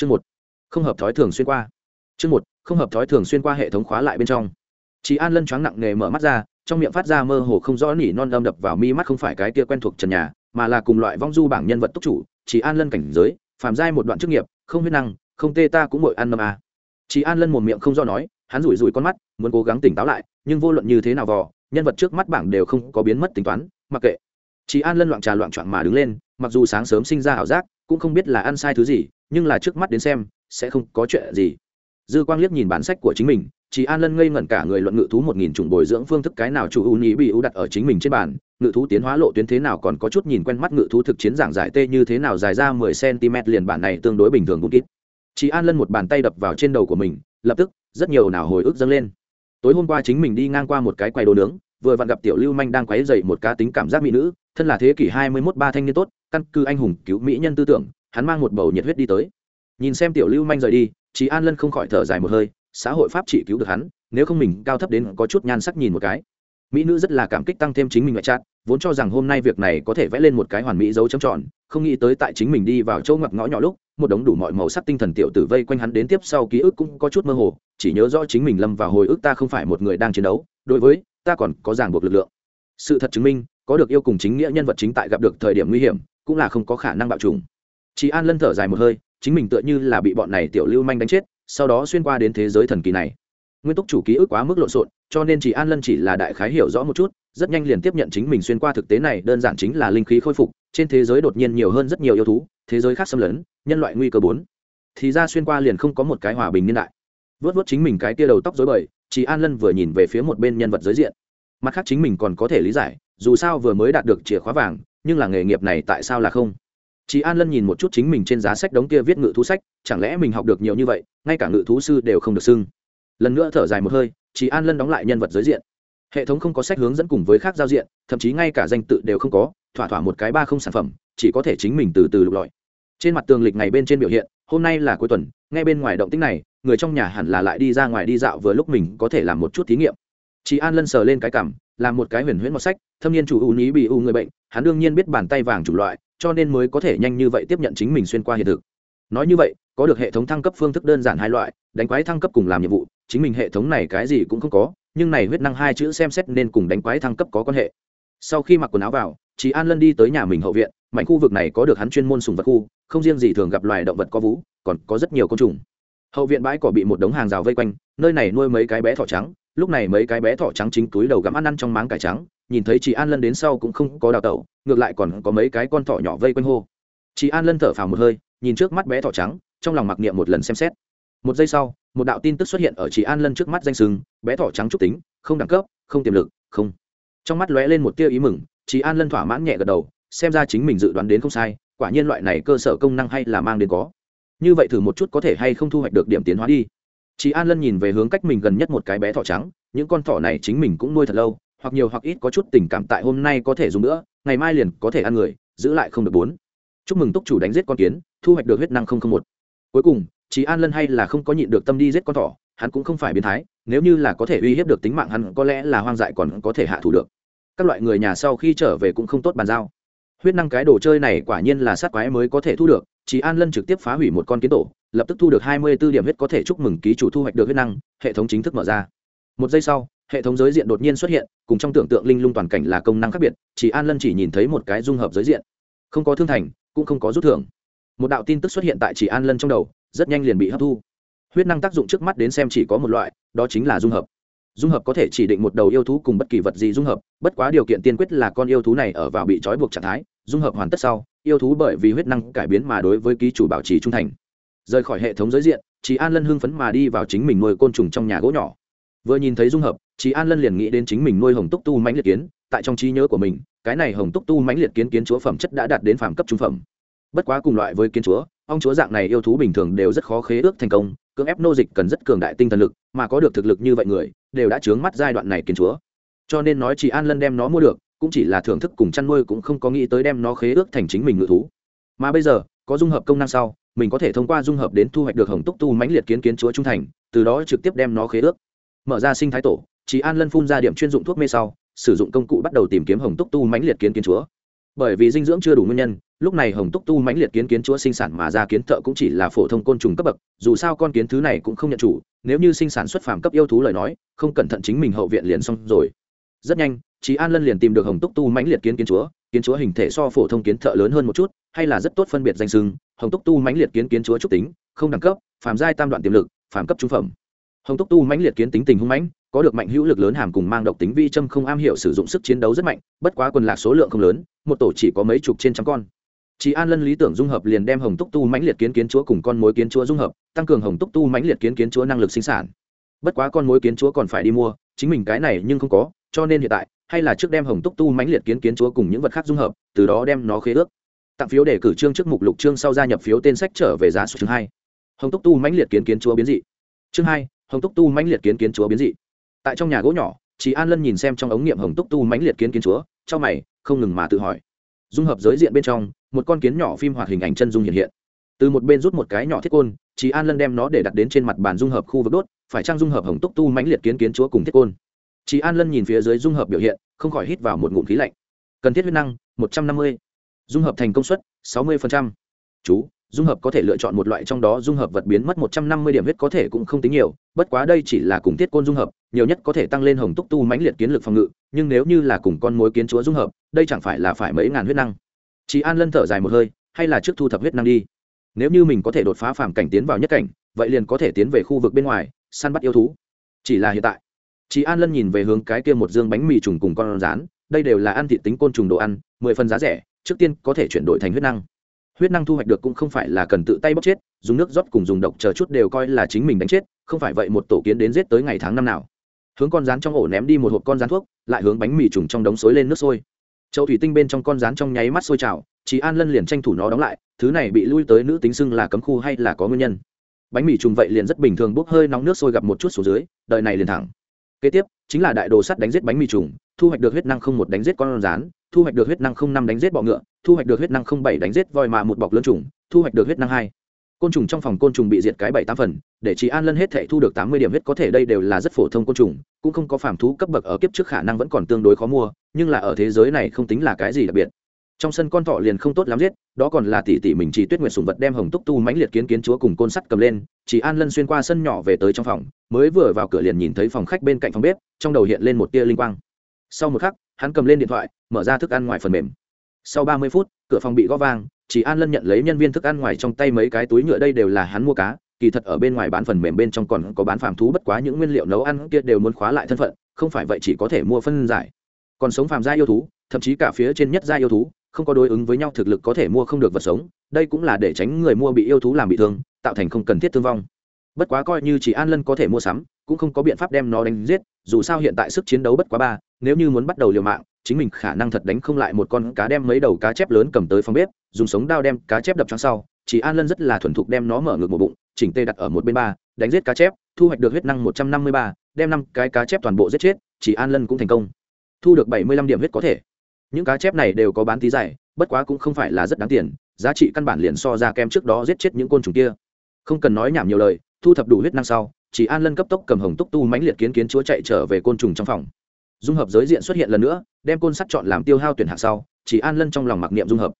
chương một, không hợp thói thường xuyên qua. Chương một, không hợp thói thường xuyên qua hệ thống khóa lại bên trong. Chị an lân choáng nặng nề mở mắt ra, trong miệng phát ra mơ hồ không rõ nỉ non âm đập vào mi mắt không phải cái tia quen thuộc trần nhà, mà là cùng loại vong du bảng nhân vật túc chủ, chị an lân cảnh giới, phàm giai một đoạn chức nghiệp, không huyết năng, không tê ta cũng mội ăn mâm à. chị an lân một miệng không do nói, hắn rủi rủi con mắt, muốn cố gắng tỉnh táo lại, nhưng vô luận như thế nào vò, nhân vật trước mắt bảng đều không có biến mất tính toán, mặc kệ. Chị an lân loạn trà loạn trọn mà đứng lên, mặc dù sáng sớm sinh ra ảo giác cũng không biết là ăn sai thứ gì, nhưng là trước mắt đến xem, sẽ không có chuyện gì. Dư quang liếc nhìn bản sách của chính mình chị an lân ngây ngẩn cả người luận ngự thú một nghìn chủng bồi dưỡng phương thức cái nào chủ ưu nhĩ bị ưu đặt ở chính mình trên bàn, ngự thú tiến hóa lộ tuyến thế nào còn có chút nhìn quen mắt ngự thú thực chiến giảng giải tê như thế nào dài ra mười cm liền bản này tương đối bình thường cũng kít. Chị an lân một bàn tay đập vào trên đầu của mình, lập tức, rất nhiều nào hồi ức dâng lên. Tối hôm qua chính mình đi ngang qua một cái quầy đồ nướng, vừa vặn gặp tiểu lưu manh đang quấy dậy một cá tính cảm giác mỹ nữ, thân là thế kỷ hai mươi mốt ba thanh niên tốt căn cứ anh hùng cứu mỹ nhân tư tưởng, hắn mang một bầu nhiệt huyết đi tới. Nhìn xem tiểu lưu manh rời đi chị an lân không khỏi thở dài một hơi, xã hội pháp trị cứu được hắn, nếu không mình cao thấp đến có chút nhan sắc nhìn một cái. Mỹ nữ rất là cảm kích tăng thêm chính mình ngoại trạng vốn cho rằng hôm nay việc này có thể vẽ lên một cái hoàn mỹ dấu chấm tròn, không nghĩ tới tại chính mình đi vào chỗ ngoặt ngõ nhỏ lúc, một đống đủ mọi màu sắc tinh thần tiểu tử vây quanh hắn đến tiếp sau ký ức cũng có chút mơ hồ, chỉ nhớ rõ chính mình lâm vào hồi ức ta không phải một người đang chiến đấu, đối với, ta còn có ràng buộc lực lượng. Sự thật chứng minh, có được yêu cùng chính nghĩa nhân vật chính tại gặp được thời điểm nguy hiểm cũng là không có khả năng bạo trùng chị an lân thở dài một hơi, chính mình tựa như là bị bọn này tiểu lưu manh đánh chết, sau đó xuyên qua đến thế giới thần kỳ này. Nguyên túc chủ ký ức quá mức lộn xộn, cho nên chị an lân chỉ là đại khái hiểu rõ một chút, rất nhanh liền tiếp nhận chính mình xuyên qua thực tế này, đơn giản chính là linh khí khôi phục, trên thế giới đột nhiên nhiều hơn rất nhiều yêu thú, thế giới khác xâm lấn, nhân loại nguy cơ bốn. Thì ra xuyên qua liền không có một cái hòa bình niên đại. Vớt vớt chính mình cái tia đầu tóc dối bời chị an lân vừa nhìn về phía một bên nhân vật giới diện. Mặt khác chính mình còn có thể lý giải, dù sao vừa mới đạt được chìa khóa vàng nhưng là nghề nghiệp này tại sao là không? Chị an lân nhìn một chút chính mình trên giá sách đống kia viết ngự thú sách, chẳng lẽ mình học được nhiều như vậy, ngay cả ngự thú sư đều không được xưng. Lần nữa thở dài một hơi chị an lân đóng lại nhân vật giới diện. Hệ thống không có sách hướng dẫn cùng với khác giao diện, thậm chí ngay cả danh tự đều không có, thỏa thỏa một cái ba không sản phẩm, chỉ có thể chính mình từ từ lục lọi. Trên mặt tường lịch ngày bên trên biểu hiện, hôm nay là cuối tuần, ngay bên ngoài động tích này, người trong nhà hẳn là lại đi ra ngoài đi dạo vừa lúc mình có thể làm một chút thí nghiệm. Chị an lân sờ lên cái cảm làm một cái huyền huyễn một sách, thâm niên chủ u ní bị u người bệnh hắn đương nhiên biết bàn tay vàng chủ loại, cho nên mới có thể nhanh như vậy tiếp nhận chính mình xuyên qua hiện thực. Nói như vậy, có được hệ thống thăng cấp phương thức đơn giản hai loại, đánh quái thăng cấp cùng làm nhiệm vụ, chính mình hệ thống này cái gì cũng không có, nhưng này huyết năng hai chữ xem xét nên cùng đánh quái thăng cấp có quan hệ. Sau khi mặc quần áo vào chị an lân đi tới nhà mình hậu viện, mảnh khu vực này có được hắn chuyên môn sùng vật khu, không riêng gì thường gặp loài động vật có vú, còn có rất nhiều côn trùng. Hậu viện bãi cỏ bị một đống hàng rào vây quanh, nơi này nuôi mấy cái bé thỏ trắng, lúc này mấy cái bé thỏ trắng chính túi đầu gặm ăn ăn trong máng cải trắng nhìn thấy chị an lân đến sau cũng không có đào tẩu, ngược lại còn có mấy cái con thỏ nhỏ vây quanh hô. Chị an lân thở phào một hơi, nhìn trước mắt bé thỏ trắng, trong lòng mặc niệm một lần xem xét. Một giây sau, một đạo tin tức xuất hiện ở chị an lân trước mắt danh sừng, bé thỏ trắng trúc tính, không đẳng cấp, không tiềm lực, không. Trong mắt lóe lên một tia ý mừng, chị an lân thỏa mãn nhẹ gật đầu, xem ra chính mình dự đoán đến không sai, quả nhiên loại này cơ sở công năng hay là mang đến có. Như vậy thử một chút có thể hay không thu hoạch được điểm tiến hóa đi. Chị an lân nhìn về hướng cách mình gần nhất một cái bé thỏ trắng, những con thỏ này chính mình cũng nuôi thật lâu hoặc nhiều hoặc ít có chút tình cảm tại hôm nay có thể dùng nữa, ngày mai liền có thể ăn người, giữ lại không được bốn. Chúc mừng túc chủ đánh giết con kiến, thu hoạch được huyết năng không không một. Cuối cùng chị an lân hay là không có nhịn được tâm đi giết con thỏ, hắn cũng không phải biến thái, nếu như là có thể uy hiếp được tính mạng hắn, có lẽ là hoang dại còn có thể hạ thủ được. Các loại người nhà sau khi trở về cũng không tốt bàn giao. Huyết năng cái đồ chơi này quả nhiên là sát quái mới có thể thu được chị an lân trực tiếp phá hủy một con kiến tổ, lập tức thu được hai mươi b ố điểm huyết có thể chúc mừng ký chủ thu hoạch được huyết năng, hệ thống chính thức mở ra. Một giây sau hệ thống giới diện đột nhiên xuất hiện, cùng trong tưởng tượng linh lung toàn cảnh là công năng khác biệt, chỉ an lân chỉ nhìn thấy một cái dung hợp giới diện. Không có thương thành, cũng không có rút thưởng. Một đạo tin tức xuất hiện tại chỉ an lân trong đầu, rất nhanh liền bị hấp thu. Huyết năng tác dụng trước mắt đến xem chỉ có một loại, đó chính là dung hợp. Dung hợp có thể chỉ định một đầu yêu thú cùng bất kỳ vật gì dung hợp, bất quá điều kiện tiên quyết là con yêu thú này ở vào bị trói buộc trạng thái, dung hợp hoàn tất sau, yêu thú bởi vì huyết năng cải biến mà đối với ký chủ bảo trì trung thành. Rời khỏi hệ thống giới diện, chỉ an lân hưng phấn mà đi vào chính mình nuôi côn trùng trong nhà gỗ nhỏ vừa nhìn thấy dung hợp chị an lân liền nghĩ đến chính mình nuôi hồng túc tu mãnh liệt kiến, tại trong trí nhớ của mình, cái này hồng túc tu mãnh liệt kiến kiến chúa phẩm chất đã đạt đến phạm cấp trung phẩm. Bất quá cùng loại với kiến chúa, ông chúa dạng này yêu thú bình thường đều rất khó khế ước thành công, cưỡng ép nô dịch cần rất cường đại tinh thần lực, mà có được thực lực như vậy người, đều đã chướng mắt giai đoạn này kiến chúa. Cho nên nói chị an lân đem nó mua được, cũng chỉ là thưởng thức cùng chăn nuôi cũng không có nghĩ tới đem nó khế ước thành chính mình ngự thú. Mà bây giờ, có dung hợp công năng sau, mình có thể thông qua dung hợp đến thu hoạch được hồng túc tu mãnh liệt kiến kiến chúa trung thành, từ đó trực tiếp đem nó khế ước mở ra sinh thái tổ chị an lân phun ra điểm chuyên dụng thuốc mê sau, sử dụng công cụ bắt đầu tìm kiếm hồng túc tu mãnh liệt kiến kiến chúa. Bởi vì dinh dưỡng chưa đủ nguyên nhân, lúc này hồng túc tu mãnh liệt kiến kiến chúa sinh sản mà ra kiến thợ cũng chỉ là phổ thông côn trùng cấp bậc, dù sao con kiến thứ này cũng không nhận chủ, nếu như sinh sản xuất phàm cấp yêu thú lời nói, không cẩn thận chính mình hậu viện liền xong rồi. Rất nhanh chị an lân liền tìm được hồng túc tu mãnh liệt kiến kiến chúa kiến chúa hình thể so phổ thông kiến thợ lớn hơn một chút, hay là rất tốt phân biệt danh sưng hồng túc tu mãnh liệt kiến kiến chúa trúc tính, không đẳng cấp, phàm giai tam đoạn tiềm lực, phàm cấp trung phẩm hồng túc tu mãnh liệt kiến tính tình hung mãnh, có được mạnh hữu lực lớn hàm cùng mang độc tính vi châm không am hiểu sử dụng sức chiến đấu rất mạnh, bất quá quần lạc số lượng không lớn, một tổ chỉ có mấy chục trên trăm con. Chị an lân lý tưởng dung hợp liền đem hồng túc tu mãnh liệt kiến kiến chúa cùng con mối kiến chúa dung hợp, tăng cường hồng túc tu mãnh liệt kiến kiến chúa năng lực sinh sản. Bất quá con mối kiến chúa còn phải đi mua, chính mình cái này nhưng không có, cho nên hiện tại, hay là trước đem hồng túc tu mãnh liệt kiến kiến chúa cùng những vật khác dung hợp, từ đó đem nó khế ước. Tặng phiếu để cử trương trước mục lục trương sau gia nhập phiếu tên sách trở về giá số chương hai. Hồng túc tu mãnh liệt kiến kiến chúa biến dị. Chương hai hồng túc tu mãnh liệt kiến kiến chúa biến dị. Tại trong nhà gỗ nhỏ chị an lân nhìn xem trong ống nghiệm hồng túc tu mãnh liệt kiến kiến chúa trong mày, không ngừng mà tự hỏi. Dung hợp giới diện bên trong, một con kiến nhỏ phim hoạt hình ảnh chân dung hiện hiện. Từ một bên rút một cái nhỏ thiết côn chị an lân đem nó để đặt đến trên mặt bàn dung hợp khu vực đốt, phải trang dung hợp hồng túc tu mãnh liệt kiến kiến chúa cùng thiết côn? Chị an lân nhìn phía dưới dung hợp biểu hiện, không khỏi hít vào một ngụm khí lạnh. Cần thiết huyết năng, một trăm năm mươi. Dung hợp thành công suất, sáu mươi chú dung hợp có thể lựa chọn một loại trong đó dung hợp vật biến mất một trăm năm mươi điểm huyết có thể cũng không tính nhiều, bất quá đây chỉ là cùng thiết côn dung hợp, nhiều nhất có thể tăng lên hồng túc tu mãnh liệt kiến lực phòng ngự, nhưng nếu như là cùng con mối kiến chúa dung hợp, đây chẳng phải là phải mấy ngàn huyết năng. Chỉ an lân thở dài một hơi, hay là trước thu thập huyết năng đi. Nếu như mình có thể đột phá phàm cảnh tiến vào nhất cảnh, vậy liền có thể tiến về khu vực bên ngoài, săn bắt yêu thú. Chỉ là hiện tại, chỉ an lân nhìn về hướng cái kia một dương bánh mì trùng cùng con rán, đây đều là ăn thị tính côn trùng đồ ăn, mười phần giá rẻ, trước tiên có thể chuyển đổi thành huyết năng huyết năng thu hoạch được cũng không phải là cần tự tay bóc chết, dùng nước rót cùng dùng độc chờ chút đều coi là chính mình đánh chết, không phải vậy một tổ kiến đến giết tới ngày tháng năm nào. Hướng con rán trong ổ ném đi một hộp con rán thuốc, lại hướng bánh mì trùng trong đống xối lên nước sôi. Châu thủy tinh bên trong con rán trong nháy mắt sôi trào chị an lân liền tranh thủ nó đóng lại, thứ này bị lui tới nữ tính xưng là cấm khu hay là có nguyên nhân. Bánh mì trùng vậy liền rất bình thường bốc hơi nóng nước sôi gặp một chút xuống dưới đợi này liền thẳng. Kế tiếp, chính là đại đồ sắt đánh giết bánh mì trùng, thu hoạch được huyết năng không một đánh giết con rán, thu hoạch được huyết năng không năm đánh giết bọ ngựa thu hoạch được huyết năng không bảy đánh giết voi mà một bọc lớn trùng, thu hoạch được huyết năng hai. Côn trùng trong phòng côn trùng bị diệt cái bảy tám phần, để chị an lân hết thể thu được tám mươi điểm huyết, có thể đây đều là rất phổ thông côn trùng, cũng không có phàm thú cấp bậc ở kiếp trước khả năng vẫn còn tương đối khó mua, nhưng là ở thế giới này không tính là cái gì đặc biệt. Trong sân con thọ liền không tốt lắm giết, đó còn là tỷ tỷ mình chỉ tuyết nguyệt sùng vật đem hồng túc tu mãnh liệt kiến kiến chúa cùng côn sắt cầm lên chỉ an lân xuyên qua sân nhỏ về tới trong phòng, mới vừa vào cửa liền nhìn thấy phòng khách bên cạnh phòng bếp, trong đầu hiện lên một tia linh quang. Sau một khắc, hắn cầm lên điện thoại, mở ra thức ăn ngoài phần mềm sau ba mươi phút, cửa phòng bị gõ vang, chỉ an lân nhận lấy nhân viên thức ăn ngoài trong tay mấy cái túi nhựa đây đều là hắn mua cá, kỳ thật ở bên ngoài bán phần mềm bên trong còn có bán phàm thú bất quá những nguyên liệu nấu ăn kia đều muốn khóa lại thân phận, không phải vậy chỉ có thể mua phân giải. Còn sống phàm gia yêu thú, thậm chí cả phía trên nhất gia yêu thú, không có đối ứng với nhau thực lực có thể mua không được vật sống, đây cũng là để tránh người mua bị yêu thú làm bị thương, tạo thành không cần thiết thương vong. Bất quá coi như chỉ an lân có thể mua sắm, cũng không có biện pháp đem nó đánh giết, dù sao hiện tại sức chiến đấu bất quá ba, nếu như muốn bắt đầu liều mạng chính mình khả năng thật đánh không lại một con cá đem mấy đầu cá chép lớn cầm tới phòng bếp, dùng sống đao đem cá chép đập trắng sau, chỉ an lân rất là thuần thục đem nó mở ngược một bụng, chỉnh tê đặt ở một bên ba, đánh giết cá chép, thu hoạch được huyết năng một trăm năm mươi ba, đem năm cái cá chép toàn bộ giết chết, chỉ an lân cũng thành công. Thu được bảy mươi lăm điểm huyết có thể. Những cá chép này đều có bán tí dày bất quá cũng không phải là rất đáng tiền, giá trị căn bản liền so ra kem trước đó giết chết những côn trùng kia. Không cần nói nhảm nhiều lời, thu thập đủ huyết năng sau, chỉ an lân cấp tốc cầm hồng túc tu mãnh liệt kiến kiến chúa chạy trở về côn trùng trong phòng dung hợp giới diện xuất hiện lần nữa, đem côn sắt chọn làm tiêu hao tuyển hạng sau, chỉ an lân trong lòng mặc niệm dung hợp.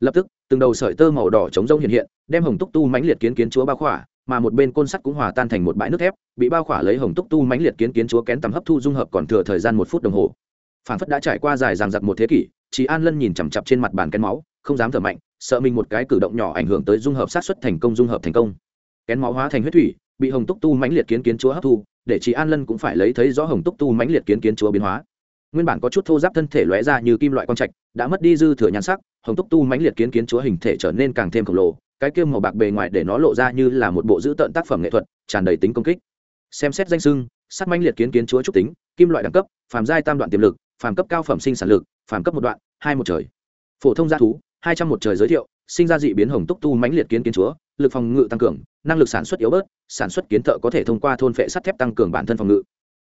Lập tức, từng đầu sợi tơ màu đỏ chống rông hiện hiện, đem hồng túc tu mãnh liệt kiến kiến chúa bao khỏa, mà một bên côn sắt cũng hòa tan thành một bãi nước thép, bị bao khỏa lấy hồng túc tu mãnh liệt kiến kiến chúa kén tầm hấp thu dung hợp còn thừa thời gian một phút đồng hồ. Phản phất đã trải qua dài ràng giặc một thế kỷ, Chỉ an lân nhìn chằm chặp trên mặt bàn kén máu, không dám thở mạnh, sợ mình một cái cử động nhỏ ảnh hưởng tới dung hợp sát xuất thành công, dung hợp thành công. Kén máu hóa thành huyết thủy, bị hồng túc tu mãnh liệt kiến kiến chúa hấp thu để chị an lân cũng phải lấy thấy rõ hồng túc tu mãnh liệt kiến kiến chúa biến hóa. Nguyên bản có chút thô giáp thân thể lóe ra như kim loại quang trạch, đã mất đi dư thừa nhan sắc, hồng túc tu mãnh liệt kiến kiến chúa hình thể trở nên càng thêm khổng lồ, cái kim màu bạc bề ngoài để nó lộ ra như là một bộ dữ tợn tác phẩm nghệ thuật, tràn đầy tính công kích. Xem xét danh sưng sắt mãnh liệt kiến kiến chúa trúc tính, kim loại đẳng cấp, phàm giai tam đoạn tiềm lực, phàm cấp cao phẩm sinh sản lực, phàm cấp một đoạn, hai một trời. Phổ thông gia thú, hai trăm một trời giới thiệu, sinh ra dị biến hồng túc tu mãnh liệt kiến kiến chúa, lực phòng ngự tăng cường năng lực sản xuất yếu bớt, sản xuất kiến thợ có thể thông qua thôn phệ sắt thép tăng cường bản thân phòng ngự.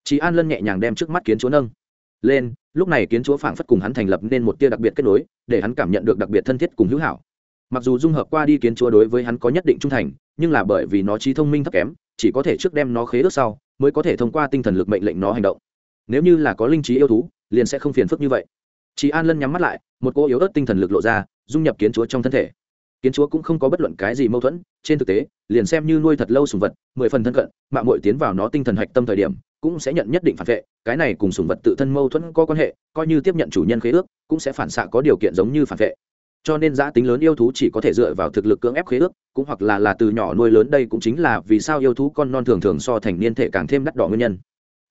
Chị an lân nhẹ nhàng đem trước mắt kiến chúa nâng lên, lúc này kiến chúa phảng phất cùng hắn thành lập nên một tia đặc biệt kết nối, để hắn cảm nhận được đặc biệt thân thiết cùng hữu hảo. Mặc dù dung hợp qua đi kiến chúa đối với hắn có nhất định trung thành, nhưng là bởi vì nó trí thông minh thấp kém, chỉ có thể trước đem nó khế ước sau, mới có thể thông qua tinh thần lực mệnh lệnh nó hành động. Nếu như là có linh trí yêu thú, liền sẽ không phiền phức như vậy. Chị an lân nhắm mắt lại, một cô yếu ớt tinh thần lực lộ ra, dung nhập kiến chúa trong thân thể kiến chúa cũng không có bất luận cái gì mâu thuẫn, trên thực tế, liền xem như nuôi thật lâu sùng vật, mười phần thân cận mạng mội tiến vào nó tinh thần hạch tâm thời điểm, cũng sẽ nhận nhất định phản vệ, cái này cùng sùng vật tự thân mâu thuẫn có quan hệ, coi như tiếp nhận chủ nhân khế ước, cũng sẽ phản xạ có điều kiện giống như phản vệ. Cho nên giã tính lớn yêu thú chỉ có thể dựa vào thực lực cưỡng ép khế ước, cũng hoặc là là từ nhỏ nuôi lớn đây cũng chính là vì sao yêu thú con non thường thường so thành niên thể càng thêm đắt đỏ nguyên nhân.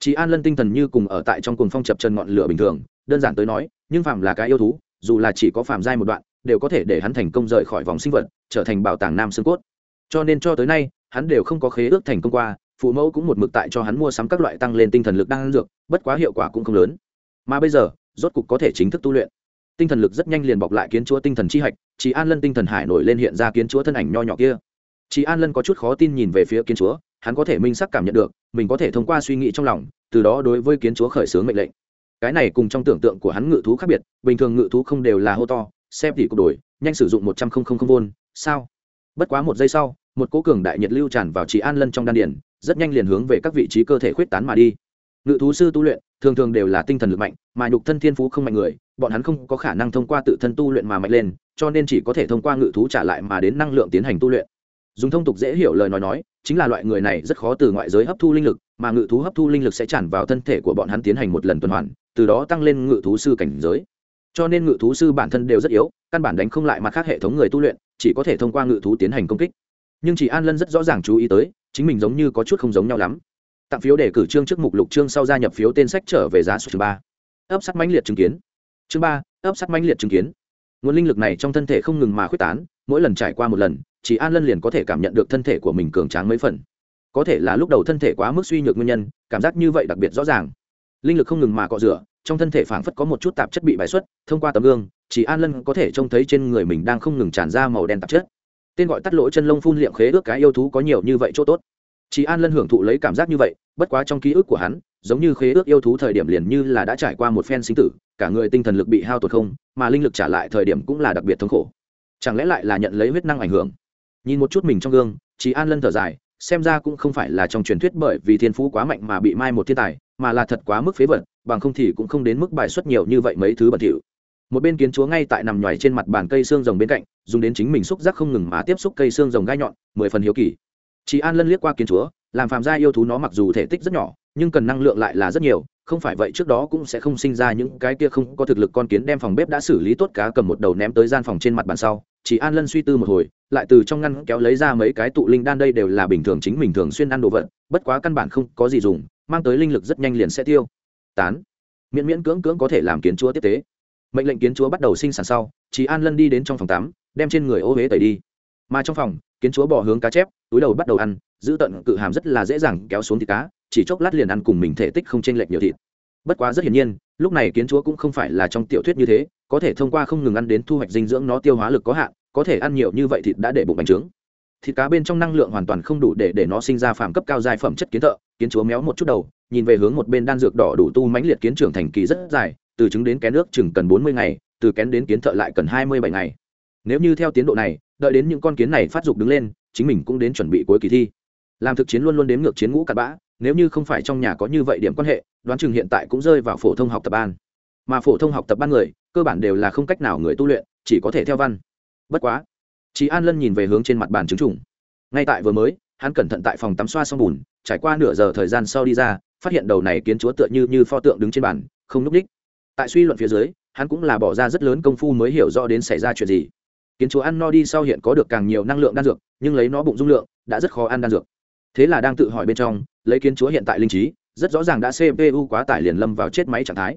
Chị an lân tinh thần như cùng ở tại trong cuồng phong chập chân ngọn lửa bình thường, đơn giản tới nói, nhưng phàm là cái yêu thú, dù là chỉ có phàm giai một đoạn đều có thể để hắn thành công rời khỏi vòng sinh vật, trở thành bảo tàng nam xương cốt. Cho nên cho tới nay, hắn đều không có khế ước thành công qua, phụ mẫu cũng một mực tại cho hắn mua sắm các loại tăng lên tinh thần lực đang dược, bất quá hiệu quả cũng không lớn. Mà bây giờ, rốt cục có thể chính thức tu luyện. Tinh thần lực rất nhanh liền bọc lại kiến chúa tinh thần chi hạch chị an lân tinh thần hải nổi lên hiện ra kiến chúa thân ảnh nho nhỏ kia. Chị an lân có chút khó tin nhìn về phía kiến chúa, hắn có thể minh sắc cảm nhận được, mình có thể thông qua suy nghĩ trong lòng, từ đó đối với kiến chúa khởi xướng mệnh lệnh. Cái này cùng trong tưởng tượng của hắn ngự thú khác biệt, bình thường ngự thú không đều là hô to xem tỉ cục đổi, nhanh sử dụng một trăm linh vôn, sao? Bất quá một giây sau, một cố cường đại nhiệt lưu tràn vào chị an lân trong đan điển rất nhanh liền hướng về các vị trí cơ thể khuyết tán mà đi. Ngự thú sư tu luyện, thường thường đều là tinh thần lực mạnh, mà nhục thân thiên phú không mạnh người, bọn hắn không có khả năng thông qua tự thân tu luyện mà mạnh lên, cho nên chỉ có thể thông qua ngự thú trả lại mà đến năng lượng tiến hành tu luyện. Dùng thông tục dễ hiểu lời nói nói, chính là loại người này rất khó từ ngoại giới hấp thu linh lực, mà ngự thú hấp thu linh lực sẽ tràn vào thân thể của bọn hắn tiến hành một lần tuần hoàn, từ đó tăng lên ngự thú sư cảnh giới cho nên ngự thú sư bản thân đều rất yếu, căn bản đánh không lại mặt khác hệ thống người tu luyện, chỉ có thể thông qua ngự thú tiến hành công kích. Nhưng chỉ an lân rất rõ ràng chú ý tới, chính mình giống như có chút không giống nhau lắm. Tặng phiếu để cử trương trước mục lục trương sau gia nhập phiếu tên sách trở về giá số chương ba. Ấp sắt mãnh liệt chứng kiến. Chương ba, ấp sắt mãnh liệt chứng kiến. Nguồn linh lực này trong thân thể không ngừng mà khuếch tán, mỗi lần trải qua một lần, chỉ an lân liền có thể cảm nhận được thân thể của mình cường tráng mấy phần. Có thể là lúc đầu thân thể quá mức suy nhược nguyên nhân, cảm giác như vậy đặc biệt rõ ràng. Linh lực không ngừng mà cọ rửa trong thân thể phảng phất có một chút tạp chất bị bài xuất, thông qua tấm gương, chỉ an lân có thể trông thấy trên người mình đang không ngừng tràn ra màu đen tạp chất. Tên gọi tắt lỗ chân lông phun liệm khế ước cái yêu thú có nhiều như vậy chỗ tốt. Chỉ an lân hưởng thụ lấy cảm giác như vậy, bất quá trong ký ức của hắn, giống như khế ước yêu thú thời điểm liền như là đã trải qua một phen sinh tử, cả người tinh thần lực bị hao tổn không, mà linh lực trả lại thời điểm cũng là đặc biệt thống khổ. Chẳng lẽ lại là nhận lấy huyết năng ảnh hưởng? Nhìn một chút mình trong gương, chỉ an lân thở dài xem ra cũng không phải là trong truyền thuyết bởi vì thiên phú quá mạnh mà bị mai một thiên tài, mà là thật quá mức phế vật, bằng không thì cũng không đến mức bài xuất nhiều như vậy mấy thứ bẩn thỉu. Một bên kiến chúa ngay tại nằm nhoài trên mặt bàn cây xương rồng bên cạnh, dùng đến chính mình xúc giác không ngừng mà tiếp xúc cây xương rồng gai nhọn, mười phần hiếu kỳ. Chị an lân liếc qua kiến chúa, làm phàm gia yêu thú nó mặc dù thể tích rất nhỏ, nhưng cần năng lượng lại là rất nhiều, không phải vậy trước đó cũng sẽ không sinh ra những cái kia không có thực lực con kiến đem phòng bếp đã xử lý tốt cá cầm một đầu ném tới gian phòng trên mặt bàn sau chỉ an lân suy tư một hồi, lại từ trong ngăn kéo lấy ra mấy cái tụ linh đan đây đều là bình thường chính mình thường xuyên ăn đồ vật, bất quá căn bản không có gì dùng, mang tới linh lực rất nhanh liền sẽ tiêu. Tán. Miễn miễn cưỡng cưỡng có thể làm kiến chúa tiếp tế. Mệnh lệnh kiến chúa bắt đầu sinh sản sau, chỉ an lân đi đến trong phòng tắm, đem trên người ô huế tẩy đi. Mà trong phòng, kiến chúa bỏ hướng cá chép, túi đầu bắt đầu ăn, giữ tận cự hàm rất là dễ dàng kéo xuống thịt cá, chỉ chốc lát liền ăn cùng mình thể tích không chênh lệch nhiều thịt. Bất quá rất hiển nhiên, lúc này kiến chúa cũng không phải là trong tiểu thuyết như thế có thể thông qua không ngừng ăn đến thu hoạch dinh dưỡng nó tiêu hóa lực có hạn, có thể ăn nhiều như vậy thịt đã để bụng bành trướng. Thịt cá bên trong năng lượng hoàn toàn không đủ để để nó sinh ra phàm cấp cao dài phẩm chất kiến thợ, kiến chúa méo một chút đầu, nhìn về hướng một bên đan dược đỏ đủ tu mãnh liệt kiến trưởng thành kỳ rất dài, từ trứng đến kén nước chừng cần bốn mươi ngày, từ kén đến kiến thợ lại cần hai mươi bảy ngày. Nếu như theo tiến độ này, đợi đến những con kiến này phát dục đứng lên, chính mình cũng đến chuẩn bị cuối kỳ thi. Làm thực chiến luôn luôn đếm ngược chiến ngũ cặn bã, nếu như không phải trong nhà có như vậy điểm quan hệ, đoán chừng hiện tại cũng rơi vào phổ thông học tập ban. Mà phổ thông học tập ban người cơ bản đều là không cách nào người tu luyện, chỉ có thể theo văn. Bất quá chị an lân nhìn về hướng trên mặt bàn chứng trùng. Ngay tại vừa mới, hắn cẩn thận tại phòng tắm xoa xong bùn, trải qua nửa giờ thời gian sau đi ra, phát hiện đầu này kiến chúa tựa như như pho tượng đứng trên bàn, không núp ních. tại suy luận phía dưới, hắn cũng là bỏ ra rất lớn công phu mới hiểu rõ đến xảy ra chuyện gì. Kiến chúa ăn no đi sau hiện có được càng nhiều năng lượng đan dược, nhưng lấy nó bụng dung lượng, đã rất khó ăn đan dược. Thế là đang tự hỏi bên trong, lấy kiến chúa hiện tại linh trí, rất rõ ràng đã cpu quá tải liền lâm vào chết máy trạng thái.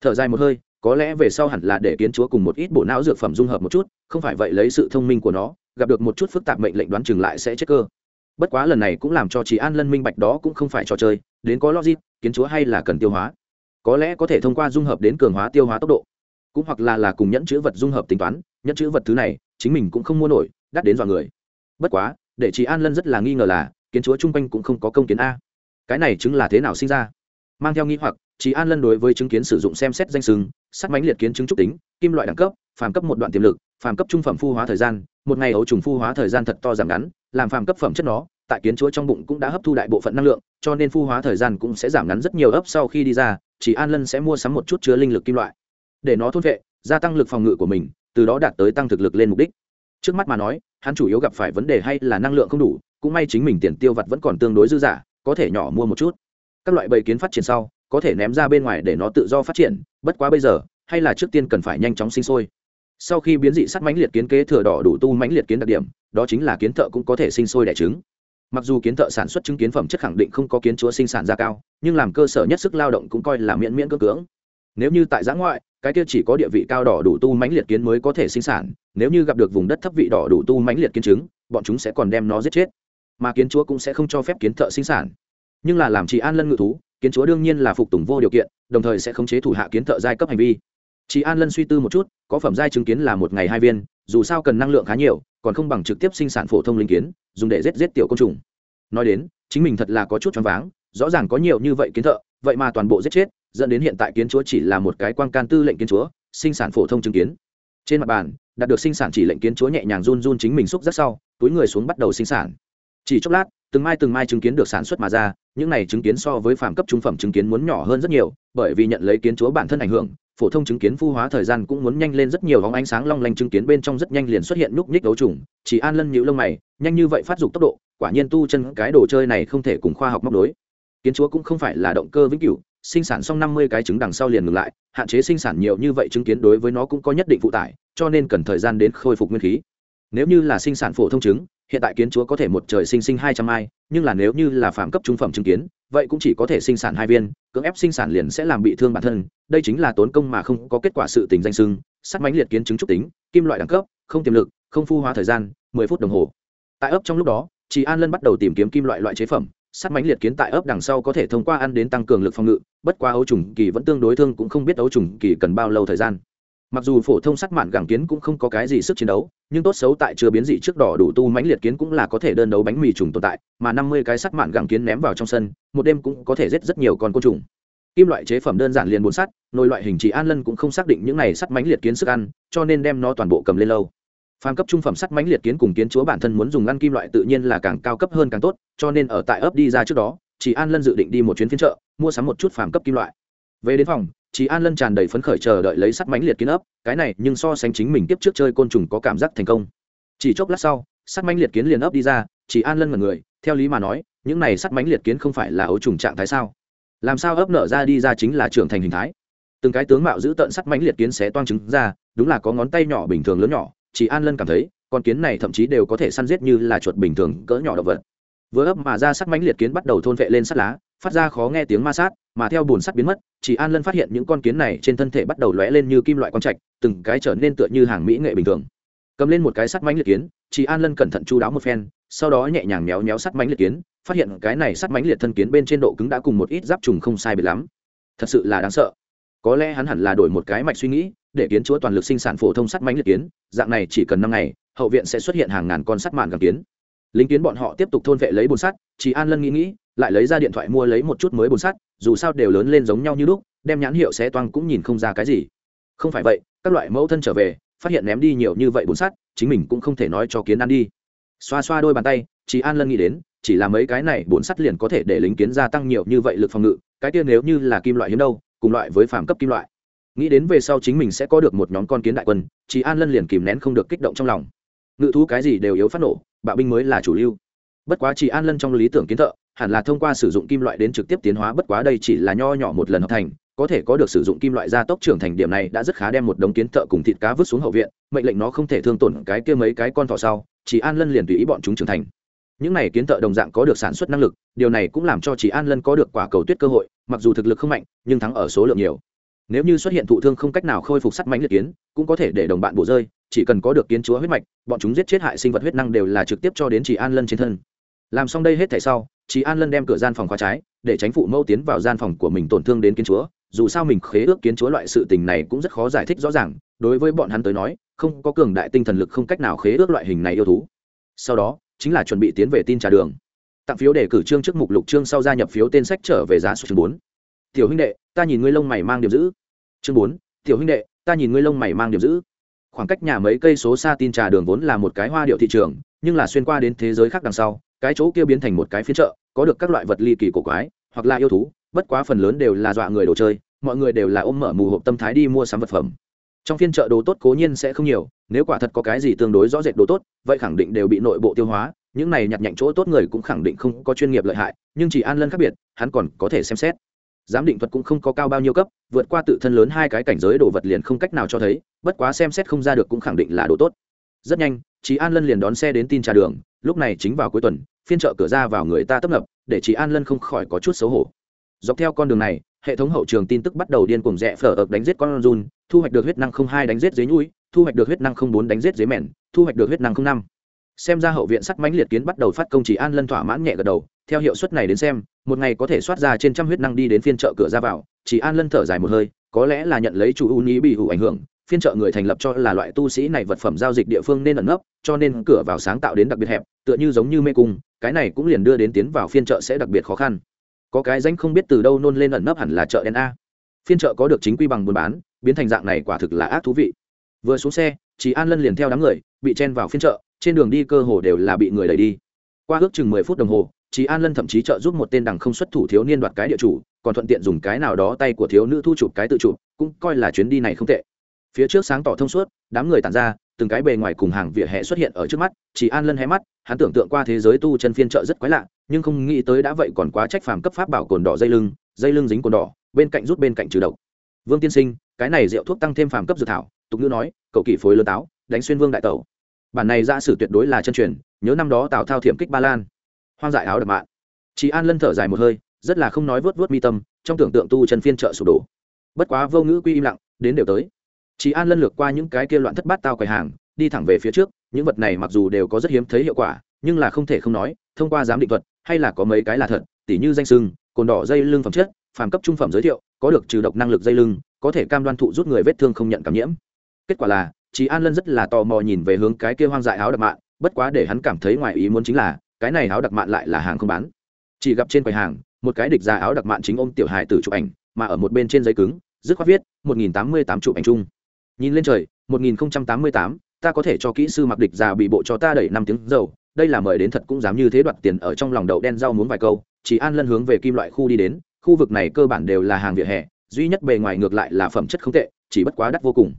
Thở dài một hơi có lẽ về sau hẳn là để kiến chúa cùng một ít bộ não dược phẩm dung hợp một chút, không phải vậy lấy sự thông minh của nó, gặp được một chút phức tạp mệnh lệnh đoán chừng lại sẽ chết cơ. Bất quá lần này cũng làm cho chị an lân minh bạch đó cũng không phải trò chơi, đến có logic, kiến chúa hay là cần tiêu hóa. Có lẽ có thể thông qua dung hợp đến cường hóa tiêu hóa tốc độ, cũng hoặc là là cùng nhẫn chữ vật dung hợp tính toán, nhẫn chữ vật thứ này, chính mình cũng không mua nổi, đắt đến dọa người. Bất quá, để chị an lân rất là nghi ngờ là, kiến chúa chung quanh cũng không có công kiến a. Cái này chứng là thế nào sinh ra? Mang theo nghi hoặc chị an lân đối với chứng kiến sử dụng xem xét danh sừng sắt mánh liệt kiến chứng trúc tính kim loại đẳng cấp phàm cấp một đoạn tiềm lực phàm cấp trung phẩm phu hóa thời gian một ngày ấu trùng phu hóa thời gian thật to giảm ngắn làm phàm cấp phẩm chất nó tại kiến chúa trong bụng cũng đã hấp thu đại bộ phận năng lượng cho nên phu hóa thời gian cũng sẽ giảm ngắn rất nhiều ấp sau khi đi ra chỉ an lân sẽ mua sắm một chút chứa linh lực kim loại. Để nó thôn vệ gia tăng lực phòng ngự của mình từ đó đạt tới tăng thực lực lên mục đích. Trước mắt mà nói hắn chủ yếu gặp phải vấn đề hay là năng lượng không đủ cũng may chính mình tiền tiêu vặt vẫn còn tương đối dư giả, có thể nhỏ mua một chút. Các loại bầy kiến phát triển sau có thể ném ra bên ngoài để nó tự do phát triển, bất quá bây giờ, hay là trước tiên cần phải nhanh chóng sinh sôi. Sau khi biến dị sắt mãnh liệt kiến kế thừa đỏ đủ tu mãnh liệt kiến đặc điểm, đó chính là kiến thợ cũng có thể sinh sôi đẻ trứng. Mặc dù kiến thợ sản xuất chứng kiến phẩm chất khẳng định không có kiến chúa sinh sản ra cao, nhưng làm cơ sở nhất sức lao động cũng coi là miễn miễn cơ cưỡng. Nếu như tại giã ngoại, cái kia chỉ có địa vị cao đỏ đủ tu mãnh liệt kiến mới có thể sinh sản, nếu như gặp được vùng đất thấp vị đỏ đủ tu mãnh liệt kiến trứng, bọn chúng sẽ còn đem nó giết chết. Mà kiến chúa cũng sẽ không cho phép kiến thợ sinh sản. Nhưng là làm trì an lân ngự thú kiến chúa đương nhiên là phục tùng vô điều kiện, đồng thời sẽ khống chế thủ hạ kiến thợ giai cấp hành vi. Chị an lân suy tư một chút, có phẩm giai chứng kiến là một ngày hai viên, dù sao cần năng lượng khá nhiều, còn không bằng trực tiếp sinh sản phổ thông linh kiến, dùng để giết giết tiểu côn trùng. Nói đến, chính mình thật là có chút choáng váng, rõ ràng có nhiều như vậy kiến thợ, vậy mà toàn bộ giết chết, dẫn đến hiện tại kiến chúa chỉ là một cái quan can tư lệnh kiến chúa, sinh sản phổ thông chứng kiến. Trên mặt bàn, đạt được sinh sản chỉ lệnh kiến chúa nhẹ nhàng run run chính mình xúc rất sau, túi người xuống bắt đầu sinh sản. Chỉ chốc lát từng mai từng mai chứng kiến được sản xuất mà ra, những này chứng kiến so với phạm cấp trung phẩm chứng kiến muốn nhỏ hơn rất nhiều, bởi vì nhận lấy kiến chúa bản thân ảnh hưởng, phổ thông chứng kiến phu hóa thời gian cũng muốn nhanh lên rất nhiều vòng ánh sáng long lanh chứng kiến bên trong rất nhanh liền xuất hiện núc nhích đấu trùng, chỉ an lân nhữ lông mày, nhanh như vậy phát dục tốc độ, quả nhiên tu chân cái đồ chơi này không thể cùng khoa học móc đối kiến chúa cũng không phải là động cơ vĩnh cửu, sinh sản xong năm mươi cái trứng đằng sau liền ngừng lại, hạn chế sinh sản nhiều như vậy chứng kiến đối với nó cũng có nhất định phụ tải, cho nên cần thời gian đến khôi phục nguyên khí. Nếu như là sinh sản phổ thông trứng hiện tại kiến chúa có thể một trời sinh sinh hai trăm mai, nhưng là nếu như là phạm cấp trung phẩm chứng kiến, vậy cũng chỉ có thể sinh sản hai viên, cưỡng ép sinh sản liền sẽ làm bị thương bản thân. Đây chính là tốn công mà không có kết quả sự tình danh sưng sắt mãnh liệt kiến chứng trúc tính, kim loại đẳng cấp, không tiềm lực, không phu hóa thời gian, mười phút đồng hồ. Tại ấp trong lúc đó chỉ an lân bắt đầu tìm kiếm kim loại loại chế phẩm, sắt mãnh liệt kiến tại ấp đằng sau có thể thông qua ăn đến tăng cường lực phòng ngự, bất qua ấu trùng kỳ vẫn tương đối thương cũng không biết ấu trùng kỳ cần bao lâu thời gian mặc dù phổ thông sắt mạn gẳng kiến cũng không có cái gì sức chiến đấu, nhưng tốt xấu tại chưa biến dị trước đỏ đủ tu mãnh liệt kiến cũng là có thể đơn đấu bánh mì trùng tồn tại, mà năm mươi cái sắt mạn gẳng kiến ném vào trong sân, một đêm cũng có thể giết rất nhiều con côn trùng. Kim loại chế phẩm đơn giản liền bốn sắt, nồi loại hình chỉ an lân cũng không xác định những này sắt mãnh liệt kiến sức ăn, cho nên đem nó toàn bộ cầm lên lâu. Phàm cấp trung phẩm sắt mãnh liệt kiến cùng kiến chúa bản thân muốn dùng ăn kim loại tự nhiên là càng cao cấp hơn càng tốt, cho nên ở tại ấp đi ra trước đó, chỉ an lân dự định đi một chuyến phiên chợ, mua sắm một chút phàm cấp kim loại. Về đến phòng chị an lân tràn đầy phấn khởi chờ đợi lấy sắt mánh liệt kiến ấp, cái này nhưng so sánh chính mình tiếp trước chơi côn trùng có cảm giác thành công. Chỉ chốc lát sau, sắt mánh liệt kiến liền ấp đi ra chị an lân mật người, theo lý mà nói, những này sắt mánh liệt kiến không phải là ấu trùng trạng thái sao? Làm sao ấp nở ra đi ra chính là trưởng thành hình thái? Từng cái tướng mạo giữ tận sắt mánh liệt kiến sẽ toang trứng ra, đúng là có ngón tay nhỏ bình thường lớn nhỏ chị an lân cảm thấy, con kiến này thậm chí đều có thể săn giết như là chuột bình thường cỡ nhỏ động vật vừa ấp mà ra sắt mánh liệt kiến bắt đầu thôn vệ lên sắt lá, phát ra khó nghe tiếng ma sát, mà theo bùn sắt biến mất, chỉ an lân phát hiện những con kiến này trên thân thể bắt đầu lóe lên như kim loại quang trạch, từng cái trở nên tựa như hàng mỹ nghệ bình thường. Cầm lên một cái sắt mánh liệt kiến, chỉ an lân cẩn thận chu đáo một phen, sau đó nhẹ nhàng méo méo sắt mánh liệt kiến, phát hiện cái này sắt mánh liệt thân kiến bên trên độ cứng đã cùng một ít giáp trùng không sai biệt lắm. Thật sự là đáng sợ. Có lẽ hắn hẳn là đổi một cái mạch suy nghĩ, để kiến chúa toàn lực sinh sản phổ thông sắt mánh liệt kiến, dạng này chỉ cần năm ngày, hậu viện sẽ xuất hiện hàng ngàn con sắt mạn gàng kiến lính kiến bọn họ tiếp tục thôn vệ lấy bồn sắt chỉ an lân nghĩ nghĩ, lại lấy ra điện thoại mua lấy một chút mới bồn sắt, dù sao đều lớn lên giống nhau như lúc, đem nhãn hiệu xé toang cũng nhìn không ra cái gì. Không phải vậy, các loại mẫu thân trở về, phát hiện ném đi nhiều như vậy bồn sắt, chính mình cũng không thể nói cho kiến ăn đi. Xoa xoa đôi bàn tay chị an lân nghĩ đến, chỉ là mấy cái này bồn sắt liền có thể để lính kiến gia tăng nhiều như vậy lực phòng ngự, cái kia nếu như là kim loại hiếm đâu, cùng loại với phàm cấp kim loại. Nghĩ đến về sau chính mình sẽ có được một nhóm con kiến đại quân chị an lân liền kìm nén không được kích động trong lòng. Ngự thú cái gì đều yếu phát nổ bạo binh mới là chủ lưu. Bất quá chỉ an lân trong lý tưởng kiến thợ, hẳn là thông qua sử dụng kim loại đến trực tiếp tiến hóa, bất quá đây chỉ là nho nhỏ một lần hợp thành, có thể có được sử dụng kim loại gia tốc trưởng thành điểm này đã rất khá đem một đống kiến thợ cùng thịt cá vứt xuống hậu viện, mệnh lệnh nó không thể thương tổn cái kia mấy cái con thỏ sau, chỉ an lân liền tùy ý bọn chúng trưởng thành. Những này kiến thợ đồng dạng có được sản xuất năng lực, điều này cũng làm cho chỉ an lân có được quả cầu tuyết cơ hội, mặc dù thực lực không mạnh, nhưng thắng ở số lượng nhiều. Nếu như xuất hiện thụ thương không cách nào khôi phục sắt mánh liệt kiến, cũng có thể để đồng bạn bổ rơi chỉ cần có được kiến chúa huyết mạch, bọn chúng giết chết hại sinh vật huyết năng đều là trực tiếp cho đến chỉ an lân trên thân. Làm xong đây hết thảy sau chị an lân đem cửa gian phòng khóa trái, để tránh phụ mâu tiến vào gian phòng của mình tổn thương đến kiến chúa. Dù sao mình khế ước kiến chúa loại sự tình này cũng rất khó giải thích rõ ràng, đối với bọn hắn tới nói, không có cường đại tinh thần lực không cách nào khế ước loại hình này yêu thú. Sau đó, chính là chuẩn bị tiến về tin trà đường. Tặng phiếu để cử trương trước mục lục trương sau gia nhập phiếu tên sách trở về giá số chương bốn. Tiểu huynh đệ, ta nhìn ngươi lông mày mang điểm giữ. Chương bốn, tiểu huynh đệ, ta nhìn ngươi lông mày mang điểm giữ khoảng cách nhà mấy cây số xa tin trà đường vốn là một cái hoa điệu thị trường, nhưng là xuyên qua đến thế giới khác đằng sau, cái chỗ kia biến thành một cái phiên chợ, có được các loại vật ly kỳ cổ quái, hoặc là yêu thú, bất quá phần lớn đều là dọa người đồ chơi, mọi người đều là ôm mở mù hộp tâm thái đi mua sắm vật phẩm. Trong phiên chợ đồ tốt cố nhiên sẽ không nhiều, nếu quả thật có cái gì tương đối rõ rệt đồ tốt, vậy khẳng định đều bị nội bộ tiêu hóa, những này nhặt nhạnh chỗ tốt người cũng khẳng định không có chuyên nghiệp lợi hại, nhưng chỉ an lân khác biệt, hắn còn có thể xem xét giám định thuật cũng không có cao bao nhiêu cấp, vượt qua tự thân lớn hai cái cảnh giới đồ vật liền không cách nào cho thấy, bất quá xem xét không ra được cũng khẳng định là đồ tốt. Rất nhanh chị an lân liền đón xe đến tin trà đường, lúc này chính vào cuối tuần, phiên chợ cửa ra vào người ta tấp nập, để chị an lân không khỏi có chút xấu hổ. Dọc theo con đường này, hệ thống hậu trường tin tức bắt đầu điên cùng rẽ phở ập đánh giết con run, thu hoạch được huyết năng không hai đánh giết dưới nhũi thu hoạch được huyết năng không bốn đánh giết dưới mẻn thu hoạch được huyết năng không năm xem ra hậu viện sắc mãnh liệt kiến bắt đầu phát công chỉ an lân thỏa mãn nhẹ gật đầu, theo hiệu suất này đến xem, một ngày có thể soát ra trên trăm huyết năng đi đến phiên chợ cửa ra vào, chỉ an lân thở dài một hơi, có lẽ là nhận lấy chủ ưu ní bị hủ ảnh hưởng, phiên chợ người thành lập cho là loại tu sĩ này vật phẩm giao dịch địa phương nên ẩn nấp, cho nên cửa vào sáng tạo đến đặc biệt hẹp, tựa như giống như mê cung, cái này cũng liền đưa đến tiến vào phiên chợ sẽ đặc biệt khó khăn. Có cái danh không biết từ đâu nôn lên ẩn nấp hẳn là chợ đen a. Phiên chợ có được chính quy bằng buôn bán, biến thành dạng này quả thực là ác thú vị. Vừa xuống xe, chỉ an lân liền theo đám người, bị chen vào phiên chợ trên đường đi cơ hồ đều là bị người đẩy đi. Qua ước chừng mười phút đồng hồ chị an lân thậm chí trợ giúp một tên đằng không xuất thủ thiếu niên đoạt cái địa chủ, còn thuận tiện dùng cái nào đó tay của thiếu nữ thu chụp cái tự chụp, cũng coi là chuyến đi này không tệ. Phía trước sáng tỏ thông suốt, đám người tản ra, từng cái bề ngoài cùng hàng vỉa hè xuất hiện ở trước mắt chỉ an lân hé mắt, hắn tưởng tượng qua thế giới tu chân phiên trợ rất quái lạ, nhưng không nghĩ tới đã vậy còn quá trách phàm cấp pháp bảo cồn đỏ dây lưng dây lưng dính cồn đỏ, bên cạnh rút bên cạnh trừ độc. Vương tiên sinh, cái này rượu thuốc tăng thêm phàm cấp dược thảo, tục ngữ nói, cậu kỷ phối lớn táo, đánh xuyên vương đại tẩu bản này ra sử tuyệt đối là chân truyền, nhớ năm đó tào thao thiểm kích ba lan. Hoang dại áo đập mạng chị an lân thở dài một hơi, rất là không nói vớt vớt mi tâm, trong tưởng tượng tu chân phiên trợ sụp đổ. Bất quá vô ngữ quy im lặng, đến đều tới. Chị an lân lược qua những cái kia loạn thất bát tao quầy hàng, đi thẳng về phía trước, những vật này mặc dù đều có rất hiếm thấy hiệu quả, nhưng là không thể không nói, thông qua giám định thuật, hay là có mấy cái là thật, tỉ như danh sưng, cồn đỏ dây lưng phẩm chất, phàm cấp trung phẩm giới thiệu, có được trừ độc năng lực dây lưng, có thể cam đoan thụ rút người vết thương không nhận cảm nhiễm. Kết quả là chị an lân rất là tò mò nhìn về hướng cái kia hoang dại áo đặc mạn, bất quá để hắn cảm thấy ngoài ý muốn chính là, cái này áo đặc mạn lại là hàng không bán. Chỉ gặp trên quầy hàng, một cái địch già áo đặc mạn chính ôm tiểu hài tử chụp ảnh, mà ở một bên trên giấy cứng, dứt khoát viết, một nghìn tám mươi tám chụp ảnh chung. Nhìn lên trời, một nghìn tám mươi tám, ta có thể cho kỹ sư mặc địch già bị bộ cho ta đẩy năm tiếng dầu, đây là mời đến thật cũng dám như thế đoạt tiền ở trong lòng đậu đen rau muốn vài câu. Chỉ an lân hướng về kim loại khu đi đến, khu vực này cơ bản đều là hàng vỉa hè, duy nhất bề ngoài ngược lại là phẩm chất không tệ, chỉ bất quá đắt vô cùng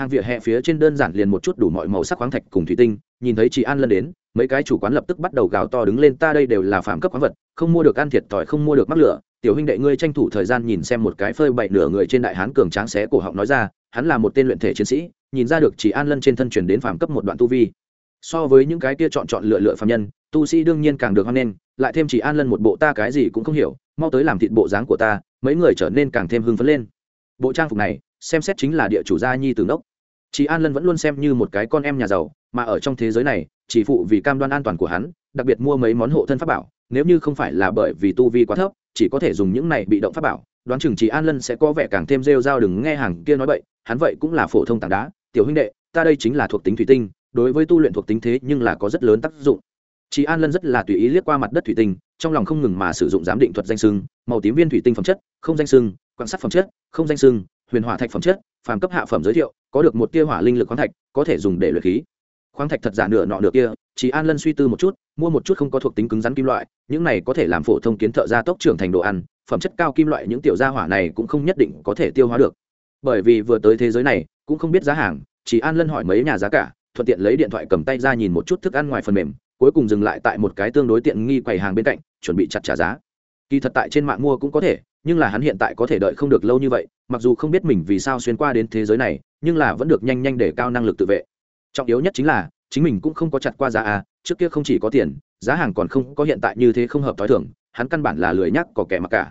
hàng vỉa hè phía trên đơn giản liền một chút đủ mọi màu sắc khoáng thạch cùng thủy tinh, nhìn thấy chị an lân đến, mấy cái chủ quán lập tức bắt đầu gào to đứng lên, ta đây đều là phạm cấp khoáng vật, không mua được ăn thiệt thòi, không mua được mắc lửa. Tiểu huynh đệ, ngươi tranh thủ thời gian nhìn xem một cái phơi bậy nửa người trên đại hán cường tráng xé cổ họng nói ra, hắn là một tên luyện thể chiến sĩ, nhìn ra được chỉ an lân trên thân chuyển đến phạm cấp một đoạn tu vi. So với những cái kia chọn chọn lựa lựa phạm nhân, tu sĩ đương nhiên càng được hoan nghênh, lại thêm chỉ an lân một bộ ta cái gì cũng không hiểu, mau tới làm thịt bộ dáng của ta, mấy người trở nên càng thêm hưng phấn lên. Bộ trang phục này xem xét chính là địa chủ gia nhi từ nốc. Chị an lân vẫn luôn xem như một cái con em nhà giàu, mà ở trong thế giới này, chỉ phụ vì cam đoan an toàn của hắn, đặc biệt mua mấy món hộ thân pháp bảo, nếu như không phải là bởi vì tu vi quá thấp, chỉ có thể dùng những này bị động pháp bảo. Đoán chừng chị an lân sẽ có vẻ càng thêm rêu r a o đừng nghe hàng kia nói vậy hắn vậy cũng là phổ thông tảng đá. Tiểu huynh đệ, ta đây chính là thuộc tính thủy tinh, đối với tu luyện thuộc tính thế nhưng là có rất lớn tác dụng. Chị an lân rất là tùy ý liếc qua mặt đất thủy tinh, trong lòng không ngừng mà sử dụng giám định thuật danh sưng, màu tím viên thủy tinh phẩm chất, không danh sưng, quan sát phẩm chất, không danh sưng huyền hỏa thạch phẩm chất, phàm cấp hạ phẩm giới thiệu, có được một tia hỏa linh lực khoáng thạch, có thể dùng để luyện khí. Khoáng thạch thật giả nửa nọ nửa kia, chỉ an lân suy tư một chút, mua một chút không có thuộc tính cứng rắn kim loại, những này có thể làm phổ thông kiến thợ gia tốc trưởng thành đồ ăn, phẩm chất cao kim loại những tiểu gia hỏa này cũng không nhất định có thể tiêu hóa được. Bởi vì vừa tới thế giới này, cũng không biết giá hàng, chỉ an lân hỏi mấy nhà giá cả, thuận tiện lấy điện thoại cầm tay ra nhìn một chút thức ăn ngoài phần mềm, cuối cùng dừng lại tại một cái tương đối tiện nghi quầy hàng bên cạnh, chuẩn bị chặt trả giá. Kỳ thật tại trên mạng mua cũng có thể nhưng là hắn hiện tại có thể đợi không được lâu như vậy, mặc dù không biết mình vì sao xuyên qua đến thế giới này, nhưng là vẫn được nhanh nhanh để cao năng lực tự vệ. Trọng yếu nhất chính là, chính mình cũng không có chặt qua giá a, trước kia không chỉ có tiền, giá hàng còn không có hiện tại như thế không hợp t h o i thưởng hắn căn bản là lười nhắc có kẻ mặc cả.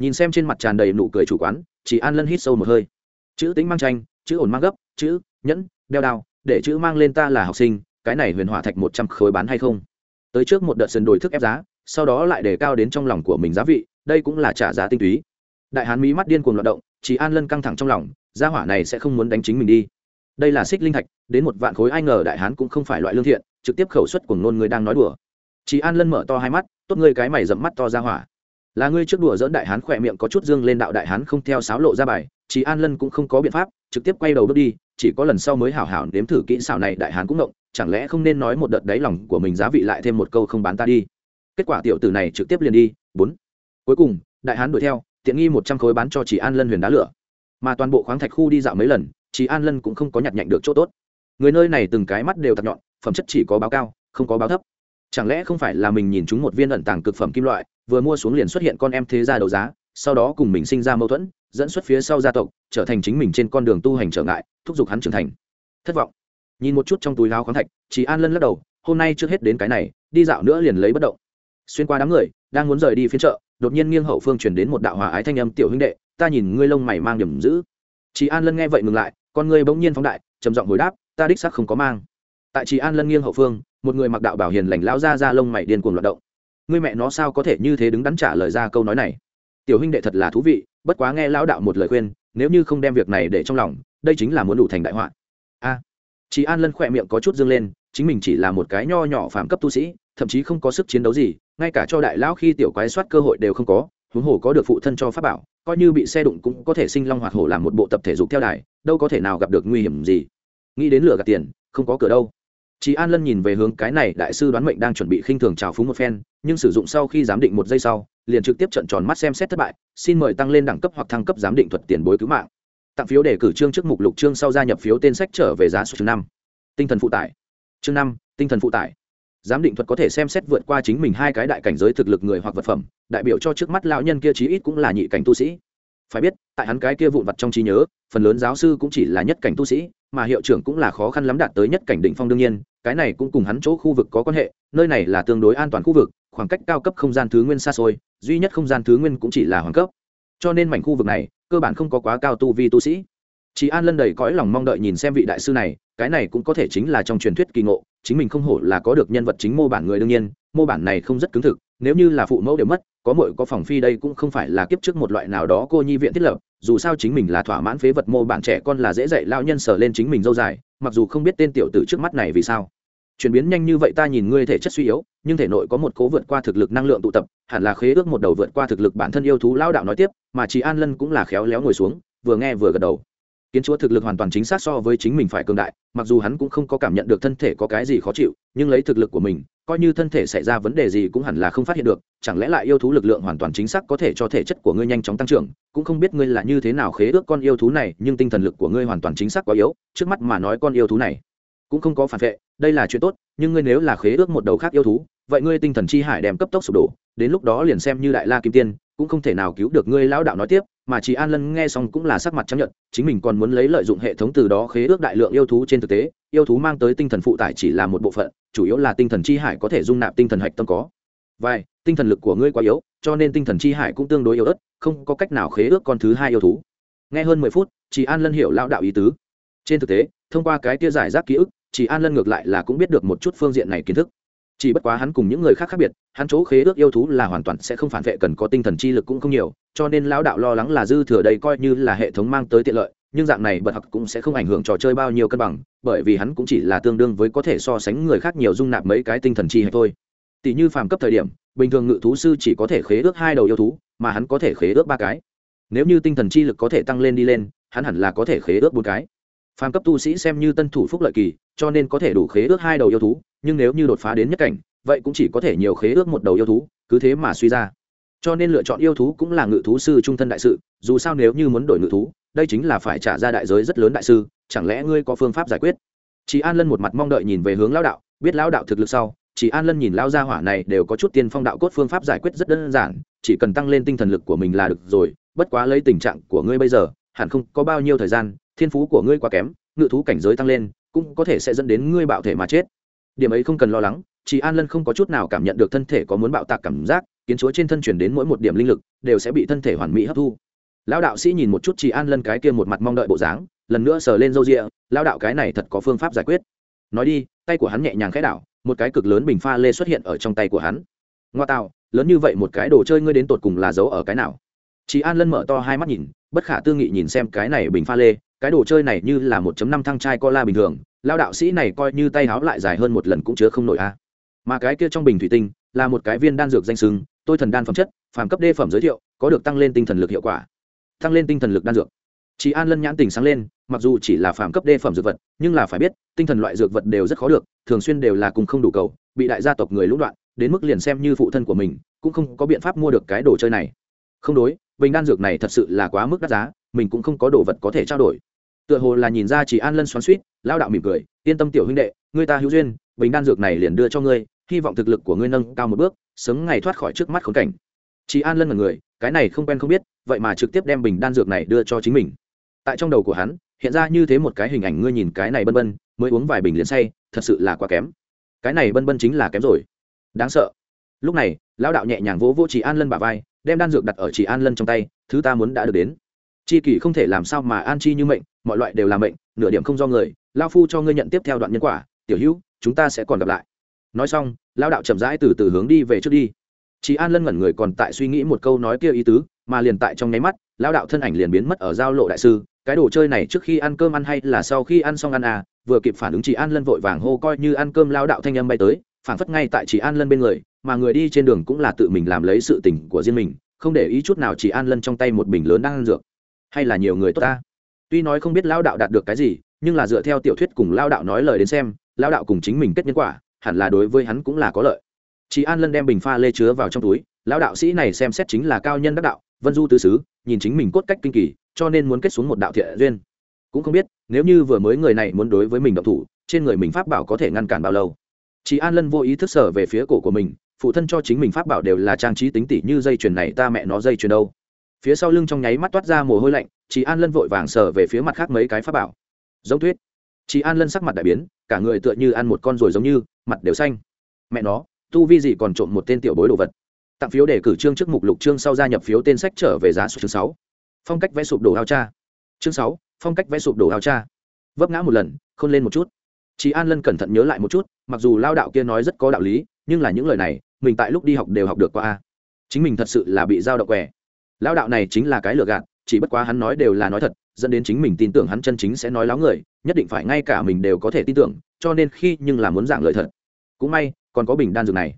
Nhìn xem trên mặt tràn đầy nụ cười chủ quán, chỉ an lân hít sâu một hơi. Chữ tính mang tranh, chữ ổn mang gấp, chữ, nhẫn, đeo đao, để chữ mang lên ta là học sinh, cái này huyền hỏa thạch một trăm khối bán hay không? Tới trước một đợt sườn đồi thức ép giá, sau đó lại để cao đến trong lòng của mình giá vị đây cũng là trả giá tinh túy. Đại hán mỹ mắt điên cuồng loạt động, chỉ an lân căng thẳng trong lòng, gia hỏa này sẽ không muốn đánh chính mình đi. Đây là xích linh thạch, đến một vạn khối ai ngờ đại hán cũng không phải loại lương thiện, trực tiếp khẩu suất của ngôn người đang nói đùa. Chỉ an lân mở to hai mắt, tốt ngươi cái mày dẫm mắt to ra hỏa. Là ngươi trước đùa dỡn đại hán khỏe miệng có chút dương lên đạo đại hán không theo sáo lộ ra bài, chỉ an lân cũng không có biện pháp, trực tiếp quay đầu bước đi, chỉ có lần sau mới hảo hảo nếm thử kỹ xảo này đại hán cũng động chẳng lẽ không nên nói một đợt đáy lòng của mình giá vị lại thêm một câu không bán ta đi. Kết quả tiểu tử này trực tiếp liền đi, bốn cuối cùng, đại hán đuổi theo, tiện nghi một trăm khối bán cho chỉ an lân huyền đá lửa. Mà toàn bộ khoáng thạch khu đi dạo mấy lần chị an lân cũng không có nhặt nhạnh được chỗ tốt. Người nơi này từng cái mắt đều tặc nhọn, phẩm chất chỉ có báo cao, không có báo thấp. Chẳng lẽ không phải là mình nhìn chúng một viên ẩn tàng cực phẩm kim loại, vừa mua xuống liền xuất hiện con em thế gia đấu giá, sau đó cùng mình sinh ra mâu thuẫn, dẫn xuất phía sau gia tộc, trở thành chính mình trên con đường tu hành trở ngại, thúc giục hắn trưởng thành. Thất vọng. Nhìn một chút trong túi láo khoáng thạch chị an lân lắc đầu, hôm nay trước hết đến cái này, đi dạo nữa liền lấy bất động. Xuyên qua đám người, đang muốn rời đi phiên chợ đột nhiên nghiêng hậu phương truyền đến một đạo hòa ái thanh âm, tiểu huynh đệ, ta nhìn ngươi lông mày mang điểm giữ chị an lân nghe vậy ngừng lại, con ngươi bỗng nhiên phóng đại, trầm giọng hồi đáp, ta đích sắc không có mang. Tại chị an lân nghiêng hậu phương, một người mặc đạo bảo hiền lành lão ra ra lông mày điên cuồng loạt động. Ngươi mẹ nó sao có thể như thế đứng đắn trả lời ra câu nói này? Tiểu huynh đệ thật là thú vị, bất quá nghe lão đạo một lời khuyên, nếu như không đem việc này để trong lòng, đây chính là muốn đủ thành đại họa. A. Chị an lân khỏe miệng có chút dương lên, chính mình chỉ là một cái nho nhỏ phạm cấp tu sĩ, thậm chí không có sức chiến đấu gì ngay cả cho đại lão khi tiểu quái soát cơ hội đều không có, huống hồ có được phụ thân cho pháp bảo, coi như bị xe đụng cũng có thể sinh long hoạt hổ làm một bộ tập thể dục theo đài, đâu có thể nào gặp được nguy hiểm gì. Nghĩ đến lửa gạt tiền, không có cửa đâu. Chị an lân nhìn về hướng cái này đại sư đoán mệnh đang chuẩn bị khinh thường trào phúng một phen, nhưng sử dụng sau khi giám định một giây sau, liền trực tiếp trận tròn mắt xem xét thất bại, xin mời tăng lên đẳng cấp hoặc thăng cấp giám định thuật tiền bối cứu mạng. Tặng phiếu để cử trương trước mục lục trương sau gia nhập phiếu tên sách trở về giá số chương năm. Tinh thần phụ tải. Chương năm, tinh thần phụ tải giám định thuật có thể xem xét vượt qua chính mình hai cái đại cảnh giới thực lực người hoặc vật phẩm, đại biểu cho trước mắt lão nhân kia chí ít cũng là nhị cảnh tu sĩ. Phải biết, tại hắn cái kia vụn vặt trong trí nhớ, phần lớn giáo sư cũng chỉ là nhất cảnh tu sĩ, mà hiệu trưởng cũng là khó khăn lắm đạt tới nhất cảnh định phong đương nhiên, cái này cũng cùng hắn chỗ khu vực có quan hệ, nơi này là tương đối an toàn khu vực, khoảng cách cao cấp không gian thứ nguyên xa xôi, duy nhất không gian thứ nguyên cũng chỉ là hoàng cấp. Cho nên mảnh khu vực này, cơ bản không có quá cao tu vi tu sĩ chị an lân đầy cõi lòng mong đợi nhìn xem vị đại sư này, cái này cũng có thể chính là trong truyền thuyết kỳ ngộ, chính mình không hổ là có được nhân vật chính mô bản người đương nhiên, mô bản này không rất cứng thực, nếu như là phụ mẫu đều mất, có mội có phòng phi đây cũng không phải là kiếp trước một loại nào đó cô nhi viện thiết lập, dù sao chính mình là thỏa mãn phế vật mô bản trẻ con là dễ dạy lao nhân sở lên chính mình dâu dài, mặc dù không biết tên tiểu tử trước mắt này vì sao. Chuyển biến nhanh như vậy ta nhìn ngươi thể chất suy yếu, nhưng thể nội có một cố vượt qua thực lực năng lượng tụ tập, hẳn là khế ước một đầu vượt qua thực lực bản thân yêu thú lao đạo nói tiếp, mà chị an lân cũng là khéo léo ngồi xuống, vừa nghe vừa gật đầu kiến chúa thực lực hoàn toàn chính xác so với chính mình phải cường đại, mặc dù hắn cũng không có cảm nhận được thân thể có cái gì khó chịu, nhưng lấy thực lực của mình, coi như thân thể xảy ra vấn đề gì cũng hẳn là không phát hiện được, chẳng lẽ lại yêu thú lực lượng hoàn toàn chính xác có thể cho thể chất của ngươi nhanh chóng tăng trưởng, cũng không biết ngươi là như thế nào khế ước con yêu thú này, nhưng tinh thần lực của ngươi hoàn toàn chính xác quá yếu, trước mắt mà nói con yêu thú này cũng không có phản vệ, đây là chuyện tốt, nhưng ngươi nếu là khế ước một đầu khác yêu thú, vậy ngươi tinh thần chi hải đem cấp tốc sụp đổ, đến lúc đó liền xem như đại la kim tiên, cũng không thể nào cứu được ngươi, lão đạo nói tiếp mà chỉ an lân nghe xong cũng là sắc mặt chấp nhận chính mình còn muốn lấy lợi dụng hệ thống từ đó khế ước đại lượng yêu thú trên thực tế, yêu thú mang tới tinh thần phụ tải chỉ là một bộ phận, chủ yếu là tinh thần chi hải có thể dung nạp tinh thần hạch tâm có. Vài tinh thần lực của ngươi quá yếu, cho nên tinh thần chi hải cũng tương đối yếu ớt, không có cách nào khế ước con thứ hai yêu thú. Nghe hơn mười phút chị an lân hiểu lão đạo ý tứ. Trên thực tế, thông qua cái tia giải rác ký ức chị an lân ngược lại là cũng biết được một chút phương diện này kiến thức chỉ bất quá hắn cùng những người khác khác biệt, hắn chỗ khế ước yêu thú là hoàn toàn sẽ không phản vệ cần có tinh thần chi lực cũng không nhiều, cho nên lão đạo lo lắng là dư thừa đây coi như là hệ thống mang tới tiện lợi, nhưng dạng này bật học cũng sẽ không ảnh hưởng trò chơi bao nhiêu cân bằng, bởi vì hắn cũng chỉ là tương đương với có thể so sánh người khác nhiều dung nạp mấy cái tinh thần chi hay thôi. Tỷ như phàm cấp thời điểm, bình thường ngự thú sư chỉ có thể khế ước hai đầu yêu thú, mà hắn có thể khế ước ba cái. Nếu như tinh thần chi lực có thể tăng lên đi lên, hắn hẳn là có thể khế ước bốn cái. Phàm cấp tu sĩ xem như tân thủ phúc lợi kỳ, cho nên có thể đủ khế ước hai đầu yêu thú nhưng nếu như đột phá đến nhất cảnh, vậy cũng chỉ có thể nhiều khế ước một đầu yêu thú, cứ thế mà suy ra. Cho nên lựa chọn yêu thú cũng là ngự thú sư trung thân đại sự, dù sao nếu như muốn đổi ngự thú, đây chính là phải trả ra đại giới rất lớn đại sư, chẳng lẽ ngươi có phương pháp giải quyết? Chị an lân một mặt mong đợi nhìn về hướng lão đạo, biết lão đạo thực lực sau chị an lân nhìn lao gia hỏa này đều có chút tiên phong đạo cốt phương pháp giải quyết rất đơn giản, chỉ cần tăng lên tinh thần lực của mình là được rồi, bất quá lấy tình trạng của ngươi bây giờ, hẳn không có bao nhiêu thời gian, thiên phú của ngươi quá kém, ngự thú cảnh giới tăng lên, cũng có thể sẽ dẫn đến ngươi bạo thể mà chết điểm ấy không cần lo lắng chị an lân không có chút nào cảm nhận được thân thể có muốn bạo tạc cảm giác, kiến chúa trên thân chuyển đến mỗi một điểm linh lực, đều sẽ bị thân thể hoàn mỹ hấp thu. Lão đạo sĩ nhìn một chút chị an lân cái kia một mặt mong đợi bộ dáng, lần nữa sờ lên râu rịa lão đạo cái này thật có phương pháp giải quyết. Nói đi, tay của hắn nhẹ nhàng khẽ đảo, một cái cực lớn bình pha lê xuất hiện ở trong tay của hắn. Ngoa tạo lớn như vậy một cái đồ chơi ngươi đến tột cùng là giấu ở cái nào? Chị an lân mở to hai mắt nhìn, bất khả tư nghị nhìn xem cái này bình pha lê, cái đồ chơi này như là một năm thăng trai co la bình thường lao đạo sĩ này coi như tay háo lại dài hơn một lần cũng chứa không nổi a. Mà cái kia trong bình thủy tinh, là một cái viên đan dược danh sưng tôi thần đan phẩm chất, phàm cấp đê phẩm giới thiệu, có được tăng lên tinh thần lực hiệu quả. Tăng lên tinh thần lực đan dược. Chị an lân nhãn tình sáng lên, mặc dù chỉ là phàm cấp đê phẩm dược vật, nhưng là phải biết, tinh thần loại dược vật đều rất khó được, thường xuyên đều là cùng không đủ cầu, bị đại gia tộc người lũng đoạn, đến mức liền xem như phụ thân của mình, cũng không có biện pháp mua được cái đồ chơi này. Không đối, bình đan dược này thật sự là quá mức đắt giá, mình cũng không có đồ vật có thể trao đổi tựa hồ là nhìn ra chỉ an lân xoắn suýt lao đạo mỉm cười, yên tâm tiểu huynh đệ người ta hữu duyên, bình đan dược này liền đưa cho ngươi, hy vọng thực lực của ngươi nâng cao một bước, sớm ngày thoát khỏi trước mắt khốn cảnh. Chị an lân là người, cái này không quen không biết, vậy mà trực tiếp đem bình đan dược này đưa cho chính mình. Tại trong đầu của hắn, hiện ra như thế một cái hình ảnh, ngươi nhìn cái này bân bân, mới uống vài bình liền say, thật sự là quá kém. Cái này bân bân chính là kém rồi. Đáng sợ. Lúc này, lão đạo nhẹ nhàng vỗ vỗ chị an lân bả vai, đem đan dược đặt ở chị an lân trong tay, thứ ta muốn đã được đến chi kỷ không thể làm sao mà an chi như mệnh, mọi loại đều là mệnh, nửa điểm không do người, lao phu cho ngươi nhận tiếp theo đoạn nhân quả, tiểu hữu, chúng ta sẽ còn gặp lại. Nói xong, lao đạo chậm rãi từ từ hướng đi về trước đi. Chị an lân ngẩn người còn tại suy nghĩ một câu nói kia ý tứ, mà liền tại trong nháy mắt, lao đạo thân ảnh liền biến mất ở giao lộ đại sư, cái đồ chơi này trước khi ăn cơm ăn hay là sau khi ăn xong ăn à vừa kịp phản ứng chị an lân vội vàng hô coi như ăn cơm lao đạo thanh âm bay tới, phản phất ngay tại chị an lân bên người, mà người đi trên đường cũng là tự mình làm lấy sự tình của riêng mình, không để ý chút nào chị an lân trong tay một bình lớn đang ăn dược hay là nhiều người tốt ta? Tuy nói không biết lao đạo đạt được cái gì, nhưng là dựa theo tiểu thuyết cùng lao đạo nói lời đến xem lao đạo cùng chính mình kết nhân quả, hẳn là đối với hắn cũng là có lợi. Chị an lân đem bình pha lê chứa vào trong túi, lão đạo sĩ này xem xét chính là cao nhân đắc đạo, vân du tứ xứ nhìn chính mình cốt cách kinh kỳ, cho nên muốn kết xuống một đạo thiện duyên. Cũng không biết, nếu như vừa mới người này muốn đối với mình độc thủ, trên người mình pháp bảo có thể ngăn cản bao lâu? Chị an lân vô ý thức sở về phía cổ của mình, phụ thân cho chính mình pháp bảo đều là trang trí tính tỉ như dây chuyền này ta mẹ nó dây chuyền đâu? Phía sau lưng trong nháy mắt toát ra mồ hôi lạnh chị an lân vội vàng sờ về phía mặt khác mấy cái pháp bảo. Giống thuyết chị an lân sắc mặt đại biến, cả người tựa như ăn một con rồi giống như, mặt đều xanh. Mẹ nó, tu vi gì còn trộm một tên tiểu bối đồ vật. Tặng phiếu để cử trương trước mục lục trương sau gia nhập phiếu tên sách trở về giá số chương sáu. Phong cách vẽ sụp đổ ao cha. Chương sáu, phong cách vẽ sụp đổ ao cha. Vấp ngã một lần không lên một chút. Chị an lân cẩn thận nhớ lại một chút, mặc dù lao đạo kia nói rất có đạo lý, nhưng là những lời này, mình tại lúc đi học đều học được qua a. Chính mình thật sự là bị giao động què lão đạo này chính là cái lừa gạt, chỉ bất quá hắn nói đều là nói thật, dẫn đến chính mình tin tưởng hắn chân chính sẽ nói láo người, nhất định phải ngay cả mình đều có thể tin tưởng, cho nên khi nhưng là muốn giảng lời thật. Cũng may, còn có bình đan dược này.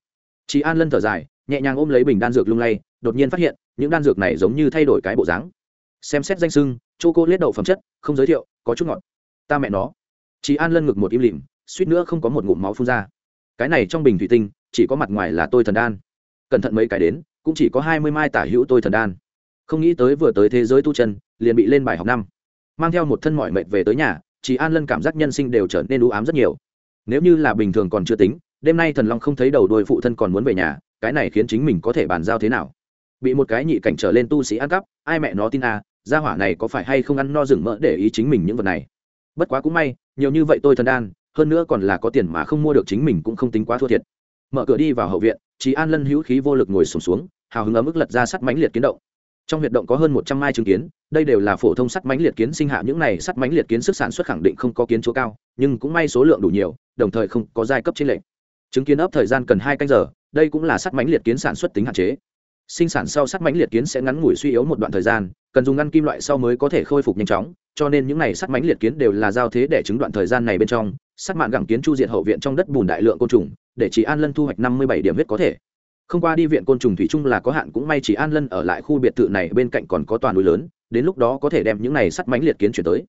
Chị an lân thở dài, nhẹ nhàng ôm lấy bình đan dược lung lay, đột nhiên phát hiện, những đan dược này giống như thay đổi cái bộ dáng. Xem xét danh sưng chô cô lết đậu phẩm chất, không giới thiệu, có chút ngọt. Ta mẹ nó. Chị an lân ngực một im lìm, suýt nữa không có một ngụm máu phun ra. Cái này trong bình thủy tinh, chỉ có mặt ngoài là tôi thần đan. Cẩn thận mấy cái đến, cũng chỉ có hai mươi mai tả hữu tôi thần đan không nghĩ tới vừa tới thế giới tu chân liền bị lên bài học năm. Mang theo một thân mọi mệt về tới nhà chị an lân cảm giác nhân sinh đều trở nên u ám rất nhiều. Nếu như là bình thường còn chưa tính đêm nay thần long không thấy đầu đôi phụ thân còn muốn về nhà cái này khiến chính mình có thể bàn giao thế nào? Bị một cái nhị cảnh trở lên tu sĩ ăn cắp ai mẹ nó tin à gia hỏa này có phải hay không ăn no rừng mỡ để ý chính mình những vật này? Bất quá cũng may nhiều như vậy tôi thần đan hơn nữa còn là có tiền mà không mua được chính mình cũng không tính quá thua thiệt. Mở cửa đi vào hậu viện chị an lân hữu khí vô lực ngồi sùng xuống, xuống hào hứng ấm ức lật ra sắt mãnh liệt kiến động trong huyệt động có hơn một trăm mai chứng kiến, đây đều là phổ thông sắt mánh liệt kiến sinh hạ, những này sắt mánh liệt kiến sức sản xuất khẳng định không có kiến chúa cao, nhưng cũng may số lượng đủ nhiều, đồng thời không có giai cấp trên lệnh chứng kiến ấp thời gian cần hai canh giờ, đây cũng là sắt mánh liệt kiến sản xuất tính hạn chế. Sinh sản sau sắt mánh liệt kiến sẽ ngắn ngủi suy yếu một đoạn thời gian, cần dùng ngăn kim loại sau mới có thể khôi phục nhanh chóng, cho nên những này sắt mánh liệt kiến đều là giao thế để chứng đoạn thời gian này bên trong. Sắt mạng gẳng kiến chu diệt hậu viện trong đất bùn đại lượng côn trùng, để chỉ an lân thu hoạch năm mươi bảy điểm huyết có thể không qua đi viện côn trùng thủy chung là có hạn cũng may chỉ an lân ở lại khu biệt thự này bên cạnh còn có toàn núi lớn, đến lúc đó có thể đem những này sắt mánh liệt kiến chuyển tới.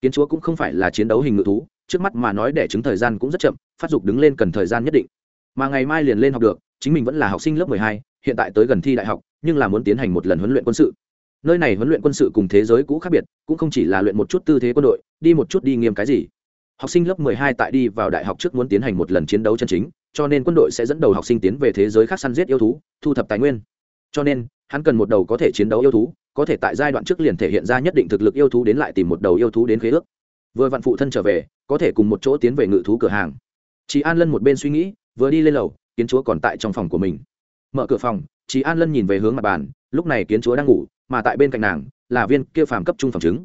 Kiến chúa cũng không phải là chiến đấu hình ngự thú, trước mắt mà nói để chứng thời gian cũng rất chậm, phát dục đứng lên cần thời gian nhất định. Mà ngày mai liền lên học được, chính mình vẫn là học sinh lớp mười hai, hiện tại tới gần thi đại học, nhưng là muốn tiến hành một lần huấn luyện quân sự. Nơi này huấn luyện quân sự cùng thế giới cũ khác biệt, cũng không chỉ là luyện một chút tư thế quân đội, đi một chút đi nghiêm cái gì. Học sinh lớp mười hai tại đi vào đại học trước muốn tiến hành một lần chiến đấu chân chính cho nên quân đội sẽ dẫn đầu học sinh tiến về thế giới khác săn giết yêu thú, thu thập tài nguyên. Cho nên, hắn cần một đầu có thể chiến đấu yêu thú, có thể tại giai đoạn trước liền thể hiện ra nhất định thực lực yêu thú đến lại tìm một đầu yêu thú đến khế ước. Vừa vặn phụ thân trở về, có thể cùng một chỗ tiến về ngự thú cửa hàng. Chị an lân một bên suy nghĩ, vừa đi lên lầu, kiến chúa còn tại trong phòng của mình. Mở cửa phòng chị an lân nhìn về hướng mặt bàn, lúc này kiến chúa đang ngủ, mà tại bên cạnh nàng là viên kia phàm cấp trung phẩm trứng.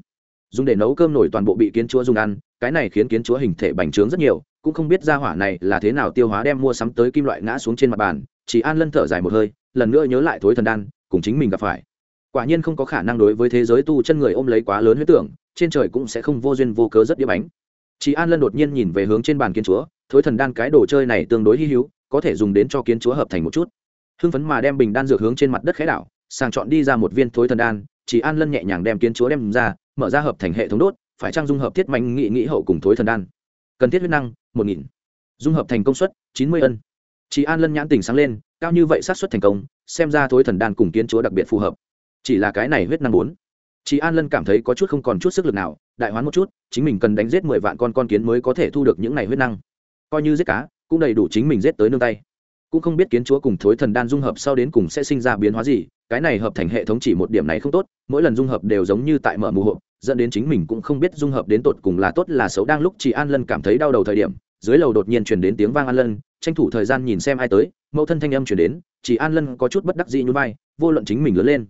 Dùng để nấu cơm nổi toàn bộ bị kiến chúa dùng ăn, cái này khiến kiến chúa hình thể bành trướng rất nhiều cũng không biết ra hỏa này là thế nào tiêu hóa đem mua sắm tới kim loại ngã xuống trên mặt bàn, chỉ an lân thở dài một hơi, lần nữa nhớ lại thối thần đan, cùng chính mình gặp phải. Quả nhiên không có khả năng đối với thế giới tu chân người ôm lấy quá lớn huyết tưởng, trên trời cũng sẽ không vô duyên vô cớ rất đĩa bánh chị an lân đột nhiên nhìn về hướng trên bàn kiến chúa, thối thần đan cái đồ chơi này tương đối hy hữu, có thể dùng đến cho kiến chúa hợp thành một chút. Hưng phấn mà đem bình đan dược hướng trên mặt đất khẽ đảo, sàng chọn đi ra một viên thối thần đan chị an lân nhẹ nhàng đem kiến chúa đem ra, mở ra hợp thành hệ thống đốt, phải trang dung hợp thiết mạnh nghị nghĩ hậu cùng thối thần đan. Cần thiết huyết năng một nghìn. Dung hợp thành công suất chín mươi ân. Chị an lân nhãn tình sáng lên, cao như vậy sát xuất thành công, xem ra thối thần đan cùng kiến chúa đặc biệt phù hợp. Chỉ là cái này huyết năng bốn. Chị an lân cảm thấy có chút không còn chút sức lực nào, đại hoán một chút, chính mình cần đánh giết mười vạn con con kiến mới có thể thu được những này huyết năng. Coi như giết cá, cũng đầy đủ chính mình giết tới nương tay. Cũng không biết kiến chúa cùng thối thần đan dung hợp sau đến cùng sẽ sinh ra biến hóa gì, cái này hợp thành hệ thống chỉ một điểm này không tốt, mỗi lần dung hợp đều giống như tại mở mù hộp, dẫn đến chính mình cũng không biết dung hợp đến tột cùng là tốt là xấu. Đang lúc chị an lân cảm thấy đau đầu thời điểm dưới lầu đột nhiên chuyển đến tiếng vang an lân, tranh thủ thời gian nhìn xem ai tới, mẫu thân thanh âm chuyển đến, chỉ an lân có chút bất đắc dĩ như vai, vô luận chính mình lớn lên,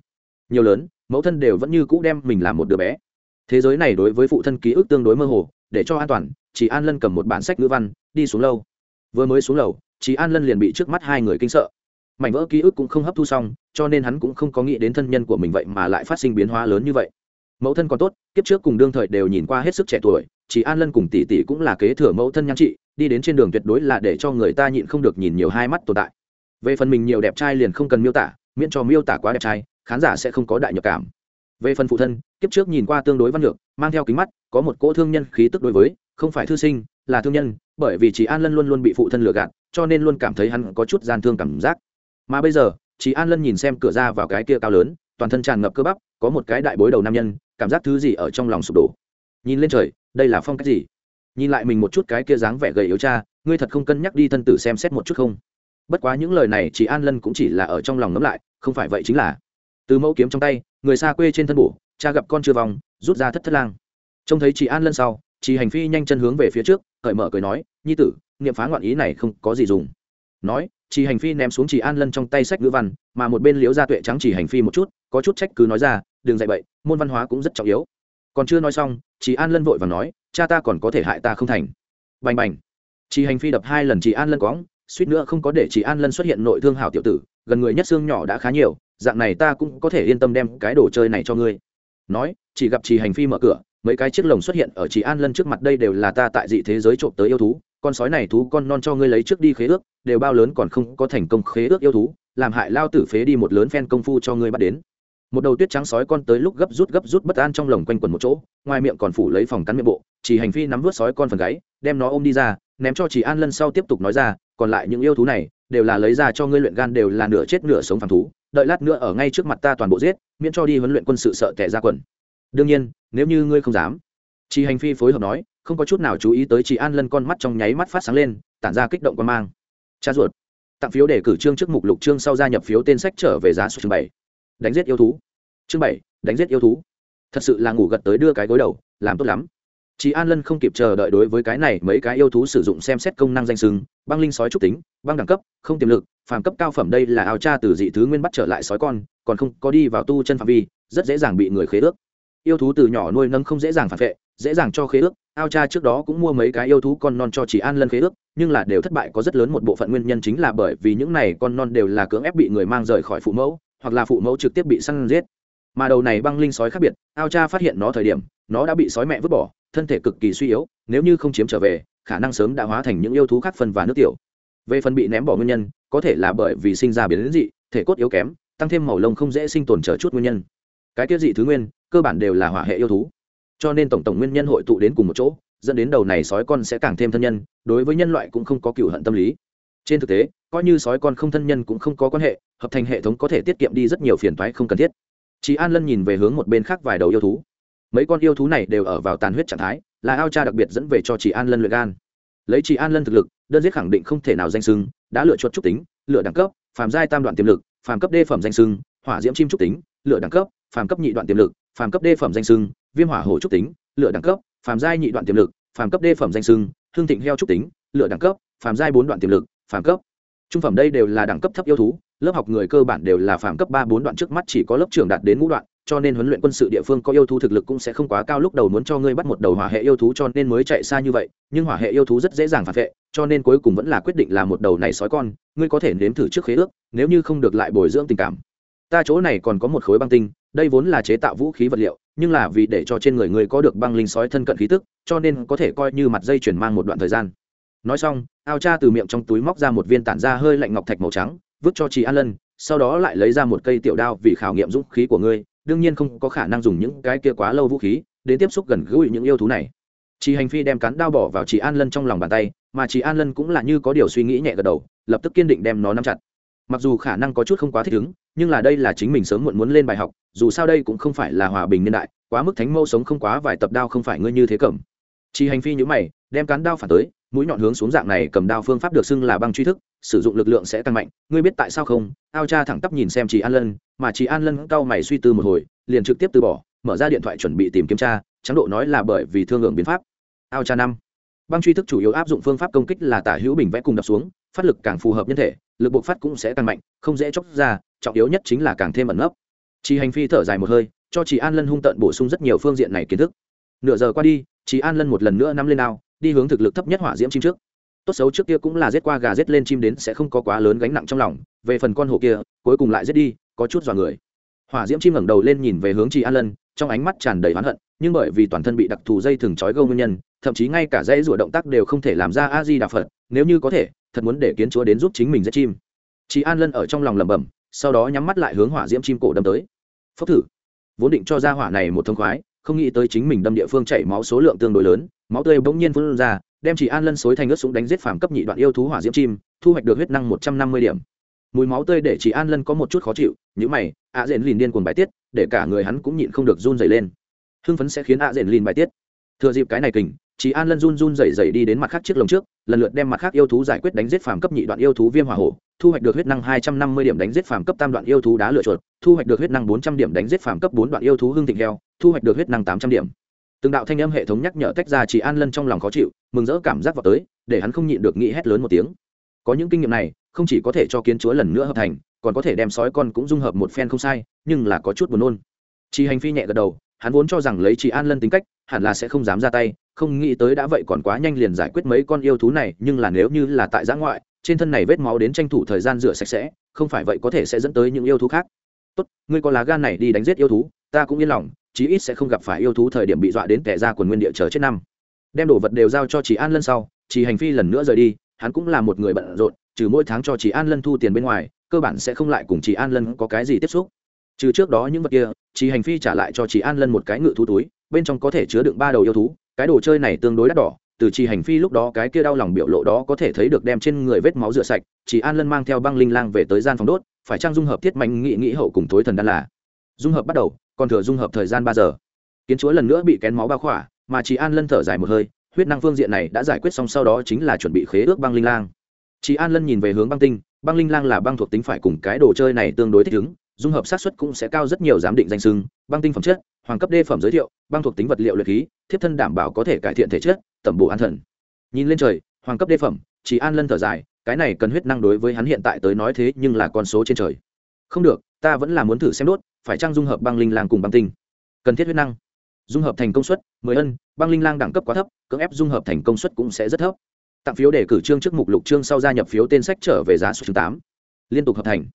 nhiều lớn, mẫu thân đều vẫn như cũ đem mình làm một đứa bé. Thế giới này đối với phụ thân ký ức tương đối mơ hồ, để cho an toàn, chỉ an lân cầm một bản sách ngữ văn, đi xuống lâu vừa mới xuống lầu, chỉ an lân liền bị trước mắt hai người kinh sợ. Mảnh vỡ ký ức cũng không hấp thu xong, cho nên hắn cũng không có nghĩ đến thân nhân của mình vậy mà lại phát sinh biến hóa lớn như vậy. Mẫu thân còn tốt, kiếp trước cùng đương thời đều nhìn qua hết sức trẻ tuổi chị an lân cùng tỷ tỷ cũng là kế thừa mẫu thân nhan trị, đi đến trên đường tuyệt đối là để cho người ta nhịn không được nhìn nhiều hai mắt tồn tại. Về phần mình nhiều đẹp trai liền không cần miêu tả, miễn cho miêu tả quá đẹp trai, khán giả sẽ không có đại nhập cảm. Về phần phụ thân, kiếp trước nhìn qua tương đối văn lược mang theo kính mắt, có một cỗ thương nhân khí tức đối với, không phải thư sinh, là thương nhân, bởi vì chị an lân luôn luôn bị phụ thân lừa gạt, cho nên luôn cảm thấy hắn có chút gian thương cảm giác. Mà bây giờ chị an lân nhìn xem cửa ra vào cái kia cao lớn, toàn thân tràn ngập cơ bắp, có một cái đại bối đầu nam nhân, cảm giác thứ gì ở trong lòng sụp đổ. Nhìn lên trời đây là phong cách gì? Nhìn lại mình một chút cái kia dáng vẻ gầy yếu cha, ngươi thật không cân nhắc đi thân tử xem xét một chút không? Bất quá những lời này chị an lân cũng chỉ là ở trong lòng ngẫm lại, không phải vậy chính là. Từ mẫu kiếm trong tay, người xa quê trên thân bổ, cha gặp con chưa vòng, rút ra thất thất lang. Trông thấy chị an lân sau, chị hành phi nhanh chân hướng về phía trước, cởi mở cười nói, nhi tử, niệm phá ngoạn ý này không có gì dùng. Nói, chị hành phi ném xuống chị an lân trong tay sách ngữ văn, mà một bên liễu gia tuệ trắng chỉ hành phi một chút, có chút trách cứ nói ra, đừng dạy bậy, môn văn hóa cũng rất trọng yếu còn chưa nói xong chị an lân vội và nói, cha ta còn có thể hại ta không thành. Bành bành. Chị hành phi đập hai lần chị an lân quõng suýt nữa không có để chị an lân xuất hiện nội thương hảo tiểu tử, gần người nhất xương nhỏ đã khá nhiều, dạng này ta cũng có thể yên tâm đem cái đồ chơi này cho ngươi. Nói, chỉ gặp chị hành phi mở cửa, mấy cái chiếc lồng xuất hiện ở chị an lân trước mặt đây đều là ta tại dị thế giới trộm tới yêu thú, con sói này thú con non cho ngươi lấy trước đi khế ước, đều bao lớn còn không có thành công khế ước yêu thú, làm hại lao tử phế đi một lớn phen công phu cho ngươi bắt đến một đầu tuyết trắng sói con tới lúc gấp rút gấp rút bất an trong lồng quanh quần một chỗ, ngoài miệng còn phủ lấy phòng cắn miệng bộ, chỉ hành phi nắm vớt sói con phần gáy, đem nó ôm đi ra, ném cho Chỉ an lân sau tiếp tục nói ra, còn lại những yêu thú này, đều là lấy ra cho ngươi luyện gan đều là nửa chết nửa sống phản thú, đợi lát nữa ở ngay trước mặt ta toàn bộ giết, miễn cho đi huấn luyện quân sự sợ tệ ra quần. Đương nhiên, nếu như ngươi không dám. Chỉ hành phi phối hợp nói, không có chút nào chú ý tới chị an lân con mắt trong nháy mắt phát sáng lên, tản ra kích động quan mang. Cha ruột. Tặng phiếu để cử trương trước mục lục trương sau gia nhập phiếu tên sách trở về giá số chương bảy đánh giết yêu thú. Chương bảy, đánh giết yêu thú. Thật sự là ngủ gật tới đưa cái gối đầu, làm tốt lắm. Chị an lân không kịp chờ đợi đối với cái này mấy cái yêu thú sử dụng xem xét công năng danh sừng băng linh sói trúc tính, băng đẳng cấp, không tiềm lực, phàm cấp cao phẩm đây là ao cha từ dị thứ nguyên bắt trở lại sói con, còn không có đi vào tu chân phạm vi, rất dễ dàng bị người khế ước. Yêu thú từ nhỏ nuôi nâng không dễ dàng phản vệ, dễ dàng cho khế ước, ao cha trước đó cũng mua mấy cái yêu thú con non cho chị an lân khế ước, nhưng là đều thất bại có rất lớn một bộ phận nguyên nhân chính là bởi vì những này con non đều là cưỡng ép bị người mang rời khỏi phụ mẫu hoặc là phụ mẫu trực tiếp bị săn giết. Mà đầu này băng linh sói khác biệt, ao cha phát hiện nó thời điểm, nó đã bị sói mẹ vứt bỏ, thân thể cực kỳ suy yếu, nếu như không chiếm trở về, khả năng sớm đã hóa thành những yêu thú khác phân và nước tiểu. Về phần bị ném bỏ nguyên nhân, có thể là bởi vì sinh ra biến dị, thể cốt yếu kém, tăng thêm màu lông không dễ sinh tồn trở chút nguyên nhân. Cái tiết dị thứ nguyên, cơ bản đều là hỏa hệ yêu thú. Cho nên tổng tổng nguyên nhân hội tụ đến cùng một chỗ, dẫn đến đầu này sói con sẽ càng thêm thân nhân, đối với nhân loại cũng không có cựu hận tâm lý trên thực tế, coi như sói con không thân nhân cũng không có quan hệ, hợp thành hệ thống có thể tiết kiệm đi rất nhiều phiền toái không cần thiết. Chị an lân nhìn về hướng một bên khác vài đầu yêu thú. Mấy con yêu thú này đều ở vào tàn huyết trạng thái, là ao cha đặc biệt dẫn về cho chị an lân luyện gan. Lấy chị an lân thực lực, đơn giết khẳng định không thể nào danh sưng đã lựa chuột trúc tính, lựa đẳng cấp, phàm giai tam đoạn tiềm lực, phàm cấp đê phẩm danh sưng hỏa diễm chim trúc tính, lựa đẳng cấp, phàm cấp nhị đoạn tiềm lực, phàm cấp đê phẩm danh sưng viêm hỏa hổ trúc tính, lựa đẳng cấp, phàm giai nhị đoạn tiềm lực, phàm cấp đê phẩm danh sưng hương thịnh heo trúc tính, lựa đẳng cấp, phàm giai bốn đoạn tiềm lực phàm cấp. Trung phẩm đây đều là đẳng cấp thấp yêu thú, lớp học người cơ bản đều là phàm cấp ba bốn đoạn trước mắt chỉ có lớp trưởng đạt đến ngũ đoạn, cho nên huấn luyện quân sự địa phương có yêu thú thực lực cũng sẽ không quá cao lúc đầu muốn cho ngươi bắt một đầu hỏa hệ yêu thú cho nên mới chạy xa như vậy, nhưng hỏa hệ yêu thú rất dễ dàng phản vệ, cho nên cuối cùng vẫn là quyết định là một đầu này sói con, ngươi có thể nếm thử trước khế ước, nếu như không được lại bồi dưỡng tình cảm. Ta chỗ này còn có một khối băng tinh, đây vốn là chế tạo vũ khí vật liệu, nhưng là vì để cho trên người ngươi có được băng linh sói thân cận khí tức, cho nên có thể coi như mặt dây chuyển mang một đoạn thời gian nói xong, ao cha từ miệng trong túi móc ra một viên tản ra hơi lạnh ngọc thạch màu trắng, vứt cho chị an lân sau đó lại lấy ra một cây tiểu đao vì khảo nghiệm dũng khí của ngươi, đương nhiên không có khả năng dùng những cái kia quá lâu vũ khí, đến tiếp xúc gần gũi những yêu thú này chị hành phi đem cán đao bỏ vào chị an lân trong lòng bàn tay, mà chị an lân cũng là như có điều suy nghĩ nhẹ gật đầu, lập tức kiên định đem nó nắm chặt mặc dù khả năng có chút không quá thích ứng, nhưng là đây là chính mình sớm muộn muốn lên bài học, dù sao đây cũng không phải là hòa bình niên đại, quá mức thánh mâu sống không quá vài tập đao không phải ngươi như thế cẩm. chỉ hành phi nhữ mày, đem cán đao phản tới mũi nhọn hướng xuống dạng này cầm đao phương pháp được xưng là băng truy thức, sử dụng lực lượng sẽ tăng mạnh. Ngươi biết tại sao không? Ao cha thẳng tắp nhìn xem chị an lân, mà chị an lân cau mày suy tư một hồi, liền trực tiếp từ bỏ, mở ra điện thoại chuẩn bị tìm kiếm tra, trắng độ nói là bởi vì thương lượng biến pháp. Ao cha năm. Băng truy thức chủ yếu áp dụng phương pháp công kích là tả hữu bình vẽ cùng đập xuống, phát lực càng phù hợp nhân thể, lực buộc phát cũng sẽ càng mạnh, không dễ chóc ra, trọng yếu nhất chính là càng thêm ẩn nấp. Chị hành phi thở dài một hơi, cho chị an lân hung tận bổ sung rất nhiều phương diện này kiến thức. Nửa giờ qua đi chị an lân một lần nữa nắm lên ao đi hướng thực lực thấp nhất hỏa diễm chim trước. Tốt xấu trước kia cũng là giết qua gà giết lên chim đến sẽ không có quá lớn gánh nặng trong lòng, về phần con hổ kia, cuối cùng lại giết đi, có chút dọa người. Hỏa diễm chim ngẩng đầu lên nhìn về hướng chị an lân, trong ánh mắt tràn đầy oán hận, nhưng bởi vì toàn thân bị đặc thù dây thừng trói gâu nguyên nhân, thậm chí ngay cả dây rủa động tác đều không thể làm ra a di đà phật, nếu như có thể, thật muốn để kiến chúa đến giúp chính mình giết chim. Chị an lân ở trong lòng lẩm bẩm, sau đó nhắm mắt lại hướng hỏa diễm chim cổ đâm tới. Phốc thử. Vốn định cho ra hỏa này một thông khoái, không nghĩ tới chính mình đâm địa phương chảy máu số lượng tương đối lớn máu tươi bỗng nhiên phun ra, đem chỉ an lân xối thành ướt súng đánh giết phàm cấp nhị đoạn yêu thú hỏa diễm chim, thu hoạch được huyết năng một trăm năm mươi điểm. Mùi máu tươi để chỉ an lân có một chút khó chịu Những mày, ạ à dện lìn điên cuồng bài tiết, để cả người hắn cũng nhịn không được run dày lên. Hưng phấn sẽ khiến ạ à dện lìn bài tiết. Thừa dịp cái này kình, chỉ an lân run run dày dày đi đến mặt khác chiếc lồng trước, lần lượt đem mặt khác yêu thú giải quyết đánh giết phàm cấp nhị đoạn yêu thú viêm hỏa hổ, thu hoạch được huyết năng hai trăm năm mươi điểm đánh giết phàm cấp tam đoạn yêu thú đá lửa chuột, thu hoạch được huyết năng bốn trăm điểm đánh giết phàm cấp bốn đoạn yêu thú hương thịnh heo, thu hoạch được huyết năng tám trăm điểm từng đạo thanh âm hệ thống nhắc nhở tách ra chỉ an lân trong lòng khó chịu, mừng rỡ cảm giác vào tới, để hắn không nhịn được nghĩ hét lớn một tiếng. Có những kinh nghiệm này, không chỉ có thể cho kiến chúa lần nữa hợp thành, còn có thể đem sói con cũng dung hợp một phen không sai, nhưng là có chút buồn nôn. Chỉ hành phi nhẹ gật đầu, hắn vốn cho rằng lấy chỉ an lân tính cách, hẳn là sẽ không dám ra tay, không nghĩ tới đã vậy còn quá nhanh liền giải quyết mấy con yêu thú này, nhưng là nếu như là tại giã ngoại, trên thân này vết máu đến tranh thủ thời gian rửa sạch sẽ, không phải vậy có thể sẽ dẫn tới những yêu thú khác. Tốt, ngươi có lá gan này đi đánh giết yêu thú, ta cũng yên lòng chí ít sẽ không gặp phải yêu thú thời điểm bị dọa đến tẻ ra quần nguyên địa chờ chết năm. Đem đồ vật đều giao cho chị an lân sau chị hành phi lần nữa rời đi, hắn cũng là một người bận rộn, trừ mỗi tháng cho chị an lân thu tiền bên ngoài, cơ bản sẽ không lại cùng chị an lân có cái gì tiếp xúc. Trừ trước đó những vật kia chị hành phi trả lại cho chị an lân một cái ngự thú túi, bên trong có thể chứa đựng ba đầu yêu thú, cái đồ chơi này tương đối đắt đỏ, từ chị hành phi lúc đó cái kia đau lòng biểu lộ đó có thể thấy được đem trên người vết máu rửa sạch chị an lân mang theo băng linh lang về tới gian phòng đốt, phải trang dung hợp thiết mạnh nghị nghĩ hậu cùng tối thần đan là. Dung hợp bắt đầu còn thừa dung hợp thời gian ba giờ. Kiến chúa lần nữa bị kén máu bao khỏa, mà chị an lân thở dài một hơi, huyết năng phương diện này đã giải quyết xong sau đó chính là chuẩn bị khế ước băng linh lang. Chị an lân nhìn về hướng băng tinh, băng linh lang là băng thuộc tính phải cùng cái đồ chơi này tương đối thích ứng, dung hợp sát xuất cũng sẽ cao rất nhiều giám định danh sưng băng tinh phẩm chất, hoàng cấp đê phẩm giới thiệu, băng thuộc tính vật liệu luyện khí, thiếp thân đảm bảo có thể cải thiện thể chất, tẩm bổ an thần. Nhìn lên trời, hoàng cấp đê phẩm chỉ an lân thở dài, cái này cần huyết năng đối với hắn hiện tại tới nói thế nhưng là con số trên trời. Không được ta vẫn là muốn thử xem đốt, phải trang dung hợp băng linh lang cùng băng tinh? Cần thiết huyết năng. Dung hợp thành công suất, mười ân, băng linh lang đẳng cấp quá thấp, cưỡng ép dung hợp thành công suất cũng sẽ rất thấp. Tặng phiếu để cử trương trước mục lục trương sau gia nhập phiếu tên sách trở về giá số chương tám. Liên tục hợp thành.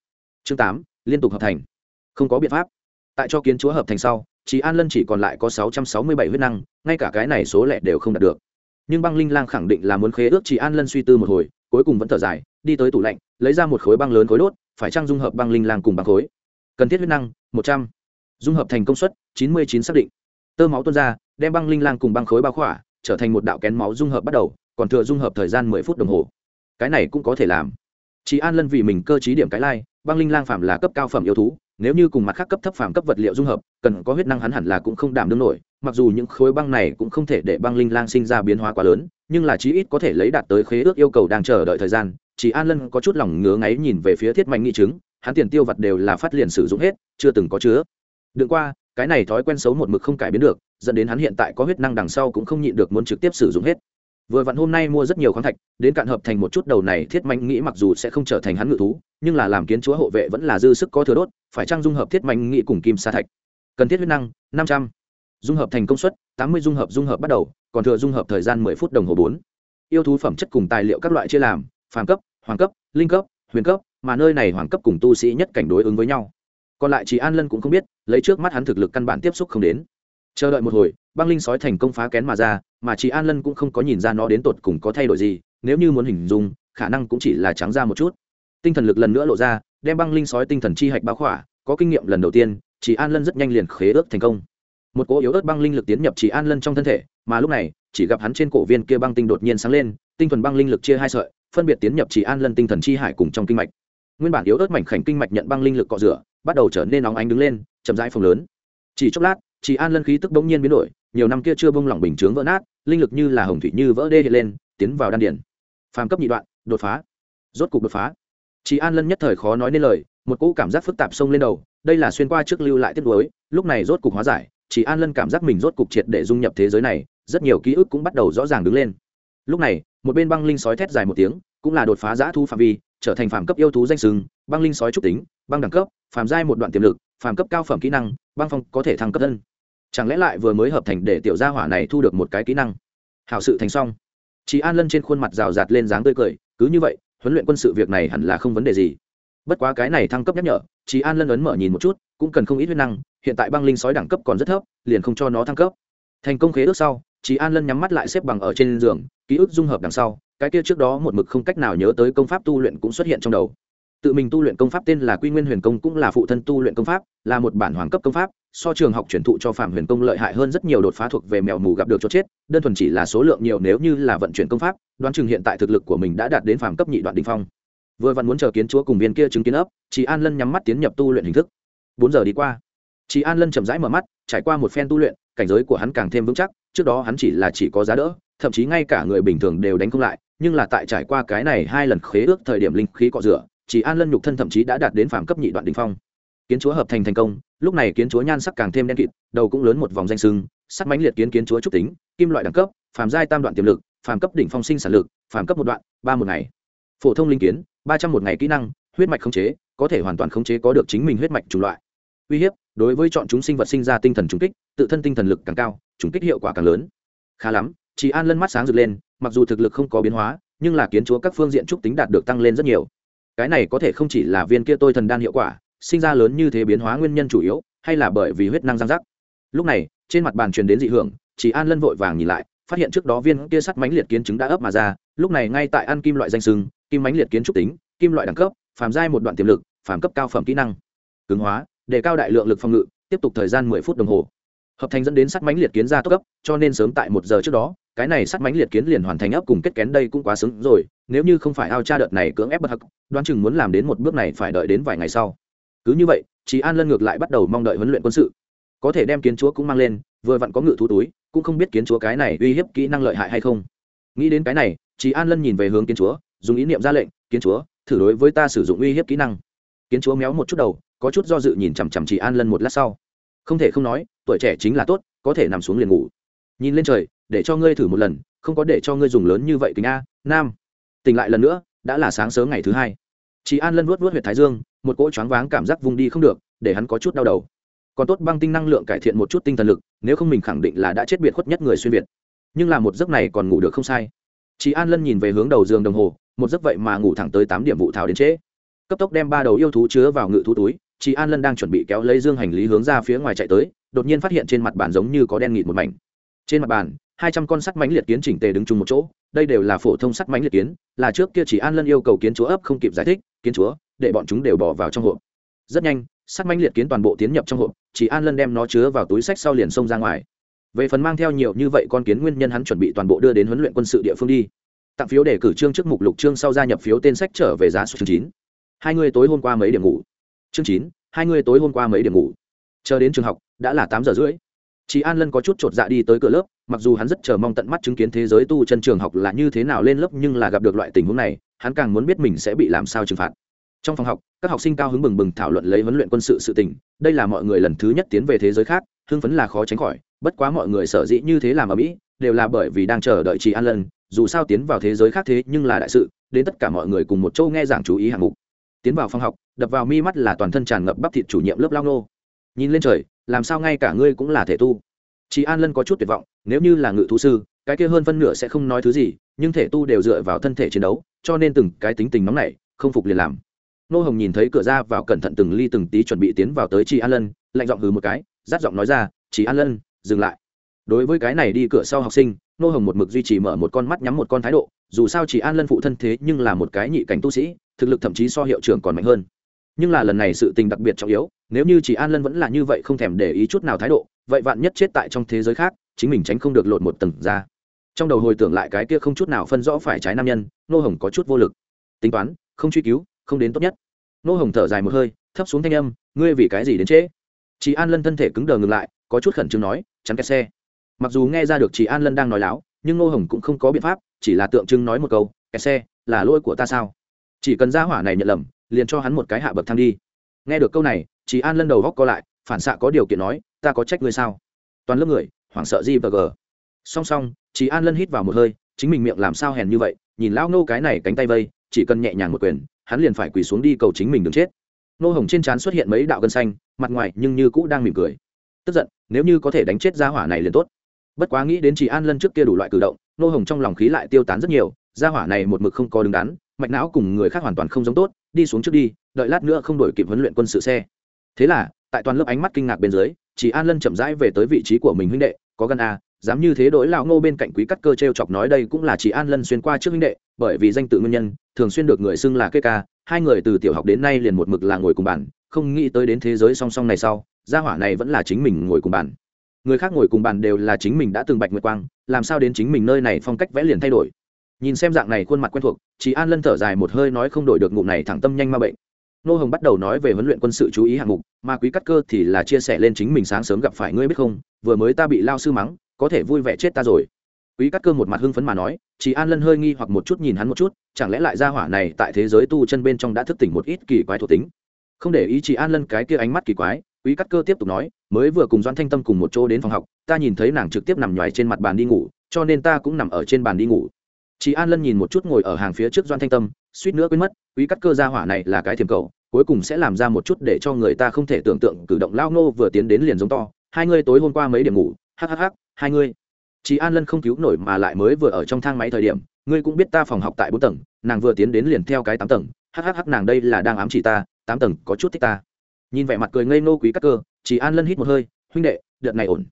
Chương tám, liên tục hợp thành. Không có biện pháp. Tại cho kiến chúa hợp thành sau chị an lân chỉ còn lại có sáu trăm sáu mươi bảy huyết năng, ngay cả cái này số lẻ đều không đạt được. Nhưng băng linh lang khẳng định là muốn khế ước chị an lân suy tư một hồi, cuối cùng vẫn thở dài, đi tới tủ lạnh lấy ra một khối băng lớn khối đốt, phải trang dung hợp băng linh lang cùng băng khối? Cần thiết huyết năng, một trăm. Dung hợp thành công suất, chín mươi chín xác định. Tơ máu tuôn ra, đem băng linh lang cùng băng khối bao khỏa, trở thành một đạo kén máu dung hợp bắt đầu, còn thừa dung hợp thời gian mười phút đồng hồ. Cái này cũng có thể làm. Chị an lân vì mình cơ t điểm cái lai, băng linh lang phạm là cấp cao phẩm yêu thú, nếu như cùng mặt khác cấp thấp phạm cấp vật liệu dung hợp, cần có huyết năng hắn hẳn là cũng không đảm đương nổi, mặc dù những khối băng này cũng không thể để băng linh lang sinh ra biến hóa quá lớn nhưng là chí ít có thể lấy đạt tới khế ước yêu cầu đang chờ đợi thời gian. Chỉ an lân có chút lòng ngứa ngáy nhìn về phía thiết mạnh nghị chứng hắn tiền tiêu vặt đều là phát liền sử dụng hết, chưa từng có chứa. Đừng qua, cái này thói quen xấu một mực không cải biến được, dẫn đến hắn hiện tại có huyết năng đằng sau cũng không nhịn được muốn trực tiếp sử dụng hết. Vừa vặn hôm nay mua rất nhiều khoáng thạch, đến cạn hợp thành một chút đầu này, thiết mạnh nghĩ mặc dù sẽ không trở thành hắn ngự thú, nhưng là làm kiến chúa hộ vệ vẫn là dư sức có thừa đốt, phải trang dung hợp thiết mạnh nghĩ cùng kim sa thạch? Cần thiết huyết năng, năm trăm. Dung hợp thành công suất, tám mươi dung hợp dung hợp bắt đầu còn thừa dung hợp thời gian mười phút đồng hồ bốn. Yêu thú phẩm chất cùng tài liệu các loại chia làm, phàm cấp, hoàng cấp, linh cấp, huyền cấp, mà nơi này hoàng cấp cùng tu sĩ nhất cảnh đối ứng với nhau. Còn lại chỉ an lân cũng không biết, lấy trước mắt hắn thực lực căn bản tiếp xúc không đến. Chờ đợi một hồi, băng linh sói thành công phá kén mà ra, mà chỉ an lân cũng không có nhìn ra nó đến tột cùng có thay đổi gì, nếu như muốn hình dung, khả năng cũng chỉ là trắng ra một chút. Tinh thần lực lần nữa lộ ra, đem băng linh sói tinh thần chi hạch báo khỏa, có kinh nghiệm lần đầu tiên, chỉ an lân rất nhanh liền khế ước thành công một cỗ yếu ớt băng linh lực tiến nhập chỉ an lân trong thân thể, mà lúc này, chỉ gặp hắn trên cổ viên kia băng tinh đột nhiên sáng lên, tinh thần băng linh lực chia hai sợi, phân biệt tiến nhập chỉ an lân tinh thần chi hải cùng trong kinh mạch. Nguyên bản yếu ớt mảnh khảnh kinh mạch nhận băng linh lực cọ rửa, bắt đầu trở nên nóng ánh đứng lên, chậm rãi phồng lớn. Chỉ chốc lát, chỉ an lân khí tức bỗng nhiên biến đổi, nhiều năm kia chưa bông lỏng bình chướng vỡ nát, linh lực như là hồng thủy như vỡ đê hiện lên, tiến vào đan điển phàm cấp nhị đoạn, đột phá. Rốt cục đột phá. Chỉ an lân nhất thời khó nói nên lời, một cỗ cảm giác phức tạp xông lên đầu, đây là xuyên qua trước lưu lại tiếp nối lúc này rốt cục hóa giải chỉ an lân cảm giác mình rốt cục triệt để dung nhập thế giới này, rất nhiều ký ức cũng bắt đầu rõ ràng đứng lên. Lúc này, một bên băng linh sói thét dài một tiếng, cũng là đột phá giã thu phạm vi, trở thành phàm cấp yêu thú danh sừng, băng linh sói trúc tính, băng đẳng cấp, phàm giai một đoạn tiềm lực, phàm cấp cao phẩm kỹ năng, băng phong có thể thăng cấp thân. Chẳng lẽ lại vừa mới hợp thành để tiểu gia hỏa này thu được một cái kỹ năng? Hảo sự thành xong. Chị an lân trên khuôn mặt rào rạt lên dáng tươi cười, cứ như vậy, huấn luyện quân sự việc này hẳn là không vấn đề gì. Bất quá cái này thăng cấp nhắc nhở chị an lân ấn mở nhìn một chút, cũng cần không ít huyết năng hiện tại băng linh sói đẳng cấp còn rất thấp, liền không cho nó thăng cấp. Thành công khế ước sau chị an lân nhắm mắt lại xếp bằng ở trên giường, ký ức dung hợp đằng sau, cái kia trước đó một mực không cách nào nhớ tới công pháp tu luyện cũng xuất hiện trong đầu. Tự mình tu luyện công pháp tên là quy nguyên huyền công cũng là phụ thân tu luyện công pháp, là một bản hoàng cấp công pháp, so trường học truyền thụ cho phạm huyền công lợi hại hơn rất nhiều đột phá thuộc về mèo mù gặp được cho chết, đơn thuần chỉ là số lượng nhiều nếu như là vận chuyển công pháp, đoán chừng hiện tại thực lực của mình đã đạt đến phạm cấp nhị đoạn đình phong. Vừa vặn muốn chờ kiến chúa cùng viên kia chứng kiến ấp chị an lân nhắm mắt tiến nhập tu luyện hình thức. Bốn giờ đi qua chị an lân chậm rãi mở mắt, trải qua một phen tu luyện, cảnh giới của hắn càng thêm vững chắc, trước đó hắn chỉ là chỉ có giá đỡ, thậm chí ngay cả người bình thường đều đánh không lại, nhưng là tại trải qua cái này hai lần khế ước thời điểm linh khí cọ rửa chỉ an lân nhục thân thậm chí đã đạt đến phạm cấp nhị đoạn đình phong. Kiến chúa hợp thành thành công, lúc này kiến chúa nhan sắc càng thêm đen kịt, đầu cũng lớn một vòng danh sưng, sắc mãnh liệt kiến kiến chúa trúc tính, kim loại đẳng cấp, phàm giai tam đoạn tiềm lực, phàm cấp đỉnh phong sinh sản lực, phàm cấp một đoạn, ba một ngày. Phổ thông linh kiến, ba trăm một ngày kỹ năng, huyết mạch khống chế, có thể hoàn toàn khống chế có được chính mình huyết mạch chủng loại. Uy hiếp đối với chọn chúng sinh vật sinh ra tinh thần trùng kích, tự thân tinh thần lực càng cao, trùng kích hiệu quả càng lớn. Khá lắm chị an lân mắt sáng rực lên, mặc dù thực lực không có biến hóa, nhưng là kiến chúa các phương diện trúc tính đạt được tăng lên rất nhiều. Cái này có thể không chỉ là viên kia tôi thần đan hiệu quả, sinh ra lớn như thế biến hóa nguyên nhân chủ yếu, hay là bởi vì huyết năng giang giác lúc này, trên mặt bàn truyền đến dị hưởng chỉ an lân vội vàng nhìn lại, phát hiện trước đó viên kia sắt mánh liệt kiến chứng đã ấp mà ra, lúc này ngay tại ăn kim loại danh sừng, kim mánh liệt kiến trúc tính, kim loại đẳng cấp, phàm giai một đoạn tiềm lực, phàm cấp cao phẩm kỹ năng. Cứng hóa để cao đại lượng lực phòng ngự, tiếp tục thời gian mười phút đồng hồ. Hợp thành dẫn đến sắt mánh liệt kiến ra tốc cấp cho nên sớm tại một giờ trước đó, cái này sắt mánh liệt kiến liền hoàn thành ấp cùng kết kén đây cũng quá xứng rồi, nếu như không phải ao cha đợt này cưỡng ép bật hặc đoán chừng muốn làm đến một bước này phải đợi đến vài ngày sau. Cứ như vậy chị an lân ngược lại bắt đầu mong đợi huấn luyện quân sự. Có thể đem kiến chúa cũng mang lên, vừa vặn có ngự thú túi, cũng không biết kiến chúa cái này uy hiếp kỹ năng lợi hại hay không. Nghĩ đến cái này chị an lân nhìn về hướng kiến chúa, dùng ý niệm ra lệnh, kiến chúa, thử đối với ta sử dụng uy hiếp kỹ năng. Kiến chúa méo một chút đầu có chút do dự nhìn chằm chằm chị an lân một lát sau. Không thể không nói, tuổi trẻ chính là tốt, có thể nằm xuống liền ngủ. Nhìn lên trời, để cho ngươi thử một lần, không có để cho ngươi dùng lớn như vậy kính a, nam. Tỉnh lại lần nữa, đã là sáng sớm ngày thứ hai. Chị an lân vuốt vuốt huyệt thái dương, một cỗ choáng váng cảm giác vùng đi không được, để hắn có chút đau đầu. Còn tốt băng tinh năng lượng cải thiện một chút tinh thần lực, nếu không mình khẳng định là đã chết biệt khuất nhất người xuyên việt. Nhưng là một giấc này còn ngủ được không sai. Chị an lân nhìn về hướng đầu giường đồng hồ, một giấc vậy mà ngủ thẳng tới tám điểm vụ thảo đến trễ. Cấp tốc đem ba đầu yêu thú chứa vào ngự thú túi chị an lân đang chuẩn bị kéo lấy dương hành lý hướng ra phía ngoài chạy tới, đột nhiên phát hiện trên mặt bàn giống như có đen nghịt một mảnh. Trên mặt bàn, hai trăm con sắt mánh liệt kiến chỉnh tề đứng chung một chỗ, đây đều là phổ thông sắt mánh liệt kiến, là trước kia chỉ an lân yêu cầu kiến chúa ấp không kịp giải thích, kiến chúa, để bọn chúng đều bỏ vào trong hộp. Rất nhanh, sắt mánh liệt kiến toàn bộ tiến nhập trong hộp chỉ an lân đem nó chứa vào túi sách sau liền xông ra ngoài. Về phần mang theo nhiều như vậy con kiến nguyên nhân hắn chuẩn bị toàn bộ đưa đến huấn luyện quân sự địa phương đi. Tặng phiếu để cử trương trước mục lục trương sau gia nhập phiếu tên sách trở về giá số chín. Hai người tối hôm qua mấy điểm ngủ chương chín, hai người tối hôm qua mấy điểm ngủ. Chờ đến trường học, đã là tám giờ rưỡi. Chị an lân có chút chột dạ đi tới cửa lớp, mặc dù hắn rất chờ mong tận mắt chứng kiến thế giới tu chân trường học là như thế nào lên lớp nhưng là gặp được loại tình huống này, hắn càng muốn biết mình sẽ bị làm sao trừng phạt. Trong phòng học, các học sinh cao hứng bừng bừng thảo luận lấy huấn luyện quân sự sự tình, đây là mọi người lần thứ nhất tiến về thế giới khác, hưng phấn là khó tránh khỏi, bất quá mọi người sở dĩ như thế làm ở mỹ, đều là bởi vì đang chờ đợi chị an lân, dù sao tiến vào thế giới khác thế nhưng là đại sự, đến tất cả mọi người cùng một châu nghe giảng chú ý hạng mục tiến vào phòng học, đập vào mi mắt là toàn thân tràn ngập bắp thịt chủ nhiệm lớp lao nô nhìn lên trời, làm sao ngay cả ngươi cũng là thể tu. Chị an lân có chút tuyệt vọng, nếu như là ngự thú sư, cái kia hơn phân nửa sẽ không nói thứ gì, nhưng thể tu đều dựa vào thân thể chiến đấu, cho nên từng cái tính tình nóng này không phục liền làm. Nô hồng nhìn thấy cửa ra vào cẩn thận từng ly từng tí chuẩn bị tiến vào tới chị an lân, lạnh giọng hừ một cái, rát giọng nói ra chị an lân, dừng lại. Đối với cái này đi cửa sau học sinh, nô hồng một mực duy trì mở một con mắt nhắm một con thái độ, dù sao chị an lân phụ thân thế nhưng là một cái nhị cảnh tu sĩ thực lực thậm chí so hiệu trưởng còn mạnh hơn. Nhưng là lần này sự tình đặc biệt trọng yếu, nếu như chị an lân vẫn là như vậy không thèm để ý chút nào thái độ, vậy vạn nhất chết tại trong thế giới khác, chính mình tránh không được lột một tầng ra. Trong đầu hồi tưởng lại cái kia không chút nào phân rõ phải trái nam nhân, nô hồng có chút vô lực. Tính toán, không truy cứu, không đến tốt nhất. Nô hồng thở dài một hơi, thấp xuống thanh âm, ngươi vì cái gì đến trễ? Chị an lân thân thể cứng đờ ngừng lại, có chút khẩn trương nói, chắn kẹt xe. Mặc dù nghe ra được chị an lân đang nói láo, nhưng nô hồng cũng không có biện pháp, chỉ là tượng trưng nói một câu kẹt xe là lỗi của ta sao? Chỉ cần ra hỏa này nhận lầm, liền cho hắn một cái hạ bậc thang đi. Nghe được câu này chị an lân đầu góc co lại, phản xạ có điều kiện nói, ta có trách ngươi sao? Toàn lớp người, hoảng sợ gì và g. Song song chị an lân hít vào một hơi, chính mình miệng làm sao hèn như vậy, nhìn lão nô cái này cánh tay vây, chỉ cần nhẹ nhàng một quyền, hắn liền phải quỳ xuống đi cầu chính mình đừng chết. Nô hồng trên trán xuất hiện mấy đạo gân xanh, mặt ngoài nhưng như cũ đang mỉm cười. Tức giận, nếu như có thể đánh chết gia hỏa này liền tốt. Bất quá nghĩ đến chị an lân trước kia đủ loại cử động nô hồng trong lòng khí lại tiêu tán rất nhiều, gia hỏa này một mực không có đứng đắn mạch não cùng người khác hoàn toàn không giống tốt, đi xuống trước đi, đợi lát nữa không đổi kịp huấn luyện quân sự xe. Thế là, tại toàn lớp ánh mắt kinh ngạc bên dưới, chỉ an lân chậm rãi về tới vị trí của mình huynh đệ, có gan a, dám như thế đổi lão ngô bên cạnh quý cắt cơ t r e o chọc nói đây cũng là chỉ an lân xuyên qua trước huynh đệ, bởi vì danh tự nguyên nhân, thường xuyên được người xưng là kê ca, hai người từ tiểu học đến nay liền một mực là ngồi cùng bàn, không nghĩ tới đến thế giới song song này sau, gia hỏa này vẫn là chính mình ngồi cùng bàn. Người khác ngồi cùng bàn đều là chính mình đã từng bạch nguyệt quang, làm sao đến chính mình nơi này phong cách vẽ liền thay đổi nhìn xem dạng này khuôn mặt quen thuộc chị an lân thở dài một hơi nói không đổi được ngụm này thẳng tâm nhanh ma bệnh. Nô hồng bắt đầu nói về huấn luyện quân sự chú ý hạng mục mà quý cắt cơ thì là chia sẻ lên chính mình sáng sớm gặp phải ngươi biết không, vừa mới ta bị lao sư mắng, có thể vui vẻ chết ta rồi. Quý cắt cơ một mặt hưng phấn mà nói chị an lân hơi nghi hoặc một chút nhìn hắn một chút, chẳng lẽ lại ra hỏa này tại thế giới tu chân bên trong đã thức tỉnh một ít kỳ quái thuộc tính? Không để ý chị an lân cái kia ánh mắt kỳ quái, quý cắt cơ tiếp tục nói, mới vừa cùng doan thanh tâm cùng một chỗ đến phòng học, ta nhìn thấy nàng trực tiếp nằm nhoài trên mặt bàn đi ngủ, cho nên ta cũng nằm ở trên bàn đi ngủ chị an lân nhìn một chút ngồi ở hàng phía trước doan thanh tâm, suýt nữa quên mất, quý cắt cơ gia hỏa này là cái thiềm cầu, cuối cùng sẽ làm ra một chút để cho người ta không thể tưởng tượng cử động lao nô vừa tiến đến liền giống to. Hai ngươi tối hôm qua mấy điểm ngủ hhh hai ngươi chị an lân không cứu nổi mà lại mới vừa ở trong thang máy thời điểm, ngươi cũng biết ta phòng học tại bốn tầng, nàng vừa tiến đến liền theo cái tám tầng hhh nàng đây là đang ám chỉ ta, tám tầng có chút thích ta. Nhìn vẻ mặt cười ngây nô quý cắt cơ chị an lân hít một hơi, huynh đệ, đợt này ổn.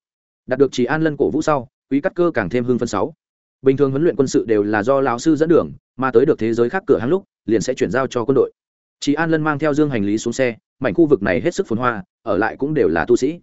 Đạt được chị an lân cổ vũ sau, quý cắt cơ càng thêm hưng phân sáu bình thường huấn luyện quân sự đều là do lão sư dẫn đường, mà tới được thế giới khác cửa hàng lúc, liền sẽ chuyển giao cho quân đội. Chị an lân mang theo dương hành lý xuống xe, mảnh khu vực này hết sức phồn hoa, ở lại cũng đều là tu sĩ.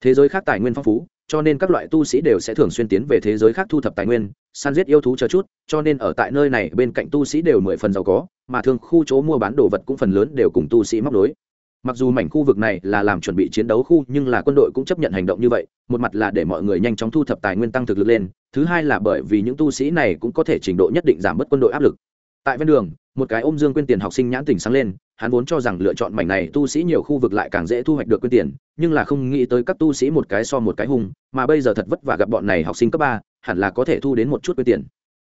Thế giới khác tài nguyên phong phú, cho nên các loại tu sĩ đều sẽ thường xuyên tiến về thế giới khác thu thập tài nguyên, săn giết yêu thú chờ chút, cho nên ở tại nơi này bên cạnh tu sĩ đều mười phần giàu có, mà thường khu chỗ mua bán đồ vật cũng phần lớn đều cùng tu sĩ móc đối mặc dù mảnh khu vực này là làm chuẩn bị chiến đấu khu, nhưng là quân đội cũng chấp nhận hành động như vậy, một mặt là để mọi người nhanh chóng thu thập tài nguyên tăng thực lực lên, thứ hai là bởi vì những tu sĩ này cũng có thể trình độ nhất định giảm bớt quân đội áp lực. Tại ven đường, một cái ôm dương quyên tiền học sinh nhãn tỉnh sáng lên, hắn vốn cho rằng lựa chọn mảnh này tu sĩ nhiều khu vực lại càng dễ thu hoạch được quyên tiền, nhưng là không nghĩ tới các tu sĩ một cái so một cái hung, mà bây giờ thật vất vả gặp bọn này học sinh cấp ba, hẳn là có thể thu đến một chút quyên tiền.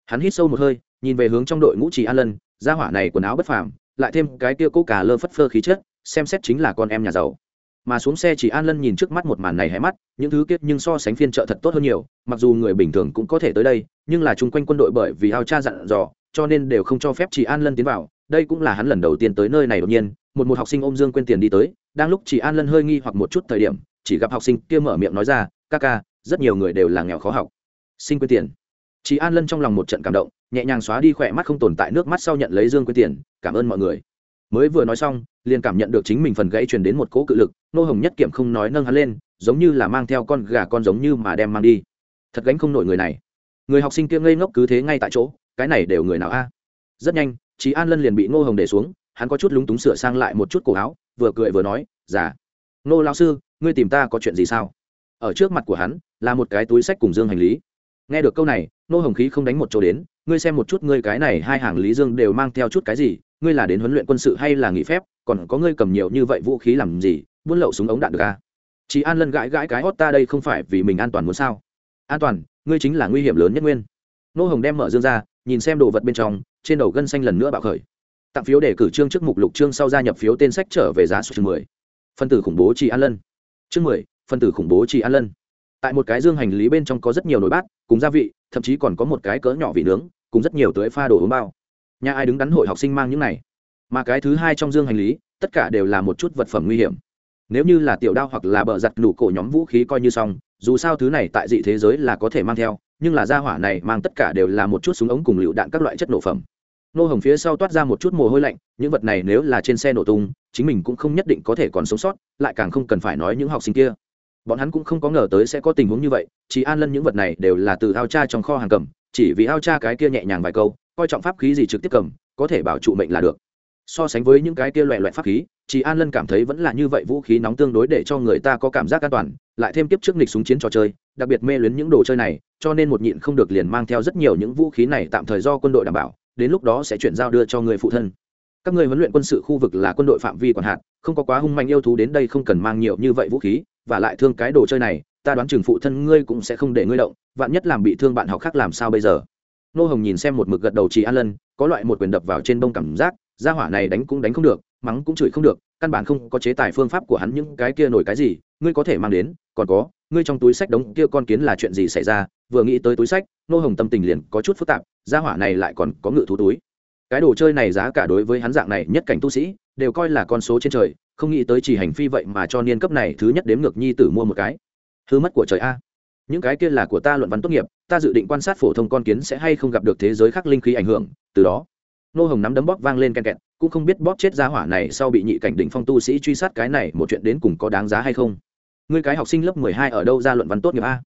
Hắn hít sâu một hơi, nhìn về hướng trong đội ngũ trì an lân, gia hỏa này quần áo bất phàm, lại thêm cái kia cố cà lơ phất phơ khí chất xem xét chính là con em nhà giàu. Mà xuống xe chỉ an lân nhìn trước mắt một màn này hé mắt, những thứ kiết nhưng so sánh phiên chợ thật tốt hơn nhiều, mặc dù người bình thường cũng có thể tới đây, nhưng là chung quanh quân đội bởi vì ao cha dặn dò, cho nên đều không cho phép chị an lân tiến vào. Đây cũng là hắn lần đầu tiên tới nơi này đột nhiên, một một học sinh ôm dương quên tiền đi tới, đang lúc chị an lân hơi nghi hoặc một chút thời điểm, chỉ gặp học sinh kia mở miệng nói ra, ca ca, rất nhiều người đều là nghèo khó học. Sinh quên tiền. Chị an lân trong lòng một trận cảm động, nhẹ nhàng xóa đi khỏe mắt không tồn tại nước mắt sau nhận lấy dương quên tiền, cảm ơn mọi người mới vừa nói xong, liền cảm nhận được chính mình phần gãy truyền đến một cỗ cự lực, nô hồng nhất kiểm không nói nâng hắn lên, giống như là mang theo con gà con giống như mà đem mang đi. Thật gánh không nổi người này. Người học sinh kia ngây ngốc cứ thế ngay tại chỗ, cái này đều người nào a? Rất nhanh chị an lân liền bị nô hồng để xuống, hắn có chút lúng túng sửa sang lại một chút cổ áo, vừa cười vừa nói giả nô lao sư, ngươi tìm ta có chuyện gì sao? Ở trước mặt của hắn, là một cái túi sách cùng dương hành lý. Nghe được câu này, nô hồng khí không đánh một chỗ đến, ngươi xem một chút, ngươi cái này hai hàng lý dương đều mang theo chút cái gì ngươi là đến huấn luyện quân sự hay là nghỉ phép, còn có ngươi cầm nhiều như vậy vũ khí làm gì, buôn lậu súng ống đạn được à? chị an lân gãi gãi cái hót ta đây không phải vì mình an toàn muốn sao? An toàn, ngươi chính là nguy hiểm lớn nhất nguyên. Nô hồng đem mở dương ra, nhìn xem đồ vật bên trong, trên đầu gân xanh lần nữa bạo khởi. Tặng phiếu để cử trương trước mục lục trương sau gia nhập phiếu tên sách trở về giá số chương mười. Phân tử khủng bố chị an lân. Chương mười phân tử khủng bố chị an lân. Tại một cái dương hành lý bên trong có rất nhiều nồi bát, cùng gia vị, thậm chí còn có một cái cỡ nhỏ vị nướng, cùng rất nhiều tưới pha đồ uống bao nhà ai đứng đắn hội học sinh mang những này. Mà cái thứ hai trong dương hành lý, tất cả đều là một chút vật phẩm nguy hiểm. Nếu như là tiểu đao hoặc là bờ giặt nụ cổ nhóm vũ khí coi như xong, dù sao thứ này tại dị thế giới là có thể mang theo, nhưng là gia hỏa này mang tất cả đều là một chút súng ống cùng lựu đạn các loại chất nổ phẩm. Nô hồng phía sau toát ra một chút mồ hôi lạnh, những vật này nếu là trên xe nổ tung, chính mình cũng không nhất định có thể còn sống sót, lại càng không cần phải nói những học sinh kia. Bọn hắn cũng không có ngờ tới sẽ có tình huống như vậy, chỉ an lân những vật này đều là từ ao cha trong kho hàng cầm, chỉ vì ao cha cái kia nhẹ nhàng vài câu coi trọng pháp khí gì trực tiếp cầm, có thể bảo trụ mệnh là được. So sánh với những cái kia loại loại pháp khí chị an lân cảm thấy vẫn là như vậy vũ khí nóng tương đối để cho người ta có cảm giác an toàn, lại thêm tiếp trước nghịch súng chiến trò chơi, đặc biệt mê luyến những đồ chơi này, cho nên một nhịn không được liền mang theo rất nhiều những vũ khí này tạm thời do quân đội đảm bảo, đến lúc đó sẽ chuyển giao đưa cho người phụ thân. Các người huấn luyện quân sự khu vực là quân đội phạm vi quản hạt không có quá hung mạnh yêu thú đến đây không cần mang nhiều như vậy vũ khí, và lại thương cái đồ chơi này, ta đoán chừng phụ thân ngươi cũng sẽ không để ngươi động, vạn nhất làm bị thương bạn học khác làm sao bây giờ? Nô hồng nhìn xem một mực gật đầu chị an lân, có loại một quyền đập vào trên bông cảm giác, gia hỏa này đánh cũng đánh không được, mắng cũng chửi không được, căn bản không có chế tài phương pháp của hắn những cái kia nổi cái gì, ngươi có thể mang đến, còn có, ngươi trong túi sách đống kia con kiến là chuyện gì xảy ra, vừa nghĩ tới túi sách, nô hồng tâm tình liền có chút phức tạp, gia hỏa này lại còn có ngự thú túi. Cái đồ chơi này giá cả đối với hắn dạng này nhất cảnh tu sĩ, đều coi là con số trên trời, không nghĩ tới chỉ hành phi vậy mà cho niên cấp này thứ nhất đếm ngược nhi tử mua một cái. Hư mất của trời a những cái kia là của ta luận văn tốt nghiệp, ta dự định quan sát phổ thông con kiến sẽ hay không gặp được thế giới khác linh khí ảnh hưởng, từ đó, nô hồng nắm đấm bóp vang lên ken kẹt, cũng không biết bóp chết giá hỏa này sau bị nhị cảnh đỉnh phong tu sĩ truy sát cái này một chuyện đến cùng có đáng giá hay không. Ngươi cái học sinh lớp mười hai ở đâu ra luận văn tốt nghiệp a?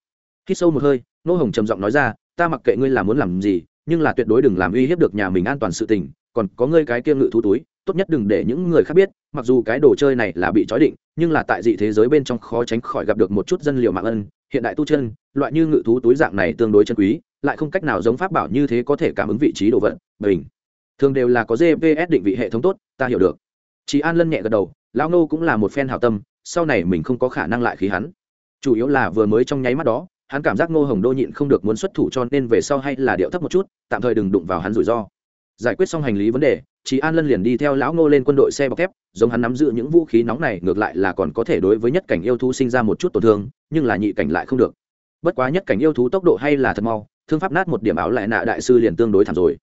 Khi sâu một hơi, nô hồng trầm giọng nói ra, ta mặc kệ ngươi là muốn làm gì, nhưng là tuyệt đối đừng làm uy hiếp được nhà mình an toàn sự tình, còn có ngươi cái kia ngự thú túi, tốt nhất đừng để những người khác biết, mặc dù cái đồ chơi này là bị trói định, nhưng là tại dị thế giới bên trong khó tránh khỏi gặp được một chút dân liệu mạng ân hiện đại tu chân, loại như ngự thú túi dạng này tương đối chân quý, lại không cách nào giống pháp bảo như thế có thể cảm ứng vị trí đồ vật, bình. Thường đều là có gps định vị hệ thống tốt, ta hiểu được. Chị an lân nhẹ gật đầu, lão nô cũng là một phen hảo tâm, sau này mình không có khả năng lại khí hắn. Chủ yếu là vừa mới trong nháy mắt đó, hắn cảm giác ngô hồng đô nhịn không được muốn xuất thủ cho nên về sau hay là điệu thấp một chút, tạm thời đừng đụng vào hắn rủi ro. Giải quyết xong hành lý vấn đề chị an lân liền đi theo lão ngô lên quân đội xe bọc thép, giống hắn nắm giữ những vũ khí nóng này, ngược lại là còn có thể đối với nhất cảnh yêu thú sinh ra một chút tổn thương, nhưng là nhị cảnh lại không được. Bất quá nhất cảnh yêu thú tốc độ hay là thật mau, thương pháp nát một điểm áo lại nạ đại sư liền tương đối thảm rồi.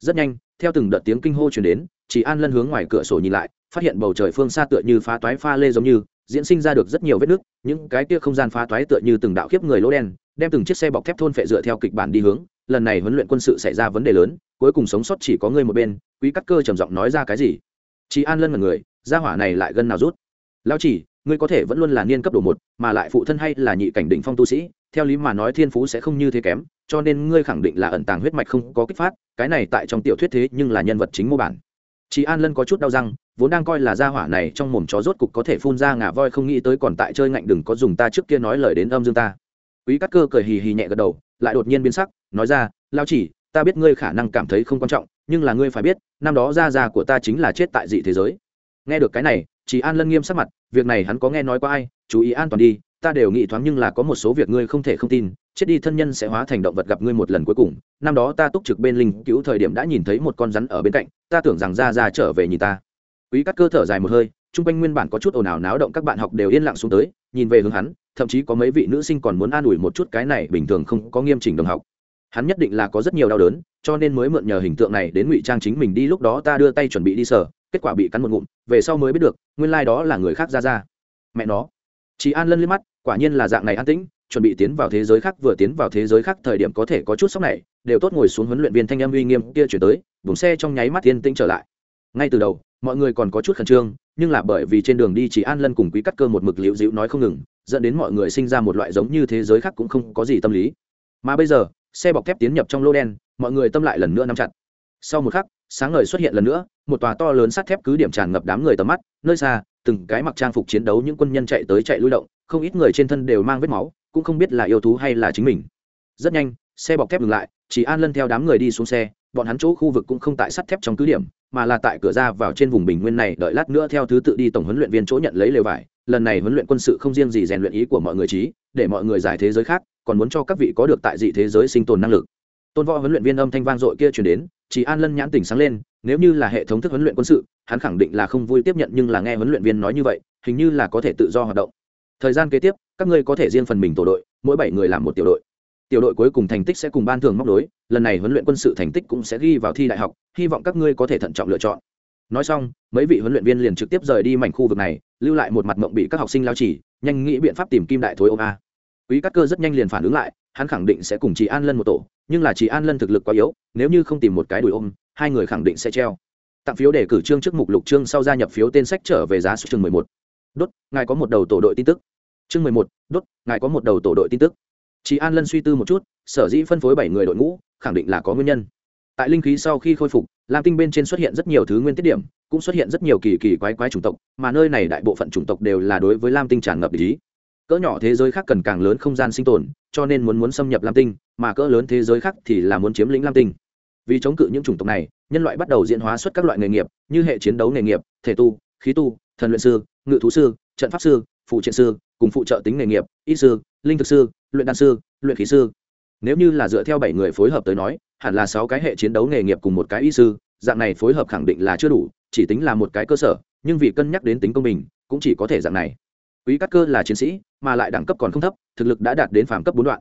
Rất nhanh, theo từng đợt tiếng kinh hô chuyển đến chị an lân hướng ngoài cửa sổ nhìn lại, phát hiện bầu trời phương xa tựa như phá toái pha lê giống như, diễn sinh ra được rất nhiều vết nứt, những cái kia không gian phá toái tựa như từng đạo khiếp người lỗ đen, đem từng chiếc xe bọc thép thôn phệ dựa theo kịch bản đi hướng lần này huấn luyện quân sự xảy ra vấn đề lớn, cuối cùng sống sót chỉ có ngươi một bên, quý cắt cơ trầm giọng nói ra cái gì? Chị an lân mật người, gia hỏa này lại gân nào rút? Lao chỉ, ngươi có thể vẫn luôn là niên cấp độ một, mà lại phụ thân hay là nhị cảnh đỉnh phong tu sĩ, theo lý mà nói thiên phú sẽ không như thế kém, cho nên ngươi khẳng định là ẩn tàng huyết mạch không có kích phát, cái này tại trong tiểu thuyết thế nhưng là nhân vật chính mô bản. Chị an lân có chút đau răng, vốn đang coi là gia hỏa này trong mồm chó rốt cục có thể phun ra ngà voi không nghĩ tới còn tại chơi ngạnh đừng có dùng ta trước kia nói lời đến âm dương ta. Quý cắt cơ cười hì hì nhẹ gật đầu, lại đột nhiên biến sắc nói ra, lao chỉ, ta biết ngươi khả năng cảm thấy không quan trọng, nhưng là ngươi phải biết, năm đó gia gia của ta chính là chết tại dị thế giới. Nghe được cái này chị an lân nghiêm sắc mặt, việc này hắn có nghe nói qua ai, chú ý an toàn đi, ta đều nghĩ thoáng nhưng là có một số việc ngươi không thể không tin, chết đi thân nhân sẽ hóa thành động vật gặp ngươi một lần cuối cùng, năm đó ta túc trực bên linh cứu thời điểm đã nhìn thấy một con rắn ở bên cạnh, ta tưởng rằng ra ra trở về nhìn ta. Quý cắt cơ thở dài một hơi, chung quanh nguyên bản có chút ồn ào náo động các bạn học đều yên lặng xuống tới, nhìn về hướng hắn, thậm chí có mấy vị nữ sinh còn muốn an ủi một chút cái này bình thường không có nghiêm chỉnh đồng học hắn nhất định là có rất nhiều đau đớn, cho nên mới mượn nhờ hình tượng này đến ngụy trang chính mình đi lúc đó ta đưa tay chuẩn bị đi sở kết quả bị cắn một ngụm, về sau mới biết được, nguyên lai、like、đó là người khác ra ra. Mẹ nó. Chị an lân liếc mắt, quả nhiên là dạng này an tĩnh, chuẩn bị tiến vào thế giới khác, vừa tiến vào thế giới khác thời điểm có thể có chút sốc này, đều tốt ngồi xuống huấn luyện viên thanh em uy nghiêm kia chuyển tới buồng xe trong nháy mắt tiên tĩnh trở lại. Ngay từ đầu, mọi người còn có chút khẩn trương, nhưng là bởi vì trên đường đi chỉ an lân cùng quý cắt cơ một mực liễu dịu nói không ngừng, dẫn đến mọi người sinh ra một loại giống như thế giới khác cũng không có gì tâm lý. Mà bây giờ xe bọc thép tiến nhập trong lô đen, mọi người tâm lại lần nữa nắm chặt. Sau một khắc, sáng ngời xuất hiện lần nữa, một tòa to lớn sắt thép cứ điểm tràn ngập đám người tầm mắt, nơi xa, từng cái mặc trang phục chiến đấu những quân nhân chạy tới chạy lui động, không ít người trên thân đều mang vết máu, cũng không biết là yêu thú hay là chính mình. Rất nhanh, xe bọc thép dừng lại, chỉ an lân theo đám người đi xuống xe, bọn hắn chỗ khu vực cũng không tại sắt thép trong cứ điểm, mà là tại cửa ra vào trên vùng bình nguyên này, đợi lát nữa theo thứ tự đi tổng huấn luyện viên chỗ nhận lấy lều vải. Lần này huấn luyện quân sự không riêng gì rèn luyện ý của mọi người trí, để mọi người giải thế giới khác còn muốn cho các vị có được tại dị thế giới sinh tồn năng lực. Tôn võ huấn luyện viên âm thanh vang dội kia chuyển đến, chỉ an lân nhãn tỉnh sáng lên, nếu như là hệ thống thức huấn luyện quân sự, hắn khẳng định là không vui tiếp nhận nhưng là nghe huấn luyện viên nói như vậy, hình như là có thể tự do hoạt động. Thời gian kế tiếp, các ngươi có thể riêng phần mình tổ đội, mỗi bảy người làm một tiểu đội. Tiểu đội cuối cùng thành tích sẽ cùng ban thường móc đối lần này huấn luyện quân sự thành tích cũng sẽ ghi vào thi đại học, hy vọng các ngươi có thể thận trọng lựa chọn. Nói xong, mấy vị huấn luyện viên liền trực tiếp rời đi mảnh khu vực này, lưu lại một mặt mộng bị các học sinh lao chỉ, nhanh nghĩ biện pháp tìm kim đại thối ô a quý cát cơ rất nhanh liền phản ứng lại, hắn khẳng định sẽ cùng chị an lân một tổ, nhưng là chị an lân thực lực quá yếu, nếu như không tìm một cái đùi ôm, hai người khẳng định sẽ treo. Tặng phiếu để cử trương trước mục lục trương sau gia nhập phiếu tên sách trở về giá số chương mười một. Đốt, ngài có một đầu tổ đội tin tức. Chương mười một, đốt, ngài có một đầu tổ đội tin tức. Chị an lân suy tư một chút, sở dĩ phân phối bảy người đội ngũ, khẳng định là có nguyên nhân. Tại linh khí sau khi khôi phục, lam tinh bên trên xuất hiện rất nhiều thứ nguyên tiết điểm, cũng xuất hiện rất nhiều kỳ kỳ quái quái chủng tộc, mà nơi này đại bộ phận chủng tộc đều là đối với lam tinh tràn ngập ý cỡ nhỏ thế giới khác cần càng lớn không gian sinh tồn, cho nên muốn muốn xâm nhập lam tinh, mà cỡ lớn thế giới khác thì là muốn chiếm lĩnh lam tinh. Vì chống cự những chủng tộc này, nhân loại bắt đầu diễn hóa xuất các loại nghề nghiệp, như hệ chiến đấu nghề nghiệp, thể tu, khí tu, thần luyện sư, ngự thú sư, trận pháp sư, phụ triện sư, cùng phụ trợ tính nghề nghiệp, y sư, linh thực sư, luyện đan sư, luyện khí sư. Nếu như là dựa theo bảy người phối hợp tới nói, hẳn là sáu cái hệ chiến đấu nghề nghiệp cùng một cái y sư, dạng này phối hợp khẳng định là chưa đủ, chỉ tính là một cái cơ sở, nhưng vì cân nhắc đến tính công bình, cũng chỉ có thể dạng này quý cắt cơ là chiến sĩ, mà lại đẳng cấp còn không thấp, thực lực đã đạt đến phạm cấp bốn đoạn.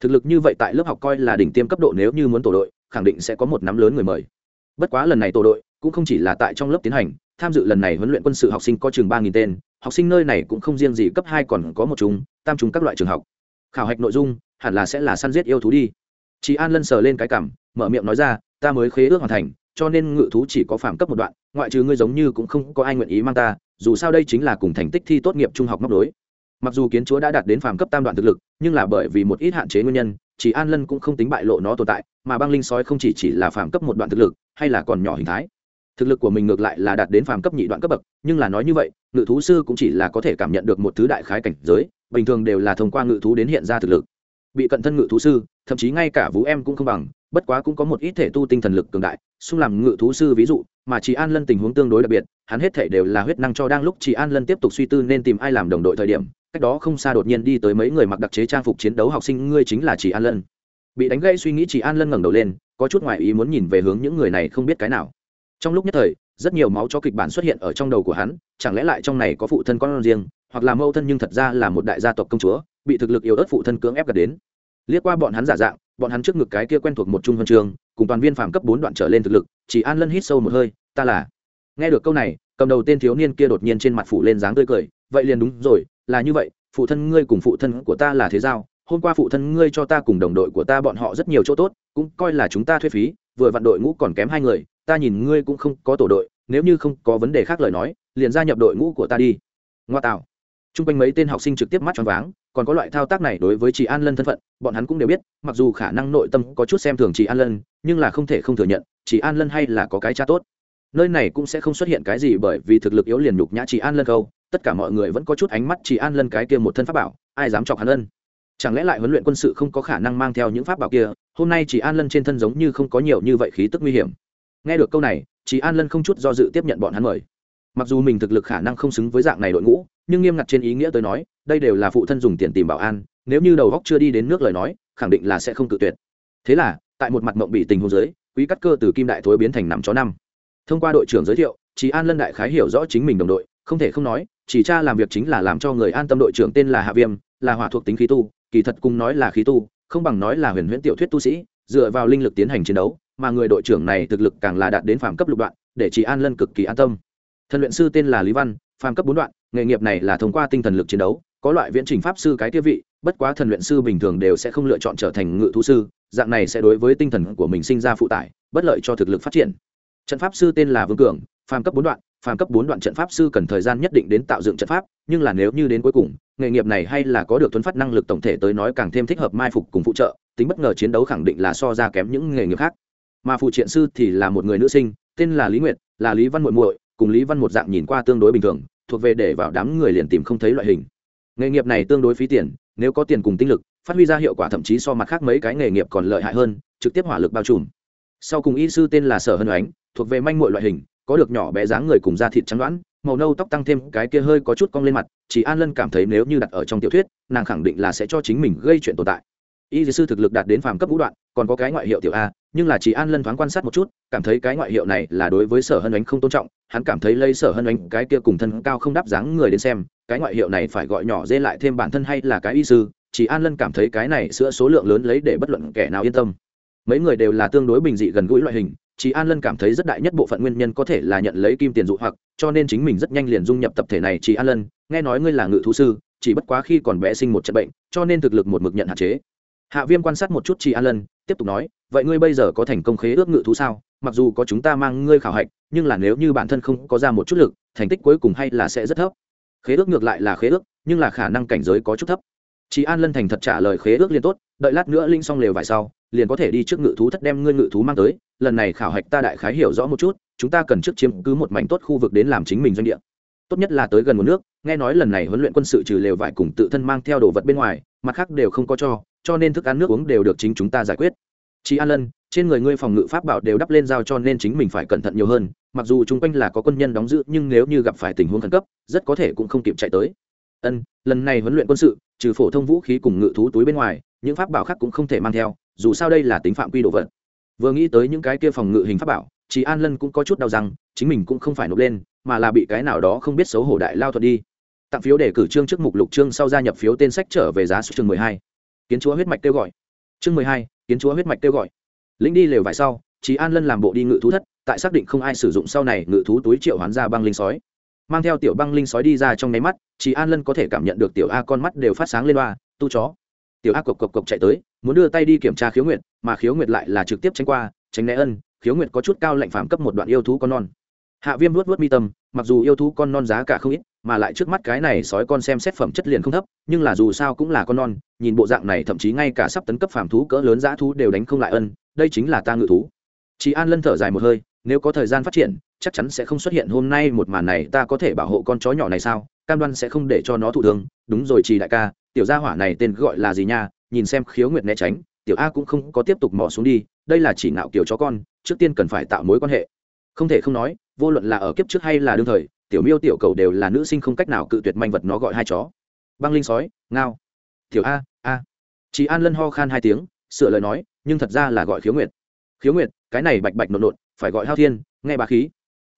Thực lực như vậy tại lớp học coi là đỉnh tiêm cấp độ nếu như muốn tổ đội, khẳng định sẽ có một nắm lớn người mời. Bất quá lần này tổ đội cũng không chỉ là tại trong lớp tiến hành, tham dự lần này huấn luyện quân sự học sinh có chừng ba nghìn tên, học sinh nơi này cũng không riêng gì cấp hai còn có một chúng tam chúng các loại trường học. Khảo hạch nội dung, hẳn là sẽ là săn giết yêu thú đi. Chị an lân sờ lên cái cảm mở miệng nói ra, ta mới khế ước hoàn thành, cho nên ngự thú chỉ có phạm cấp một đoạn, ngoại trừ ngươi giống như cũng không có ai nguyện ý mang ta dù sao đây chính là cùng thành tích thi tốt nghiệp trung học móc đối. Mặc dù kiến chúa đã đạt đến phạm cấp tam đoạn thực lực, nhưng là bởi vì một ít hạn chế nguyên nhân, chỉ an lân cũng không tính bại lộ nó tồn tại, mà băng linh sói không chỉ chỉ là phạm cấp một đoạn thực lực, hay là còn nhỏ hình thái. Thực lực của mình ngược lại là đạt đến phàm cấp nhị đoạn cấp bậc, nhưng là nói như vậy, ngự thú sư cũng chỉ là có thể cảm nhận được một thứ đại khái cảnh giới, bình thường đều là thông qua ngự thú đến hiện ra thực lực. Bị cận thân ngự thú sư, thậm chí ngay cả vũ em cũng không bằng bất quá cũng có một ít thể tu tinh thần lực cường đại, xung làm ngự thú sư ví dụ, mà chị an lân tình huống tương đối đặc biệt, hắn hết thể đều là huyết năng cho đang lúc chị an lân tiếp tục suy tư nên tìm ai làm đồng đội thời điểm, cách đó không xa đột nhiên đi tới mấy người mặc đặc chế trang phục chiến đấu học sinh, ngươi chính là chị an lân. Bị đánh gây suy nghĩ chị an lân ngẩng đầu lên, có chút ngoại ý muốn nhìn về hướng những người này không biết cái nào. Trong lúc nhất thời, rất nhiều máu cho kịch bản xuất hiện ở trong đầu của hắn, chẳng lẽ lại trong này có phụ thân con riêng, hoặc là mâu thân nhưng thật ra là một đại gia tộc công chúa, bị thực lực yếu ớt phụ thân cưỡng ép gạt đến. Liếc qua bọn hắn giả dạng bọn hắn trước ngực cái kia quen thuộc một trung huân trường, cùng toàn viên phạm cấp bốn đoạn trở lên thực lực, chỉ an lân hít sâu một hơi, ta là. Nghe được câu này, cầm đầu tên thiếu niên kia đột nhiên trên mặt phủ lên dáng tươi cười, vậy liền đúng rồi, là như vậy, phụ thân ngươi cùng phụ thân của ta là thế giao, hôm qua phụ thân ngươi cho ta cùng đồng đội của ta bọn họ rất nhiều chỗ tốt, cũng coi là chúng ta thuê phí, vừa vặn đội ngũ còn kém hai người, ta nhìn ngươi cũng không có tổ đội, nếu như không có vấn đề khác lời nói, liền gia nhập đội ngũ của ta đi. Ngoa tạo. T r u n g quanh mấy tên học sinh trực tiếp mắt choáng váng còn có loại thao tác này đối với chị an lân thân phận, bọn hắn cũng đều biết, mặc dù khả năng nội tâm có chút xem thường chị an lân, nhưng là không thể không thừa nhận, chị an lân hay là có cái cha tốt. Nơi này cũng sẽ không xuất hiện cái gì bởi vì thực lực yếu liền nhục nhã chị an lân câu, tất cả mọi người vẫn có chút ánh mắt chị an lân cái kia một thân pháp bảo, ai dám chọc hắn lân? Chẳng lẽ lại huấn luyện quân sự không có khả năng mang theo những pháp bảo kia, hôm nay chị an lân trên thân giống như không có nhiều như vậy khí tức nguy hiểm. Nghe được câu này, chị an lân không chút do dự tiếp nhận bọn hắn mời mặc dù mình thực lực khả năng không xứng với dạng này đội ngũ, nhưng nghiêm ngặt trên ý nghĩa tới nói, đây đều là phụ thân dùng tiền tìm bảo an, nếu như đầu góc chưa đi đến nước lời nói, khẳng định là sẽ không tự tuyệt. Thế là, tại một mặt mộng bị tình hôn giới quý cắt cơ từ kim đại thối biến thành nằm chó năm. Thông qua đội trưởng giới thiệu, chị an lân đại khái hiểu rõ chính mình đồng đội, không thể không nói chỉ cha làm việc chính là làm cho người an tâm đội trưởng tên là hạ viêm, là hỏa thuộc tính khí tu, kỳ thật cùng nói là khí tu, không bằng nói là huyền huyễn tiểu thuyết tu sĩ, dựa vào linh lực tiến hành chiến đấu, mà người đội trưởng này thực lực càng là đạt đến phạm cấp lục đoạn, để chị an lân cực kỳ an tâm thần luyện sư tên là lý văn, phàm cấp bốn đoạn, nghề nghiệp này là thông qua tinh thần lực chiến đấu, có loại viễn trình pháp sư cái tiêu vị, bất quá thần luyện sư bình thường đều sẽ không lựa chọn trở thành ngự thú sư, dạng này sẽ đối với tinh thần của mình sinh ra phụ tải, bất lợi cho thực lực phát triển. Trận pháp sư tên là vương cường, phàm cấp bốn đoạn, phàm cấp bốn đoạn trận pháp sư cần thời gian nhất định đến tạo dựng trận pháp, nhưng là nếu như đến cuối cùng, nghề nghiệp này hay là có được thuấn phát năng lực tổng thể tới nói càng thêm thích hợp mai phục cùng phụ trợ, tính bất ngờ chiến đấu khẳng định là so ra kém những nghề nghiệp khác. Mà phụ triện sư thì là một người nữ sinh, tên là lý nguyệt, là lý văn muội muội cùng lý văn một dạng nhìn qua tương đối bình thường, thuộc về để vào đám người liền tìm không thấy loại hình. Nghề nghiệp này tương đối phí tiền, nếu có tiền cùng tinh lực, phát huy ra hiệu quả thậm chí so mặt khác mấy cái nghề nghiệp còn lợi hại hơn, trực tiếp hỏa lực bao trùm. Sau cùng y sư tên là sở hân oánh thuộc về manh muội loại hình, có được nhỏ bé dáng người cùng da thịt trắng đoán, màu nâu tóc tăng thêm cái kia hơi có chút cong lên mặt, chỉ an lân cảm thấy nếu như đặt ở trong tiểu thuyết, nàng khẳng định là sẽ cho chính mình gây chuyện tồn tại y sư thực lực đạt đến phàm cấp ngũ đoạn, còn có cái ngoại hiệu tiểu a, nhưng là chỉ an lân thoáng quan sát một chút, cảm thấy cái ngoại hiệu này là đối với sở hân ánh không tôn trọng, hắn cảm thấy lấy sở hân ánh cái kia cùng thân cao không đáp dáng người đến xem, cái ngoại hiệu này phải gọi nhỏ dê lại thêm bản thân hay là cái y sư, chỉ an lân cảm thấy cái này sữa số lượng lớn lấy để bất luận kẻ nào yên tâm. Mấy người đều là tương đối bình dị gần gũi loại hình, chỉ an lân cảm thấy rất đại nhất bộ phận nguyên nhân có thể là nhận lấy kim tiền dụ hoặc, cho nên chính mình rất nhanh liền dung nhập tập thể này chỉ an lân, nghe nói ngươi là ngự thú sư, chỉ bất quá khi còn bé sinh một trận bệnh, cho nên thực lực một mực nhận hạn chế hạ viêm quan sát một chút chị an lân tiếp tục nói, vậy ngươi bây giờ có thành công khế ước ngự thú sao? Mặc dù có chúng ta mang ngươi khảo hạch, nhưng là nếu như bản thân không có ra một chút lực, thành tích cuối cùng hay là sẽ rất thấp. Khế ước ngược lại là khế ước, nhưng là khả năng cảnh giới có chút thấp. Chị an lân thành thật trả lời, khế ước liên tốt, đợi lát nữa linh xong lều vài sau, liền có thể đi trước ngự thú thất đem ngươi ngự thú mang tới. Lần này khảo hạch ta đại khái hiểu rõ một chút, chúng ta cần trước chiếm cứ một mảnh tốt khu vực đến làm chính mình doanh địa. Tốt nhất là tới gần nguồn nước, nghe nói lần này huấn luyện quân sự trừ lều vải cùng tự thân mang theo đồ vật bên ngoài, mặt khác đều không có cho cho nên thức ăn nước uống đều được chính chúng ta giải quyết. Chị an lân, trên người ngươi phòng ngự pháp bảo đều đắp lên giao cho nên chính mình phải cẩn thận nhiều hơn, mặc dù chung quanh là có quân nhân đóng giữ, nhưng nếu như gặp phải tình huống khẩn cấp, rất có thể cũng không kịp chạy tới. Ân, lần này huấn luyện quân sự, trừ phổ thông vũ khí cùng ngự thú túi bên ngoài, những pháp bảo khác cũng không thể mang theo, dù sao đây là tính phạm quy đồ vật. Vừa nghĩ tới những cái kia phòng ngự hình pháp bảo, chị an lân cũng có chút đau rằng chính mình cũng không phải nộp lên, mà là bị cái nào đó không biết xấu hổ đại lao thuật đi. Tặng phiếu để cử trương trước mục lục trương sau gia nhập phiếu tên sách trở về giá số chương mười hai kiến chúa huyết mạch kêu gọi. Chương mười hai, kiến chúa huyết mạch kêu gọi. Lĩnh đi lều vải sau chị an lân làm bộ đi ngự thú thất, tại xác định không ai sử dụng sau này, ngự thú túi triệu hoán ra băng linh sói. Mang theo tiểu băng linh sói đi ra trong nháy mắt chị an lân có thể cảm nhận được tiểu a con mắt đều phát sáng lên loa tu chó. Tiểu a cộc cộc cộc chạy tới, muốn đưa tay đi kiểm tra khiếu nguyệt, mà khiếu nguyệt lại là trực tiếp tránh qua, tránh né ân, khiếu nguyệt có chút cao lạnh phạm cấp một đoạn yêu thú con non hạ viêm luốt vớt mi tâm, mặc dù yêu thú con non giá cả không ít, mà lại trước mắt cái này sói con xem xét phẩm chất liền không thấp, nhưng là dù sao cũng là con non, nhìn bộ dạng này thậm chí ngay cả sắp tấn cấp phàm thú cỡ lớn giá thú đều đánh không lại ân, đây chính là ta ngự thú. Chị an lân thở dài một hơi, nếu có thời gian phát triển, chắc chắn sẽ không xuất hiện hôm nay một màn này, ta có thể bảo hộ con chó nhỏ này sao? Cam đoan sẽ không để cho nó thụ thương. Đúng rồi chị đại ca, tiểu gia hỏa này tên gọi là gì nha? Nhìn xem khiếu nguyệt né tránh, tiểu a cũng không có tiếp tục mò xuống đi, đây là chỉ ngạo kiểu chó con, trước tiên cần phải tạo mối quan hệ. Không thể không nói vô luận là ở kiếp trước hay là đương thời, tiểu miêu tiểu cầu đều là nữ sinh không cách nào cự tuyệt manh vật nó gọi hai chó. Băng linh sói, ngao. Tiểu a a. Chị an lân ho khan hai tiếng, sửa lời nói, nhưng thật ra là gọi khiếu nguyệt. Khiếu nguyệt, cái này bạch bạch nộn nộn, phải gọi hao thiên, nghe bà khí.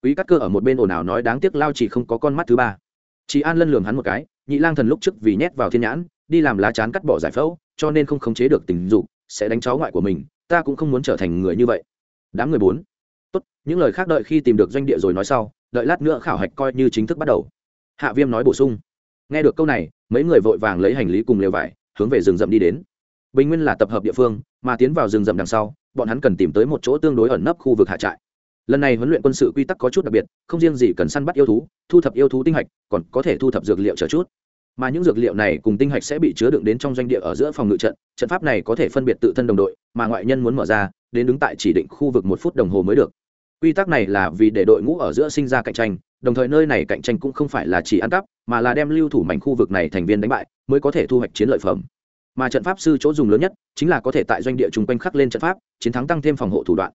Quý cắt cơ ở một bên ồn ào nói đáng tiếc lao chỉ không có con mắt thứ ba. Chị an lân lường hắn một cái, nhị lang thần lúc trước vì nhét vào thiên nhãn, đi làm lá chán cắt bỏ giải phẫu, cho nên không khống chế được tình dục, sẽ đánh cháu ngoại của mình, ta cũng không muốn trở thành người như vậy. Đám người bốn tốt, những lời khác đợi khi tìm được doanh địa rồi nói sau, đợi lát nữa khảo hạch coi như chính thức bắt đầu. Hạ viêm nói bổ sung. Nghe được câu này, mấy người vội vàng lấy hành lý cùng lều vải, hướng về rừng rậm đi đến. Bình nguyên là tập hợp địa phương, mà tiến vào rừng rậm đằng sau, bọn hắn cần tìm tới một chỗ tương đối ẩn nấp khu vực hạ trại. Lần này huấn luyện quân sự quy tắc có chút đặc biệt, không riêng gì cần săn bắt yêu thú, thu thập yêu thú tinh hạch, còn có thể thu thập dược liệu chờ chút. Mà những dược liệu này cùng tinh hạch sẽ bị chứa đựng đến trong doanh địa ở giữa phòng ngự trận trận pháp này có thể phân biệt tự thân đồng đội, mà ngoại nhân muốn mở ra, đến đứng tại chỉ định khu vực một phút đồng hồ mới được quy tắc này là vì để đội ngũ ở giữa sinh ra cạnh tranh, đồng thời nơi này cạnh tranh cũng không phải là chỉ ăn cắp, mà là đem lưu thủ mảnh khu vực này thành viên đánh bại, mới có thể thu hoạch chiến lợi phẩm. Mà trận pháp sư chỗ dùng lớn nhất chính là có thể tại doanh địa chung quanh khắc lên trận pháp, chiến thắng tăng thêm phòng hộ thủ đoạn.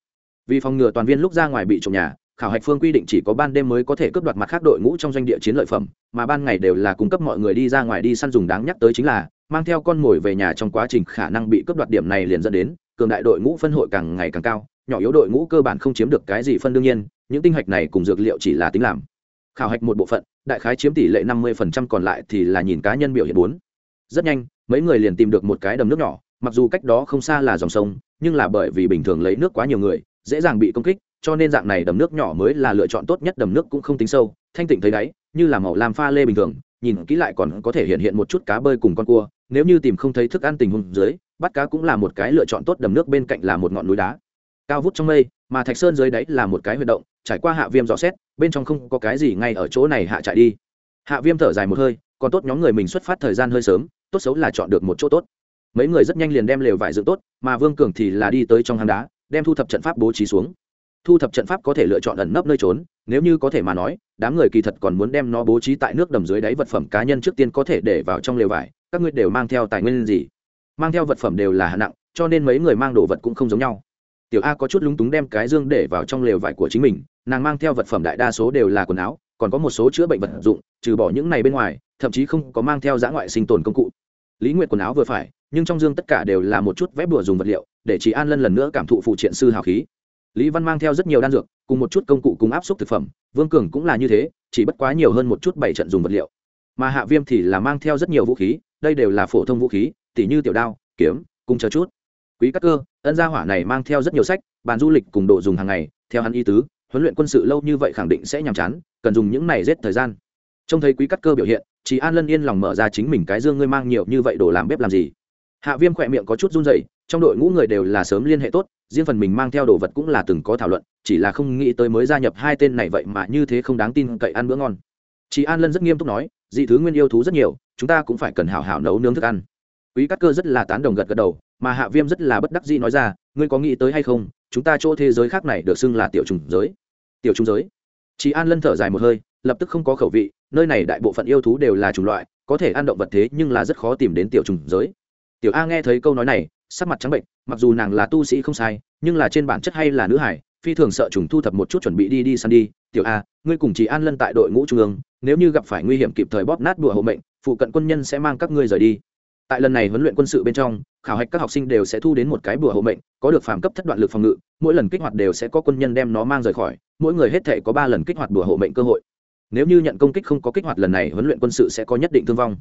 Vì phòng ngừa toàn viên lúc ra ngoài bị trộm nhà, khảo hạch phương quy định chỉ có ban đêm mới có thể cướp đoạt mặt khác đội ngũ trong doanh địa chiến lợi phẩm, mà ban ngày đều là cung cấp mọi người đi ra ngoài đi săn dùng đáng nhắc tới chính là, mang theo con mồi về nhà trong quá trình khả năng bị cướp đoạt điểm này liền dẫn đến, cường đại đội ngũ phân hội càng ngày càng cao nhỏ yếu đội ngũ cơ bản không chiếm được cái gì phân đương nhiên, những tinh hạch này cùng dược liệu chỉ là tính làm. Khảo hạch một bộ phận, đại khái chiếm tỷ lệ năm mươi còn lại thì là nhìn cá nhân biểu hiện bốn. Rất nhanh, mấy người liền tìm được một cái đầm nước nhỏ, mặc dù cách đó không xa là dòng sông, nhưng là bởi vì bình thường lấy nước quá nhiều người, dễ dàng bị công kích, cho nên dạng này đầm nước nhỏ mới là lựa chọn tốt nhất, đầm nước cũng không tính sâu, thanh tịnh thấy đáy, như là màu làm pha lê bình thường, nhìn kỹ lại còn có thể hiện hiện một chút cá bơi cùng con cua, nếu như tìm không thấy thức ăn tình huống dưới, bắt cá cũng là một cái lựa chọn tốt, đầm nước bên cạnh là một ngọn núi đá cao vút trong mây, mà thạch sơn dưới đáy là một cái huy động, trải qua hạ viêm dò xét, bên trong không có cái gì ngay ở chỗ này hạ chạy đi. Hạ viêm thở dài một hơi, còn tốt nhóm người mình xuất phát thời gian hơi sớm, tốt xấu là chọn được một chỗ tốt. Mấy người rất nhanh liền đem lều vải dựng tốt, mà vương cường thì là đi tới trong hang đá, đem thu thập trận pháp bố trí xuống. Thu thập trận pháp có thể lựa chọn ẩn nấp nơi trốn, nếu như có thể mà nói, đám người kỳ thật còn muốn đem nó bố trí tại nước đầm dưới đáy vật phẩm cá nhân trước tiên có thể để vào trong lều vải, các ngươi đều mang theo tài nguyên gì? Mang theo vật phẩm đều là hạ nặng, cho nên mấy người mang đồ vật cũng không giống nhau tiểu a có chút lúng túng đem cái dương để vào trong lều vải của chính mình, nàng mang theo vật phẩm đại đa số đều là quần áo, còn có một số chữa bệnh vật dụng, trừ bỏ những này bên ngoài, thậm chí không có mang theo giã ngoại sinh tồn công cụ. Lý nguyệt quần áo vừa phải, nhưng trong dương tất cả đều là một chút vép đùa dùng vật liệu, để chị an lân lần nữa cảm thụ phụ triện sư hào khí. Lý văn mang theo rất nhiều đan dược, cùng một chút công cụ cùng áp suất thực phẩm, vương cường cũng là như thế, chỉ bất quá nhiều hơn một chút bảy trận dùng vật liệu. Mà hạ viêm thì là mang theo rất nhiều vũ khí, đây đều là phổ thông vũ khí, tỉ như tiểu đao, kiếm, cùng chờ chút quý các cơ, ân gia hỏa này mang theo rất nhiều sách, bàn du lịch cùng đồ dùng hàng ngày, theo hắn y tứ, huấn luyện quân sự lâu như vậy khẳng định sẽ nhàm chán, cần dùng những này giết thời gian. Trông thấy quý cắt cơ biểu hiện chị an lân yên lòng mở ra chính mình cái dương ngươi mang nhiều như vậy đồ làm bếp làm gì. Hạ viêm khỏe miệng có chút run rẩy, trong đội ngũ người đều là sớm liên hệ tốt, riêng phần mình mang theo đồ vật cũng là từng có thảo luận, chỉ là không nghĩ tới mới gia nhập hai tên này vậy mà như thế không đáng tin cậy ăn bữa ngon. Chị an lân rất nghiêm túc nói, dị thứ nguyên yêu thú rất nhiều, chúng ta cũng phải cần hảo hảo nấu nướng thức ăn. Quý cắt cơ rất là tán đồng gật gật đầu mà hạ viêm rất là bất đắc dĩ nói ra, ngươi có nghĩ tới hay không, chúng ta chỗ thế giới khác này được xưng là tiểu trùng giới. Tiểu trùng giới? Chị an lân thở dài một hơi, lập tức không có khẩu vị, nơi này đại bộ phận yêu thú đều là chủng loại, có thể ăn động vật thế nhưng là rất khó tìm đến tiểu trùng giới. Tiểu a nghe thấy câu nói này, sắc mặt trắng bệnh, mặc dù nàng là tu sĩ không sai, nhưng là trên bản chất hay là nữ hải, phi thường sợ trùng thu thập một chút chuẩn bị đi đi săn đi. Tiểu a, ngươi cùng chị an lân tại đội ngũ trung ương, nếu như gặp phải nguy hiểm kịp thời bóp nát đùa hộ mệnh, phụ cận quân nhân sẽ mang các ngươi rời đi tại lần này huấn luyện quân sự bên trong, khảo hạch các học sinh đều sẽ thu đến một cái bùa hộ mệnh, có được phàm cấp thất đoạn lực phòng ngự, mỗi lần kích hoạt đều sẽ có quân nhân đem nó mang rời khỏi, mỗi người hết thể có ba lần kích hoạt bùa hộ mệnh cơ hội. Nếu như nhận công kích không có kích hoạt lần này huấn luyện quân sự sẽ có nhất định thương vong.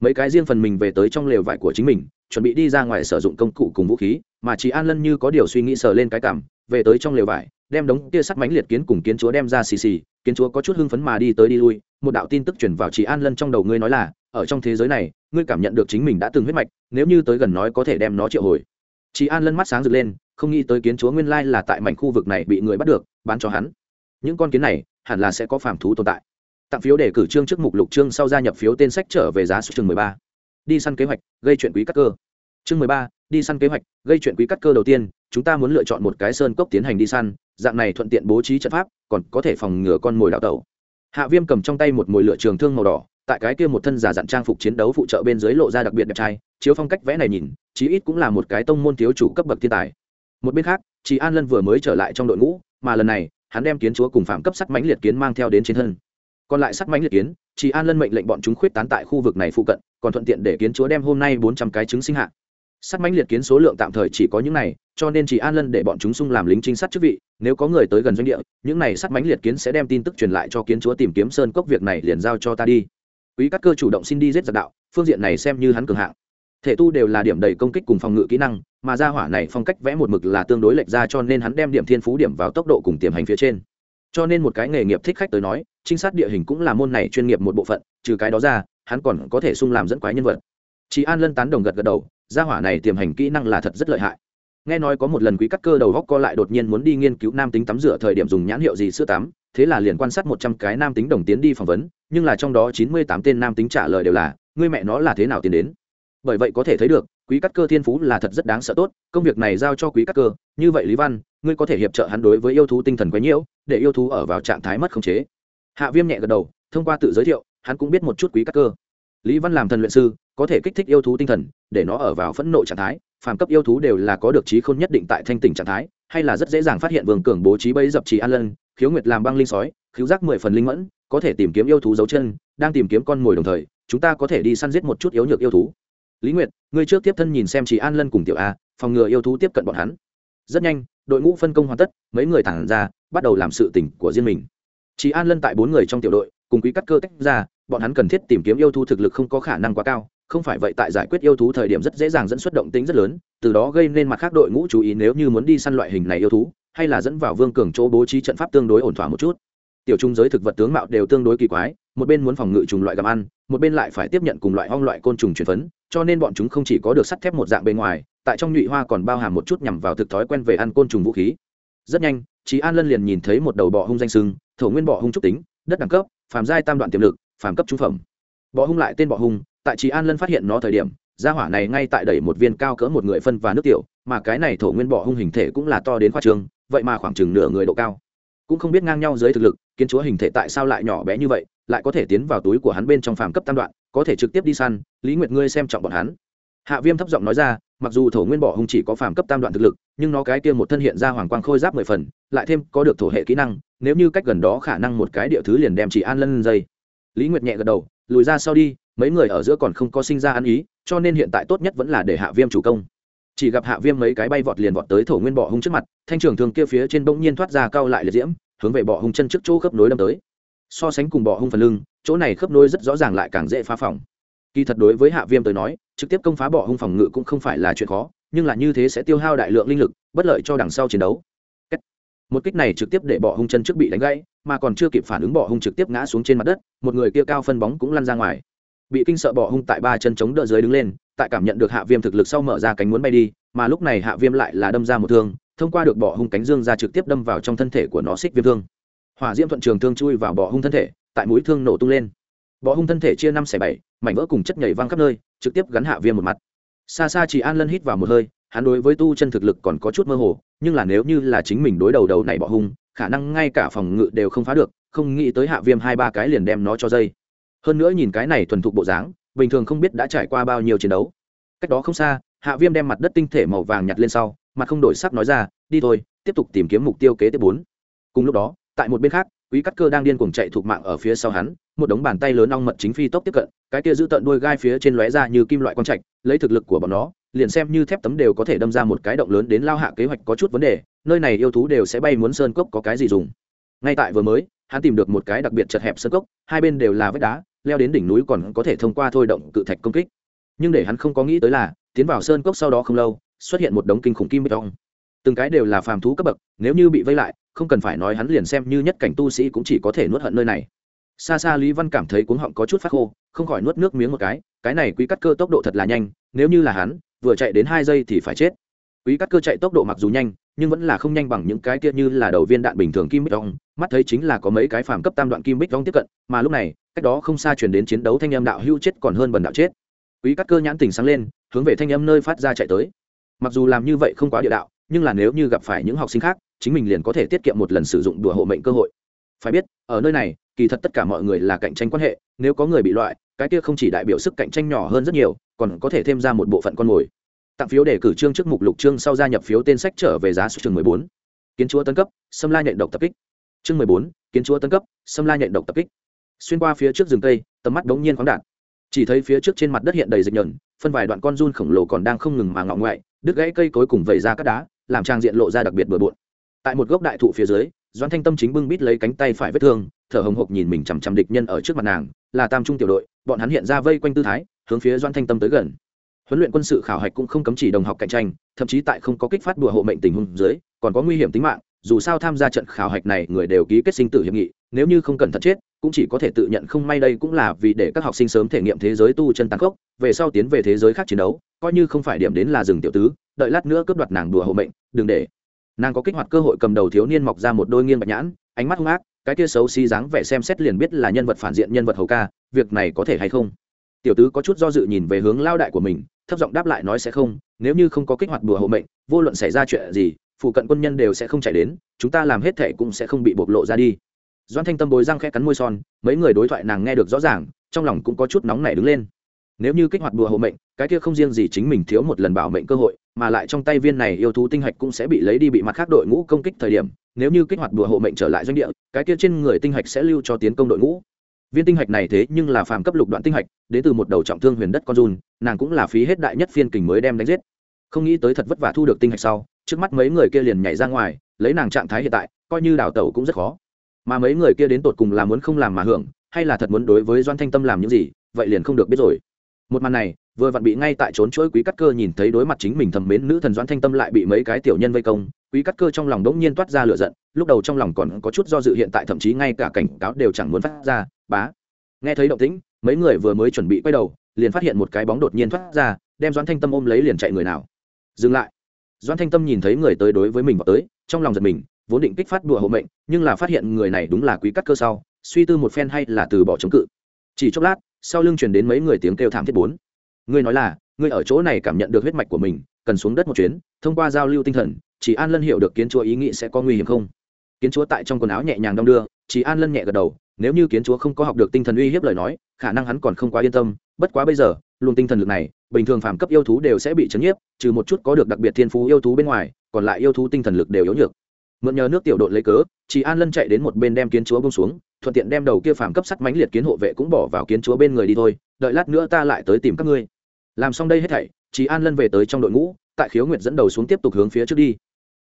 Mấy cái riêng phần mình về tới trong lều vải của chính mình, chuẩn bị đi ra ngoài sử dụng công cụ cùng vũ khí, mà chị an lân như có điều suy nghĩ sờ lên cái cảm, về tới trong lều vải, đem đống kia sắt mánh liệt kiến cùng kiến chúa đem ra xì xì, kiến chúa có chút hưng phấn mà đi tới đi lui, một đạo tin tức chuyển vào chị an lân trong đầu ngươi nói là, ở trong thế giới này ngươi cảm nhận được chính mình đã từng huyết mạch, nếu như tới gần nói có thể đem nó triệu hồi. Chị an lân mắt sáng rực lên, không nghĩ tới kiến chúa nguyên lai là tại mảnh khu vực này bị người bắt được, bán cho hắn. Những con kiến này, hẳn là sẽ có phàm thú tồn tại. Tặng phiếu để cử trương trước mục lục trương sau gia nhập phiếu tên sách trở về giá số chương mười ba. Đi săn kế hoạch, gây chuyện quý cắt cơ. Chương mười ba, đi săn kế hoạch, gây chuyện quý cắt cơ đầu tiên, chúng ta muốn lựa chọn một cái sơn cốc tiến hành đi săn, dạng này thuận tiện bố trí trận pháp, còn có thể phòng ngừa con mồi đào tẩu. Hạ viêm cầm trong tay một mồi lửa trường thương màu đỏ tại cái kia một thân giả dặn trang phục chiến đấu phụ trợ bên dưới lộ ra đặc biệt đẹp trai, chiếu phong cách vẽ này nhìn, chí ít cũng là một cái tông môn thiếu chủ cấp bậc thiên tài. Một bên khác chị an lân vừa mới trở lại trong đội ngũ, mà lần này, hắn đem kiến chúa cùng phạm cấp sắt mãnh liệt kiến mang theo đến trên thân. Còn lại sắt mãnh liệt kiến chị an lân mệnh lệnh bọn chúng khuyết tán tại khu vực này phụ cận, còn thuận tiện để kiến chúa đem hôm nay bốn trăm cái trứng sinh hạ. Sắt mãnh liệt kiến số lượng tạm thời chỉ có những này, cho nên chị an lân để bọn chúng sung làm lính trinh sát chức vị, nếu có người tới gần doanh địa, những này sắt mãnh liệt kiến sẽ đem tin tức truyền lại cho kiến chúa tìm kiếm sơn cốc việc này liền giao cho ta đi quý các cơ chủ động xin đi giết giặc đạo, phương diện này xem như hắn cường hạng. Thể tu đều là điểm đầy công kích cùng phòng ngự kỹ năng, mà ra hỏa này phong cách vẽ một mực là tương đối lệch ra cho nên hắn đem điểm thiên phú điểm vào tốc độ cùng tiềm hành phía trên. Cho nên một cái nghề nghiệp thích khách tới nói, trinh sát địa hình cũng là môn này chuyên nghiệp một bộ phận, trừ cái đó ra, hắn còn có thể sung làm dẫn quái nhân vật. Chị an lân tán đồng gật gật đầu ra hỏa này tiềm hành kỹ năng là thật rất lợi hại. Nghe nói có một lần quý cắt cơ đầu góc co lại đột nhiên muốn đi nghiên cứu nam tính tắm rửa thời điểm dùng nhãn hiệu gì sữa tắm, thế là liền quan sát một trăm cái nam tính đồng tiến đi phỏng vấn nhưng là trong đó chín mươi tám tên nam tính trả lời đều là, ngươi mẹ nó là thế nào tiến đến? Bởi vậy có thể thấy được, quý cắt cơ thiên phú là thật rất đáng sợ tốt, công việc này giao cho quý cắt cơ, như vậy lý văn, ngươi có thể hiệp trợ hắn đối với yêu thú tinh thần quấy nhiễu, để yêu thú ở vào trạng thái mất khống chế. Hạ viêm nhẹ gật đầu, thông qua tự giới thiệu, hắn cũng biết một chút quý cắt cơ. Lý văn làm thần luyện sư, có thể kích thích yêu thú tinh thần, để nó ở vào phẫn nộ trạng thái, phàm cấp yêu thú đều là có được trí khôn nhất định tại thanh tỉnh trạng thái, hay là rất dễ dàng phát hiện vương cường bố trí bẫy dập trì an lân, khiếu nguyệt làm băng linh sói, khiếu giác mười phần linh mẫn có thể tìm kiếm yêu thú dấu chân, đang tìm kiếm con mồi đồng thời, chúng ta có thể đi săn giết một chút yếu nhược yêu thú. Lý nguyệt, ngươi trước tiếp thân nhìn xem chị an lân cùng tiểu a, phòng ngừa yêu thú tiếp cận bọn hắn. Rất nhanh, đội ngũ phân công hoàn tất, mấy người tản ra, bắt đầu làm sự tỉnh của riêng mình. Chị an lân tại bốn người trong tiểu đội, cùng quý cắt cơ tách ra, bọn hắn cần thiết tìm kiếm yêu thú thực lực không có khả năng quá cao, không phải vậy tại giải quyết yêu thú thời điểm rất dễ dàng dẫn xuất động tính rất lớn, từ đó gây nên mặt khác đội ngũ chú ý nếu như muốn đi săn loại hình này yêu thú, hay là dẫn vào vương cường chỗ bố trí trận pháp tương đối ổn thỏa một chút tiểu trung giới thực vật tướng mạo đều tương đối kỳ quái, một bên muốn phòng ngự trùng loại gặm ăn, một bên lại phải tiếp nhận cùng loại hong loại côn trùng truyền phấn, cho nên bọn chúng không chỉ có được sắt thép một dạng bên ngoài, tại trong nhụy hoa còn bao hàm một chút nhằm vào thực thói quen về ăn côn trùng vũ khí. Rất nhanh chị an lân liền nhìn thấy một đầu bọ hung danh sưng, thổ nguyên bọ hung trúc tính, đất đẳng cấp, phàm giai tam đoạn tiềm lực, phàm cấp trung phẩm. Bọ hung lại tên bọ hung, tại chị an lân phát hiện nó thời điểm, gia hỏa này ngay tại đẩy một viên cao cỡ một người phân và nước tiểu, mà cái này thổ nguyên bọ hung hình thể cũng là to đến khoa trường vậy mà khoảng chừng nửa người độ cao cũng không biết ngang nhau dưới thực lực, kiến chúa hình thể tại sao lại nhỏ bé như vậy, lại có thể tiến vào túi của hắn bên trong phàm cấp tam đoạn, có thể trực tiếp đi săn, lý nguyệt ngươi xem trọng bọn hắn. Hạ viêm thấp giọng nói ra, mặc dù thổ nguyên bỏ hung chỉ có phàm cấp tam đoạn thực lực, nhưng nó cái kia một thân hiện ra hoàng quang khôi giáp mười phần, lại thêm có được thổ hệ kỹ năng, nếu như cách gần đó khả năng một cái địa thứ liền đem chỉ an lân dây. Lý nguyệt nhẹ gật đầu, lùi ra sau đi, mấy người ở giữa còn không có sinh ra ăn ý, cho nên hiện tại tốt nhất vẫn là để hạ viêm chủ công chỉ gặp hạ viêm mấy cái bay vọt liền vọt tới thổ nguyên bọ hung trước mặt, thanh trường thường kia phía trên bỗng nhiên thoát ra cao lại liệt diễm, hướng về bọ hung chân trước chỗ khớp nối đâm tới. So sánh cùng bọ hung phần lưng, chỗ này khớp nối rất rõ ràng lại càng dễ phá phòng. Kỳ thật đối với hạ viêm tới nói, trực tiếp công phá bọ hung phòng ngự cũng không phải là chuyện khó, nhưng là như thế sẽ tiêu hao đại lượng linh lực, bất lợi cho đằng sau chiến đấu. Một kích này trực tiếp để bọ hung chân trước bị đánh gãy, mà còn chưa kịp phản ứng bọ hung trực tiếp ngã xuống trên mặt đất, một người kia cao phân bóng cũng lăn ra ngoài. Bị kinh sợ bọ hung tại ba chân chống đỡ dưới đứng lên tại cảm nhận được hạ viêm thực lực sau mở ra cánh muốn bay đi, mà lúc này hạ viêm lại là đâm ra một thương, thông qua được bỏ hung cánh dương ra trực tiếp đâm vào trong thân thể của nó xích viêm thương. Hỏa diễm thuận trường thương chui vào bỏ hung thân thể, tại mũi thương nổ tung lên. Bỏ hung thân thể chia năm xẻ bảy, mảnh vỡ cùng chất nhảy văng khắp nơi, trực tiếp gắn hạ viêm một mặt. Xa xa chỉ an lân hít vào một hơi, hắn đối với tu chân thực lực còn có chút mơ hồ, nhưng là nếu như là chính mình đối đầu đầu này bỏ hung, khả năng ngay cả phòng ngự đều không phá được, không nghĩ tới hạ viêm hai ba cái liền đem nó cho dây. Hơn nữa nhìn cái này thuần thục bộ dáng bình thường không biết đã trải qua bao nhiêu chiến đấu. Cách đó không xa, hạ viêm đem mặt đất tinh thể màu vàng nhặt lên sau, mặt không đổi sắc nói ra, đi thôi, tiếp tục tìm kiếm mục tiêu kế tiếp bốn. Cùng lúc đó, tại một bên khác, quý cắt cơ đang điên cuồng chạy thuộc mạng ở phía sau hắn, một đống bàn tay lớn ong mật chính phi tốc tiếp cận, cái kia giữ tận đuôi gai phía trên lóe ra như kim loại quang trạch, lấy thực lực của bọn nó, liền xem như thép tấm đều có thể đâm ra một cái động lớn đến lao hạ kế hoạch có chút vấn đề, nơi này yêu thú đều sẽ bay muốn sơn cốc có cái gì dùng. Ngay tại vừa mới, hắn tìm được một cái đặc biệt chật hẹp sơn cốc, hai bên đều là vách đá leo đến đỉnh núi còn có thể thông qua thôi động cự thạch công kích. Nhưng để hắn không có nghĩ tới là, tiến vào sơn cốc sau đó không lâu, xuất hiện một đống kinh khủng kim bê tông từng cái đều là phàm thú cấp bậc, nếu như bị vây lại, không cần phải nói hắn liền xem như nhất cảnh tu sĩ cũng chỉ có thể nuốt hận nơi này. Xa xa lý văn cảm thấy cuống họng có chút phát khô, không khỏi nuốt nước miếng một cái cái này quý cắt cơ tốc độ thật là nhanh, nếu như là hắn, vừa chạy đến hai giây thì phải chết quý cắt cơ chạy tốc độ mặc dù nhanh, nhưng vẫn là không nhanh bằng những cái kia như là đầu viên đạn bình thường kim bích rong mắt thấy chính là có mấy cái phàm cấp tam đoạn kim bích rong tiếp cận, mà lúc này, cách đó không xa chuyển đến chiến đấu thanh âm đạo hưu chết còn hơn bần đạo chết. Quý cắt cơ nhãn tình sáng lên, hướng về thanh âm nơi phát ra chạy tới. Mặc dù làm như vậy không quá địa đạo, nhưng là nếu như gặp phải những học sinh khác, chính mình liền có thể tiết kiệm một lần sử dụng đùa hộ mệnh cơ hội. Phải biết, ở nơi này, kỳ thật tất cả mọi người là cạnh tranh quan hệ, nếu có người bị loại, cái kia không chỉ đại biểu sức cạnh tranh nhỏ hơn rất nhiều, còn có thể thêm ra một bộ phận con mồi tặng phiếu để cử trương trước mục lục trương sau gia nhập phiếu tên sách trở về giá số chương mười bốn. Kiến chúa tân cấp xâm la nhện độc tập kích. Chương mười bốn, kiến chúa tân cấp xâm la nhện độc tập kích. Xuyên qua phía trước rừng cây, tầm mắt đống nhiên khoáng đạn chỉ thấy phía trước trên mặt đất hiện đầy dịch nhờn, phân vài đoạn con run khổng lồ còn đang không ngừng mà ngọ ngoại, đứt gãy cây cối cùng vẩy ra các đá, làm trang diện lộ ra đặc biệt bừa bộn. Tại một gốc đại thụ phía dưới, doãn thanh tâm chính bưng bít lấy cánh tay phải vết thương, thở hồng hộc nhìn mình chằm chằm địch nhân ở trước mặt nàng, là tam trung tiểu đội, bọn hắn hiện ra vây quanh tư thái, hướng phía doãn thanh tâm tới gần huấn luyện quân sự khảo hạch cũng không cấm chỉ đồng học cạnh tranh, thậm chí tại không có kích phát đùa hộ mệnh tình huống dưới, còn có nguy hiểm tính mạng, dù sao tham gia trận khảo hạch này người đều ký kết sinh tử hiệp nghị, nếu như không cẩn thận chết, cũng chỉ có thể tự nhận không may đây cũng là vì để các học sinh sớm thể nghiệm thế giới tu chân tăng khốc, về sau tiến về thế giới khác chiến đấu, coi như không phải điểm đến là rừng tiểu tứ, đợi lát nữa cướp đoạt nàng đùa hộ mệnh, đừng để. Nàng có kích hoạt cơ hội cầm đầu thiếu niên mọc ra một đôi nghiêng bạch nhãn, ánh mắt hung ác, cái kia xấu xí dáng vẻ xem xét liền biết là nhân vật phản diện, nhân vật hầu ca, việc này có thể hay không? Tiểu tứ có chút do dự nhìn về hướng lao đại của mình thấp giọng đáp lại nói sẽ không, nếu như không có kích hoạt bùa hộ mệnh, vô luận xảy ra chuyện gì, phụ cận quân nhân đều sẽ không chạy đến, chúng ta làm hết thệ cũng sẽ không bị bộc lộ ra đi. Doan thanh tâm bồi răng khẽ cắn môi son, mấy người đối thoại nàng nghe được rõ ràng, trong lòng cũng có chút nóng nảy đứng lên. Nếu như kích hoạt bùa hộ mệnh, cái kia không riêng gì chính mình thiếu một lần bảo mệnh cơ hội, mà lại trong tay viên này yêu thú tinh hạch cũng sẽ bị lấy đi bị mặt khác đội ngũ công kích thời điểm, nếu như kích hoạt bùa hộ mệnh trở lại doanh địa, cái kia trên người tinh hạch sẽ lưu cho tiến công đội ngũ viên tinh hạch này thế nhưng là phàm cấp lục đoạn tinh hạch, đến từ một đầu trọng thương huyền đất con run, nàng cũng là phí hết đại nhất phiên kình mới đem đánh giết. Không nghĩ tới thật vất vả thu được tinh hạch sau, trước mắt mấy người kia liền nhảy ra ngoài, lấy nàng trạng thái hiện tại, coi như đào tẩu cũng rất khó. Mà mấy người kia đến tột cùng là muốn không làm mà hưởng, hay là thật muốn đối với doan thanh tâm làm những gì, vậy liền không được biết rồi. Một màn này, vừa vặn bị ngay tại trốn chuỗi quý cắt cơ nhìn thấy đối mặt chính mình thầm mến nữ thần Doan thanh tâm lại bị mấy cái tiểu nhân vây công, quý cắt cơ trong lòng đống nhiên toát ra lửa giận lúc đầu trong lòng còn có chút do dự hiện tại thậm chí ngay cả cảnh cáo đều chẳng muốn phát ra, bá. Nghe thấy động tĩnh, mấy người vừa mới chuẩn bị quay đầu, liền phát hiện một cái bóng đột nhiên thoát ra, đem doãn thanh tâm ôm lấy liền chạy người nào. Dừng lại. Doãn thanh tâm nhìn thấy người tới đối với mình vào tới, trong lòng giật mình, vốn định kích phát đùa hộ mệnh, nhưng là phát hiện người này đúng là quý cắt cơ sau, suy tư một phen hay là từ bỏ chống cự. Chỉ chốc lát, sau lưng truyền đến mấy người tiếng kêu thảm thiết bốn. Ngươi nói là ngươi ở chỗ này cảm nhận được huyết mạch của mình, cần xuống đất một chuyến, thông qua giao lưu tinh thần, chỉ an lân hiểu được kiến chúa ý nghĩ sẽ có nguy hiểm không? Kiến chúa tại trong quần áo nhẹ nhàng đong đưa chỉ an lân nhẹ gật đầu, nếu như kiến chúa không có học được tinh thần uy hiếp lời nói, khả năng hắn còn không quá yên tâm, bất quá bây giờ luôn tinh thần lực này, bình thường phàm cấp yêu thú đều sẽ bị chấn nhiếp, trừ một chút có được đặc biệt thiên phú yêu thú bên ngoài, còn lại yêu thú tinh thần lực đều yếu nhược. Mượn nhờ nước tiểu đội lấy cớ chị an lân chạy đến một bên đem kiến chúa bông xuống, thuận tiện đem đầu kia phàm cấp sắt mánh liệt kiến hộ vệ cũng bỏ vào kiến chúa bên người đi thôi, đợi lát nữa ta lại tới tìm các ngươi. Làm xong đây hết thảy chị an lân về tới trong đội ngũ, tại khiếu nguyệt dẫn đầu xuống tiếp tục hướng phía trước đi.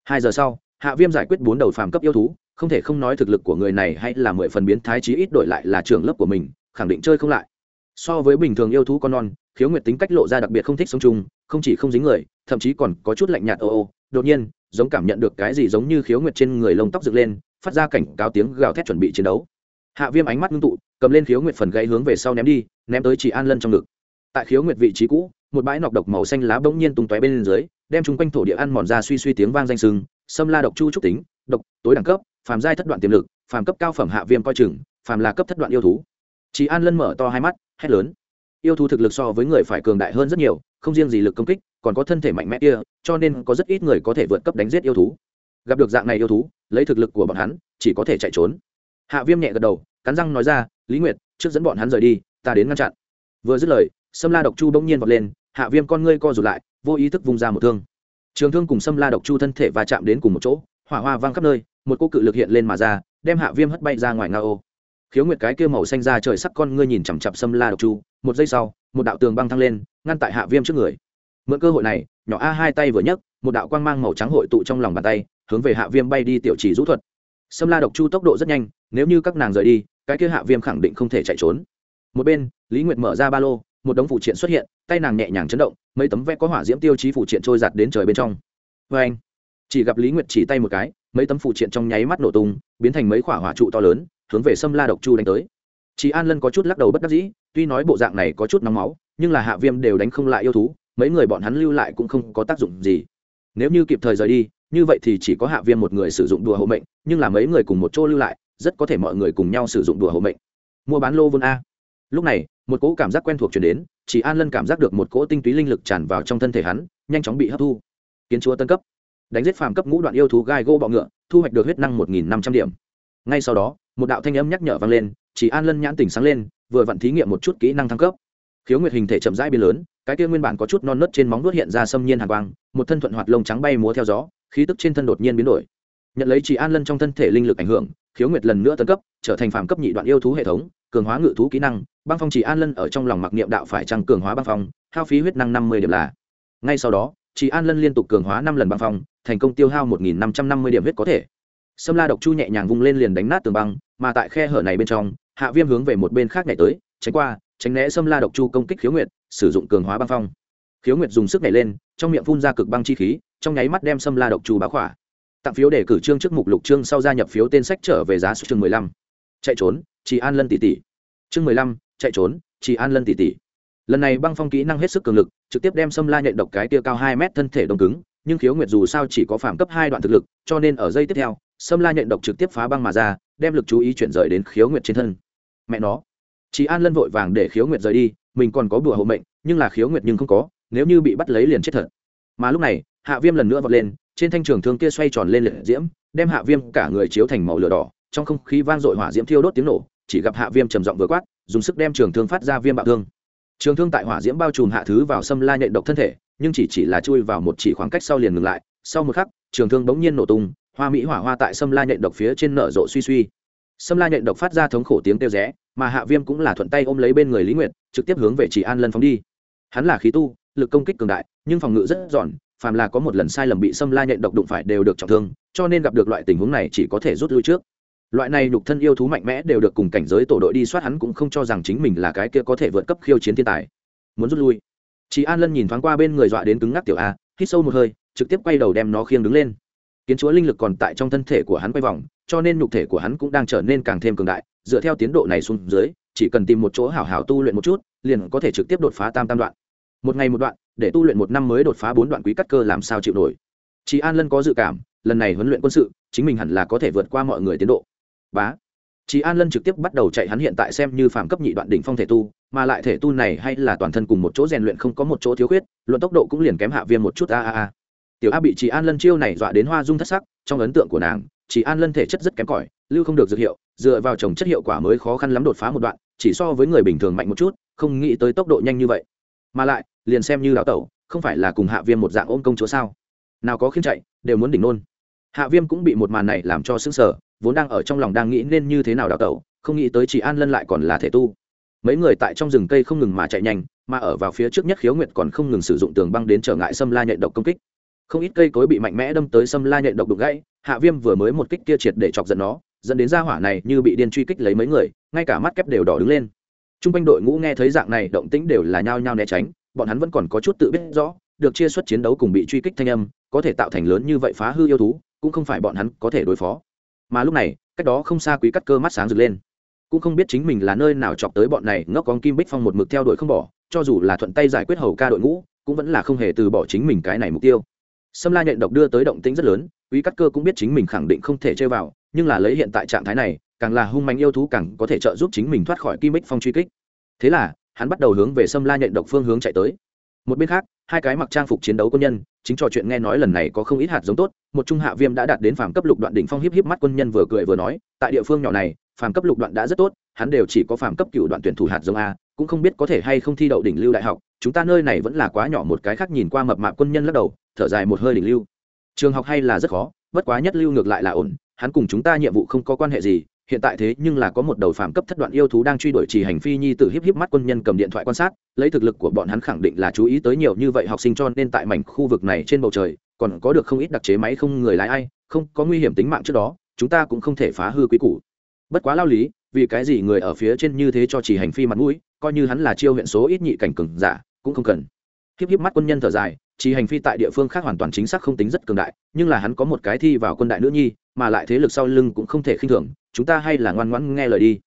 Hai giờ sau hạ viêm giải quyết bốn đầu phàm cấp yêu thú, không thể không nói thực lực của người này hay là mười phần biến thái chí ít đổi lại là trường lớp của mình, khẳng định chơi không lại. So với bình thường yêu thú con non, khiếu nguyệt tính cách lộ ra đặc biệt không thích sống chung, không chỉ không dính người, thậm chí còn có chút lạnh nhạt ô ô đột nhiên, giống cảm nhận được cái gì giống như khiếu nguyệt trên người lông tóc dựng lên, phát ra cảnh cáo tiếng gào thét chuẩn bị chiến đấu. Hạ viêm ánh mắt ngưng tụ, cầm lên khiếu nguyệt phần gãy hướng về sau ném đi, ném tới chỉ an lân trong ngực. Tại khiếu nguyệt vị trí cũ, một bãi nọc độc màu xanh lá bỗng nhiên tung tóe bên dưới, đem chung quanh thổ địa ăn mòn ra suy suy tiếng vang danh sừng xâm la độc chu trúc tính, độc, tối đẳng cấp, phàm giai thất đoạn tiềm lực, phàm cấp cao phẩm hạ viêm coi chừng, phàm là cấp thất đoạn yêu thú. Chị an lân mở to hai mắt, hét lớn. Yêu thú thực lực so với người phải cường đại hơn rất nhiều, không riêng gì lực công kích, còn có thân thể mạnh mẽ kia, cho nên có rất ít người có thể vượt cấp đánh giết yêu thú. Gặp được dạng này yêu thú, lấy thực lực của bọn hắn, chỉ có thể chạy trốn. Hạ viêm nhẹ gật đầu, cắn răng nói ra, lý nguyệt, trước dẫn bọn hắn rời đi, ta đến ngăn chặn. Vừa dứt lời sâm la độc chu bỗng nhiên vọt lên, hạ viêm con ngươi co rụt lại, vô ý thức vung ra một thương trường thương cùng xâm la độc chu thân thể va chạm đến cùng một chỗ, hỏa hoa vang khắp nơi, một cô cự lực hiện lên mà ra, đem hạ viêm hất bay ra ngoài nga ô khiếu nguyệt cái kia màu xanh ra trời sắc con ngươi nhìn chằm chặp xâm la độc chu, một giây sau, một đạo tường băng thăng lên, ngăn tại hạ viêm trước người. Mượn cơ hội này, nhỏ a hai tay vừa nhấc, một đạo quang mang màu trắng hội tụ trong lòng bàn tay, hướng về hạ viêm bay đi tiểu chỉ rũ thuật. Xâm la độc chu tốc độ rất nhanh, nếu như các nàng rời đi, cái kia hạ viêm khẳng định không thể chạy trốn. Một bên, lý nguyệt mở ra ba lô một đống phụ triện xuất hiện, tay nàng nhẹ nhàng chấn động, mấy tấm vẽ có hỏa diễm tiêu chí phụ triện trôi giặt đến trời bên trong. Vê anh, chỉ gặp lý nguyệt chỉ tay một cái, mấy tấm phụ triện trong nháy mắt nổ tung, biến thành mấy khỏa hỏa trụ to lớn, hướng về sâm la độc chu đánh tới. Chị an lân có chút lắc đầu bất đắc dĩ, tuy nói bộ dạng này có chút nóng máu, nhưng là hạ viêm đều đánh không lại yêu thú, mấy người bọn hắn lưu lại cũng không có tác dụng gì. Nếu như kịp thời rời đi, như vậy thì chỉ có hạ viêm một người sử dụng đùa hộ mệnh, nhưng là mấy người cùng một chỗ lưu lại, rất có thể mọi người cùng nhau sử dụng đùa hộ mệnh. Mua bán lô vôn a. Lúc này một cỗ cảm giác quen thuộc chuyển đến, chỉ an lân cảm giác được một cỗ tinh túy linh lực tràn vào trong thân thể hắn, nhanh chóng bị hấp thu. Kiến chúa tân cấp. Đánh giết phàm cấp ngũ đoạn yêu thú gai gô bọ ngựa, thu hoạch được huyết năng một nghìn năm trăm điểm. Ngay sau đó, một đạo thanh âm nhắc nhở vang lên, chỉ an lân nhãn tỉnh sáng lên, vừa vặn thí nghiệm một chút kỹ năng thăng cấp. Khiếu nguyệt hình thể chậm rãi biến lớn, cái kia nguyên bản có chút non nớt trên móng nuốt hiện ra xâm nhiên hàn quang, một thân thuận hoạt lông trắng bay múa theo gió, khí tức trên thân đột nhiên biến đổi. Nhận lấy chỉ an lân trong thân thể linh lực ảnh hưởng, khiếu nguyệt lần nữa tấn cấp, trở thành phàm cấp nhị đoạn yêu thú hệ thống, cường hóa ngự thú kỹ năng băng phong chỉ an lân ở trong lòng mặc niệm đạo phải trăng cường hóa băng phong, hao phí huyết năng năm mươi điểm là. Ngay sau đó, chỉ an lân liên tục cường hóa năm lần băng phong, thành công tiêu hao một nghìn năm trăm năm mươi điểm huyết có thể. Sâm la độc chu nhẹ nhàng vung lên liền đánh nát tường băng, mà tại khe hở này bên trong, hạ viêm hướng về một bên khác nhảy tới, tránh qua, tránh né sâm la độc chu công kích khiếu nguyệt, sử dụng cường hóa băng phong. Khiếu nguyệt dùng sức nhảy lên, trong miệng phun ra cực băng chi khí, trong nháy mắt đem sâm la độc chu bá khỏa. Tặng phiếu để cử trương trước mục lục trương sau gia nhập phiếu tên sách trở về giá số chương mười lăm. Chạy trốn chị an lân tỷ tỷ. Chương mười lăm chạy trốn, chỉ an lân tỉ tỉ. Lần này băng phong kỹ năng hết sức cường lực, trực tiếp đem sâm la nhện độc cái tia cao hai mét thân thể đông cứng, nhưng khiếu nguyệt dù sao chỉ có phạm cấp hai đoạn thực lực, cho nên ở giây tiếp theo sâm la nhện độc trực tiếp phá băng mà ra, đem lực chú ý chuyển rời đến khiếu nguyệt trên thân. Mẹ nó. Chị an lân vội vàng để khiếu nguyệt rời đi, mình còn có bùa hộ mệnh, nhưng là khiếu nguyệt nhưng không có, nếu như bị bắt lấy liền chết thật. Mà lúc này, hạ viêm lần nữa vọt lên, trên thanh trường thương kia xoay tròn lên liệt diễm, đem hạ viêm cả người chiếu thành màu lửa đỏ, trong không khí vang dội hỏa diễm thiêu đốt tiếng nổ chỉ gặp hạ viêm trầm giọng vừa quát, dùng sức đem trường thương phát ra viêm bạo thương. Trường thương tại hỏa diễm bao trùm hạ thứ vào xâm la nhện độc thân thể, nhưng chỉ chỉ là chui vào một chỉ khoảng cách sau liền ngừng lại, sau một khắc, trường thương bỗng nhiên nổ tung, hoa mỹ hỏa hoa tại xâm la nhện độc phía trên nở rộ suy suy. Xâm la nhện độc phát ra thống khổ tiếng kêu rẽ, mà hạ viêm cũng là thuận tay ôm lấy bên người lý nguyệt, trực tiếp hướng về chỉ an lân phóng đi. Hắn là khí tu, lực công kích cường đại, nhưng phòng ngự rất giòn, phàm là có một lần sai lầm bị xâm la nhện độc đụng phải đều được trọng thương, cho nên gặp được loại tình huống này chỉ có thể rút lui trước loại này nhục thân yêu thú mạnh mẽ đều được cùng cảnh giới tổ đội đi soát, hắn cũng không cho rằng chính mình là cái kia có thể vượt cấp khiêu chiến thiên tài. Muốn rút lui. Chị an lân nhìn thoáng qua bên người dọa đến cứng ngắc tiểu a, hít sâu một hơi, trực tiếp quay đầu đem nó khiêng đứng lên. Kiến chúa linh lực còn tại trong thân thể của hắn quay vòng, cho nên nhục thể của hắn cũng đang trở nên càng thêm cường đại. Dựa theo tiến độ này xuống dưới, chỉ cần tìm một chỗ hảo hảo tu luyện một chút, liền có thể trực tiếp đột phá tam tam đoạn. Một ngày một đoạn, để tu luyện một năm mới đột phá bốn đoạn quý cắt cơ làm sao chịu nổi. Chị an lân có dự cảm, lần này huấn luyện quân sự, chính mình hẳn là có thể vượt qua mọi người tiến độ bá. Chị an lân trực tiếp bắt đầu chạy hắn hiện tại xem như phàm cấp nhị đoạn đỉnh phong thể tu, mà lại thể tu này hay là toàn thân cùng một chỗ rèn luyện không có một chỗ thiếu khuyết, luận tốc độ cũng liền kém hạ viêm một chút, a a a. Tiểu a bị chị an lân chiêu này dọa đến hoa dung thất sắc, trong ấn tượng của nàng chị an lân thể chất rất kém cỏi, lưu không được dược hiệu, dựa vào trồng chất hiệu quả mới khó khăn lắm đột phá một đoạn, chỉ so với người bình thường mạnh một chút, không nghĩ tới tốc độ nhanh như vậy. Mà lại, liền xem như đào tẩu, không phải là cùng hạ viêm một dạng ôm công chúa sao? Nào có khiêm chạy, đều muốn đỉnh nôn hạ viêm cũng bị một màn này làm cho sững sờ vốn đang ở trong lòng đang nghĩ nên như thế nào đào tẩu, không nghĩ tới chị an lân lại còn là thể tu. Mấy người tại trong rừng cây không ngừng mà chạy nhanh, mà ở vào phía trước nhất khiếu nguyệt còn không ngừng sử dụng tường băng đến trở ngại Sâm la nhện độc công kích. Không ít cây cối bị mạnh mẽ đâm tới Sâm la nhện độc đục gãy, hạ viêm vừa mới một kích kia triệt để chọc giận nó, dẫn đến ra hỏa này như bị điên truy kích lấy mấy người, ngay cả mắt kép đều đỏ đứng lên. T r u n g quanh đội ngũ nghe thấy dạng này, động tĩnh đều là nhao nhao né tránh, bọn hắn vẫn còn có chút tự biết rõ, được chia xuất chiến đấu cùng bị truy kích thanh âm, có thể tạo thành lớn như vậy phá hư yêu thú, cũng không phải bọn hắn có thể đối phó mà lúc này cách đó không xa quý cắt cơ mắt sáng rực lên cũng không biết chính mình là nơi nào chọc tới bọn này ngốc con kim bích phong một mực theo đuổi không bỏ cho dù là thuận tay giải quyết hầu ca đội ngũ cũng vẫn là không hề từ bỏ chính mình cái này mục tiêu Sâm La nhện độc đưa tới động tĩnh rất lớn, Quý Cắt Cơ cũng biết chính mình khẳng định không thể chơi vào, nhưng là lấy hiện tại trạng thái này, càng là hung manh yêu thú càng có thể trợ giúp chính mình thoát khỏi Kim Bích Phong truy kích. Thế là, hắn bắt đầu hướng về Sâm La nhện độc phương hướng chạy tới một bên khác, hai cái mặc trang phục chiến đấu quân nhân, chính trò chuyện nghe nói lần này có không ít hạt giống tốt, một trung hạ viêm đã đạt đến phàm cấp lục đoạn đỉnh phong hiếp hiếp mắt quân nhân vừa cười vừa nói, tại địa phương nhỏ này, phàm cấp lục đoạn đã rất tốt, hắn đều chỉ có phàm cấp cựu đoạn tuyển thủ hạt giống a, cũng không biết có thể hay không thi đậu đỉnh lưu đại học, chúng ta nơi này vẫn là quá nhỏ một cái khác nhìn qua mập mạp quân nhân lắc đầu, thở dài một hơi đỉnh lưu. Trường học hay là rất khó, bất quá nhất lưu ngược lại là ổn, hắn cùng chúng ta nhiệm vụ không có quan hệ gì hiện tại thế nhưng là có một đầu phạm cấp thất đoạn yêu thú đang truy đuổi trì hành phi nhi tự híp híp mắt quân nhân cầm điện thoại quan sát, lấy thực lực của bọn hắn khẳng định là chú ý tới nhiều như vậy học sinh cho nên tại mảnh khu vực này trên bầu trời, còn có được không ít đặc chế máy không người lái ai, không có nguy hiểm tính mạng trước đó, chúng ta cũng không thể phá hư quý củ. Bất quá lao lý, vì cái gì người ở phía trên như thế cho chỉ hành phi mặt mũi, coi như hắn là chiêu huyện số ít nhị cảnh cường giả, cũng không cần. Híp híp mắt quân nhân thở dài chỉ hành phi tại địa phương khác hoàn toàn chính xác không tính rất cường đại, nhưng là hắn có một cái thi vào quân đại nữ nhi, mà lại thế lực sau lưng cũng không thể khinh thường, chúng ta hay là ngoan ngoãn nghe lời đi.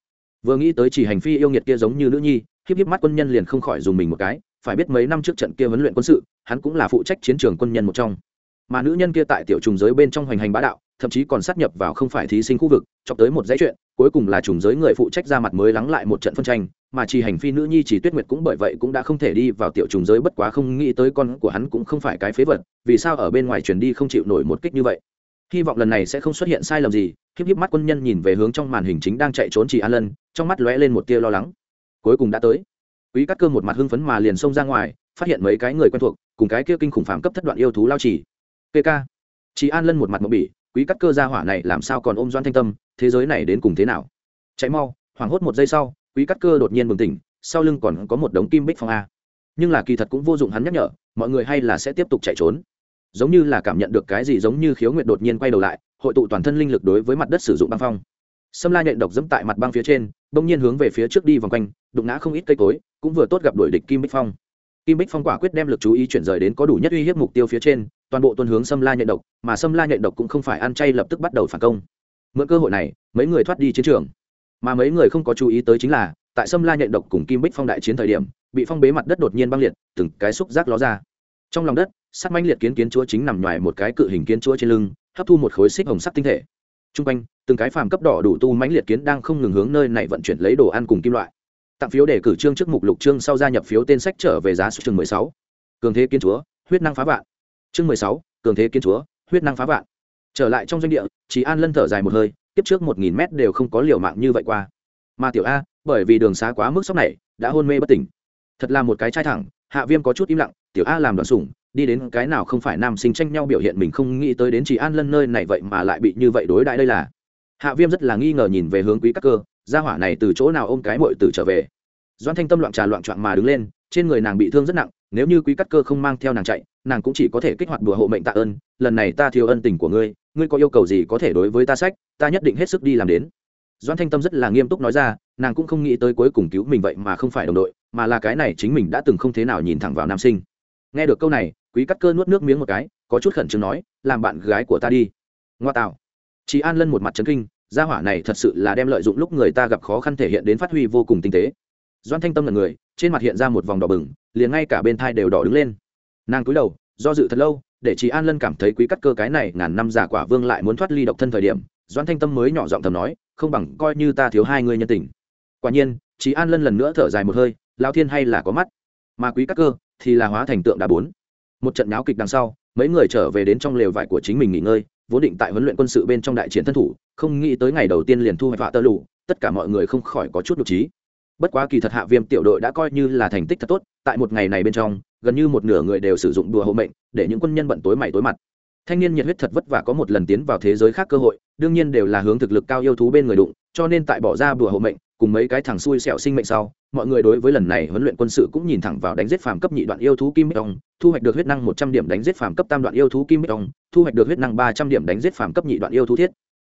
Vừa nghĩ tới chỉ hành phi yêu nghiệt kia giống như nữ nhi híp híp mắt quân nhân liền không khỏi dùng mình một cái, phải biết mấy năm trước trận kia huấn luyện quân sự, hắn cũng là phụ trách chiến trường quân nhân một trong. Mà nữ nhân kia tại tiểu trùng giới bên trong hoành hành bá đạo, thậm chí còn sát nhập vào không phải thí sinh khu vực cho tới một dãy chuyện, cuối cùng là trùng giới người phụ trách ra mặt mới lắng lại một trận phân tranh mà chỉ hành phi nữ nhi chỉ tuyết nguyệt cũng bởi vậy cũng đã không thể đi vào tiểu trùng giới, bất quá không nghĩ tới con của hắn cũng không phải cái phế vật, vì sao ở bên ngoài truyền đi không chịu nổi một kích như vậy? Hy vọng lần này sẽ không xuất hiện sai lầm gì híp híp mắt quân nhân nhìn về hướng trong màn hình chính đang chạy trốn chị an lân, trong mắt lóe lên một tia lo lắng. Cuối cùng đã tới. Quý cắt cơ một mặt hưng phấn mà liền xông ra ngoài, phát hiện mấy cái người quen thuộc, cùng cái kia kinh khủng phạm cấp thất đoạn yêu thú lao chỉ pk chị an lân một mặt mộng bỉ, quý cắt cơ ra hỏa này làm sao còn ôm doan thanh tâm, thế giới này đến cùng thế nào? Chạy mau, hoảng hốt một giây sau quý cắt cơ đột nhiên bừng tỉnh, sau lưng còn có một đống kim bích phong a. Nhưng là kỳ thật cũng vô dụng hắn nhắc nhở, mọi người hay là sẽ tiếp tục chạy trốn. Giống như là cảm nhận được cái gì giống như khiếu nguyệt đột nhiên quay đầu lại, hội tụ toàn thân linh lực đối với mặt đất sử dụng băng phong. Sâm la nhện độc dẫm tại mặt băng phía trên, bỗng nhiên hướng về phía trước đi vòng quanh, đụng ngã không ít cây cối, cũng vừa tốt gặp đuổi địch kim bích phong. Kim bích phong quả quyết đem lực chú ý chuyển rời đến có đủ nhất uy hiếp mục tiêu phía trên, toàn bộ tuân hướng sâm la nhện độc, mà sâm la nhện độc cũng không phải ăn chay lập tức bắt đầu phản công. Mượn cơ hội này, mấy người thoát đi chiến trường mà mấy người không có chú ý tới chính là, tại sâm la nhện độc cùng kim bích phong đại chiến thời điểm, bị phong bế mặt đất đột nhiên băng liệt, từng cái xúc giác ló ra. Trong lòng đất, sắt manh liệt kiến kiến chúa chính nằm ngoài một cái cự hình kiến chúa trên lưng, hấp thu một khối xích hồng sắc tinh thể. T r u n g quanh, từng cái phàm cấp đỏ đủ tu mãnh liệt kiến đang không ngừng hướng nơi này vận chuyển lấy đồ ăn cùng kim loại. Tặng phiếu để cử trương trước mục lục trương sau gia nhập phiếu tên sách trở về giá số chương mười sáu. Cường thế kiến chúa, huyết năng phá vạn. Chương mười sáu, cường thế kiến chúa, huyết năng phá vạn. Trở lại trong doanh địa chị an lân thở dài một hơi tiếp trước một nghìn mét đều không có liều mạng như vậy qua. Mà tiểu a, bởi vì đường xá quá mức sốc này, đã hôn mê bất tỉnh. Thật là một cái trai thẳng, hạ viêm có chút im lặng, tiểu a làm đoạn sủng, đi đến cái nào không phải nam sinh tranh nhau biểu hiện mình không nghĩ tới đến chỉ an lân nơi này vậy mà lại bị như vậy đối đãi đây là. Hạ viêm rất là nghi ngờ nhìn về hướng quý các cơ, gia hỏa này từ chỗ nào ôm cái mội từ trở về. Doan thanh tâm loạn trà loạn trọn mà đứng lên, trên người nàng bị thương rất nặng, nếu như quý cắt cơ không mang theo nàng chạy, nàng cũng chỉ có thể kích hoạt đùa hộ mệnh tạ ơn, lần này ta thiếu ân tình của ngươi ngươi có yêu cầu gì có thể đối với ta sách? Ta nhất định hết sức đi làm đến. Doan thanh tâm rất là nghiêm túc nói ra, nàng cũng không nghĩ tới cuối cùng cứu mình vậy mà không phải đồng đội, mà là cái này chính mình đã từng không thế nào nhìn thẳng vào nam sinh. Nghe được câu này, quý cắt cơ nuốt nước miếng một cái, có chút khẩn trương nói, làm bạn gái của ta đi. Ngoa tạo. Chị an lân một mặt trấn kinh, gia hỏa này thật sự là đem lợi dụng lúc người ta gặp khó khăn thể hiện đến phát huy vô cùng tinh tế. Doan thanh tâm là người, trên mặt hiện ra một vòng đỏ bừng, liền ngay cả bên thai đều đỏ đứng lên. Nàng cúi đầu, do dự thật lâu, để chị an lân cảm thấy quý cắt cơ cái này ngàn năm giả quả vương lại muốn thoát ly độc thân thời điểm doan thanh tâm mới nhỏ giọng thầm nói, không bằng coi như ta thiếu hai người nhân tình. Quả nhiên chị an lân lần nữa thở dài một hơi lao thiên hay là có mắt. Mà quý các cơ, thì là hóa thành tượng đá bốn. Một trận náo kịch đằng sau, mấy người trở về đến trong lều vải của chính mình nghỉ ngơi, vốn định tại huấn luyện quân sự bên trong đại chiến thân thủ, không nghĩ tới ngày đầu tiên liền thu hoạch vạ tơ lụ, tất cả mọi người không khỏi có chút nhục trí bất quá kỳ thật hạ viêm tiểu đội đã coi như là thành tích thật tốt, tại một ngày này bên trong, gần như một nửa người đều sử dụng đùa hộ mệnh, để những quân nhân bận tối mày tối mặt thanh niên nhiệt huyết thật vất vả có một lần tiến vào thế giới khác cơ hội, đương nhiên đều là hướng thực lực cao yêu thú bên người đụng, cho nên tại bỏ ra bùa hộ mệnh, cùng mấy cái thằng xui xẹo sinh mệnh sau, mọi người đối với lần này huấn luyện quân sự cũng nhìn thẳng vào đánh giết phàm cấp nhị đoạn yêu thú kim bích ong, thu hoạch được huyết năng một trăm điểm đánh giết phàm cấp tam đoạn yêu thú kim bích ong, thu hoạch được huyết năng ba trăm điểm đánh giết phàm cấp nhị đoạn yêu thú thiết.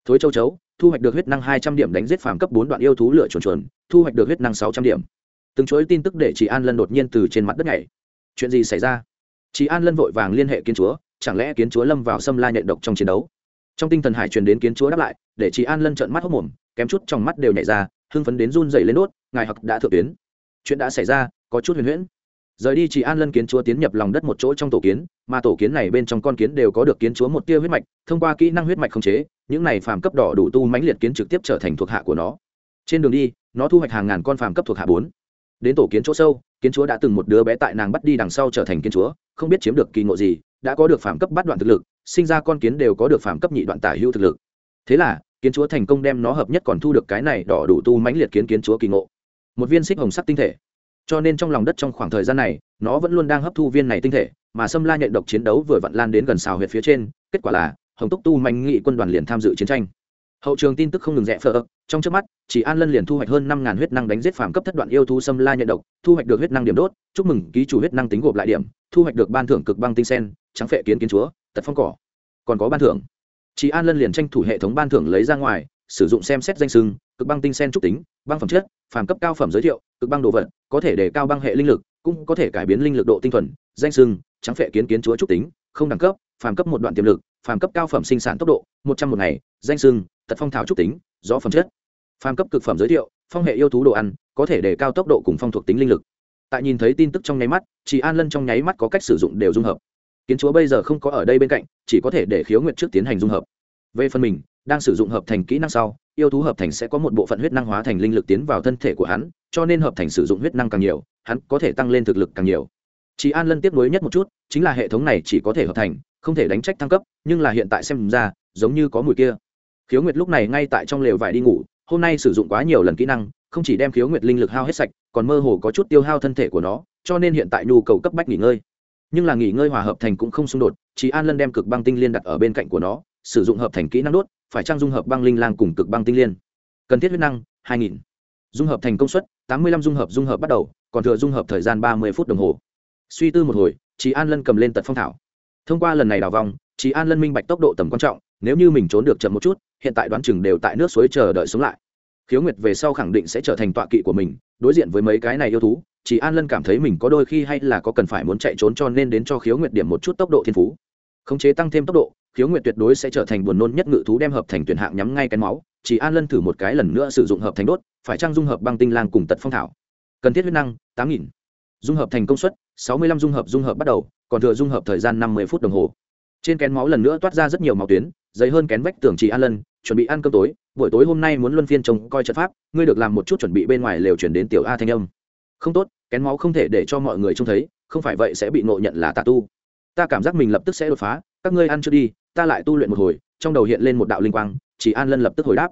Thối châu chấu, thu hoạch được huyết năng hai trăm điểm đánh giết phàm cấp bốn đoạn yêu thú lựa chuồn chuồn, thu hoạch được huyết năng sáu trăm điểm. Từng chuỗi tin tức để chị an lân đột nhiên từ trên mặt đất này chuyện gì xảy ra? Chị an lân vội vàng liên hệ kiến chúa chẳng lẽ kiến chúa lâm vào xâm la nhện độc trong chiến đấu? Trong tinh thần hải truyền đến kiến chúa đáp lại, để chị an lân trợn mắt hốc mồm, kém chút trong mắt đều nhảy ra, hưng phấn đến run dày lên đốt, ngài hặc đã thượng tuyến. Chuyện đã xảy ra, có chút huyền huyễn. Rời đi chị an lân kiến chúa tiến nhập lòng đất một chỗ trong tổ kiến, mà tổ kiến này bên trong con kiến đều có được kiến chúa một tia huyết mạch, thông qua kỹ năng huyết mạch khống chế, những này phàm cấp đỏ đủ tu mãnh liệt kiến trực tiếp trở thành thuộc hạ của nó. Trên đường đi, nó thu hoạch hàng ngàn con phàm cấp thuộc hạ bốn. Đến tổ kiến chỗ sâu, kiến chúa đã từng một đứa bé tại nàng bắt đi đằng sau trở thành kiến chúa, không biết chiếm được kỳ ngộ gì đã có được phạm cấp bắt đoạn thực lực, sinh ra con kiến đều có được phạm cấp nhị đoạn tả hữu thực lực. Thế là, kiến chúa thành công đem nó hợp nhất còn thu được cái này đỏ đủ tu mãnh liệt kiến kiến chúa kỳ ngộ. Một viên xích hồng sắc tinh thể. Cho nên trong lòng đất trong khoảng thời gian này, nó vẫn luôn đang hấp thu viên này tinh thể, mà sâm la nhận độc chiến đấu vừa vặn lan đến gần xào huyệt phía trên, kết quả là, hồng túc tu mạnh nghị quân đoàn liền tham dự chiến tranh. Hậu trường tin tức không ngừng rẽ phở trong trước mắt, chỉ an lân liền thu hoạch hơn năm ngàn huyết năng đánh giết phạm cấp thất đoạn yêu thú sâm la nhận độc, thu hoạch được huyết năng điểm đốt, chúc mừng ký chủ huyết năng tính gộp lại điểm, thu hoạch được ban thưởng cực băng tinh sen trắng phệ kiến kiến chúa, tật phong cỏ. Còn có ban thưởng. Chỉ an lân liền tranh thủ hệ thống ban thưởng lấy ra ngoài, sử dụng xem xét danh sưng, cực băng tinh sen trúc tính, băng phẩm chất, phàm cấp cao phẩm giới thiệu, cực băng đồ vật, có thể để cao băng hệ linh lực, cũng có thể cải biến linh lực độ tinh thuần, danh sưng, trắng phệ kiến kiến chúa trúc tính, không đẳng cấp, phàm cấp một đoạn tiềm lực, phàm cấp cao phẩm sinh sản tốc độ, một trăm một ngày, danh sưng, tật phong thảo trúc tính do phẩm chất. Phàm cấp cực phẩm giới thiệu, phong hệ yêu thú đồ ăn, có thể để cao tốc độ cùng phong thuộc tính linh lực. Tại nhìn thấy tin tức trong nháy mắt chị an lân trong nháy mắt có cách sử dụng đều dung hợp kiến chúa bây giờ không có ở đây bên cạnh, chỉ có thể để khiếu nguyện trước tiến hành dung hợp. Về phần mình, đang sử dụng hợp thành kỹ năng sau, yêu thú hợp thành sẽ có một bộ phận huyết năng hóa thành linh lực tiến vào thân thể của hắn, cho nên hợp thành sử dụng huyết năng càng nhiều, hắn có thể tăng lên thực lực càng nhiều. Chị an lân tiếp nối nhất một chút, chính là hệ thống này chỉ có thể hợp thành, không thể đánh trách thăng cấp, nhưng là hiện tại xem ra, giống như có mùi kia. Khiếu nguyệt lúc này ngay tại trong lều vải đi ngủ, hôm nay sử dụng quá nhiều lần kỹ năng, không chỉ đem khiếu nguyệt linh lực hao hết sạch, còn mơ hồ có chút tiêu hao thân thể của nó, cho nên hiện tại nhu cầu cấp bách nghỉ ngơi nhưng là nghỉ ngơi hòa hợp thành cũng không xung đột chị an lân đem cực băng tinh liên đặt ở bên cạnh của nó, sử dụng hợp thành kỹ năng đốt, phải trang dung hợp băng linh lang cùng cực băng tinh liên. Cần thiết huyết năng 2000. dung hợp thành công suất 85 dung hợp dung hợp bắt đầu, còn thừa dung hợp thời gian 30 phút đồng hồ. Suy tư một hồi chị an lân cầm lên tật phong thảo. Thông qua lần này đào vòng chị an lân minh bạch tốc độ tầm quan trọng, nếu như mình trốn được chậm một chút, hiện tại đoán chừng đều tại nước suối chờ đợi xuống lại. Khiếu nguyệt về sau khẳng định sẽ trở thành tọa kỵ của mình, đối diện với mấy cái này yêu thú chỉ an lân cảm thấy mình có đôi khi hay là có cần phải muốn chạy trốn cho nên đến cho khiếu nguyệt điểm một chút tốc độ thiên phú. Khống chế tăng thêm tốc độ, khiếu nguyệt tuyệt đối sẽ trở thành buồn nôn nhất ngự thú đem hợp thành tuyển hạng nhắm ngay cái máu. Chỉ an lân thử một cái lần nữa sử dụng hợp thành đốt, phải trang dung hợp băng tinh lang cùng tật phong thảo? Cần thiết huyết năng, tám nghìn. Dung hợp thành công suất, sáu mươi lăm dung hợp dung hợp bắt đầu, còn thừa dung hợp thời gian năm mươi phút đồng hồ. Trên kén máu lần nữa toát ra rất nhiều máu tuyến, dày hơn kén vách tường chỉ an lân, chuẩn bị ăn cơm tối. Buổi tối hôm nay muốn luân phiên trông coi trận pháp, ngươi được làm một chút chuẩn bị bên ngoài lều chuyển đến tiểu a thanh âm không tốt, kén máu không thể để cho mọi người trông thấy, không phải vậy sẽ bị nộ nhận là tà tu. Ta cảm giác mình lập tức sẽ đột phá, các ngươi ăn chưa đi, ta lại tu luyện một hồi, trong đầu hiện lên một đạo linh quang, chỉ an lân lập tức hồi đáp.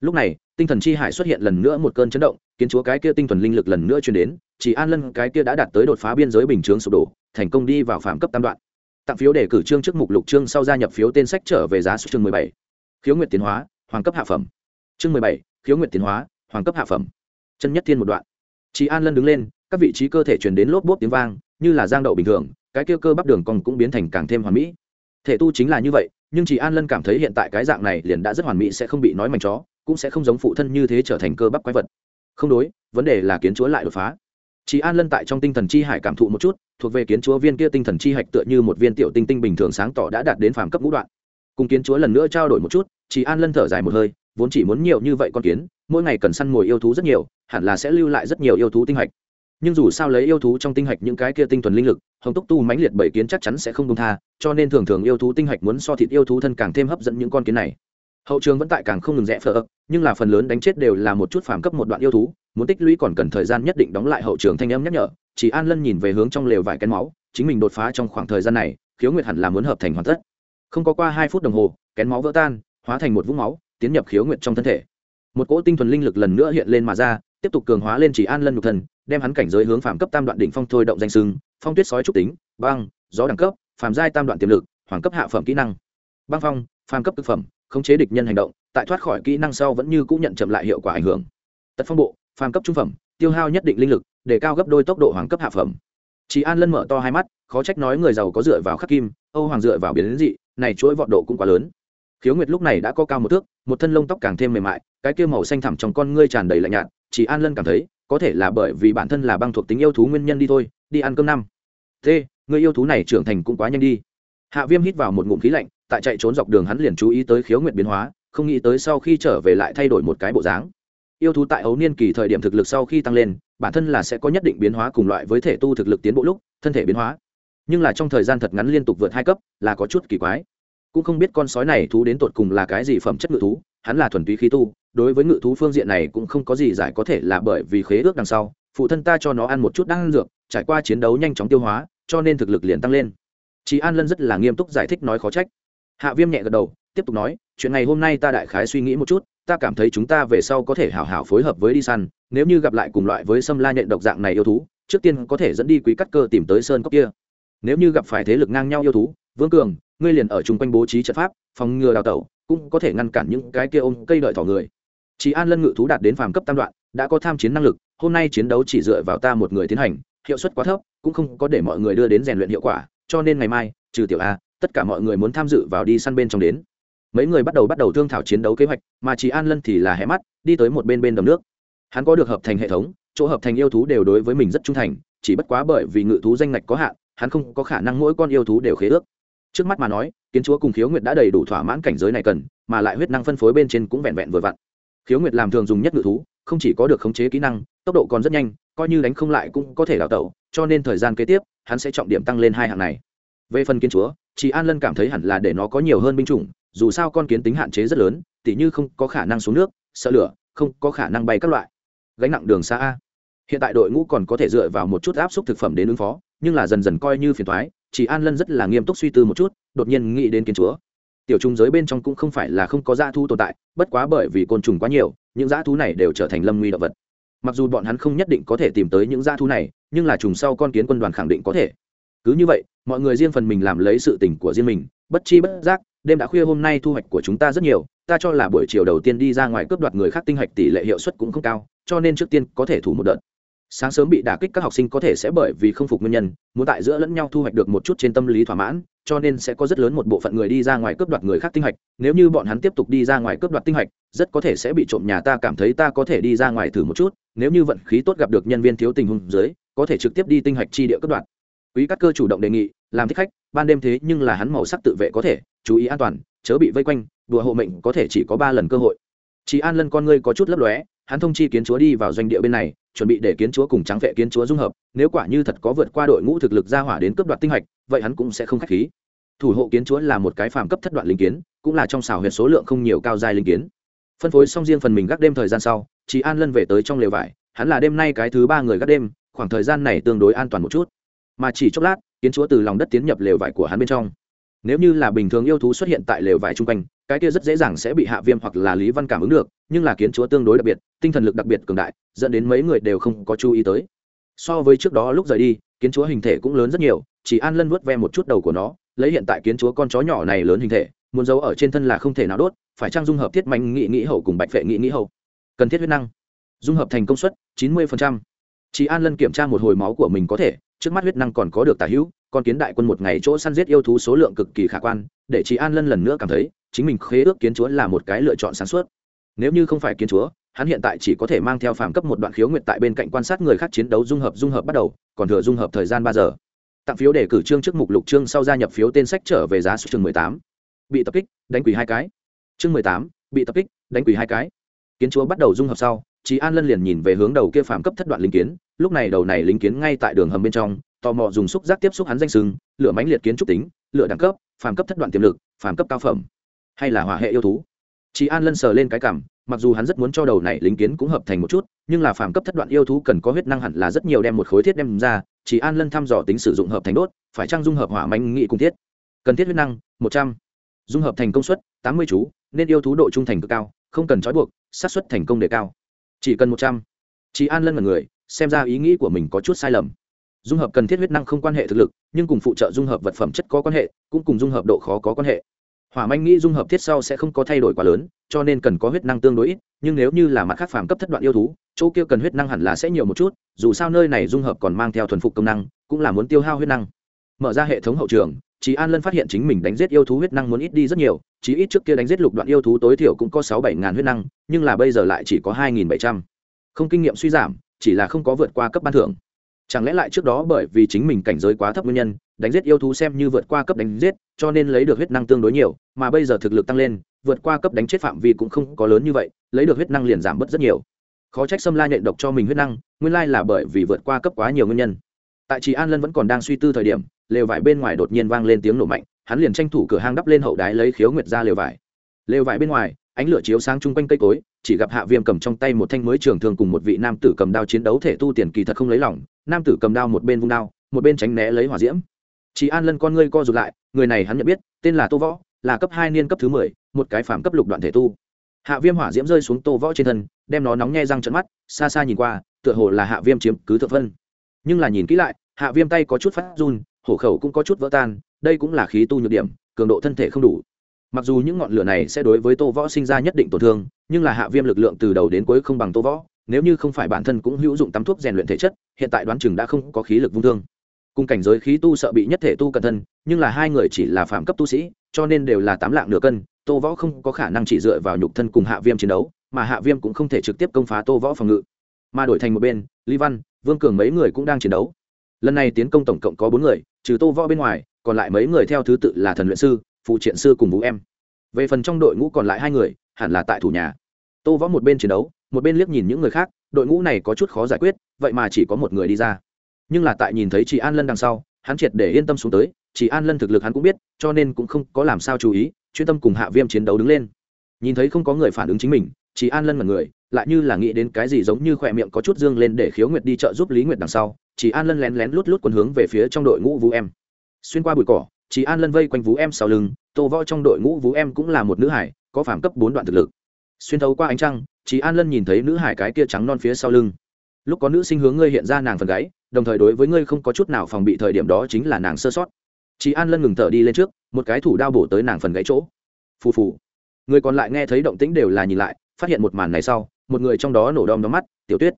Lúc này, tinh thần chi hải xuất hiện lần nữa một cơn chấn động, kiến chúa cái kia tinh thần linh lực lần nữa truyền đến, chỉ an lân cái kia đã đạt tới đột phá biên giới bình chướng sụp đổ, thành công đi vào phạm cấp tam đoạn. Tặng phiếu để cử trương trước mục lục trương sau gia nhập phiếu tên sách trở về giá số chương mười bảy. Khiếu nguyện tiến hóa, hoàng cấp hạ phẩm. Chương mười bảy, khiếu nguyện tiến hóa, hoàng cấp hạ phẩm. Chân nhất thiên một đoạn chị an lân đứng lên, các vị trí cơ thể chuyển đến lốp bốp tiếng vang, như là giang đậu bình thường, cái kia cơ bắp đường cong cũng biến thành càng thêm hoàn mỹ. Thể tu chính là như vậy, nhưng chị an lân cảm thấy hiện tại cái dạng này liền đã rất hoàn mỹ sẽ không bị nói mảnh chó, cũng sẽ không giống phụ thân như thế trở thành cơ bắp quái vật. Không đối, vấn đề là kiến chúa lại đột phá. Chị an lân tại trong tinh thần chi hải cảm thụ một chút, thuộc về kiến chúa viên kia tinh thần chi hạch tựa như một viên tiểu tinh tinh bình thường sáng tỏ đã đạt đến phàm cấp ngũ đoạn. Cùng kiến chúa lần nữa trao đổi một chút chị an lân thở dài một hơi, vốn chỉ muốn nhiều như vậy con kiến, mỗi ngày cần săn mồi yêu thú rất nhiều hẳn là sẽ lưu lại rất nhiều yêu thú tinh hạch. Nhưng dù sao lấy yêu thú trong tinh hạch những cái kia tinh thuần linh lực, hồng túc tu mãnh liệt bảy kiến chắc chắn sẽ không công tha, cho nên thường thường yêu thú tinh hạch muốn so thịt yêu thú thân càng thêm hấp dẫn những con kiến này. Hậu trường vẫn tại càng không ngừng rẽ phở nhưng là phần lớn đánh chết đều là một chút phàm cấp một đoạn yêu thú, muốn tích lũy còn cần thời gian nhất định đóng lại hậu trường thanh âm nhắc nhở, chỉ an lân nhìn về hướng trong lều vài kén máu, chính mình đột phá trong khoảng thời gian này, khiếu nguyệt hẳn là muốn hợp thành hoàn tất. Không có qua hai phút đồng hồ, kén máu vỡ tan, hóa thành một vũng máu, tiến nhập khiếu nguyệt trong thân thể. Một cỗ tinh thuần linh lực lần nữa hiện lên mà ra tiếp tục cường hóa lên chỉ an lân nhục thần, đem hắn cảnh giới hướng phạm cấp tam đoạn đỉnh phong thôi động danh sưng phong tuyết sói trúc tính, băng, gió đẳng cấp, phàm giai tam đoạn tiềm lực, hoàng cấp hạ phẩm kỹ năng. Băng phong, phàm cấp thực phẩm, khống chế địch nhân hành động, tại thoát khỏi kỹ năng sau vẫn như cũng nhận chậm lại hiệu quả ảnh hưởng. Tật phong bộ, phàm cấp trung phẩm, tiêu hao nhất định linh lực, để cao gấp đôi tốc độ hoàng cấp hạ phẩm. Chị an lân mở to hai mắt, khó trách nói người giàu có dựa vào khắc kim, âu hoàng dựa vào biến dị, này chuỗi vọt độ cũng quá lớn. Khiếu nguyệt lúc này đã có cao một thước, một thân lông tóc càng thêm mềm mại, cái kia màu xanh thẳm trong con ngươi tràn đầy lạnh nhạt chỉ an lân cảm thấy, có thể là bởi vì bản thân là băng thuộc tính yêu thú nguyên nhân đi thôi, đi ăn cơm năm. T người yêu thú này trưởng thành cũng quá nhanh đi. Hạ viêm hít vào một ngụm khí lạnh, tại chạy trốn dọc đường hắn liền chú ý tới khiếu nguyện biến hóa, không nghĩ tới sau khi trở về lại thay đổi một cái bộ dáng. Yêu thú tại ấu niên kỳ thời điểm thực lực sau khi tăng lên, bản thân là sẽ có nhất định biến hóa cùng loại với thể tu thực lực tiến bộ lúc, thân thể biến hóa. Nhưng là trong thời gian thật ngắn liên tục vượt hai cấp, là có chút kỳ quái. Cũng không biết con sói này thú đến tột cùng là cái gì phẩm chất ngự thú, hắn là thuần túy khí tu đối với ngự thú phương diện này cũng không có gì giải có thể là bởi vì khế ước đằng sau, phụ thân ta cho nó ăn một chút đan dược, trải qua chiến đấu nhanh chóng tiêu hóa, cho nên thực lực liền tăng lên. Chị an lân rất là nghiêm túc giải thích nói khó trách. Hạ viêm nhẹ gật đầu, tiếp tục nói, chuyện này hôm nay ta đại khái suy nghĩ một chút, ta cảm thấy chúng ta về sau có thể hảo hảo phối hợp với đi săn, nếu như gặp lại cùng loại với sâm la nhện độc dạng này yêu thú, trước tiên có thể dẫn đi quý cắt cơ tìm tới sơn cốc kia. Nếu như gặp phải thế lực ngang nhau yêu thú, vương cường, ngươi liền ở chung quanh bố trí trận pháp, phòng ngừa đào tẩu, cũng có thể ngăn cản những cái kia ôm cây đợi thỏ người chị an lân ngự thú đạt đến phàm cấp tam đoạn, đã có tham chiến năng lực, hôm nay chiến đấu chỉ dựa vào ta một người tiến hành, hiệu suất quá thấp, cũng không có để mọi người đưa đến rèn luyện hiệu quả, cho nên ngày mai, trừ tiểu a, tất cả mọi người muốn tham dự vào đi săn bên trong đến. Mấy người bắt đầu bắt đầu thương thảo chiến đấu kế hoạch, mà chị an lân thì là hé mắt, đi tới một bên bên đầm nước. Hắn có được hợp thành hệ thống, chỗ hợp thành yêu thú đều đối với mình rất trung thành, chỉ bất quá bởi vì ngự thú danh ngạch có hạn, hắn không có khả năng mỗi con yêu thú đều khế ước. Trước mắt mà nói, kiến chúa cùng khiếu nguyệt đã đầy đủ thỏa mãn cảnh giới này cần, mà lại huyết năng phân phối bên trên cũng vẹn vẹn vừa vặn khiếu nguyệt làm thường dùng nhất ngự thú, không chỉ có được khống chế kỹ năng, tốc độ còn rất nhanh, coi như đánh không lại cũng có thể đào tẩu, cho nên thời gian kế tiếp, hắn sẽ trọng điểm tăng lên hai hạng này. Về phần kiến chúa chị an lân cảm thấy hẳn là để nó có nhiều hơn binh chủng, dù sao con kiến tính hạn chế rất lớn, tỉ như không có khả năng xuống nước, sợ lửa, không có khả năng bay các loại. Gánh nặng đường xa a. Hiện tại đội ngũ còn có thể dựa vào một chút áp suất thực phẩm đến ứng phó, nhưng là dần dần coi như phiền thoái chị an lân rất là nghiêm túc suy tư một chút, đột nhiên nghĩ đến kiến chúa tiểu trùng giới bên trong cũng không phải là không có dã thu tồn tại, bất quá bởi vì côn trùng quá nhiều, những dã thú này đều trở thành lâm nguy động vật. Mặc dù bọn hắn không nhất định có thể tìm tới những dã thú này, nhưng là trùng sau con kiến quân đoàn khẳng định có thể. Cứ như vậy, mọi người riêng phần mình làm lấy sự tình của riêng mình, bất chi bất giác, đêm đã khuya hôm nay thu hoạch của chúng ta rất nhiều, ta cho là buổi chiều đầu tiên đi ra ngoài cướp đoạt người khác tinh hạch tỷ lệ hiệu suất cũng không cao, cho nên trước tiên có thể thủ một đợt. Sáng sớm bị đả kích các học sinh có thể sẽ bởi vì không phục nguyên nhân, muốn tại giữa lẫn nhau thu hoạch được một chút trên tâm lý thỏa mãn cho nên sẽ có rất lớn một bộ phận người đi ra ngoài cướp đoạt người khác tinh hạch. Nếu như bọn hắn tiếp tục đi ra ngoài cướp đoạt tinh hạch, rất có thể sẽ bị trộm nhà ta cảm thấy ta có thể đi ra ngoài thử một chút. Nếu như vận khí tốt gặp được nhân viên thiếu tình huống dưới, có thể trực tiếp đi tinh hạch chi địa cướp đoạt. Quý các cơ chủ động đề nghị, làm thích khách, ban đêm thế nhưng là hắn màu sắc tự vệ có thể, chú ý an toàn, chớ bị vây quanh, đùa hộ mệnh có thể chỉ có ba lần cơ hội. Chị an lân con ngươi có chút lấp lóe hắn thông chi kiến chúa đi vào doanh địa bên này, chuẩn bị để kiến chúa cùng trắng vệ kiến chúa dung hợp, nếu quả như thật có vượt qua đội ngũ thực lực ra hỏa đến cướp đoạt tinh hạch vậy hắn cũng sẽ không k h á c h khí. Thủ hộ kiến chúa là một cái phàm cấp thất đoạn linh kiến, cũng là trong xào huyệt số lượng không nhiều cao dài linh kiến. Phân phối xong riêng phần mình gác đêm thời gian sau chị an lân về tới trong lều vải, hắn là đêm nay cái thứ ba người gác đêm, khoảng thời gian này tương đối an toàn một chút. Mà chỉ chốc lát, kiến chúa từ lòng đất tiến nhập lều vải của hắn bên trong. Nếu như là bình thường yêu thú xuất hiện tại lều vải chung quanh cái kia rất dễ dàng sẽ bị hạ viêm hoặc là lý văn cảm ứng được, nhưng là kiến chúa tương đối đặc biệt, tinh thần lực đặc biệt cường đại, dẫn đến mấy người đều không có chú ý tới. So với trước đó lúc rời đi, kiến chúa hình thể cũng lớn rất nhiều, chỉ an lân vuốt ve một chút đầu của nó, lấy hiện tại kiến chúa con chó nhỏ này lớn hình thể, muốn giấu ở trên thân là không thể nào đốt, phải trang dung hợp thiết mạnh nghị nghĩ hậu cùng bạch vệ nghị nghĩ hậu? Cần thiết huyết năng. Dung hợp thành công suất chín mươi chỉ an lân kiểm tra một hồi máu của mình có thể, trước mắt huyết năng còn có được tả hữu con kiến đại quân một ngày chỗ săn giết yêu thú số lượng cực kỳ khả quan, để chị an lân lần nữa cảm thấy, chính mình khế ước kiến chúa là một cái lựa chọn sáng suốt. Nếu như không phải kiến chúa, hắn hiện tại chỉ có thể mang theo phàm cấp một đoạn khiếu nguyện tại bên cạnh quan sát người khác chiến đấu dung hợp dung hợp bắt đầu, còn thừa dung hợp thời gian ba giờ. Tặng phiếu để cử trương trước mục lục trương sau gia nhập phiếu tên sách trở về giá số chương mười tám. Bị tập kích, đánh quỷ hai cái. Chương mười tám, bị tập kích, đánh quỷ hai cái. Kiến chúa bắt đầu dung hợp sau chị an lân liền nhìn về hướng đầu kia phàm cấp thất đoạn linh kiến, lúc này đầu này linh kiến ngay tại đường hầm bên trong tò mò dùng xúc giác tiếp xúc hắn danh sừng, lửa mãnh liệt kiến trúc tính, lửa đẳng cấp, phàm cấp thất đoạn tiềm lực, phàm cấp cao phẩm. Hay là hỏa hệ yêu thú? Chị an lân sờ lên cái cảm, mặc dù hắn rất muốn cho đầu này lính kiến cũng hợp thành một chút, nhưng là phàm cấp thất đoạn yêu thú cần có huyết năng hẳn là rất nhiều đem một khối thiết đem ra, chỉ an lân thăm dò tính sử dụng hợp thành đốt, phải trang dung hợp hỏa manh nghị cùng thiết? Cần thiết huyết năng, một trăm. Dung hợp thành công suất, tám mươi chú, nên yêu thú độ trung thành cực cao, không cần trói buộc sát xuất thành công đề cao. Chỉ cần một trăm. Chị an lân là người, xem ra ý nghĩ của mình có chút sai lầm dung hợp cần thiết huyết năng không quan hệ thực lực, nhưng cùng phụ trợ dung hợp vật phẩm chất có quan hệ, cũng cùng dung hợp độ khó có quan hệ. Hỏa manh nghĩ dung hợp thiết sau sẽ không có thay đổi quá lớn, cho nên cần có huyết năng tương đối ít, nhưng nếu như là mặt khác phàm cấp thất đoạn yêu thú, chỗ kia cần huyết năng hẳn là sẽ nhiều một chút, dù sao nơi này dung hợp còn mang theo thuần phục công năng, cũng là muốn tiêu hao huyết năng. Mở ra hệ thống hậu trường chị an lân phát hiện chính mình đánh giết yêu thú huyết năng muốn ít đi rất nhiều, Chí ít trước kia đánh giết lục đoạn yêu thú tối thiểu cũng có sáu bảy ngàn huyết năng, nhưng là bây giờ lại chỉ có hai nghìn bảy trăm. Không kinh nghiệm suy giảm, chỉ là không có vượt qua cấp ban thưởng chẳng lẽ lại trước đó bởi vì chính mình cảnh giới quá thấp nguyên nhân, đánh giết yêu thú xem như vượt qua cấp đánh giết, cho nên lấy được huyết năng tương đối nhiều, mà bây giờ thực lực tăng lên, vượt qua cấp đánh chết phạm vi cũng không có lớn như vậy, lấy được huyết năng liền giảm bớt rất nhiều. Khó trách xâm la nhện độc cho mình huyết năng, nguyên lai là bởi vì vượt qua cấp quá nhiều nguyên nhân. Tại chị an lân vẫn còn đang suy tư thời điểm, lều vải bên ngoài đột nhiên vang lên tiếng nổ mạnh, hắn liền tranh thủ cửa hang đắp lên hậu đái lấy khiếu nguyệt ra lều vải. Lều vải bên ngoài ánh lửa chiếu sáng chung quanh cây cối, chỉ gặp hạ viêm cầm trong tay một thanh mới trường thường cùng một vị nam tử cầm đao chiến đấu thể tu tiền kỳ thật không lấy lỏng nam tử cầm đao một bên vung đao, một bên tránh né lấy hỏa diễm. Chị an lân con ngươi co rụt lại, người này hắn nhận biết, tên là tô võ, là cấp hai niên cấp thứ mười, một cái phạm cấp lục đoạn thể tu. Hạ viêm hỏa diễm rơi xuống tô võ trên thân, đem nó nóng nhe răng trận mắt, xa xa nhìn qua, tựa hồ là hạ viêm chiếm cứ thượng phân. Nhưng là nhìn kỹ lại, hạ viêm tay có chút phát run, hổ khẩu cũng có chút vỡ tan, đây cũng là khí tu nhược điểm, cường độ thân thể không đủ mặc dù những ngọn lửa này sẽ đối với tô võ sinh ra nhất định tổn thương, nhưng là hạ viêm lực lượng từ đầu đến cuối không bằng tô võ, nếu như không phải bản thân cũng hữu dụng tắm thuốc rèn luyện thể chất, hiện tại đoán chừng đã không có khí lực vung thương. Cùng cảnh giới khí tu sợ bị nhất thể tu cẩn thân, nhưng là hai người chỉ là phạm cấp tu sĩ, cho nên đều là tám lạng nửa cân, tô võ không có khả năng chỉ dựa vào nhục thân cùng hạ viêm chiến đấu, mà hạ viêm cũng không thể trực tiếp công phá tô võ phòng ngự. Mà đổi thành một bên, lý văn, vương cường mấy người cũng đang chiến đấu. Lần này tiến công tổng cộng có bốn người, trừ tô võ bên ngoài, còn lại mấy người theo thứ tự là thần luyện sư phụ triện sư cùng vũ em. Về phần trong đội ngũ còn lại hai người, hẳn là tại thủ nhà. Tô võ một bên chiến đấu, một bên liếc nhìn những người khác, đội ngũ này có chút khó giải quyết, vậy mà chỉ có một người đi ra. Nhưng là tại nhìn thấy chị an lân đằng sau, hắn triệt để yên tâm xuống tới chị an lân thực lực hắn cũng biết, cho nên cũng không có làm sao chú ý, chuyên tâm cùng hạ viêm chiến đấu đứng lên. Nhìn thấy không có người phản ứng chính mình chị an lân mật người, lại như là nghĩ đến cái gì giống như khỏe miệng có chút dương lên để khiếu nguyệt đi chợ giúp lý nguyệt đằng sau chị an lân lén lén lút lút quần hướng về phía trong đội ngũ vũ em. Xuyên qua bụi cỏ chị an lân vây quanh vú em sau lưng, tô võ trong đội ngũ vú em cũng là một nữ hải, có phản cấp bốn đoạn thực lực. Xuyên thấu qua ánh trăng chị an lân nhìn thấy nữ hải cái kia trắng non phía sau lưng. Lúc có nữ sinh hướng ngươi hiện ra nàng phần gáy, đồng thời đối với ngươi không có chút nào phòng bị thời điểm đó chính là nàng sơ sót. Chị an lân ngừng thở đi lên trước, một cái thủ đao bổ tới nàng phần gáy chỗ. Phù phù. Người còn lại nghe thấy động tĩnh đều là nhìn lại, phát hiện một màn này sau, một người trong đó nổ đom đóm mắt, tiểu tuyết.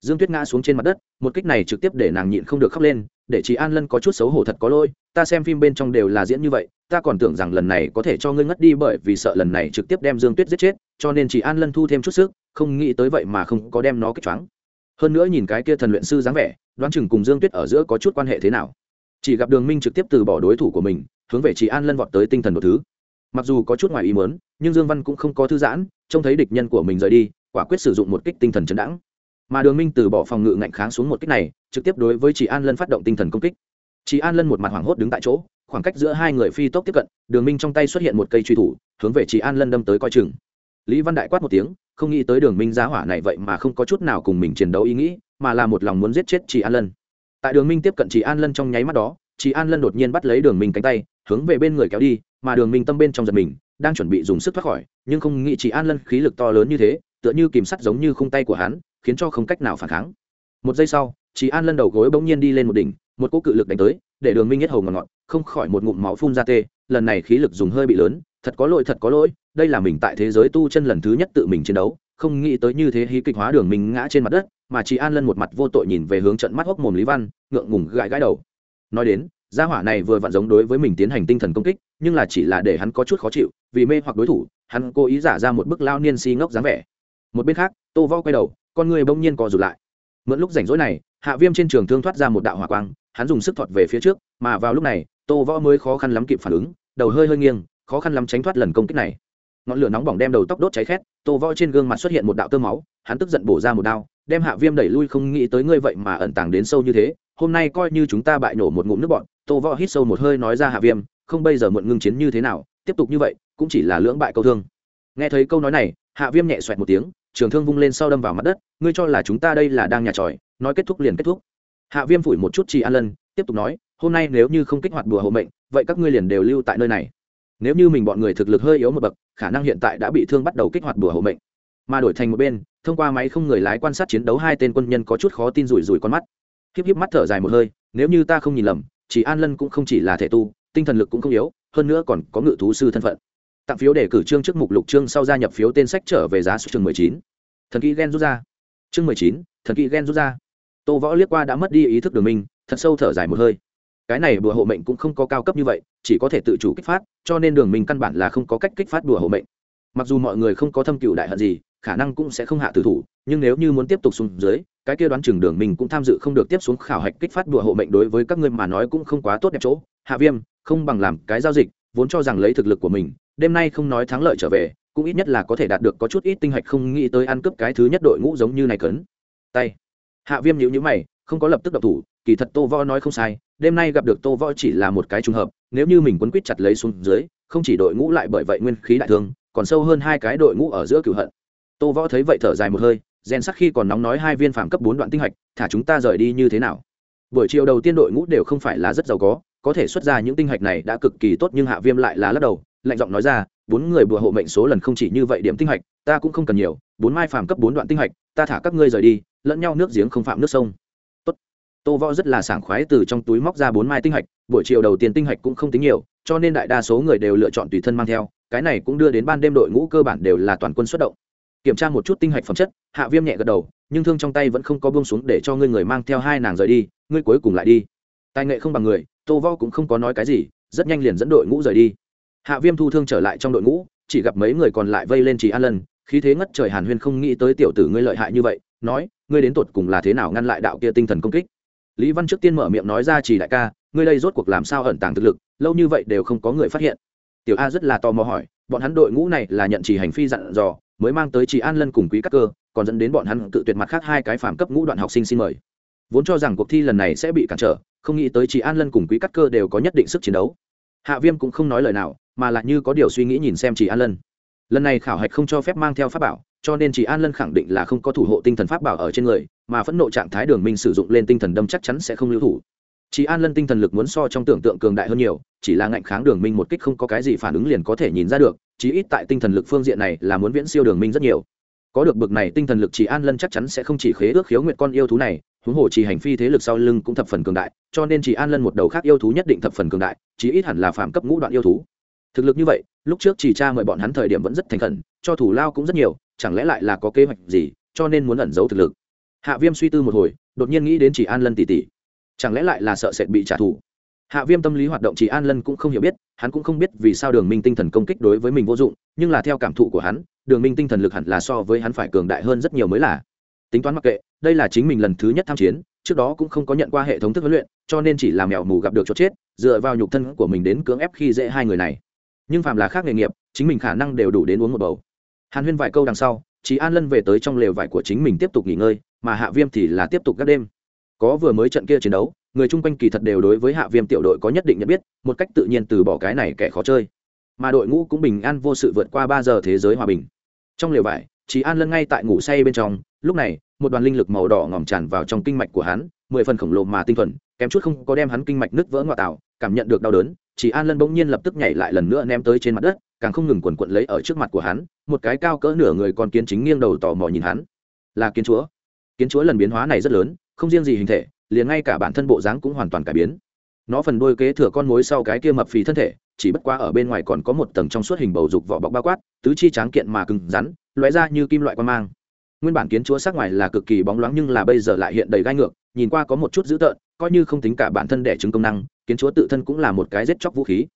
Dương tuyết ngã xuống trên mặt đất, một kích này trực tiếp để nàng nhịn không được khóc lên để chị an lân có chút xấu hổ thật có lôi ta xem phim bên trong đều là diễn như vậy, ta còn tưởng rằng lần này có thể cho ngươi ngất đi bởi vì sợ lần này trực tiếp đem dương tuyết giết chết, cho nên chị an lân thu thêm chút sức, không nghĩ tới vậy mà không có đem nó kích choáng. Hơn nữa nhìn cái kia thần luyện sư dáng vẻ, đoán chừng cùng dương tuyết ở giữa có chút quan hệ thế nào. Chỉ gặp đường minh trực tiếp từ bỏ đối thủ của mình, hướng về chị an lân vọt tới tinh thần một thứ. Mặc dù có chút ngoài ý mớn nhưng dương văn cũng không có thư giãn, trông thấy địch nhân của mình rời đi, quả quyết sử dụng một kích tinh thần chấn đẳng mà đường minh từ bỏ phòng ngự ngạnh kháng xuống một kích này, trực tiếp đối với chị an lân phát động tinh thần công kích. Chị an lân một mặt hoảng hốt đứng tại chỗ, khoảng cách giữa hai người phi tốc tiếp cận, đường minh trong tay xuất hiện một cây truy thủ, hướng về chị an lân đâm tới coi chừng. Lý văn đại quát một tiếng, không nghĩ tới đường minh giá hỏa này vậy mà không có chút nào cùng mình chiến đấu ý nghĩ, mà là một lòng muốn giết chết chị an lân. Tại đường minh tiếp cận chị an lân trong nháy mắt đó chị an lân đột nhiên bắt lấy đường minh cánh tay, hướng về bên người kéo đi, mà đường minh tâm bên trong giật mình, đang chuẩn bị dùng sức thoát khỏi, nhưng không nghĩ chị an lân khí lực to lớn như thế, tựa như kìm sắt giống như khung tay của hắn khiến cho không cách nào phản kháng. Một giây sau chị an lân đầu gối bỗng nhiên đi lên một đỉnh, một cỗ cự lực đánh tới, để đường minh nhất hầu ngọt ngọt, không khỏi một ngụm máu phun ra tê, lần này khí lực dùng hơi bị lớn, thật có lỗi, thật có lỗi, đây là mình tại thế giới tu chân lần thứ nhất tự mình chiến đấu, không nghĩ tới như thế hí kịch hóa đường mình ngã trên mặt đất, mà chị an lân một mặt vô tội nhìn về hướng trận mắt hốc mồm lý văn, ngượng ngùng gãi gãi đầu. Nói đến, gia hỏa này vừa vặn giống đối với mình tiến hành tinh thần công kích, nhưng là chỉ là để hắn có chút khó chịu, vì mê hoặc đối thủ, hắn cố ý giả ra một bức lao niên si ngốc dáng vẻ. Một bên khác, tô võ quay đầu con người bỗng nhiên co rụt lại. Mượn lúc rảnh rỗi này, hạ viêm trên trường thương thoát ra một đạo hỏa quang, hắn dùng sức thọt về phía trước, mà vào lúc này, tô võ mới khó khăn lắm kịp phản ứng, đầu hơi hơi nghiêng, khó khăn lắm tránh thoát lần công kích này. Ngọn lửa nóng bỏng đem đầu tóc đốt cháy khét, tô võ trên gương mặt xuất hiện một đạo tơ máu, hắn tức giận bổ ra một đao, đem hạ viêm đẩy lui không nghĩ tới ngươi vậy mà ẩn tàng đến sâu như thế, hôm nay coi như chúng ta bại nổ một ngụm nước bọn, tô võ hít sâu một hơi nói ra hạ viêm, không bây giờ muộn ngưng chiến như thế nào, tiếp tục như vậy, cũng chỉ là lưỡng bại câu thương. Nghe thấy câu nói này, hạ viêm nhẹ xoẹt một tiếng trường thương vung lên sau đâm vào mặt đất, ngươi cho là chúng ta đây là đang nhà tròi, nói kết thúc liền kết thúc. Hạ viêm phủi một chút trì an lân, tiếp tục nói, hôm nay nếu như không kích hoạt bùa hộ mệnh, vậy các ngươi liền đều lưu tại nơi này. Nếu như mình bọn người thực lực hơi yếu một bậc, khả năng hiện tại đã bị thương bắt đầu kích hoạt bùa hộ mệnh. Mà đổi thành một bên, thông qua máy không người lái quan sát chiến đấu hai tên quân nhân có chút khó tin rủi rủi con mắt. Híp híp mắt thở dài một hơi, nếu như ta không nhìn lầm chỉ an lân cũng không chỉ là thể tu, tinh thần lực cũng không yếu, hơn nữa còn có ngự thú sư thân phận tặng phiếu để cử trương trước mục lục trương sau gia nhập phiếu tên sách trở về giá số chương mười chín. Thần kỹ ghen rút ra. Chương mười chín, thần kỹ ghen rút ra. Tô võ liếc qua đã mất đi ý thức đường mình thật sâu thở dài một hơi. Cái này bùa hộ mệnh cũng không có cao cấp như vậy, chỉ có thể tự chủ kích phát, cho nên đường mình căn bản là không có cách kích phát bùa hộ mệnh. Mặc dù mọi người không có thâm cựu đại hận gì, khả năng cũng sẽ không hạ tử thủ, nhưng nếu như muốn tiếp tục xuống dưới, cái kia đoán chừng đường mình cũng tham dự không được tiếp xuống khảo hạch kích phát đùa hộ mệnh đối với các ngươi mà nói cũng không quá tốt đẹp chỗ. Hạ viêm, không bằng làm cái giao dịch, vốn cho rằng lấy thực lực của mình đêm nay không nói thắng lợi trở về, cũng ít nhất là có thể đạt được có chút ít tinh hạch không nghĩ tới ăn cướp cái thứ nhất đội ngũ giống như này cấn. Tay. Hạ viêm nhíu nhíu mày, không có lập tức độc thủ, kỳ thật tô võ nói không sai, đêm nay gặp được tô võ chỉ là một cái trùng hợp, nếu như mình quấn quýt chặt lấy xuống dưới, không chỉ đội ngũ lại bởi vậy nguyên khí đại thương, còn sâu hơn hai cái đội ngũ ở giữa cửu hận. Tô võ thấy vậy thở dài một hơi, rèn sắc khi còn nóng nói hai viên phạm cấp bốn đoạn tinh hạch, thả chúng ta rời đi như thế nào? Buổi chiều đầu tiên đội ngũ đều không phải là rất giàu có có thể xuất ra những tinh hạch này đã cực kỳ tốt nhưng hạ viêm lại là lắc đầu lạnh giọng nói ra, bốn người bùa hộ mệnh số lần không chỉ như vậy điểm tinh hạch, ta cũng không cần nhiều, bốn mai phàm cấp bốn đoạn tinh hạch, ta thả các ngươi rời đi, lẫn nhau nước giếng không phạm nước sông. Tốt. tô võ rất là sảng khoái từ trong túi móc ra bốn mai tinh hạch, buổi chiều đầu tiên tinh hạch cũng không tính nhiều, cho nên đại đa số người đều lựa chọn tùy thân mang theo, cái này cũng đưa đến ban đêm đội ngũ cơ bản đều là toàn quân xuất động. Kiểm tra một chút tinh hạch phẩm chất, hạ viêm nhẹ gật đầu, nhưng thương trong tay vẫn không có buông xuống để cho ngươi người mang theo hai nàng rời đi, ngươi cuối cùng lại đi. Tài nghệ không bằng người, tô võ cũng không có nói cái gì, rất nhanh liền dẫn đội ngũ rời đi hạ viêm thu thương trở lại trong đội ngũ, chỉ gặp mấy người còn lại vây lên chỉ an lân, khí thế ngất trời hàn huyên không nghĩ tới tiểu tử ngươi lợi hại như vậy, nói, ngươi đến tột cùng là thế nào ngăn lại đạo kia tinh thần công kích? Lý văn trước tiên mở miệng nói ra chỉ đại ca, ngươi đây rốt cuộc làm sao ẩn tàng thực lực, lâu như vậy đều không có người phát hiện. Tiểu a rất là tò mò hỏi, bọn hắn đội ngũ này là nhận chỉ hành phi dặn dò, mới mang tới chỉ an lân cùng quý các cơ, còn dẫn đến bọn hắn tự tuyệt mặt khác hai cái phàm cấp ngũ đoạn học sinh xin mời. Vốn cho rằng cuộc thi lần này sẽ bị cản trở, không nghĩ tới chỉ an lân cùng quý cắt cơ đều có nhất định sức chiến đấu. Hạ viêm cũng không nói lời nào mà lại như có điều suy nghĩ nhìn xem chỉ an lân. Lần này khảo hạch không cho phép mang theo pháp bảo, cho nên chỉ an lân khẳng định là không có thủ hộ tinh thần pháp bảo ở trên người, mà phẫn nộ trạng thái đường minh sử dụng lên tinh thần đâm chắc chắn sẽ không lưu thủ. Chỉ an lân tinh thần lực muốn so trong tưởng tượng cường đại hơn nhiều, chỉ là ngạnh kháng đường minh một kích không có cái gì phản ứng liền có thể nhìn ra được, chí ít tại tinh thần lực phương diện này là muốn viễn siêu đường minh rất nhiều. Có được bực này tinh thần lực chỉ an lân chắc chắn sẽ không chỉ khế ước khiếu nguyện con yêu thú này, huống hồ chỉ hành phi thế lực sau lưng cũng thập phần cường đại, cho nên chỉ an lân một đầu khác yêu thú nhất định thập phần cường đại, chí ít hẳn là phạm cấp ngũ đoạn yêu thú thực lực như vậy, lúc trước chỉ cha mời bọn hắn thời điểm vẫn rất thành khẩn, cho thủ lao cũng rất nhiều, chẳng lẽ lại là có kế hoạch gì, cho nên muốn ẩn giấu thực lực. Hạ viêm suy tư một hồi, đột nhiên nghĩ đến chỉ an lân tỷ tỷ. Chẳng lẽ lại là sợ sệt bị trả thù? Hạ viêm tâm lý hoạt động chỉ an lân cũng không hiểu biết, hắn cũng không biết vì sao đường minh tinh thần công kích đối với mình vô dụng, nhưng là theo cảm thụ của hắn, đường minh tinh thần lực hẳn là so với hắn phải cường đại hơn rất nhiều mới là. Tính toán mặc kệ, đây là chính mình lần thứ nhất tham chiến, trước đó cũng không có nhận qua hệ thống thức huấn luyện, cho nên chỉ làm mèo mù gặp được chỗ chết, dựa vào nhục thân của mình đến cưỡng ép khi dễ hai người này nhưng phàm là khác nghề nghiệp, chính mình khả năng đều đủ đến uống một bầu. Hàn huyên vài câu đằng sau chị an lân về tới trong lều vải của chính mình tiếp tục nghỉ ngơi, mà hạ viêm thì là tiếp tục các đêm. Có vừa mới trận kia chiến đấu, người chung quanh kỳ thật đều đối với hạ viêm tiểu đội có nhất định nhận biết, một cách tự nhiên từ bỏ cái này kẻ khó chơi. Mà đội ngũ cũng bình an vô sự vượt qua ba giờ thế giới hòa bình. Trong lều vải chị an lân ngay tại ngủ say bên trong, lúc này, một đoàn linh lực màu đỏ ngòm tràn vào trong kinh mạch của hắn, mười phần khổng lồ mà tinh thuần, kém chút không có đem hắn kinh mạch nứt vỡ ngoại tạo, cảm nhận được đau đớn chỉ an lân bỗng nhiên lập tức nhảy lại lần nữa ném tới trên mặt đất, càng không ngừng quần quận lấy ở trước mặt của hắn, một cái cao cỡ nửa người con kiến chính nghiêng đầu tò mò nhìn hắn. Là kiến chúa. Kiến chúa lần biến hóa này rất lớn, không riêng gì hình thể, liền ngay cả bản thân bộ dáng cũng hoàn toàn cải biến. Nó phần đôi kế thừa con mối sau cái kia mập phì thân thể, chỉ bất quá ở bên ngoài còn có một tầng trong suốt hình bầu dục vỏ bọc bao quát, tứ chi tráng kiện mà cứng rắn, lóe ra như kim loại quan mang. Nguyên bản kiến chúa sắc ngoài là cực kỳ bóng loáng nhưng là bây giờ lại hiện đầy gai ngược, nhìn qua có một chút dữ tợn, coi như không tính cả bản thân đẻ trứng công năng kiến chúa tự thân cũng là một cái giết chóc vũ khí.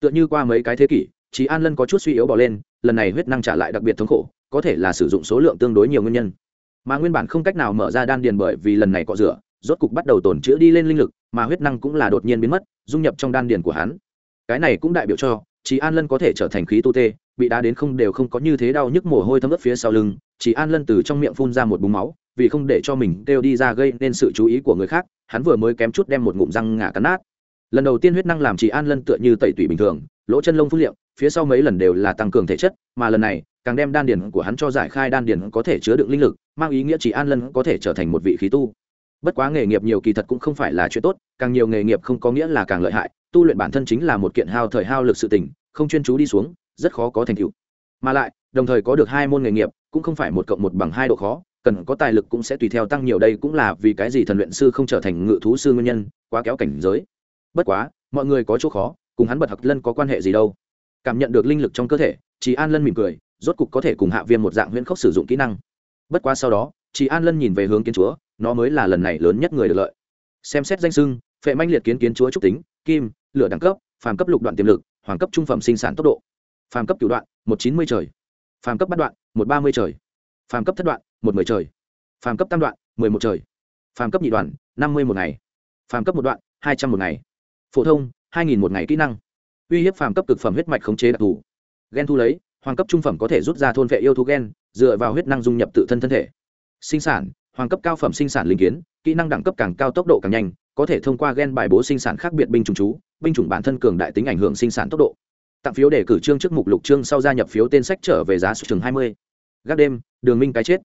Tựa như qua mấy cái thế kỷ, Chí an lân có chút suy yếu bỏ lên, lần này huyết năng trả lại đặc biệt thống khổ, có thể là sử dụng số lượng tương đối nhiều nguyên nhân. Mà nguyên bản không cách nào mở ra đan điền bởi vì lần này cọ rửa, rốt cục bắt đầu tổn chữa đi lên linh lực, mà huyết năng cũng là đột nhiên biến mất, dung nhập trong đan điền của hắn. Cái này cũng đại biểu cho, Chí an lân có thể trở thành khí tu tê, bị đá đến không đều không có như thế đau nhức mồ hôi thấm ướt phía sau lưng, Chí an lân từ trong miệng phun ra một búng máu, vì không để cho mình kêu đi ra gây nên sự chú ý của người khác, hắn vừa mới kém chút đem một ngụm răng ngả cắn nát lần đầu tiên huyết năng làm chị an lân tựa như tẩy tủy bình thường, lỗ chân lông phun liệm phía sau mấy lần đều là tăng cường thể chất, mà lần này, càng đem đan điền của hắn cho giải khai đan điền có thể chứa đựng linh lực, mang ý nghĩa chị an lân có thể trở thành một vị khí tu. Bất quá nghề nghiệp nhiều kỳ thật cũng không phải là chuyện tốt, càng nhiều nghề nghiệp không có nghĩa là càng lợi hại, tu luyện bản thân chính là một kiện hao thời hao lực sự tình, không chuyên chú đi xuống, rất khó có thành tựu. Mà lại, đồng thời có được hai môn nghề nghiệp, cũng không phải một cộng một bằng hai độ khó, cần có tài lực cũng sẽ tùy theo tăng nhiều đây cũng là vì cái gì thần luyện sư không trở thành ngự thú sư nguyên nhân, quá kéo cảnh giới bất quá, mọi người có chỗ khó, cùng hắn bật hặc lân có quan hệ gì đâu. Cảm nhận được linh lực trong cơ thể chị an lân mỉm cười, rốt cục có thể cùng hạ viêm một dạng huyễn khốc sử dụng kỹ năng. Bất quá sau đó chị an lân nhìn về hướng kiến chúa, nó mới là lần này lớn nhất người được lợi. Xem xét danh sưng phệ manh liệt kiến kiến chúa trúc tính, kim, lửa đẳng cấp, phàm cấp lục đoạn tiềm lực, hoàng cấp trung phẩm sinh sản tốc độ. Phàm cấp cửu đoạn, một chín mươi trời. Phàm cấp bắt đoạn, một ba mươi trời. Phàm cấp thất đoạn, một mười trời. Phàm cấp tam đoạn, mười một trời. Phàm cấp nhị đoạn, năm mươi một ngày. Phàm cấp một đoạn, hai trăm một ngày phổ thông, hai nghìn một ngày kỹ năng. Uy hiếp phàm cấp cực phẩm huyết mạch khống chế đặc thù. Gen thu lấy, hoàng cấp trung phẩm có thể rút ra thôn vệ yêu thú gen, dựa vào huyết năng dung nhập tự thân thân thể. Sinh sản, hoàng cấp cao phẩm sinh sản linh kiến, kỹ năng đẳng cấp càng cao tốc độ càng nhanh, có thể thông qua gen bài bố sinh sản khác biệt binh chủng chú, binh chủng bản thân cường đại tính ảnh hưởng sinh sản tốc độ. Tặng phiếu để cử trương trước mục lục trương sau gia nhập phiếu tên sách trở về giá số chừng hai mươi. Gác đêm, đường minh cái chết.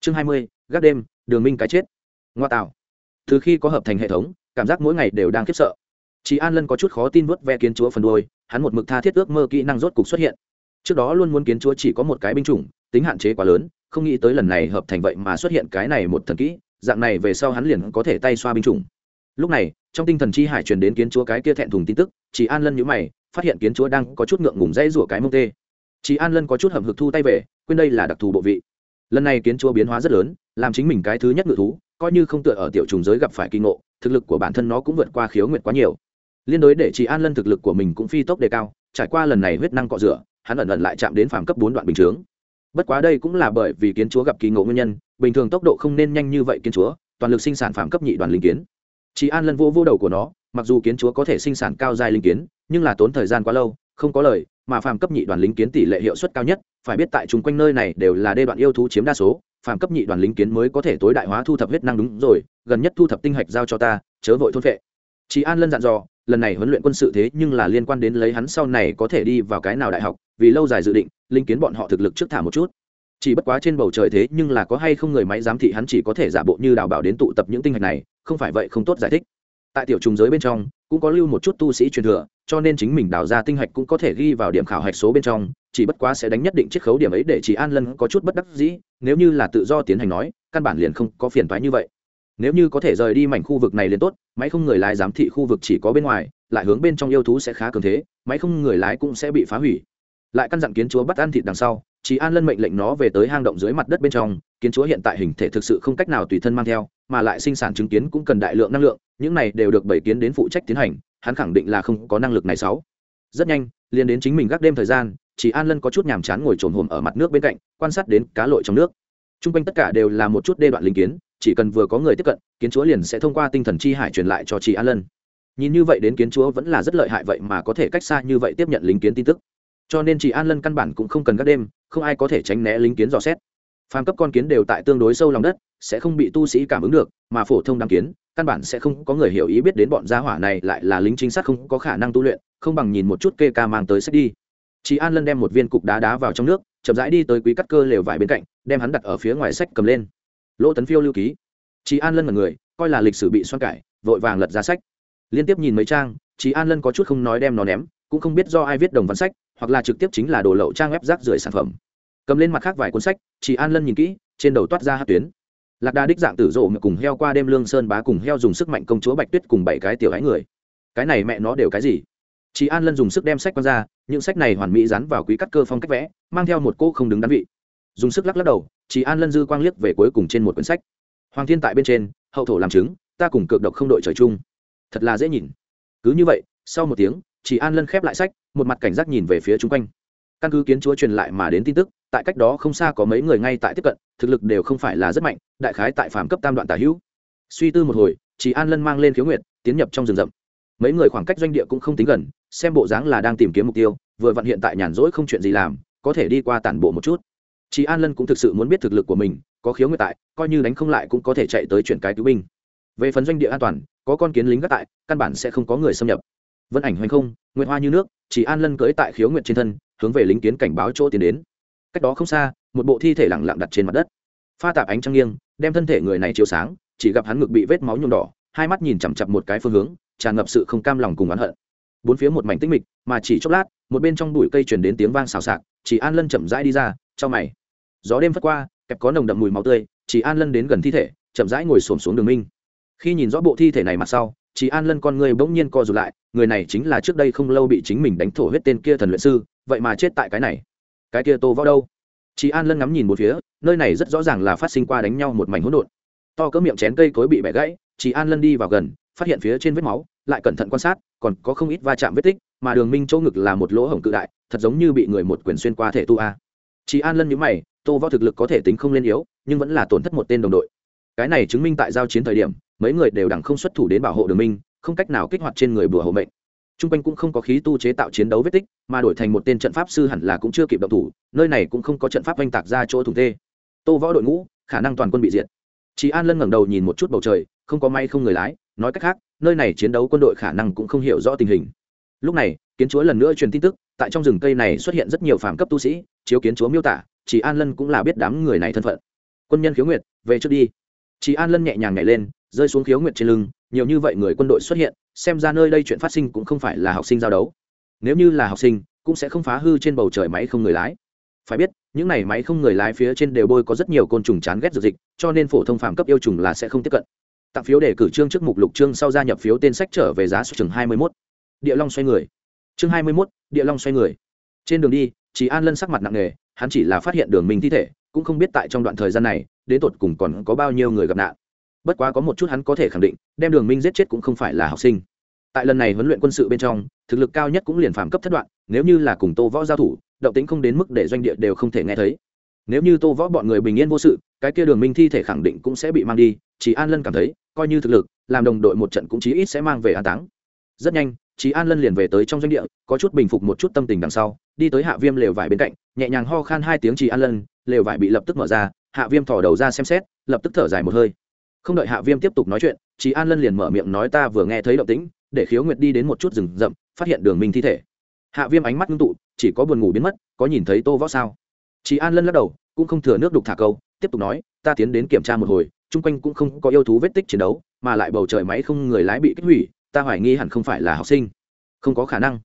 Chương hai mươi, gác đêm, đường minh cái chết. Ngoa tạo. Từ khi có hợp thành hệ thống, cảm giác mỗi ngày đều đang khiếp sợ chị an lân có chút khó tin vớt ve kiến chúa phần đôi hắn một mực tha thiết ước mơ kỹ năng rốt cục xuất hiện. Trước đó luôn muốn kiến chúa chỉ có một cái binh chủng, tính hạn chế quá lớn, không nghĩ tới lần này hợp thành vậy mà xuất hiện cái này một thần kỹ, dạng này về sau hắn liền có thể tay xoa binh chủng. Lúc này, trong tinh thần chi hải truyền đến kiến chúa cái kia thẹn thùng tin tức chị an lân nhữ mày, phát hiện kiến chúa đang có chút ngượng ngùng dây rủa cái mông tê. Chị an lân có chút hầm hực thu tay về, quên đây là đặc thù bộ vị. Lần này kiến chúa biến hóa rất lớn, làm chính mình cái thứ nhất ngự thú, coi như không tựa ở tiểu trùng giới gặp phải kinh ngộ, thực lực của bản thân nó cũng vượt qua khiếu nguyện quá nhiều liên đối để chị an lân thực lực của mình cũng phi tốc đề cao, trải qua lần này huyết năng cọ rửa, hắn ẩn ẩn lại chạm đến phàm cấp bốn đoạn bình chướng. Bất quá đây cũng là bởi vì kiến chúa gặp kỳ ngộ nguyên nhân, bình thường tốc độ không nên nhanh như vậy kiến chúa, toàn lực sinh sản phàm cấp nhị đoàn linh kiến. Chị an lân vô vô đầu của nó, mặc dù kiến chúa có thể sinh sản cao dài linh kiến, nhưng là tốn thời gian quá lâu, không có lời, mà phàm cấp nhị đoàn lính kiến tỷ lệ hiệu suất cao nhất, phải biết tại chung quanh nơi này đều là đê đoạn yêu thú chiếm đa số, phàm cấp nhị đoàn lính kiến mới có thể tối đại hóa thu thập huyết năng đúng rồi, gần nhất thu thập tinh hạch giao cho ta, chớ vội thôn vệ chị an lân dặn dò lần này huấn luyện quân sự thế nhưng là liên quan đến lấy hắn sau này có thể đi vào cái nào đại học, vì lâu dài dự định, linh kiến bọn họ thực lực trước thả một chút. Chỉ bất quá trên bầu trời thế nhưng là có hay không người máy giám thị hắn chỉ có thể giả bộ như đào bảo đến tụ tập những tinh hạch này, không phải vậy không tốt giải thích. Tại tiểu trùng giới bên trong, cũng có lưu một chút tu sĩ truyền thừa, cho nên chính mình đào ra tinh hạch cũng có thể ghi vào điểm khảo hạch số bên trong, chỉ bất quá sẽ đánh nhất định chiết khấu điểm ấy để chỉ an lân có chút bất đắc dĩ, nếu như là tự do tiến hành nói, căn bản liền không có phiền toái như vậy nếu như có thể rời đi mảnh khu vực này liền tốt, máy không người lái giám thị khu vực chỉ có bên ngoài, lại hướng bên trong yêu thú sẽ khá cường thế, máy không người lái cũng sẽ bị phá hủy. Lại căn dặn kiến chúa bắt ăn thịt đằng sau chỉ an lân mệnh lệnh nó về tới hang động dưới mặt đất bên trong, kiến chúa hiện tại hình thể thực sự không cách nào tùy thân mang theo, mà lại sinh sản chứng kiến cũng cần đại lượng năng lượng, những này đều được bảy kiến đến phụ trách tiến hành, hắn khẳng định là không có năng lực này sáu. Rất nhanh, liền đến chính mình gác đêm thời gian chỉ an lân có chút nhàm chán ngồi trồn hồm ở mặt nước bên cạnh, quan sát đến cá lội trong nước. T r u n g quanh tất cả đều là một chút đê đoạn linh kiến chỉ cần vừa có người tiếp cận, kiến chúa liền sẽ thông qua tinh thần chi hải truyền lại cho chị an lân. Nhìn như vậy đến kiến chúa vẫn là rất lợi hại vậy mà có thể cách xa như vậy tiếp nhận lính kiến tin tức. Cho nên chị an lân căn bản cũng không cần các đêm, không ai có thể tránh né lính kiến dò xét. Phàm cấp con kiến đều tại tương đối sâu lòng đất, sẽ không bị tu sĩ cảm ứng được, mà phổ thông đám kiến, căn bản sẽ không có người hiểu ý biết đến bọn gia hỏa này lại là lính chính xác không có khả năng tu luyện, không bằng nhìn một chút kê ca mang tới sách đi. Chị an lân đem một viên cục đá đá vào trong nước, chậm rãi đi tới quý cắt cơ lều vải bên cạnh, đem hắn đặt ở phía ngoài sách cầm lên lỗ tấn phiêu lưu ký. Chị an lân là người, coi là lịch sử bị xoan cải, vội vàng lật ra sách. Liên tiếp nhìn mấy trang chị an lân có chút không nói đem nó ném, cũng không biết do ai viết đồng văn sách, hoặc là trực tiếp chính là đồ lậu trang web rác rưởi sản phẩm. Cầm lên mặt khác vài cuốn sách chị an lân nhìn kỹ, trên đầu toát ra hát tuyến. Lạc đà đích dạng tử rộ cùng heo qua đêm lương sơn bá cùng heo dùng sức mạnh công chúa bạch tuyết cùng bảy cái tiểu ái người. Cái này mẹ nó đều cái gì? Chị an lân dùng sức đem sách q ra, những sách này hoàn mỹ dán vào quý cắt cơ phong cách vẽ, mang theo một cô không đứng đắn vị. Dùng sức lắc lắc đầu chỉ an lân dư quang liếc về cuối cùng trên một quyển sách. Hoàng thiên tại bên trên, hậu thổ làm chứng, ta cùng cực độc không đội trời chung. Thật là dễ nhìn. Cứ như vậy, sau một tiếng, Chỉ an lân khép lại sách, một mặt cảnh giác nhìn về phía chung quanh. Căn cứ kiến chúa truyền lại mà đến tin tức, tại cách đó không xa có mấy người ngay tại tiếp cận, thực lực đều không phải là rất mạnh, đại khái tại phàm cấp tam đoạn tả hữu. Suy tư một hồi, Chỉ an lân mang lên khiếu nguyện tiến nhập trong rừng rậm. Mấy người khoảng cách doanh địa cũng không tính gần, xem bộ dáng là đang tìm kiếm mục tiêu, vừa vặn hiện tại nhàn rỗi không chuyện gì làm, có thể đi qua tản bộ một chút chị an lân cũng thực sự muốn biết thực lực của mình, có khiếu nguyện tại, coi như đánh không lại cũng có thể chạy tới chuyển cái cứu binh. Về phần doanh địa an toàn, có con kiến lính gác tại, căn bản sẽ không có người xâm nhập. Vân ảnh hoành không nguyện hoa như nước chỉ an lân cưỡi tại khiếu nguyện trên thân, hướng về lính kiến cảnh báo chỗ tiến đến. Cách đó không xa, một bộ thi thể lẳng lặng đặt trên mặt đất. Pha tạp ánh trăng nghiêng, đem thân thể người này chiếu sáng, chỉ gặp hắn ngực bị vết máu nhuộm đỏ, hai mắt nhìn chằm chặp một cái phương hướng, tràn ngập sự không cam lòng cùng oán hận. Bốn phía một mảnh tĩnh mịch, mà chỉ chốc lát, một bên trong bụi cây truyền đến tiếng vang xào xạc chỉ an lân chậm rãi đi ra cho mày gió đêm phất qua, kẹp có nồng đậm mùi máu tươi chỉ an lân đến gần thi thể, chậm rãi ngồi xổm xuống đường minh. Khi nhìn rõ bộ thi thể này mặt sau chỉ an lân con người bỗng nhiên co rụt lại, người này chính là trước đây không lâu bị chính mình đánh thổ huyết tên kia thần luyện sư, vậy mà chết tại cái này. Cái kia tô võ đâu? Chị an lân ngắm nhìn một phía, nơi này rất rõ ràng là phát sinh qua đánh nhau một mảnh hỗn độn. To cỡ miệng chén cây cối bị bẻ gãy chị an lân đi vào gần, phát hiện phía trên vết máu, lại cẩn thận quan sát, còn có không ít va chạm vết tích, mà đường minh chỗ ngực là một lỗ hổng cự đại, thật giống như bị người một quyền xuyên qua thể tu a. Chị an lân nhớ mày tô võ thực lực có thể tính không lên yếu, nhưng vẫn là tổn thất một tên đồng đội. Cái này chứng minh tại giao chiến thời điểm, mấy người đều đẳng không xuất thủ đến bảo hộ đường minh, không cách nào kích hoạt trên người bùa hộ mệnh. T r u n g quanh cũng không có khí tu chế tạo chiến đấu vết tích, mà đổi thành một tên trận pháp sư hẳn là cũng chưa kịp động thủ, nơi này cũng không có trận pháp oanh tạc ra chỗ thủng tê tô võ đội ngũ, khả năng toàn quân bị diệt. Chị an lân ngẩng đầu nhìn một chút bầu trời, không có may không người lái, nói cách khác, nơi này chiến đấu quân đội khả năng cũng không hiểu rõ tình hình. Lúc này, kiến chúa lần nữa truyền tin tức, tại trong rừng cây này xuất hiện rất nhiều phàm cấp tu sĩ, chiếu kiến chúa miêu tả chỉ an lân cũng là biết đám người này thân phận. Quân nhân khiếu nguyệt, về trước đi. Chỉ an lân nhẹ nhàng nhảy lên, rơi xuống khiếu nguyệt trên lưng, nhiều như vậy người quân đội xuất hiện, xem ra nơi đây chuyện phát sinh cũng không phải là học sinh giao đấu. Nếu như là học sinh, cũng sẽ không phá hư trên bầu trời máy không người lái. Phải biết, những này máy không người lái phía trên đều bôi có rất nhiều côn trùng chán ghét dược dịch, cho nên phổ thông phạm cấp yêu trùng là sẽ không tiếp cận. Tặng phiếu để cử trương trước mục lục trương sau gia nhập phiếu tên sách trở về giá số chừng hai mươi mốt. Địa long xoay người. Chương hai mươi mốt, địa long xoay người. Trên đường đi chị an lân sắc mặt nặng nề hắn chỉ là phát hiện đường Minh thi thể, cũng không biết tại trong đoạn thời gian này, đến tột cùng còn có bao nhiêu người gặp nạn. Bất quá có một chút hắn có thể khẳng định, đem đường minh giết chết cũng không phải là học sinh. Tại lần này huấn luyện quân sự bên trong, thực lực cao nhất cũng liền phạm cấp thất đoạn, nếu như là cùng tô võ giao thủ, động tính không đến mức để doanh địa đều không thể nghe thấy. Nếu như tô võ bọn người bình yên vô sự, cái kia đường minh thi thể khẳng định cũng sẽ bị mang đi chỉ an lân cảm thấy, coi như thực lực, làm đồng đội một trận cũng chí ít sẽ mang về an táng. Rất nhanh, Chí an lân liền về tới trong doanh địa, có chút bình phục một chút tâm tình đằng sau đi tới hạ viêm lều vải bên cạnh, nhẹ nhàng ho khan hai tiếng trì an lân, lều vải bị lập tức mở ra, hạ viêm thỏ đầu ra xem xét, lập tức thở dài một hơi. Không đợi hạ viêm tiếp tục nói chuyện, trì an lân liền mở miệng nói ta vừa nghe thấy động tĩnh, để khiếu nguyệt đi đến một chút rừng rậm, phát hiện đường minh thi thể. Hạ viêm ánh mắt ngưng tụ, chỉ có buồn ngủ biến mất, có nhìn thấy tô võ sao? Trì an lân lắc đầu, cũng không thừa nước đục thả câu, tiếp tục nói, ta tiến đến kiểm tra một hồi, chung quanh cũng không có yêu thú vết tích chiến đấu, mà lại bầu trời máy không người lái bị kích hủy, ta hoài nghi hẳn không phải là học sinh. Không có khả năng.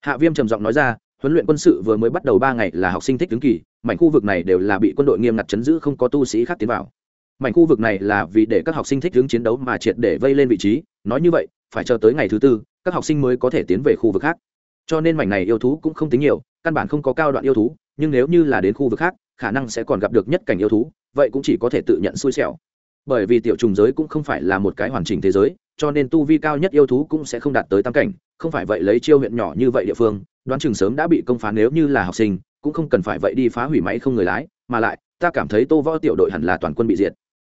Hạ viêm trầm giọng nói ra huấn luyện quân sự vừa mới bắt đầu ba ngày là học sinh thích đứng kỳ, mảnh khu vực này đều là bị quân đội nghiêm ngặt chấn giữ, không có tu sĩ khác tiến vào. Mảnh khu vực này là vì để các học sinh thích hướng chiến đấu mà triệt để vây lên vị trí, nói như vậy, phải chờ tới ngày thứ tư, các học sinh mới có thể tiến về khu vực khác. Cho nên mảnh này yêu thú cũng không tính nhiều, căn bản không có cao đoạn yêu thú, nhưng nếu như là đến khu vực khác, khả năng sẽ còn gặp được nhất cảnh yêu thú, vậy cũng chỉ có thể tự nhận xui xẻo. Bởi vì tiểu trùng giới cũng không phải là một cái hoàn chỉnh thế giới, cho nên tu vi cao nhất yêu thú cũng sẽ không đạt tới tam cảnh, không phải vậy lấy chiêu huyện nhỏ như vậy địa phương đoán chừng sớm đã bị công phá nếu như là học sinh, cũng không cần phải vậy đi phá hủy máy không người lái, mà lại, ta cảm thấy tô võ tiểu đội hẳn là toàn quân bị diệt.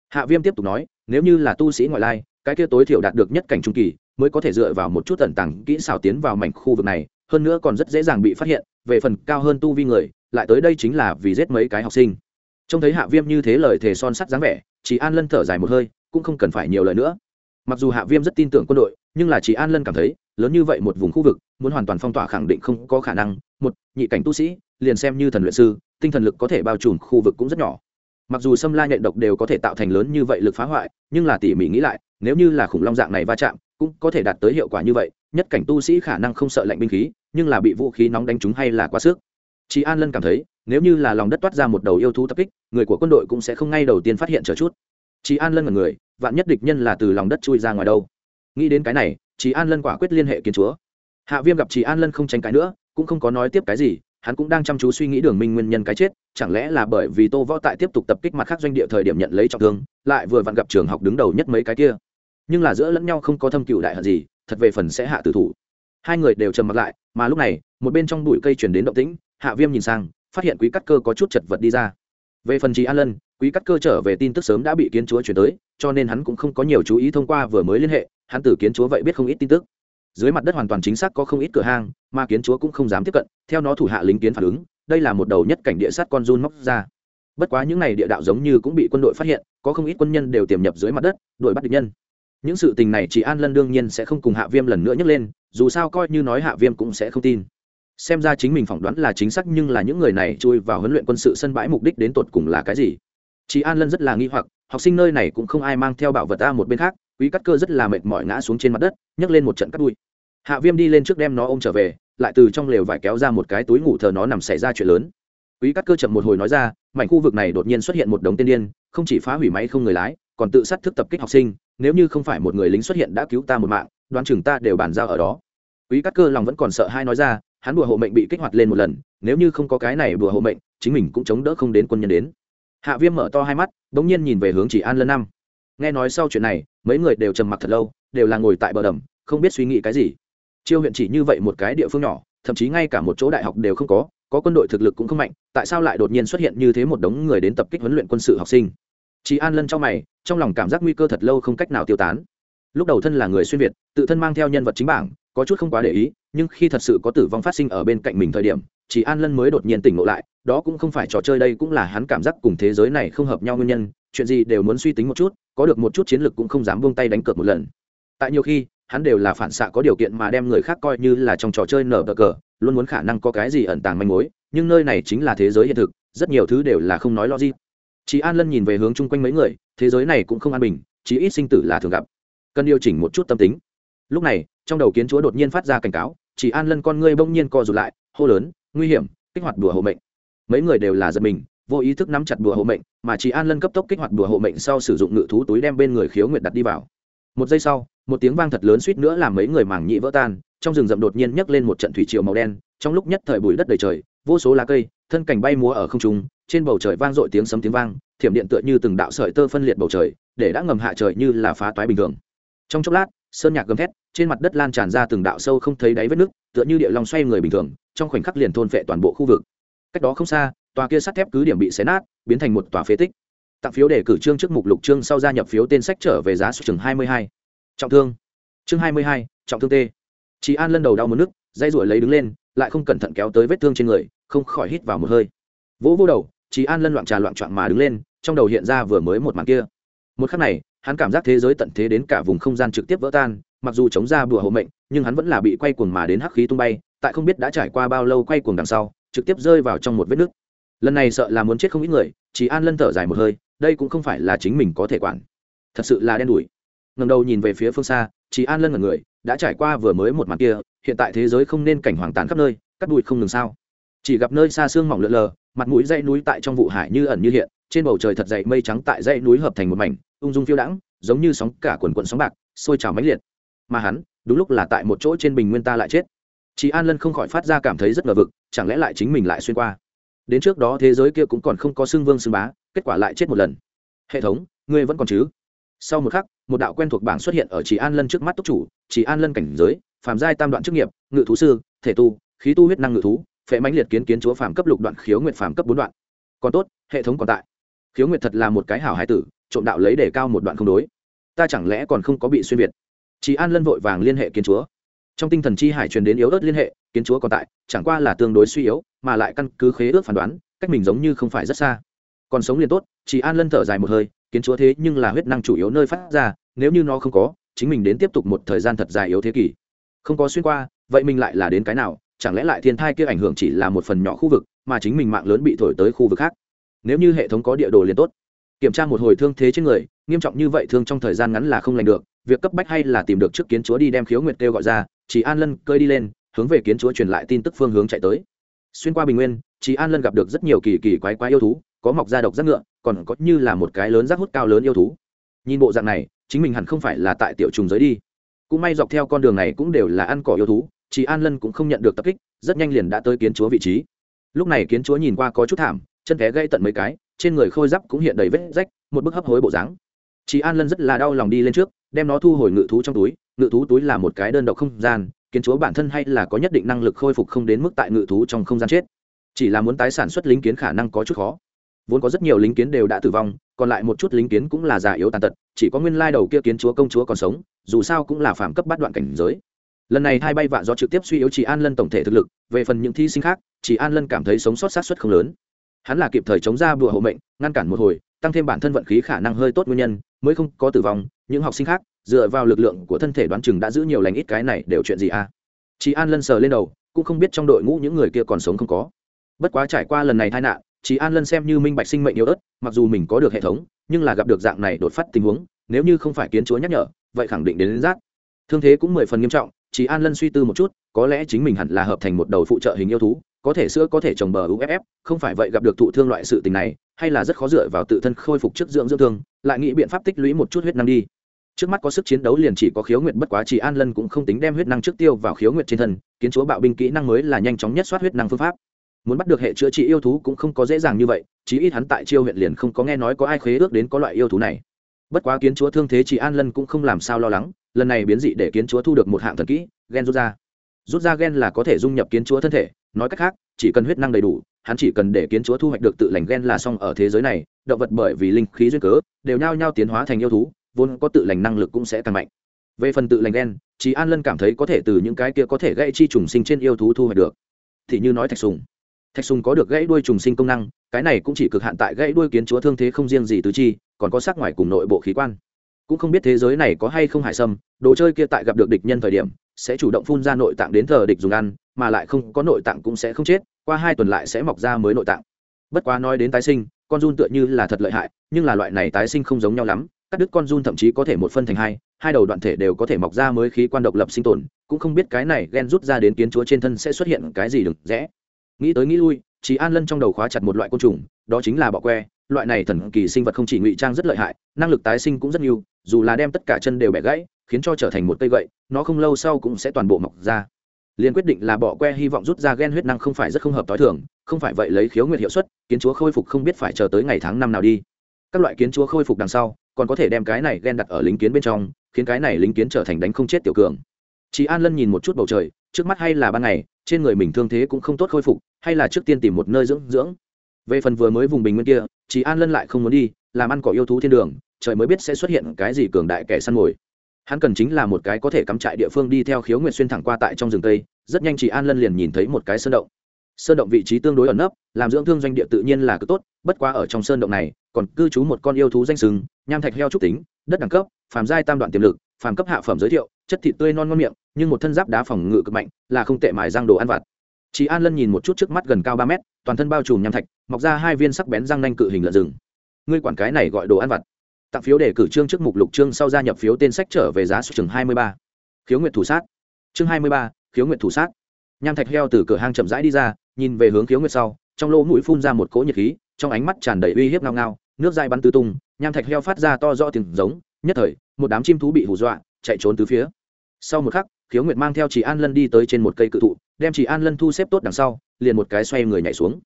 Hạ viêm tiếp tục nói, nếu như là tu sĩ ngoại lai, cái kia tối thiểu đạt được nhất cảnh trung kỳ, mới có thể dựa vào một chút tẩn tàng kỹ xảo tiến vào mảnh khu vực này, hơn nữa còn rất dễ dàng bị phát hiện, về phần cao hơn tu vi người, lại tới đây chính là vì giết mấy cái học sinh. Trông thấy hạ viêm như thế lời thề son sắt dáng vẻ, chỉ an lân thở dài một hơi, cũng không cần phải nhiều lời nữa. Mặc dù hạ viêm rất tin tưởng quân đội, nhưng là chỉ an lân cảm thấy lớn như vậy một vùng khu vực, muốn hoàn toàn phong tỏa khẳng định không có khả năng. Một, nhị cảnh tu sĩ, liền xem như thần luyện sư, tinh thần lực có thể bao trùm khu vực cũng rất nhỏ. Mặc dù xâm la nhện độc đều có thể tạo thành lớn như vậy lực phá hoại, nhưng là tỉ mỉ nghĩ lại, nếu như là khủng long dạng này va chạm, cũng có thể đạt tới hiệu quả như vậy. Nhất cảnh tu sĩ khả năng không sợ lạnh binh khí, nhưng là bị vũ khí nóng đánh trúng hay là quá sức. Chị an lân cảm thấy, nếu như là lòng đất toát ra một đầu yêu thú tập kích, người của quân đội cũng sẽ không ngay đầu tiên phát hiện chờ chút. Chị an lân là người, vạn nhất địch nhân là từ lòng đất chui ra ngoài đâu? Nghĩ đến cái này chị an lân quả quyết liên hệ kiến chúa. Hạ viêm gặp chị an lân không tránh cái nữa, cũng không có nói tiếp cái gì, hắn cũng đang chăm chú suy nghĩ đường minh nguyên nhân cái chết, chẳng lẽ là bởi vì tô võ tại tiếp tục tập kích mặt khác doanh địa thời điểm nhận lấy trọng thương, lại vừa vặn gặp trường học đứng đầu nhất mấy cái kia. Nhưng là giữa lẫn nhau không có thâm cựu đại hận gì, thật về phần sẽ hạ tử thủ. Hai người đều trầm mặt lại, mà lúc này, một bên trong bụi cây chuyển đến động tĩnh, hạ viêm nhìn sang, phát hiện quý cắt cơ có chút chật vật đi ra. Về phần trí an lân, quý cắt cơ trở về tin tức sớm đã bị kiến chúa chuyển tới, cho nên hắn cũng không có nhiều chú ý thông qua vừa mới liên hệ hắn tử kiến chúa vậy biết không ít tin tức. Dưới mặt đất hoàn toàn chính xác có không ít cửa hang, mà kiến chúa cũng không dám tiếp cận, theo nó thủ hạ lính kiến phản ứng, đây là một đầu nhất cảnh địa sát con run móc ra. Bất quá những n à y địa đạo giống như cũng bị quân đội phát hiện, có không ít quân nhân đều tiềm nhập dưới mặt đất, đuổi bắt địch nhân. Những sự tình này chỉ an lân đương nhiên sẽ không cùng hạ viêm lần nữa nhấc lên, dù sao coi như nói hạ viêm cũng sẽ không tin. Xem ra chính mình phỏng đoán là chính xác nhưng là những người này chui vào huấn luyện quân sự sân bãi mục đích đến tột cùng là cái gì? Chị an lân rất là nghi hoặc, học sinh nơi này cũng không ai mang theo bảo vật ta một bên khác quý cắt cơ rất là mệt mỏi ngã xuống trên mặt đất, nhấc lên một trận cắt đuôi hạ viêm đi lên trước đem nó ôm trở về, lại từ trong lều vải kéo ra một cái túi ngủ thờ nó nằm xảy ra chuyện lớn. Quý cắt cơ chậm một hồi nói ra, mảnh khu vực này đột nhiên xuất hiện một đống tiên điên, không chỉ phá hủy máy không người lái, còn tự sát thức tập kích học sinh, nếu như không phải một người lính xuất hiện đã cứu ta một mạng, đoán chừng ta đều bàn giao ở đó. Quý cắt cơ lòng vẫn còn sợ hai nói ra, hắn đùa hộ mệnh bị kích hoạt lên một lần, nếu như không có cái này đùa hộ mệnh, chính mình cũng chống đỡ không đến quân nhân đến. Hạ viêm mở to hai mắt đ ỗ n g nhiên nhìn về hướng chỉ an lân năm nghe nói sau chuyện này, mấy người đều trầm mặc thật lâu, đều là ngồi tại bờ đầm, không biết suy nghĩ cái gì. Chiêu huyện chỉ như vậy một cái địa phương nhỏ, thậm chí ngay cả một chỗ đại học đều không có có quân đội thực lực cũng không mạnh, tại sao lại đột nhiên xuất hiện như thế một đống người đến tập kích huấn luyện quân sự học sinh? Chị an lân trong mày, trong lòng cảm giác nguy cơ thật lâu không cách nào tiêu tán. Lúc đầu thân là người xuyên việt, tự thân mang theo nhân vật chính bảng, có chút không quá để ý, nhưng khi thật sự có tử vong phát sinh ở bên cạnh mình thời điểm chỉ an lân mới đột nhiên tỉnh ngộ lại, đó cũng không phải trò chơi đây cũng là hắn cảm giác cùng thế giới này không hợp nhau nguyên nhân chuyện gì đều muốn suy tính một chút, có được một chút chiến lược cũng không dám buông tay đánh cược một lần. Tại nhiều khi, hắn đều là phản xạ có điều kiện mà đem người khác coi như là trong trò chơi nở bờ cờ, luôn muốn khả năng có cái gì ẩn tàng manh mối, nhưng nơi này chính là thế giới hiện thực, rất nhiều thứ đều là không nói lo gì. chị an lân nhìn về hướng chung quanh mấy người, thế giới này cũng không an bình chí ít sinh tử là thường gặp. Cần điều chỉnh một chút tâm tính. Lúc này, trong đầu kiến chúa đột nhiên phát ra cảnh cáo chị an lân con ngươi bỗng nhiên co rụt lại, hô lớn, nguy hiểm, kích hoạt đùa hộ mệnh. Mấy người đều là giật mình vô ý thức nắm chặt đùa hộ mệnh, mà chị an lân cấp tốc kích hoạt đùa hộ mệnh sau sử dụng ngự thú túi đem bên người khiếu nguyệt đặt đi vào. Một giây sau, một tiếng vang thật lớn suýt nữa làm mấy người màng nhị vỡ tan, trong rừng rậm đột nhiên nhấc lên một trận thủy triều màu đen, trong lúc nhất thời bụi đất đầy trời, vô số lá cây, thân cảnh bay múa ở không trung, trên bầu trời vang dội tiếng sấm tiếng vang, thiểm điện tựa như từng đạo sợi tơ phân liệt bầu trời, để đã ngầm hạ trời như là phá toái bình thường. Trong chốc lát, sơn nhạc gầm thét, trên mặt đất lan tràn ra từng đạo sâu không thấy đáy vết nước tựa như địa long xoay người bình thường, trong khoảnh khắc liền thôn phệ toàn bộ khu vực. Cách đó không xa tòa kia sắt thép cứ điểm bị xé nát, biến thành một tòa phế tích. Tặng phiếu để cử trương trước mục lục trương sau gia nhập phiếu tên sách trở về giá số chừng hai mươi hai. Trọng thương. Chương hai mươi hai, trọng thương tê. chị an lần đầu đau một nước, dây ruổi lấy đứng lên, lại không cẩn thận kéo tới vết thương trên người, không khỏi hít vào một hơi. Vỗ vô đầu, chị an lân loạn trà loạn trọn mà đứng lên, trong đầu hiện ra vừa mới một màn kia. Một khắc này, hắn cảm giác thế giới tận thế đến cả vùng không gian trực tiếp vỡ tan, mặc dù chống ra bùa hộ mệnh, nhưng hắn vẫn là bị quay cuồng mà đến hắc khí tung bay, tại không biết đã trải qua bao lâu quay cuồng đằng sau, trực tiếp rơi vào trong một vết nứt lần này sợ là muốn chết không ít người, chỉ an lân thở dài một hơi, đây cũng không phải là chính mình có thể quản. Thật sự là đen đủi. Ngầm đầu nhìn về phía phương xa, chỉ an lân là người, đã trải qua vừa mới một màn kia, hiện tại thế giới không nên cảnh hoàng tàn khắp nơi, cắt đùi không ngừng sao. Chỉ gặp nơi xa xương mỏng lượn lờ, mặt mũi dãy núi tại trong vụ hải như ẩn như hiện, trên bầu trời thật dày mây trắng tại dãy núi hợp thành một mảnh, ung dung phiêu đãng, giống như sóng cả quần quần sóng bạc, sôi trào mãnh liệt. Mà hắn, đúng lúc là tại một chỗ trên bình nguyên ta lại chết. Chị an lân không khỏi phát ra cảm thấy rất ngờ vực, chẳng lẽ lại chính mình lại xuyên qua? Đến trước đó thế giới kia cũng còn không có xưng vương xưng bá, kết quả lại chết một lần. Hệ thống, ngươi vẫn còn chứ? Sau một khắc, một đạo quen thuộc bảng xuất hiện ở chị an lân trước mắt túc chủ chị an lân cảnh giới phàm giai tam đoạn chức nghiệp, ngự thú sư, thể tu, khí tu huyết năng ngự thú, phệ mãnh liệt kiến kiến chúa phàm cấp lục đoạn, khiếu nguyệt phàm cấp bốn đoạn. Còn tốt, hệ thống còn tại. Khiếu nguyệt thật là một cái hảo hải tử, trộm đạo lấy để cao một đoạn không đối. Ta chẳng lẽ còn không có bị xuyên việt? Chị an lân vội vàng liên hệ kiến chúa trong tinh thần chi hải truyền đến yếu ớt liên hệ, kiến chúa còn tại, chẳng qua là tương đối suy yếu, mà lại căn cứ khế ước phán đoán, cách mình giống như không phải rất xa. Còn sống liền tốt, chỉ an lân thở dài một hơi, kiến chúa thế nhưng là huyết năng chủ yếu nơi phát ra, nếu như nó không có, chính mình đến tiếp tục một thời gian thật dài yếu thế kỷ. Không có xuyên qua, vậy mình lại là đến cái nào, chẳng lẽ lại thiên thai kia ảnh hưởng chỉ là một phần nhỏ khu vực, mà chính mình mạng lớn bị thổi tới khu vực khác? Nếu như hệ thống có địa đồ liền tốt. Kiểm tra một hồi thương thế trên người, nghiêm trọng như vậy thương trong thời gian ngắn là không lành được việc cấp bách hay là tìm được trước kiến chúa đi đem khiếu nguyệt kêu gọi ra, chỉ an lân cơi đi lên, hướng về kiến chúa truyền lại tin tức phương hướng chạy tới. Xuyên qua bình nguyên, chỉ an lân gặp được rất nhiều kỳ kỳ quái quái yêu thú, có mọc da độc rác ngựa, còn có như là một cái lớn rác hút cao lớn yêu thú. Nhìn bộ dạng này, chính mình hẳn không phải là tại tiểu trùng giới đi. Cũng may dọc theo con đường này cũng đều là ăn cỏ yêu thú, chỉ an lân cũng không nhận được tập kích, rất nhanh liền đã tới kiến chúa vị trí. Lúc này kiến chúa nhìn qua có chút thảm, chân té gây tận mấy cái, trên người khôi giáp cũng hiện đầy vết rách, một bức hấp hối bộ dáng. Chị an lân rất là đau lòng đi lên trước đem nó thu hồi ngự thú trong túi, ngự thú túi là một cái đơn độc không gian, kiến chúa bản thân hay là có nhất định năng lực khôi phục không đến mức tại ngự thú trong không gian chết. Chỉ là muốn tái sản xuất lính kiến khả năng có chút khó. Vốn có rất nhiều lính kiến đều đã tử vong, còn lại một chút lính kiến cũng là già yếu tàn tật, chỉ có nguyên lai đầu kia kiến chúa công chúa còn sống, dù sao cũng là phạm cấp bắt đoạn cảnh giới. Lần này hai bay vạ do trực tiếp suy yếu chị an lân tổng thể thực lực, về phần những thi sinh khác chị an lân cảm thấy sống sót sát xuất không lớn. Hắn là kịp thời chống ra bùa hộ mệnh, ngăn cản một hồi, tăng thêm bản thân vận khí khả năng hơi tốt nguyên nhân, mới không có tử vong những học sinh khác dựa vào lực lượng của thân thể đoán chừng đã giữ nhiều lành ít cái này đều chuyện gì à? Chị an lân sờ lên đầu cũng không biết trong đội ngũ những người kia còn sống không có. Bất quá trải qua lần này tai nạn chị an lân xem như minh bạch sinh mệnh yếu ớt mặc dù mình có được hệ thống nhưng là gặp được dạng này đột phát tình huống nếu như không phải kiến chúa nhắc nhở vậy khẳng định đến, đến rát. Thương thế cũng mười phần nghiêm trọng chị an lân suy tư một chút có lẽ chính mình hẳn là hợp thành một đầu phụ trợ hình yêu thú có thể sữa có thể trồng bờ uff không phải vậy gặp được thụ thương loại sự tình này hay là rất khó dựa vào tự thân khôi phục trước dưỡng dưỡng thương lại nghĩ biện pháp tích lũy một chút huyết năng đi trước mắt có sức chiến đấu liền chỉ có khiếu nguyệt bất quá chỉ an lân cũng không tính đem huyết năng trước tiêu vào khiếu nguyệt trên thân, kiến chúa bạo binh kỹ năng mới là nhanh chóng nhất soát huyết năng phương pháp. Muốn bắt được hệ chữa trị yêu thú cũng không có dễ dàng như vậy, chí ít hắn tại chiêu huyện liền không có nghe nói có ai khế ước đến có loại yêu thú này. Bất quá kiến chúa thương thế chỉ an lân cũng không làm sao lo lắng, lần này biến dị để kiến chúa thu được một hạng thần kỹ, gen rút ra. Rút ra gen là có thể dung nhập kiến chúa thân thể, nói cách khác, chỉ cần huyết năng đầy đủ, hắn chỉ cần để kiến chúa thu hoạch được tự lành gen là xong ở thế giới này, động vật bởi vì linh khí duyên cớ, đều nhao nhao tiến hóa thành yêu thú vốn có tự lành năng lực cũng sẽ càng mạnh. Về phần tự lành gen chị an lân cảm thấy có thể từ những cái kia có thể gây chi trùng sinh trên yêu thú thu hoạch được. Thì như nói thạch sùng. Thạch sùng có được gãy đuôi trùng sinh công năng, cái này cũng chỉ cực hạn tại gãy đuôi kiến chúa thương thế không riêng gì tứ chi, còn có sắc ngoài cùng nội bộ khí quan. Cũng không biết thế giới này có hay không hải sâm đồ chơi kia tại gặp được địch nhân thời điểm, sẽ chủ động phun ra nội tạng đến thờ địch dùng ăn, mà lại không có nội tạng cũng sẽ không chết, qua hai tuần lại sẽ mọc ra mới nội tạng. Bất quá nói đến tái sinh, con run tựa như là thật lợi hại, nhưng là loại này tái sinh không giống nhau lắm cắt đứt con run thậm chí có thể một phân thành hai hai đầu đoạn thể đều có thể mọc ra mới khí quan độc lập sinh tồn, cũng không biết cái này ghen rút ra đến kiến chúa trên thân sẽ xuất hiện cái gì đừng rẽ. Nghĩ tới nghĩ lui chỉ an lân trong đầu khóa chặt một loại côn trùng, đó chính là bọ que, loại này thần kỳ sinh vật không chỉ ngụy trang rất lợi hại, năng lực tái sinh cũng rất nhiều, dù là đem tất cả chân đều bẻ gãy, khiến cho trở thành một cây gậy, nó không lâu sau cũng sẽ toàn bộ mọc ra. Liền quyết định là bỏ que hy vọng rút ra gen huyết năng không phải rất không hợp t h i thường, không phải vậy lấy khiếu nguyệt hiệu suất, kiến chúa khôi phục không biết phải chờ tới ngày tháng năm nào đi. Các loại kiến chúa khôi phục đằng sau còn có thể đem cái này gen đặt ở lính kiến bên trong, khiến cái này lính kiến trở thành đánh không chết tiểu cường. Chị an lân nhìn một chút bầu trời, trước mắt hay là ban ngày, trên người mình thương thế cũng không tốt khôi phục, hay là trước tiên tìm một nơi dưỡng dưỡng. Về phần vừa mới vùng bình nguyên kia chị an lân lại không muốn đi, làm ăn cỏ yêu thú thiên đường, trời mới biết sẽ xuất hiện cái gì cường đại kẻ săn mồi. Hắn cần chính là một cái có thể cắm trại địa phương đi theo khiếu nguyện xuyên thẳng qua tại trong rừng tây, rất nhanh chị an lân liền nhìn thấy một cái sơn động sơn động vị trí tương đối ẩn nấp, làm dưỡng thương doanh địa tự nhiên là cứ tốt, bất quá ở trong sơn động này, còn cư trú một con yêu thú danh sừng, nham thạch heo trúc tính, đất đẳng cấp, phàm giai tam đoạn tiềm lực, phàm cấp hạ phẩm giới thiệu, chất thịt tươi non ngon miệng, nhưng một thân giáp đá phòng ngự cực mạnh, là không tệ mài răng đồ ăn vặt. Chị an lân nhìn một chút trước mắt gần cao ba mét, toàn thân bao trùm nham thạch, mọc ra hai viên sắc bén răng nanh cự hình lợn rừng. Ngươi quản cái này gọi đồ ăn vặt. Tặng phiếu để cử trương trước mục lục trương sau gia nhập phiếu tên sách trở về giá số chừng hai mươi ba. Khiếu nguyện thủ sát. Chương hai mươi ba, khiếu nguyện thủ sát nham thạch heo từ cửa hang chậm rãi đi ra, nhìn về hướng khiếu nguyệt sau, trong lỗ mũi phun ra một cỗ nhiệt khí, trong ánh mắt tràn đầy uy hiếp ngao ngao, nước dai bắn tứ tung, nham thạch heo phát ra to rõ tiếng giống, nhất thời, một đám chim thú bị hù dọa, chạy trốn từ phía. Sau một khắc, khiếu nguyệt mang theo chị an lân đi tới trên một cây cự thụ, đem chị an lân thu xếp tốt đằng sau, liền một cái xoay người nhảy xuống.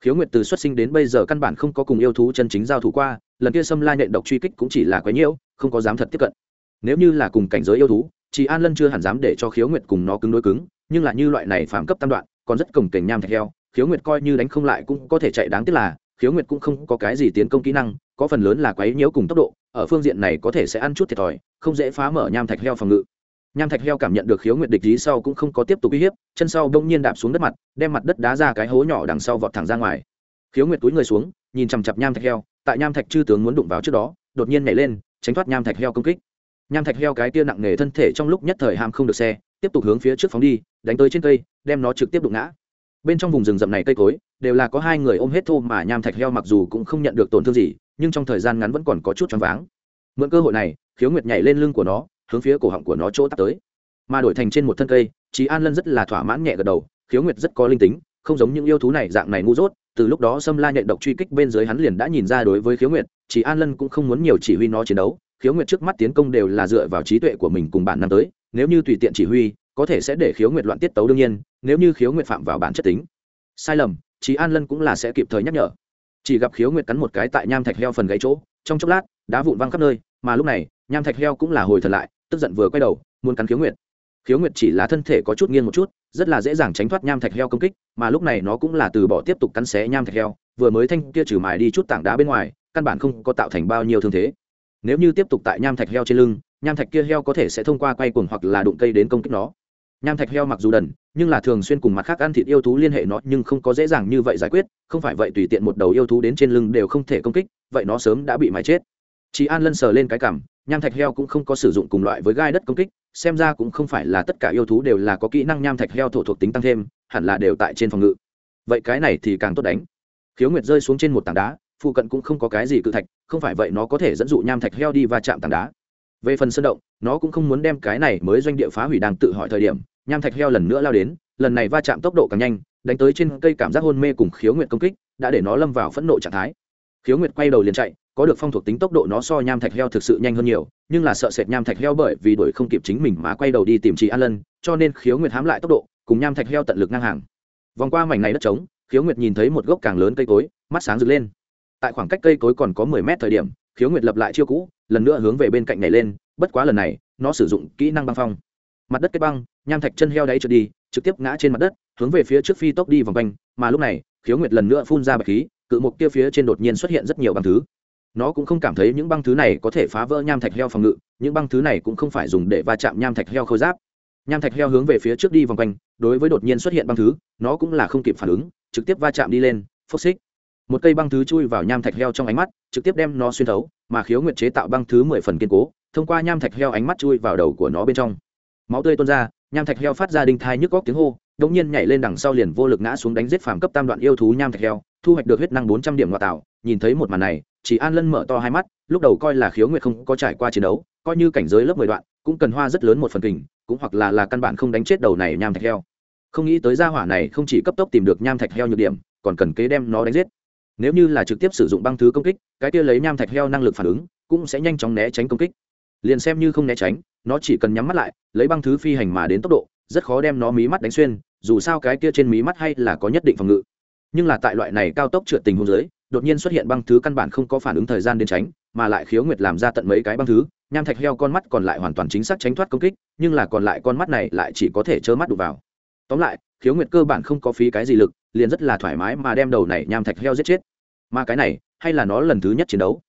Khiếu nguyệt từ xuất sinh đến bây giờ căn bản không có cùng yêu thú chân chính giao thủ qua, lần kia xâm la nhện độc truy kích cũng chỉ là quấy nhiễu, không có dám thật tiếp cận. Nếu như là cùng cảnh giới yêu thú chị an lân chưa hẳn dám để cho khiếu nguyệt cùng nó cứng đối cứng nhưng là như loại này phạm cấp tam đoạn, còn rất cồng kềnh nham thạch heo, khiếu nguyệt coi như đánh không lại cũng có thể chạy đáng tiếc là, khiếu nguyệt cũng không có cái gì tiến công kỹ năng, có phần lớn là quấy nhiễu cùng tốc độ, ở phương diện này có thể sẽ ăn chút thiệt thòi, không dễ phá mở nham thạch heo phòng ngự. Nham thạch heo cảm nhận được khiếu nguyệt địch ý sau cũng không có tiếp tục uy hiếp, chân sau đông nhiên đạp xuống đất mặt, đem mặt đất đá ra cái hố nhỏ đằng sau vọt thẳng ra ngoài. Khiếu nguyệt túi người xuống, nhìn chằm chặp nham thạch heo, tại nham thạch chư tướng muốn đụng vào trước đó, đột nhiên nhảy lên, tránh thoát nham thạch heo công kích. Nham thạch heo cái tia nặng nề thân thể trong lúc nhất thời ham không được xe tiếp tục hướng phía trước phóng đi, đánh tới trên cây, đem nó trực tiếp đụng ngã. Bên trong vùng rừng rậm này cây cối, đều là có hai người ôm hết thô mà nham thạch heo mặc dù cũng không nhận được tổn thương gì, nhưng trong thời gian ngắn vẫn còn có chút choáng váng. Mượn cơ hội này, khiếu nguyệt nhảy lên lưng của nó, hướng phía cổ họng của nó chỗ tắt tới. Mà đổi thành trên một thân cây trí an lân rất là thỏa mãn nhẹ gật đầu, khiếu nguyệt rất có linh tính, không giống những yêu thú này dạng này ngu dốt, từ lúc đó xâm la nhện độc truy kích bên dưới hắn liền đã nhìn ra đối với khiếu nguyệt chỉ an lân cũng không muốn nhiều chỉ huy nó chiến đấu, khiếu nguyệt trước mắt tiến công đều là dựa vào trí tuệ của mình cùng bản năm tới nếu như tùy tiện chỉ huy, có thể sẽ để khiếu nguyệt loạn tiết tấu đương nhiên, nếu như khiếu nguyệt phạm vào bản chất tính. Sai lầm trí an lân cũng là sẽ kịp thời nhắc nhở. Chỉ gặp khiếu nguyệt cắn một cái tại nham thạch heo phần gáy chỗ, trong chốc lát, đá vụn văng khắp nơi, mà lúc này, nham thạch heo cũng là hồi thật lại, tức giận vừa quay đầu, muốn cắn khiếu nguyệt. Khiếu nguyệt chỉ là thân thể có chút nghiêng một chút, rất là dễ dàng tránh thoát nham thạch heo công kích, mà lúc này nó cũng là từ bỏ tiếp tục cắn xé nham thạch heo, vừa mới thanh kia trừ mài đi chút tảng đá bên ngoài, căn bản không có tạo thành bao nhiêu thương thế. Nếu như tiếp tục tại nham thạch heo trên lưng nham thạch kia heo có thể sẽ thông qua quay cuồng hoặc là đụng cây đến công kích nó. Nham thạch heo mặc dù đần, nhưng là thường xuyên cùng mặt khác ăn thịt yêu thú liên hệ nó, nhưng không có dễ dàng như vậy giải quyết, không phải vậy tùy tiện một đầu yêu thú đến trên lưng đều không thể công kích, vậy nó sớm đã bị máy chết. Chị an lân sờ lên cái cảm, nham thạch heo cũng không có sử dụng cùng loại với gai đất công kích, xem ra cũng không phải là tất cả yêu thú đều là có kỹ năng nham thạch heo thổ thuộc tính tăng thêm, hẳn là đều tại trên phòng ngự. Vậy cái này thì càng tốt đánh. Khiếu nguyệt rơi xuống trên một tảng đá, phụ cận cũng không có cái gì cự thạch, không phải vậy nó có thể dẫn dụ nham thạch heo đi va chạm tảng đá về phần sơn động, nó cũng không muốn đem cái này mới doanh địa phá hủy đang tự hỏi thời điểm, nham thạch heo lần nữa lao đến, lần này va chạm tốc độ càng nhanh, đánh tới trên cây cảm giác hôn mê cùng khiếu nguyệt công kích, đã để nó lâm vào phẫn nộ trạng thái. Khiếu nguyệt quay đầu liền chạy, có được phong thuộc tính tốc độ nó so nham thạch heo thực sự nhanh hơn nhiều, nhưng là sợ sệt nham thạch heo bởi vì đuổi không kịp chính mình mà quay đầu đi tìm chị an lân, cho nên khiếu nguyệt hám lại tốc độ, cùng nham thạch heo tận lực ngang hàng. Vòng qua mảnh này đất trống, khiếu nguyệt nhìn thấy một gốc càng lớn cây cối, mắt sáng rực lên. Tại khoảng cách cây cối còn có mười mét thời điểm, khiếu nguyệt lập lại chiêu cũ lần nữa hướng về bên cạnh này lên, bất quá lần này, nó sử dụng kỹ năng băng phong. Mặt đất kết băng, nham thạch chân heo đáy trượt đi, trực tiếp ngã trên mặt đất, hướng về phía trước phi tốc đi vòng quanh, mà lúc này, khiếu nguyệt lần nữa phun ra bạch khí, cự mục kia phía trên đột nhiên xuất hiện rất nhiều băng thứ. Nó cũng không cảm thấy những băng thứ này có thể phá vỡ nham thạch heo phòng ngự, những băng thứ này cũng không phải dùng để va chạm nham thạch heo khôi giáp. Nham thạch heo hướng về phía trước đi vòng quanh, đối với đột nhiên xuất hiện băng thứ, nó cũng là không kịp phản ứng, trực tiếp va chạm đi lên, phốc xích một cây băng thứ chui vào nham thạch heo trong ánh mắt, trực tiếp đem nó xuyên thấu, mà khiếu nguyệt chế tạo băng thứ mười phần kiên cố, thông qua nham thạch heo ánh mắt chui vào đầu của nó bên trong. Máu tươi tuôn ra, nham thạch heo phát ra đinh thai nhức góc tiếng hô đống nhiên nhảy lên đằng sau liền vô lực ngã xuống đánh giết phàm cấp tam đoạn yêu thú nham thạch heo, thu hoạch được huyết năng bốn trăm điểm ngoại tạo, nhìn thấy một màn này, chỉ an lân mở to hai mắt, lúc đầu coi là khiếu nguyệt không có trải qua chiến đấu, coi như cảnh giới lớp mười đoạn, cũng cần hoa rất lớn một phần kình, cũng hoặc là là căn bản không đánh chết đầu này nham thạch heo. Không nghĩ tới gia hỏa này không chỉ cấp tốc tìm được nham thạch heo nhược điểm, còn cần kế đem nó đánh giết nếu như là trực tiếp sử dụng băng thứ công kích cái kia lấy nham thạch heo năng lực phản ứng cũng sẽ nhanh chóng né tránh công kích. Liền xem như không né tránh nó chỉ cần nhắm mắt lại lấy băng thứ phi hành mà đến tốc độ rất khó đem nó mí mắt đánh xuyên dù sao cái kia trên mí mắt hay là có nhất định phòng ngự. Nhưng là tại loại này cao tốc trượt tình hôn giới, đột nhiên xuất hiện băng thứ căn bản không có phản ứng thời gian đến tránh mà lại khiếu nguyệt làm ra tận mấy cái băng thứ nham thạch heo con mắt còn lại hoàn toàn chính xác tránh thoát công kích nhưng là còn lại con mắt này lại chỉ có thể trơ mắt đụng vào. Tóm lại khiếu nguyệt cơ bản không có phí cái gì lực liền rất là thoải mái mà đem đầu này nham thạch heo giết chết. Mà cái này, hay là nó lần thứ nhất chiến đấu.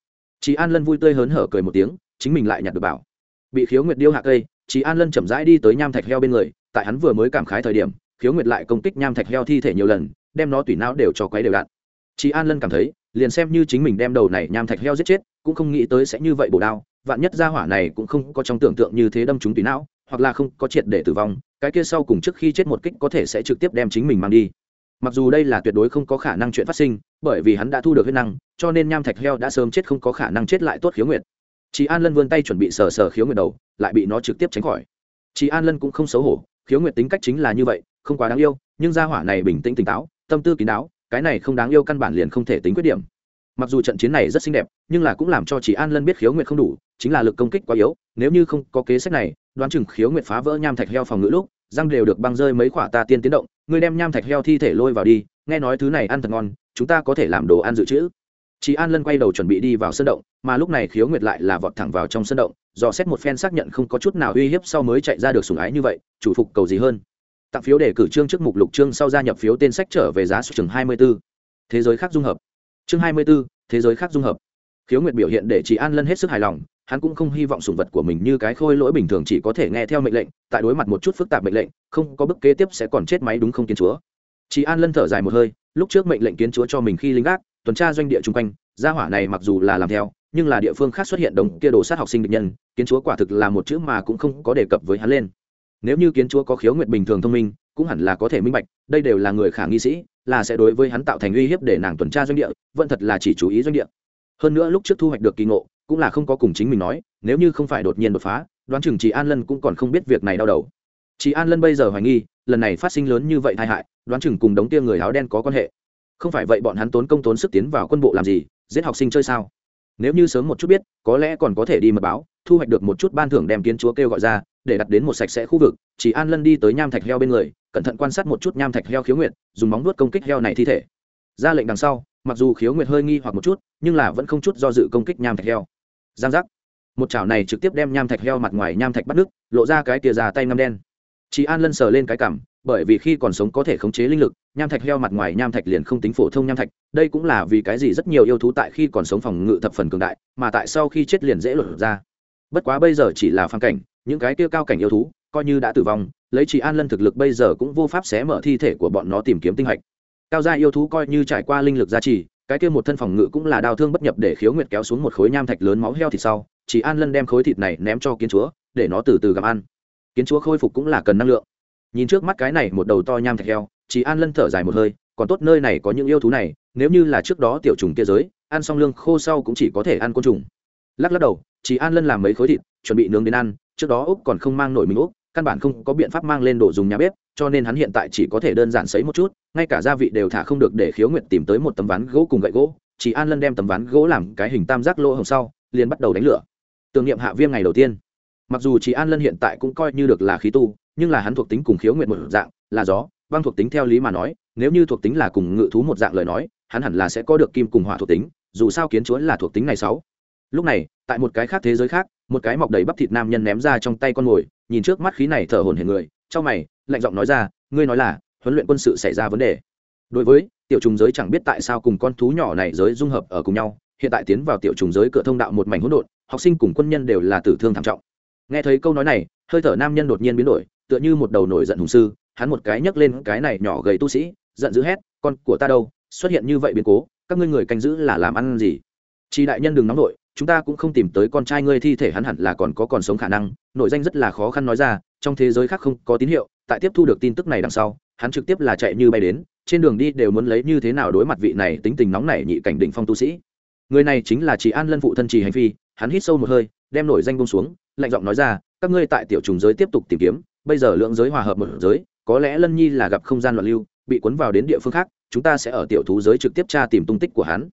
Chị an lân vui tươi hớn hở cười một tiếng, chính mình lại nhặt được bảo. Bị khiếu nguyệt điêu hạ cây chị an lân chậm rãi đi tới nham thạch heo bên người, tại hắn vừa mới cảm khái thời điểm, khiếu nguyệt lại công kích nham thạch heo thi thể nhiều lần, đem nó tùy não đều cho quấy đều đạn chị an lân cảm thấy, liền xem như chính mình đem đầu này nham thạch heo giết chết, cũng không nghĩ tới sẽ như vậy bổ đao, vạn nhất gia hỏa này cũng không có trong tưởng tượng như thế đâm chúng tùy não, hoặc là không có triệt để tử vong, cái kia sau cùng trước khi chết một kích có thể sẽ trực tiếp đem chính mình mang đi mặc dù đây là tuyệt đối không có khả năng chuyện phát sinh, bởi vì hắn đã thu được huyết năng, cho nên nham thạch heo đã sớm chết không có khả năng chết lại tốt khiếu nguyệt. Chị an lân vươn tay chuẩn bị sờ sờ khiếu nguyệt đầu, lại bị nó trực tiếp tránh khỏi. Chị an lân cũng không xấu hổ, khiếu nguyệt tính cách chính là như vậy, không quá đáng yêu, nhưng gia hỏa này bình tĩnh tỉnh táo, tâm tư kín đáo, cái này không đáng yêu căn bản liền không thể tính quyết điểm. Mặc dù trận chiến này rất xinh đẹp, nhưng là cũng làm cho chị an lân biết khiếu nguyệt không đủ, chính là lực công kích quá yếu, nếu như không có kế sách này, đoán chừng khiếu nguyệt phá vỡ nham thạch heo phòng ngữ lúc răng đều được băng rơi mấy quả ta tiên tiến động, ngươi đem nham thạch heo thi thể lôi vào đi, nghe nói thứ này ăn thật ngon, chúng ta có thể làm đồ ăn dự trữ. Chị an lân quay đầu chuẩn bị đi vào sân động, mà lúc này khiếu nguyệt lại là vọt thẳng vào trong sân động, dò xét một phen xác nhận không có chút nào uy hiếp sau mới chạy ra được sùng ái như vậy, chủ phục cầu gì hơn. Tặng phiếu để cử trương trước mục lục trương sau gia nhập phiếu tên sách trở về giá số chừng hai mươi thế giới khác dung hợp. Chương hai mươi b ố thế giới khác dung hợp. Khiếu nguyệt biểu hiện để chị an lân hết sức hài lòng hắn cũng không hy vọng sủng vật của mình như cái khôi lỗi bình thường chỉ có thể nghe theo mệnh lệnh, tại đối mặt một chút phức tạp mệnh lệnh, không có bức kế tiếp sẽ còn chết máy đúng không kiến chúa. Chị an lân thở dài một hơi, lúc trước mệnh lệnh kiến chúa cho mình khi lính gác, tuần tra doanh địa chung quanh, gia hỏa này mặc dù là làm theo, nhưng là địa phương khác xuất hiện đồng kia đồ sát học sinh địch nhân, kiến chúa quả thực là một chữ mà cũng không có đề cập với hắn lên. Nếu như kiến chúa có khiếu nguyện bình thường thông minh, cũng hẳn là có thể minh bạch, đây đều là người khả nghi sĩ, là sẽ đối với hắn tạo thành uy hiếp để nàng tuần tra doanh địa, vẫn thật là chỉ chú ý doanh địa. Hơn nữa lúc trước thu hoạch được kỳ ngộ cũng là không có cùng chính mình nói, nếu như không phải đột nhiên đột phá, đoán chừng chị an lân cũng còn không biết việc này đau đầu. Chị an lân bây giờ hoài nghi, lần này phát sinh lớn như vậy tai hại, đoán chừng cùng đống tia người áo đen có quan hệ. Không phải vậy bọn hắn tốn công tốn sức tiến vào quân bộ làm gì, giết học sinh chơi sao? Nếu như sớm một chút biết, có lẽ còn có thể đi mật báo, thu hoạch được một chút ban thưởng đem kiến chúa kêu gọi ra, để đặt đến một sạch sẽ khu vực chỉ an lân đi tới nham thạch heo bên người, cẩn thận quan sát một chút nham thạch heo khiếu nguyệt, dùng móng nuốt công kích heo này thi thể. Ra lệnh đằng sau, mặc dù khiếu nguyệt hơi nghi hoặc một chút, nhưng là vẫn không chút do dự công kích nham thạch heo giang giác. Một chảo này trực tiếp đem nham thạch heo mặt ngoài nham thạch bắt nước, lộ ra cái tia già tay ngâm đen. Chị an lân sờ lên cái cảm, bởi vì khi còn sống có thể khống chế linh lực, nham thạch heo mặt ngoài nham thạch liền không tính phổ thông nham thạch, đây cũng là vì cái gì rất nhiều yêu thú tại khi còn sống phòng ngự thập phần cường đại, mà tại sau khi chết liền dễ lột ra. Bất quá bây giờ chỉ là phan cảnh, những cái kia cao cảnh yêu thú coi như đã tử vong, lấy chị an lân thực lực bây giờ cũng vô pháp xé mở thi thể của bọn nó tìm kiếm tinh hạch. Cao gia yêu thú coi như trải qua linh lực gia trì cái kia một thân phòng ngự cũng là đao thương bất nhập để khiếu nguyệt kéo xuống một khối nham thạch lớn máu heo thịt sau, chỉ an lân đem khối thịt này ném cho kiến chúa, để nó từ từ gặm ăn. Kiến chúa khôi phục cũng là cần năng lượng. Nhìn trước mắt cái này một đầu to nham thạch heo, chỉ an lân thở dài một hơi, còn tốt nơi này có những yêu thú này, nếu như là trước đó tiểu trùng kia giới, ăn xong lương khô sau cũng chỉ có thể ăn côn trùng. Lắc lắc đầu, chỉ an lân làm mấy khối thịt, chuẩn bị nướng đến ăn, trước đó úc còn không mang nổi mình úc căn bản không có biện pháp mang lên đồ dùng nhà bếp, cho nên hắn hiện tại chỉ có thể đơn giản sấy một chút, ngay cả gia vị đều thả không được để khiếu nguyện tìm tới một tấm ván gỗ cùng gậy gỗ. Chỉ an lân đem tấm ván gỗ làm cái hình tam giác lỗ hồng sau, liền bắt đầu đánh lửa. Tưởng niệm hạ viêm ngày đầu tiên. Mặc dù Chỉ an lân hiện tại cũng coi như được là khí tu, nhưng là hắn thuộc tính cùng khiếu nguyện một dạng, là gió, băng thuộc tính theo lý mà nói, nếu như thuộc tính là cùng ngự thú một dạng lời nói, hắn hẳn là sẽ có được kim cùng hỏa thuộc tính, dù sao kiến chúa là thuộc tính này sáu. Lúc này, tại một cái khác thế giới khác, một cái mọc đầy bắp thịt nam nhân ném ra trong tay con mồi nhìn trước mắt khí này thở hồn hển người trong mày, lạnh giọng nói ra, ngươi nói là, huấn luyện quân sự xảy ra vấn đề. Đối với, tiểu trùng giới chẳng biết tại sao cùng con thú nhỏ này giới dung hợp ở cùng nhau, hiện tại tiến vào tiểu trùng giới cửa thông đạo một mảnh hỗn độn, học sinh cùng quân nhân đều là tử thương thảm trọng. Nghe thấy câu nói này, hơi thở nam nhân đột nhiên biến đổi, tựa như một đầu nổi giận hùng sư, hắn một cái nhấc lên cái này nhỏ gầy tu sĩ, giận dữ hét, con của ta đâu? Xuất hiện như vậy biến cố, các ngươi người canh giữ là làm ăn gì? Chị đại nhân đừng nóng nổi chúng ta cũng không tìm tới con trai ngươi, thi thể hắn hẳn là còn có còn sống khả năng, nội danh rất là khó khăn nói ra, trong thế giới khác không có tín hiệu, tại tiếp thu được tin tức này đằng sau, hắn trực tiếp là chạy như bay đến, trên đường đi đều muốn lấy như thế nào đối mặt vị này tính tình nóng này nhị cảnh đỉnh phong tu sĩ. Người này chính là chị an lân phụ thân trì hành phi, hắn hít sâu một hơi, đem nổi danh bông xuống, lạnh giọng nói ra, các ngươi tại tiểu trùng giới tiếp tục tìm kiếm, bây giờ lượng giới hòa hợp một giới, có lẽ lân nhi là gặp không gian loạn lưu, bị cuốn vào đến địa phương khác, chúng ta sẽ ở tiểu thú giới trực tiếp tra tìm tung tích của hắn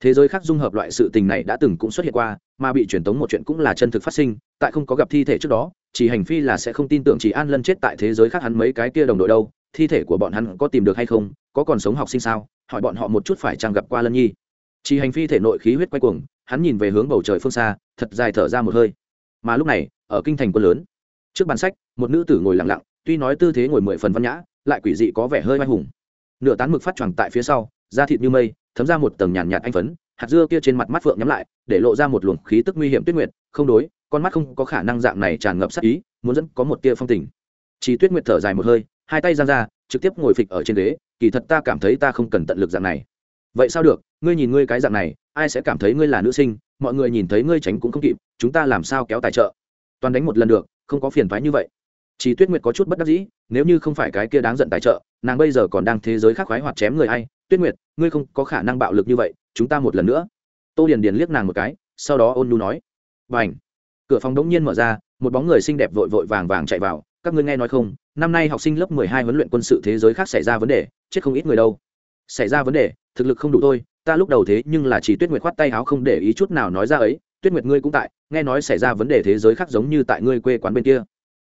thế giới khác dung hợp loại sự tình này đã từng cũng xuất hiện qua, mà bị truyền tống một chuyện cũng là chân thực phát sinh, tại không có gặp thi thể trước đó, chỉ hành phi là sẽ không tin tưởng chỉ an lân chết tại thế giới khác hắn mấy cái kia đồng đội đâu, thi thể của bọn hắn có tìm được hay không, có còn sống học sinh sao, hỏi bọn họ một chút phải chăng gặp qua lân nhi. Chỉ hành phi thể nội khí huyết quay cuồng, hắn nhìn về hướng bầu trời phương xa, thật dài thở ra một hơi. Mà lúc này, ở kinh thành quân lớn, trước bàn sách, một nữ tử ngồi lặng lặng, tuy nói tư thế ngồi mười phần văn nhã, lại quỷ dị có vẻ hơi oai hùng. Nửa tán mực phát choàng tại phía sau, da thịt như mây thấm ra một tầng nhàn nhạt anh phấn, hạt dưa kia trên mặt mắt phượng nhắm lại, để lộ ra một luồng khí tức nguy hiểm tuyết nguyệt. Không đối, con mắt không có khả năng dạng này tràn ngập sắc ý, muốn dẫn có một tia phong tình. Chỉ tuyết nguyệt thở dài một hơi, hai tay giang ra, trực tiếp ngồi phịch ở trên ghế, kỳ thật ta cảm thấy ta không cần tận lực dạng này. Vậy sao được, ngươi nhìn ngươi cái dạng này, ai sẽ cảm thấy ngươi là nữ sinh, mọi người nhìn thấy ngươi tránh cũng không kịp, chúng ta làm sao kéo tài trợ? Toàn đánh một lần được, không có phiền thoái như vậy chỉ tuyết nguyệt có chút bất đắc dĩ, nếu như không phải cái kia đáng giận tài trợ, nàng bây giờ còn đang thế giới khác khoái hoạt chém người ai. tuyết nguyệt, ngươi không có khả năng bạo lực như vậy, chúng ta một lần nữa. Tô điền điền liếc nàng một cái, sau đó ôn nhu nói. Bảnh. cửa phòng đống nhiên mở ra, một bóng người xinh đẹp vội vội vàng vàng chạy vào. Các ngươi nghe nói không, năm nay học sinh lớp mười hai huấn luyện quân sự thế giới khác xảy ra vấn đề, chết không ít người đâu. Xảy ra vấn đề, thực lực không đủ thôi, ta lúc đầu thế nhưng là chỉ tuyết nguyệt khoát tay áo không để ý chút nào nói ra ấy. Tuyết nguyệt ngươi cũng tại, nghe nói xảy ra vấn đề thế giới khác giống như tại ngươi quê quán bên kia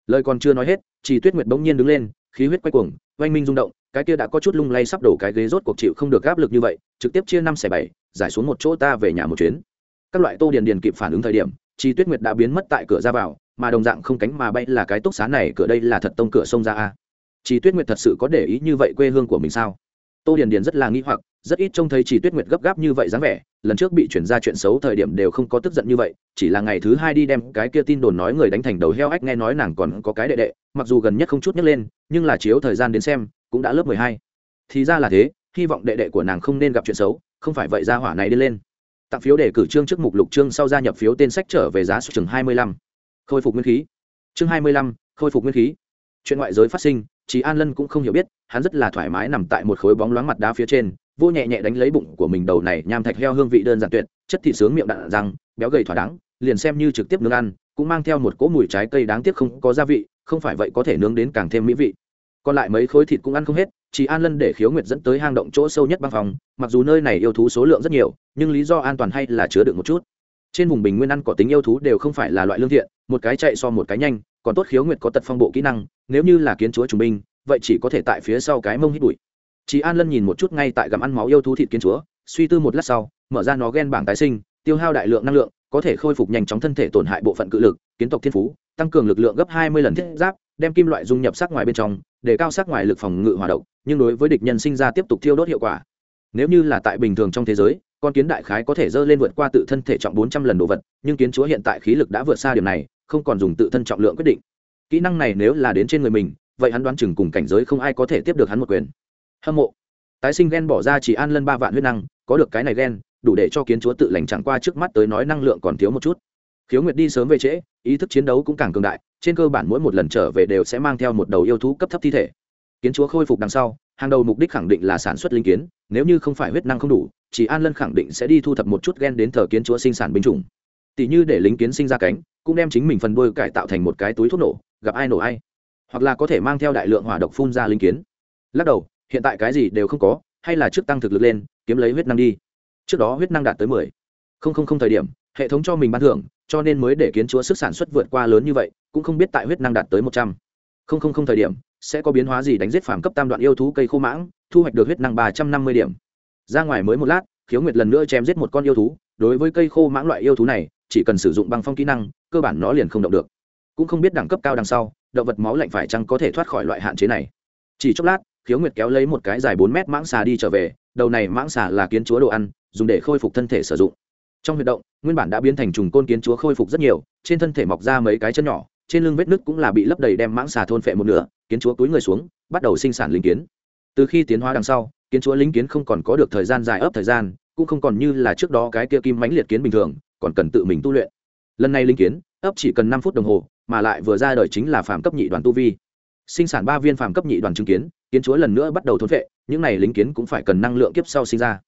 lời còn chưa nói hết chỉ tuyết nguyệt bỗng nhiên đứng lên, khí huyết quay cuồng, oanh minh rung động, cái kia đã có chút lung lay sắp đổ cái ghế rốt cuộc chịu không được áp lực như vậy, trực tiếp chia năm xẻ bảy, giải xuống một chỗ ta về nhà một chuyến. Các loại tô điền điền kịp phản ứng thời điểm chi tuyết nguyệt đã biến mất tại cửa ra vào, mà đồng dạng không cánh mà bay là cái túc xá này, cửa đây là thật tông cửa sông ra a. Chi tuyết nguyệt thật sự có để ý như vậy quê hương của mình sao? Tô điền điền rất là nghi hoặc, rất ít trông thấy chỉ tuyết nguyệt gấp gáp như vậy dáng vẻ, lần trước bị chuyển ra chuyện xấu thời điểm đều không có tức giận như vậy, chỉ là ngày thứ hai đi đem cái kia tin đồn nói người đánh thành đầu heo ách nghe nói nàng còn có cái đệ đệ, mặc dù gần nhất không chút nhấc lên, nhưng là chiếu thời gian đến xem, cũng đã lớp mười hai. Thì ra là thế, hy vọng đệ đệ của nàng không nên gặp chuyện xấu, không phải vậy ra hỏa này đi lên. Tặng phiếu để cử trương trước mục lục trương sau gia nhập phiếu tên sách trở về giá số chừng hai mươi lăm. Khôi phục nguyên khí. Chương hai mươi lăm, khôi phục nguyên khí. Chuyện ngoại giới phát sinh chị an lân cũng không hiểu biết, hắn rất là thoải mái nằm tại một khối bóng loáng mặt đá phía trên, vô nhẹ nhẹ đánh lấy bụng của mình đầu này nham thạch heo hương vị đơn giản tuyệt, chất thịt sướng miệng đạn răng, béo gầy thỏa đáng, liền xem như trực tiếp nướng ăn, cũng mang theo một cỗ mùi trái cây đáng tiếc không có gia vị, không phải vậy có thể nướng đến càng thêm mỹ vị. Còn lại mấy khối thịt cũng ăn không hết chỉ an lân để khiếu nguyệt dẫn tới hang động chỗ sâu nhất băng phòng, mặc dù nơi này yêu thú số lượng rất nhiều, nhưng lý do an toàn hay là chứa đựng một chút. Trên vùng bình nguyên ăn có tính yêu thú đều không phải là loại lương thiện, một cái chạy so một cái nhanh còn tốt khiếu nguyệt có tật phong bộ kỹ năng nếu như là kiến chúa trung binh vậy chỉ có thể tại phía sau cái mông hít bụi. Chị an lân nhìn một chút ngay tại gặm ăn máu yêu thú thịt kiến chúa suy tư một lát sau mở ra nó ghen bảng tái sinh tiêu hao đại lượng năng lượng có thể khôi phục nhanh chóng thân thể tổn hại bộ phận cự lực kiến tộc thiên phú tăng cường lực lượng gấp hai mươi lần thiết giáp đem kim loại dung nhập sát ngoài bên trong để cao sát ngoài lực phòng ngự hòa động, nhưng đối với địch nhân sinh ra tiếp tục thiêu đốt hiệu quả. Nếu như là tại bình thường trong thế giới con kiến đại khái có thể dơ lên vượt qua tự thân thể trọng bốn trăm lần đồ vật nhưng kiến chúa hiện tại khí lực đã vượt xa điểm này không còn dùng tự thân trọng lượng quyết định. Kỹ năng này nếu là đến trên người mình, vậy hắn đoán chừng cùng cảnh giới không ai có thể tiếp được hắn một quyền. Hâm mộ. Tái sinh ghen bỏ ra chỉ an lân ba vạn huyết năng, có được cái này ghen đủ để cho kiến chúa tự lành chẳng qua trước mắt tới nói năng lượng còn thiếu một chút. Khiếu nguyệt đi sớm về trễ, ý thức chiến đấu cũng càng cường đại, trên cơ bản mỗi một lần trở về đều sẽ mang theo một đầu yêu thú cấp thấp thi thể. Kiến chúa khôi phục đằng sau, hàng đầu mục đích khẳng định là sản xuất linh kiến, nếu như không phải huyết năng không đủ, chỉ an lân khẳng định sẽ đi thu thập một chút gen đến thờ kiến chúa sinh sản binh chủng. Tỷ như để lính kiến sinh ra cánh cũng đem chính mình phần đuôi cải tạo thành một cái túi thuốc nổ, gặp ai nổ ai. Hoặc là có thể mang theo đại lượng hỏa độc phun ra linh kiến. Lắc đầu, hiện tại cái gì đều không có, hay là trước tăng thực lực lên, kiếm lấy huyết năng đi. Trước đó huyết năng đạt tới mười. Không không không thời điểm, hệ thống cho mình ban thưởng, cho nên mới để kiến chúa sức sản xuất vượt qua lớn như vậy, cũng không biết tại huyết năng đạt tới một trăm. Không không không thời điểm, sẽ có biến hóa gì đánh giết phàm cấp tam đoạn yêu thú cây khô mãng, thu hoạch được huyết năng ba trăm năm mươi điểm. Ra ngoài mới một lát, khiếu nguyệt lần nữa chém giết một con yêu thú, đối với cây khô mãng loại yêu thú này chỉ cần sử dụng băng phong kỹ năng, cơ bản nó liền không động được. Cũng không biết đẳng cấp cao đằng sau, động vật máu lạnh phải chăng có thể thoát khỏi loại hạn chế này. Chỉ chốc lát, khiếu nguyệt kéo lấy một cái dài bốn mét mãng xà đi trở về, đầu này mãng xà là kiến chúa đồ ăn, dùng để khôi phục thân thể sử dụng. Trong huyệt động, nguyên bản đã biến thành trùng côn kiến chúa khôi phục rất nhiều, trên thân thể mọc ra mấy cái chân nhỏ, trên lưng vết nứt cũng là bị lấp đầy đem mãng xà thôn phệ một nửa, kiến chúa túi người xuống, bắt đầu sinh sản linh kiến. Từ khi tiến hóa đằng sau, kiến chúa linh kiến không còn có được thời gian dài ấp thời gian, cũng không còn như là trước đó cái kia kim mãnh liệt kiến bình thường còn cần tự mình tu luyện. Lần này linh kiến, ấp chỉ cần năm phút đồng hồ, mà lại vừa ra đời chính là phàm cấp nhị đoàn tu vi. Sinh sản ba viên phàm cấp nhị đoàn chứng kiến kiến chúa lần nữa bắt đầu thốn vệ, những này lính kiến cũng phải cần năng lượng kiếp sau sinh ra.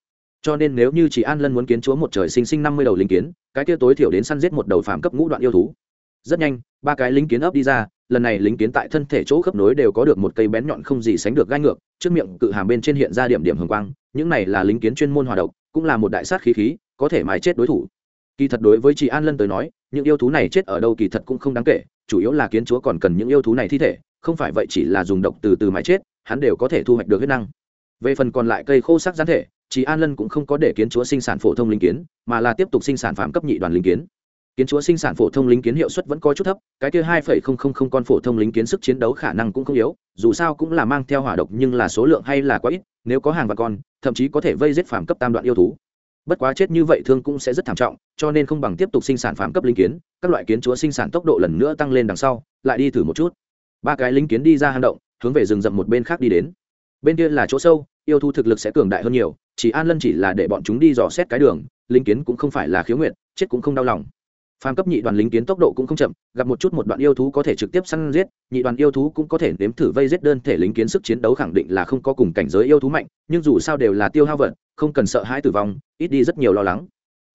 Cho nên nếu như chỉ an lân muốn kiến chúa một trời sinh sinh năm mươi đầu lính kiến, cái kia tối thiểu đến săn giết một đầu phàm cấp ngũ đoạn yêu thú. Rất nhanh, ba cái lính kiến ấp đi ra, lần này lính kiến tại thân thể chỗ khớp nối đều có được một cây bén nhọn không gì sánh được gai ngược, trước miệng cự hàm bên trên hiện ra điểm điểm hồng quang, những này là lính kiến chuyên môn hòa độc, cũng là một đại sát khí khí, có thể mái chết đối thủ kỳ thật đối với chị an lân tới nói, những yêu thú này chết ở đâu kỳ thật cũng không đáng kể, chủ yếu là kiến chúa còn cần những yêu thú này thi thể, không phải vậy chỉ là dùng độc từ từ mái chết, hắn đều có thể thu hoạch được huyết năng. Về phần còn lại cây khô sắc gián thể, chị an lân cũng không có để kiến chúa sinh sản phổ thông linh kiến, mà là tiếp tục sinh sản phạm cấp nhị đoàn linh kiến. Kiến chúa sinh sản phổ thông lính kiến hiệu suất vẫn có chút thấp, cái kia hai phẩy không không không con phổ thông lính kiến sức chiến đấu khả năng cũng không yếu, dù sao cũng là mang theo hỏa độc nhưng là số lượng hay là quá ít, nếu có hàng và con, thậm chí có thể vây giết phàm cấp tam đoạn yêu thú bất quá chết như vậy thương cũng sẽ rất thảm trọng, cho nên không bằng tiếp tục sinh sản phạm cấp linh kiến, các loại kiến chúa sinh sản tốc độ lần nữa tăng lên đằng sau, lại đi thử một chút. Ba cái linh kiến đi ra hang động, hướng về rừng rậm một bên khác đi đến. Bên kia là chỗ sâu, yêu thú thực lực sẽ cường đại hơn nhiều, chỉ an lân chỉ là để bọn chúng đi dò xét cái đường, linh kiến cũng không phải là khiếu nguyện chết cũng không đau lòng. Phàm cấp nhị đoàn lính kiến tốc độ cũng không chậm, gặp một chút một đoạn yêu thú có thể trực tiếp săn giết, nhị đoàn yêu thú cũng có thể nếm thử vây giết đơn thể lính kiến sức chiến đấu khẳng định là không có cùng cảnh giới yêu thú mạnh, nhưng dù sao đều là tiêu hao vật không cần sợ hãi tử vong, ít đi rất nhiều lo lắng.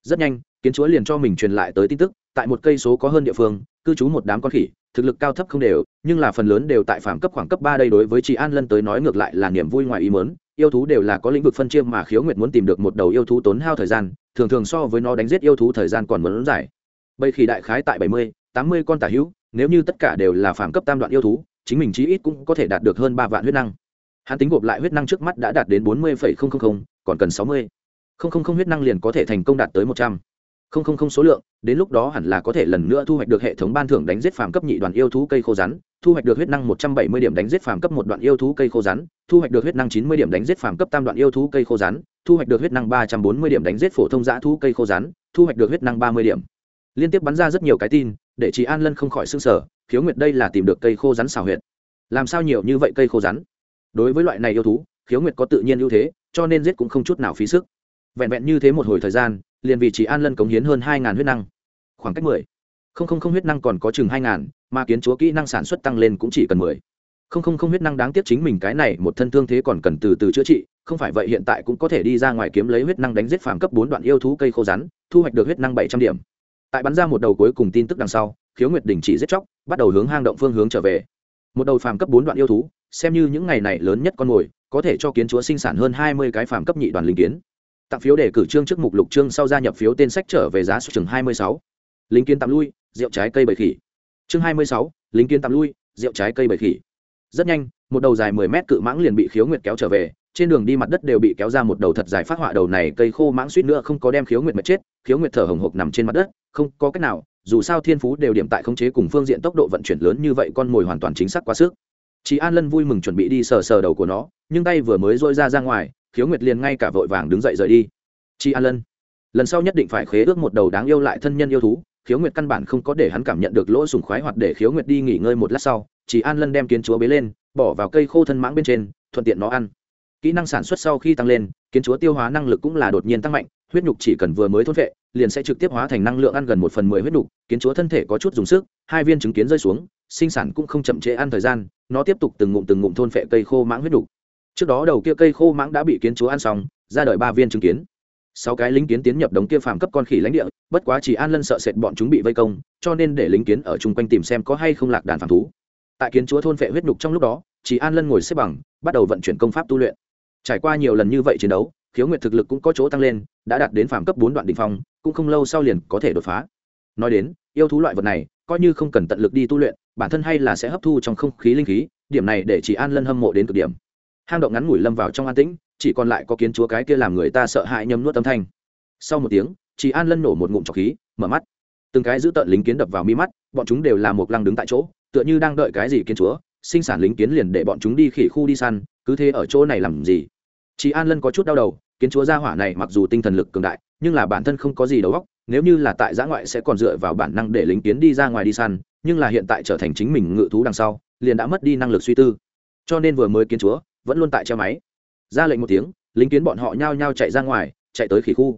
Rất nhanh, kiến chúa liền cho mình truyền lại tới tin tức, tại một cây số có hơn địa phương, cư trú một đám con khỉ, thực lực cao thấp không đều, nhưng là phần lớn đều tại phạm cấp khoảng cấp ba đây đối với chị an lân tới nói ngược lại là niềm vui ngoài ý mớn yêu thú đều là có lĩnh vực phân chia mà khiếu nguyệt muốn tìm được một đầu yêu thú tốn hao thời gian, thường thường so với nó đánh giết yêu thú thời gian còn muốn dài. Bầy khỉ đại khái tại bảy mươi, tám mươi con tả hữu, nếu như tất cả đều là phạm cấp tam đoạn yêu thú, chính mình chí ít cũng có thể đạt được hơn ba vạn huyết năng hắn tính gộp lại huyết năng trước mắt đã đạt đến bốn mươi còn cần sáu mươi. Huyết năng liền có thể thành công đạt tới một trăm. Không không không số lượng, đến lúc đó hẳn là có thể lần nữa thu hoạch được hệ thống ban thưởng đánh giết phàm cấp nhị đoàn yêu thú cây khô rắn, thu hoạch được huyết năng một trăm bảy mươi điểm đánh giết phàm cấp một đoạn yêu thú cây khô rắn, thu hoạch được huyết năng chín mươi điểm đánh giết phàm cấp tam đoạn yêu thú cây khô rắn, thu hoạch được huyết năng ba trăm bốn mươi điểm đánh giết phổ thông giã thú cây khô rắn, thu hoạch được huyết năng ba mươi điểm. Liên tiếp bắn ra rất nhiều cái tin, để chị an lân không khỏi s ư n g sở khiếu nguyệt đây là tìm được cây khô rắn xào huyệt. Làm sao nhiều như vậy cây khô rắn? Đối với loại này yêu thú, khiếu nguyệt có tự nhiên ưu thế, cho nên giết cũng không chút nào phí sức. Vẹn vẹn như thế một hồi thời gian, liền vì chỉ an lân cống hiến hơn hai ngàn huyết năng. Khoảng cách mười. Không không không huyết năng còn có chừng hai ngàn, mà kiến chúa kỹ năng sản xuất tăng lên cũng chỉ cần mười. Không không không huyết năng đáng tiếc chính mình cái này một thân thương thế còn cần từ từ chữa trị, không phải vậy hiện tại cũng có thể đi ra ngoài kiếm lấy huyết năng đánh giết phàm cấp bốn đoạn yêu thú cây khô rắn, thu hoạch được huyết năng bảy trăm điểm. Tại bắn ra một đầu cuối cùng tin tức đằng sau, khiếu nguyệt đình chỉ giết chóc, bắt đầu hướng hang động phương hướng trở về. Một đầu phàm cấp bốn đoạn yêu thú xem như những ngày này lớn nhất con mồi, có thể cho kiến chúa sinh sản hơn hai mươi cái phàm cấp nhị đoàn linh kiến. Tặng phiếu để cử trương trước mục lục trương sau gia nhập phiếu tên sách trở về giá số chừng hai mươi sáu. Lính kiến tạm lui, rượu trái cây bầy khỉ. Chương hai mươi sáu lính kiến tạm lui, rượu trái cây bầy khỉ. Rất nhanh, một đầu dài mười mét cự mãng liền bị khiếu nguyệt kéo trở về, trên đường đi mặt đất đều bị kéo ra một đầu thật dài phát họa đầu này cây khô mãng suýt nữa không có đem khiếu nguyệt mệt chết, khiếu nguyệt thở hồng hộc nằm trên mặt đất, không có cách nào, dù sao thiên phú đều điểm tại khống chế cùng phương diện tốc độ vận chuyển lớn như vậy con mồi hoàn toàn chính xác quá sức chị an lân vui mừng chuẩn bị đi sờ sờ đầu của nó, nhưng tay vừa mới dôi ra ra ngoài, khiếu nguyệt liền ngay cả vội vàng đứng dậy rời đi. Chi an lân, lần sau nhất định phải khế ước một đầu đáng yêu lại thân nhân yêu thú. Khiếu nguyệt căn bản không có để hắn cảm nhận được lỗ sùng khoái hoặc để khiếu nguyệt đi nghỉ ngơi một lát sau chị an lân đem kiến chúa bế lên, bỏ vào cây khô thân mãng bên trên, thuận tiện nó ăn. Kỹ năng sản xuất sau khi tăng lên, kiến chúa tiêu hóa năng lực cũng là đột nhiên tăng mạnh, huyết nhục chỉ cần vừa mới thốt vệ liền sẽ trực tiếp hóa thành năng lượng ăn gần một phần mười huyết đục kiến chúa thân thể có chút dùng sức, hai viên chứng kiến rơi xuống, sinh sản cũng không chậm trễ ăn thời gian, nó tiếp tục từng ngụm từng ngụm thôn phệ cây khô mãng huyết đục trước đó đầu kia cây khô mãng đã bị kiến chúa ăn xong, ra đời ba viên chứng kiến. Sáu cái lính kiến tiến nhập đống kia phàm cấp con khỉ lãnh địa, bất quá chỉ an lân sợ sệt bọn chúng bị vây công, cho nên để lính kiến ở chung quanh tìm xem có hay không lạc đàn phàm thú. Tại kiến chúa thôn phệ huyết nhục trong lúc đó, chỉ an lân ngồi xếp bằng, bắt đầu vận chuyển công pháp tu luyện. Trải qua nhiều lần như vậy chiến đấu khiếu nguyệt thực lực cũng có chỗ tăng lên, đã đạt đến phạm cấp bốn đoạn đ ỉ n h phong, cũng không lâu sau liền có thể đột phá. Nói đến, yêu thú loại vật này, coi như không cần tận lực đi tu luyện, bản thân hay là sẽ hấp thu trong không khí linh khí, điểm này để chỉ an lân hâm mộ đến cực điểm. Hang động ngắn ngủi lâm vào trong an tĩnh, chỉ còn lại có kiến chúa cái kia làm người ta sợ hãi nhâm nuốt âm thanh. Sau một tiếng chị an lân nổ một ngụm trọc khí, mở mắt. Từng cái giữ tợn lính kiến đập vào mi mắt, bọn chúng đều là một lăng đứng tại chỗ, tựa như đang đợi cái gì kiến chúa, sinh sản lính kiến liền để bọn chúng đi khỉ khu đi săn, cứ thế ở chỗ này làm gì? Chị an lân có chút đau đầu kiến chúa gia hỏa này mặc dù tinh thần lực cường đại, nhưng là bản thân không có gì đầu óc, nếu như là tại giã ngoại sẽ còn dựa vào bản năng để lính kiến đi ra ngoài đi săn, nhưng là hiện tại trở thành chính mình ngự thú đằng sau, liền đã mất đi năng lực suy tư. Cho nên vừa mới kiến chúa, vẫn luôn tại treo máy. Ra lệnh một tiếng, lính kiến bọn họ nhao nhao chạy ra ngoài, chạy tới khỉ khu.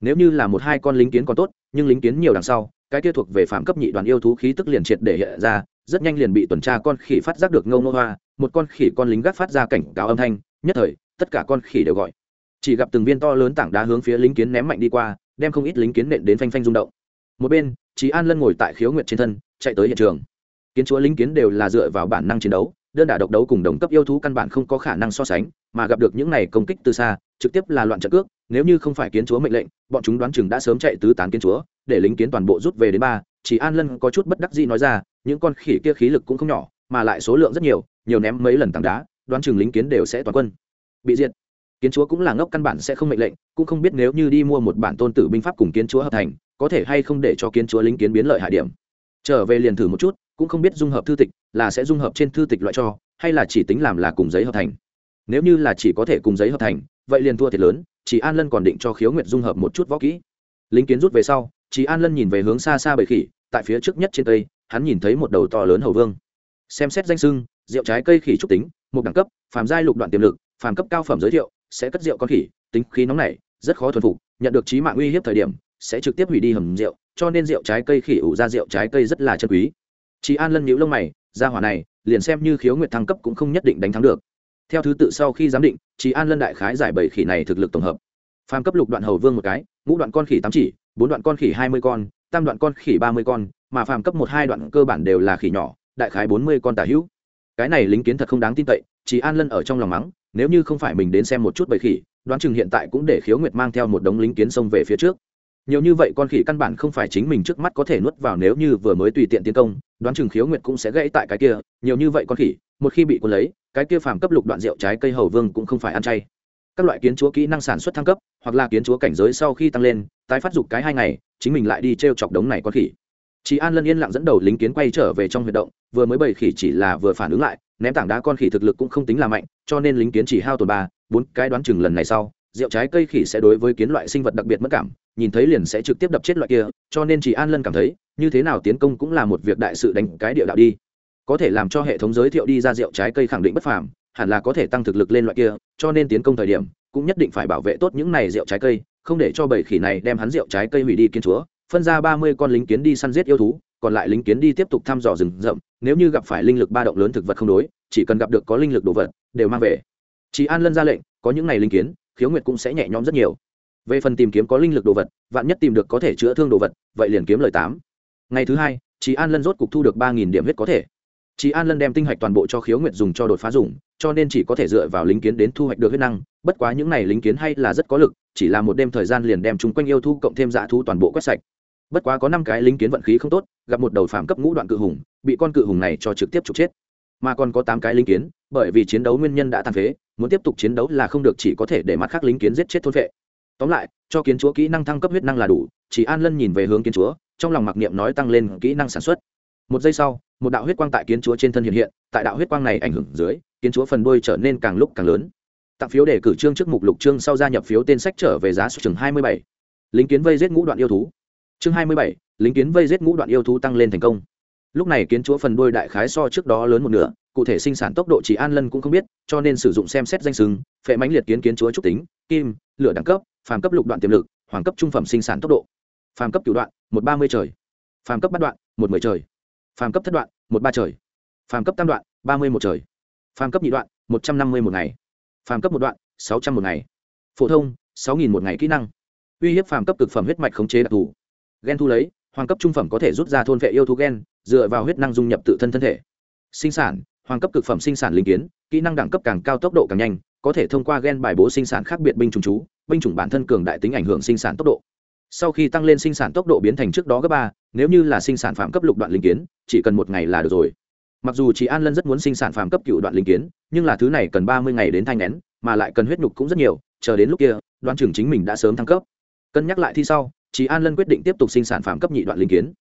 Nếu như là một hai con lính kiến còn tốt, nhưng lính kiến nhiều đằng sau, cái kia thuộc về phạm cấp nhị đoàn yêu thú khí tức liền triệt để hiện ra, rất nhanh liền bị tuần tra con khỉ phát giác được ngâu nô hoa, một con khỉ con lính gác phát ra cảnh cáo âm thanh, nhất thời, tất cả con khỉ đều gọi chỉ gặp từng viên to lớn tảng đá hướng phía lính kiến ném mạnh đi qua, đem không ít lính kiến nện đến phanh phanh rung động. Một bên trí an lân ngồi tại khiếu nguyệt trên thân, chạy tới hiện trường. Kiến chúa lính kiến đều là dựa vào bản năng chiến đấu, đơn đả độc đấu cùng đồng cấp yêu thú căn bản không có khả năng so sánh, mà gặp được những này công kích từ xa, trực tiếp là loạn trận cước, nếu như không phải kiến chúa mệnh lệnh, bọn chúng đoán chừng đã sớm chạy tứ tán kiến chúa, để lính kiến toàn bộ rút về đến ba. Chỉ an lân có chút bất đắc dĩ nói ra, những con khỉ kia khí lực cũng không nhỏ, mà lại số lượng rất nhiều nhiều ném mấy lần tảng đá, đoán chừng lính kiến đều sẽ toàn quân bị diệt kiến chúa cũng là ngốc căn bản sẽ không mệnh lệnh, cũng không biết nếu như đi mua một bản tôn tử binh pháp cùng kiến chúa hợp thành, có thể hay không để cho kiến chúa lính kiến biến lợi hại điểm. Trở về liền thử một chút, cũng không biết dung hợp thư tịch là sẽ dung hợp trên thư tịch loại cho, hay là chỉ tính làm là cùng giấy hợp thành. Nếu như là chỉ có thể cùng giấy hợp thành, vậy liền thua thiệt lớn, chỉ an lân còn định cho khiếu nguyệt dung hợp một chút võ kỹ. Lính kiến rút về sau, chỉ an lân nhìn về hướng xa xa bầy khỉ, tại phía trước nhất trên tây, hắn nhìn thấy một đầu to lớn hầu vương. Xem xét danh sưng rượu trái cây khỉ trúc tính, một đẳng cấp, phàm giai lục đoạn tiềm lực, phàm cấp cao phẩm giới thiệu sẽ cất rượu con khỉ, tính khí nóng này rất khó thuần phục, nhận được trí mạng uy hiếp thời điểm, sẽ trực tiếp hủy đi hầm rượu, cho nên rượu trái cây khỉ ủ ra rượu trái cây rất là chân quý. Chị an lân nhíu lông mày, ra hỏa này, liền xem như khiếu nguyệt thăng cấp cũng không nhất định đánh thắng được. Theo thứ tự sau khi giám định, chị an lân đại khái giải bảy khỉ này thực lực tổng hợp. Phàm cấp lục đoạn hầu vương một cái, ngũ đoạn con khỉ tám chỉ, bốn đoạn con khỉ hai mươi con, tam đoạn con khỉ ba mươi con, mà phàm cấp một hai đoạn cơ bản đều là khỉ nhỏ, đại khái bốn mươi con tả hữu. Cái này lính kiến thật không đáng tin cậy, chị an lân ở trong lòng mắng nếu như không phải mình đến xem một chút bầy khỉ, đoán chừng hiện tại cũng để khiếu nguyệt mang theo một đống lính kiến sông về phía trước. Nhiều như vậy con khỉ căn bản không phải chính mình trước mắt có thể nuốt vào nếu như vừa mới tùy tiện tiến công, đoán chừng khiếu nguyệt cũng sẽ gãy tại cái kia, nhiều như vậy con khỉ, một khi bị quân lấy, cái kia phàm cấp lục đoạn rượu trái cây hầu vương cũng không phải ăn chay. Các loại kiến chúa kỹ năng sản xuất thăng cấp, hoặc là kiến chúa cảnh giới sau khi tăng lên, tái phát dục cái hai ngày, chính mình lại đi t r e o chọc đống này con khỉ. Chị an lân yên lặng dẫn đầu lính kiến quay trở về trong huy động, vừa mới bầy khỉ chỉ là vừa phản ứng lại ném tảng đá con khỉ thực lực cũng không tính là mạnh, cho nên lính kiến chỉ hao tồn ba, bốn cái đoán chừng lần này sau, rượu trái cây khỉ sẽ đối với kiến loại sinh vật đặc biệt mất cảm, nhìn thấy liền sẽ trực tiếp đập chết loại kia, cho nên chỉ an lân cảm thấy, như thế nào tiến công cũng là một việc đại sự đánh cái địa đạo đi. Có thể làm cho hệ thống giới thiệu đi ra rượu trái cây khẳng định bất phàm, hẳn là có thể tăng thực lực lên loại kia, cho nên tiến công thời điểm, cũng nhất định phải bảo vệ tốt những này rượu trái cây, không để cho bầy khỉ này đem hắn rượu trái cây hủy đi kiến chúa, phân ra ba mươi con lính kiến đi săn giết yêu thú còn lại lính kiến đi tiếp tục thăm dò rừng rậm, nếu như gặp phải linh lực ba động lớn thực vật không đối, chỉ cần gặp được có linh lực đồ vật, đều mang về. Chị an lân ra lệnh, có những ngày linh kiến, khiếu nguyệt cũng sẽ nhẹ nhõm rất nhiều. Về phần tìm kiếm có linh lực đồ vật, vạn nhất tìm được có thể chữa thương đồ vật, vậy liền kiếm lời tám. Ngày thứ hai chị an lân rốt cục thu được ba nghìn điểm huyết có thể. Chị an lân đem tinh hạch toàn bộ cho khiếu nguyệt dùng cho đột phá dùng, cho nên chỉ có thể dựa vào lính kiến đến thu hoạch được huyết năng, bất quá những n à y lính kiến hay là rất có lực, chỉ là một đêm thời gian liền đem chúng quanh yêu thu cộng thêm dạ thu toàn bộ quét sạch bất quá có năm cái lính kiến vận khí không tốt, gặp một đầu phạm cấp ngũ đoạn cự hùng, bị con cự hùng này cho trực tiếp trục chết. Mà còn có tám cái lính kiến, bởi vì chiến đấu nguyên nhân đã tàn phế, muốn tiếp tục chiến đấu là không được chỉ có thể để mặt khác lính kiến giết chết thôn vệ. Tóm lại, cho kiến chúa kỹ năng thăng cấp huyết năng là đủ, chỉ an lân nhìn về hướng kiến chúa, trong lòng mặc niệm nói tăng lên kỹ năng sản xuất. Một giây sau, một đạo huyết quang tại kiến chúa trên thân hiện hiện, tại đạo huyết quang này ảnh hưởng dưới, kiến chúa phần đôi trở nên càng lúc càng lớn. Tặng phiếu để cử trương trước mục lục trương sau gia nhập phiếu tên sách trở về giá số chừng hai mươi bảy. Lính kiến vây giết ngũ đoạn yêu thú chương hai mươi bảy, lính kiến vây giết ngũ đoạn yêu thú tăng lên thành công. Lúc này kiến chúa phần đuôi đại khái so trước đó lớn một nửa, cụ thể sinh sản tốc độ chỉ an lân cũng không biết, cho nên sử dụng xem xét danh sừng, phệ mãnh liệt kiến kiến chúa trúc tính, kim, lửa đẳng cấp, phàm cấp lục đoạn tiềm lực, hoàng cấp trung phẩm sinh sản tốc độ. Phàm cấp cửu đoạn, một ba mươi trời. Phàm cấp bắt đoạn, một mười trời. Phàm cấp thất đoạn, một ba trời. Phàm cấp tam đoạn, ba mươi một trời. Phàm cấp nhị đoạn, một trăm năm mươi một ngày. Phàm cấp một đoạn, sáu trăm một ngày. Phổ thông, sáu nghìn một ngày kỹ năng. Uy hiếp phàm cấp cực phẩm huyết mạch khống chế đặc thù gen thu lấy, hoàng cấp trung phẩm có thể rút ra thôn vệ yêu thú gen, dựa vào huyết năng dung nhập tự thân thân thể. Sinh sản, hoàng cấp cực phẩm sinh sản linh kiến, kỹ năng đẳng cấp càng cao tốc độ càng nhanh, có thể thông qua gen bài bố sinh sản khác biệt binh chủng chú, binh chủng bản thân cường đại tính ảnh hưởng sinh sản tốc độ. Sau khi tăng lên sinh sản tốc độ biến thành trước đó gấp ba, nếu như là sinh sản phạm cấp lục đoạn linh kiến, chỉ cần một ngày là được rồi. Mặc dù chị an lân rất muốn sinh sản phạm cấp cựu đoạn linh kiến, nhưng là thứ này cần ba mươi ngày đến thanh nén mà lại cần huyết nhục cũng rất nhiều, chờ đến lúc kia đoan chừng chính mình đã sớm thăng cấp. Cân nhắc lại thi sau chị an lân quyết định tiếp tục sinh sản phạm cấp nhị đoạn linh kiến.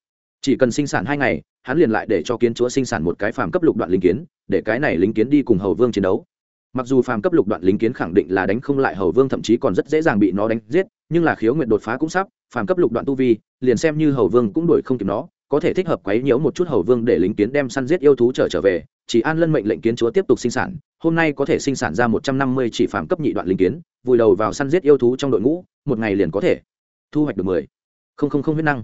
Chỉ cần sinh sản hai ngày, hắn liền lại để cho kiến chúa sinh sản một cái phàm cấp lục đoạn linh kiến, để cái này linh kiến đi cùng hầu vương chiến đấu. Mặc dù phàm cấp lục đoạn linh kiến khẳng định là đánh không lại hầu vương, thậm chí còn rất dễ dàng bị nó đánh giết, nhưng là khiếu nguyện đột phá cũng sắp, phàm cấp lục đoạn tu vi, liền xem như hầu vương cũng đuổi không kịp nó, có thể thích hợp quấy nhiễu một chút hầu vương để lính kiến đem săn giết yêu thú trở trở về. Chỉ an lân mệnh lệnh kiến chúa tiếp tục sinh sản, hôm nay có thể sinh sản ra một trăm năm mươi chỉ phàm cấp nhị đoạn linh kiến, vùi đầu vào săn giết yêu thú trong đội ngũ, một ngày liền có thể thu hoạch được mười. Không không không huyết năng.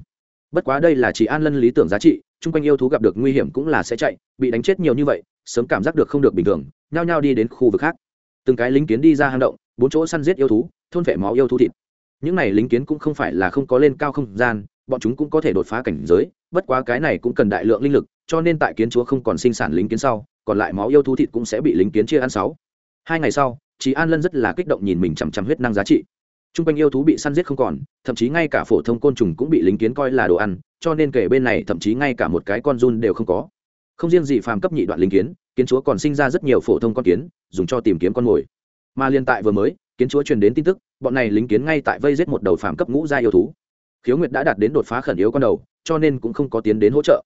Bất quá đây là chỉ an lân lý tưởng giá trị, chung quanh yêu thú gặp được nguy hiểm cũng là sẽ chạy, bị đánh chết nhiều như vậy, sớm cảm giác được không được bình thường, nhao nhao đi đến khu vực khác. Từng cái lính kiến đi ra hang động, bốn chỗ săn giết yêu thú, thôn vệ máu yêu thú thịt. Những này lính kiến cũng không phải là không có lên cao không gian, bọn chúng cũng có thể đột phá cảnh giới, bất quá cái này cũng cần đại lượng linh lực, cho nên tại kiến chúa không còn sinh sản lính kiến sau, còn lại máu yêu thú thịt cũng sẽ bị lính kiến chia ăn sáu. Hai ngày sau chị an lân rất là kích động nhìn mình chằm chằm huyết năng giá trị t r u n g quanh yêu thú bị săn giết không còn, thậm chí ngay cả phổ thông côn trùng cũng bị lính kiến coi là đồ ăn, cho nên kể bên này thậm chí ngay cả một cái con run đều không có. Không riêng gì phàm cấp nhị đoạn lính kiến kiến chúa còn sinh ra rất nhiều phổ thông con kiến, dùng cho tìm kiếm con mồi. Mà liên tại vừa mới, kiến chúa truyền đến tin tức, bọn này lính kiến ngay tại vây giết một đầu phàm cấp ngũ gia yêu thú. Khiếu nguyệt đã đạt đến đột phá khẩn yếu con đầu, cho nên cũng không có tiến đến hỗ trợ.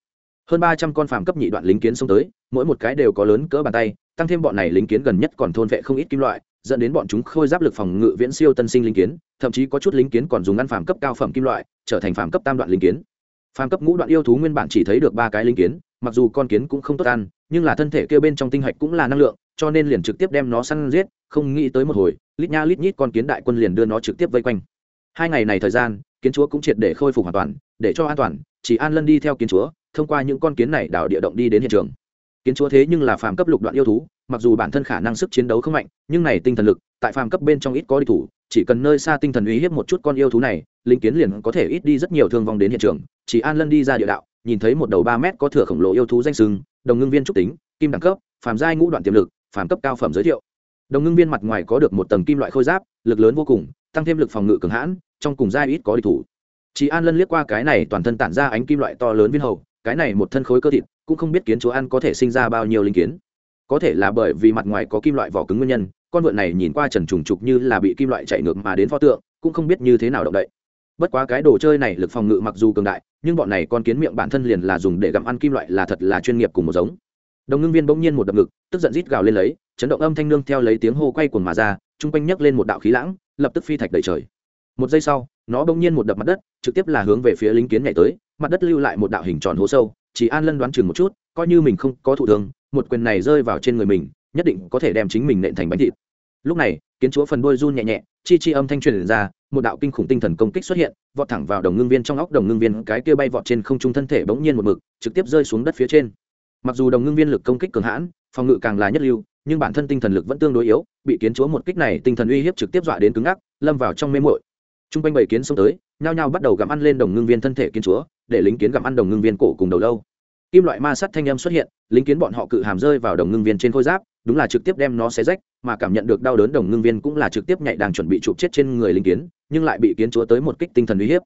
Hơn ba trăm con phàm cấp nhị đoạn lính kiến xông tới, mỗi một cái đều có lớn cỡ bàn tay, tăng thêm bọn này lính kiến gần nhất còn thôn vệ không ít kim loại dẫn đến bọn chúng khôi giáp lực phòng ngự viễn siêu tân sinh linh kiến, thậm chí có chút linh kiến còn dùng ăn phàm cấp cao phẩm kim loại, trở thành phàm cấp tam đoạn linh kiến. Phàm cấp ngũ đoạn yêu thú nguyên bản chỉ thấy được ba cái linh kiến, mặc dù con kiến cũng không tốt ăn, nhưng là thân thể kêu bên trong tinh hạch cũng là năng lượng, cho nên liền trực tiếp đem nó săn giết, không nghĩ tới một hồi, lít nha lít nhít con kiến đại quân liền đưa nó trực tiếp vây quanh. Hai ngày này thời gian, kiến chúa cũng triệt để khôi phục hoàn toàn, để cho an toàn, chỉ an lân đi theo kiến chúa, thông qua những con kiến này đảo địa động đi đến hiện trường. Kiến chúa thế nhưng là phàm cấp lục đoạn yêu thú mặc dù bản thân khả năng sức chiến đấu không mạnh, nhưng này tinh thần lực, tại phàm cấp bên trong ít có đi thủ, chỉ cần nơi xa tinh thần uy hiếp một chút con yêu thú này, linh kiến liền có thể ít đi rất nhiều thương vong đến hiện trường. Chỉ an lân đi ra địa đạo, nhìn thấy một đầu ba mét có thừa khổng lồ yêu thú danh sưng, đồng ngưng viên trúc tính, kim đẳng cấp, phàm giai ngũ đoạn tiềm lực, phàm cấp cao phẩm giới thiệu. Đồng ngưng viên mặt ngoài có được một tầng kim loại khôi giáp, lực lớn vô cùng, tăng thêm lực phòng ngự cường hãn, trong cùng giai ít có đi thủ. Chỉ an lân liếc qua cái này toàn thân tản ra ánh kim loại to lớn viên hầu, cái này một thân khối cơ thịt, cũng không biết kiến chúa ăn có thể sinh ra bao nhiêu linh kiến có thể là bởi vì mặt ngoài có kim loại vỏ cứng nguyên nhân, con vượn này nhìn qua trần trùng trục như là bị kim loại chạy ngược mà đến pho tượng, cũng không biết như thế nào động đậy. Bất quá cái đồ chơi này lực phòng ngự mặc dù cường đại, nhưng bọn này con kiến miệng bản thân liền là dùng để gặm ăn kim loại là thật là chuyên nghiệp cùng một giống. Đồng ngưng viên bỗng nhiên một đập ngực, tức giận rít gào lên lấy, chấn động âm thanh nương theo lấy tiếng hô quay cuồng mà ra, chung quanh nhấc lên một đạo khí lãng, lập tức phi thạch đầy trời. Một giây sau, nó bỗng nhiên một đập mặt đất, trực tiếp là hướng về phía lính kiến nhảy tới, mặt đất lưu lại một đạo hình tròn hố sâu, chỉ an lân đoán chừng một chút, coi như mình không có thụ thương một quyền này rơi vào trên người mình, nhất định có thể đem chính mình nện thành bánh thịt. Lúc này, kiến chúa phần đôi run nhẹ nhẹ, chi chi âm thanh truyền ra, một đạo kinh khủng tinh thần công kích xuất hiện, vọt thẳng vào đồng ngưng viên trong óc, đồng ngưng viên cái kia bay vọt trên không trung thân thể bỗng nhiên một mực, trực tiếp rơi xuống đất phía trên. Mặc dù đồng ngưng viên lực công kích cường hãn, phòng ngự càng là nhất lưu, nhưng bản thân tinh thần lực vẫn tương đối yếu, bị kiến chúa một kích này tinh thần uy hiếp trực tiếp dọa đến cứng ngắc, lâm vào trong mê mội t r u n g quanh bảy kiến xông tới, nhao nhao bắt đầu gặm ăn lên đồng ngưng viên thân thể kiến chúa, để lính kiến gặm ăn đồng ngưng viên cổ cùng đầu lâu kim loại ma sắt thanh âm xuất hiện, lính kiến bọn họ cự hàm rơi vào đồng ngưng viên trên khôi giáp, đúng là trực tiếp đem nó xé rách, mà cảm nhận được đau đớn đồng ngưng viên cũng là trực tiếp nhạy đang chuẩn bị chụp chết trên người lính kiến, nhưng lại bị kiến chúa tới một kích tinh thần uy hiếp.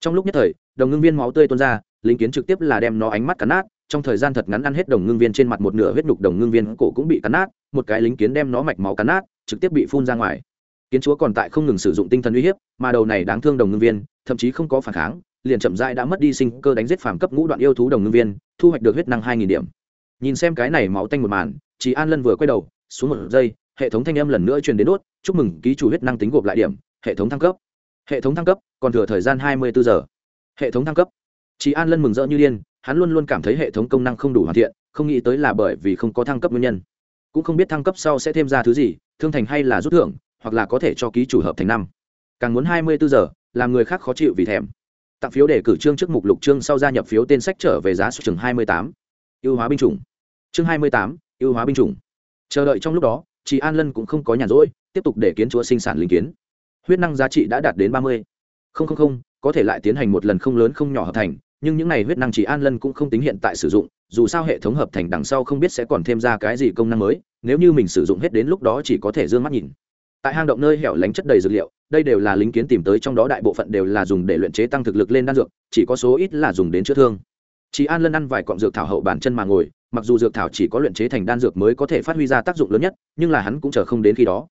Trong lúc nhất thời, đồng ngưng viên máu tươi tuôn ra, lính kiến trực tiếp là đem nó ánh mắt cắn nát, trong thời gian thật ngắn ăn hết đồng ngưng viên trên mặt một nửa huyết nhục đồng ngưng viên cổ cũng bị cắn nát, một cái lính kiến đem nó mạch máu cắn nát, trực tiếp bị phun ra ngoài. Kiến chúa còn tại không ngừng sử dụng tinh thần uy hiếp, mà đầu này đáng thương đồng ngưng viên, thậm chí không có phản kháng liền chậm rãi đã mất đi sinh cơ đánh giết phàm cấp ngũ đoạn yêu thú đồng ngưng viên, thu hoạch được huyết năng hai nghìn điểm. Nhìn xem cái này máu tanh một màn chị an lân vừa quay đầu, xuống một giây, hệ thống thanh âm lần nữa truyền đến đốt, chúc mừng, ký chủ huyết năng tính gộp lại điểm, hệ thống thăng cấp. Hệ thống thăng cấp, còn thừa thời gian hai mươi bốn giờ. Hệ thống thăng cấp. Chị an lân mừng rỡ như điên, hắn luôn luôn cảm thấy hệ thống công năng không đủ hoàn thiện, không nghĩ tới là bởi vì không có thăng cấp nguyên nhân. Cũng không biết thăng cấp sau sẽ thêm ra thứ gì, thương thành hay là rút thưởng, hoặc là có thể cho ký chủ hợp thành năm. Càng muốn hai mươi bốn giờ, làm người khác khó chịu vì thèm tặng phiếu để cử trương trước mục lục trương sau gia nhập phiếu tên sách trở về giá xuất chừng hai mươi tám. Ưu hóa binh chủng. Chương hai mươi tám, ưu hóa binh chủng. Chờ đợi trong lúc đó, chị an lân cũng không có nhàn rỗi, tiếp tục để kiến chúa sinh sản linh kiến. Huyết năng giá trị đã đạt đến ba mươi. Không không không, có thể lại tiến hành một lần không lớn không nhỏ hợp thành, nhưng những này huyết năng chỉ an lân cũng không tính hiện tại sử dụng, dù sao hệ thống hợp thành đằng sau không biết sẽ còn thêm ra cái gì công năng mới, nếu như mình sử dụng hết đến lúc đó chỉ có thể d ư ơ n g mắt nhìn tại hang động nơi hẻo lánh chất đầy dược liệu, đây đều là lính kiến tìm tới trong đó đại bộ phận đều là dùng để luyện chế tăng thực lực lên đan dược, chỉ có số ít là dùng đến chữa thương. Chị an lân ăn vài cọng dược thảo hậu bản chân mà ngồi, mặc dù dược thảo chỉ có luyện chế thành đan dược mới có thể phát huy ra tác dụng lớn nhất, nhưng là hắn cũng chờ không đến khi đó.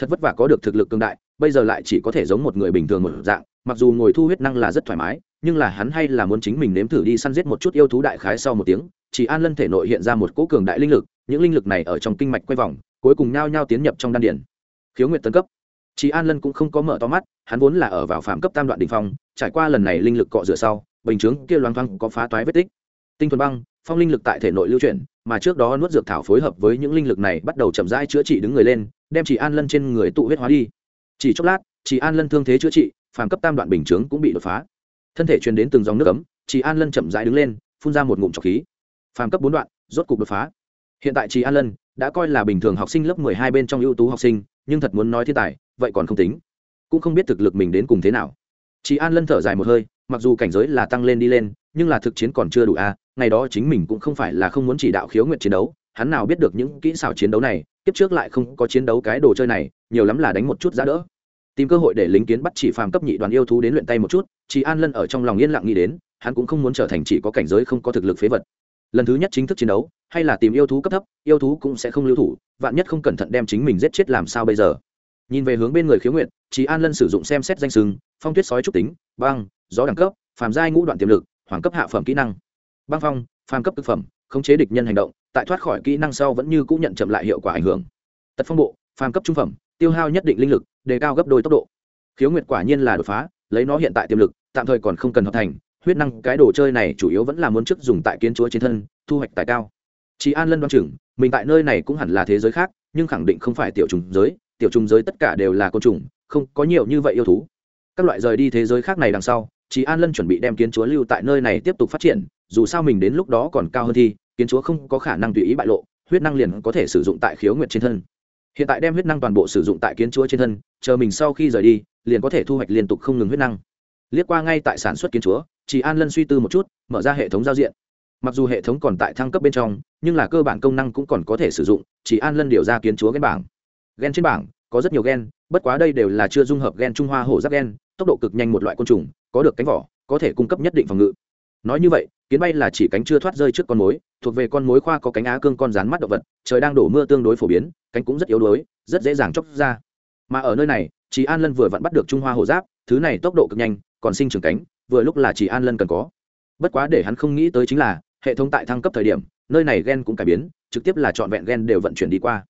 Thật vất vả có được thực lực cương đại, bây giờ lại chỉ có thể giống một người bình thường một dạng, mặc dù ngồi thu huyết năng là rất thoải mái, nhưng là hắn hay là muốn chính mình nếm thử đi săn giết một chút yêu thú đại khái sau một tiếng, chỉ an lân thể nội hiện ra một cỗ cường đại linh lực, những linh lực này ở trong kinh mạch quay vòng, cuối cùng nhao nhao tiến nhập trong đan điển khiếu nguyệt tân cấp. Chỉ an lân cũng không có mở to mắt, hắn vốn là ở vào phạm cấp tam đoạn đình phong, trải qua lần này linh lực cọ rửa sau, bình chướng kia loang thoang có phá toái vết tích. Tinh thuần băng, phong linh lực tại thể nội lưu chuyển, mà trước đó nuốt dược thảo phối hợp với những linh lực này bắt đầu chậm rãi chữa trị đứng người lên, đem chỉ an lân trên người tụ huyết hóa đi. Chỉ chốc lát chị an lân thương thế chữa trị phàm cấp tam đoạn bình chướng cũng bị đột phá. Thân thể truyền đến từng dòng nước cấm chị an lân chậm rãi đứng lên, phun ra một ngụm trọc khí. Phàm cấp bốn đoạn, rốt cục đột phá. Hiện tại chị an lân đã coi là bình thường học sinh lớp mười hai bên trong ưu tú học sinh nhưng thật muốn nói thiên tài, vậy còn không tính. Cũng không biết thực lực mình đến cùng thế nào. Chị an lân thở dài một hơi, mặc dù cảnh giới là tăng lên đi lên, nhưng là thực chiến còn chưa đủ a, ngày đó chính mình cũng không phải là không muốn chỉ đạo khiếu nguyện chiến đấu, hắn nào biết được những kỹ xảo chiến đấu này, kiếp trước lại không có chiến đấu cái đồ chơi này, nhiều lắm là đánh một chút giá đỡ. Tìm cơ hội để lính kiến bắt chỉ phàm cấp nhị đoàn yêu thú đến luyện tay một chút chị an lân ở trong lòng yên lặng nghĩ đến, hắn cũng không muốn trở thành chỉ có cảnh giới không có thực lực phế vật lần thứ nhất chính thức chiến đấu, hay là tìm yêu thú cấp thấp, yêu thú cũng sẽ không lưu thủ, vạn nhất không cẩn thận đem chính mình giết chết làm sao bây giờ? Nhìn về hướng bên người khiếu nguyện chị an lân sử dụng xem xét danh sừng, phong tuyết sói trúc tính, băng, gió đẳng cấp, phàm giai ngũ đoạn tiềm lực, hoàng cấp hạ phẩm kỹ năng. Băng phong, phàm cấp thực phẩm, khống chế địch nhân hành động, tại thoát khỏi kỹ năng sau vẫn như cũng nhận chậm lại hiệu quả ảnh hưởng. Tật phong bộ, phàm cấp trung phẩm, tiêu hao nhất định linh lực, đề cao gấp đôi tốc độ. Khiếu nguyệt quả nhiên là đột phá, lấy nó hiện tại tiềm lực, tạm thời còn không cần hợp thành huyết năng, cái đồ chơi này chủ yếu vẫn là muốn chức dùng tại kiến chúa trên thân, thu hoạch tài cao. Chị an lân đoan chừng, mình tại nơi này cũng hẳn là thế giới khác, nhưng khẳng định không phải tiểu trùng giới, tiểu trùng giới tất cả đều là côn trùng, không có nhiều như vậy yêu thú. Các loại rời đi thế giới khác này đằng sau chị an lân chuẩn bị đem kiến chúa lưu tại nơi này tiếp tục phát triển, dù sao mình đến lúc đó còn cao hơn thì, kiến chúa không có khả năng tùy ý bại lộ, huyết năng liền có thể sử dụng tại khiếu nguyệt trên thân. Hiện tại đem huyết năng toàn bộ sử dụng tại kiến chúa trên thân, chờ mình sau khi rời đi, liền có thể thu hoạch liên tục không ngừng huyết năng liếc qua ngay tại sản xuất kiến chúa chị an lân suy tư một chút, mở ra hệ thống giao diện. Mặc dù hệ thống còn tại thăng cấp bên trong, nhưng là cơ bản công năng cũng còn có thể sử dụng chỉ an lân điều ra kiến chúa gen bảng. Gen trên bảng, có rất nhiều gen, bất quá đây đều là chưa dung hợp gen trung hoa hổ giáp gen, tốc độ cực nhanh một loại côn trùng, có được cánh vỏ, có thể cung cấp nhất định phòng ngự. Nói như vậy, kiến bay là chỉ cánh chưa thoát rơi trước con mối, thuộc về con mối khoa có cánh á cương con rán mắt động vật, trời đang đổ mưa tương đối phổ biến, cánh cũng rất yếu đuối, rất dễ dàng chóc ra. Mà ở nơi này chị an lân vừa vặn bắt được trung hoa hổ giáp, thứ này tốc độ cực nhanh còn sinh trưởng cánh, vừa lúc là chỉ an lân cần có. Bất quá để hắn không nghĩ tới chính là, hệ thống tại thăng cấp thời điểm, nơi này gen cũng cải biến, trực tiếp là trọn vẹn gen đều vận chuyển đi qua.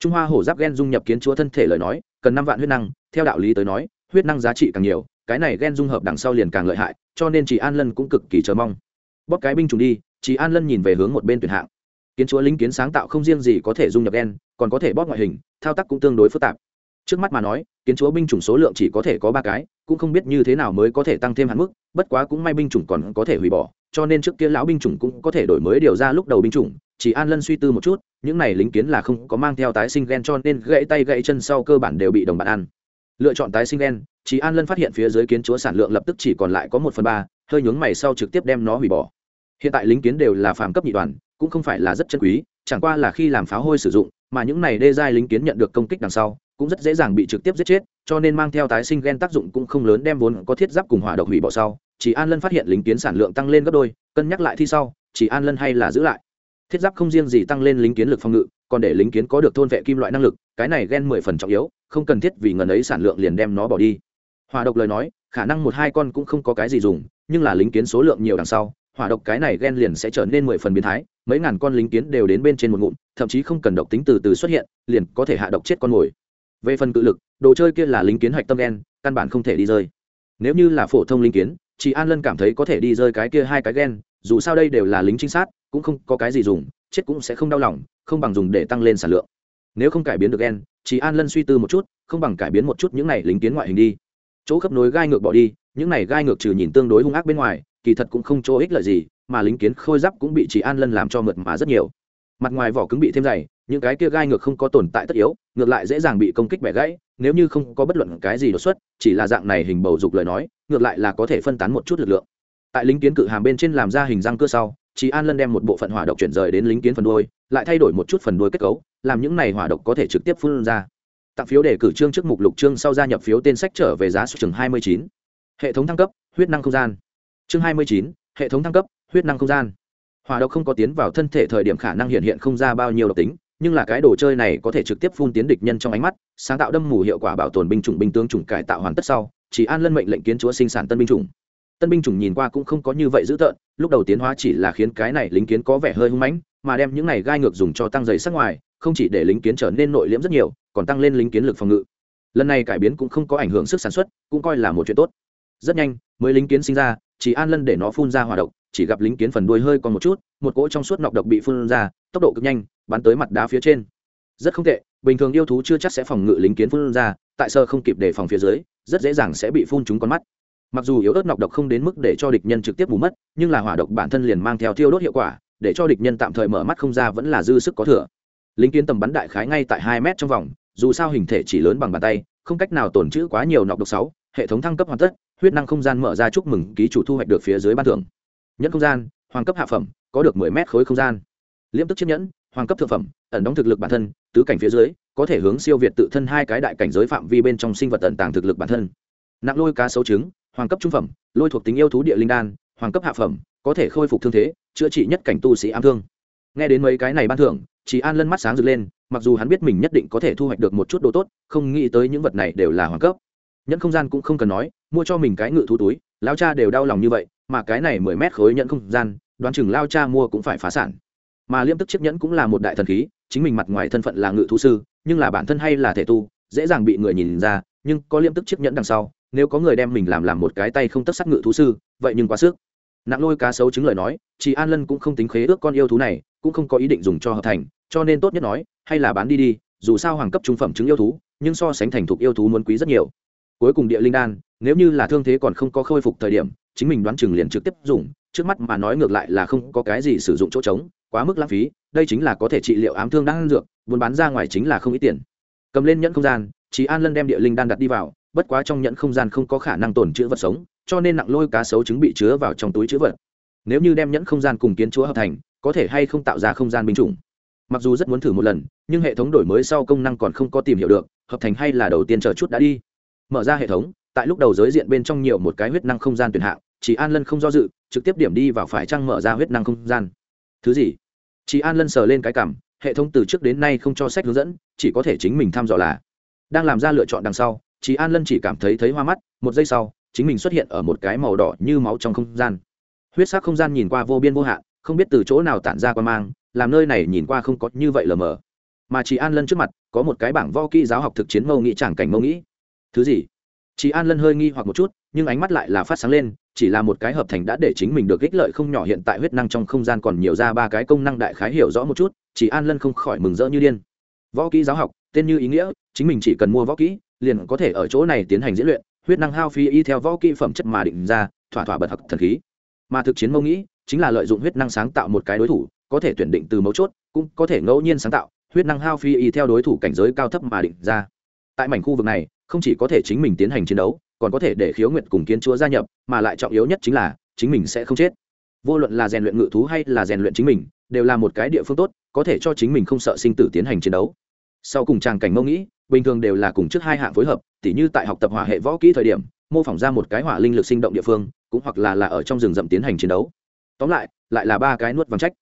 Trung hoa hổ giáp gen dung nhập kiến chúa thân thể lời nói, cần năm vạn huyết năng, theo đạo lý tới nói, huyết năng giá trị càng nhiều, cái này gen dung hợp đằng sau liền càng lợi hại, cho nên chị an lân cũng cực kỳ chờ mong. Bóp cái binh trùng đi chị an lân nhìn về hướng một bên tuyển hạng. Kiến chúa linh kiến sáng tạo không riêng gì có thể dung nhập gen, còn có thể bóp ngoại hình, thao tác cũng tương đối phức tạp trước mắt mà nói, kiến chúa binh chủng số lượng chỉ có thể có ba cái, cũng không biết như thế nào mới có thể tăng thêm hạn mức, bất quá cũng may binh chủng còn có thể hủy bỏ, cho nên trước kia lão binh chủng cũng có thể đổi mới điều ra lúc đầu binh chủng, chỉ an lân suy tư một chút, những này lính kiến là không có mang theo tái sinh gen cho nên gãy tay gãy chân sau cơ bản đều bị đồng bạn ăn. Lựa chọn tái sinh gen, chỉ an lân phát hiện phía dưới kiến chúa sản lượng lập tức chỉ còn lại có một phần ba, hơi nhướng mày sau trực tiếp đem nó hủy bỏ. Hiện tại lính kiến đều là phàm cấp nhị đoàn, cũng không phải là rất chân quý, chẳng qua là khi làm pháo hôi sử dụng, mà những này đê giai lính kiến nhận được công kích đằng sau cũng rất dễ dàng bị trực tiếp giết chết, cho nên mang theo tái sinh gen tác dụng cũng không lớn đem vốn có thiết giáp cùng hỏa độc hủy bỏ sau, chỉ an lân phát hiện lính kiến sản lượng tăng lên gấp đôi, cân nhắc lại thi sau, chỉ an lân hay là giữ lại. Thiết giáp không riêng gì tăng lên lính kiến lực phòng ngự, còn để lính kiến có được thôn vệ kim loại năng lực, cái này gen mười phần trọng yếu, không cần thiết vì ngần ấy sản lượng liền đem nó bỏ đi. Hỏa độc lời nói, khả năng một hai con cũng không có cái gì dùng, nhưng là lính kiến số lượng nhiều đằng sau, hỏa độc cái này gen liền sẽ trở nên mười phần biến thái, mấy ngàn con lính kiến đều đến bên trên một ngụm, thậm chí không cần độc tính từ từ xuất hiện, liền có thể hạ độc chết con mồi về phần cự lực, đồ chơi kia là lính kiến hạch tâm gen căn bản không thể đi rơi. Nếu như là phổ thông lính kiến, chị an lân cảm thấy có thể đi rơi cái kia hai cái gen, dù sao đây đều là lính trinh sát, cũng không có cái gì dùng, chết cũng sẽ không đau lòng, không bằng dùng để tăng lên sản lượng. Nếu không cải biến được ghen chị an lân suy tư một chút, không bằng cải biến một chút những này lính kiến ngoại hình đi. Chỗ khớp nối gai ngược bỏ đi, những này gai ngược trừ nhìn tương đối hung ác bên ngoài, kỳ thật cũng không chỗ ích lợi gì, mà lính kiến khôi giáp cũng bị chị an lân làm cho mượt mà rất nhiều. Mặt ngoài vỏ cứng bị thêm dày, những cái kia gai ngược không có tồn tại tất yếu ngược lại dễ dàng bị công kích bẻ gãy, nếu như không có bất luận cái gì đột xuất, chỉ là dạng này hình bầu dục lời nói, ngược lại là có thể phân tán một chút lực lượng. Tại lính kiến cự hàm bên trên làm ra hình răng cơ sau chị an lân đem một bộ phận hỏa độc chuyển rời đến lính kiến phần đuôi, lại thay đổi một chút phần đuôi kết cấu, làm những này hỏa độc có thể trực tiếp phun ra. Tặng phiếu để cử trương trước mục lục trương sau gia nhập phiếu tên sách trở về giá số chừng hai mươi chín. Hệ thống thăng cấp, huyết năng không gian. Chương hai mươi chín, hệ thống thăng cấp, huyết năng không gian. Hỏa độc không có tiến vào thân thể thời điểm khả năng hiện hiện không ra bao nhiêu độc tính nhưng là cái đồ chơi này có thể trực tiếp phun tiến địch nhân trong ánh mắt, sáng tạo đâm mù hiệu quả bảo tồn binh chủng binh tướng chủng cải tạo hoàn tất sau, chỉ an lân mệnh lệnh kiến chúa sinh sản tân binh chủng. Tân binh chủng nhìn qua cũng không có như vậy dữ tợn, lúc đầu tiến hóa chỉ là khiến cái này lính kiến có vẻ hơi hung mãnh, mà đem những này gai ngược dùng cho tăng dày sắc ngoài, không chỉ để lính kiến trở nên nội liễm rất nhiều, còn tăng lên lính kiến lực phòng ngự. Lần này cải biến cũng không có ảnh hưởng sức sản xuất, cũng coi là một chuyện tốt. Rất nhanh, mới lính kiến sinh ra, chỉ an lân để nó phun ra hỏa độc, chỉ gặp lính kiến phần đuôi hơi còn một chút, một cỗ trong suốt nọc độc bị phun ra, tốc độ cực nhanh bắn tới mặt đá phía trên. Rất không tệ, bình thường yêu thú chưa chắc sẽ phòng ngự lính kiến phun ra, tại sơ không kịp đề phòng phía dưới, rất dễ dàng sẽ bị phun trúng con mắt. Mặc dù yếu ớt nọc độc không đến mức để cho địch nhân trực tiếp bù mất, nhưng là hỏa độc bản thân liền mang theo thiêu đốt hiệu quả, để cho địch nhân tạm thời mở mắt không ra vẫn là dư sức có thừa. Lính kiến tầm bắn đại khái ngay tại hai mét trong vòng, dù sao hình thể chỉ lớn bằng bàn tay, không cách nào tồn trữ quá nhiều nọc độc sáu, hệ thống thăng cấp hoàn tất, huyết năng không gian mở ra chúc mừng ký chủ thu hoạch được phía dưới ban thưởng. Nhẫn không gian, hoàng cấp hạ phẩm, có được mười mét khối không gian. Liêm tức chiếc nhẫn hoàng cấp thượng phẩm, ẩn đóng thực lực bản thân, tứ cảnh phía dưới, có thể hướng siêu việt tự thân hai cái đại cảnh giới phạm vi bên trong sinh vật tận tàng thực lực bản thân. Nặng lôi cá sấu trứng, hoàng cấp trung phẩm, lôi thuộc tính yêu thú địa linh đan, hoàng cấp hạ phẩm, có thể khôi phục thương thế, chữa trị nhất cảnh tu sĩ ám thương. Nghe đến mấy cái này ban thưởng chị an lân mắt sáng rực lên, mặc dù hắn biết mình nhất định có thể thu hoạch được một chút đồ tốt, không nghĩ tới những vật này đều là hoàng cấp. Nhẫn không gian cũng không cần nói, mua cho mình cái ngự thú túi, lao cha đều đau lòng như vậy, mà cái này mười mét khối nhẫn không gian, đoán chừng lao cha mua cũng phải phá sản mà liêm tức chiếc nhẫn cũng là một đại thần khí, chính mình mặt ngoài thân phận là ngự thú sư, nhưng là bản thân hay là thể tu, dễ dàng bị người nhìn ra, nhưng có liêm tức chiếc nhẫn đằng sau, nếu có người đem mình làm làm một cái tay không tất sắc ngự thú sư, vậy nhưng quá sức. Nặng lôi cá sấu chứng lời nói chị an lân cũng không tính khế ước con yêu thú này, cũng không có ý định dùng cho hợp thành, cho nên tốt nhất nói, hay là bán đi đi, dù sao hoàng cấp trung phẩm chứng yêu thú, nhưng so sánh thành thục yêu thú muốn quý rất nhiều. Cuối cùng địa linh đan, nếu như là thương thế còn không có khôi phục thời điểm, chính mình đoán chừng liền trực tiếp dùng, trước mắt mà nói ngược lại là không có cái gì sử dụng chỗ trống quá mức lãng phí, đây chính là có thể trị liệu ám thương đang dược, buôn bán ra ngoài chính là không ít tiền. Cầm lên nhẫn không gian chị an lân đem địa linh đan đặt đi vào, bất quá trong nhẫn không gian không có khả năng tồn chữ vật sống, cho nên nặng lôi cá sấu trứng bị chứa vào trong túi chữ vật. Nếu như đem nhẫn không gian cùng kiến chúa hợp thành, có thể hay không tạo ra không gian binh chủng. Mặc dù rất muốn thử một lần, nhưng hệ thống đổi mới sau công năng còn không có tìm hiểu được, hợp thành hay là đầu tiên chờ chút đã đi. Mở ra hệ thống, tại lúc đầu giới diện bên trong nhiều một cái huyết năng không gian tuyển hạng chỉ an lân không do dự, trực tiếp điểm đi vào phải trăng mở ra huyết năng không gian. Thứ gì? Chị an lân sờ lên cái cảm, hệ thống từ trước đến nay không cho sách hướng dẫn, chỉ có thể chính mình thăm dò là. Đang làm ra lựa chọn đằng sau chị an lân chỉ cảm thấy thấy hoa mắt, một giây sau, chính mình xuất hiện ở một cái màu đỏ như máu trong không gian. Huyết sắc không gian nhìn qua vô biên vô hạn, không biết từ chỗ nào tản ra quan mang, làm nơi này nhìn qua không có như vậy lờ mờ. Mà chị an lân trước mặt, có một cái bảng vo kỹ giáo học thực chiến mâu nghĩ chẳng cảnh mâu nghĩ. Thứ gì? Chị an lân hơi nghi hoặc một chút, nhưng ánh mắt lại là phát sáng lên chỉ là một cái hợp thành đã để chính mình được ích lợi không nhỏ hiện tại huyết năng trong không gian còn nhiều ra ba cái công năng đại khái hiểu rõ một chút, chỉ an lân không khỏi mừng rỡ như điên. Võ kỹ giáo học, tên như ý nghĩa, chính mình chỉ cần mua võ kỹ, liền có thể ở chỗ này tiến hành diễn luyện, huyết năng hao phi y theo võ kỹ phẩm chất mà định ra, thỏa thỏa bật học thần khí. Mà thực chiến mâu nghĩ, chính là lợi dụng huyết năng sáng tạo một cái đối thủ, có thể tuyển định từ mấu chốt, cũng có thể ngẫu nhiên sáng tạo, huyết năng hao phi y theo đối thủ cảnh giới cao thấp mà định ra. Tại mảnh khu vực này, không chỉ có thể chính mình tiến hành chiến đấu còn có thể để khiếu nguyện cùng kiến chúa gia nhập, mà lại trọng yếu nhất chính là, chính mình sẽ không chết. Vô luận là rèn luyện ngự thú hay là rèn luyện chính mình, đều là một cái địa phương tốt, có thể cho chính mình không sợ sinh tử tiến hành chiến đấu. Sau cùng tràng cảnh mâu nghĩ, bình thường đều là cùng trước hai hạng phối hợp, tỉ như tại học tập hỏa hệ võ kỹ thời điểm, mô phỏng ra một cái hỏa linh lực sinh động địa phương, cũng hoặc là là ở trong rừng rậm tiến hành chiến đấu. Tóm lại lại là ba cái nuốt vắng trách.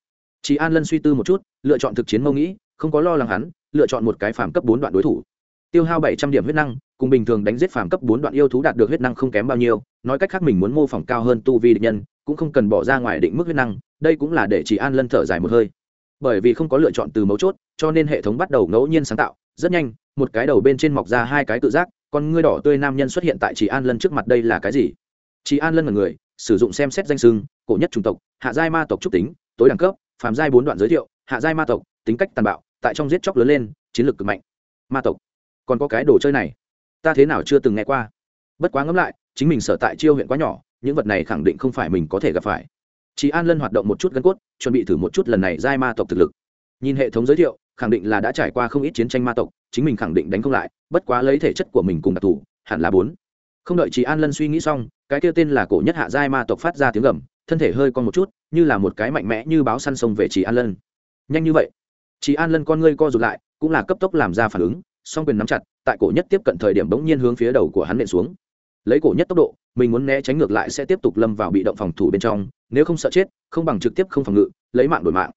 Chị an lân suy tư một chút, lựa chọn thực chiến mâu nghĩ, không có lo lắng hắn, lựa chọn một cái phàm cấp bốn đoạn đối thủ. Tiêu hao bảy trăm điểm huyết năng cùng bình thường đánh giết phàm cấp bốn đoạn yêu thú đạt được huyết năng không kém bao nhiêu nói cách khác mình muốn mô phỏng cao hơn tu vi địch nhân cũng không cần bỏ ra ngoài định mức huyết năng đây cũng là để chỉ an lân thở dài một hơi. Bởi vì không có lựa chọn từ mấu chốt cho nên hệ thống bắt đầu ngẫu nhiên sáng tạo rất nhanh một cái đầu bên trên mọc ra hai cái tự giác con ngươi đỏ tươi nam nhân xuất hiện tại chỉ an lân trước mặt đây là cái gì? Chỉ an lân là người sử dụng xem xét danh xưng, cổ nhất chủng tộc hạ giai ma tộc trúc tính tối đẳng cấp phàm giai bốn đoạn giới thiệu hạ giai ma tộc tính cách tàn bạo tại trong giết chóc lớn lên chiến lược cực mạnh. Ma tộc. Còn có cái đồ chơi này ta thế nào chưa từng nghe qua. Bất quá ngẫm lại, chính mình sở tại chiêu huyện quá nhỏ, những vật này khẳng định không phải mình có thể gặp phải. Chị an lân hoạt động một chút gân cốt, chuẩn bị thử một chút lần này giai ma tộc thực lực. Nhìn hệ thống giới thiệu, khẳng định là đã trải qua không ít chiến tranh ma tộc, chính mình khẳng định đánh không lại, bất quá lấy thể chất của mình cùng đặc thù, hẳn là bốn. Không đợi chị an lân suy nghĩ xong, cái kêu tên là cổ nhất hạ giai ma tộc phát ra tiếng gầm, thân thể hơi con một chút, như là một cái mạnh mẽ như báo săn sông về chị an lân. Nhanh như vậy. Chị an lân con ngươi co rụt lại, cũng là cấp tốc làm ra phản ứng song quyền nắm chặt, tại cổ nhất tiếp cận thời điểm bỗng nhiên hướng phía đầu của hắn nện xuống. Lấy cổ nhất tốc độ, mình muốn né tránh ngược lại sẽ tiếp tục lâm vào bị động phòng thủ bên trong, nếu không sợ chết, không bằng trực tiếp không phòng ngự, lấy mạng đổi mạng.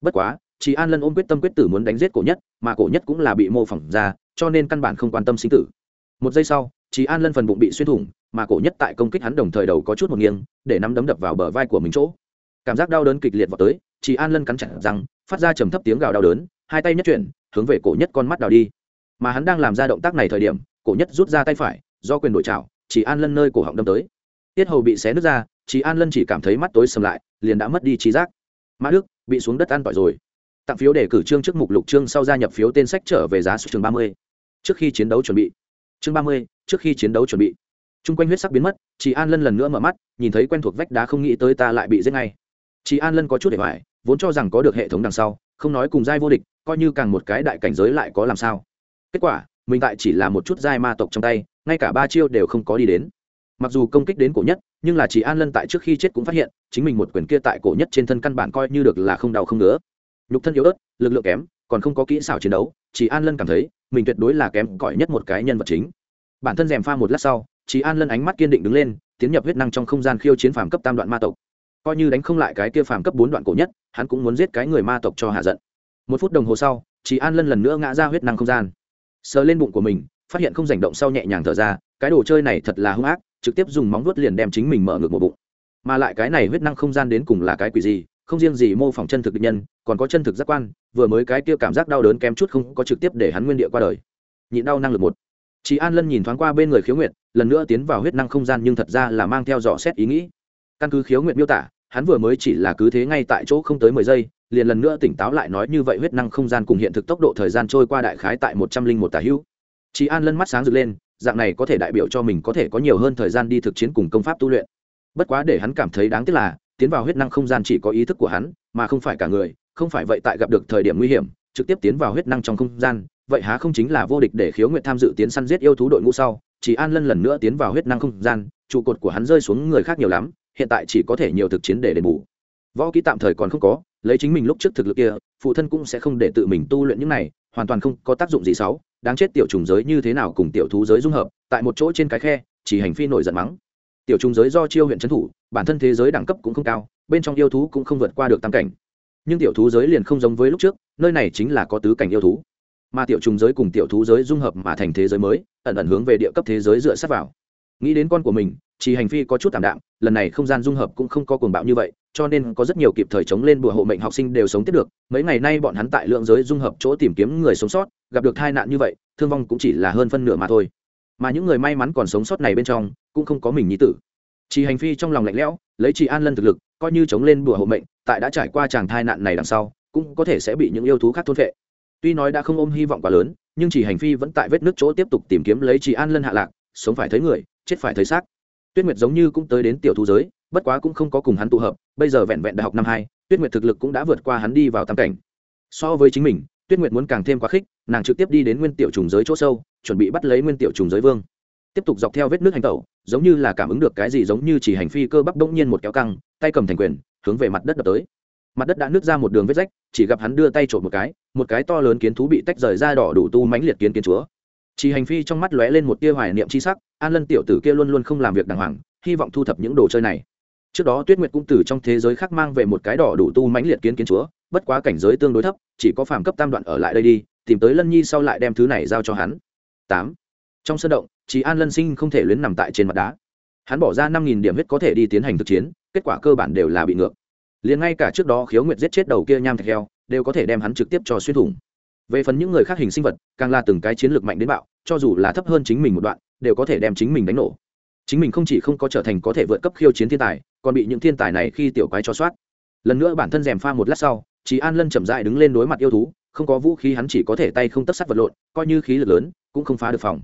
Bất quá chị an lân ôm quyết tâm quyết tử muốn đánh giết cổ nhất, mà cổ nhất cũng là bị mô phỏng ra, cho nên căn bản không quan tâm sinh tử. Một giây sau chị an lân phần bụng bị xuyên thủng, mà cổ nhất tại công kích hắn đồng thời đầu có chút một nghiêng, để nắm đấm đập vào bờ vai của mình chỗ. Cảm giác đau đớn kịch liệt vào tới chị an lân cắn chặt rằng phát ra trầm thấp tiếng gào đau đớn, hai tay nhất chuyển, hướng về cổ nhất con mắt đào đi mà hắn đang làm ra động tác này thời điểm, cổ nhất rút ra tay phải, do quyền đổi chảo, chỉ an lân nơi cổ họng đâm tới. Tiết hầu bị xé nứt ra, chỉ an lân chỉ cảm thấy mắt tối sầm lại, liền đã mất đi trí giác. Mã đức, bị xuống đất ăn tỏi rồi. Tặng phiếu để cử trương trước mục lục trương sau gia nhập phiếu tên sách trở về giá số trường ba mươi. Trước khi chiến đấu chuẩn bị. Chương ba mươi, trước khi chiến đấu chuẩn bị. Chung quanh huyết sắc biến mất chị an lân lần nữa mở mắt, nhìn thấy quen thuộc vách đá không nghĩ tới ta lại bị giết ngay. Chị an lân có chút để hoài, vốn cho rằng có được hệ thống đằng sau, không nói cùng giai vô địch, coi như càng một cái đại cảnh giới lại có làm sao kết quả, mình tại chỉ là một chút giai ma tộc trong tay, ngay cả ba chiêu đều không có đi đến. Mặc dù công kích đến cổ nhất, nhưng là chỉ an lân tại trước khi chết cũng phát hiện, chính mình một quyền kia tại cổ nhất trên thân căn bản coi như được là không đau không nữa nhục thân yếu ớt, lực lượng kém, còn không có kỹ xảo chiến đấu, chỉ an lân cảm thấy, mình tuyệt đối là kém cỏi nhất một cái nhân vật chính. Bản thân rèm pha một lát sau, chỉ an lân ánh mắt kiên định đứng lên, tiến nhập huyết năng trong không gian khiêu chiến phàm cấp tam đoạn ma tộc. Coi như đánh không lại cái kia phàm cấp bốn đoạn cổ nhất, hắn cũng muốn giết cái người ma tộc cho hạ giận. Một phút đồng hồ sau, chỉ an lân lần nữa ngã ra huyết năng không gian sờ lên bụng của mình, phát hiện không rành động sau nhẹ nhàng thở ra, cái đồ chơi này thật là hung ác, trực tiếp dùng móng vuốt liền đem chính mình mở ngược một bụng. Mà lại cái này huyết năng không gian đến cùng là cái quỷ gì, không riêng gì mô phỏng chân thực định nhân, còn có chân thực giác quan, vừa mới cái kia cảm giác đau đớn kém chút không có trực tiếp để hắn nguyên địa qua đời. Nhịn đau năng lực một. Chị an lân nhìn thoáng qua bên người khiếu nguyệt, lần nữa tiến vào huyết năng không gian nhưng thật ra là mang theo dò xét ý nghĩ. Căn cứ khiếu nguyệt miêu tả hắn vừa mới chỉ là cứ thế ngay tại chỗ không tới mười giây, liền lần nữa tỉnh táo lại nói như vậy huyết năng không gian cùng hiện thực tốc độ thời gian trôi qua đại khái tại một trăm linh một tà hữu. Chị an lân mắt sáng rực lên, dạng này có thể đại biểu cho mình có thể có nhiều hơn thời gian đi thực chiến cùng công pháp tu luyện. Bất quá để hắn cảm thấy đáng tiếc là, tiến vào huyết năng không gian chỉ có ý thức của hắn, mà không phải cả người, không phải vậy tại gặp được thời điểm nguy hiểm, trực tiếp tiến vào huyết năng trong không gian, vậy há không chính là vô địch để khiếu nguyện tham dự tiến săn giết yêu thú đội ngũ sau, chỉ an lân lần nữa tiến vào huyết năng không gian, trụ cột của hắn rơi xuống người khác nhiều lắm hiện tại chỉ có thể nhiều thực chiến để đền bù. Võ ký tạm thời còn không có, lấy chính mình lúc trước thực lực kia, phụ thân cũng sẽ không để tự mình tu luyện những này, hoàn toàn không có tác dụng gì xấu, đáng chết tiểu trùng giới như thế nào cùng tiểu thú giới dung hợp, tại một chỗ trên cái khe, chỉ hành phi nổi giận mắng. Tiểu trùng giới do chiêu huyện trấn thủ, bản thân thế giới đẳng cấp cũng không cao, bên trong yêu thú cũng không vượt qua được tam cảnh. Nhưng tiểu thú giới liền không giống với lúc trước, nơi này chính là có tứ cảnh yêu thú. Mà tiểu trùng giới cùng tiểu thú giới dung hợp mà thành thế giới mới, ẩn ẩn hướng về địa cấp thế giới dựa sát vào. Nghĩ đến con của mình chỉ hành phi có chút tạm đạm, lần này không gian dung hợp cũng không có cuồng bạo như vậy, cho nên có rất nhiều kịp thời chống lên bùa hộ mệnh học sinh đều sống tiếp được. Mấy ngày nay bọn hắn tại lượng giới dung hợp chỗ tìm kiếm người sống sót, gặp được tai nạn như vậy, thương vong cũng chỉ là hơn phân nửa mà thôi. Mà những người may mắn còn sống sót này bên trong, cũng không có mình nhí tử. Chỉ hành phi trong lòng lạnh lẽo, lấy chị an lân thực lực, coi như chống lên bùa hộ mệnh, tại đã trải qua chàng tai nạn này đằng sau, cũng có thể sẽ bị những yêu thú khác thôn phệ. Tuy nói đã không ôm hy vọng quá lớn, nhưng chỉ hành phi vẫn tại vết nước chỗ tiếp tục tìm kiếm lấy chị an lân hạ lạc, sống phải thấy người, chết phải thấy xác tuyết nguyệt giống như cũng tới đến tiểu thú giới, bất quá cũng không có cùng hắn tụ hợp, bây giờ vẹn vẹn đại học năm hai, tuyết nguyệt thực lực cũng đã vượt qua hắn đi vào tam cảnh. So với chính mình, tuyết nguyệt muốn càng thêm quá khích, nàng trực tiếp đi đến nguyên tiểu trùng giới chỗ sâu, chuẩn bị bắt lấy nguyên tiểu trùng giới vương. Tiếp tục dọc theo vết nước hành tẩu, giống như là cảm ứng được cái gì giống như chỉ hành phi cơ bắp bỗng nhiên một kéo căng, tay cầm thành quyền, hướng về mặt đất đập tới. Mặt đất đã nứt ra một đường vết rách, chỉ gặp hắn đưa tay trộm một cái một cái to lớn kiến thú bị tách rời ra đỏ đủ tu mãnh liệt kiến kiến chúa chỉ hành phi trong mắt lóe lên một tia hoài niệm c h i sắc, an lân tiểu tử kia luôn luôn không làm việc đàng hoàng, hy vọng thu thập những đồ chơi này. Trước đó tuyết nguyệt cũng từ trong thế giới khác mang về một cái đỏ đủ tu mãnh liệt kiến kiến chúa, bất quá cảnh giới tương đối thấp, chỉ có phàm cấp tam đoạn ở lại đây đi, tìm tới lân nhi sau lại đem thứ này giao cho hắn. Tám. Trong sân động, chỉ an lân sinh không thể luyến nằm tại trên mặt đá. Hắn bỏ ra năm nghìn điểm huyết có thể đi tiến hành thực chiến, kết quả cơ bản đều là bị ngược. Liền ngay cả trước đó khiếu nguyệt giết chết đầu kia nham thạch heo, đều có thể đem hắn trực tiếp cho xuyên thủng về phần những người khác hình sinh vật, càng là từng cái chiến lược mạnh đến bạo, cho dù là thấp hơn chính mình một đoạn, đều có thể đem chính mình đánh nổ. Chính mình không chỉ không có trở thành có thể vượt cấp khiêu chiến thiên tài, còn bị những thiên tài này khi tiểu quái cho soát. Lần nữa bản thân rèm pha một lát sau chị an lân chậm dại đứng lên đối mặt yêu thú, không có vũ khí hắn chỉ có thể tay không tất sắt vật lộn, coi như khí lực lớn, cũng không phá được phòng.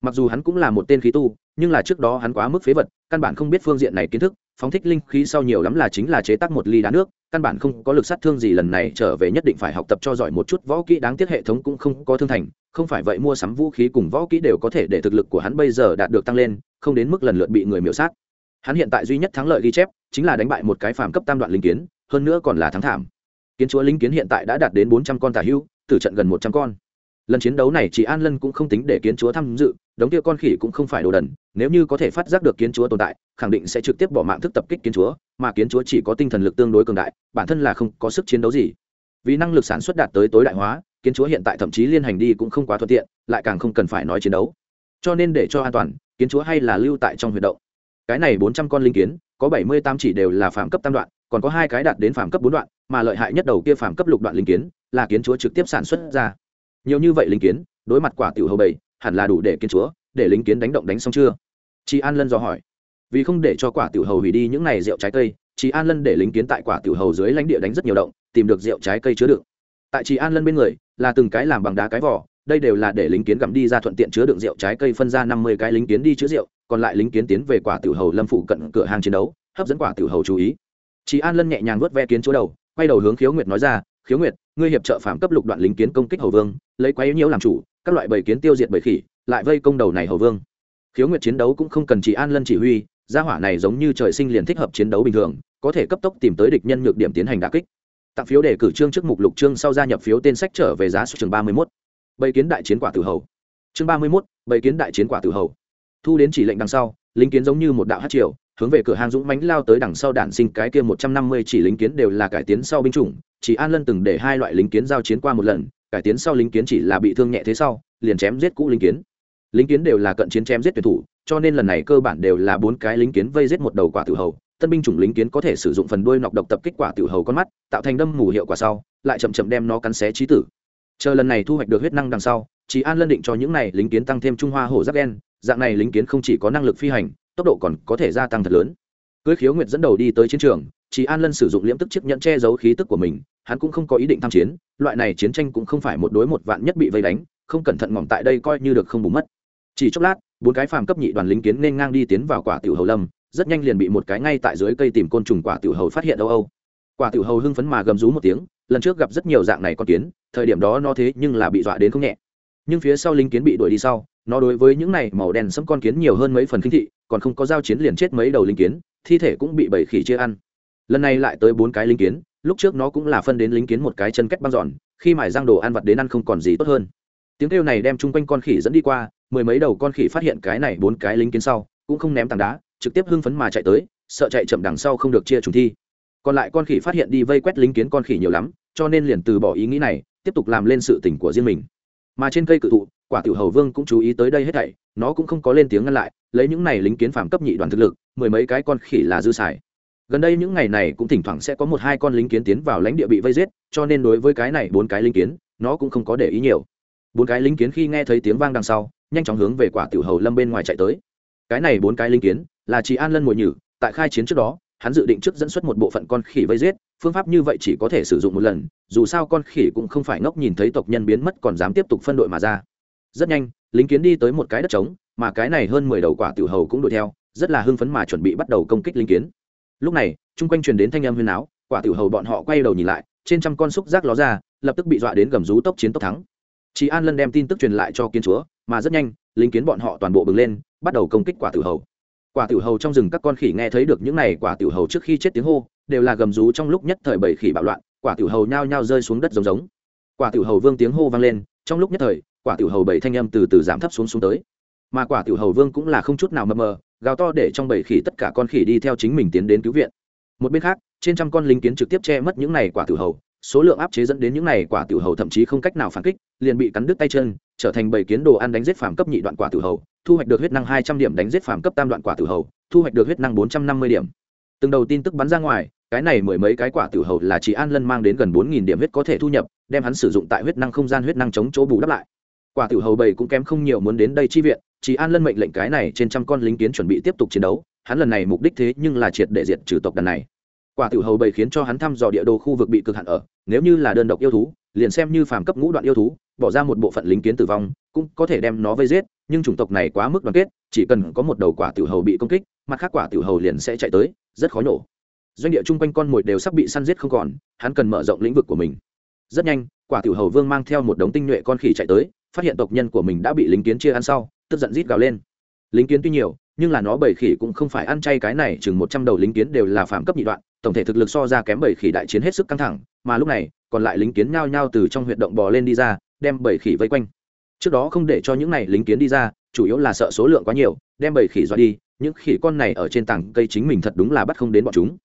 Mặc dù hắn cũng là một tên khí tu, nhưng là trước đó hắn quá mức phế vật, căn bản không biết phương diện này kiến thức phóng thích linh khí sau nhiều lắm là chính là chế tác một ly đá nước, căn bản không có lực sát thương gì, lần này trở về nhất định phải học tập cho giỏi một chút võ kỹ, đáng tiếc hệ thống cũng không có thương thành, không phải vậy mua sắm vũ khí cùng võ kỹ đều có thể để thực lực của hắn bây giờ đạt được tăng lên, không đến mức lần lượt bị người miễu sát. Hắn hiện tại duy nhất thắng lợi ghi chép, chính là đánh bại một cái phàm cấp tam đoạn linh kiến, hơn nữa còn là thắng thảm. Kiến chúa linh kiến hiện tại đã đạt đến bốn trăm con tả hưu, tử trận gần một trăm con lần chiến đấu này chỉ an lân cũng không tính để kiến chúa tham dự, đống kia con khỉ cũng không phải đồ đần, nếu như có thể phát giác được kiến chúa tồn tại, khẳng định sẽ trực tiếp bỏ mạng thức tập kích kiến chúa, mà kiến chúa chỉ có tinh thần lực tương đối cường đại, bản thân là không có sức chiến đấu gì. Vì năng lực sản xuất đạt tới tối đại hóa, kiến chúa hiện tại thậm chí liên hành đi cũng không quá thuận tiện, lại càng không cần phải nói chiến đấu. Cho nên để cho an toàn, kiến chúa hay là lưu tại trong huyệt động. Cái này bốn trăm con linh kiến, có bảy mươi tám chỉ đều là phạm cấp tam đoạn, còn có hai cái đạt đến phạm cấp bốn đoạn, mà lợi hại nhất đầu kia phạm cấp lục đoạn linh kiến là kiến chúa trực tiếp sản xuất ra nhiều như vậy linh kiến, đối mặt quả tiểu hầu bảy hẳn là đủ để kiến chúa, để lính kiến đánh động đánh xong chưa? Chị an lân do hỏi. Vì không để cho quả tiểu hầu hủy đi những này rượu trái cây chị an lân để lính kiến tại quả tiểu hầu dưới lãnh địa đánh rất nhiều động, tìm được rượu trái cây chứa đựng. Tại chị an lân bên người, là từng cái làm bằng đá cái vỏ, đây đều là để lính kiến gặm đi ra thuận tiện chứa đựng rượu trái cây phân ra năm mươi cái lính kiến đi chứa rượu, còn lại lính kiến tiến về quả tiểu hầu lâm phụ cận cửa hàng chiến đấu, hấp dẫn quả tiểu hầu chú ý. Chị an lân nhẹ nhàng vớt ve kiến chúa đầu, quay đầu hướng khiếu nguyệt nói ra khiếu nguyệt, ngươi hiệp trợ phạm cấp lục đoạn lính kiến công kích hầu vương, lấy quái nhiễu làm chủ, các loại bầy kiến tiêu diệt bầy khỉ, lại vây công đầu này hầu vương. Khiếu nguyệt chiến đấu cũng không cần chỉ an lân chỉ huy, gia hỏa này giống như trời sinh liền thích hợp chiến đấu bình thường, có thể cấp tốc tìm tới địch nhân nhược điểm tiến hành đà kích. Tặng phiếu để cử trương trước mục lục trương sau gia nhập phiếu tên sách trở về giá số trường ba mươi mốt. Bầy kiến đại chiến quả tử hầu. Chương ba mươi mốt, bầy kiến đại chiến quả tử hầu. Thu đến chỉ lệnh đằng sau, lính kiến giống như một đạo hát triều, hướng về cửa hàng dũng mánh lao tới đằng sau đản sinh cái kia một trăm năm mươi chỉ lính kiến đều là cải tiến sau binh chủng chỉ an lân từng để hai loại lính kiến giao chiến qua một lần, cải tiến sau lính kiến chỉ là bị thương nhẹ thế sau, liền chém giết cũ lính kiến. Lính kiến đều là cận chiến chém giết tuyển thủ, cho nên lần này cơ bản đều là bốn cái lính kiến vây giết một đầu quả tử hầu. Tân binh chủng lính kiến có thể sử dụng phần đuôi nọc độc tập kích quả tử hầu con mắt, tạo thành đâm mù hiệu quả sau, lại chậm chậm đem nó cắn xé trí tử. Chờ lần này thu hoạch được huyết năng đằng sau, chỉ an lân định cho những này lính kiến tăng thêm trung hoa hổ giáp đen, dạng này lính kiến không chỉ có năng lực phi hành, tốc độ còn có thể gia tăng thật lớn cưới khiếu nguyệt dẫn đầu đi tới chiến trường chỉ an lân sử dụng liễm tức chiếc nhẫn che giấu khí tức của mình, hắn cũng không có ý định tham chiến, loại này chiến tranh cũng không phải một đối một vạn nhất bị vây đánh, không cẩn thận ngỏm tại đây coi như được không bù mất. Chỉ chốc lát, bốn cái phàm cấp nhị đoàn lính kiến nên ngang đi tiến vào quả tiểu hầu lâm, rất nhanh liền bị một cái ngay tại dưới cây tìm côn trùng quả tiểu hầu phát hiện âu âu. Quả tiểu hầu hưng phấn mà gầm rú một tiếng, lần trước gặp rất nhiều dạng này con kiến, thời điểm đó nó thế nhưng là bị dọa đến không nhẹ. Nhưng phía sau lính kiến bị đuổi đi sau nó đối với những này màu đen sẫm con kiến nhiều hơn mấy phần kinh thị, còn không có giao chiến liền chết mấy đầu linh kiến, thi thể cũng bị bầy khỉ chia ăn. Lần này lại tới bốn cái linh kiến, lúc trước nó cũng là phân đến lính kiến một cái chân cách băng giòn, khi mải răng đồ ăn vặt đến ăn không còn gì tốt hơn. Tiếng kêu này đem chung quanh con khỉ dẫn đi qua, mười mấy đầu con khỉ phát hiện cái này bốn cái lính kiến sau, cũng không ném tảng đá, trực tiếp hưng phấn mà chạy tới, sợ chạy chậm đằng sau không được chia trùng thi. Còn lại con khỉ phát hiện đi vây quét lính kiến con khỉ nhiều lắm, cho nên liền từ bỏ ý nghĩ này, tiếp tục làm lên sự tỉnh của riêng mình mà trên cây cự thụ, quả tiểu hầu vương cũng chú ý tới đây hết thảy, nó cũng không có lên tiếng ngăn lại, lấy những này lính kiến phạm cấp nhị đoàn thực lực, mười mấy cái con khỉ là dư xài. Gần đây những ngày này cũng thỉnh thoảng sẽ có một hai con lính kiến tiến vào lãnh địa bị vây giết, cho nên đối với cái này bốn cái lính kiến, nó cũng không có để ý nhiều. Bốn cái lính kiến khi nghe thấy tiếng vang đằng sau, nhanh chóng hướng về quả tiểu hầu lâm bên ngoài chạy tới. Cái này bốn cái lính kiến là chị an lân mồi nhử, tại khai chiến trước đó hắn dự định trước dẫn xuất một bộ phận con khỉ vây giết, phương pháp như vậy chỉ có thể sử dụng một lần, dù sao con khỉ cũng không phải ngốc nhìn thấy tộc nhân biến mất còn dám tiếp tục phân đội mà ra. Rất nhanh, lính kiến đi tới một cái đất trống, mà cái này hơn mười đầu quả tiểu hầu cũng đuổi theo, rất là hưng phấn mà chuẩn bị bắt đầu công kích lính kiến. Lúc này, chung quanh truyền đến thanh âm huyên áo quả tiểu hầu bọn họ quay đầu nhìn lại, trên trăm con xúc giác ló ra, lập tức bị dọa đến gầm rú tốc chiến tốc thắng. Chị an lân đem tin tức truyền lại cho kiến chúa, mà rất nhanh, lính kiến bọn họ toàn bộ bừng lên, bắt đầu công kích quả tiểu hầu quả tiểu hầu trong rừng các con khỉ nghe thấy được những này quả tiểu hầu trước khi chết tiếng hô, đều là gầm rú trong lúc nhất thời bảy khỉ bạo loạn, quả tiểu hầu nhao nhao rơi xuống đất giống giống. Quả tiểu hầu vương tiếng hô vang lên, trong lúc nhất thời, quả tiểu hầu bảy thanh âm từ từ giảm thấp xuống xuống tới. Mà quả tiểu hầu vương cũng là không chút nào mờ mờ, gào to để trong bảy khỉ tất cả con khỉ đi theo chính mình tiến đến cứu viện. Một bên khác, trên trăm con lính kiến trực tiếp che mất những này quả tiểu hầu, số lượng áp chế dẫn đến những này quả tiểu hầu thậm chí không cách nào phản kích, liền bị cắn đứt tay chân, trở thành bảy kiến đồ ăn đánh giết phàm cấp nhị đoạn quả tiểu hầu thu hoạch được huyết năng hai trăm điểm đánh giết phàm cấp tam đoạn quả tử hầu, thu hoạch được huyết năng bốn trăm năm mươi điểm. Từng đầu tin tức bắn ra ngoài, cái này mười mấy cái quả tử hầu là chỉ an lân mang đến gần bốn nghìn điểm huyết có thể thu nhập, đem hắn sử dụng tại huyết năng không gian huyết năng chống chỗ bù đắp lại. Quả tử hầu bầy cũng kém không nhiều muốn đến đây chi viện chỉ an lân mệnh lệnh cái này trên trăm con lính kiến chuẩn bị tiếp tục chiến đấu, hắn lần này mục đích thế nhưng là triệt để diệt trừ tộc đàn này quả tiểu hầu bầy khiến cho hắn thăm dò địa đồ khu vực bị cực hạn ở, nếu như là đơn độc yêu thú, liền xem như phàm cấp ngũ đoạn yêu thú, bỏ ra một bộ phận lính kiến tử vong, cũng có thể đem nó vây giết, nhưng chủng tộc này quá mức đoàn kết, chỉ cần có một đầu quả tiểu hầu bị công kích, mặt khác quả tiểu hầu liền sẽ chạy tới, rất khó nổ doanh địa chung quanh con mồi đều sắp bị săn giết không còn, hắn cần mở rộng lĩnh vực của mình. Rất nhanh, quả tiểu hầu vương mang theo một đống tinh nhuệ con khỉ chạy tới, phát hiện tộc nhân của mình đã bị lính kiến chia ăn sau, tức giận rít gào lên. Lính kiến tuy nhiều nhưng là nó bảy khỉ cũng không phải ăn chay cái này, chừng một trăm đầu lính kiến đều là phạm cấp nhị đoạn, tổng thể thực lực so ra kém bảy khỉ đại chiến hết sức căng thẳng, mà lúc này, còn lại lính kiến nhao nhao từ trong huyệt động bò lên đi ra, đem bảy khỉ vây quanh. Trước đó không để cho những này lính kiến đi ra, chủ yếu là sợ số lượng quá nhiều, đem bảy khỉ dọa đi, những khỉ con này ở trên tảng cây chính mình thật đúng là bắt không đến bọn chúng.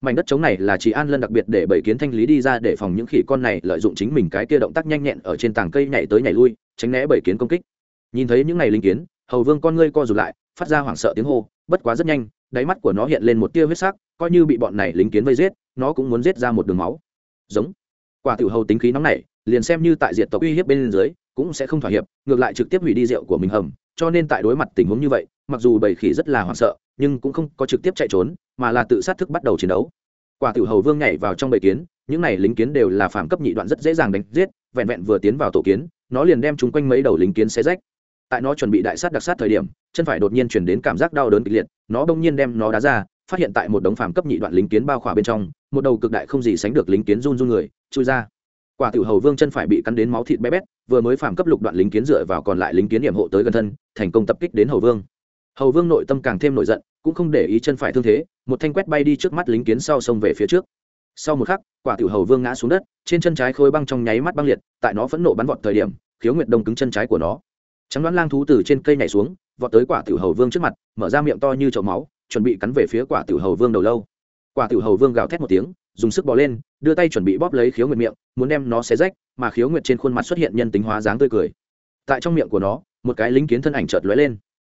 Mảnh đất trống này là chị an lân đặc biệt để bảy kiến thanh lý đi ra để phòng những khỉ con này lợi dụng chính mình cái kia động tác nhanh nhẹn ở trên tảng cây nhảy tới nhảy lui, tránh né bảy kiến công kích. Nhìn thấy những này lính kiến, hầu vương con ngươi co rụt lại phát ra hoảng sợ tiếng hô, bất quá rất nhanh, đáy mắt của nó hiện lên một tia huyết sắc, coi như bị bọn này lính kiến vây giết, nó cũng muốn giết ra một đường máu. Giống. Quả tiểu hầu tính khí nóng này liền xem như tại diện tộc uy hiếp bên dưới, cũng sẽ không thỏa hiệp, ngược lại trực tiếp hủy đi rượu của mình hầm, cho nên tại đối mặt tình huống như vậy, mặc dù bầy khỉ rất là hoảng sợ, nhưng cũng không có trực tiếp chạy trốn, mà là tự sát thức bắt đầu chiến đấu. Quả tiểu hầu vương nhảy vào trong bầy kiến, những này lính kiến đều là phàm cấp nhị đoạn rất dễ dàng đánh giết, vẹn vẹn vừa tiến vào tổ kiến, nó liền đem chúng quanh mấy đầu lính kiến xé rách tại nó chuẩn bị đại sát đặc sát thời điểm, chân phải đột nhiên chuyển đến cảm giác đau đớn kịch liệt, nó bỗng nhiên đem nó đá ra, phát hiện tại một đống phàm cấp nhị đoạn lính kiến bao khỏa bên trong, một đầu cực đại không gì sánh được lính kiến run run người, chui ra. Quả tiểu hầu vương chân phải bị cắn đến máu thịt bé bét, vừa mới phàm cấp lục đoạn lính kiến dựa vào còn lại lính kiến điểm hộ tới gần thân, thành công tập kích đến hầu vương. Hầu vương nội tâm càng thêm nổi giận, cũng không để ý chân phải thương thế, một thanh quét bay đi trước mắt lính kiến sau xông về phía trước. Sau một khắc, quả tiểu hầu vương ngã xuống đất, trên chân trái khôi băng trong nháy mắt băng liệt, tại nó phẫn nộ bắn vọt thời điểm, khiếu nguyệt đông cứng chân trái của nó trắng đoán lang thú từ trên cây nhảy xuống, vọt tới quả tiểu hầu vương trước mặt, mở ra miệng to như chậu máu, chuẩn bị cắn về phía quả tiểu hầu vương đầu lâu. Quả tiểu hầu vương gào thét một tiếng, dùng sức bò lên, đưa tay chuẩn bị bóp lấy khiếu nguyệt miệng, muốn đem nó xé rách, mà khiếu nguyệt trên khuôn mặt xuất hiện nhân tính hóa dáng tươi cười. Tại trong miệng của nó, một cái lính kiến thân ảnh chợt lóe lên.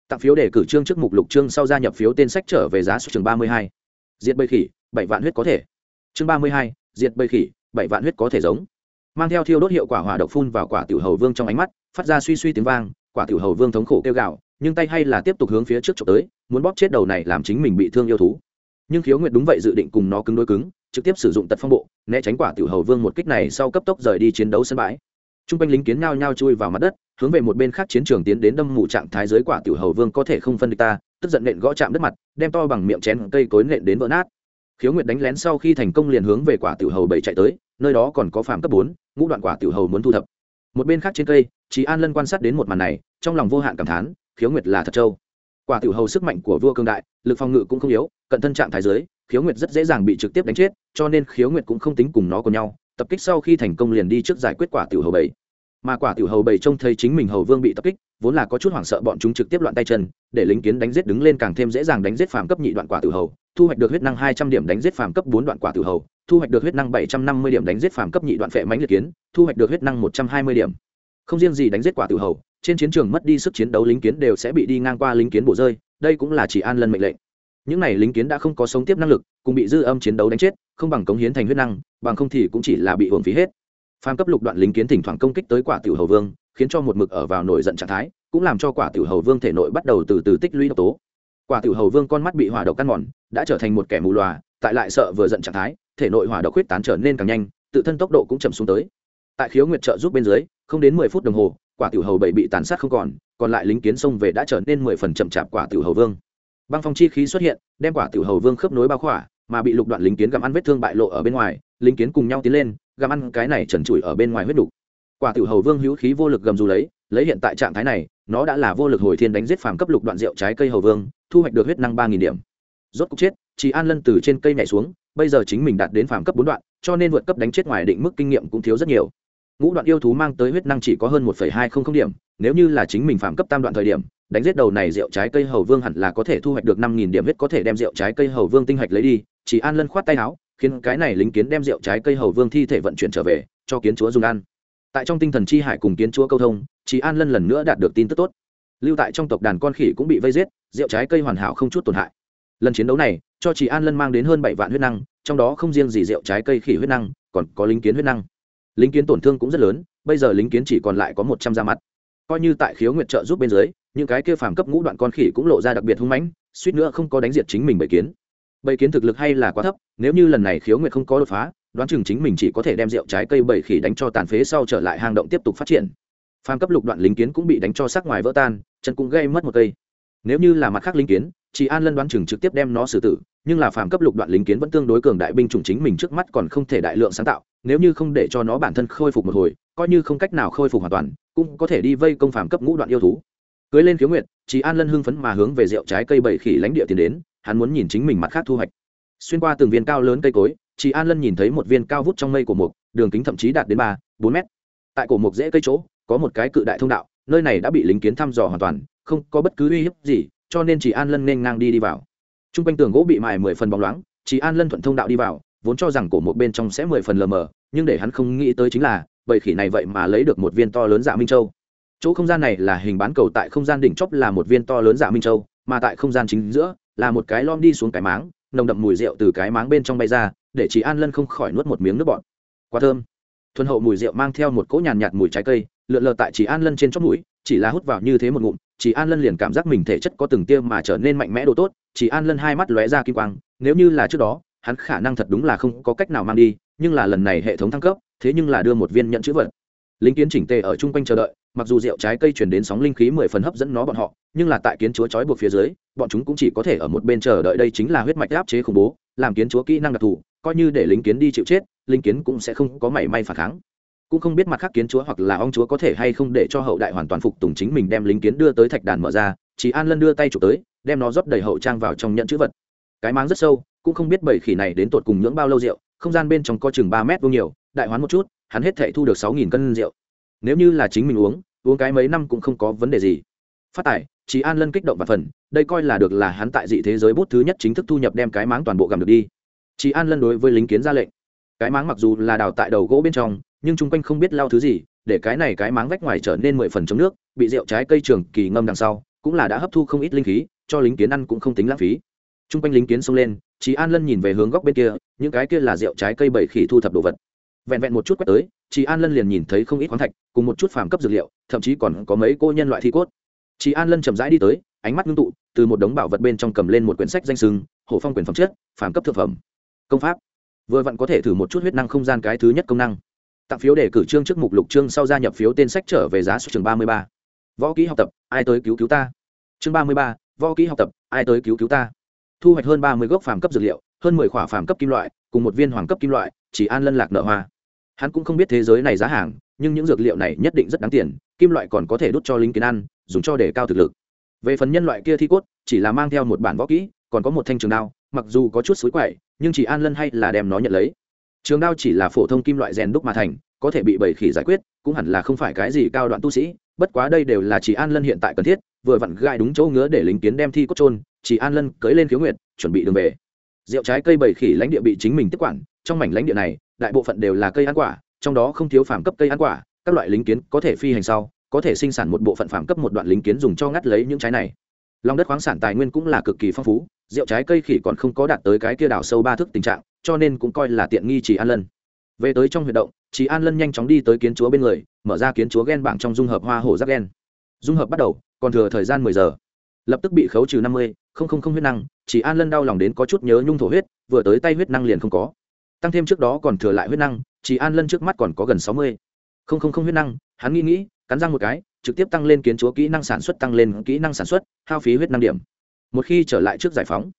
Tặng phiếu để cử trương trước mục lục trương sau gia nhập phiếu tên sách trở về giá số trường ba mươi hai. Diệt bầy khỉ, bảy vạn huyết có thể. Chương ba mươi hai, diệt bầy khỉ, bảy vạn huyết có thể giống. Mang theo thiêu đốt hiệu quả hỏa độc phun vào quả tiểu hầu vương trong ánh mắt, phát ra suy suy tiếng vang quả tiểu hầu vương thống khổ kêu gạo, nhưng tay hay là tiếp tục hướng phía trước trộm tới, muốn bóp chết đầu này làm chính mình bị thương yêu thú. Nhưng khiếu nguyệt đúng vậy dự định cùng nó cứng đối cứng, trực tiếp sử dụng tật phong bộ, né tránh quả tiểu hầu vương một kích này sau cấp tốc rời đi chiến đấu sân bãi. T r u n g quanh lính kiến nhao nhao chui vào mặt đất, hướng về một bên khác chiến trường tiến đến đâm mù trạng thái giới quả tiểu hầu vương có thể không phân địch ta, tức giận nện gõ chạm đất mặt, đem to bằng miệng chén cây cối nện đến vỡ nát. Khiếu nguyệt đánh lén sau khi thành công liền hướng về quả tiểu hầu bảy chạy tới, nơi đó còn có phạm cấp bốn, ngũ đoạn quả tiểu hầu muốn thu thập một bên khác trên cây chị an lân quan sát đến một màn này, trong lòng vô hạn cảm thán, khiếu nguyệt là thật trâu. Quả tiểu hầu sức mạnh của vua cương đại, lực phòng ngự cũng không yếu, cận thân trạng thái giới khiếu nguyệt rất dễ dàng bị trực tiếp đánh chết, cho nên khiếu nguyệt cũng không tính cùng nó cùng nhau, tập kích sau khi thành công liền đi trước giải quyết quả tiểu hầu bảy mà quả tiểu hầu bảy trông thấy chính mình hầu vương bị tập kích, vốn là có chút hoảng sợ bọn chúng trực tiếp loạn tay chân, để lính kiến đánh giết đứng lên càng thêm dễ dàng đánh giết phàm cấp nhị đoạn quả tiểu hầu, thu hoạch được huyết năng hai trăm điểm đánh giết phàm cấp bốn đoạn quả tiểu hầu thu hoạch được huyết năng bảy trăm năm mươi điểm đánh giết phàm cấp nhị đoạn phệ mánh liệt kiến, thu hoạch được huyết năng một trăm hai mươi điểm. Không riêng gì đánh giết quả tiểu hầu, trên chiến trường mất đi sức chiến đấu lính kiến đều sẽ bị đi ngang qua lính kiến bổ rơi, đây cũng là chỉ an lân mệnh lệnh. Những này lính kiến đã không có sống tiếp năng lực, cùng bị dư âm chiến đấu đánh chết, không bằng cống hiến thành huyết năng, bằng không thì cũng chỉ là bị hưởng phí hết. Phàm cấp lục đoạn lính kiến thỉnh thoảng công kích tới quả tiểu hầu vương, khiến cho một mực ở vào nổi giận trạng thái, cũng làm cho quả tiểu hầu vương thể nội bắt đầu từ từ tích lũy độc tố. Quả tiểu hầu vương con mắt bị hỏa độc căn mòn, đã trở thành một kẻ mù loà, tại lại sợ vừa giận trạng thái thể nội hỏa độc huyết tán trở nên càng nhanh, tự thân tốc độ cũng chậm xuống tới. Tại khiếu nguyệt trợ giúp bên dưới, không đến mười phút đồng hồ, quả tiểu hầu bảy bị tàn sát không còn còn lại lính kiến xông về đã trở nên mười phần chậm chạp quả tiểu hầu vương. Băng phong chi khí xuất hiện, đem quả tiểu hầu vương khớp nối bao khỏa, mà bị lục đoạn lính kiến gặm ăn vết thương bại lộ ở bên ngoài, lính kiến cùng nhau tiến lên, gặm ăn cái này trần trụi ở bên ngoài huyết đủ. quả tiểu hầu vương hữu khí vô lực gầm dù lấy lấy hiện tại trạng thái này, nó đã là vô lực hồi thiên đánh giết phàm cấp lục đoạn rượu trái cây hầu vương, thu hoạch được huyết năng ba nghìn điểm. Rốt cục chết chị an lân từ trên cây nhảy xuống bây giờ chính mình đạt đến phàm cấp bốn đoạn, cho nên vượt cấp đánh chết ngoài định mức kinh nghiệm cũng thiếu rất nhiều. Ngũ đoạn yêu thú mang tới huyết năng chỉ có hơn một hai không không điểm, nếu như là chính mình phạm cấp tam đoạn thời điểm, đánh giết đầu này rượu trái cây hầu vương hẳn là có thể thu hoạch được năm nghìn điểm huyết có thể đem rượu trái cây hầu vương tinh hạch lấy đi. Chỉ an lân khoát tay áo, khiến cái này lính kiến đem rượu trái cây hầu vương thi thể vận chuyển trở về, cho kiến chúa dùng ăn tại trong tinh thần chi hải cùng kiến chúa câu thông, chỉ an lân lần nữa đạt được tin tức tốt. Lưu tại trong tộc đàn con khỉ cũng bị vây giết, rượu trái cây hoàn hảo không chút tổn hại. Lần chiến đấu này cho chị an lân mang đến hơn bảy vạn huyết năng, trong đó không riêng gì rượu trái cây khỉ huyết năng, còn có lính kiến huyết năng. Lính kiến tổn thương cũng rất lớn, bây giờ lính kiến chỉ còn lại có một trăm da mặt coi như tại khiếu nguyệt trợ giúp bên dưới, những cái kia phàm cấp ngũ đoạn con khỉ cũng lộ ra đặc biệt hung mãnh, suýt nữa không có đánh diệt chính mình bầy kiến. Bầy kiến thực lực hay là quá thấp, nếu như lần này khiếu nguyệt không có đột phá, đoán chừng chính mình chỉ có thể đem rượu trái cây bầy khỉ đánh cho tàn phế sau trở lại hang động tiếp tục phát triển. Phàm cấp lục đoạn lính kiến cũng bị đánh cho sắc ngoài vỡ tan, chân cũng gây mất một cây. Nếu như là mặt khác lính kiến, chị an lân đoán chừng trực tiếp đem nó xử tử nhưng là phàm cấp lục đoạn lính kiến vẫn tương đối cường đại binh chủng chính mình trước mắt còn không thể đại lượng sáng tạo, nếu như không để cho nó bản thân khôi phục một hồi, coi như không cách nào khôi phục hoàn toàn, cũng có thể đi vây công phàm cấp ngũ đoạn yêu thú. Cưới lên khiếu nguyện chị an lân hưng phấn mà hướng về rượu trái cây bảy khỉ lãnh địa tiến đến, hắn muốn nhìn chính mình mặt khác thu hoạch. Xuyên qua từng viên cao lớn cây cối chị an lân nhìn thấy một viên cao vút trong mây của mục, đường kính thậm chí đạt đến ba, bốn mét. Tại cổ mục dễ cây chỗ, có một cái cự đại thông đạo, nơi này đã bị lính kiến thăm dò hoàn toàn, không có bất cứ uy hiếp gì, cho nên chị an lân nên ngang đi đi vào t r u n g quanh tường gỗ bị mài mười phần bóng loáng chị an lân thuận thông đạo đi vào vốn cho rằng cổ một bên trong sẽ mười phần lờ mờ nhưng để hắn không nghĩ tới chính là bầy khỉ này vậy mà lấy được một viên to lớn dạ minh châu. Chỗ không gian này là hình bán cầu tại không gian đỉnh chóp là một viên to lớn dạ minh châu mà tại không gian chính giữa là một cái lom đi xuống cái máng nồng đậm mùi rượu từ cái máng bên trong bay ra để chị an lân không khỏi nuốt một miếng nước bọt. Quá thơm. Thuần hậu mùi rượu mang theo một cỗ nhàn nhạt, nhạt mùi trái cây lượn lờ tại chị an lân trên chóp mũi chỉ là hút vào như thế một ngụm chị an lân liền cảm giác mình thể chất có từng tia mà trở nên mạnh mẽ đồ tốt chỉ an lân hai mắt lóe ra kim quang, nếu như là trước đó, hắn khả năng thật đúng là không có cách nào mang đi, nhưng là lần này hệ thống thăng cấp, thế nhưng là đưa một viên nhận chữ vật. Lính kiến chỉnh tề ở chung quanh chờ đợi, mặc dù rượu trái cây chuyển đến sóng linh khí mười phần hấp dẫn nó bọn họ, nhưng là tại kiến chúa trói buộc phía dưới, bọn chúng cũng chỉ có thể ở một bên chờ đợi đây chính là huyết mạch áp chế khủng bố, làm kiến chúa kỹ năng đặc thù, coi như để lính kiến đi chịu chết lính kiến cũng sẽ không có mảy may phản kháng. Cũng không biết mặt khác kiến chúa hoặc là ong chúa có thể hay không để cho hậu đại hoàn toàn phục tùng chính mình đem lính kiến đưa tới thạch đàn mở ra, chỉ an lân đưa tay chụp tới đem nó rót đầy hậu trang vào trong nhận chữ vật. Cái máng rất sâu, cũng không biết bảy khỉ này đến tột cùng nhưỡng bao lâu rượu, không gian bên trong có chừng ba mét vuông nhiều, đại hoán một chút, hắn hết thể thu được sáu nghìn cân rượu. Nếu như là chính mình uống uống cái mấy năm cũng không có vấn đề gì. Phát tài chỉ an lân kích động và phần, đây coi là được là hắn tại dị thế giới bút thứ nhất chính thức thu nhập đem cái máng toàn bộ gầm được đi. Chỉ an lân đối với lính kiến ra lệnh. Cái máng mặc dù là đào tại đầu gỗ bên trong, nhưng chung quanh không biết lao thứ gì, để cái này cái máng vách ngoài trở nên mười phần chống nước, bị rượu trái cây trường kỳ ngâm đằng sau, cũng là đã hấp thu không ít linh khí cho lính kiến ăn cũng không tính lãng phí. Chung quanh lính kiến xông lên chị an lân nhìn về hướng góc bên kia, những cái kia là rượu trái cây bảy khỉ thu thập đồ vật. Vẹn vẹn một chút quét tới chị an lân liền nhìn thấy không ít khoáng thạch, cùng một chút phàm cấp dược liệu, thậm chí còn có mấy cô nhân loại thi cốt. Chị an lân chậm rãi đi tới, ánh mắt ngưng tụ, từ một đống bảo vật bên trong cầm lên một quyển sách danh sưng, hổ phong Quyển phẩm chất, phàm cấp thực phẩm. Công pháp. Vừa vặn có thể thử một chút huyết năng không gian cái thứ nhất công năng. Tặng phiếu để cử trương trước mục lục trương sau gia nhập phiếu tên sách trở về giá số trường ba mươi ba. Võ kỹ học tập, ai tới cứu cứu ta? Chương ba mươi ba võ kỹ học tập, ai tới cứu cứu ta. Thu hoạch hơn ba mươi gốc phàm cấp dược liệu, hơn mười khỏa phàm cấp kim loại, cùng một viên hoàng cấp kim loại, chỉ an lân lạc nợ hoa. Hắn cũng không biết thế giới này giá hàng, nhưng những dược liệu này nhất định rất đáng tiền, kim loại còn có thể đút cho lính kiến ăn, dùng cho để cao thực lực. Về phần nhân loại kia thi cốt, chỉ là mang theo một bản võ kỹ, còn có một thanh trường đao, mặc dù có chút xối quậy, nhưng chỉ an lân hay là đem nó nhận lấy. Trường đao chỉ là phổ thông kim loại rèn đúc mà thành, có thể bị bầy khỉ giải quyết, cũng hẳn là không phải cái gì cao đoạn tu sĩ, bất quá đây đều là chỉ an lân hiện tại cần thiết vừa vặn gai đúng chỗ ngứa để lính kiến đem thi cốt trôn chỉ an lân cưới lên khiếu nguyệt, chuẩn bị đường về. Rượu trái cây bầy khỉ lãnh địa bị chính mình tiếp quản, trong mảnh lãnh địa này, đại bộ phận đều là cây ăn quả, trong đó không thiếu phàm cấp cây ăn quả, các loại lính kiến có thể phi hành sau, có thể sinh sản một bộ phận phàm cấp một đoạn lính kiến dùng cho ngắt lấy những trái này. Lòng đất khoáng sản tài nguyên cũng là cực kỳ phong phú, rượu trái cây khỉ còn không có đạt tới cái kia đảo sâu ba thước tình trạng, cho nên cũng coi là tiện nghi chỉ an lân. Về tới trong huyệt động, chỉ an lân nhanh chóng đi tới kiến chúa bên người, mở ra kiến chúa ghen bảng trong dung hợp hoa hổ giáp ghen dung hợp bắt đầu còn thừa thời gian mười giờ. Lập tức bị khấu trừ năm mươi, không không không huyết năng, chỉ an lân đau lòng đến có chút nhớ nhung thổ huyết, vừa tới tay huyết năng liền không có. Tăng thêm trước đó còn thừa lại huyết năng, chỉ an lân trước mắt còn có gần sáu mươi. Không không không huyết năng, hắn nghĩ nghĩ, cắn răng một cái, trực tiếp tăng lên kiến chúa kỹ năng sản xuất tăng lên kỹ năng sản xuất, hao phí huyết năng điểm. Một khi trở lại trước giải phóng,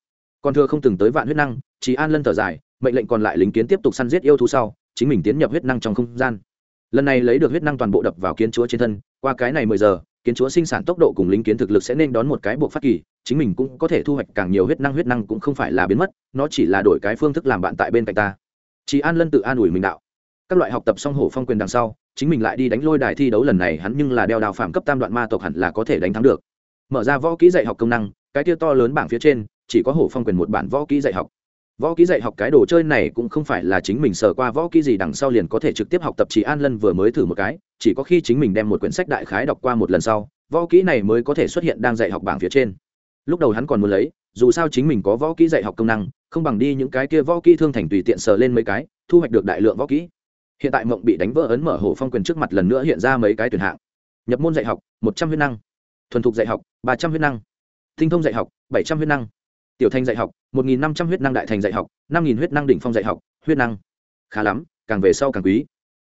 còn thừa không từng tới vạn huyết năng, chỉ an lân thở dài, mệnh lệnh còn lại lính kiến tiếp tục săn giết yêu thú sau, chính mình tiến nhập huyết năng trong không gian. Lần này lấy được huyết năng toàn bộ đập vào kiến chúa trên thân, qua cái này mười giờ kiến chúa sinh sản tốc độ cùng lính kiến thực lực sẽ nên đón một cái buộc phát kỳ, chính mình cũng có thể thu hoạch càng nhiều huyết năng huyết năng cũng không phải là biến mất, nó chỉ là đổi cái phương thức làm bạn tại bên cạnh ta. Chị an lân tự an ủi mình đạo. Các loại học tập song hổ phong quyền đằng sau, chính mình lại đi đánh lôi đài thi đấu lần này, hắn nhưng là đeo đào phạm cấp tam đoạn ma tộc hẳn là có thể đánh thắng được. Mở ra võ kỹ dạy học công năng, cái kia to lớn bảng phía trên, chỉ có hổ phong quyền một bản võ kỹ dạy học võ kỹ dạy học cái đồ chơi này cũng không phải là chính mình sờ qua võ kỹ gì, đằng sau liền có thể trực tiếp học tập chỉ an lân vừa mới thử một cái, chỉ có khi chính mình đem một quyển sách đại khái đọc qua một lần sau, võ kỹ này mới có thể xuất hiện đang dạy học bảng phía trên. Lúc đầu hắn còn muốn lấy, dù sao chính mình có võ kỹ dạy học công năng, không bằng đi những cái kia võ kỹ thương thành tùy tiện sờ lên mấy cái, thu hoạch được đại lượng võ kỹ. Hiện tại mộng bị đánh vỡ ấn mở hổ phong quyền trước mặt lần nữa hiện ra mấy cái tuyển hạng. Nhập môn dạy học, một trăm huyết năng. Thuần thục dạy học, ba trăm huyết năng. Tinh thông dạy học, bảy trăm huyết năng tiểu thành dạy học, một nghìn năm trăm huyết năng đại thành dạy học, năm nghìn huyết năng đỉnh phong dạy học, huyết năng. Khá lắm, càng về sau càng quý.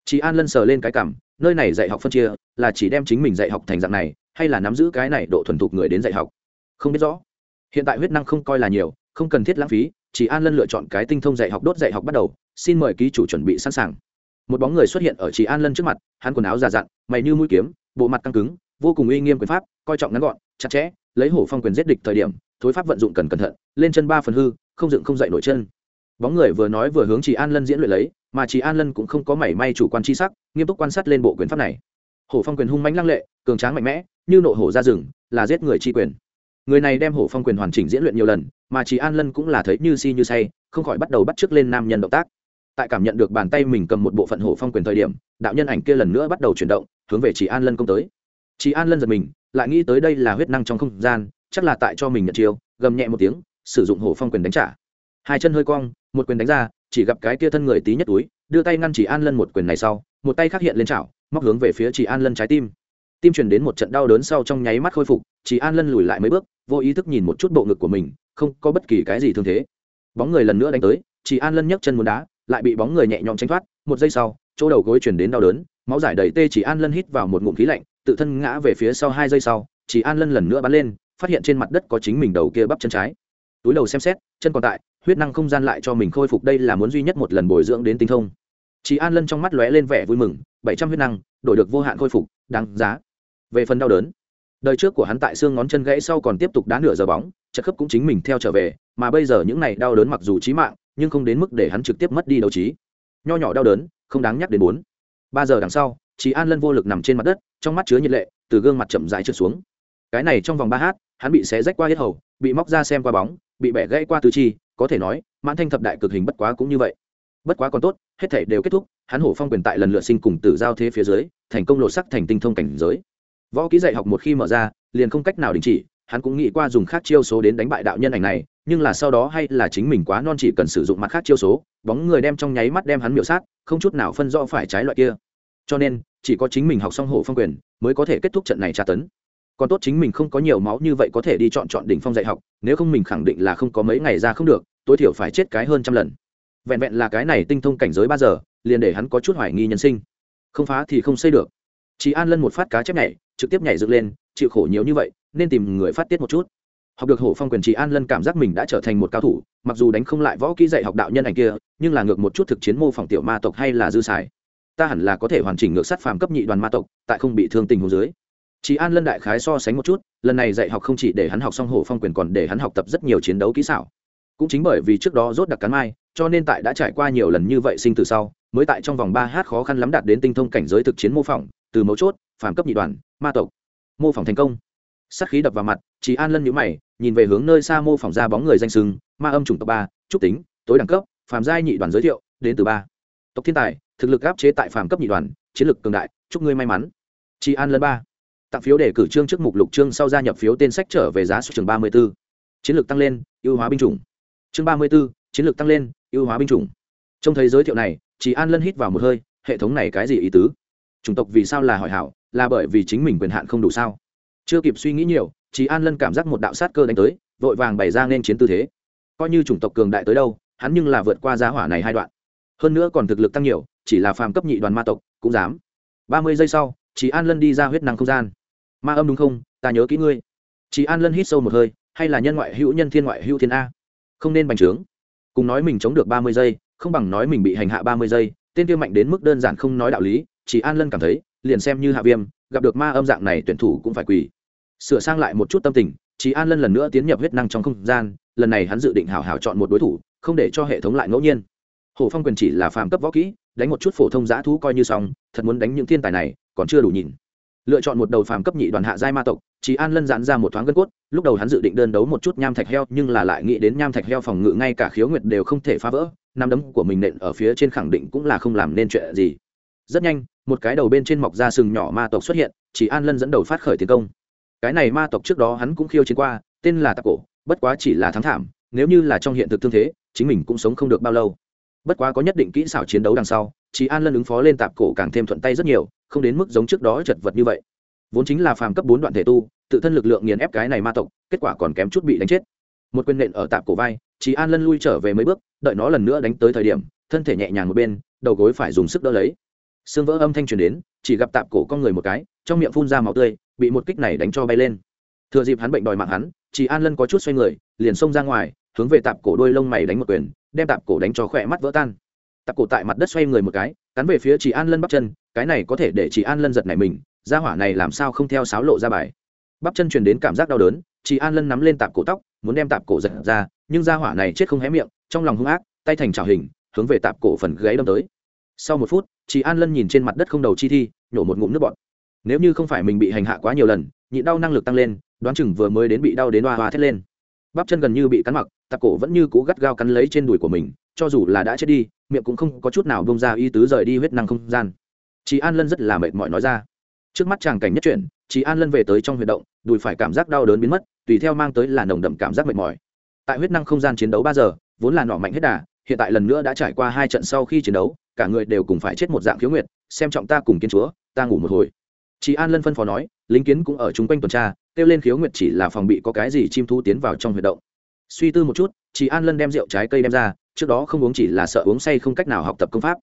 Chị an lân sờ lên cái cảm, nơi này dạy học phân chia, là chỉ đem chính mình dạy học thành dạng này, hay là nắm giữ cái này độ thuần thục người đến dạy học? Không biết rõ. Hiện tại huyết năng không coi là nhiều, không cần thiết lãng phí chỉ an lân lựa chọn cái tinh thông dạy học đốt dạy học bắt đầu, xin mời ký chủ chuẩn bị sẵn sàng. Một bóng người xuất hiện ở chị an lân trước mặt, hắn quần áo già dặn, mày như mũi kiếm, bộ mặt căng cứng, vô cùng uy nghiêm quyền pháp, coi trọng ngắn gọn, chặt chẽ, lấy hổ phong quyền giết địch thời điểm thối pháp vận dụng cần cẩn thận, lên chân ba phần hư, không dựng không dậy nổi chân. Bóng người vừa nói vừa hướng chị an lân diễn luyện lấy, mà chị an lân cũng không có mảy may chủ quan chi sắc, nghiêm túc quan sát lên bộ quyền pháp này. Hổ phong quyền hung mãnh lăng lệ, cường tráng mạnh mẽ, như nộ hổ ra rừng, là giết người chi quyền. Người này đem hổ phong quyền hoàn chỉnh diễn luyện nhiều lần, mà chị an lân cũng là thấy như si như say, không khỏi bắt đầu bắt chước lên nam nhân động tác. Tại cảm nhận được bàn tay mình cầm một bộ phận hổ phong quyền thời điểm, đạo nhân ảnh kia lần nữa bắt đầu chuyển động, hướng về chị an lân công tới. Chị an lân giật mình, lại nghĩ tới đây là huyết năng trong không gian chắc là tại cho mình nhận chiêu, gầm nhẹ một tiếng, sử dụng hổ phong quyền đánh trả. Hai chân hơi cong, một quyền đánh ra, chỉ gặp cái kia thân người tí nhất túi, đưa tay ngăn chỉ an lân một quyền này sau, một tay khác hiện lên chảo, móc hướng về phía chỉ an lân trái tim. Tim truyền đến một trận đau đớn sau trong nháy mắt khôi phục, chỉ an lân lùi lại mấy bước, vô ý thức nhìn một chút bộ ngực của mình, không có bất kỳ cái gì thương thế. Bóng người lần nữa đánh tới, chỉ an lân nhấc chân muốn đá, lại bị bóng người nhẹ nhõm tránh thoát, một giây sau, chỗ đầu gối chuyển đến đau đớn, máu giải đầy tê chỉ an lân hít vào một ngụm khí lạnh, tự thân ngã về phía sau hai giây sau, chỉ an lân lần nữa bắn lên phát hiện trên mặt đất có chính mình đầu kia bắp chân trái. Túi đầu xem xét, chân còn tại, huyết năng không gian lại cho mình khôi phục đây là muốn duy nhất một lần bồi dưỡng đến tinh thông. Chị an lân trong mắt lóe lên vẻ vui mừng, bảy trăm huyết năng, đổi được vô hạn khôi phục, đáng giá. Về phần đau đớn, đời trước của hắn tại xương ngón chân gãy sau còn tiếp tục đá nửa giờ bóng, chất khớp cũng chính mình theo trở về, mà bây giờ những này đau đớn mặc dù trí mạng, nhưng không đến mức để hắn trực tiếp mất đi đấu trí. Nho nhỏ đau đớn, không đáng nhắc đến bốn. Ba giờ đằng sau chị an lân vô lực nằm trên mặt đất, trong mắt chứa nhiệt lệ, từ gương mặt chậm rãi trượt xuống cái này trong vòng ba hát, hắn bị xé rách qua hết hầu, bị móc ra xem qua bóng, bị bẻ gãy qua tứ chi, có thể nói, mãn thanh thập đại cực hình bất quá cũng như vậy. Bất quá còn tốt, hết thể đều kết thúc, hắn hổ phong quyền tại lần lượt sinh cùng tử giao thế phía dưới, thành công lộ sắc thành tinh thông cảnh giới. Võ ký dạy học một khi mở ra, liền không cách nào đình chỉ, hắn cũng nghĩ qua dùng khác chiêu số đến đánh bại đạo nhân ảnh này, nhưng là sau đó hay là chính mình quá non chỉ cần sử dụng mặt khác chiêu số, bóng người đem trong nháy mắt đem hắn miểu sát, không chút nào phân rõ phải trái loại kia. Cho nên, chỉ có chính mình học xong hổ phong quyền, mới có thể kết thúc trận này tra tấn còn tốt chính mình không có nhiều máu như vậy có thể đi chọn chọn đỉnh phong dạy học, nếu không mình khẳng định là không có mấy ngày ra không được, tối thiểu phải chết cái hơn trăm lần. Vẹn vẹn là cái này tinh thông cảnh giới ba giờ, liền để hắn có chút hoài nghi nhân sinh. Không phá thì không xây được. Chị an lân một phát cá chép nhảy, trực tiếp nhảy dựng lên, chịu khổ nhiều như vậy, nên tìm người phát tiết một chút. Học được hổ phong quyền chị an lân cảm giác mình đã trở thành một cao thủ, mặc dù đánh không lại võ kỹ dạy học đạo nhân ảnh kia, nhưng là ngược một chút thực chiến mô phỏng tiểu ma tộc hay là dư xài. Ta hẳn là có thể hoàn chỉnh ngược sát phàm cấp nhị đoàn ma tộc, tại không bị thương tình hồ dưới. Chỉ an lân đại khái so sánh một chút, lần này dạy học không chỉ để hắn học xong hổ phong quyền còn để hắn học tập rất nhiều chiến đấu kỹ xảo. Cũng chính bởi vì trước đó rốt đặc cắn mai, cho nên tại đã trải qua nhiều lần như vậy sinh từ sau, mới tại trong vòng ba h khó khăn lắm đạt đến tinh thông cảnh giới thực chiến mô phỏng, từ mấu chốt, phàm cấp nhị đoàn, ma tộc. Mô phỏng thành công. Sát khí đập vào mặt, Chỉ an lân nhíu mày, nhìn về hướng nơi xa mô phỏng ra bóng người danh sừng ma âm chủng tộc ba, trúc tính, tối đẳng cấp, phàm giai nhị đoàn giới thiệu, đến từ ba. Tộc thiên tài, thực lực áp chế tại phàm cấp nhị đoàn, chiến lược cường đại, chúc ngươi may mắn. Chỉ an lân ba tặng phiếu để cử trương trước mục lục trương sau gia nhập phiếu tên sách trở về giá số trường ba mươi b ố chiến lược tăng lên, ưu hóa binh chủng. Chương ba mươi b ố chiến lược tăng lên, ưu hóa binh chủng. Trong thấy giới thiệu này chỉ an lân hít vào một hơi, hệ thống này cái gì ý tứ? Chủng tộc vì sao là hỏi hảo, là bởi vì chính mình quyền hạn không đủ sao? Chưa kịp suy nghĩ nhiều chỉ an lân cảm giác một đạo sát cơ đánh tới, vội vàng bày ra nên chiến tư thế. Coi như chủng tộc cường đại tới đâu, hắn nhưng là vượt qua giá hỏa này hai đoạn. Hơn nữa còn thực lực tăng nhiều, chỉ là phàm cấp nhị đoàn ma tộc, cũng dám. ba mươi giây sau chỉ an lân đi ra huyết năng không gian ma âm đúng không? Ta nhớ kỹ ngươi. Chị an lân hít sâu một hơi, hay là nhân ngoại hữu nhân thiên ngoại hữu thiên a? Không nên bành trướng. Cùng nói mình chống được ba mươi giây, không bằng nói mình bị hành hạ ba mươi giây, tên tiêu mạnh đến mức đơn giản không nói đạo lý, chỉ an lân cảm thấy, liền xem như hạ viêm, gặp được ma âm dạng này tuyển thủ cũng phải quỳ. Sửa sang lại một chút tâm tình, chỉ an lân lần nữa tiến nhập huyết năng trong không gian, lần này hắn dự định hào hào chọn một đối thủ, không để cho hệ thống lại ngẫu nhiên. Hồ phong quyền chỉ là phàm cấp võ kỹ, đánh một chút phổ thông giã thú coi như xong, thật muốn đánh những thiên tài này, còn chưa đủ nhìn lựa chọn một đầu phàm cấp nhị đoàn hạ giai ma tộc chỉ an lân giãn ra một thoáng gân cốt, lúc đầu hắn dự định đơn đấu một chút nham thạch heo, nhưng là lại nghĩ đến nham thạch heo phòng ngự ngay cả khiếu nguyệt đều không thể phá vỡ, nắm đấm của mình nện ở phía trên khẳng định cũng là không làm nên chuyện gì. Rất nhanh, một cái đầu bên trên mọc ra sừng nhỏ ma tộc xuất hiện chỉ an lân dẫn đầu phát khởi tiến công. Cái này ma tộc trước đó hắn cũng khiêu chiến qua, tên là tạc cổ, bất quá chỉ là thắng thảm, nếu như là trong hiện thực tương thế, chính mình cũng sống không được bao lâu. Bất quá có nhất định kỹ xảo chiến đấu đằng sau chỉ an lân ứng phó lên tạp cổ càng thêm thuận tay rất nhiều không đến mức giống trước đó chật vật như vậy. Vốn chính là phàm cấp bốn đoạn thể tu, tự thân lực lượng nghiền ép cái này ma tộc, kết quả còn kém chút bị đánh chết. Một quyền nện ở tạp cổ vai chỉ an lân lui trở về mấy bước, đợi nó lần nữa đánh tới thời điểm, thân thể nhẹ nhàng một bên, đầu gối phải dùng sức đỡ lấy. Xương vỡ âm thanh truyền đến, chỉ gặp tạp cổ con người một cái, trong miệng phun ra máu tươi, bị một kích này đánh cho bay lên. Thừa dịp hắn bệnh đòi mạng hắn chỉ an lân có chút xoay người, liền xông ra ngoài, hướng về tạp cổ đôi lông mày đánh một quyền, đem tạp cổ đánh cho khỏe mắt vỡ tan. Tạp cổ tại mặt đất xoay người một cái, cắn về phía chỉ an lân bắp chân cái này có thể để chị an lân giật này mình ra hỏa này làm sao không theo sáo lộ ra bài. Bắp chân truyền đến cảm giác đau đớn, chị an lân nắm lên tạp cổ tóc, muốn đem tạp cổ giật ra, nhưng ra hỏa này chết không hé miệng, trong lòng hung ác, tay thành trào hình, hướng về tạp cổ phần gáy đâm tới. Sau một phút, chị an lân nhìn trên mặt đất không đầu chi thi, nhổ một ngụm nước bọt. Nếu như không phải mình bị hành hạ quá nhiều lần nhịn đau năng lực tăng lên, đoán chừng vừa mới đến bị đau đến hoa hoa thét lên. Bắp chân gần như bị cắn mặc, tạp cổ vẫn như cố gắt gao cắn lấy trên đùi của mình, cho dù là đã chết đi, miệng cũng không có chút nào bông ra y tứ rời đi huyết năng không gian chị an lân rất là mệt mỏi nói ra. Trước mắt chàng cảnh nhất chuyển chị an lân về tới trong huy động, đùi phải cảm giác đau đớn biến mất, tùy theo mang tới là nồng đậm cảm giác mệt mỏi. Tại huyết năng không gian chiến đấu ba giờ, vốn là nọ mạnh hết đà, hiện tại lần nữa đã trải qua hai trận sau khi chiến đấu, cả người đều cùng phải chết một dạng khiếu nguyệt, xem trọng ta cùng kiến chúa, ta ngủ một hồi. Chị an lân phân phó nói, lính kiến cũng ở chung quanh tuần tra, kêu lên khiếu nguyệt chỉ là phòng bị có cái gì chim thu tiến vào trong huy động. Suy tư một chút chị an lân đem rượu trái cây đem ra, trước đó không uống chỉ là sợ uống say không cách nào học tập công pháp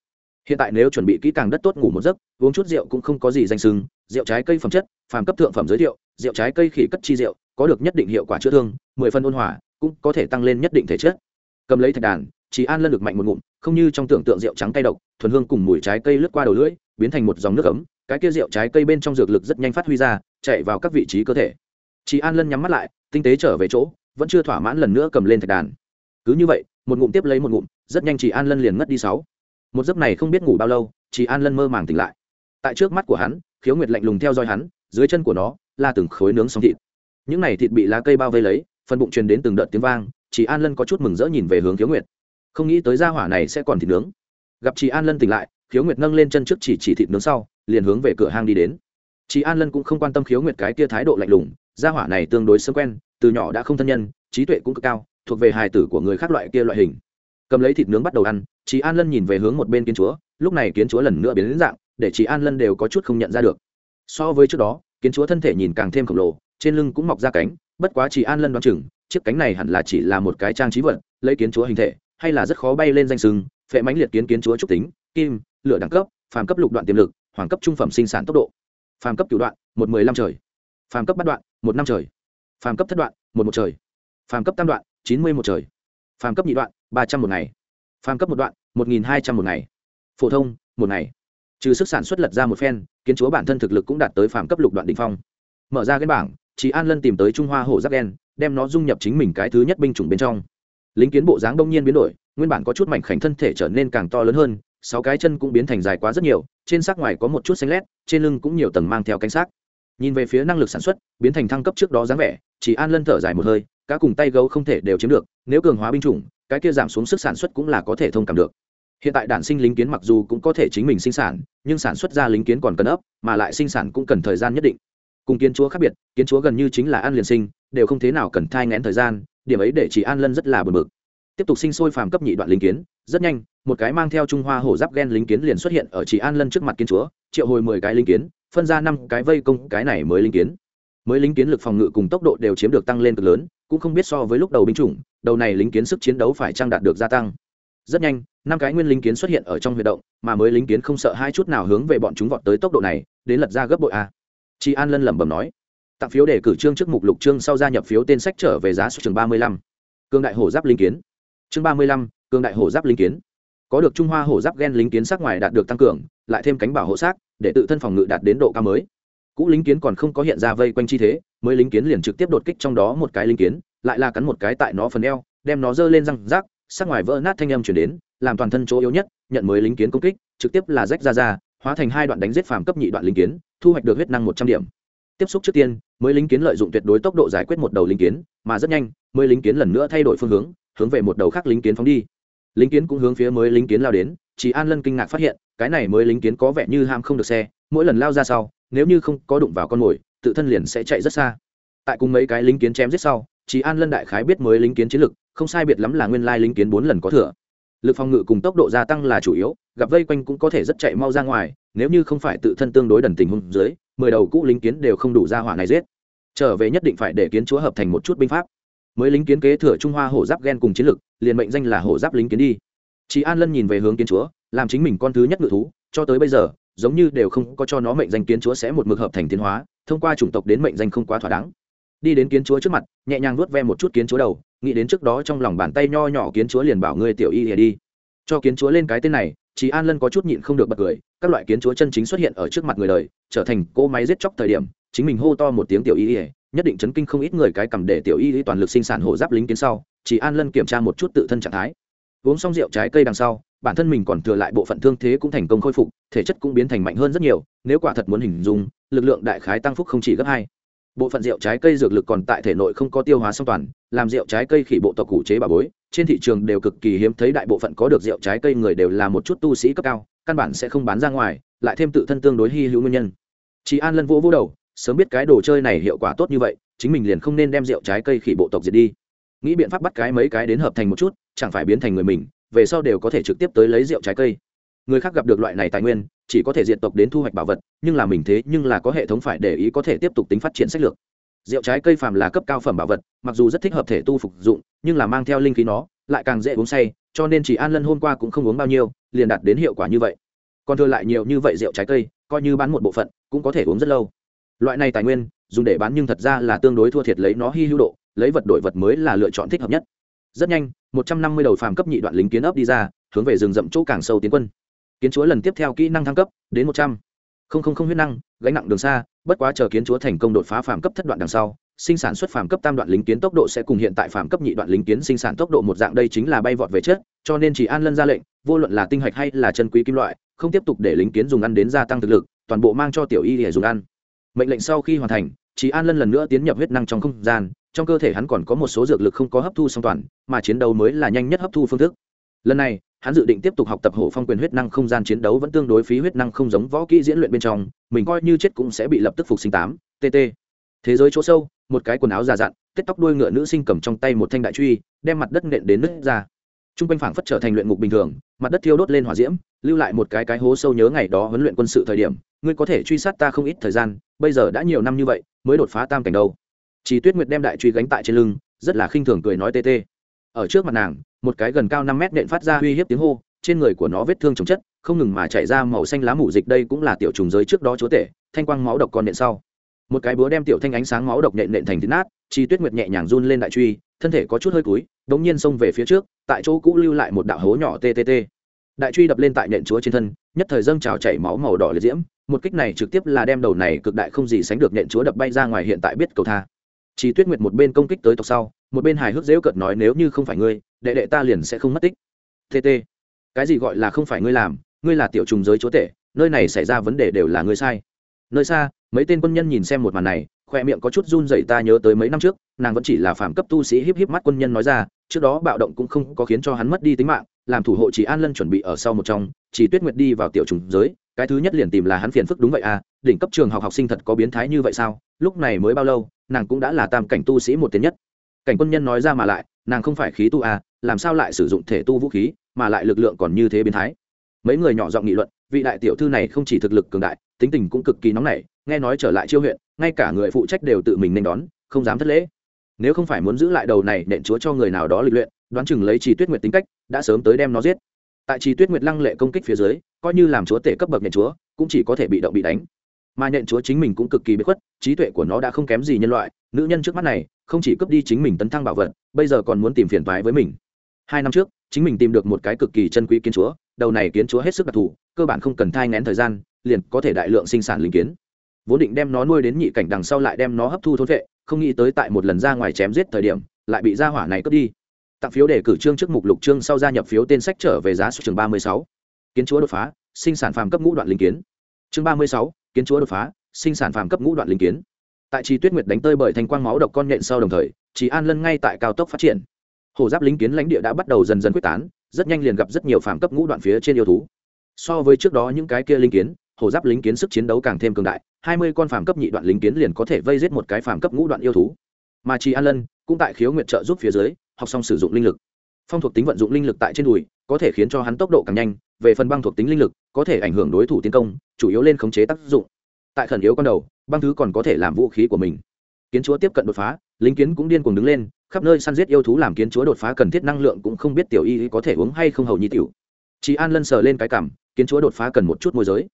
hiện tại nếu chuẩn bị kỹ càng đất tốt ngủ một giấc, uống chút rượu cũng không có gì danh sưng, rượu trái cây phẩm chất, phàm cấp thượng phẩm giới thiệu, rượu trái cây khỉ cất chi rượu, có được nhất định hiệu quả chữa thương, mười phân ôn hòa, cũng có thể tăng lên nhất định thể chất. Cầm lấy thạch đàn chỉ an lân lực mạnh một ngụm, không như trong tưởng tượng rượu trắng cay độc, thuần hương cùng mùi trái cây lướt qua đầu lưỡi, biến thành một dòng nước ấm, cái kia rượu trái cây bên trong dược lực rất nhanh phát huy ra, chạy vào các vị trí cơ thể. Chị an lân nhắm mắt lại, tinh tế trở về chỗ, vẫn chưa thỏa mãn lần nữa cầm lên thạch đàn. Cứ như vậy, một ngụm tiếp lấy một ngụm, rất nhanh chị an lân liền ngất đi sáu một giấc này không biết ngủ bao lâu chị an lân mơ màng tỉnh lại. Tại trước mắt của hắn, khiếu nguyệt lạnh lùng theo dõi hắn, dưới chân của nó là từng khối nướng xong thịt. Những này thịt bị lá cây bao vây lấy, phần bụng truyền đến từng đợt tiếng vang chị an lân có chút mừng rỡ nhìn về hướng khiếu nguyệt. Không nghĩ tới gia hỏa này sẽ còn thịt nướng. Gặp chị an lân tỉnh lại, khiếu nguyệt nâng lên chân trước chỉ chỉ thịt nướng sau, liền hướng về cửa hang đi đến. Chị an lân cũng không quan tâm khiếu nguyệt cái kia thái độ lạnh lùng, gia hỏa này tương đối sớm quen, từ nhỏ đã không thân nhân, trí tuệ cũng cực cao, thuộc về hài tử của người khác loại kia loại hình cầm lấy thịt nướng bắt đầu ăn chị an lân nhìn về hướng một bên kiến chúa, lúc này kiến chúa lần nữa biến đến dạng, để chị an lân đều có chút không nhận ra được. So với trước đó, kiến chúa thân thể nhìn càng thêm khổng lồ, trên lưng cũng mọc ra cánh, bất quá chị an lân đoán chừng, chiếc cánh này hẳn là chỉ là một cái trang trí vật, lấy kiến chúa hình thể, hay là rất khó bay lên danh sừng phệ mãnh liệt kiến kiến chúa trúc tính, kim, lửa đẳng cấp, phàm cấp lục đoạn tiềm lực, hoàng cấp trung phẩm sinh sản tốc độ. Phàm cấp cửu đoạn, một mười lăm trời. Phàm cấp bắt đoạn, một năm trời. Phàm cấp thất đoạn, một một trời. Phàm cấp tam đoạn, chín mươi một trời phàm cấp nhị đoạn, ba trăm một ngày. Phàm cấp một đoạn, một nghìn hai trăm một ngày. Phổ thông, một ngày. Trừ sức sản xuất lật ra một phen, kiến chúa bản thân thực lực cũng đạt tới phàm cấp lục đoạn đ ỉ n h phong. Mở ra cái bảng chị an lân tìm tới trung hoa hổ giáp đen, đem nó dung nhập chính mình cái thứ nhất binh chủng bên trong. Lính kiến bộ dáng đông nhiên biến đổi, nguyên bản có chút mảnh khảnh thân thể trở nên càng to lớn hơn, sáu cái chân cũng biến thành dài quá rất nhiều, trên xác ngoài có một chút xanh lét, trên lưng cũng nhiều tầng mang theo cánh xác. Nhìn về phía năng lực sản xuất, biến thành thăng cấp trước đó dáng vẻ chỉ an lân thở dài một hơi cá cùng tay gấu không thể đều chiếm được, nếu cường hóa binh chủng, cái kia giảm xuống sức sản xuất cũng là có thể thông cảm được. Hiện tại đản sinh lính kiến mặc dù cũng có thể chính mình sinh sản, nhưng sản xuất ra lính kiến còn cần ấp, mà lại sinh sản cũng cần thời gian nhất định. Cùng kiến chúa khác biệt, kiến chúa gần như chính là ăn liền sinh, đều không thế nào cần thai ngén thời gian, điểm ấy để chỉ an lân rất là bực. Mực tiếp tục sinh sôi phàm cấp nhị đoạn lính kiến, rất nhanh, một cái mang theo trung hoa hổ giáp ghen lính kiến liền xuất hiện ở chỉ an lân trước mặt kiến chúa, triệu hồi mười cái lính kiến, phân ra năm cái vây công cái này mới lính kiến mới lính kiến lực phòng ngự cùng tốc độ đều chiếm được tăng lên cực lớn, cũng không biết so với lúc đầu binh chủng, đầu này lính kiến sức chiến đấu phải trang đạt được gia tăng. Rất nhanh, năm cái nguyên lính kiến xuất hiện ở trong huy động, mà mới lính kiến không sợ hai chút nào hướng về bọn chúng vọt tới tốc độ này, đến lật ra gấp bội a. Chị an lân lẩm bẩm nói, tặng phiếu để cử trương trước mục lục trương, sau gia nhập phiếu tên sách trở về giá số trường ba mươi lăm. Cương đại hổ giáp lính kiến. Chương ba mươi lăm, cương đại hổ giáp lính kiến. Có được trung hoa hổ giáp gen lính kiến sắc ngoài đạt được tăng cường, lại thêm cánh bảo hộ xác, để tự thân phòng ngự đạt đến độ cao mới cũ lính kiến còn không có hiện ra vây quanh chi thế, mới lính kiến liền trực tiếp đột kích trong đó một cái lính kiến, lại là cắn một cái tại nó phần eo, đem nó giơ lên răng rác, sắc ngoài vỡ nát thanh âm chuyển đến, làm toàn thân chỗ yếu nhất, nhận mới lính kiến công kích, trực tiếp là rách ra ra, hóa thành hai đoạn đánh giết phàm cấp nhị đoạn lính kiến, thu hoạch được huyết năng một trăm điểm. Tiếp xúc trước tiên, mới lính kiến lợi dụng tuyệt đối tốc độ giải quyết một đầu lính kiến, mà rất nhanh, mới lính kiến lần nữa thay đổi phương hướng hướng về một đầu khác lính kiến phóng đi. Lính kiến cũng hướng phía mới lính kiến lao đến chỉ an lân kinh ngạc phát hiện, cái này mới lính kiến có vẻ như ham không được xe, mỗi lần lao ra sau nếu như không có đụng vào con mồi, tự thân liền sẽ chạy rất xa. Tại cùng mấy cái lính kiến chém giết sau chỉ an lân đại khái biết mới lính kiến chiến lực, không sai biệt lắm là nguyên lai lính kiến bốn lần có thừa. Lực phòng ngự cùng tốc độ gia tăng là chủ yếu, gặp vây quanh cũng có thể rất chạy mau ra ngoài, nếu như không phải tự thân tương đối đần tình hung dưới, mười đầu cũ lính kiến đều không đủ ra hỏa này giết. Trở về nhất định phải để kiến chúa hợp thành một chút binh pháp. Mới lính kiến kế thừa trung hoa hổ giáp ghen cùng chiến lực, liền mệnh danh là hổ giáp lính kiến đi. Chị an lân nhìn về hướng kiến chúa, làm chính mình con thứ nhất ngự thú, cho tới bây giờ giống như đều không có cho nó mệnh danh kiến chúa sẽ một mực hợp thành tiến hóa, thông qua chủng tộc đến mệnh danh không quá thỏa đáng. Đi đến kiến chúa trước mặt, nhẹ nhàng vuốt ve một chút kiến chúa đầu, nghĩ đến trước đó trong lòng bàn tay nho nhỏ kiến chúa liền bảo ngươi tiểu y hề đi. Cho kiến chúa lên cái tên này chị an lân có chút nhịn không được bật cười, các loại kiến chúa chân chính xuất hiện ở trước mặt người đời, trở thành cỗ máy giết chóc thời điểm, chính mình hô to một tiếng tiểu y ỉa nhất định chấn kinh không ít người cái cầm để tiểu y toàn lực sinh sản hộ giáp lính kiến sau chỉ an lân kiểm tra một chút tự thân trạng thái. Uống xong rượu trái cây đằng sau, bản thân mình còn thừa lại bộ phận thương thế cũng thành công khôi phục thể chất cũng biến thành mạnh hơn rất nhiều, nếu quả thật muốn hình dung, lực lượng đại khái tăng phúc không chỉ gấp hai. Bộ phận rượu trái cây dược lực còn tại thể nội không có tiêu hóa song toàn, làm rượu trái cây khỉ bộ tộc cụ chế bà bối, trên thị trường đều cực kỳ hiếm thấy đại bộ phận có được rượu trái cây người đều là một chút tu sĩ cấp cao, căn bản sẽ không bán ra ngoài, lại thêm tự thân tương đối hy hữu nguyên nhân. Chị an lân vỗ vỗ đầu, sớm biết cái đồ chơi này hiệu quả tốt như vậy, chính mình liền không nên đem rượu trái cây khỉ bộ tộc diệt đi. Nghĩ biện pháp bắt cái mấy cái đến hợp thành một chút, chẳng phải biến thành người mình, về sau đều có thể trực tiếp tới lấy rượu trái cây người khác gặp được loại này tài nguyên, chỉ có thể diện tộc đến thu hoạch bảo vật, nhưng là mình thế nhưng là có hệ thống phải để ý có thể tiếp tục tính phát triển sách lược. Rượu trái cây phàm là cấp cao phẩm bảo vật, mặc dù rất thích hợp thể tu phục dụng, nhưng là mang theo linh khí nó, lại càng dễ uống say, cho nên chỉ an lân hôm qua cũng không uống bao nhiêu, liền đạt đến hiệu quả như vậy. Còn thừa lại nhiều như vậy rượu trái cây, coi như bán một bộ phận, cũng có thể uống rất lâu. Loại này tài nguyên, dùng để bán nhưng thật ra là tương đối thua thiệt lấy nó hy hữu độ, lấy vật đổi vật mới là lựa chọn thích hợp nhất. Rất nhanh, một trăm năm mươi đầu phàm cấp nhị đoạn lính kiến ấp đi ra, hướng về rừng rậm chỗ càng sâu tiến quân kiến chúa lần tiếp theo kỹ năng thăng cấp, đến một trăm. Không không không huyết năng, gánh nặng đường xa, bất quá chờ kiến chúa thành công đột phá phạm cấp thất đoạn đằng sau, sinh sản xuất phàm cấp tam đoạn lính kiến tốc độ sẽ cùng hiện tại phàm cấp nhị đoạn lính kiến sinh sản tốc độ một dạng, đây chính là bay vọt về chết cho nên chỉ an lân ra lệnh, vô luận là tinh hạch hay là chân quý kim loại, không tiếp tục để lính kiến dùng ăn đến gia tăng thực lực, toàn bộ mang cho tiểu y để dùng ăn. Mệnh lệnh sau khi hoàn thành, chỉ an lân lần nữa tiến nhập huyết năng trong không gian, trong cơ thể hắn còn có một số dược lực không có hấp thu song toàn, mà chiến đấu mới là nhanh nhất hấp thu phương thức. Lần này hắn dự định tiếp tục học tập hổ phong quyền huyết năng không gian chiến đấu vẫn tương đối phí huyết năng không giống võ kỹ diễn luyện bên trong, mình coi như chết cũng sẽ bị lập tức phục sinh tám tt thế giới chỗ sâu, một cái quần áo già dặn, tết tóc đuôi ngựa nữ sinh cầm trong tay một thanh đại truy, đem mặt đất nện đến nứt ra. T r u n g quanh phảng phất trở thành luyện ngục bình thường, mặt đất thiêu đốt lên hỏa diễm, lưu lại một cái cái hố sâu nhớ ngày đó huấn luyện quân sự thời điểm, ngươi có thể truy sát ta không ít thời gian, bây giờ đã nhiều năm như vậy, mới đột phá tam cảnh đâu. Chỉ tuyết nguyệt đem đại truy gánh tại trên lưng, rất là khinh thường cười nói tê tê ở trước mặt nàng, một cái gần cao năm mét nện phát ra uy hiếp tiếng hô, trên người của nó vết thương chống chất, không ngừng mà chảy ra màu xanh lá mủ dịch đây cũng là tiểu trùng giới trước đó chúa tể, thanh quang máu độc còn nện sau. Một cái búa đem tiểu thanh ánh sáng máu độc nện nện thành thịt nát, chi tuyết nguyệt nhẹ nhàng run lên đại truy, thân thể có chút hơi cúi, đống nhiên xông về phía trước, tại chỗ cũ lưu lại một đạo hố nhỏ ttt đại truy đập lên tại nện chúa trên thân, nhất thời dâng trào chảy máu màu đỏ liệt diễm, một kích này trực tiếp là đem đầu này cực đại không gì sánh được nện chúa đập bay ra ngoài hiện tại biết cầu tha chi tuyết nguyệt một bên công kích tới tộc sau, một bên hài hước dễu cợt nói nếu như không phải ngươi, đệ đệ ta liền sẽ không mất tích. Tt cái gì gọi là không phải ngươi làm, ngươi là tiểu trùng giới chúa tể, nơi này xảy ra vấn đề đều là ngươi sai. Nơi xa, mấy tên quân nhân nhìn xem một màn này, khoe miệng có chút run dậy ta nhớ tới mấy năm trước, nàng vẫn chỉ là phạm cấp tu sĩ híp híp mắt quân nhân nói ra, trước đó bạo động cũng không có khiến cho hắn mất đi tính mạng, làm thủ hộ chỉ an lân chuẩn bị ở sau một trong chỉ tuyết nguyệt đi vào tiểu trùng giới, cái thứ nhất liền tìm là hắn phiền phức đúng vậy à đỉnh cấp trường học học sinh thật có biến thái như vậy sao, lúc này mới bao lâu nàng cũng đã là tam cảnh tu sĩ một tiến nhất. Cảnh quân nhân nói ra mà lại, nàng không phải khí tu à làm sao lại sử dụng thể tu vũ khí, mà lại lực lượng còn như thế biến thái. Mấy người nhỏ giọng nghị luận, vị đại tiểu thư này không chỉ thực lực cường đại, tính tình cũng cực kỳ nóng nảy, nghe nói trở lại chiêu huyện, ngay cả người phụ trách đều tự mình nên đón, không dám thất lễ. Nếu không phải muốn giữ lại đầu này nện chúa cho người nào đó lịch luyện, đoán chừng lấy trì tuyết nguyệt tính cách, đã sớm tới đem nó giết. Tại trì tuyết nguyệt lăng lệ công kích phía dưới, coi như làm chúa tể cấp bậc nện chúa, cũng chỉ có thể bị động bị đánh mà nện chúa chính mình cũng cực kỳ bất khuất, trí tuệ của nó đã không kém gì nhân loại. Nữ nhân trước mắt này, không chỉ cướp đi chính mình tấn thăng bảo vật, bây giờ còn muốn tìm phiền toái với mình. Hai năm trước, chính mình tìm được một cái cực kỳ chân quý kiến chúa, đầu này kiến chúa hết sức đặc thù, cơ bản không cần thai ngén thời gian, liền có thể đại lượng sinh sản linh kiến. Vốn định đem nó nuôi đến nhị cảnh đằng sau lại đem nó hấp thu thôn vệ, không nghĩ tới tại một lần ra ngoài chém giết thời điểm, lại bị gia hỏa này cướp đi. Tặng phiếu để cử trương trước mục lục trương sau gia nhập phiếu tên sách trở về giá số trường ba mươi sáu. Kiến chúa đột phá, sinh sản phàm cấp ngũ đoạn linh kiến. Chương ba mươi sáu kiến chúa đột phá, sinh sản phàm cấp ngũ đoạn linh kiến. Tại trì tuyết nguyệt đánh tơi bởi thành quang máu độc con nhện sau đồng thời, trì an lân ngay tại cao tốc phát triển. Hồ giáp lính kiến lãnh địa đã bắt đầu dần dần quyết tán, rất nhanh liền gặp rất nhiều phàm cấp ngũ đoạn phía trên yêu thú. So với trước đó những cái kia linh kiến, hồ giáp lính kiến sức chiến đấu càng thêm cường đại, hai mươi con phàm cấp nhị đoạn lính kiến liền có thể vây giết một cái phàm cấp ngũ đoạn yêu thú. Mà trì an lân cũng tại khiếu nguyệt trợ giúp phía dưới, học xong sử dụng linh lực phong thuộc tính vận dụng linh lực tại trên đùi, có thể khiến cho hắn tốc độ càng nhanh, về phần băng thuộc tính linh lực, có thể ảnh hưởng đối thủ tiến công, chủ yếu lên khống chế tác dụng. Tại khẩn yếu con đầu, băng thứ còn có thể làm vũ khí của mình. Kiến chúa tiếp cận đột phá, lính kiến cũng điên cuồng đứng lên, khắp nơi săn giết yêu thú làm kiến chúa đột phá cần thiết năng lượng cũng không biết tiểu y có thể uống hay không hầu nhi tiểu. Chị an lân sờ lên cái cảm, kiến chúa đột phá cần một chút môi giới.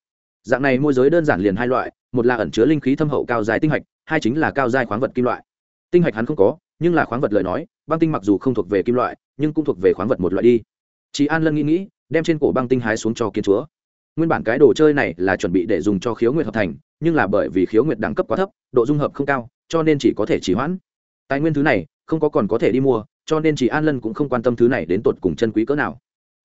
Dạng này môi giới đơn giản liền hai loại, một là ẩn chứa linh khí thâm hậu cao dài tinh hạch, hai chính là cao dài khoáng vật kim loại. Tinh hạch hắn không có nhưng là khoáng vật lời nói, băng tinh mặc dù không thuộc về kim loại, nhưng cũng thuộc về khoáng vật một loại đi. Chị an lân nghĩ nghĩ, đem trên cổ băng tinh hái xuống cho kiến chúa. Nguyên bản cái đồ chơi này là chuẩn bị để dùng cho khiếu nguyệt hợp thành, nhưng là bởi vì khiếu nguyệt đẳng cấp quá thấp, độ dung hợp không cao, cho nên chỉ có thể chỉ hoãn. Tài nguyên thứ này, không có còn có thể đi mua, cho nên chị an lân cũng không quan tâm thứ này đến tột cùng chân quý cỡ nào.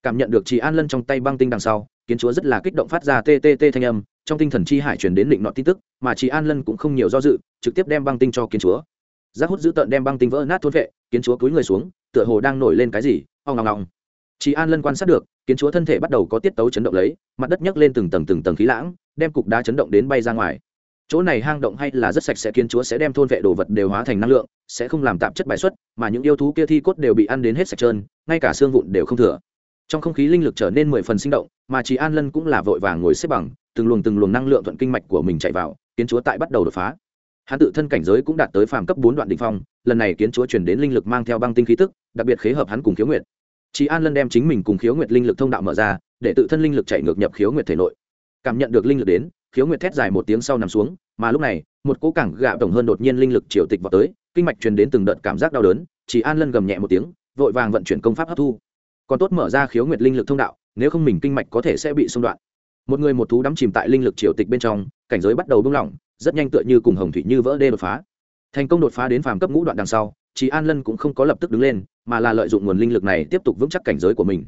Cảm nhận được chị an lân trong tay băng tinh đằng sau, kiến chúa rất là kích động phát ra ttt thanh âm, trong tinh thần chi hải truyền đến định nọ tin tức, mà chị an lân cũng không nhiều do dự, trực tiếp đem băng tinh cho kiến chúa giác hút dữ tợn đem băng tinh vỡ nát thôn vệ, kiến chúa cúi người xuống, tựa hồ đang nổi lên cái gì ao ngong ngong chị an lân quan sát được, kiến chúa thân thể bắt đầu có tiết tấu chấn động lấy, mặt đất nhấc lên từng tầng từng tầng khí lãng, đem cục đá chấn động đến bay ra ngoài. Chỗ này hang động hay là rất sạch sẽ, kiến chúa sẽ đem thôn vệ đồ vật đều hóa thành năng lượng, sẽ không làm tạp chất bài xuất, mà những yêu thú kia thi cốt đều bị ăn đến hết sạch trơn, ngay cả xương vụn đều không thừa. Trong không khí linh lực trở nên mười phần sinh động, mà chị an lân cũng là vội vàng ngồi xếp bằng, từng luồng từng luồng năng lượng thuận kinh mạch của mình chạy vào, kiến chúa tại bắt đầu đột phá hắn tự thân cảnh giới cũng đạt tới phàm cấp bốn đoạn đ ỉ n h phong, lần này kiến chúa chuyển đến linh lực mang theo băng tinh khí tức, đặc biệt khế hợp hắn cùng khiếu nguyệt. Chị an lân đem chính mình cùng khiếu nguyệt linh lực thông đạo mở ra, để tự thân linh lực chạy ngược nhập khiếu nguyệt thể nội. Cảm nhận được linh lực đến, khiếu nguyệt thét dài một tiếng sau nằm xuống, mà lúc này, một cỗ cảng gạo tổng hơn đột nhiên linh lực triều tịch vào tới, kinh mạch truyền đến từng đợt cảm giác đau đớn, chỉ an lân gầm nhẹ một tiếng, vội vàng vận chuyển công pháp hấp thu. Còn tốt mở ra khiếu nguyệt linh lực thông đạo, nếu không mình kinh mạch có thể sẽ bị xung đoạn. Một người một thú đắm chìm tại linh lực triều tịch bên trong, cảnh giới bắt đầu buông lỏng rất nhanh tựa như cùng hồng thủy như vỡ đê đột phá. Thành công đột phá đến phàm cấp ngũ đoạn đằng sau chị an lân cũng không có lập tức đứng lên, mà là lợi dụng nguồn linh lực này tiếp tục vững chắc cảnh giới của mình.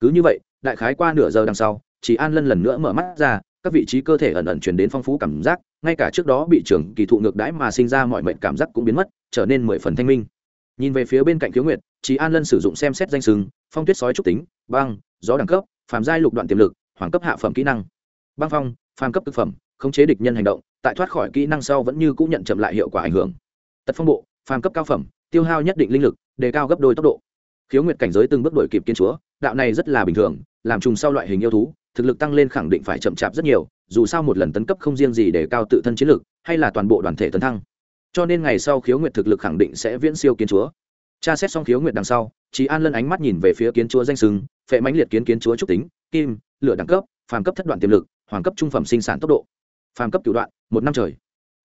Cứ như vậy, đại khái qua nửa giờ đằng sau chị an lân lần nữa mở mắt ra, các vị trí cơ thể ẩn ẩn chuyển đến phong phú cảm giác, ngay cả trước đó bị trưởng kỳ thụ ngược đãi mà sinh ra mọi mệnh cảm giác cũng biến mất, trở nên mười phần thanh minh. Nhìn về phía bên cạnh khiếu nguyệt chị an lân sử dụng xem xét danh sừng phong tuyết sói trúc tính, băng, gió đẳng cấp, phàm giai lục đoạn tiềm lực, hoàng cấp hạ phẩm kỹ năng. Băng phong, phàm cấp thực phẩm khống chế địch nhân hành động, tại thoát khỏi kỹ năng sau vẫn như cũng nhận chậm lại hiệu quả ảnh hưởng. Tật phong bộ, phàm cấp cao phẩm, tiêu hao nhất định linh lực, đề cao gấp đôi tốc độ. Khiếu nguyệt cảnh giới từng bước đổi kịp kiên chúa, đạo này rất là bình thường, làm trùng sau loại hình yêu thú, thực lực tăng lên khẳng định phải chậm chạp rất nhiều, dù sao một lần tấn cấp không riêng gì để cao tự thân chiến lực, hay là toàn bộ đoàn thể tấn thăng. Cho nên ngày sau khiếu nguyệt thực lực khẳng định sẽ viễn siêu kiến chúa. Tra xét xong khiếu nguyệt đằng sau chị an lân ánh mắt nhìn về phía kiến chúa danh sừng phệ mãnh liệt kiến kiến chúa trúc tính, kim, lửa đẳng cấp, phàm cấp thất đoạn tiềm lực, hoàng cấp trung phẩm sinh sản tốc độ phàm cấp cửu đoạn một năm trời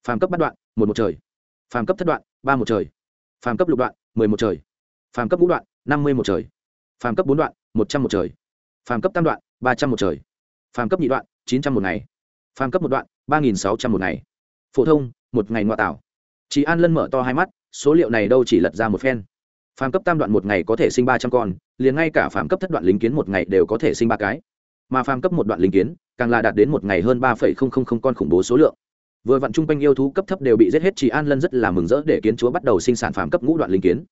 phàm cấp bắt đoạn một một trời phàm cấp thất đoạn ba một trời phàm cấp lục đoạn mười một trời phàm cấp ngũ đoạn năm mươi một trời phàm cấp bốn đoạn một trăm một trời phàm cấp tam đoạn ba trăm một trời phàm cấp nhị đoạn chín trăm một ngày phàm cấp một đoạn ba nghìn sáu trăm một ngày phổ thông một ngày ngoại tảo chị an lân mở to hai mắt số liệu này đâu chỉ lật ra một phen phàm cấp tam đoạn một ngày có thể sinh ba trăm con liền ngay cả phàm cấp thất đoạn lính kiến một ngày đều có thể sinh ba cái mà phàm cấp một đoạn linh kiến, càng là đạt đến một ngày hơn ba phẩy không không không con khủng bố số lượng. Vừa vặn chung quanh yêu thú cấp thấp đều bị giết hết chị an lân rất là mừng rỡ để kiến chúa bắt đầu sinh sản phàm cấp ngũ đoạn linh kiến.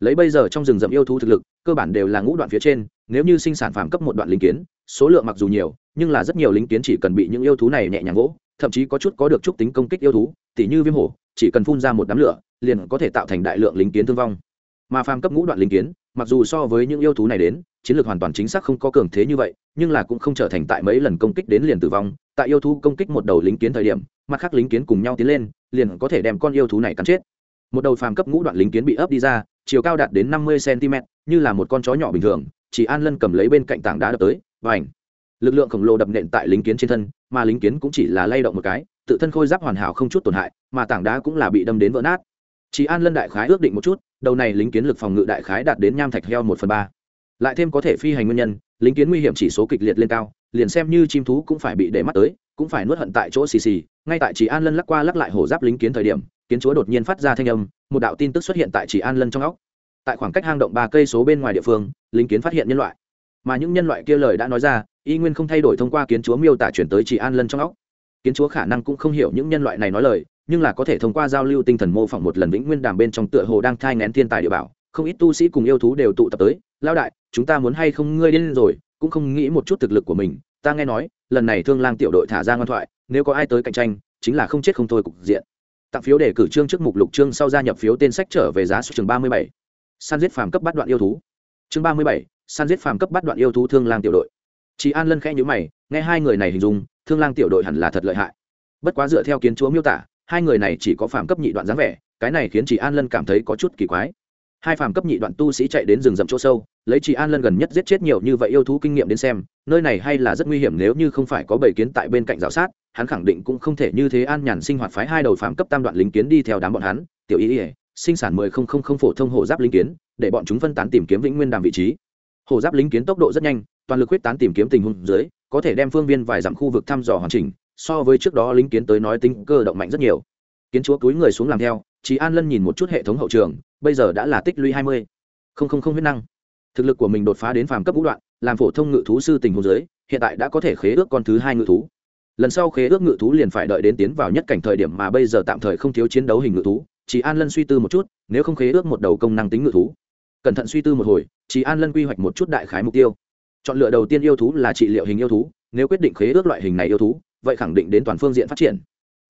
Lấy bây giờ trong rừng rậm yêu thú thực lực, cơ bản đều là ngũ đoạn phía trên, nếu như sinh sản phàm cấp một đoạn linh kiến, số lượng mặc dù nhiều, nhưng là rất nhiều linh kiến chỉ cần bị những yêu thú này nhẹ nhàng gỗ thậm chí có chút có được chút tính công kích yêu thú, tỉ như viêm hổ, chỉ cần phun ra một đám lửa, liền có thể tạo thành đại lượng linh kiến thương vong. Mà phàm cấp ngũ đoạn linh kiến mặc dù so với những yêu thú này đến, chiến lược hoàn toàn chính xác không có cường thế như vậy, nhưng là cũng không trở thành tại mấy lần công kích đến liền tử vong, tại yêu thú công kích một đầu lính kiến thời điểm, mặt khác lính kiến cùng nhau tiến lên, liền có thể đem con yêu thú này cắn chết. Một đầu phàm cấp ngũ đoạn lính kiến bị ấp đi ra, chiều cao đạt đến năm mươi cm như là một con chó nhỏ bình thường, chỉ an lân cầm lấy bên cạnh tảng đá đập tới và ảnh lực lượng khổng lồ đập nện tại lính kiến trên thân, mà lính kiến cũng chỉ là lay động một cái, tự thân khôi giáp hoàn hảo không chút tổn hại, mà tảng đá cũng là bị đâm đến vỡ nát. Chỉ an lân đại khái ước định một chút đầu này lính kiến lực phòng ngự đại khái đạt đến nham thạch heo một phần ba. Lại thêm có thể phi hành nguyên nhân, lính kiến nguy hiểm chỉ số kịch liệt lên cao, liền xem như chim thú cũng phải bị để mắt tới, cũng phải nuốt hận tại chỗ xì xì. Ngay tại chỉ an lân lắc qua lắc lại hổ giáp lính kiến thời điểm, kiến chúa đột nhiên phát ra thanh âm, một đạo tin tức xuất hiện tại chỉ an lân trong óc. Tại khoảng cách hang động ba cây số bên ngoài địa phương, lính kiến phát hiện nhân loại. Mà những nhân loại kia lời đã nói ra, y nguyên không thay đổi thông qua kiến chúa miêu tả chuyển tới chỉ an lân trong óc. Kiến chúa khả năng cũng không hiểu những nhân loại này nói lời nhưng là có thể thông qua giao lưu tinh thần mô phỏng một lần vĩnh nguyên đàm bên trong tựa hồ đang thai ngén thiên tài địa bảo, không ít tu sĩ cùng yêu thú đều tụ tập tới lao đại, chúng ta muốn hay không ngươi điên rồi, cũng không nghĩ một chút thực lực của mình, ta nghe nói, lần này thương lang tiểu đội thả ra ngoan thoại, nếu có ai tới cạnh tranh, chính là không chết không thôi cục diện. Tặng phiếu để cử trương trước mục lục trương sau gia nhập phiếu tên sách trở về giá số trường ba mươi bảy. San giết phàm cấp bắt đoạn yêu thú. Chương ba mươi bảy, san giết phàm cấp bắt đoạn yêu thú thương lang tiểu đội. Chị an lân khẽ nhữ mày, nghe hai người này hình dung, thương lang tiểu đội hẳn là thật lợi hại. Bất quá dựa theo kiến chúa miêu tả hai người này chỉ có phàm cấp nhị đoạn dáng vẻ, cái này khiến chị an lân cảm thấy có chút kỳ quái. Hai phàm cấp nhị đoạn tu sĩ chạy đến rừng rậm chỗ sâu, lấy chị an lân gần nhất giết chết nhiều như vậy yêu thú kinh nghiệm đến xem, nơi này hay là rất nguy hiểm nếu như không phải có bầy kiến tại bên cạnh rào sát, hắn khẳng định cũng không thể như thế an nhàn sinh hoạt phái hai đầu phàm cấp tam đoạn lính kiến đi theo đám bọn hắn. Tiểu ý ỉa sinh sản mười không không không phổ thông hộ giáp lính kiến, để bọn chúng phân tán tìm kiếm vĩnh nguyên đàm vị trí. Hộ giáp lính kiến tốc độ rất nhanh, toàn lực huyết tán tìm kiếm tình huống dưới, có thể đem phương viên vài dặm khu vực thăm dò hoàn chỉnh so với trước đó lính kiến tới nói tính cơ động mạnh rất nhiều. Kiến chúa túi người xuống làm theo chị an lân nhìn một chút hệ thống hậu trường, bây giờ đã là tích lũy hai mươi. Không không không huyết năng. Thực lực của mình đột phá đến phàm cấp vũ đoạn, làm phổ thông ngự thú sư tình huống dưới, hiện tại đã có thể khế ước con thứ hai ngự thú. Lần sau khế ước ngự thú liền phải đợi đến tiến vào nhất cảnh thời điểm mà bây giờ tạm thời không thiếu chiến đấu hình ngự thú. Chị an lân suy tư một chút, nếu không khế ước một đầu công năng tính ngự thú. Cẩn thận suy tư một hồi chị an lân quy hoạch một chút đại khái mục tiêu. Chọn lựa đầu tiên yêu thú là trị liệu hình yêu thú, nếu quyết định khế ước loại hình này yêu thú vậy khẳng định đến toàn phương diện phát triển.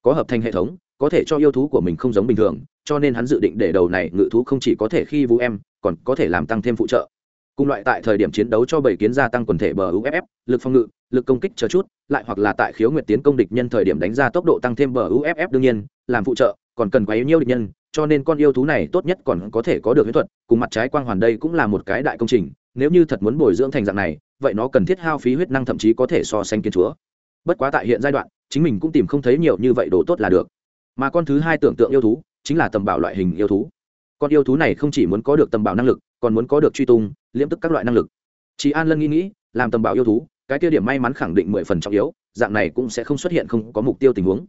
Có hợp thành hệ thống, có thể cho yêu thú của mình không giống bình thường, cho nên hắn dự định để đầu này ngự thú không chỉ có thể khi vũ em, còn có thể làm tăng thêm phụ trợ. Cùng loại tại thời điểm chiến đấu cho bảy kiến gia tăng quần thể bờ uff lực phòng ngự, lực công kích chờ chút, lại hoặc là tại khiếu nguyệt tiến công địch nhân thời điểm đánh ra tốc độ tăng thêm bờ uff đương nhiên, làm phụ trợ, còn cần quá yêu nhiêu địch nhân, cho nên con yêu thú này tốt nhất còn có thể có được huyết thuật, cùng mặt trái quang hoàn đây cũng là một cái đại công trình, nếu như thật muốn bồi dưỡng thành dạng này, vậy nó cần thiết hao phí huyết năng thậm chí có thể so sánh kiến chúa bất quá tại hiện giai đoạn, chính mình cũng tìm không thấy nhiều như vậy đồ tốt là được. Mà con thứ hai tưởng tượng yêu thú, chính là tầm bảo loại hình yêu thú. Con yêu thú này không chỉ muốn có được tầm bảo năng lực, còn muốn có được truy tung, liễm tức các loại năng lực. Chị an lân nghĩ nghĩ, làm tầm bảo yêu thú, cái tiêu điểm may mắn khẳng định mười phần trọng yếu, dạng này cũng sẽ không xuất hiện không có mục tiêu tình huống.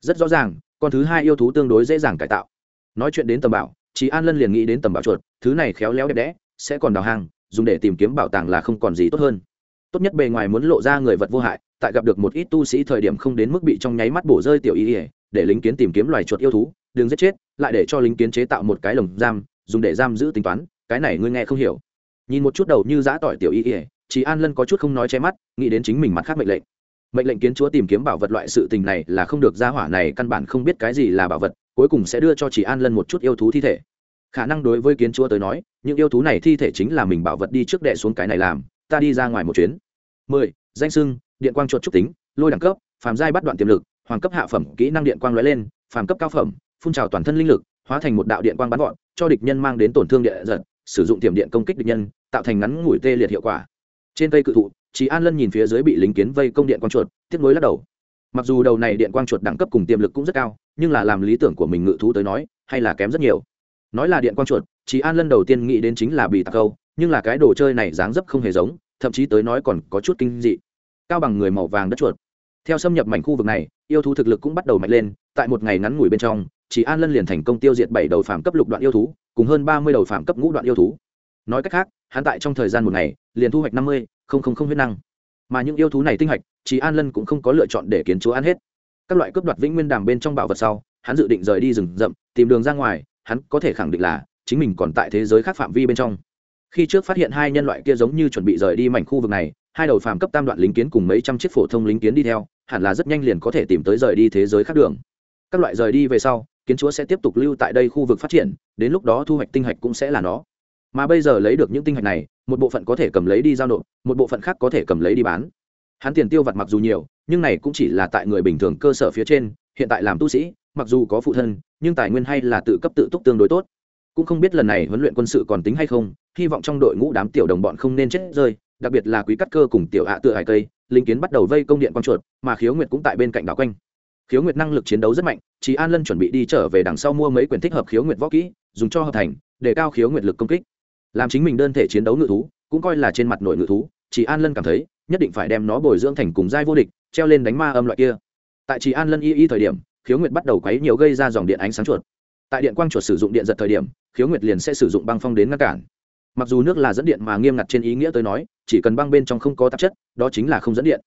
Rất rõ ràng, con thứ hai yêu thú tương đối dễ dàng cải tạo. Nói chuyện đến tầm bảo chị an lân liền nghĩ đến tầm bảo chuột, thứ này khéo léo đẹp đẽ, sẽ còn đào hàng, dùng để tìm kiếm bảo tàng là không còn gì tốt hơn. Tốt nhất bề ngoài muốn lộ ra người vật vô hại tại gặp được một ít tu sĩ thời điểm không đến mức bị trong nháy mắt bổ rơi tiểu y ỉa, để lính kiến tìm kiếm loài chuột yêu thú, đừng giết chết, lại để cho lính kiến chế tạo một cái lồng giam, dùng để giam giữ tính toán, cái này ngươi nghe không hiểu. Nhìn một chút đầu như giã tỏi tiểu y ỉa chị an lân có chút không nói che mắt, nghĩ đến chính mình mặt khác mệnh lệnh. Mệnh lệnh kiến chúa tìm kiếm bảo vật loại sự tình này là không được ra hỏa này căn bản không biết cái gì là bảo vật, cuối cùng sẽ đưa cho chị an lân một chút yêu thú thi thể. Khả năng đối với kiến chúa tới nói, những yêu thú này thi thể chính là mình bảo vật đi trước đệ xuống cái này làm, ta đi ra ngoài một chuyến. Mười, danh sưng điện quang chuột trúc tính, lôi đẳng cấp, phàm giai bắt đoạn tiềm lực, hoàng cấp hạ phẩm, kỹ năng điện quang lóe lên, phàm cấp cao phẩm, phun trào toàn thân linh lực, hóa thành một đạo điện quang bắn gọn cho địch nhân mang đến tổn thương địa giật, sử dụng tiềm điện công kích địch nhân, tạo thành ngắn ngủi tê liệt hiệu quả. Trên cây cự thụ chị an lân nhìn phía dưới bị lính kiến vây công điện quang chuột tiếp nối lắc đầu. Mặc dù đầu này điện quang chuột đẳng cấp cùng tiềm lực cũng rất cao, nhưng là làm lý tưởng của mình ngự thú tới nói, hay là kém rất nhiều. Nói là điện quang chuột chị an lân đầu tiên nghĩ đến chính là bị tạc câu, nhưng là cái đồ chơi này dáng dấp không hề giống, thậm chí tới nói còn có chút kinh dị cao bằng người màu vàng đất chuột. Theo xâm nhập mảnh khu vực này, yêu thú thực lực cũng bắt đầu mạnh lên, tại một ngày ngắn ngủi bên trong, chỉ an lân liền thành công tiêu diệt bảy đầu phạm cấp lục đoạn yêu thú, cùng hơn ba mươi đầu phạm cấp ngũ đoạn yêu thú. Nói cách khác, hắn tại trong thời gian một ngày, liền thu hoạch năm mươi, không không không huyết năng. Mà những yêu thú này tinh hạch chỉ an lân cũng không có lựa chọn để kiến chúa ăn hết. Các loại cướp đoạt vĩnh nguyên đàm bên trong bảo vật sau, hắn dự định rời đi rừng rậm, tìm đường ra ngoài, hắn có thể khẳng định là, chính mình còn tại thế giới khác phạm vi bên trong. Khi trước phát hiện hai nhân loại kia giống như chuẩn bị rời đi mảnh khu vực này hai đầu phàm cấp tam đoạn lính kiến cùng mấy trăm chiếc phổ thông lính kiến đi theo, hẳn là rất nhanh liền có thể tìm tới rời đi thế giới khác đường. Các loại rời đi về sau, kiến chúa sẽ tiếp tục lưu tại đây khu vực phát triển, đến lúc đó thu hoạch tinh hạch cũng sẽ là nó. Mà bây giờ lấy được những tinh hạch này, một bộ phận có thể cầm lấy đi giao nộp, một bộ phận khác có thể cầm lấy đi bán. Hắn tiền tiêu vặt mặc dù nhiều, nhưng này cũng chỉ là tại người bình thường cơ sở phía trên, hiện tại làm tu sĩ, mặc dù có phụ thân, nhưng tài nguyên hay là tự cấp tự túc tương đối tốt. Cũng không biết lần này huấn luyện quân sự còn tính hay không, hy vọng trong đội ngũ đám tiểu đồng bọn không nên chết rơi đặc biệt là quý cắt cơ cùng tiểu hạ tựa hải cây, linh kiến bắt đầu vây công điện quang chuột, mà khiếu nguyệt cũng tại bên cạnh đảo quanh. Khiếu nguyệt năng lực chiến đấu rất mạnh chị an lân chuẩn bị đi trở về đằng sau mua mấy quyển thích hợp khiếu nguyệt võ kỹ, dùng cho hợp thành, để cao khiếu nguyệt lực công kích. Làm chính mình đơn thể chiến đấu ngự thú, cũng coi là trên mặt nội ngự thú chị an lân cảm thấy, nhất định phải đem nó bồi dưỡng thành cùng giai vô địch, treo lên đánh ma âm loại kia. Tại chị an lân y y thời điểm, khiếu nguyệt bắt đầu quấy nhiều gây ra dòng điện ánh sáng chuột. Tại điện quang chuột sử dụng điện giật thời điểm, khiếu nguyệt liền sẽ sử dụng băng phong đến ngăn cản mặc dù nước là dẫn điện mà nghiêm ngặt trên ý nghĩa tới nói, chỉ cần băng bên trong không có tạp chất, đó chính là không dẫn điện.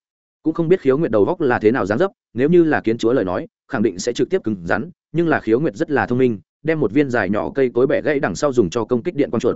Cũng không biết khiếu nguyệt đầu góc là thế nào dán dấp, nếu như là kiến chúa lời nói, khẳng định sẽ trực tiếp cứng rắn, nhưng là khiếu nguyệt rất là thông minh, đem một viên dài nhỏ cây cối bẻ gãy đằng sau dùng cho công kích điện quang chuột.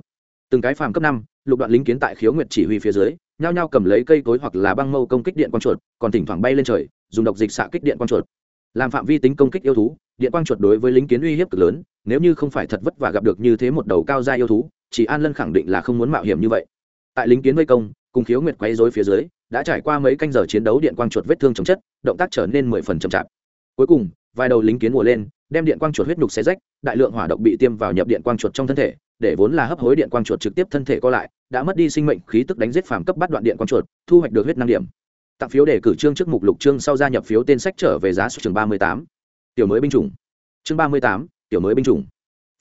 Từng cái phàm cấp năm, lục đoạn lính kiến tại khiếu nguyệt chỉ huy phía dưới, nhao nhao cầm lấy cây cối hoặc là băng mâu công kích điện quang chuột, còn thỉnh thoảng bay lên trời, dùng độc dịch xạ kích điện quang chuột. Làm phạm vi tính công kích yêu thú, điện quang chuột đối với lính kiến uy hiếp cực lớn, nếu như không phải thật vất vả gặp được như thế một đầu cao gia yêu thú chỉ an lân khẳng định là không muốn mạo hiểm như vậy. Tại lính kiến vây công, cùng khiếu nguyệt quấy dối phía dưới, đã trải qua mấy canh giờ chiến đấu điện quang chuột vết thương chống chất, động tác trở nên mười phần chậm chạp. Cuối cùng, vài đầu lính kiến mùa lên, đem điện quang chuột huyết nhục xé rách, đại lượng hỏa độc bị tiêm vào nhập điện quang chuột trong thân thể, để vốn là hấp hối điện quang chuột trực tiếp thân thể co lại, đã mất đi sinh mệnh khí tức đánh giết phàm cấp bắt đoạn điện quang chuột, thu hoạch được huyết năng điểm. Tặng phiếu để cử trương trước mục lục trương sau gia nhập phiếu tên sách trở về giá số trường ba mươi tám. Tiểu mới binh chủng. Chương ba mươi tám, tiểu mới binh chủng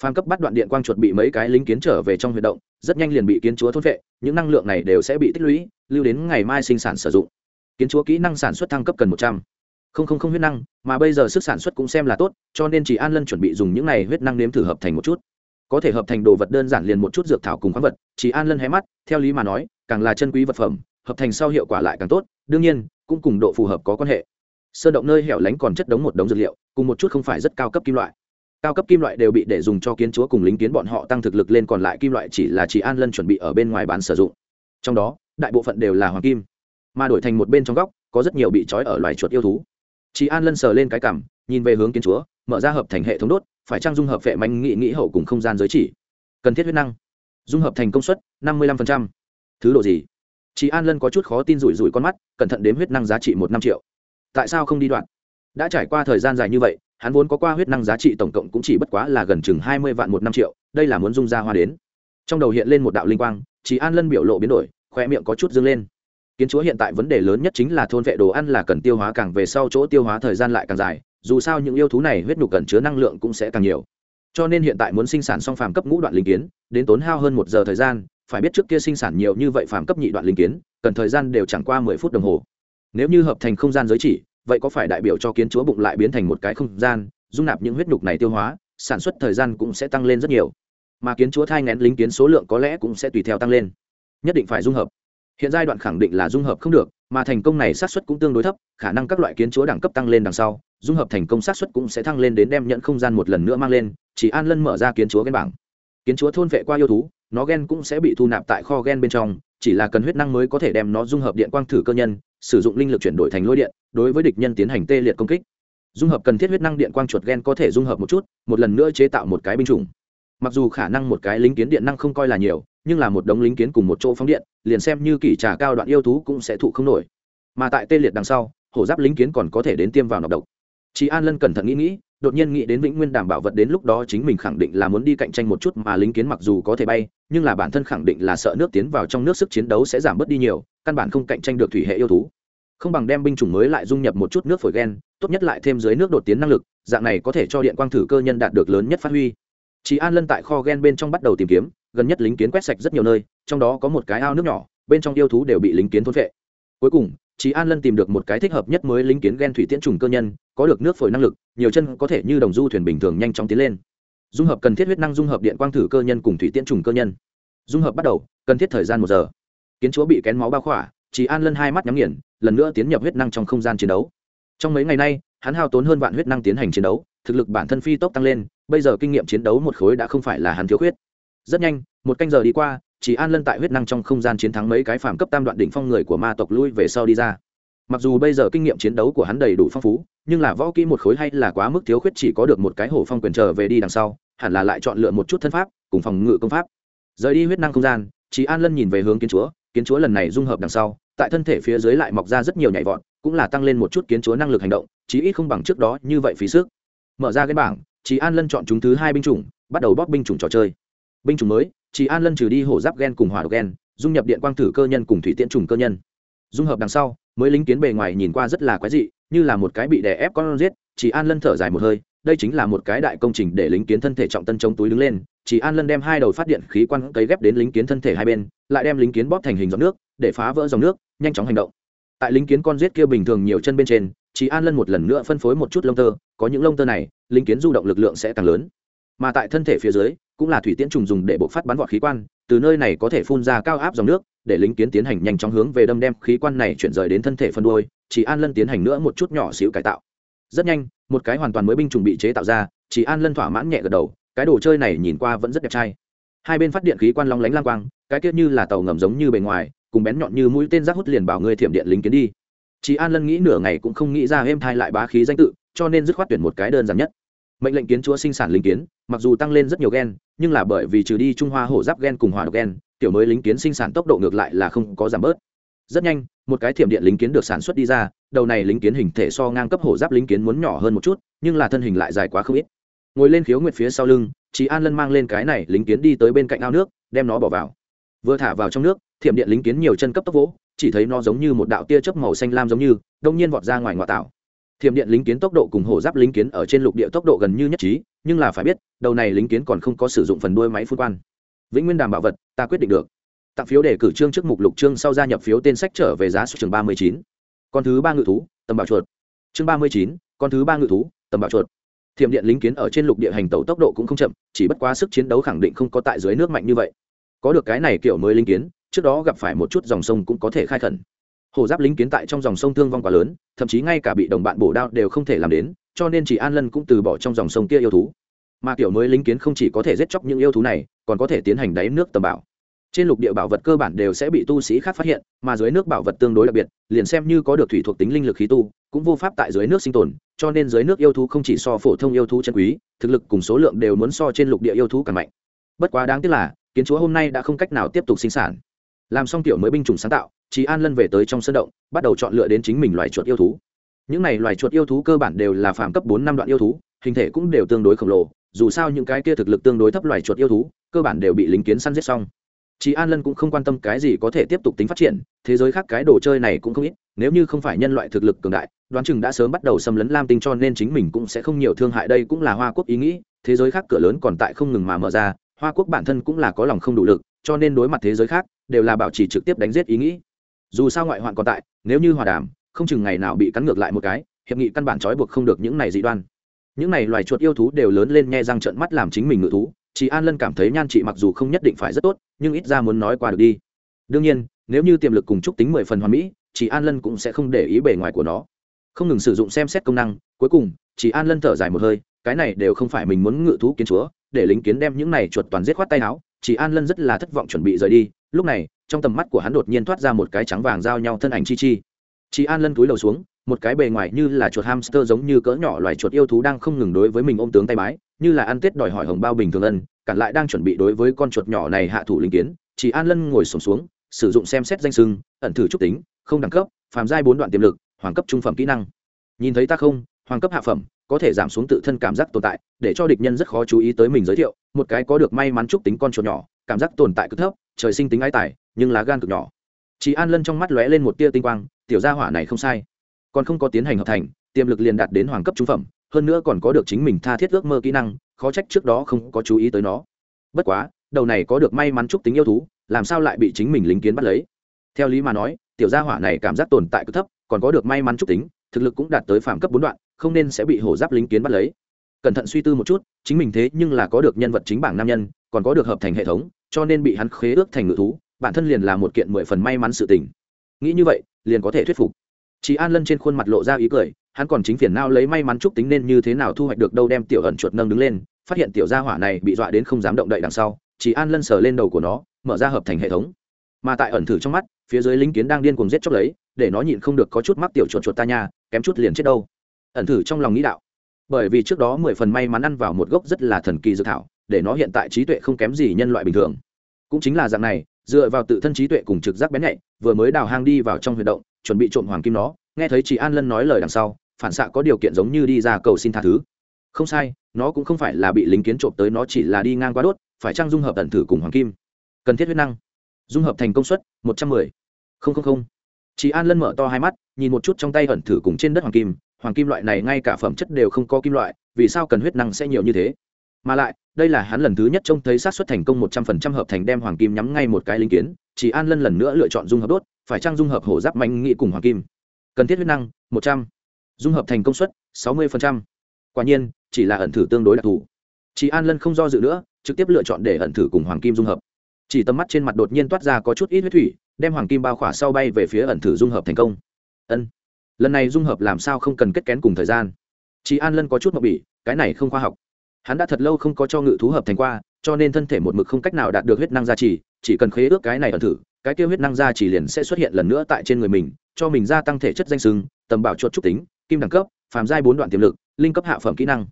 phàm cấp bắt đoạn điện quang chuột bị mấy cái lính kiến trở về trong huy động, rất nhanh liền bị kiến chúa thốt vệ những năng lượng này đều sẽ bị tích lũy, lưu đến ngày mai sinh sản sử dụng. Kiến chúa kỹ năng sản xuất thăng cấp cần một trăm. Không không không huyết năng, mà bây giờ sức sản xuất cũng xem là tốt, cho nên chỉ an lân chuẩn bị dùng những này huyết năng nếm thử hợp thành một chút. Có thể hợp thành đồ vật đơn giản liền một chút dược thảo cùng khoáng vật, chỉ an lân hé mắt, theo lý mà nói, càng là chân quý vật phẩm, hợp thành sau hiệu quả lại càng tốt, đương nhiên, cũng cùng độ phù hợp có quan hệ. Sơn động nơi hẻo lánh còn chất đống một đống dược liệu, cùng một chút không phải rất cao cấp kim loại cao cấp kim loại đều bị để dùng cho kiến chúa cùng lính kiến bọn họ tăng thực lực lên còn lại kim loại chỉ là chỉ an lân chuẩn bị ở bên ngoài bán sử dụng. Trong đó, đại bộ phận đều là hoàng kim, mà đổi thành một bên trong góc, có rất nhiều bị trói ở loài chuột yêu thú. Chị an lân sờ lên cái cằm, nhìn về hướng kiến chúa, mở ra hợp thành hệ thống đốt, phải trang dung hợp vệ manh nghị nghĩ hậu cùng không gian giới chỉ? Cần thiết huyết năng. Dung hợp thành công suất, năm mươi lăm thứ độ gì? Chị an lân có chút khó tin rủi rủi con mắt, cẩn thận đếm huyết năng giá trị một năm triệu. Tại sao không đi đoạn? Đã trải qua thời gian dài như vậy hắn vốn có qua huyết năng giá trị tổng cộng cũng chỉ bất quá là gần chừng hai mươi vạn một năm triệu, đây là muốn dung ra hoa đến. Trong đầu hiện lên một đạo linh quang Chí an lân biểu lộ biến đổi, khoe miệng có chút dâng lên. Kiến chúa hiện tại vấn đề lớn nhất chính là thôn vệ đồ ăn là cần tiêu hóa càng về sau chỗ tiêu hóa thời gian lại càng dài, dù sao những yêu thú này huyết nhục cần chứa năng lượng cũng sẽ càng nhiều. Cho nên hiện tại muốn sinh sản xong phàm cấp ngũ đoạn linh kiến, đến tốn hao hơn một giờ thời gian, phải biết trước kia sinh sản nhiều như vậy phàm cấp nhị đoạn linh kiến, cần thời gian đều chẳng qua mười phút đồng hồ. Nếu như hợp thành không gian giới chỉ vậy có phải đại biểu cho kiến chúa bụng lại biến thành một cái không gian, dung nạp những huyết nhục này tiêu hóa, sản xuất thời gian cũng sẽ tăng lên rất nhiều. Mà kiến chúa thai ngén lính kiến số lượng có lẽ cũng sẽ tùy theo tăng lên. Nhất định phải dung hợp. Hiện giai đoạn khẳng định là dung hợp không được, mà thành công này xác suất cũng tương đối thấp, khả năng các loại kiến chúa đẳng cấp tăng lên đằng sau, dung hợp thành công xác suất cũng sẽ thăng lên đến đem nhận không gian một lần nữa mang lên, chỉ an lân mở ra kiến chúa ghen bảng. Kiến chúa thôn vệ qua yêu thú, nó gen cũng sẽ bị thu nạp tại kho gen bên trong, chỉ là cần huyết năng mới có thể đem nó dung hợp điện quang thử cơ nhân sử dụng linh lực chuyển đổi thành lôi điện, đối với địch nhân tiến hành tê liệt công kích. Dung hợp cần thiết huyết năng điện quang chuột gen có thể dung hợp một chút, một lần nữa chế tạo một cái binh chủng. Mặc dù khả năng một cái lính kiến điện năng không coi là nhiều, nhưng là một đống lính kiến cùng một chỗ phóng điện, liền xem như kỷ trà cao đoạn yêu thú cũng sẽ thụ không nổi. Mà tại tê liệt đằng sau, hổ giáp lính kiến còn có thể đến tiêm vào nọc độc. Chị an lân cẩn thận nghĩ nghĩ đột nhiên nghĩ đến vĩnh nguyên đảm bảo vật đến lúc đó chính mình khẳng định là muốn đi cạnh tranh một chút mà lính kiến mặc dù có thể bay, nhưng là bản thân khẳng định là sợ nước tiến vào trong nước sức chiến đấu sẽ giảm bớt đi nhiều, căn bản không cạnh tranh được thủy hệ yêu thú. Không bằng đem binh chủng mới lại dung nhập một chút nước phổi gen, tốt nhất lại thêm dưới nước đột tiến năng lực, dạng này có thể cho điện quang thử cơ nhân đạt được lớn nhất phát huy. Chị an lân tại kho gen bên trong bắt đầu tìm kiếm, gần nhất lính kiến quét sạch rất nhiều nơi, trong đó có một cái ao nước nhỏ, bên trong yêu thú đều bị lính kiến thôn vệ cuối cùng chị an lân tìm được một cái thích hợp nhất mới lính kiến gen thủy tiễn trùng cơ nhân có được nước phổi năng lực, nhiều chân có thể như đồng du thuyền bình thường nhanh chóng tiến lên. Dung hợp cần thiết huyết năng dung hợp điện quang thử cơ nhân cùng thủy tiễn trùng cơ nhân. Dung hợp bắt đầu, cần thiết thời gian một giờ. Kiến chúa bị kén máu bao khỏa chỉ an lân hai mắt nhắm nghiền, lần nữa tiến nhập huyết năng trong không gian chiến đấu. Trong mấy ngày nay, hắn hao tốn hơn vạn huyết năng tiến hành chiến đấu, thực lực bản thân phi tốc tăng lên, bây giờ kinh nghiệm chiến đấu một khối đã không phải là hắn thiếu khuyết. Rất nhanh, một canh giờ đi qua chỉ an lân tại huyết năng trong không gian chiến thắng mấy cái phàm cấp tam đoạn đỉnh phong người của ma tộc lui về sau đi ra mặc dù bây giờ kinh nghiệm chiến đấu của hắn đầy đủ phong phú, nhưng là võ kỹ một khối hay là quá mức thiếu khuyết chỉ có được một cái hổ phong quyền trở về đi đằng sau, hẳn là lại chọn lựa một chút thân pháp, cùng phòng ngự công pháp. Rời đi huyết năng không gian chị an lân nhìn về hướng kiến chúa kiến chúa lần này dung hợp đằng sau, tại thân thể phía dưới lại mọc ra rất nhiều nhảy vọt, cũng là tăng lên một chút kiến chúa năng lực hành động, chí ít không bằng trước đó như vậy phí sức. Mở ra cái bảng chị an lân chọn chúng thứ hai binh chủng, bắt đầu bóp binh chủng trò chơi. Binh chủng mới chị an lân trừ đi hổ giáp gen cùng hỏa độc gen, dung nhập điện quang thử cơ nhân cùng thủy tiễn trùng cơ nhân dung hợp đằng sau, mới lính kiến bề ngoài nhìn qua rất là quái dị, như là một cái bị đè ép con giết, chỉ an lân thở dài một hơi, đây chính là một cái đại công trình để lính kiến thân thể trọng tân chống túi đứng lên. Chỉ an lân đem hai đầu phát điện khí quăng cấy ghép đến lính kiến thân thể hai bên, lại đem lính kiến bóp thành hình dòng nước, để phá vỡ dòng nước, nhanh chóng hành động. Tại lính kiến con giết kia bình thường nhiều chân bên trên, chỉ an lân một lần nữa phân phối một chút lông tơ, có những lông tơ này, lính kiến du động lực lượng sẽ càng lớn. Mà tại thân thể phía dưới cũng là thủy tiễn trùng dùng để bộc phát bắn vọt khí quan, từ nơi này có thể phun ra cao áp dòng nước, để lính kiến tiến hành nhanh chóng hướng về đâm đem khí quan này chuyển rời đến thân thể phân đuôi chỉ an lân tiến hành nữa một chút nhỏ xíu cải tạo. Rất nhanh, một cái hoàn toàn mới binh chủng bị chế tạo ra, chỉ an lân thỏa mãn nhẹ gật đầu, cái đồ chơi này nhìn qua vẫn rất đẹp trai. Hai bên phát điện khí quan long lánh lang quang, cái tiết như là tàu ngầm giống như bề ngoài, cùng bén nhọn như mũi tên rác hút liền bảo người thiểm điện lính kiến đi. Chỉ an lân nghĩ nửa ngày cũng không nghĩ ra êm thai lại bá khí danh tự, cho nên dứt khoát tuyển một cái đơn giản nhất. Mệnh lệnh kiến chúa sinh sản lính kiến mặc dù tăng lên rất nhiều gen, nhưng là bởi vì trừ đi trung hoa hổ giáp gen cùng hỏa độc gen, tiểu mới lính kiến sinh sản tốc độ ngược lại là không có giảm bớt. Rất nhanh, một cái thiểm điện lính kiến được sản xuất đi ra, đầu này lính kiến hình thể so ngang cấp hổ giáp lính kiến muốn nhỏ hơn một chút, nhưng là thân hình lại dài quá không ít. Ngồi lên khiếu nguyệt phía sau lưng chị an lân mang lên cái này lính kiến đi tới bên cạnh ao nước, đem nó bỏ vào. Vừa thả vào trong nước, thiểm điện lính kiến nhiều chân cấp tốc vỗ, chỉ thấy nó giống như một đạo tia chớp màu xanh lam giống như, đông nhiên vọt ra ngoài ngoại tạo thiểm điện lính kiến tốc độ cùng hổ giáp lính kiến ở trên lục địa tốc độ gần như nhất trí, nhưng là phải biết, đầu này lính kiến còn không có sử dụng phần đuôi máy phun quan. Vĩnh nguyên đàm bảo vật, ta quyết định được. Tặng phiếu để cử trương trước mục lục trương sau gia nhập phiếu tên sách trở về giá số trường ba mươi chín. Con thứ ba ngự thú, tầm bảo chuột. Chương ba mươi chín, con thứ ba ngự thú, tầm bảo chuột. Thiểm điện lính kiến ở trên lục địa hành tàu tốc độ cũng không chậm, chỉ bất quá sức chiến đấu khẳng định không có tại dưới nước mạnh như vậy. Có được cái này kiểu mới lính kiến, trước đó gặp phải một chút dòng sông cũng có thể khai khẩn hồ giáp lính kiến tại trong dòng sông thương vong quá lớn, thậm chí ngay cả bị đồng bạn bổ đao đều không thể làm đến, cho nên chỉ an lân cũng từ bỏ trong dòng sông kia yêu thú. Mà kiểu mới lính kiến không chỉ có thể giết chóc những yêu thú này, còn có thể tiến hành đáy nước tầm bảo trên lục địa bảo vật cơ bản đều sẽ bị tu sĩ khác phát hiện, mà dưới nước bảo vật tương đối đặc biệt, liền xem như có được thủy thuộc tính linh lực khí tu, cũng vô pháp tại dưới nước sinh tồn, cho nên dưới nước yêu thú không chỉ so phổ thông yêu thú chân quý, thực lực cùng số lượng đều muốn so trên lục địa yêu thú càng mạnh. Bất quá đáng tiếc là, kiến chúa hôm nay đã không cách nào tiếp tục sinh sản làm xong tiểu mới binh chủng sáng tạo chị an lân về tới trong sân động, bắt đầu chọn lựa đến chính mình loài chuột yêu thú. Những này loài chuột yêu thú cơ bản đều là phạm cấp bốn năm đoạn yêu thú, hình thể cũng đều tương đối khổng lồ, dù sao những cái kia thực lực tương đối thấp loài chuột yêu thú, cơ bản đều bị lính kiến săn giết xong. Chị an lân cũng không quan tâm cái gì có thể tiếp tục tính phát triển, thế giới khác cái đồ chơi này cũng không ít, nếu như không phải nhân loại thực lực cường đại, đoán chừng đã sớm bắt đầu xâm lấn lam tinh cho nên chính mình cũng sẽ không nhiều thương hại, đây cũng là hoa quốc ý nghĩ, thế giới khác cửa lớn còn tại không ngừng mà mở ra, hoa quốc bản thân cũng là có lòng không đủ lực, cho nên đối mặt thế giới khác đều là bảo trì trực tiếp đánh giết ý nghĩ. Dù sao ngoại hoạn còn tại, nếu như hòa đàm, không chừng ngày nào bị cắn ngược lại một cái, hiệp nghị căn bản trói buộc không được những này dị đoan. Những này loài chuột yêu thú đều lớn lên nghe răng trợn mắt làm chính mình ngự thú chị an lân cảm thấy nhan chị mặc dù không nhất định phải rất tốt, nhưng ít ra muốn nói qua được đi. Đương nhiên, nếu như tiềm lực cùng chúc tính mười phần hoàn mỹ chị an lân cũng sẽ không để ý bề ngoài của nó. Không ngừng sử dụng xem xét công năng, cuối cùng chị an lân thở dài một hơi, cái này đều không phải mình muốn ngự thú kiến chúa, để lính kiến đem những này chuột toàn giết khoát tay áo chị an lân rất là thất vọng chuẩn bị rời đi lúc này trong tầm mắt của hắn đột nhiên thoát ra một cái trắng vàng giao nhau thân ảnh chi chi. Chị an lân túi đầu xuống một cái bề ngoài như là chuột hamster giống như cỡ nhỏ loài chuột yêu thú đang không ngừng đối với mình ôm tướng tay bái như là ăn tết đòi hỏi hồng bao bình thường ân cản lại đang chuẩn bị đối với con chuột nhỏ này hạ thủ linh kiến. Chị an lân ngồi sổm xuống, xuống sử dụng xem xét danh sưng ẩn thử trúc tính không đẳng cấp phàm giai bốn đoạn tiềm lực hoàng cấp trung phẩm kỹ năng. Nhìn thấy ta không hoàng cấp hạ phẩm có thể giảm xuống tự thân cảm giác tồn tại để cho địch nhân rất khó chú ý tới mình giới thiệu một cái có được may mắn trúc tính con chuột nhỏ cảm giác tồn tại cực thấp trời sinh tính ái tài, nhưng lá gan cực nhỏ. Chị an lân trong mắt lóe lên một tia tinh quang, tiểu gia hỏa này không sai. Còn không có tiến hành hợp thành, tiềm lực liền đạt đến hoàng cấp trung phẩm, hơn nữa còn có được chính mình tha thiết ước mơ kỹ năng, khó trách trước đó không có chú ý tới nó. Bất quá, đầu này có được may mắn chúc tính yêu thú, làm sao lại bị chính mình lính kiến bắt lấy? Theo lý mà nói, tiểu gia hỏa này cảm giác tồn tại cực thấp, còn có được may mắn chúc tính, thực lực cũng đạt tới phạm cấp bốn đoạn, không nên sẽ bị hổ giáp lính kiến bắt lấy. Cẩn thận suy tư một chút, chính mình thế nhưng là có được nhân vật chính bảng nam nhân, còn có được hợp thành hệ thống cho nên bị hắn khế ước thành ngự thú, bản thân liền là một kiện mười phần may mắn sự tình. Nghĩ như vậy, liền có thể thuyết phục. Chị an lân trên khuôn mặt lộ ra ý cười, hắn còn chính phiền nao lấy may mắn chúc tính nên như thế nào thu hoạch được đâu đem tiểu ẩn chuột nâng đứng lên, phát hiện tiểu gia hỏa này bị dọa đến không dám động đậy đằng sau, chỉ an lân sờ lên đầu của nó, mở ra hợp thành hệ thống. Mà tại ẩn thử trong mắt, phía dưới lính kiến đang điên cuồng giết chóc lấy, để nó nhịn không được có chút mắc tiểu chuột chuột ta nha, kém chút liền chết đâu. Ẩn thử trong lòng nghĩ đạo. Bởi vì trước đó mười phần may mắn ăn vào một gốc rất là thần kỳ dược thảo để nó hiện tại trí tuệ không kém gì nhân loại bình thường. Cũng chính là dạng này, dựa vào tự thân trí tuệ cùng trực giác bén nhạy, vừa mới đào hang đi vào trong huy động, chuẩn bị trộm hoàng kim nó, nghe thấy chị an lân nói lời đằng sau, phản xạ có điều kiện giống như đi ra cầu xin tha thứ. Không sai, nó cũng không phải là bị lính kiến trộm tới, nó chỉ là đi ngang qua đốt, phải trang dung hợp tận thử cùng hoàng kim? Cần thiết huyết năng. Dung hợp thành công suất, một trăm mười. Không không không. Chị an lân mở to hai mắt, nhìn một chút trong tay ẩn thử cùng trên đất hoàng kim. Hoàng kim loại này ngay cả phẩm chất đều không có kim loại, vì sao cần huyết năng sẽ nhiều như thế? Mà lại đây là hắn lần thứ nhất trông thấy sát xuất thành công một trăm phần trăm hợp thành đem hoàng kim nhắm ngay một cái linh kiến, chỉ an lân lần nữa lựa chọn dung hợp đốt, phải trang dung hợp hổ giáp mạnh nghị cùng hoàng kim? Cần thiết huyết năng, một trăm. Dung hợp thành công suất, sáu mươi quả nhiên, chỉ là ẩn thử tương đối đặc thù. Chị an lân không do dự nữa, trực tiếp lựa chọn để ẩn thử cùng hoàng kim dung hợp. Chỉ tầm mắt trên mặt đột nhiên toát ra có chút ít huyết thủy, đem hoàng kim bao khỏa sau bay về phía ẩn thử dung hợp thành công. Ân. Lần này dung hợp làm sao không cần kết kén cùng thời gian. Chị an lân có chút mậu bỉ, cái này không khoa học hắn đã thật lâu không có cho ngự thú hợp thành qua, cho nên thân thể một mực không cách nào đạt được huyết năng gia trì, chỉ cần khế ước cái này ẩn thử, cái kêu huyết năng gia trì liền sẽ xuất hiện lần nữa tại trên người mình, cho mình gia tăng thể chất danh sưng, tầm bảo chuột trúc tính, kim đẳng cấp, phàm giai bốn đoạn tiềm lực, linh cấp hạ phẩm kỹ năng.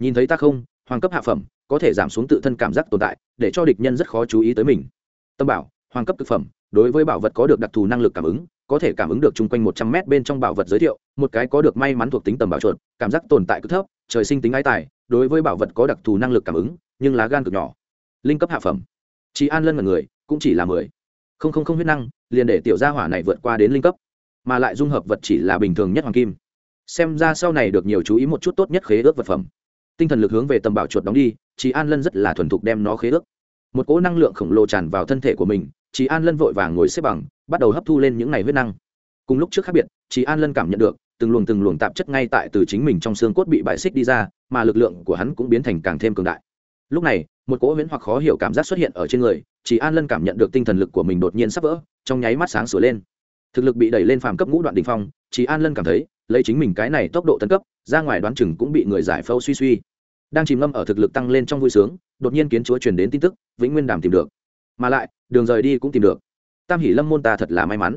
Nhìn thấy ta không, hoàng cấp hạ phẩm, có thể giảm xuống tự thân cảm giác tồn tại, để cho địch nhân rất khó chú ý tới mình. Tâm bảo, hoàng cấp thực phẩm, đối với bảo vật có được đặc thù năng lực cảm ứng, có thể cảm ứng được chung quanh một trăm mét bên trong bảo vật giới thiệu, một cái có được may mắn thuộc tính tầm bảo chuột, cảm giác tồn tại cực thấp trời sinh tính ái tài, đối với bảo vật có đặc thù năng lực cảm ứng, nhưng lá gan cực nhỏ. Linh cấp hạ phẩm. Chị an lân mật người, cũng chỉ là mười. Không không không huyết năng, liền để tiểu gia hỏa này vượt qua đến linh cấp. Mà lại dung hợp vật chỉ là bình thường nhất hoàng kim. Xem ra sau này được nhiều chú ý một chút tốt nhất khế ước vật phẩm. Tinh thần lực hướng về tầm bảo chuột đóng đi chị an lân rất là thuần thục đem nó khế ước. Một cỗ năng lượng khổng lồ tràn vào thân thể của mình chị an lân vội vàng ngồi xếp bằng, bắt đầu hấp thu lên những ngày huyết năng. Cùng lúc trước khác biệt chị an lân cảm nhận được từng luồng từng luồng tạp chất ngay tại từ chính mình trong xương cốt bị bại xích đi ra, mà lực lượng của hắn cũng biến thành càng thêm cường đại. Lúc này, một cỗ huyễn hoặc khó hiểu cảm giác xuất hiện ở trên người, Chỉ an lân cảm nhận được tinh thần lực của mình đột nhiên sắp vỡ, trong nháy mắt sáng sửa lên. Thực lực bị đẩy lên phàm cấp ngũ đoạn đ ỉ n h phong, Chỉ an lân cảm thấy, lấy chính mình cái này tốc độ tấn cấp, ra ngoài đoán chừng cũng bị người giải phâu suy suy. Đang chìm ngâm ở thực lực tăng lên trong vui sướng, đột nhiên kiến chúa truyền đến tin tức, vĩnh nguyên đàm tìm được. Mà lại, đường rời đi cũng tìm được. Tam hỷ lâm môn ta thật là may mắn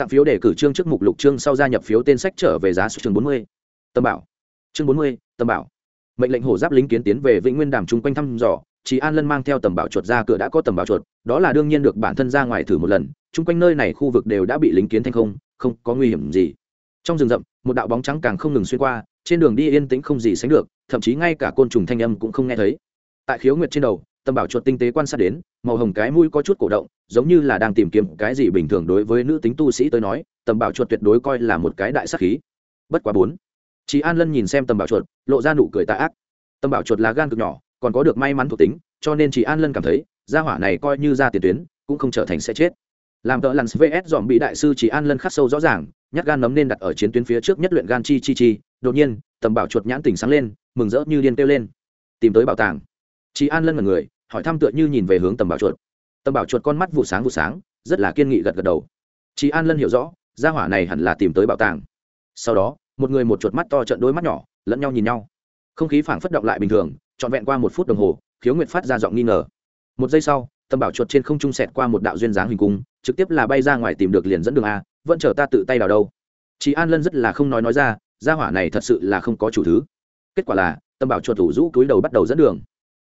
tặng phiếu để cử trương trước mục lục trương sau gia nhập phiếu tên sách trở về giá số chương bốn mươi. Tâm bảo. Chương bốn mươi, tâm bảo. Mệnh lệnh hổ giáp lính kiến tiến về vĩnh nguyên đàm chung quanh thăm dò chị an lân mang theo tầm bảo chuột ra, cửa đã có tầm bảo chuột, đó là đương nhiên được bản thân ra ngoài thử một lần, chung quanh nơi này khu vực đều đã bị lính kiến thành không không có nguy hiểm gì. Trong rừng rậm, một đạo bóng trắng càng không ngừng xuyên qua, trên đường đi yên tĩnh không gì sánh được, thậm chí ngay cả côn trùng thanh âm cũng không nghe thấy. Tại khiếu nguyệt trên đầu tầm bảo chuột tinh tế quan sát đến, màu hồng cái mũi có chút cổ động, giống như là đang tìm kiếm cái gì bình thường đối với nữ tính tu sĩ tới nói tầm bảo chuột tuyệt đối coi là một cái đại sắc khí. Bất quá bốn. Chị an lân nhìn xem tầm bảo chuột, lộ ra nụ cười tạ ác. Tầm bảo chuột là gan cực nhỏ, còn có được may mắn thuộc tính, cho nên chị an lân cảm thấy, gia hỏa này coi như ra tiền tuyến, cũng không trở thành sẽ chết. Làm tợ lặn vs dòm bị đại sư chỉ an lân khắc sâu rõ ràng, nhát gan nấm nên đặt ở chiến tuyến phía trước nhất luyện gan chi chi chi. Đột nhiên tầm bảo chuột nhãn tỉnh sáng lên, mừng rỡ như điên kêu lên. Tìm tới bảo tàng chị an lân là người, hỏi thăm tựa như nhìn về hướng tầm bảo chuột. Tầm bảo chuột con mắt vụ sáng vụ sáng, rất là kiên nghị gật gật đầu. Chị an lân hiểu rõ, gia hỏa này hẳn là tìm tới bảo tàng. Sau đó, một người một chuột mắt to trận đôi mắt nhỏ, lẫn nhau nhìn nhau. Không khí phảng phất động lại bình thường, trọn vẹn qua một phút đồng hồ, khiếu nguyệt phát ra giọng nghi ngờ. Một giây sau, tầm bảo chuột trên không trung sẹt qua một đạo duyên dáng hình cung, trực tiếp là bay ra ngoài tìm được liền dẫn đường a, vẫn chờ ta tự tay vào đâu. Chị an lân rất là không nói nói ra, gia hỏa này thật sự là không có chủ thứ. Kết quả là, tầm bảo chuột thủ rũ cúi đầu bắt đầu dẫn đường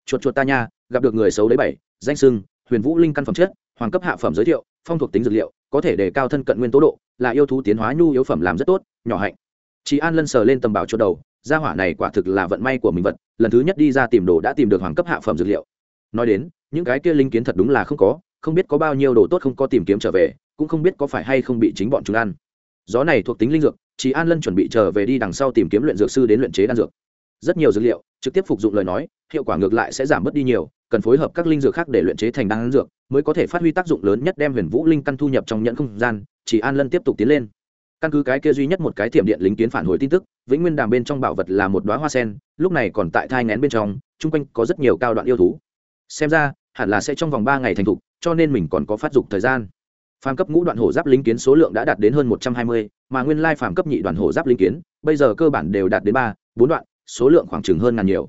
chuột chuột ta nha, gặp được người xấu đấy bảy, danh sưng, huyền vũ linh căn phẩm chất, hoàng cấp hạ phẩm giới thiệu, phong thuộc tính dược liệu, có thể đề cao thân cận nguyên tố độ, là yêu thú tiến hóa nhu yếu phẩm làm rất tốt, nhỏ hạnh. Chị an lân sờ lên tầm bảo chuột đầu, gia hỏa này quả thực là vận may của mình vật, lần thứ nhất đi ra tìm đồ đã tìm được hoàng cấp hạ phẩm dược liệu. Nói đến, những cái kia linh kiến thật đúng là không có, không biết có bao nhiêu đồ tốt không có tìm kiếm trở về, cũng không biết có phải hay không bị chính bọn chúng ăn. Gió này thuộc tính linh dược chị an lân chuẩn bị trở về đi đằng sau tìm kiếm luyện dược sư đến luyện chế đan dược rất nhiều dược liệu, trực tiếp phục dụng lời nói, hiệu quả ngược lại sẽ giảm bớt đi nhiều, cần phối hợp các linh dược khác để luyện chế thành đan dược, mới có thể phát huy tác dụng lớn nhất đem huyền vũ linh căn thu nhập trong nhận không gian, chỉ an lân tiếp tục tiến lên. Căn cứ cái kia duy nhất một cái thiểm điện lính kiến phản hồi tin tức, vĩnh nguyên đàm bên trong bảo vật là một đoá hoa sen, lúc này còn tại thai ngén bên trong, chung quanh có rất nhiều cao đoạn yêu thú. Xem ra, hẳn là sẽ trong vòng ba ngày thành thục, cho nên mình còn có phát dục thời gian. Phàm cấp ngũ đoạn hổ giáp lính kiến số lượng đã đạt đến hơn một trăm hai mươi, mà nguyên lai phàm cấp nhị đoạn hổ giáp lính kiến, bây giờ cơ bản đều đạt đến ba, bốn đoạn số lượng khoảng chừng hơn ngàn nhiều.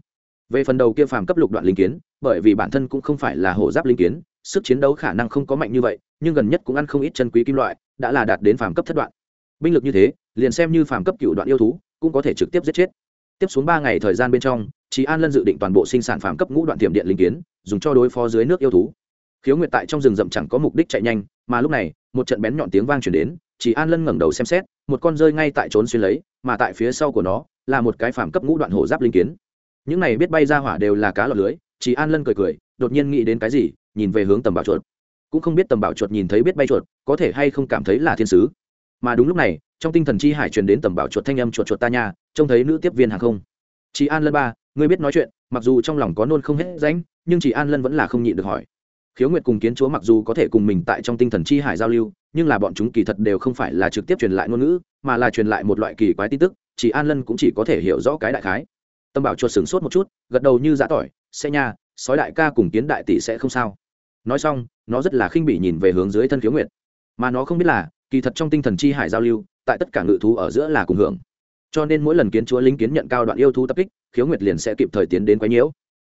Về phần đầu kia phàm cấp lục đoạn linh kiến, bởi vì bản thân cũng không phải là hổ giáp linh kiến, sức chiến đấu khả năng không có mạnh như vậy, nhưng gần nhất cũng ăn không ít chân quý kim loại, đã là đạt đến phàm cấp thất đoạn. Binh lực như thế, liền xem như phàm cấp cựu đoạn yêu thú, cũng có thể trực tiếp giết chết. Tiếp xuống ba ngày thời gian bên trong trí an lân dự định toàn bộ sinh sản phàm cấp ngũ đoạn tiềm điện linh kiến, dùng cho đối phó dưới nước yêu thú. Khiếu nguyệt tại trong rừng rậm chẳng có mục đích chạy nhanh, mà lúc này, một trận bén nhọn tiếng vang chuyển đến chỉ an lân ngẩng đầu xem xét, một con rơi ngay tại trốn xuyên lấy, mà tại phía sau của nó, là một cái phàm cấp ngũ đoạn hổ giáp linh kiến. Những này biết bay ra hỏa đều là cá lọt lưới, chỉ an lân cười cười, đột nhiên nghĩ đến cái gì, nhìn về hướng tầm bảo chuột. Cũng không biết tầm bảo chuột nhìn thấy biết bay chuột, có thể hay không cảm thấy là thiên sứ. Mà đúng lúc này, trong tinh thần chi hải truyền đến tầm bảo chuột thanh âm chuột chuột ta nha, trông thấy nữ tiếp viên hàng không. Chị an lân ba, ngươi biết nói chuyện, mặc dù trong lòng có nôn không hết ránh nhưng chị an lân vẫn là không nhịn được hỏi khiếu nguyệt cùng kiến chúa mặc dù có thể cùng mình tại trong tinh thần chi hải giao lưu, nhưng là bọn chúng kỳ thật đều không phải là trực tiếp truyền lại ngôn ngữ, mà là truyền lại một loại kỳ quái tin tức, chỉ an lân cũng chỉ có thể hiểu rõ cái đại khái. Tâm bảo chuột sửng sốt một chút, gật đầu như giã tỏi xe nha, sói đại ca cùng kiến đại tỷ sẽ không sao. Nói xong, nó rất là khinh bỉ nhìn về hướng dưới thân khiếu nguyệt. Mà nó không biết là, kỳ thật trong tinh thần chi hải giao lưu, tại tất cả ngự thú ở giữa là cùng hưởng. Cho nên mỗi lần kiến chúa linh kiến nhận cao đoạn yêu thú tập kích, khiếu nguyệt liền sẽ kịp thời tiến đến quấy nhiễu.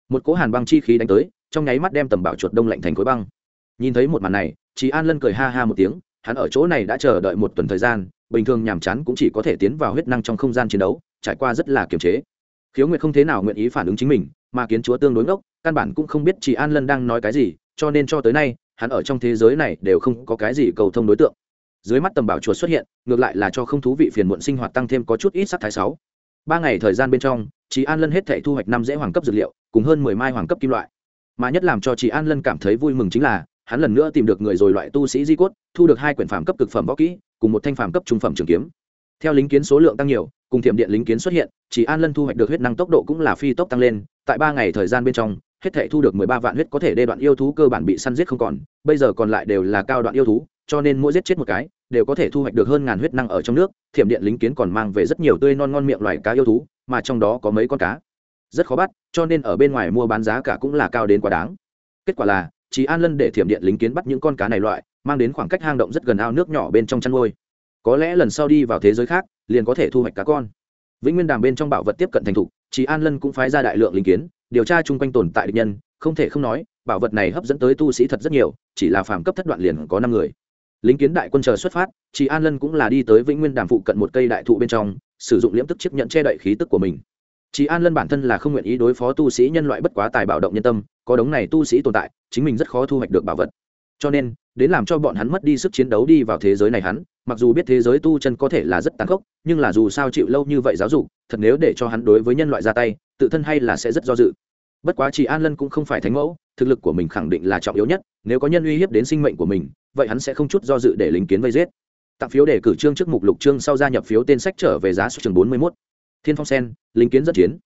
Một cỗ hàn băng chi khí đánh tới trong nháy mắt đem tầm bảo chuột đông lạnh thành khối băng. Nhìn thấy một màn này chị an lân cười ha ha một tiếng, hắn ở chỗ này đã chờ đợi một tuần thời gian, bình thường nhàm chán cũng chỉ có thể tiến vào huyết năng trong không gian chiến đấu, trải qua rất là kiềm chế. Khiếu nguyệt không thế nào nguyện ý phản ứng chính mình, mà kiến chúa tương đối ngốc, căn bản cũng không biết chị an lân đang nói cái gì, cho nên cho tới nay, hắn ở trong thế giới này đều không có cái gì cầu thông đối tượng. Dưới mắt tầm bảo chuột xuất hiện, ngược lại là cho không thú vị phiền muộn sinh hoạt tăng thêm có chút ít sắc thái sáu. Ba ngày thời gian bên trong chị an lân hết thể thu hoạch năm dễ hoàng cấp dược liệu, cùng hơn mười mai hoàng cấp kim loại mà nhất làm cho chị an lân cảm thấy vui mừng chính là, hắn lần nữa tìm được người rồi loại tu sĩ di cốt, thu được hai quyển phàm cấp cực phẩm võ kỹ, cùng một thanh phàm cấp trung phẩm trường kiếm. Theo lính kiến số lượng tăng nhiều, cùng thiểm điện lính kiến xuất hiện chỉ an lân thu hoạch được huyết năng tốc độ cũng là phi tốc tăng lên, tại ba ngày thời gian bên trong, hết thể thu được mười ba vạn huyết có thể đê đoạn yêu thú cơ bản bị săn giết không còn, bây giờ còn lại đều là cao đoạn yêu thú, cho nên mỗi giết chết một cái, đều có thể thu hoạch được hơn ngàn huyết năng ở trong nước, thiểm điện lính kiến còn mang về rất nhiều tươi non ngon miệng loài cá yêu thú, mà trong đó có mấy con cá rất khó bắt, cho nên ở bên ngoài mua bán giá cả cũng là cao đến quá đáng. Kết quả là chỉ an lân để thiểm điện lính kiến bắt những con cá này loại, mang đến khoảng cách hang động rất gần ao nước nhỏ bên trong chăn nuôi. Có lẽ lần sau đi vào thế giới khác, liền có thể thu hoạch cá con. Vĩnh nguyên đàm bên trong bảo vật tiếp cận thành thục chỉ an lân cũng phái ra đại lượng lính kiến, điều tra chung quanh tồn tại địch nhân, không thể không nói, bảo vật này hấp dẫn tới tu sĩ thật rất nhiều, chỉ là phàm cấp thất đoạn liền có năm người. Lính kiến đại quân chờ xuất phát chị an lân cũng là đi tới vĩnh nguyên đàm phụ cận một cây đại thụ bên trong, sử dụng liễm tức chiếc nhận che đậy khí tức của mình chị an lân bản thân là không nguyện ý đối phó tu sĩ nhân loại bất quá tài bảo động nhân tâm, có đống này tu sĩ tồn tại, chính mình rất khó thu hoạch được bảo vật. Cho nên, đến làm cho bọn hắn mất đi sức chiến đấu đi vào thế giới này hắn, mặc dù biết thế giới tu chân có thể là rất tàn khốc, nhưng là dù sao chịu lâu như vậy giáo dục, thật nếu để cho hắn đối với nhân loại ra tay, tự thân hay là sẽ rất do dự. Bất quá chị an lân cũng không phải thánh mẫu, thực lực của mình khẳng định là trọng yếu nhất, nếu có nhân uy hiếp đến sinh mệnh của mình, vậy hắn sẽ không chút do dự để lính kiến vây giết. Tặng phiếu để cử trương trước mục lục trương sau gia nhập phiếu tên sách trở về giá số trường bốn mươi mốt thiên phong sen, lính kiến dẫn chiến.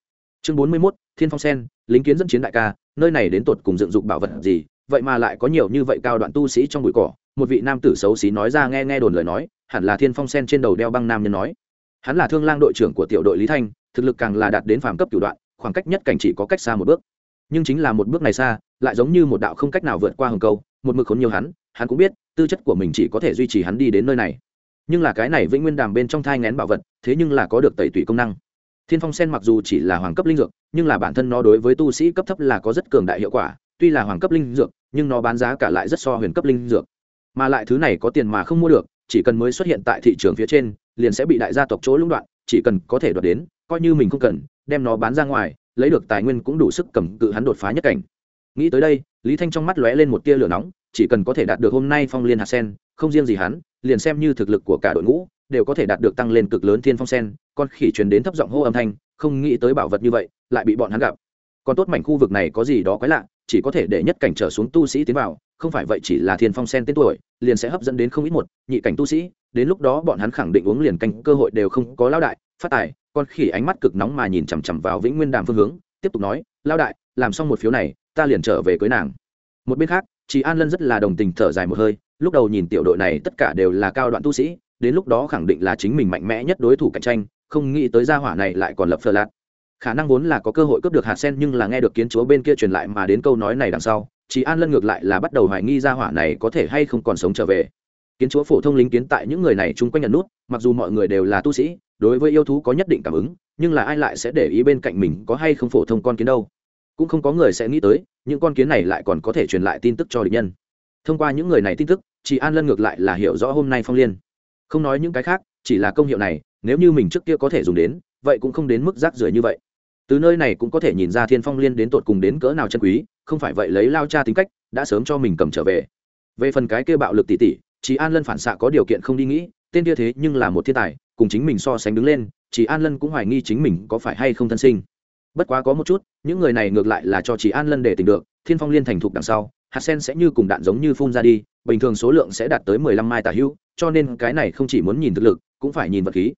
Chương bốn mươi mốt, thiên phong sen, lính kiến dẫn chiến đại ca, nơi này đến tột cùng dựng dục bảo vật gì, vậy mà lại có nhiều như vậy cao đoạn tu sĩ trong bụi cỏ, một vị nam tử xấu xí nói ra nghe nghe đồn lời nói, hẳn là thiên phong sen trên đầu đeo băng nam nhân nói. Hắn là thương lang đội trưởng của tiểu đội lý thanh, thực lực càng là đạt đến phàm cấp cửu đoạn, khoảng cách nhất cảnh chỉ có cách xa một bước. Nhưng chính là một bước này xa, lại giống như một đạo không cách nào vượt qua hồng câu, một mực khốn nhiều hắn hắn cũng biết, tư chất của mình chỉ có thể duy trì hắn đi đến nơi này. Nhưng là cái này vĩnh nguyên đàm bên trong thai ngén bảo vật, thế nhưng là có được tẩy tủy công năng thiên phong sen mặc dù chỉ là hoàng cấp linh dược, nhưng là bản thân nó đối với tu sĩ cấp thấp là có rất cường đại hiệu quả, tuy là hoàng cấp linh dược, nhưng nó bán giá cả lại rất so huyền cấp linh dược. Mà lại thứ này có tiền mà không mua được, chỉ cần mới xuất hiện tại thị trường phía trên, liền sẽ bị đại gia tộc chỗ lũng đoạn, chỉ cần có thể đoạt đến, coi như mình không cần, đem nó bán ra ngoài, lấy được tài nguyên cũng đủ sức cầm cự hắn đột phá nhất cảnh. Nghĩ tới đây, lý thanh trong mắt lóe lên một tia lửa nóng, chỉ cần có thể đạt được hôm nay phong liên hạt sen, không riêng gì hắn, liền xem như thực lực của cả đội ngũ đều có thể đạt được tăng lên cực lớn thiên phong sen, con khỉ truyền đến thấp giọng hô âm thanh, không nghĩ tới bảo vật như vậy, lại bị bọn hắn gặp. Còn tốt mảnh khu vực này có gì đó quái lạ, chỉ có thể để nhất cảnh trở xuống tu sĩ tiến vào, không phải vậy chỉ là thiên phong sen tên tuổi, liền sẽ hấp dẫn đến không ít một, nhị cảnh tu sĩ, đến lúc đó bọn hắn khẳng định uống liền canh, cơ hội đều không có lao đại, phát tài, con khỉ ánh mắt cực nóng mà nhìn chằm chằm vào vĩnh nguyên đàm phương hướng, tiếp tục nói, lao đại, làm xong một phiếu này, ta liền trở về cưới nàng. Một bên khác chị an lân rất là đồng tình thở dài một hơi, lúc đầu nhìn tiểu đội này tất cả đều là cao đoạn tu sĩ đến lúc đó khẳng định là chính mình mạnh mẽ nhất đối thủ cạnh tranh, không nghĩ tới gia hỏa này lại còn lập phờ lạt. Khả năng vốn là có cơ hội cướp được hạt sen nhưng là nghe được kiến chúa bên kia truyền lại mà đến câu nói này đằng sau chị an lân ngược lại là bắt đầu hoài nghi gia hỏa này có thể hay không còn sống trở về. Kiến chúa phổ thông lính kiến tại những người này chung quanh nhận nút, mặc dù mọi người đều là tu sĩ, đối với yêu thú có nhất định cảm ứng, nhưng là ai lại sẽ để ý bên cạnh mình có hay không phổ thông con kiến đâu? Cũng không có người sẽ nghĩ tới, những con kiến này lại còn có thể truyền lại tin tức cho địch nhân. Thông qua những người này tin tức chị an lân ngược lại là hiểu rõ hôm nay phong liên không nói những cái khác, chỉ là công hiệu này, nếu như mình trước kia có thể dùng đến, vậy cũng không đến mức rác rưởi như vậy. Từ nơi này cũng có thể nhìn ra thiên phong liên đến tột cùng đến cỡ nào chân quý, không phải vậy lấy lao cha tính cách, đã sớm cho mình cầm trở về. Về phần cái kia bạo lực tỉ tỉ chị an lân phản xạ có điều kiện không đi nghĩ, tên kia thế nhưng là một thiên tài, cùng chính mình so sánh đứng lên chị an lân cũng hoài nghi chính mình có phải hay không thân sinh. Bất quá có một chút, những người này ngược lại là cho chị an lân để tình được, thiên phong liên thành thục đằng sau, hạt sen sẽ như cùng đạn giống như phun ra đi bình thường số lượng sẽ đạt tới mười lăm mai tả hữu cho nên cái này không chỉ muốn nhìn thực lực, cũng phải nhìn vật khí.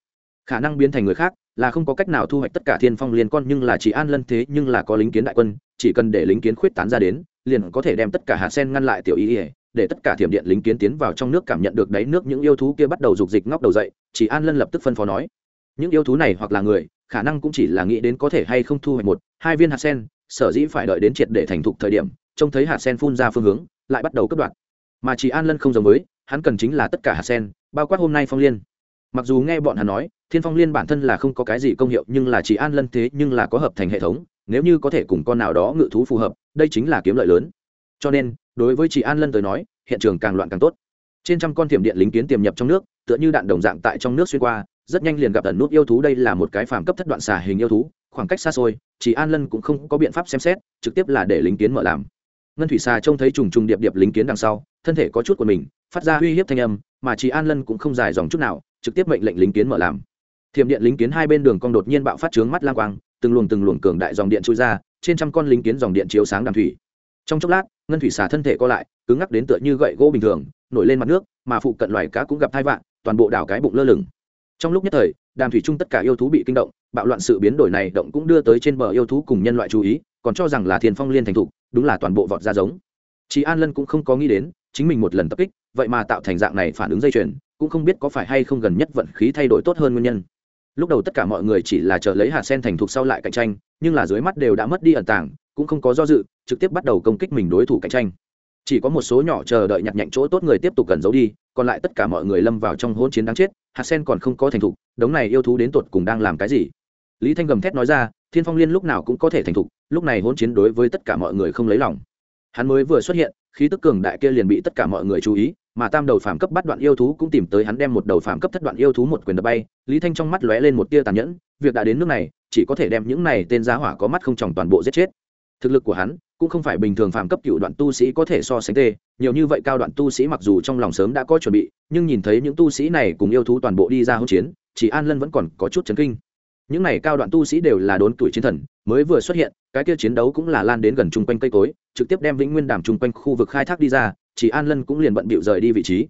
Khả năng biến thành người khác, là không có cách nào thu hoạch tất cả thiên phong liên con, nhưng là chỉ an lân thế, nhưng là có lính kiến đại quân, chỉ cần để lính kiến khuyết tán ra đến, liền có thể đem tất cả hạt sen ngăn lại tiểu y ỉa để tất cả thiểm điện lính kiến tiến vào trong nước cảm nhận được đáy nước những yêu thú kia bắt đầu rục dịch ngóc đầu dậy, chỉ an lân lập tức phân phó nói. Những yêu thú này hoặc là người, khả năng cũng chỉ là nghĩ đến có thể hay không thu hoạch một, hai viên hạt sen, sở dĩ phải đợi đến triệt để thành thục thời điểm, trông thấy hạt sen phun ra phương hướng, lại bắt đầu cấp đoạn mà chỉ an lân không giống với, hắn cần chính là tất cả hạt sen, bao quát hôm nay phong liên. Mặc dù nghe bọn hắn nói, thiên phong liên bản thân là không có cái gì công hiệu, nhưng là chỉ an lân thế nhưng là có hợp thành hệ thống, nếu như có thể cùng con nào đó ngự thú phù hợp, đây chính là kiếm lợi lớn. Cho nên, đối với chị an lân tới nói, hiện trường càng loạn càng tốt. Trên trăm con thiểm điện lính kiến tiềm nhập trong nước, tựa như đạn đồng dạng tại trong nước xuyên qua, rất nhanh liền gặp ẩn nút yêu thú đây là một cái phàm cấp thất đoạn xà hình yêu thú, khoảng cách xa xôi chị an lân cũng không có biện pháp xem xét, trực tiếp là để lính kiến mở làm. Ngân thủy xà trông thấy trùng trùng điệp điệp lính kiến đằng sau thân thể có chút của mình, phát ra uy hiếp thanh âm, mà chị an lân cũng không dài dòng chút nào, trực tiếp mệnh lệnh lính kiến mở làm. Thiểm điện lính kiến hai bên đường cong đột nhiên bạo phát trướng mắt lang quang, từng luồng từng luồng cường đại dòng điện trôi ra, trên trăm con lính kiến dòng điện chiếu sáng đàm thủy. Trong chốc lát, ngân thủy xà thân thể co lại, cứng ngắc đến tựa như gậy gỗ bình thường, nổi lên mặt nước, mà phụ cận loài cá cũng gặp thai vạn, toàn bộ đảo cái bụng lơ lửng. Trong lúc nhất thời, đàm thủy chung tất cả yêu thú bị kinh động, bạo loạn sự biến đổi này động cũng đưa tới trên bờ yêu thú cùng nhân loại chú ý, còn cho rằng là thiền phong liên thành thục, đúng là toàn bộ vọt ra giống. Chị an lân cũng không có nghĩ đến chính mình một lần tập kích, vậy mà tạo thành dạng này phản ứng dây chuyền, cũng không biết có phải hay không gần nhất vận khí thay đổi tốt hơn nguyên nhân. Lúc đầu tất cả mọi người chỉ là chờ lấy hạt sen thành thục sau lại cạnh tranh, nhưng là dưới mắt đều đã mất đi ẩn tàng, cũng không có do dự, trực tiếp bắt đầu công kích mình đối thủ cạnh tranh. Chỉ có một số nhỏ chờ đợi nhặt nhạnh chỗ tốt người tiếp tục cần giấu đi, còn lại tất cả mọi người lâm vào trong hỗn chiến đáng chết, hạt sen còn không có thành thục, đống này yêu thú đến tột cùng đang làm cái gì? Lý thanh gầm thét nói ra, thiên phong liên lúc nào cũng có thể thành thục, lúc này hỗn chiến đối với tất cả mọi người không lấy lòng. Hắn mới vừa xuất hiện khí tức cường đại kia liền bị tất cả mọi người chú ý, mà tam đầu phàm cấp bắt đoạn yêu thú cũng tìm tới hắn đem một đầu phàm cấp thất đoạn yêu thú một quyền đập bay. Lý thanh trong mắt lóe lên một tia tàn nhẫn, việc đã đến nước này, chỉ có thể đem những này tên giá hỏa có mắt không tròng toàn bộ giết chết. Thực lực của hắn cũng không phải bình thường phàm cấp cựu đoạn tu sĩ có thể so sánh tê, nhiều như vậy cao đoạn tu sĩ mặc dù trong lòng sớm đã có chuẩn bị, nhưng nhìn thấy những tu sĩ này cùng yêu thú toàn bộ đi ra hỗn chiến, chỉ an lân vẫn còn có chút chấn kinh những này cao đoạn tu sĩ đều là đốn tuổi chiến thần, mới vừa xuất hiện, cái kia chiến đấu cũng là lan đến gần chung quanh cây cối, trực tiếp đem vĩnh nguyên đàm chung quanh khu vực khai thác đi ra, chỉ an lân cũng liền bận bịu rời đi vị trí.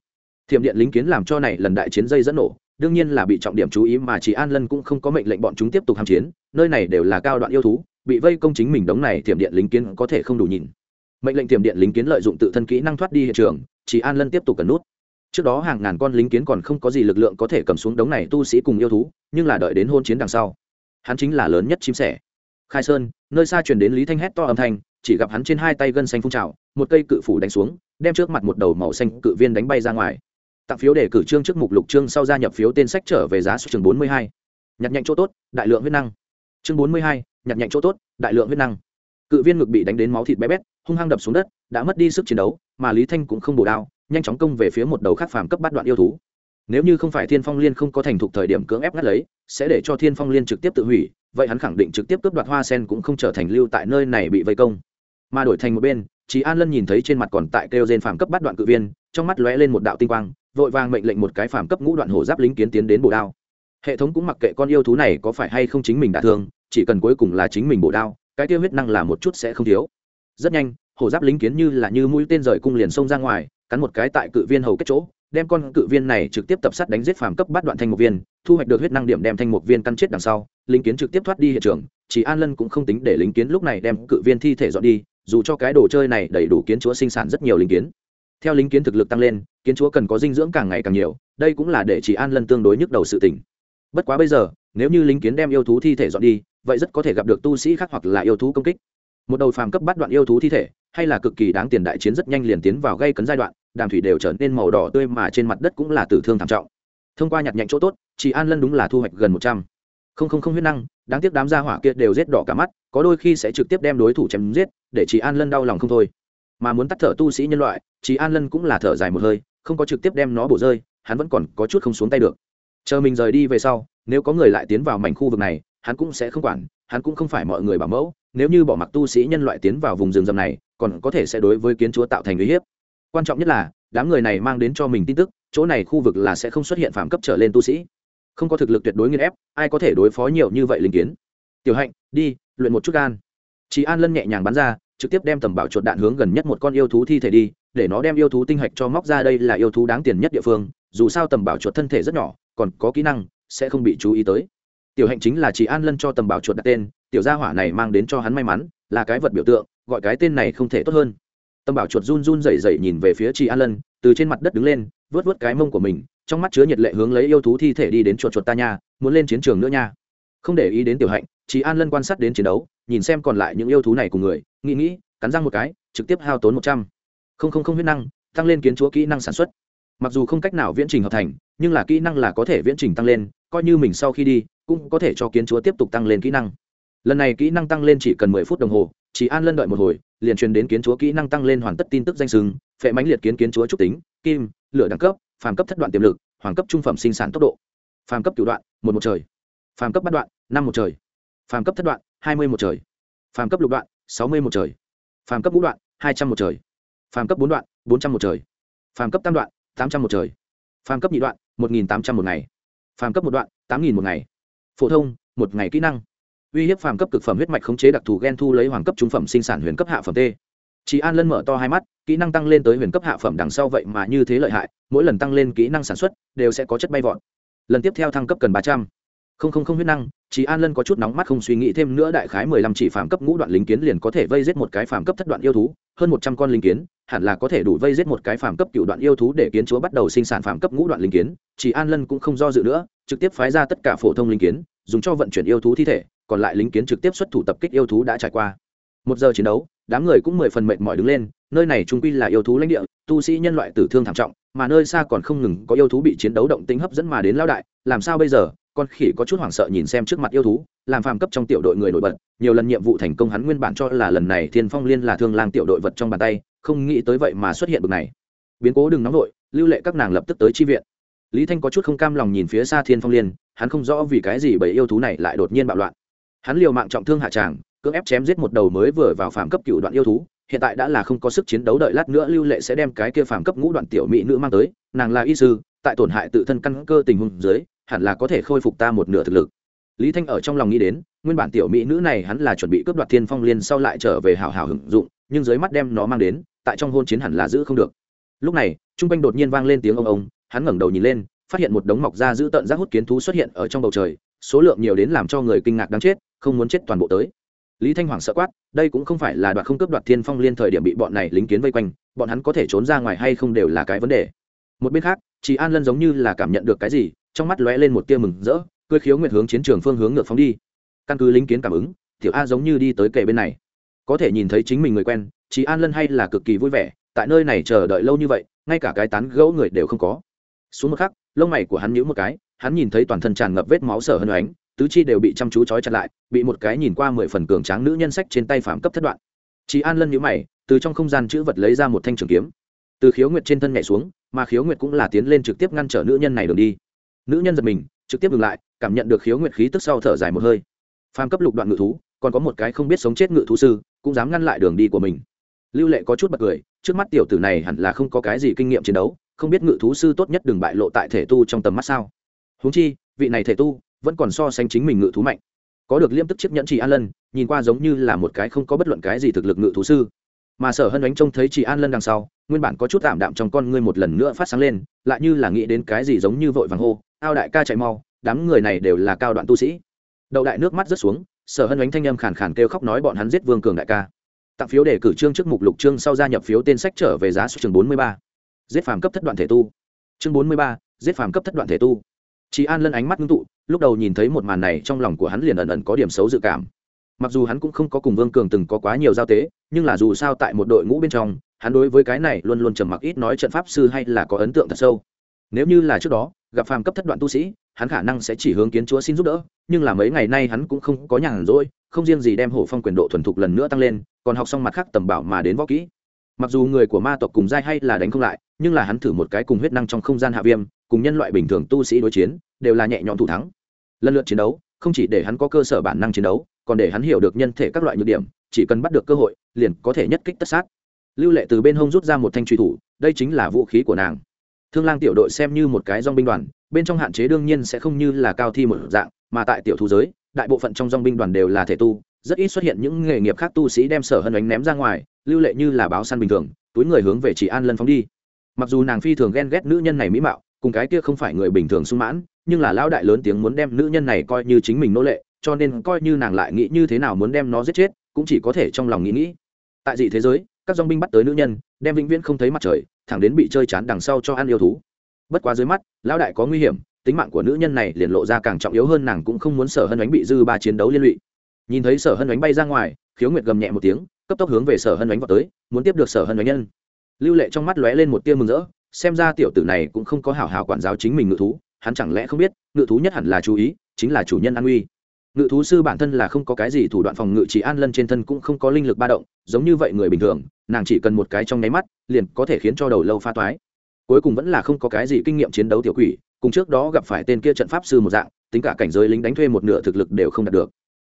Thiểm điện lính kiến làm cho này lần đại chiến dây dẫn nổ, đương nhiên là bị trọng điểm chú ý mà chỉ an lân cũng không có mệnh lệnh bọn chúng tiếp tục hạm chiến, nơi này đều là cao đoạn yêu thú, bị vây công chính mình đống này thiểm điện lính kiến có thể không đủ nhìn. Mệnh lệnh thiểm điện lính kiến lợi dụng tự thân kỹ năng thoát đi hiện trường, chỉ an lân tiếp tục cần nút trước đó hàng ngàn con lính kiến còn không có gì lực lượng có thể cầm xuống đống này tu sĩ cùng yêu thú, nhưng là đợi đến hôn chiến đằng sau, hắn chính là lớn nhất chim sẻ. Khai sơn, nơi xa truyền đến lý thanh hét to âm thanh, chỉ gặp hắn trên hai tay gân xanh phun trào, một cây cự phủ đánh xuống, đem trước mặt một đầu màu xanh cự viên đánh bay ra ngoài. Tặng phiếu để cử trương trước mục lục trương sau gia nhập phiếu tên sách trở về giá số trường bốn mươi hai. Nhặt nhạnh chỗ tốt, đại lượng huyết năng. Chương bốn mươi hai, nhặt nhạnh chỗ tốt, đại lượng huyết năng cự viên ngực bị đánh đến máu thịt bé bét, hung hăng đập xuống đất, đã mất đi sức chiến đấu, mà lý thanh cũng không bổ đao, nhanh chóng công về phía một đầu khác phàm cấp bắt đoạn yêu thú. Nếu như không phải thiên phong liên không có thành thục thời điểm cưỡng ép ngắt lấy, sẽ để cho thiên phong liên trực tiếp tự hủy, vậy hắn khẳng định trực tiếp cướp đoạt hoa sen cũng không trở thành lưu tại nơi này bị vây công. Mà đổi thành một bên chị an lân nhìn thấy trên mặt còn tại kêu trên phàm cấp bắt đoạn cự viên, trong mắt lóe lên một đạo tinh quang, vội vàng mệnh lệnh một cái phàm cấp ngũ đoạn hổ giáp lính kiến tiến đến bổ đao. Hệ thống cũng mặc kệ con yêu thú này có phải hay không chính mình đả thương, chỉ cần cuối cùng là chính mình bổ đao cái tiêu huyết năng là một chút sẽ không thiếu. Rất nhanh hổ giáp lính kiến như là như mũi tên rời cung liền xông ra ngoài, cắn một cái tại cự viên hầu kết chỗ, đem con cự viên này trực tiếp tập sát đánh giết phàm cấp bắt đoạn thanh một viên, thu hoạch được huyết năng điểm đem thanh một viên căn chết đằng sau, lính kiến trực tiếp thoát đi hiện trường, chỉ an lân cũng không tính để lính kiến lúc này đem cự viên thi thể dọn đi, dù cho cái đồ chơi này đầy đủ kiến chúa sinh sản rất nhiều lính kiến. Theo lính kiến thực lực tăng lên, kiến chúa cần có dinh dưỡng càng ngày càng nhiều, đây cũng là để chỉ an lân tương đối nhức đầu sự tỉnh bất quá bây giờ, nếu như lính kiến đem yêu thú thi thể dọn đi vậy rất có thể gặp được tu sĩ khác hoặc là yêu thú công kích. Một đầu phàm cấp bắt đoạn yêu thú thi thể, hay là cực kỳ đáng tiền đại chiến rất nhanh liền tiến vào gây cấn giai đoạn, đàm thủy đều trở nên màu đỏ tươi mà trên mặt đất cũng là tử thương thảm trọng. Thông qua nhặt nhạnh chỗ tốt chị an lân đúng là thu hoạch gần một trăm. Không không không huyết năng, đáng tiếc đám gia hỏa kia đều rết đỏ cả mắt, có đôi khi sẽ trực tiếp đem đối thủ chém giết, để chị an lân đau lòng không thôi. Mà muốn tắt thở tu sĩ nhân loại chị an lân cũng là thở dài một hơi, không có trực tiếp đem nó bổ rơi, hắn vẫn còn có chút không xuống tay được. Chờ mình rời đi về sau, nếu có người lại tiến vào mảnh khu vực này hắn cũng sẽ không quản, hắn cũng không phải mọi người bảo mẫu, nếu như bỏ mặc tu sĩ nhân loại tiến vào vùng rừng rầm này, còn có thể sẽ đối với kiến chúa tạo thành uy hiếp. Quan trọng nhất là, đám người này mang đến cho mình tin tức, chỗ này khu vực là sẽ không xuất hiện phạm cấp trở lên tu sĩ. Không có thực lực tuyệt đối nghiên ép, ai có thể đối phó nhiều như vậy linh kiến? Tiểu hạnh, đi, luyện một chút gan. Chị an lân nhẹ nhàng bắn ra, trực tiếp đem tầm bảo chuột đạn hướng gần nhất một con yêu thú thi thể đi, để nó đem yêu thú tinh hạch cho móc ra đây là yêu thú đáng tiền nhất địa phương, dù sao tầm bảo chuột thân thể rất nhỏ, còn có kỹ năng, sẽ không bị chú ý tới tiểu hạnh chính là chị an lân cho tầm bảo chuột đặt tên, tiểu gia hỏa này mang đến cho hắn may mắn, là cái vật biểu tượng, gọi cái tên này không thể tốt hơn. Tầm bảo chuột run run rẩy rẩy nhìn về phía chị an lân, từ trên mặt đất đứng lên, vớt vớt cái mông của mình, trong mắt chứa nhiệt lệ hướng lấy yêu thú thi thể đi đến chuột chuột ta nha, muốn lên chiến trường nữa nha. Không để ý đến tiểu hạnh chị an lân quan sát đến chiến đấu, nhìn xem còn lại những yêu thú này cùng người, nghĩ nghĩ, cắn răng một cái, trực tiếp hao tốn một trăm. Không không không huyết năng, tăng lên kiến chúa kỹ năng sản xuất. Mặc dù không cách nào viễn trình hợp thành, nhưng là kỹ năng là có thể viễn trình tăng lên, coi như mình sau khi đi cũng có thể cho kiến chúa tiếp tục tăng lên kỹ năng. Lần này kỹ năng tăng lên chỉ cần mười phút đồng hồ, chỉ an lân đợi một hồi, liền truyền đến kiến chúa kỹ năng tăng lên hoàn tất tin tức danh sừng phệ mãnh liệt kiến kiến chúa trúc tính, kim, lửa đẳng cấp, phàm cấp thất đoạn tiềm lực, hoàng cấp trung phẩm sinh sản tốc độ. Phàm cấp cửu đoạn, một một trời. Phàm cấp bắt đoạn, năm một trời. Phàm cấp thất đoạn, hai mươi một trời. Phàm cấp lục đoạn, sáu mươi một trời. Phàm cấp ngũ đoạn, hai trăm một trời. Phàm cấp bốn đoạn, bốn trăm một trời. Phàm cấp tam đoạn, tám trăm một trời. Phàm cấp nhị đoạn, một nghìn tám trăm một ngày. Phàm cấp một đoạn, tám nghìn một ngày phổ thông, một ngày kỹ năng. Uy hiếp phàm cấp cực phẩm huyết mạch khống chế đặc thù gen thu lấy hoàng cấp trung phẩm sinh sản huyền cấp hạ phẩm t. Chị an lân mở to hai mắt, kỹ năng tăng lên tới huyền cấp hạ phẩm đằng sau vậy mà như thế lợi hại, mỗi lần tăng lên kỹ năng sản xuất, đều sẽ có chất bay vọt. Lần tiếp theo thăng cấp cần ba trăm không không không huyết năng chị an lân có chút nóng mắt không suy nghĩ thêm nữa đại khái mười lăm chỉ phạm cấp ngũ đoạn lính kiến liền có thể vây giết một cái phạm cấp thất đoạn yêu thú, hơn một trăm con lính kiến, hẳn là có thể đủ vây giết một cái phạm cấp cựu đoạn yêu thú để kiến chúa bắt đầu sinh sản phạm cấp ngũ đoạn lính kiến chị an lân cũng không do dự nữa, trực tiếp phái ra tất cả phổ thông lính kiến, dùng cho vận chuyển yêu thú thi thể, còn lại lính kiến trực tiếp xuất thủ tập kích yêu thú đã trải qua. Một giờ chiến đấu, đám người cũng mười phần mệt mỏi đứng lên, nơi này trung quy là yêu thú lãnh địa, tu sĩ nhân loại tử thương thảm trọng, mà nơi xa còn không ngừng có yêu thú bị chiến đấu động tính hấp dẫn mà đến lao đại, làm sao bây giờ? Con khỉ có chút hoảng sợ nhìn xem trước mặt yêu thú, làm phàm cấp trong tiểu đội người nổi bật, nhiều lần nhiệm vụ thành công hắn nguyên bản cho là lần này thiên phong liên là thương lang tiểu đội vật trong bàn tay, không nghĩ tới vậy mà xuất hiện bực này. Biến cố đừng nóng vội, lưu lệ các nàng lập tức tới chi viện. Lý thanh có chút không cam lòng nhìn phía xa thiên phong liên, hắn không rõ vì cái gì bởi yêu thú này lại đột nhiên bạo loạn. Hắn liều mạng trọng thương hạ tràng, cưỡng ép chém giết một đầu mới vừa vào phạm cấp cựu đoạn yêu thú, hiện tại đã là không có sức chiến đấu đợi lát nữa lưu lệ sẽ đem cái kia phạm cấp ngũ đoạn tiểu mỹ nữ mang tới, nàng là y sư, tại tổn hại tự thân căn cơ tình huống dưới hẳn là có thể khôi phục ta một nửa thực lực. Lý thanh ở trong lòng nghĩ đến, nguyên bản tiểu mỹ nữ này hắn là chuẩn bị cướp đoạt thiên phong liên sau lại trở về hào hào hưởng dụng, nhưng dưới mắt đem nó mang đến, tại trong hôn chiến hẳn là giữ không được. Lúc này t r u n g quanh đột nhiên vang lên tiếng ông ông, hắn ngẩng đầu nhìn lên, phát hiện một đống mọc da giữ tận rác hút kiến thú xuất hiện ở trong bầu trời, số lượng nhiều đến làm cho người kinh ngạc đáng chết, không muốn chết toàn bộ tới. Lý thanh hoàng sợ quát, đây cũng không phải là đoạt không cướp đoạt thiên phong liên thời điểm bị bọn này lính kiến vây quanh, bọn hắn có thể trốn ra ngoài hay không đều là cái vấn đề. Một bên khác chị an lân giống như là cảm nhận được cái gì trong mắt lóe lên một tia mừng rỡ cười khiếu nguyệt hướng chiến trường phương hướng ngược phóng đi. Căn cứ lính kiến cảm ứng, tiểu a giống như đi tới kề bên này. Có thể nhìn thấy chính mình người quen chị an lân hay là cực kỳ vui vẻ, tại nơi này chờ đợi lâu như vậy, ngay cả cái tán gẫu người đều không có. Xuống một khắc, lông mày của hắn nhíu một cái, hắn nhìn thấy toàn thân tràn ngập vết máu sở hân ánh tứ chi đều bị chăm chú trói chặt lại, bị một cái nhìn qua mười phần cường tráng nữ nhân sách trên tay phạm cấp thất đoạn. Chị an lân nhíu mày, từ trong không gian chữ vật lấy ra một thanh trường kiếm. Từ khiếu nguyệt trên thân nhảy xuống, mà khiếu nguyệt cũng là tiến lên trực tiếp ngăn trở nữ nhân này đường đi nữ nhân giật mình, trực tiếp dừng lại, cảm nhận được khiếu nguyệt khí tức sau thở dài một hơi. Phàm cấp lục đoạn ngự thú, còn có một cái không biết sống chết ngự thú sư, cũng dám ngăn lại đường đi của mình. Lưu lệ có chút bật cười, trước mắt tiểu tử này hẳn là không có cái gì kinh nghiệm chiến đấu, không biết ngự thú sư tốt nhất đừng bại lộ tại thể tu trong tầm mắt sao. Húng chi, vị này thể tu vẫn còn so sánh chính mình ngự thú mạnh. Có được liêm tức chiếc nhẫn chị an lân, nhìn qua giống như là một cái không có bất luận cái gì thực lực ngự thú sư. Mà sở hân đánh trông thấy chị an lân đằng sau nguyên bản có chút tạm đạm trong con ngươi một lần nữa phát sáng lên, lại như là nghĩ đến cái gì giống như vội vàng hô, ao đại ca chạy mau, đám người này đều là cao đoạn tu sĩ. Đậu đại nước mắt rớt xuống, sở hân ánh thanh âm khàn khàn kêu khóc nói bọn hắn giết vương cường đại ca. Tặng phiếu để cử trương trước mục lục trương sau gia nhập phiếu tên sách trở về giá số chương bốn mươi ba. Giết phàm cấp thất đoạn thể tu. Chương bốn mươi ba, giết phàm cấp thất đoạn thể tu. Chị an lân ánh mắt ngưng tụ, lúc đầu nhìn thấy một màn này trong lòng của hắn liền ẩn ẩn có điểm xấu dự cảm. Mặc dù hắn cũng không có cùng vương cường từng có quá nhiều giao tế, nhưng là dù sao tại một đội ngũ bên trong hắn đối với cái này luôn luôn trầm mặc ít nói trận pháp sư hay là có ấn tượng thật sâu. Nếu như là trước đó, gặp phàm cấp thất đoạn tu sĩ, hắn khả năng sẽ chỉ hướng kiến chúa xin giúp đỡ, nhưng là mấy ngày nay hắn cũng không có nhàn rỗi, không riêng gì đem hổ phong quyền độ thuần thục lần nữa tăng lên, còn học xong mặt khác tầm bảo mà đến võ kỹ. Mặc dù người của ma tộc cùng giai hay là đánh không lại, nhưng là hắn thử một cái cùng huyết năng trong không gian hạ viêm, cùng nhân loại bình thường tu sĩ đối chiến, đều là nhẹ nhõm thủ thắng. Lần lượt chiến đấu, không chỉ để hắn có cơ sở bản năng chiến đấu, còn để hắn hiểu được nhân thể các loại nhược điểm, chỉ cần bắt được cơ hội, liền có thể nhất kích tất sát lưu lệ từ bên hông rút ra một thanh truy thủ, đây chính là vũ khí của nàng. Thương lang tiểu đội xem như một cái dong binh đoàn, bên trong hạn chế đương nhiên sẽ không như là cao thi một dạng, mà tại tiểu thu giới, đại bộ phận trong dong binh đoàn đều là thể tu, rất ít xuất hiện những nghề nghiệp khác tu sĩ đem sở hân ánh ném ra ngoài, lưu lệ như là báo săn bình thường, túi người hướng về chỉ an lân phóng đi. Mặc dù nàng phi thường ghen ghét nữ nhân này mỹ mạo, cùng cái kia không phải người bình thường sung mãn, nhưng là lão đại lớn tiếng muốn đem nữ nhân này coi như chính mình nô lệ, cho nên coi như nàng lại nghĩ như thế nào muốn đem nó giết chết, cũng chỉ có thể trong lòng nghĩ nghĩ. Tại dị thế giới các dong binh bắt tới nữ nhân, đem vĩnh viễn không thấy mặt trời, thẳng đến bị chơi chán đằng sau cho ăn yêu thú. Bất quá dưới mắt, lão đại có nguy hiểm, tính mạng của nữ nhân này liền lộ ra càng trọng yếu hơn nàng cũng không muốn sở hân ánh bị dư ba chiến đấu liên lụy. Nhìn thấy sở hân ánh bay ra ngoài, khiếu nguyệt gầm nhẹ một tiếng, cấp tốc hướng về sở hân ánh vào tới, muốn tiếp được sở hân ánh nhân. Lưu lệ trong mắt lóe lên một tia mừng rỡ, xem ra tiểu tử này cũng không có hảo hảo quản giáo chính mình ngự thú, hắn chẳng lẽ không biết, ngự thú nhất hẳn là chú ý, chính là chủ nhân an uy ngự thú sư bản thân là không có cái gì thủ đoạn phòng ngự, chỉ an lân trên thân cũng không có linh lực ba động, giống như vậy người bình thường, nàng chỉ cần một cái trong nháy mắt, liền có thể khiến cho đầu lâu pha toái. Cuối cùng vẫn là không có cái gì kinh nghiệm chiến đấu tiểu quỷ, cùng trước đó gặp phải tên kia trận pháp sư một dạng, tính cả cảnh giới lính đánh thuê một nửa thực lực đều không đạt được.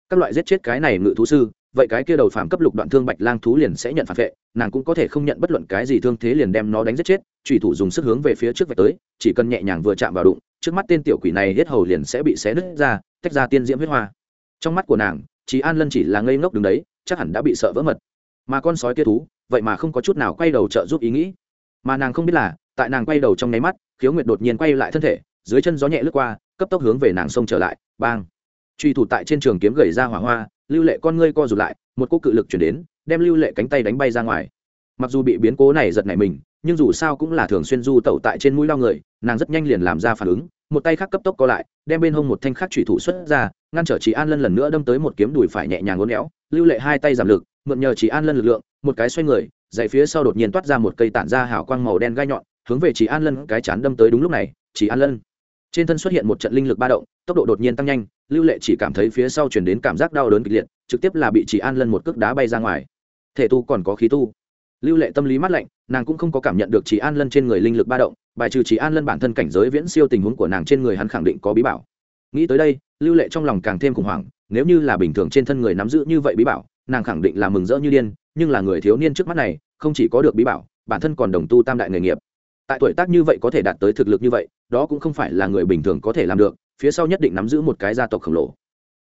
Các loại giết chết cái này ngự thú sư, vậy cái kia đầu phạm cấp lục đoạn thương bạch lang thú liền sẽ nhận phản vệ, nàng cũng có thể không nhận bất luận cái gì thương thế liền đem nó đánh giết chết trùy thủ dùng sức hướng về phía trước vạch tới, chỉ cần nhẹ nhàng vừa chạm vào đụng, trước mắt tên tiểu quỷ này hết hầu liền sẽ bị xé nứt ra, tách ra tiên diễm huyết hoa trong mắt của nàng chị an lân chỉ là ngây ngốc đứng đấy, chắc hẳn đã bị sợ vỡ mật. Mà con sói kia thú, vậy mà không có chút nào quay đầu trợ giúp ý nghĩ. Mà nàng không biết là, tại nàng quay đầu trong nháy mắt, khiếu nguyệt đột nhiên quay lại thân thể, dưới chân gió nhẹ lướt qua, cấp tốc hướng về nàng sông trở lại, bang. Truy thủ tại trên trường kiếm gầy ra hỏa hoa, lưu lệ con ngươi co rụt lại, một cô cự lực chuyển đến, đem lưu lệ cánh tay đánh bay ra ngoài. Mặc dù bị biến cố này giật nảy mình, nhưng dù sao cũng là thường xuyên du tẩu tại trên mũi lao người, nàng rất nhanh liền làm ra phản ứng một tay khác cấp tốc co lại, đem bên hông một thanh khác thủy thủ xuất ra, ngăn trở chị an lân lần nữa đâm tới một kiếm đùi phải nhẹ nhàng ngốn éo, lưu lệ hai tay giảm lực, mượn nhờ chị an lân lực lượng, một cái xoay người, dậy phía sau đột nhiên toát ra một cây tản ra hào quang màu đen gai nhọn, hướng về chị an lân cái chán đâm tới đúng lúc này chị an lân. Trên thân xuất hiện một trận linh lực ba động, tốc độ đột nhiên tăng nhanh, lưu lệ chỉ cảm thấy phía sau chuyển đến cảm giác đau đớn kịch liệt, trực tiếp là bị chị an lân một cước đá bay ra ngoài. Thể tu còn có khí tu. Lưu lệ tâm lý mát lạnh, nàng cũng không có cảm nhận được chị an lân trên người linh lực ba động bài trừ chỉ an lân bản thân cảnh giới viễn siêu tình huống của nàng trên người hắn khẳng định có bí bảo. Nghĩ tới đây, lưu lệ trong lòng càng thêm khủng hoảng, nếu như là bình thường trên thân người nắm giữ như vậy bí bảo, nàng khẳng định là mừng rỡ như điên, nhưng là người thiếu niên trước mắt này, không chỉ có được bí bảo, bản thân còn đồng tu tam đại nghề nghiệp. Tại tuổi tác như vậy có thể đạt tới thực lực như vậy, đó cũng không phải là người bình thường có thể làm được, phía sau nhất định nắm giữ một cái gia tộc khổng lồ.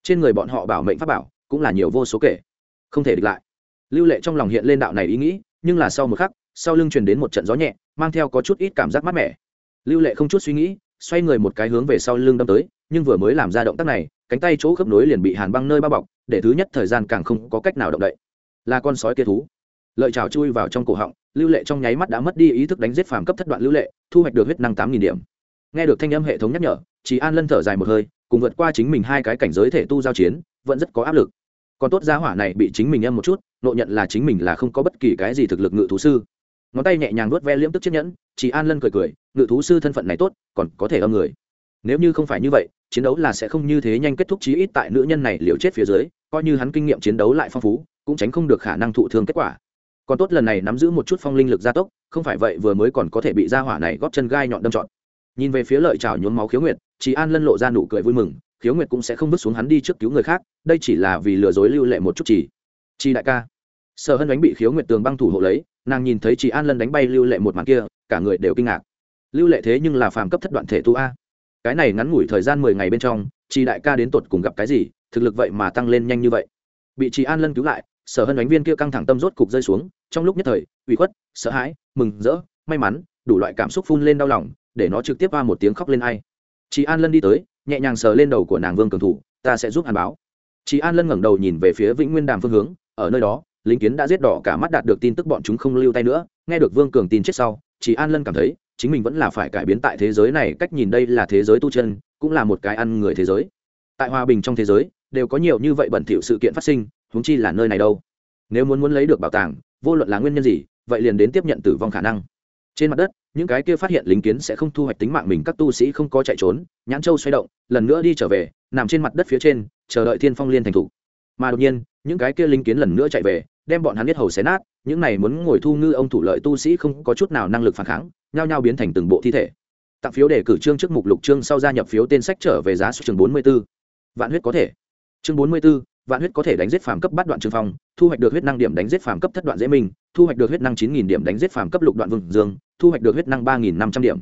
Trên người bọn họ bảo mệnh pháp bảo, cũng là nhiều vô số kể. Không thể địch lại. Lưu lệ trong lòng hiện lên đạo này ý nghĩ, nhưng là sau một khắc sau lưng truyền đến một trận gió nhẹ, mang theo có chút ít cảm giác mát mẻ. Lưu lệ không chút suy nghĩ, xoay người một cái hướng về sau lưng đâm tới, nhưng vừa mới làm ra động tác này, cánh tay chỗ khớp nối liền bị hàn băng nơi bao bọc, để thứ nhất thời gian càng không có cách nào động đậy. Là con sói kia thú. Lợi trào chui vào trong cổ họng, lưu lệ trong nháy mắt đã mất đi ý thức đánh giết phàm cấp thất đoạn lưu lệ, thu hoạch được huyết năng tám nghìn điểm. Nghe được thanh âm hệ thống nhắc nhở chị an lân thở dài một hơi, cùng vượt qua chính mình hai cái cảnh giới thể tu giao chiến, vẫn rất có áp lực. Còn tốt gia hỏa này bị chính mình âm một chút nộ nhận là chính mình là không có bất kỳ cái gì thực lực ngự thú sư ngón tay nhẹ nhàng nuốt ve liễm tức chiếc nhẫn chị an lân cười cười, ngự thú sư thân phận này tốt, còn có thể âm người. Nếu như không phải như vậy, chiến đấu là sẽ không như thế nhanh kết thúc chí ít tại nữ nhân này liều chết phía dưới, coi như hắn kinh nghiệm chiến đấu lại phong phú, cũng tránh không được khả năng thụ thương kết quả. Còn tốt lần này nắm giữ một chút phong linh lực gia tốc, không phải vậy vừa mới còn có thể bị gia hỏa này góp chân gai nhọn đâm trọn. Nhìn về phía lợi trào nhuốm máu khiếu nguyệt chị an lân lộ ra nụ cười vui mừng, khiếu nguyệt cũng sẽ không vứt xuống hắn đi trước cứu người khác, đây chỉ là vì lừa dối lưu lệ một chút chỉ. Chi đại ca sở hân đánh bị khiếu nguyệt tường băng thủ hộ lấy, nàng nhìn thấy chị an lân đánh bay lưu lệ một màn kia, cả người đều kinh ngạc. Lưu lệ thế nhưng là phàm cấp thất đoạn thể tu a. Cái này ngắn ngủi thời gian mười ngày bên trong chị đại ca đến tột cùng gặp cái gì, thực lực vậy mà tăng lên nhanh như vậy. Bị chị an lân cứu lại, sở hân đánh viên kia căng thẳng tâm rốt cục rơi xuống, trong lúc nhất thời, ủy khuất, sợ hãi, mừng, rỡ, may mắn, đủ loại cảm xúc phun lên đau lòng, để nó trực tiếp qua một tiếng khóc lên ai. Chị an lân đi tới, nhẹ nhàng sờ lên đầu của nàng vương cường thủ, ta sẽ giúp hàn báo. Chị an lân ngẩng đầu nhìn về phía vĩnh nguyên đàm phương hướng, ở nơi đó lính kiến đã giết đỏ cả mắt đạt được tin tức bọn chúng không lưu tay nữa, nghe được vương cường tin chết sau chị an lân cảm thấy, chính mình vẫn là phải cải biến tại thế giới này, cách nhìn đây là thế giới tu chân, cũng là một cái ăn người thế giới. Tại hòa bình trong thế giới, đều có nhiều như vậy bẩn thỉu sự kiện phát sinh, huống chi là nơi này đâu. Nếu muốn muốn lấy được bảo tàng, vô luận là nguyên nhân gì, vậy liền đến tiếp nhận tử vong khả năng. Trên mặt đất, những cái kia phát hiện lính kiến sẽ không thu hoạch tính mạng mình, các tu sĩ không có chạy trốn, nhãn châu xoay động, lần nữa đi trở về, nằm trên mặt đất phía trên, chờ đợi thiên phong liên thành thủ. Mà đột nhiên, những cái kia lính kiến lần nữa chạy về đem bọn hắn biết hầu xé nát những này muốn ngồi thu ngư ông thủ lợi tu sĩ không có chút nào năng lực phản kháng nhao nhao biến thành từng bộ thi thể. Tặng phiếu để cử trương trước mục lục trương sau gia nhập phiếu tên sách trở về giá số trường bốn mươi 44. vạn huyết có thể. Chương bốn mươi 44, vạn huyết có thể đánh giết phàm cấp bắt đoạn trường phong thu hoạch được huyết năng điểm đánh giết phàm cấp thất đoạn dễ minh thu hoạch được huyết năng chín nghìn điểm đánh giết phàm cấp lục đoạn vương dương thu hoạch được huyết năng ba nghìn năm trăm điểm.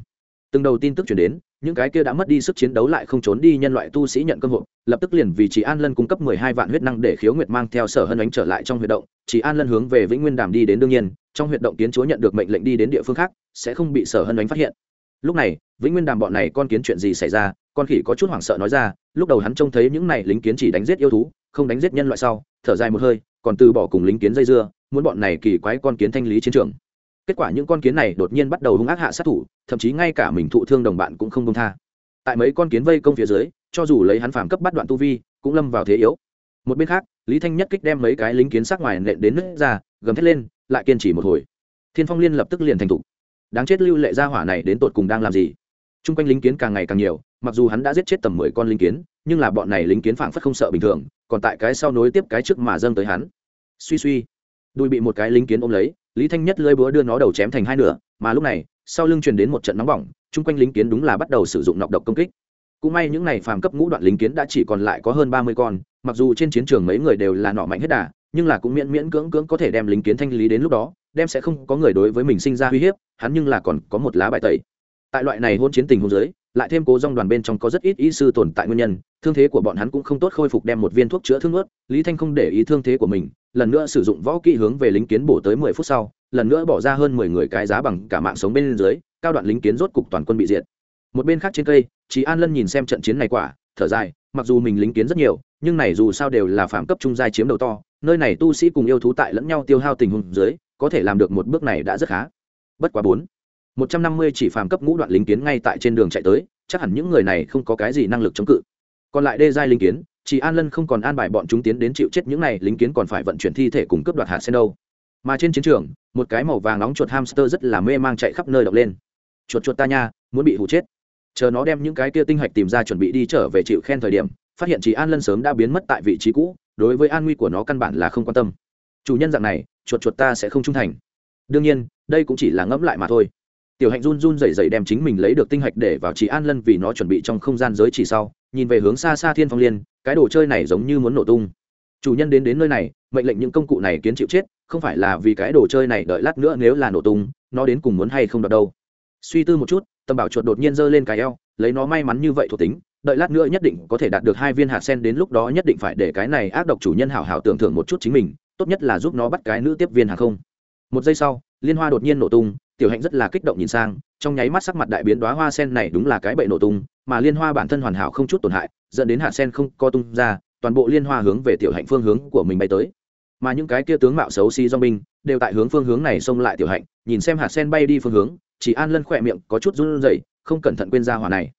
Từng đầu tin tức chuyển đến những cái kia đã mất đi sức chiến đấu lại không trốn đi nhân loại tu sĩ nhận cơ hội lập tức liền vì chị an lân cung cấp mười hai vạn huyết năng để khiếu nguyệt mang theo sở hân ánh trở lại trong huyệt động. Chị an lân hướng về vĩnh nguyên đàm đi đến đương nhiên, trong huyệt động kiến chúa nhận được mệnh lệnh đi đến địa phương khác, sẽ không bị sở hân ánh phát hiện. Lúc này, vĩnh nguyên đàm bọn này con kiến chuyện gì xảy ra, con khỉ có chút hoảng sợ nói ra, lúc đầu hắn trông thấy những này lính kiến chỉ đánh giết yêu thú, không đánh giết nhân loại sau, thở dài một hơi, còn từ bỏ cùng lính kiến dây dưa, muốn bọn này kỳ quái con kiến thanh lý chiến trường. Kết quả những con kiến này đột nhiên bắt đầu hung ác hạ sát thủ thậm chí ngay cả mình thụ thương đồng bạn cũng không công tha. Tại mấy con kiến vây công phía dưới, cho dù lấy hắn phàm cấp bắt đoạn tu vi, cũng lâm vào thế yếu. Một bên khác, lý thanh nhất kích đem mấy cái lính kiến sắc ngoài nện đến nước ra, gầm thét lên, lại kiên trì một hồi. Thiên phong liên lập tức liền thành thục đáng chết lưu lệ gia hỏa này đến tột cùng đang làm gì? T r u n g quanh lính kiến càng ngày càng nhiều, mặc dù hắn đã giết chết tầm mười con lính kiến, nhưng là bọn này lính kiến phảng phất không sợ bình thường, còn tại cái sau nối tiếp cái trước mà dâng tới hắn. Suy suy. Đùi bị một cái lính kiến ôm lấy, lý thanh nhất lơi búa đưa nó đầu chém thành hai nửa, mà lúc này sau lưng truyền đến một trận nóng bỏng, chung quanh lính kiến đúng là bắt đầu sử dụng nọc độc công kích. Cũng may những n à y phàm cấp ngũ đoạn lính kiến đã chỉ còn lại có hơn ba mươi con, mặc dù trên chiến trường mấy người đều là nọ mạnh hết đà, nhưng là cũng miễn miễn cưỡng cưỡng có thể đem lính kiến thanh lý đến lúc đó, đem sẽ không có người đối với mình sinh ra uy hiếp, hắn nhưng là còn có một lá bài tẩy. Tại loại này hôn chiến tình hôn giới lại thêm cố dòng đoàn bên trong có rất ít ý sư tồn tại nguyên nhân, thương thế của bọn hắn cũng không tốt khôi phục đem một viên thuốc chữa thương ướt lý thanh không để ý thương thế của mình, lần nữa sử dụng võ kỹ hướng về lính kiến bổ tới mười phút sau lần nữa bỏ ra hơn mười người cái giá bằng cả mạng sống bên dưới, cao đoạn lính kiến rốt cục toàn quân bị diệt. Một bên khác trên cây chị an lân nhìn xem trận chiến này quả, thở dài, mặc dù mình lính kiến rất nhiều, nhưng này dù sao đều là phạm cấp trung giai chiếm đầu to, nơi này tu sĩ cùng yêu thú tại lẫn nhau tiêu hao tình huống dưới, có thể làm được một bước này đã rất khá. Bất quá bốn, một trăm năm mươi chỉ phàm cấp ngũ đoạn lính kiến ngay tại trên đường chạy tới, chắc hẳn những người này không có cái gì năng lực chống cự. Còn lại đê giai lính kiến chỉ an lân không còn an bài bọn chúng tiến đến chịu chết những này, lính kiến còn phải vận chuyển thi thể cùng cướp đoạt hạt sen đâu. Mà trên chiến trường một cái màu vàng nóng chuột hamster rất là mê mang chạy khắp nơi động lên. Chuột chuột ta nha, muốn bị hụ chết. Chờ nó đem những cái kia tinh hạch tìm ra chuẩn bị đi trở về chịu khen thời điểm, phát hiện chỉ an lân sớm đã biến mất tại vị trí cũ, đối với an nguy của nó căn bản là không quan tâm. Chủ nhân dạng này, chuột chuột ta sẽ không trung thành. Đương nhiên, đây cũng chỉ là ngẫm lại mà thôi. Tiểu hạnh run run rẩy rẩy đem chính mình lấy được tinh hạch để vào chỉ an lân vì nó chuẩn bị trong không gian giới chỉ sau, nhìn về hướng xa xa thiên phong liên, cái đồ chơi này giống như muốn nổ tung. Chủ nhân đến đến nơi này, mệnh lệnh những công cụ này kiến chịu chết không phải là vì cái đồ chơi này đợi lát nữa nếu là nổ tung, nó đến cùng muốn hay không đọc đâu. Suy tư một chút, tâm bảo chuột đột nhiên giơ lên cái eo, lấy nó may mắn như vậy thuộc tính, đợi lát nữa nhất định có thể đạt được hai viên hạt sen đến lúc đó nhất định phải để cái này ác độc chủ nhân hảo hảo tưởng thưởng một chút chính mình, tốt nhất là giúp nó bắt cái nữ tiếp viên hàng không. Một giây sau, liên hoa đột nhiên nổ tung, tiểu hạnh rất là kích động nhìn sang, trong nháy mắt sắc mặt đại biến đoá hoa sen này đúng là cái bậy nổ tung, mà liên hoa bản thân hoàn hảo không chút tổn hại, dẫn đến hạt sen không co tung ra, toàn bộ liên hoa hướng về tiểu hạnh phương hướng của mình bay tới mà những cái kia tướng mạo xấu xí do binh đều tại hướng phương hướng này xông lại tiểu hạnh, nhìn xem hạt sen bay đi phương hướng, chỉ an lân khỏe miệng có chút run rẩy, không cẩn thận quên ra hỏa này.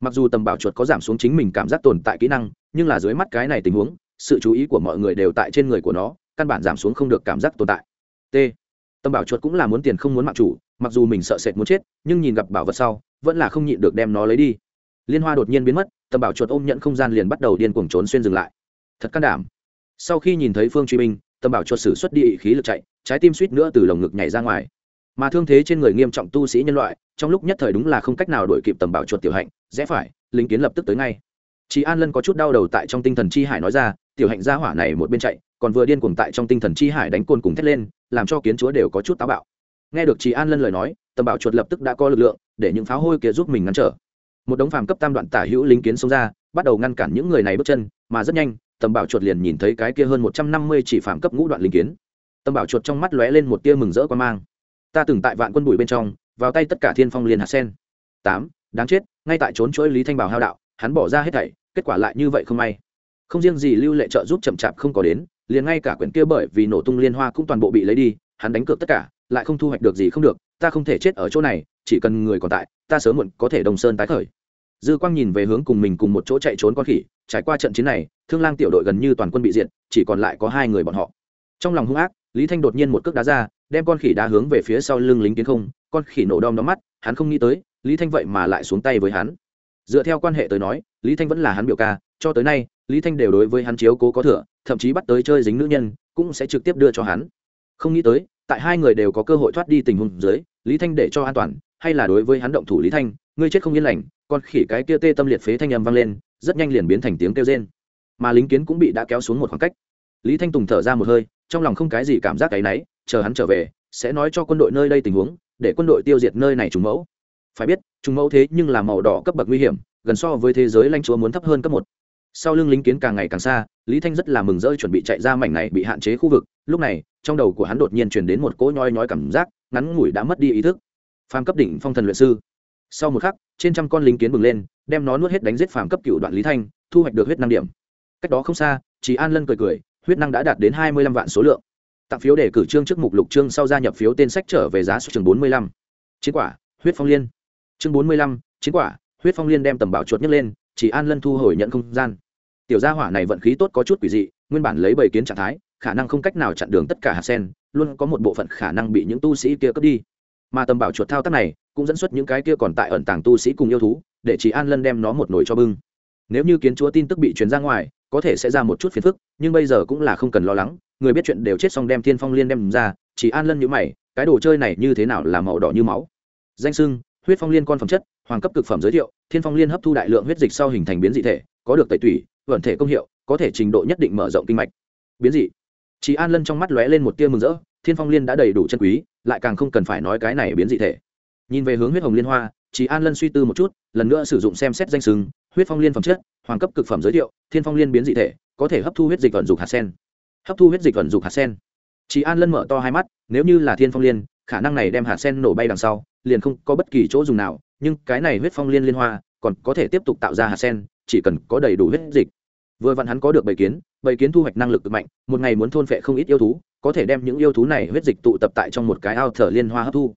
Mặc dù tầm bảo chuột có giảm xuống chính mình cảm giác tồn tại kỹ năng, nhưng là dưới mắt cái này tình huống, sự chú ý của mọi người đều tại trên người của nó, căn bản giảm xuống không được cảm giác tồn tại. T. Tầm bảo chuột cũng là muốn tiền không muốn mạng chủ, mặc dù mình sợ sệt muốn chết, nhưng nhìn gặp bảo vật sau, vẫn là không nhịn được đem nó lấy đi. Liên hoa đột nhiên biến mất, tầm bảo chuột ôm nhận không gian liền bắt đầu điên cuồng trốn xuyên dừng lại. Thật can đảm. Sau khi nhìn thấy phương truy minh tầm bảo chuột sử xuất đi khí lực chạy, trái tim suýt nữa từ lồng ngực nhảy ra ngoài. Mà thương thế trên người nghiêm trọng tu sĩ nhân loại, trong lúc nhất thời đúng là không cách nào đổi kịp tầm bảo chuột tiểu hạnh, rẽ phải lính kiến lập tức tới ngay. Chị an lân có chút đau đầu tại trong tinh thần chi hải nói ra, tiểu hạnh ra hỏa này một bên chạy, còn vừa điên cuồng tại trong tinh thần chi hải đánh côn cùng thét lên, làm cho kiến chúa đều có chút táo bạo. Nghe được chị an lân lời nói, tầm bảo chuột lập tức đã có lực lượng, để những pháo hôi kia giúp mình ngăn trở. Một đống phàm cấp tam đoạn tả hữu lính kiến xông ra, bắt đầu ngăn cản những người này bước chân, mà rất nhanh tầm bảo chuột liền nhìn thấy cái kia hơn một trăm năm mươi chỉ phàm cấp ngũ đoạn linh kiến. Tầm bảo chuột trong mắt lóe lên một tia mừng rỡ quan mang. Ta từng tại vạn quân bụi bên trong, vào tay tất cả thiên phong liền hạt sen. Tám, đáng chết, ngay tại trốn chuỗi lý thanh bảo hao đạo, hắn bỏ ra hết thảy, kết quả lại như vậy không may. Không riêng gì lưu lệ trợ giúp chậm chạp không có đến, liền ngay cả quyển kia bởi vì nổ tung liên hoa cũng toàn bộ bị lấy đi, hắn đánh cược tất cả, lại không thu hoạch được gì không được, ta không thể chết ở chỗ này, chỉ cần người còn tại, ta sớm muộn có thể đồng sơn tái khởi. Dư quang nhìn về hướng cùng mình cùng một chỗ chạy trốn con khỉ trải qua trận chiến này, thương lang tiểu đội gần như toàn quân bị diện chỉ còn lại có hai người bọn họ. Trong lòng hung ác, lý thanh đột nhiên một cước đá ra, đem con khỉ đá hướng về phía sau lưng lính kiến không, con khỉ nổ đom đóm mắt, hắn không nghĩ tới, lý thanh vậy mà lại xuống tay với hắn. Dựa theo quan hệ tới nói, lý thanh vẫn là hắn biểu ca, cho tới nay, lý thanh đều đối với hắn chiếu cố có thừa, thậm chí bắt tới chơi dính nữ nhân, cũng sẽ trực tiếp đưa cho hắn. Không nghĩ tới, tại hai người đều có cơ hội thoát đi tình huống dưới, lý thanh để cho an toàn, hay là đối với hắn động thủ lý thanh, ngươi chết không yên lành, con khỉ cái kia tê tâm liệt phế thanh âm vang lên rất nhanh liền biến thành tiếng kêu rên. Mà lính kiến cũng bị đã kéo xuống một khoảng cách. Lý thanh tùng thở ra một hơi, trong lòng không cái gì cảm giác cái náy chờ hắn trở về, sẽ nói cho quân đội nơi đây tình huống, để quân đội tiêu diệt nơi này trùng mẫu. Phải biết, trùng mẫu thế nhưng là màu đỏ cấp bậc nguy hiểm, gần so với thế giới lãnh chúa muốn thấp hơn cấp một. Sau lưng lính kiến càng ngày càng xa, lý thanh rất là mừng rỡ chuẩn bị chạy ra mảnh này bị hạn chế khu vực. Lúc này, trong đầu của hắn đột nhiên truyền đến một cỗ nhoi nhói cảm giác, ngắn ngủi đã mất đi ý thức. Phàm cấp đỉnh phong thần luyện sư. Sau một khắc, trên trăm con lính kiến bừng lên đem nó nuốt hết đánh giết phàm cấp cựu đoạn lý thanh, thu hoạch được huyết năng điểm. Cách đó không xa, chỉ an lân cười cười, huyết năng đã đạt đến hai mươi lăm vạn số lượng. Tặng phiếu để cử trương trước mục lục trương sau gia nhập phiếu tên sách trở về giá số trường bốn mươi lăm. Chiến quả, huyết phong liên. Chương bốn mươi lăm, chiến quả, huyết phong liên đem tầm bảo chuột nhấc lên, chỉ an lân thu hồi nhận không gian. Tiểu gia hỏa này vận khí tốt có chút quỷ dị, nguyên bản lấy bảy kiến trạng thái, khả năng không cách nào chặn đường tất cả hạt sen, luôn có một bộ phận khả năng bị những tu sĩ kia cướp đi. Mà tầm bảo chuột thao tác này, cũng dẫn xuất những cái kia còn tại ẩn tàng tu sĩ cùng yêu thú để chỉ an lân đem nó một nồi cho bưng. Nếu như kiến chúa tin tức bị truyền ra ngoài, có thể sẽ ra một chút phiền phức, nhưng bây giờ cũng là không cần lo lắng, người biết chuyện đều chết xong đem thiên phong liên đem ra chỉ an lân nhữ mày, cái đồ chơi này như thế nào là màu đỏ như máu? Danh sưng, huyết phong liên con phẩm chất, hoàng cấp cực phẩm giới thiệu, thiên phong liên hấp thu đại lượng huyết dịch sau hình thành biến dị thể, có được tẩy tủy, vận thể công hiệu, có thể trình độ nhất định mở rộng kinh mạch. Biến dị. Chỉ an lân trong mắt lóe lên một tia mừng rỡ, thiên phong liên đã đầy đủ chân quý, lại càng không cần phải nói cái này biến dị thể. Nhìn về hướng huyết hồng liên hoa chỉ an lân suy tư một chút, lần nữa sử dụng xem xét danh sừng huyết phong liên phẩm chất, hoàng cấp cực phẩm giới thiệu, thiên phong liên biến dị thể, có thể hấp thu huyết dịch vận dụng hạt sen. Hấp thu huyết dịch vận dụng hạt sen. Chỉ an lân mở to hai mắt, nếu như là thiên phong liên, khả năng này đem hạt sen nổ bay đằng sau, liền không có bất kỳ chỗ dùng nào, nhưng cái này huyết phong liên liên hoa, còn có thể tiếp tục tạo ra hạt sen, chỉ cần có đầy đủ huyết dịch. Vừa vặn hắn có được bầy kiến bầy kiến thu hoạch năng lực cực mạnh, một ngày muốn thôn phệ không ít yêu thú, có thể đem những yêu thú này huyết dịch tụ tập tại trong một cái ao thở liên hoa hấp thu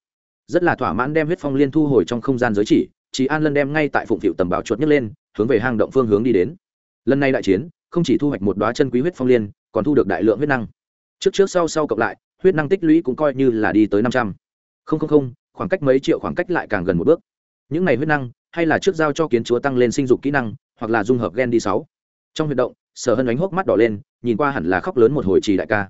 rất là thỏa mãn đem huyết phong liên thu hồi trong không gian giới chỉ chỉ an lân đem ngay tại phụng phịu tầm bảo chuột nhấc lên, hướng về hang động phương hướng đi đến. Lần này đại chiến, không chỉ thu hoạch một đoá chân quý huyết phong liên, còn thu được đại lượng huyết năng. Trước trước sau sau cộng lại, huyết năng tích lũy cũng coi như là đi tới năm trăm. Linh khoảng cách mấy triệu khoảng cách lại càng gần một bước. Những này huyết năng, hay là trước giao cho kiến chúa tăng lên sinh dục kỹ năng, hoặc là dung hợp gen đi sáu. Trong huyệt động, sở hân ánh hốc mắt đỏ lên, nhìn qua hẳn là khóc lớn một hồi trì đại ca.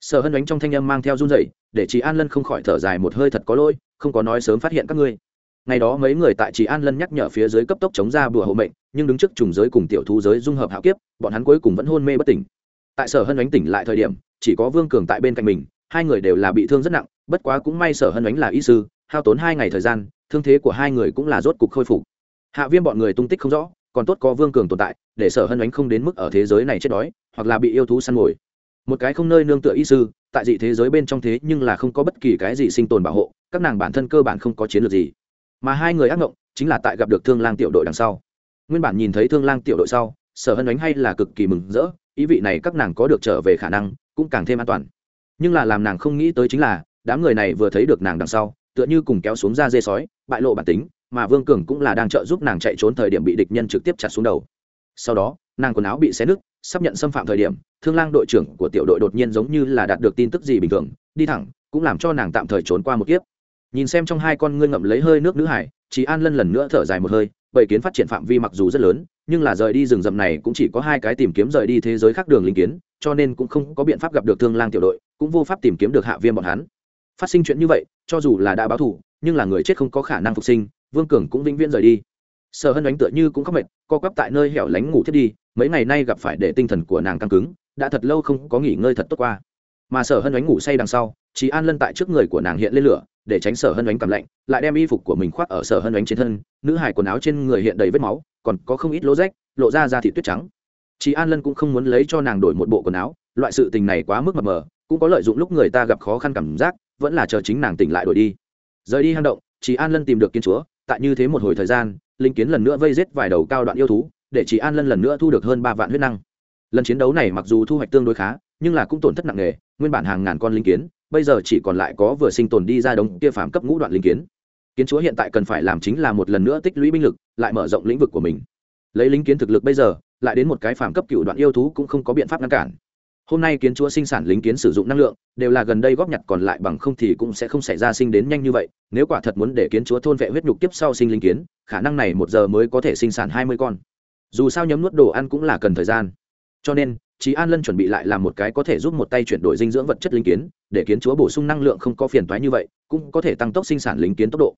Sở hân ánh trong thanh âm mang theo run rẩy, để chị an lân không khỏi thở dài một hơi thật có lỗi không có nói sớm phát hiện các ngươi. Ngày đó mấy người tại chị an lân nhắc nhở phía dưới cấp tốc chống ra bùa hộ mệnh, nhưng đứng trước trùng giới cùng tiểu thú giới dung hợp hạo kiếp, bọn hắn cuối cùng vẫn hôn mê bất tỉnh. Tại sở hân ánh tỉnh lại thời điểm, chỉ có vương cường tại bên cạnh mình, hai người đều là bị thương rất nặng, bất quá cũng may sở hân ánh là y sư, hao tốn hai ngày thời gian, thương thế của hai người cũng là rốt cục khôi phục. Hạ viêm bọn người tung tích không rõ, còn tốt có vương cường tồn tại, để sở hân ánh không đến mức ở thế giới này chết đói, hoặc là bị yêu thú săn mồi. Một cái không nơi nương tựa y sư tại dị thế giới bên trong thế nhưng là không có bất kỳ cái gì sinh tồn bảo hộ, các nàng bản thân cơ bản không có chiến lược gì. Mà hai người ác mộng chính là tại gặp được thương lang tiểu đội đằng sau. Nguyên bản nhìn thấy thương lang tiểu đội sau, sở hân ánh hay là cực kỳ mừng rỡ, ý vị này các nàng có được trở về khả năng cũng càng thêm an toàn. Nhưng là làm nàng không nghĩ tới chính là, đám người này vừa thấy được nàng đằng sau, tựa như cùng kéo xuống ra dê sói, bại lộ bản tính, mà vương cường cũng là đang trợ giúp nàng chạy trốn thời điểm bị địch nhân trực tiếp chặt xuống đầu. Sau đó, nàng quần áo bị xé nứt, sắp nhận xâm phạm thời điểm thương lang đội trưởng của tiểu đội đột nhiên giống như là đạt được tin tức gì bình thường, đi thẳng, cũng làm cho nàng tạm thời trốn qua một kiếp. Nhìn xem trong hai con ngươi ngậm lấy hơi nước nữ hải chị an lân lần nữa thở dài một hơi bầy kiến phát triển phạm vi mặc dù rất lớn, nhưng là rời đi rừng rậm này cũng chỉ có hai cái tìm kiếm rời đi thế giới khác đường linh kiến, cho nên cũng không có biện pháp gặp được thương lang tiểu đội, cũng vô pháp tìm kiếm được hạ viêm bọn hắn. Phát sinh chuyện như vậy, cho dù là đã báo thù, nhưng là người chết không có khả năng phục sinh, vương cường cũng vĩnh viễn rời đi. Sở hân đánh tựa như cũng khóc mệt, co quắp tại nơi hẻo lánh ngủ thiết đi, mấy ngày nay gặp phải để tinh thần của nàng căng cứng đã thật lâu không có nghỉ ngơi thật tốt qua. Mà sở hân ánh ngủ say đằng sau chị an lân tại trước người của nàng hiện lên lửa, để tránh sở hân ánh cầm lạnh, lại đem y phục của mình khoác ở sở hân ánh trên thân, nữ hải quần áo trên người hiện đầy vết máu, còn có không ít lỗ rách, lộ ra da thịt tuyết trắng. Chị an lân cũng không muốn lấy cho nàng đổi một bộ quần áo, loại sự tình này quá mức mập mờ, cũng có lợi dụng lúc người ta gặp khó khăn cảm giác, vẫn là chờ chính nàng tỉnh lại đổi đi. Rời đi hang động chị an lân tìm được kiến chúa, tại như thế một hồi thời gian, linh kiến lần nữa vây giết vài đầu cao đoạn yêu thú, để chị an lân lần nữa thu được hơn ba vạn huyết năng lần chiến đấu này mặc dù thu hoạch tương đối khá, nhưng là cũng tổn thất nặng nề, nguyên bản hàng ngàn con linh kiến, bây giờ chỉ còn lại có vừa sinh tồn đi ra đống kia phàm cấp ngũ đoạn linh kiến. Kiến chúa hiện tại cần phải làm chính là một lần nữa tích lũy binh lực, lại mở rộng lĩnh vực của mình. Lấy lính kiến thực lực bây giờ, lại đến một cái phàm cấp cựu đoạn yêu thú cũng không có biện pháp ngăn cản. Hôm nay kiến chúa sinh sản lính kiến sử dụng năng lượng, đều là gần đây góp nhặt còn lại bằng không thì cũng sẽ không xảy ra sinh đến nhanh như vậy, nếu quả thật muốn để kiến chúa thôn vệ huyết nhục tiếp sau sinh linh kiến, khả năng này một giờ mới có thể sinh sản hai mươi con. Dù sao nhấm nuốt đồ ăn cũng là cần thời gian cho nên trí an lân chuẩn bị lại làm một cái có thể giúp một tay chuyển đổi dinh dưỡng vật chất linh kiến, để kiến chúa bổ sung năng lượng không có phiền toái như vậy, cũng có thể tăng tốc sinh sản linh kiến tốc độ.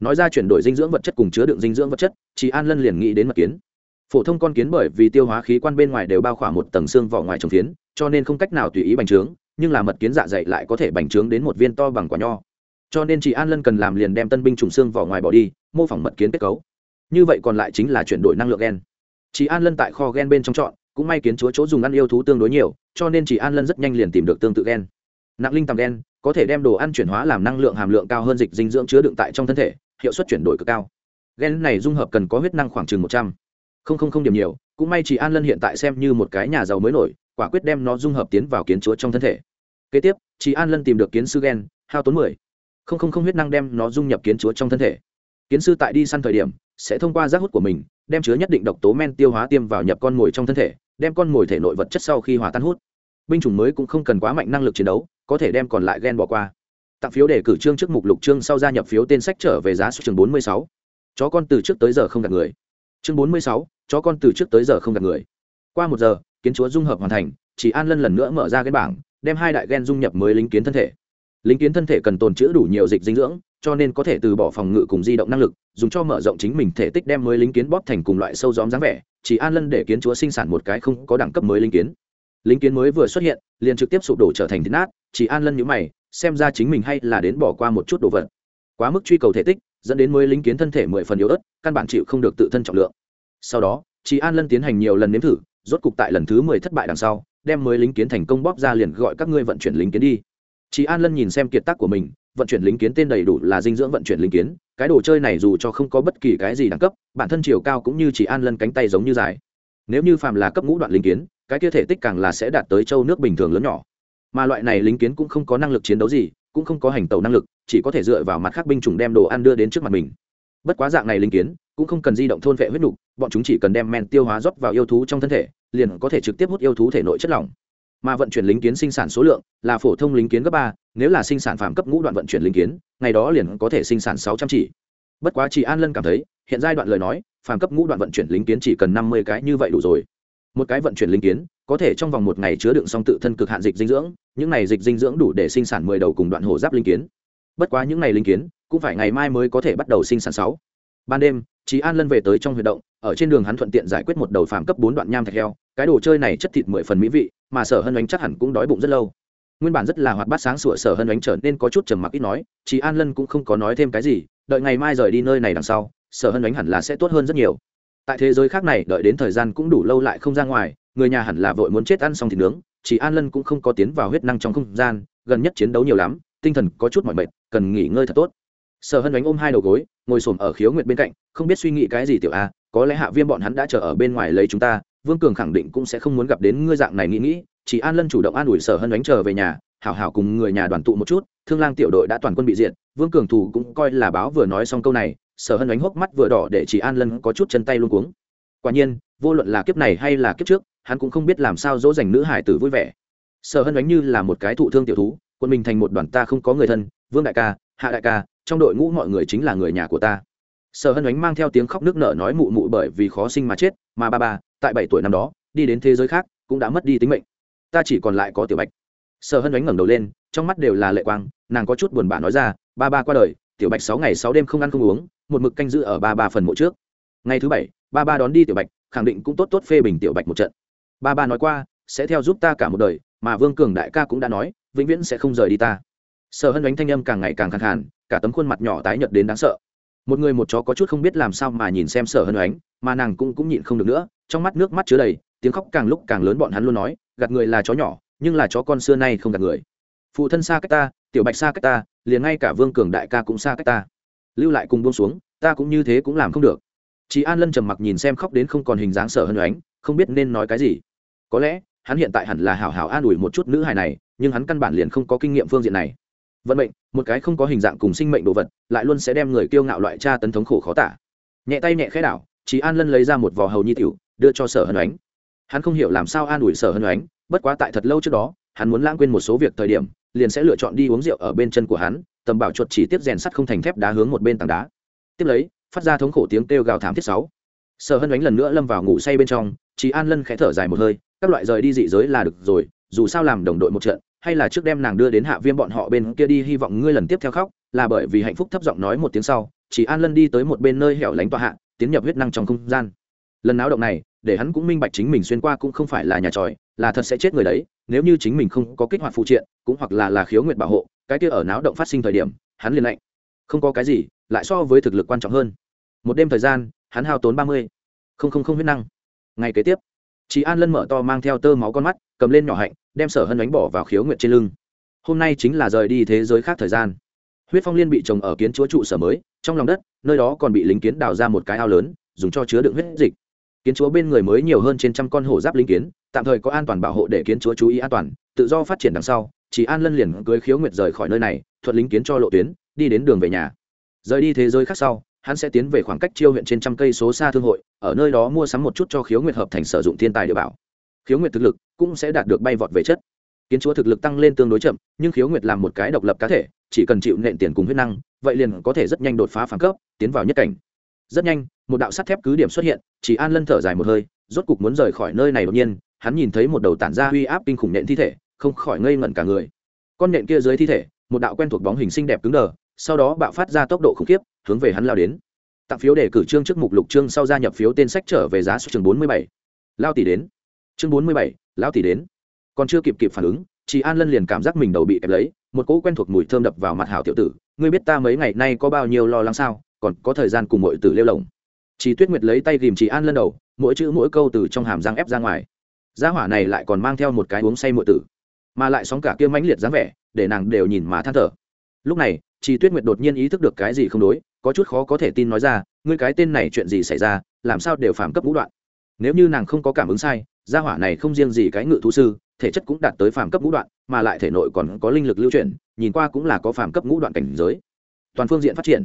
Nói ra chuyển đổi dinh dưỡng vật chất cùng chứa đựng dinh dưỡng vật chất trí an lân liền nghĩ đến mật kiến. Phổ thông con kiến bởi vì tiêu hóa khí quan bên ngoài đều bao khỏa một tầng xương vỏ ngoài trồng phiến, cho nên không cách nào tùy ý bành trướng, nhưng là mật kiến dạ dày lại có thể bành trướng đến một viên to bằng quả nho. Cho nên chị an lân cần làm liền đem tân binh trùng xương vỏ ngoài bỏ đi, mô phỏng mật kiến kết cấu. Như vậy còn lại chính là chuyển đổi năng lượng gen. Chị an lân tại kho gen bên trong chọn cũng may kiến chúa chỗ dùng ăn yêu thú tương đối nhiều, cho nên chị an lân rất nhanh liền tìm được tương tự gen. Nặng linh tầm gen, có thể đem đồ ăn chuyển hóa làm năng lượng hàm lượng cao hơn dịch dinh dưỡng chứa đựng tại trong thân thể, hiệu suất chuyển đổi cực cao. Gen này dung hợp cần có huyết năng khoảng chừng một trăm. Không không không điểm nhiều, cũng may chị an lân hiện tại xem như một cái nhà giàu mới nổi, quả quyết đem nó dung hợp tiến vào kiến chúa trong thân thể. Kế tiếp chị an lân tìm được kiến sư gen, hao tốn mười. Không không không huyết năng đem nó dung nhập kiến chúa trong thân thể. Kiến sư tại đi săn thời điểm, sẽ thông qua giác hút của mình, đem chứa nhất định độc tố men tiêu hóa tiêm vào nhập con mồi trong thân thể đem con mồi thể nội vật chất sau khi hòa tan hút. Binh chủng mới cũng không cần quá mạnh năng lực chiến đấu, có thể đem còn lại gen bỏ qua. Tặng phiếu để cử trương trước mục lục trương sau gia nhập phiếu tên sách trở về giá số trường bốn mươi sáu. Chó con từ trước tới giờ không gặp người. Chương bốn mươi sáu, chó con từ trước tới giờ không gặp người. Qua một giờ, kiến chúa dung hợp hoàn thành, chỉ an lân lần nữa mở ra cái bảng, đem hai đại gen dung nhập mới lính kiến thân thể. Lính kiến thân thể cần tồn chữ đủ nhiều dịch dinh dưỡng cho nên có thể từ bỏ phòng ngự cùng di động năng lực, dùng cho mở rộng chính mình thể tích đem mới lính kiến bóp thành cùng loại sâu gióm dáng vẻ, chỉ an lân để kiến chúa sinh sản một cái không có đẳng cấp mới lính kiến. Lính kiến mới vừa xuất hiện, liền trực tiếp sụp đổ trở thành thịt nát, chỉ an lân nhữ mày, xem ra chính mình hay là đến bỏ qua một chút đồ vật. Quá mức truy cầu thể tích, dẫn đến mới lính kiến thân thể mười phần yếu ớt, căn bản chịu không được tự thân trọng lượng. Sau đó chị an lân tiến hành nhiều lần nếm thử, rốt cục tại lần thứ mười thất bại đằng sau, đem mới lính kiến thành công bóp ra liền gọi các ngươi vận chuyển lính kiến đi chị an lân nhìn xem kiệt tác của mình, vận chuyển lính kiến tên đầy đủ là dinh dưỡng vận chuyển lính kiến, cái đồ chơi này dù cho không có bất kỳ cái gì đẳng cấp, bản thân chiều cao cũng như chị an lân cánh tay giống như dài. Nếu như phàm là cấp ngũ đoạn lính kiến, cái kia thể tích càng là sẽ đạt tới châu nước bình thường lớn nhỏ. Mà loại này lính kiến cũng không có năng lực chiến đấu gì, cũng không có hành tàu năng lực, chỉ có thể dựa vào mặt khác binh chủng đem đồ ăn đưa đến trước mặt mình. Bất quá dạng này lính kiến, cũng không cần di động thôn vệ huyết nục, bọn chúng chỉ cần đem men tiêu hóa rót vào yêu thú trong thân thể, liền có thể trực tiếp hút yêu thú thể nội chất lỏng mà vận chuyển lính kiến sinh sản số lượng là phổ thông lính kiến cấp ba, nếu là sinh sản phạm cấp ngũ đoạn vận chuyển lính kiến, ngày đó liền có thể sinh sản sáu trăm chỉ. Bất quá chị an lân cảm thấy, hiện giai đoạn lời nói phạm cấp ngũ đoạn vận chuyển lính kiến chỉ cần năm mươi cái như vậy đủ rồi. Một cái vận chuyển lính kiến, có thể trong vòng một ngày chứa đựng xong tự thân cực hạn dịch dinh dưỡng, những này dịch dinh dưỡng đủ để sinh sản mười đầu cùng đoạn hổ giáp linh kiến. Bất quá những này linh kiến, cũng phải ngày mai mới có thể bắt đầu sinh sản sáu. Ban đêm trí an lân về tới trong huy động, ở trên đường hắn thuận tiện giải quyết một đầu phạm cấp bốn đoạn nham thạch heo, cái đồ chơi này chất thịt mười phần mỹ vị mà sở hân ánh chắc hẳn cũng đói bụng rất lâu. Nguyên bản rất là hoạt bát sáng sủa sở hân ánh trở nên có chút trầm mặc ít nói, chị an lân cũng không có nói thêm cái gì, đợi ngày mai rời đi nơi này đằng sau, sở hân ánh hẳn là sẽ tốt hơn rất nhiều. Tại thế giới khác này, đợi đến thời gian cũng đủ lâu lại không ra ngoài, người nhà hẳn là vội muốn chết ăn xong thịt nướng. Chỉ an lân cũng không có tiến vào huyết năng trong không gian, gần nhất chiến đấu nhiều lắm, tinh thần có chút mỏi mệt, cần nghỉ ngơi thật tốt. Sở hân ánh ôm hai đầu gối, ngồi s ở khiếu nguyệt bên cạnh, không biết suy nghĩ cái gì tiểu a, có lẽ hạ viêm bọn hắn đã chờ ở bên ngoài lấy chúng ta vương cường khẳng định cũng sẽ không muốn gặp đến ngươi dạng này nghĩ nghĩ, chỉ an lân chủ động an ủi sở hân đánh trở về nhà, hảo hảo cùng người nhà đoàn tụ một chút, thương lang tiểu đội đã toàn quân bị diệt, vương cường thủ cũng coi là báo vừa nói xong câu này, sở hân đánh hốc mắt vừa đỏ để chỉ an lân có chút chân tay luôn cuống. Quả nhiên, vô luận là kiếp này hay là kiếp trước, hắn cũng không biết làm sao dỗ dành nữ hải tử vui vẻ. Sở hân đánh như là một cái thụ thương tiểu thú, quân mình thành một đoàn ta không có người thân, vương đại ca, hạ đại ca, trong đội ngũ mọi người chính là người nhà của ta. Sở hân ánh mang theo tiếng khóc nước nở nói mụ mụ bởi vì khó sinh mà chết, mà ba ba tại bảy tuổi năm đó, đi đến thế giới khác, cũng đã mất đi tính mệnh. Ta chỉ còn lại có tiểu bạch. Sở hân ánh ngẩng đầu lên, trong mắt đều là lệ quang, nàng có chút buồn bã nói ra, ba ba qua đời, tiểu bạch sáu ngày sáu đêm không ăn không uống, một mực canh giữ ở ba ba phần mộ trước. Ngày thứ bảy, ba ba đón đi tiểu bạch, khẳng định cũng tốt tốt phê bình tiểu bạch một trận. Ba ba nói qua, sẽ theo giúp ta cả một đời, mà vương cường đại ca cũng đã nói, vĩnh viễn sẽ không rời đi ta. Sở hân ánh thanh âm càng ngày càng khẳng hẳn cả tấm khuôn mặt nhỏ tái nhợt đến đáng sợ. Một người một chó có chút không biết làm sao mà nhìn xem sở hân ánh, mà nàng cũng cũng nhịn không được nữa trong mắt nước mắt chứa đầy, tiếng khóc càng lúc càng lớn bọn hắn luôn nói, gạt người là chó nhỏ, nhưng là chó con xưa nay không gạt người. Phụ thân xa cách ta, tiểu bạch xa cách ta, liền ngay cả vương cường đại ca cũng xa cách ta. Lưu lại cùng buông xuống, ta cũng như thế cũng làm không được. Chị an lân trầm mặc nhìn xem khóc đến không còn hình dáng sở hân ánh, không biết nên nói cái gì. Có lẽ, hắn hiện tại hẳn là hảo hảo an ủi một chút nữ hài này, nhưng hắn căn bản liền không có kinh nghiệm phương diện này. Vận mệnh, một cái không có hình dạng cùng sinh mệnh đồ vật, lại luôn sẽ đem người kiêu ngạo loại cha tấn thống khổ khó tả. Nhẹ tay nhẹ khẽ đảo chị an lân lấy ra một vò hầu nhi tiểu đưa cho sở hân ánh. Hắn không hiểu làm sao an ủi sở hân ánh, bất quá tại thật lâu trước đó, hắn muốn lãng quên một số việc thời điểm, liền sẽ lựa chọn đi uống rượu ở bên chân của hắn, tầm bảo chuột chỉ tiếp rèn sắt không thành thép đá hướng một bên tảng đá. Tiếp lấy, phát ra thống khổ tiếng kêu gào thảm thiết sáu. Sở hân ánh lần nữa lâm vào ngủ say bên trong chị an lân khẽ thở dài một hơi, các loại rời đi dị giới là được rồi, dù sao làm đồng đội một trận, hay là trước đem nàng đưa đến hạ viêm bọn họ bên kia đi, hy vọng ngươi lần tiếp theo khóc, là bởi vì hạnh phúc thấp giọng nói một tiếng sau, chỉ an lân đi tới một bên nơi hẻo lánh tọa hạ, tiến nhập huyết năng trong không gian lần náo động này, để hắn cũng minh bạch chính mình xuyên qua cũng không phải là nhà tròi, là thật sẽ chết người đấy, nếu như chính mình không có kích hoạt phụ triện, cũng hoặc là là khiếu nguyện bảo hộ, cái kia ở náo động phát sinh thời điểm, hắn liền lạnh. Không có cái gì, lại so với thực lực quan trọng hơn. Một đêm thời gian, hắn hao tốn ba mươi. Không không không huyết năng. Ngày kế tiếp chị an lân mở to mang theo tơ máu con mắt, cầm lên nhỏ hạnh, đem sở hân đánh bỏ vào khiếu nguyện trên lưng. Hôm nay chính là rời đi thế giới khác thời gian. Huyết phong liên bị trồng ở kiến chúa trụ sở mới, trong lòng đất, nơi đó còn bị lính kiến đào ra một cái ao lớn, dùng cho chứa đựng huyết dịch kiến chúa bên người mới nhiều hơn trên trăm con hổ giáp linh kiến, tạm thời có an toàn bảo hộ để kiến chúa chú ý an toàn, tự do phát triển đằng sau, chỉ an lân liền cưới khiếu nguyệt rời khỏi nơi này thuận lính kiến cho lộ tuyến, đi đến đường về nhà. Rời đi thế giới khác sau, hắn sẽ tiến về khoảng cách chiêu huyện trên trăm cây số xa thương hội, ở nơi đó mua sắm một chút cho khiếu nguyệt hợp thành sử dụng thiên tài địa bảo. Khiếu nguyệt thực lực cũng sẽ đạt được bay vọt về chất. Kiến chúa thực lực tăng lên tương đối chậm, nhưng khiếu nguyệt làm một cái độc lập cá thể, chỉ cần chịu nện tiền cùng huyết năng, vậy liền có thể rất nhanh đột phá phản cấp, tiến vào nhất cảnh rất nhanh, một đạo sắt thép cứ điểm xuất hiện, chỉ an lân thở dài một hơi, rốt cục muốn rời khỏi nơi này đột nhiên, hắn nhìn thấy một đầu tản ra uy áp kinh khủng nện thi thể, không khỏi ngây ngẩn cả người. Con nện kia dưới thi thể, một đạo quen thuộc bóng hình xinh đẹp cứng đờ, sau đó bạo phát ra tốc độ khủng khiếp, hướng về hắn lao đến. Tặng phiếu để cử trương trước mục lục trương sau gia nhập phiếu tên sách trở về giá số chương bốn mươi bảy. Lao tỷ đến. Chương bốn mươi bảy, lao tỷ đến. Còn chưa kịp kịp phản ứng chị an lân liền cảm giác mình đầu bị kẹp lấy, một cỗ quen thuộc mùi thơm đập vào mặt hảo tiểu tử, ngươi biết ta mấy ngày nay có bao nhiêu lo lắng sao? Còn có thời gian cùng mọi tử lêu lồng chị tuyết nguyệt lấy tay ghìm chị an lân đầu, mỗi chữ mỗi câu từ trong hàm răng ép ra ngoài. Gia hỏa này lại còn mang theo một cái uống say mọi tử, mà lại sóng cả kia mãnh liệt dáng vẻ, để nàng đều nhìn mà than thở. Lúc này chị tuyết nguyệt đột nhiên ý thức được cái gì không đối, có chút khó có thể tin nói ra, ngươi cái tên này chuyện gì xảy ra, làm sao đều phàm cấp ngũ đoạn? Nếu như nàng không có cảm ứng sai, gia hỏa này không riêng gì cái ngự thú sư, thể chất cũng đạt tới phàm cấp ngũ đoạn, mà lại thể nội còn có linh lực lưu chuyển, nhìn qua cũng là có phàm cấp ngũ đoạn cảnh giới. Toàn phương diện phát triển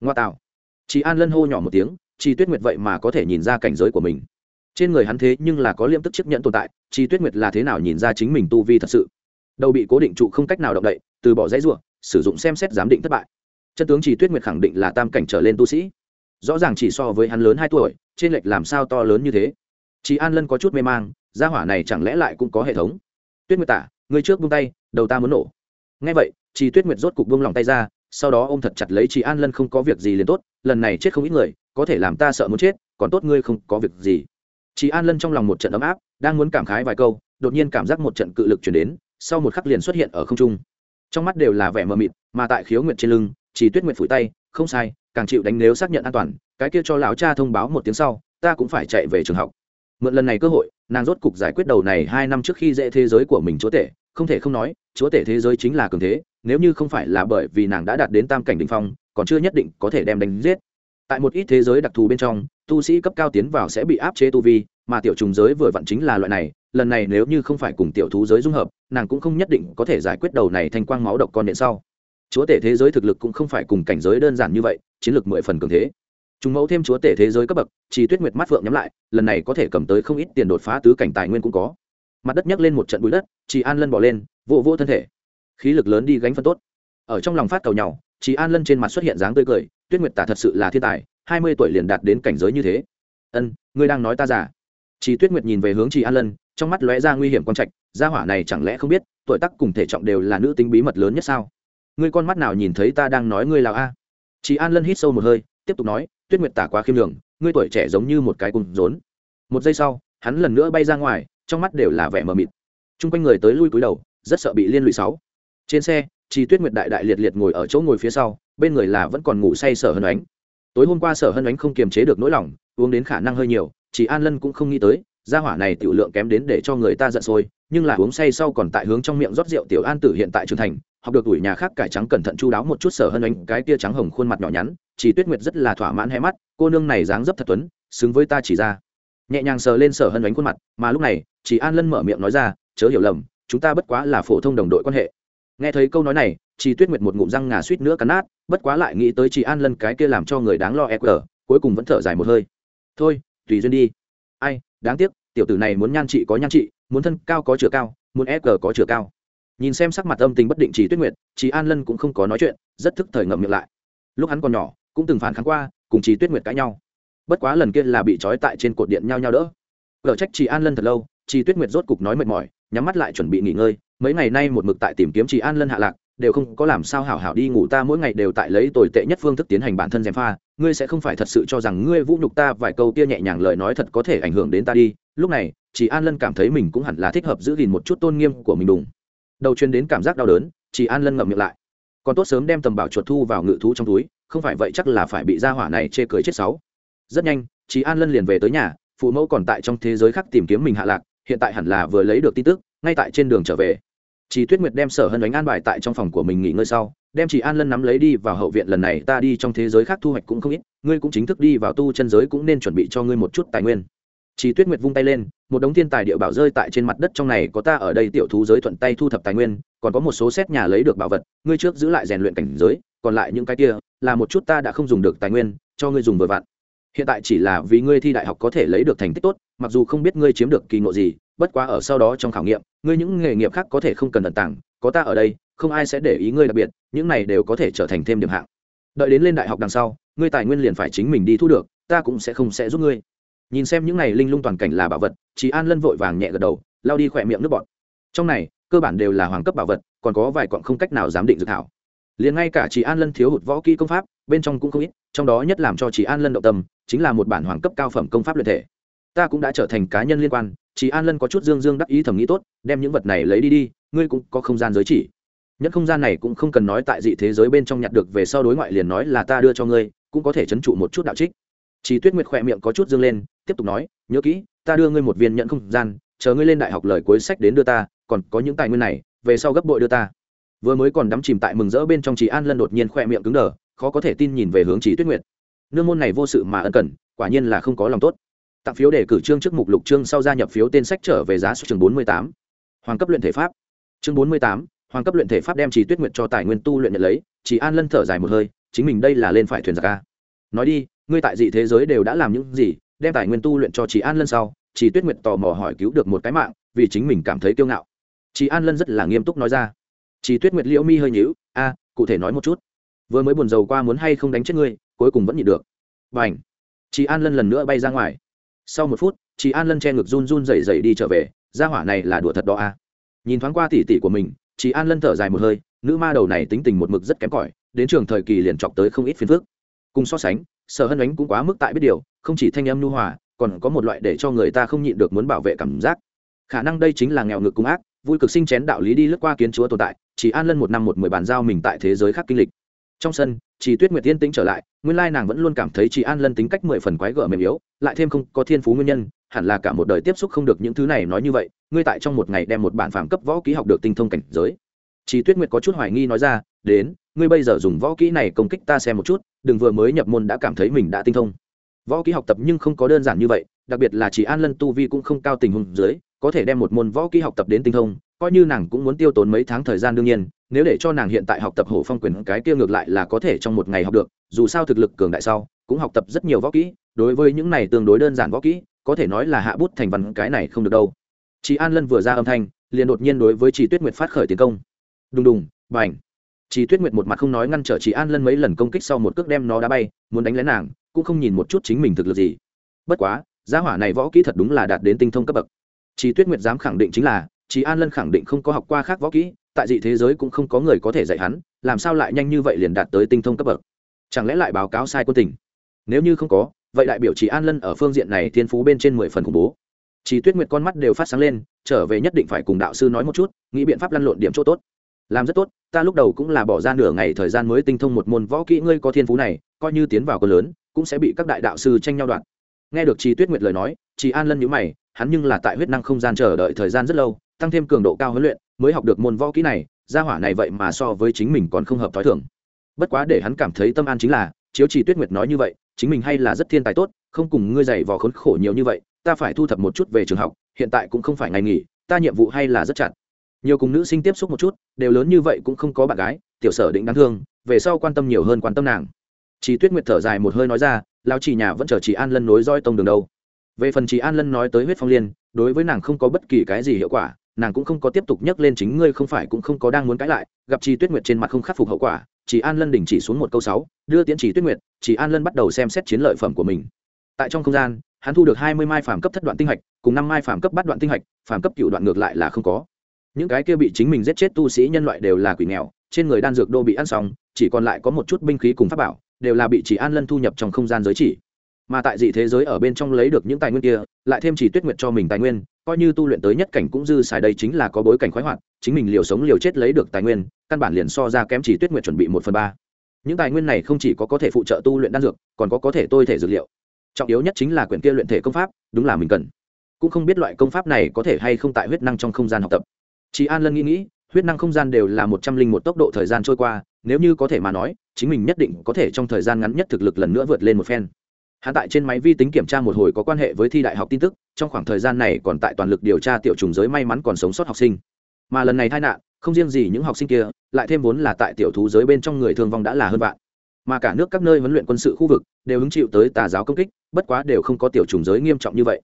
ngoa tạo. Chị an lân hô nhỏ một tiếng chị tuyết nguyệt vậy mà có thể nhìn ra cảnh giới của mình. Trên người hắn thế nhưng là có liêm tức chiếc nhẫn tồn tại chị tuyết nguyệt là thế nào nhìn ra chính mình tu vi thật sự? Đầu bị cố định trụ không cách nào động đậy, từ bỏ dãy ruộng sử dụng xem xét giám định thất bại. Chân tướng chỉ tuyết nguyệt khẳng định là tam cảnh trở lên tu sĩ. Rõ ràng chỉ so với hắn lớn hai tuổi, trên lệch làm sao to lớn như thế? Chị an lân có chút mê mang, gia hỏa này chẳng lẽ lại cũng có hệ thống? Tuyết nguyệt tả, người trước buông tay, đầu ta muốn nổ. Ngay vậy chị tuyết nguyệt rốt cục buông lòng tay ra sau đó ôm thật chặt lấy chị an lân không có việc gì liền tốt, lần này chết không ít người, có thể làm ta sợ muốn chết, còn tốt ngươi không có việc gì. Chị an lân trong lòng một trận ấm áp, đang muốn cảm khái vài câu, đột nhiên cảm giác một trận cự lực chuyển đến, sau một khắc liền xuất hiện ở không trung. Trong mắt đều là vẻ mờ mịt, mà tại khiếu nguyện trên lưng chỉ tuyết nguyện phủi tay, không sai, càng chịu đánh nếu xác nhận an toàn, cái kia cho lão cha thông báo một tiếng sau, ta cũng phải chạy về trường học. Mượn lần này cơ hội, nàng rốt cục giải quyết đầu này hai năm trước khi dễ thế giới của mình chúa tể, không thể không nói, chúa tể thế giới chính là cường thế nếu như không phải là bởi vì nàng đã đạt đến tam cảnh đ ỉ n h phong, còn chưa nhất định có thể đem đánh giết. Tại một ít thế giới đặc thù bên trong, tu sĩ cấp cao tiến vào sẽ bị áp chế tu vi, mà tiểu trùng giới vừa vặn chính là loại này, lần này nếu như không phải cùng tiểu thú giới dung hợp, nàng cũng không nhất định có thể giải quyết đầu này thành quang máu độc con điện sau. Chúa tể thế giới thực lực cũng không phải cùng cảnh giới đơn giản như vậy, chiến lược mười phần cường thế. Chúng mẫu thêm chúa tể thế giới cấp bậc, chỉ tuyết nguyệt mắt phượng nhắm lại, lần này có thể cầm tới không ít tiền đột phá tứ cảnh tài nguyên cũng có. Mặt đất nhấc lên một trận bụi đất chị an lân bỏ lên, vỗ vỗ thân thể khí lực lớn đi gánh phân tốt. Ở trong lòng phát cầu nhau chị an lân trên mặt xuất hiện dáng tươi cười, tuyết nguyệt tả thật sự là thiên tài, hai mươi tuổi liền đạt đến cảnh giới như thế. Ân, ngươi đang nói ta già? chị tuyết nguyệt nhìn về hướng chị an lân, trong mắt lóe ra nguy hiểm quan trạch, gia hỏa này chẳng lẽ không biết, tuổi tác cùng thể trọng đều là nữ tính bí mật lớn nhất sao? Ngươi con mắt nào nhìn thấy ta đang nói ngươi là a? Chị an lân hít sâu một hơi, tiếp tục nói, tuyết nguyệt tả quá khiêm đường ngươi tuổi trẻ giống như một cái cùng rốn. Một giây sau, hắn lần nữa bay ra ngoài, trong mắt đều là vẻ mờ mịt. T r u n g quanh người tới lui cúi đầu, rất sợ bị liên lụy sáu trên xe chi tuyết nguyệt đại đại liệt liệt ngồi ở chỗ ngồi phía sau, bên người là vẫn còn ngủ say sở hân ánh. Tối hôm qua sở hân ánh không kiềm chế được nỗi lòng, uống đến khả năng hơi nhiều chỉ an lân cũng không nghĩ tới, gia hỏa này tiểu lượng kém đến để cho người ta giận sôi, nhưng là uống say sau còn tại hướng trong miệng rót rượu tiểu an tử hiện tại trưởng thành, học được đuổi nhà khác cải trắng cẩn thận chu đáo một chút sở hân ánh, cái tia trắng hồng khuôn mặt nhỏ nhắn chỉ tuyết nguyệt rất là thỏa mãn hé mắt, cô nương này dáng dấp thật tuấn, xứng với ta chỉ ra. Nhẹ nhàng sờ lên sở hân ánh khuôn mặt, mà lúc này chỉ an lân mở miệng nói ra, chớ hiểu lầm, chúng ta bất quá là phổ thông đồng đội quan hệ nghe thấy câu nói này chị tuyết nguyệt một ngụm răng ngà suýt nữa cắn nát bất quá lại nghĩ tới chị an lân cái kia làm cho người đáng lo e cờ cuối cùng vẫn thở dài một hơi. Thôi tùy duyên đi. Ai đáng tiếc tiểu tử này muốn nhan chị có nhan chị, muốn thân cao có chừa cao muốn e cờ có chừa cao. Nhìn xem sắc mặt âm tình bất định chỉ tuyết nguyệt chị an lân cũng không có nói chuyện rất thức thời ngậm miệng lại. Lúc hắn còn nhỏ cũng từng phản kháng qua cùng chị tuyết nguyệt cãi nhau. Bất quá lần kia là bị trói tại trên cột điện nhau nhau đỡ. Gỡ trách chị an lân thật lâu chị tuyết nguyệt rốt cục nói mệt mỏi nhắm mắt lại chuẩn bị nghỉ ngơi mấy ngày nay một mực tại tìm kiếm chị an lân hạ lạc, đều không có làm sao hảo hảo đi ngủ ta mỗi ngày đều tại lấy tồi tệ nhất phương thức tiến hành bản thân gièm pha. Ngươi sẽ không phải thật sự cho rằng ngươi vũ nhục ta, vài câu kia nhẹ nhàng lời nói thật có thể ảnh hưởng đến ta đi. Lúc này, chị an lân cảm thấy mình cũng hẳn là thích hợp giữ gìn một chút tôn nghiêm của mình đùng. Đầu chuyên đến cảm giác đau đớn, chị an lân ngậm miệng lại. Còn tốt sớm đem tầm bảo chuột thu vào ngự thú trong túi, không phải vậy chắc là phải bị gia hỏa này chê cười chết sáu rất nhanh, chị an lân liền về tới nhà, phụ mẫu còn tại trong thế giới khác tìm kiếm mình hạ lạc, hiện tại hẳn là vừa lấy được tin tức, ngay tại trên đường trở về chị tuyết nguyệt đem sở hân đánh an bài tại trong phòng của mình nghỉ ngơi sau, đem chị an lân nắm lấy đi vào hậu viện lần này, ta đi trong thế giới khác thu hoạch cũng không ít, ngươi cũng chính thức đi vào tu chân giới cũng nên chuẩn bị cho ngươi một chút tài nguyên. Chị tuyết nguyệt vung tay lên, một đống thiên tài địa bảo rơi tại trên mặt đất trong này, có ta ở đây tiểu thú giới thuận tay thu thập tài nguyên, còn có một số xét nhà lấy được bảo vật, ngươi trước giữ lại rèn luyện cảnh giới, còn lại những cái kia, là một chút ta đã không dùng được tài nguyên, cho ngươi dùng vừa vặn. Hiện tại chỉ là vì ngươi thi đại học có thể lấy được thành tích tốt, mặc dù không biết ngươi chiếm được kỳ ngộ gì bất quá ở sau đó trong khảo nghiệm, ngươi những nghề nghiệp khác có thể không cần ẩn tàng, có ta ở đây, không ai sẽ để ý ngươi đặc biệt, những này đều có thể trở thành thêm điểm hạng. Đợi đến lên đại học đằng sau, ngươi tài nguyên liền phải chính mình đi thu được, ta cũng sẽ không sẽ giúp ngươi. Nhìn xem những này linh lung toàn cảnh là bảo vật chị an lân vội vàng nhẹ gật đầu lao đi khỏe miệng nước bọt. Trong này, cơ bản đều là hoàng cấp bảo vật, còn có vài quặng không cách nào giám định dự thảo. Liền ngay cả chị an lân thiếu hụt võ kỹ công pháp, bên trong cũng không ít, trong đó nhất làm cho chị an lân động tâm, chính là một bản hoàng cấp cao phẩm công pháp luyện thể. Ta cũng đã trở thành cá nhân liên quan chị an lân có chút dương dương đắc ý thầm nghĩ tốt, đem những vật này lấy đi đi, ngươi cũng có không gian giới chỉ. Nhất không gian này cũng không cần nói tại dị thế giới bên trong nhặt được về sau đối ngoại liền nói là ta đưa cho ngươi, cũng có thể chấn trụ một chút đạo trích. Chị tuyết nguyệt khỏe miệng có chút dương lên, tiếp tục nói, nhớ kỹ, ta đưa ngươi một viên nhận không gian, chờ ngươi lên đại học lời cuối sách đến đưa ta, còn có những tài nguyên này, về sau gấp bội đưa ta. Vừa mới còn đắm chìm tại mừng rỡ bên trong chị an lân đột nhiên khoe miệng cứng đờ, khó có thể tin nhìn về hướng chị tuyết nguyệt. Nương môn này vô sự mà ân cần, quả nhiên là không có lòng tốt tặng phiếu đề cử trương trước mục lục trương sau gia nhập phiếu tên sách trở về giá số trường bốn mươi tám. Hoàng cấp luyện thể pháp. Chương bốn mươi tám, hoàng cấp luyện thể pháp đem chỉ tuyết nguyệt cho tài nguyên tu luyện nhận lấy chỉ an lân thở dài một hơi, chính mình đây là lên phải thuyền giặc ca nói đi, ngươi tại dị thế giới đều đã làm những gì, đem tài nguyên tu luyện cho chỉ an lân sau chỉ tuyết nguyệt tò mò hỏi cứu được một cái mạng, vì chính mình cảm thấy kiêu ngạo. Chị an lân rất là nghiêm túc nói ra. Chị tuyết nguyệt liễu mi hơi nhíu, a, cụ thể nói một chút. Vừa mới buồn rầu qua muốn hay không đánh chết ngươi, cuối cùng vẫn nhịn được. Và ảnh chị an lân lần nữa bay ra ngoài sau một phút, chị an lân che ngực run run rẩy rẩy đi trở về. Ra hỏa này là đùa thật đó a nhìn thoáng qua tỉ tỉ của mình, chị an lân thở dài một hơi, nữ ma đầu này tính tình một mực rất kém cỏi, đến trường thời kỳ liền chọc tới không ít phiền phức. Cùng so sánh, sở hân ánh cũng quá mức tại biết điều, không chỉ thanh âm nu hòa, còn có một loại để cho người ta không nhịn được muốn bảo vệ cảm giác. Khả năng đây chính là nghèo ngực cung ác, vui cực sinh chén đạo lý đi lướt qua kiến chúa tồn tại chỉ an lân một năm một mười bàn giao mình tại thế giới khác kinh lịch trong sân chị tuyết nguyệt tiên tĩnh trở lại, nguyên lai nàng vẫn luôn cảm thấy chị an lân tính cách mười phần quái gở mềm yếu, lại thêm không có thiên phú nguyên nhân, hẳn là cả một đời tiếp xúc không được những thứ này nói như vậy, ngươi tại trong một ngày đem một bản phạm cấp võ kỹ học được tinh thông cảnh giới. Chị tuyết nguyệt có chút hoài nghi nói ra, đến, ngươi bây giờ dùng võ kỹ này công kích ta xem một chút, đừng vừa mới nhập môn đã cảm thấy mình đã tinh thông. Võ kỹ học tập nhưng không có đơn giản như vậy, đặc biệt là chỉ an lân tu vi cũng không cao tình huống dưới, có thể đem một môn võ kỹ học tập đến tinh thông, coi như nàng cũng muốn tiêu tốn mấy tháng thời gian đương nhiên nếu để cho nàng hiện tại học tập hổ phong quyền, cái kia ngược lại là có thể trong một ngày học được, dù sao thực lực cường đại sau, cũng học tập rất nhiều võ kỹ, đối với những này tương đối đơn giản võ kỹ, có thể nói là hạ bút thành văn, cái này không được đâu. Chị an lân vừa ra âm thanh, liền đột nhiên đối với chị tuyết nguyệt phát khởi tiến công. Đùng đùng b à n h chị tuyết nguyệt một mặt không nói ngăn trở chị an lân mấy lần công kích sau một cước đem nó đá bay, muốn đánh lén nàng, cũng không nhìn một chút chính mình thực lực gì. Bất quá giá hỏa này võ kỹ thật đúng là đạt đến tinh thông cấp bậc. Chị tuyết nguyệt dám khẳng định chính là chị an lân khẳng định không có học qua khác võ kỹ tại dị thế giới cũng không có người có thể dạy hắn, làm sao lại nhanh như vậy liền đạt tới tinh thông cấp bậc? Chẳng lẽ lại báo cáo sai quân tình? Nếu như không có, vậy đại biểu chị an lân ở phương diện này thiên phú bên trên mười phần khủng bố. Chị tuyết nguyệt con mắt đều phát sáng lên, trở về nhất định phải cùng đạo sư nói một chút, nghĩ biện pháp lăn lộn điểm chỗ tốt. Làm rất tốt, ta lúc đầu cũng là bỏ ra nửa ngày thời gian mới tinh thông một môn võ kỹ, ngươi có thiên phú này, coi như tiến vào cơn lớn, cũng sẽ bị các đại đạo sư tranh nhau đoạn nghe được chị tuyết nguyệt lời nói chị an lân nhữ mày, hắn nhưng là tại huyết năng không gian chờ đợi thời gian rất lâu, tăng thêm cường độ cao huấn luyện mới học được môn võ kỹ này, gia hỏa này vậy mà so với chính mình còn không hợp t h ó i thường. Bất quá để hắn cảm thấy tâm an chính là, chiếu chỉ tuyết nguyệt nói như vậy, chính mình hay là rất thiên tài tốt, không cùng ngươi dày vò khốn khổ nhiều như vậy, ta phải thu thập một chút về trường học, hiện tại cũng không phải ngày nghỉ, ta nhiệm vụ hay là rất chặt. Nhiều cùng nữ sinh tiếp xúc một chút, đều lớn như vậy cũng không có bạn gái, tiểu sở định đáng thương, về sau quan tâm nhiều hơn quan tâm nàng. Chị tuyết nguyệt thở dài một hơi nói ra lao chị nhà vẫn chờ chị an lân nối roi tông đường đâu. Về phần chị an lân nói tới huyết phong liên, đối với nàng không có bất kỳ cái gì hiệu quả nàng cũng không có tiếp tục nhắc lên chính ngươi không phải cũng không có đang muốn cãi lại, gặp chi tuyết nguyệt trên mặt không khắc phục hậu quả chị an lân đình chỉ xuống một câu sáu, đưa tiến chỉ tuyết nguyệt chị an lân bắt đầu xem xét chiến lợi phẩm của mình. Tại trong không gian, hắn thu được hai mươi mai phàm cấp thất đoạn tinh hạch, cùng năm mai phàm cấp bắt đoạn tinh hạch, phàm cấp cựu đoạn ngược lại là không có. Những cái kia bị chính mình giết chết tu sĩ nhân loại đều là quỷ nghèo, trên người đan dược đô bị ăn xong, chỉ còn lại có một chút binh khí cùng pháp bảo, đều là bị chỉ an lân thu nhập trong không gian giới chỉ mà tại dị thế giới ở bên trong lấy được những tài nguyên kia, lại thêm chỉ tuyết nguyệt cho mình tài nguyên, coi như tu luyện tới nhất cảnh cũng dư xài đây chính là có bối cảnh khoái hoạt, chính mình liều sống liều chết lấy được tài nguyên, căn bản liền so ra kém chỉ tuyết nguyệt chuẩn bị một phần ba. Những tài nguyên này không chỉ có có thể phụ trợ tu luyện đan dược, còn có có thể tôi thể dược liệu. Trọng yếu nhất chính là quyển kia luyện thể công pháp, đúng là mình cần. Cũng không biết loại công pháp này có thể hay không tại huyết năng trong không gian học tập. Chị an lân nghĩ nghĩ, huyết năng không gian đều là một trăm linh một tốc độ thời gian trôi qua, nếu như có thể mà nói, chính mình nhất định có thể trong thời gian ngắn nhất thực lực lần nữa vượt lên một phen hắn tại trên máy vi tính kiểm tra một hồi có quan hệ với thi đại học tin tức, trong khoảng thời gian này còn tại toàn lực điều tra tiểu trùng giới may mắn còn sống sót học sinh. Mà lần này tai nạn, không riêng gì những học sinh kia, lại thêm vốn là tại tiểu thú giới bên trong người thương vong đã là hơn vạn. Mà cả nước các nơi huấn luyện quân sự khu vực đều hứng chịu tới tà giáo công kích, bất quá đều không có tiểu trùng giới nghiêm trọng như vậy.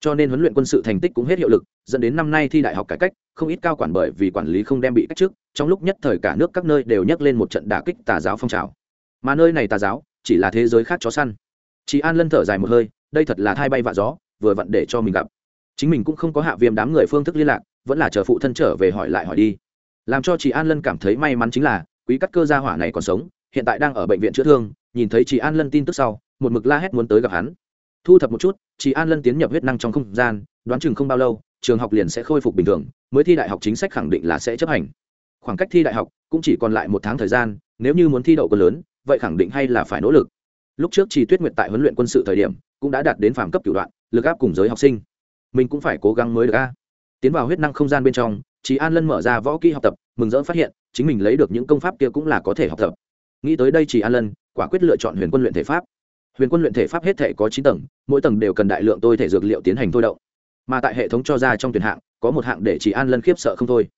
Cho nên huấn luyện quân sự thành tích cũng hết hiệu lực, dẫn đến năm nay thi đại học cải cách, không ít cao quản bởi vì quản lý không đem bị cách chức trong lúc nhất thời cả nước các nơi đều nhắc lên một trận đả kích tà giáo phong trào. Mà nơi này tà giáo, chỉ là thế giới khác chó săn chị an lân thở dài một hơi, đây thật là thai bay vạ gió, vừa vặn để cho mình gặp. Chính mình cũng không có hạ viêm đám người phương thức liên lạc, vẫn là chờ phụ thân trở về hỏi lại hỏi đi. Làm cho chị an lân cảm thấy may mắn chính là, quý cắt cơ gia hỏa này còn sống, hiện tại đang ở bệnh viện chữa thương, nhìn thấy chị an lân tin tức sau, một mực la hét muốn tới gặp hắn. Thu thập một chút chị an lân tiến nhập huyết năng trong không gian, đoán chừng không bao lâu, trường học liền sẽ khôi phục bình thường, mới thi đại học chính sách khẳng định là sẽ chấp hành. Khoảng cách thi đại học cũng chỉ còn lại một tháng thời gian, nếu như muốn thi đậu cơ lớn, vậy khẳng định hay là phải nỗ lực lúc trước chỉ tuyết nguyệt tại huấn luyện quân sự thời điểm, cũng đã đạt đến phạm cấp cửu đoạn, lực áp cùng giới học sinh. Mình cũng phải cố gắng mới được a. Tiến vào huyết năng không gian bên trong chị an lân mở ra võ kỹ học tập, mừng rỡ phát hiện, chính mình lấy được những công pháp kia cũng là có thể học tập. Nghĩ tới đây chị an lân, quả quyết lựa chọn huyền quân luyện thể pháp. Huyền quân luyện thể pháp hết thể có chín tầng, mỗi tầng đều cần đại lượng tôi thể dược liệu tiến hành thôi động. Mà tại hệ thống cho ra trong tuyển hạng, có một hạng để chị an lân khiếp sợ không thôi.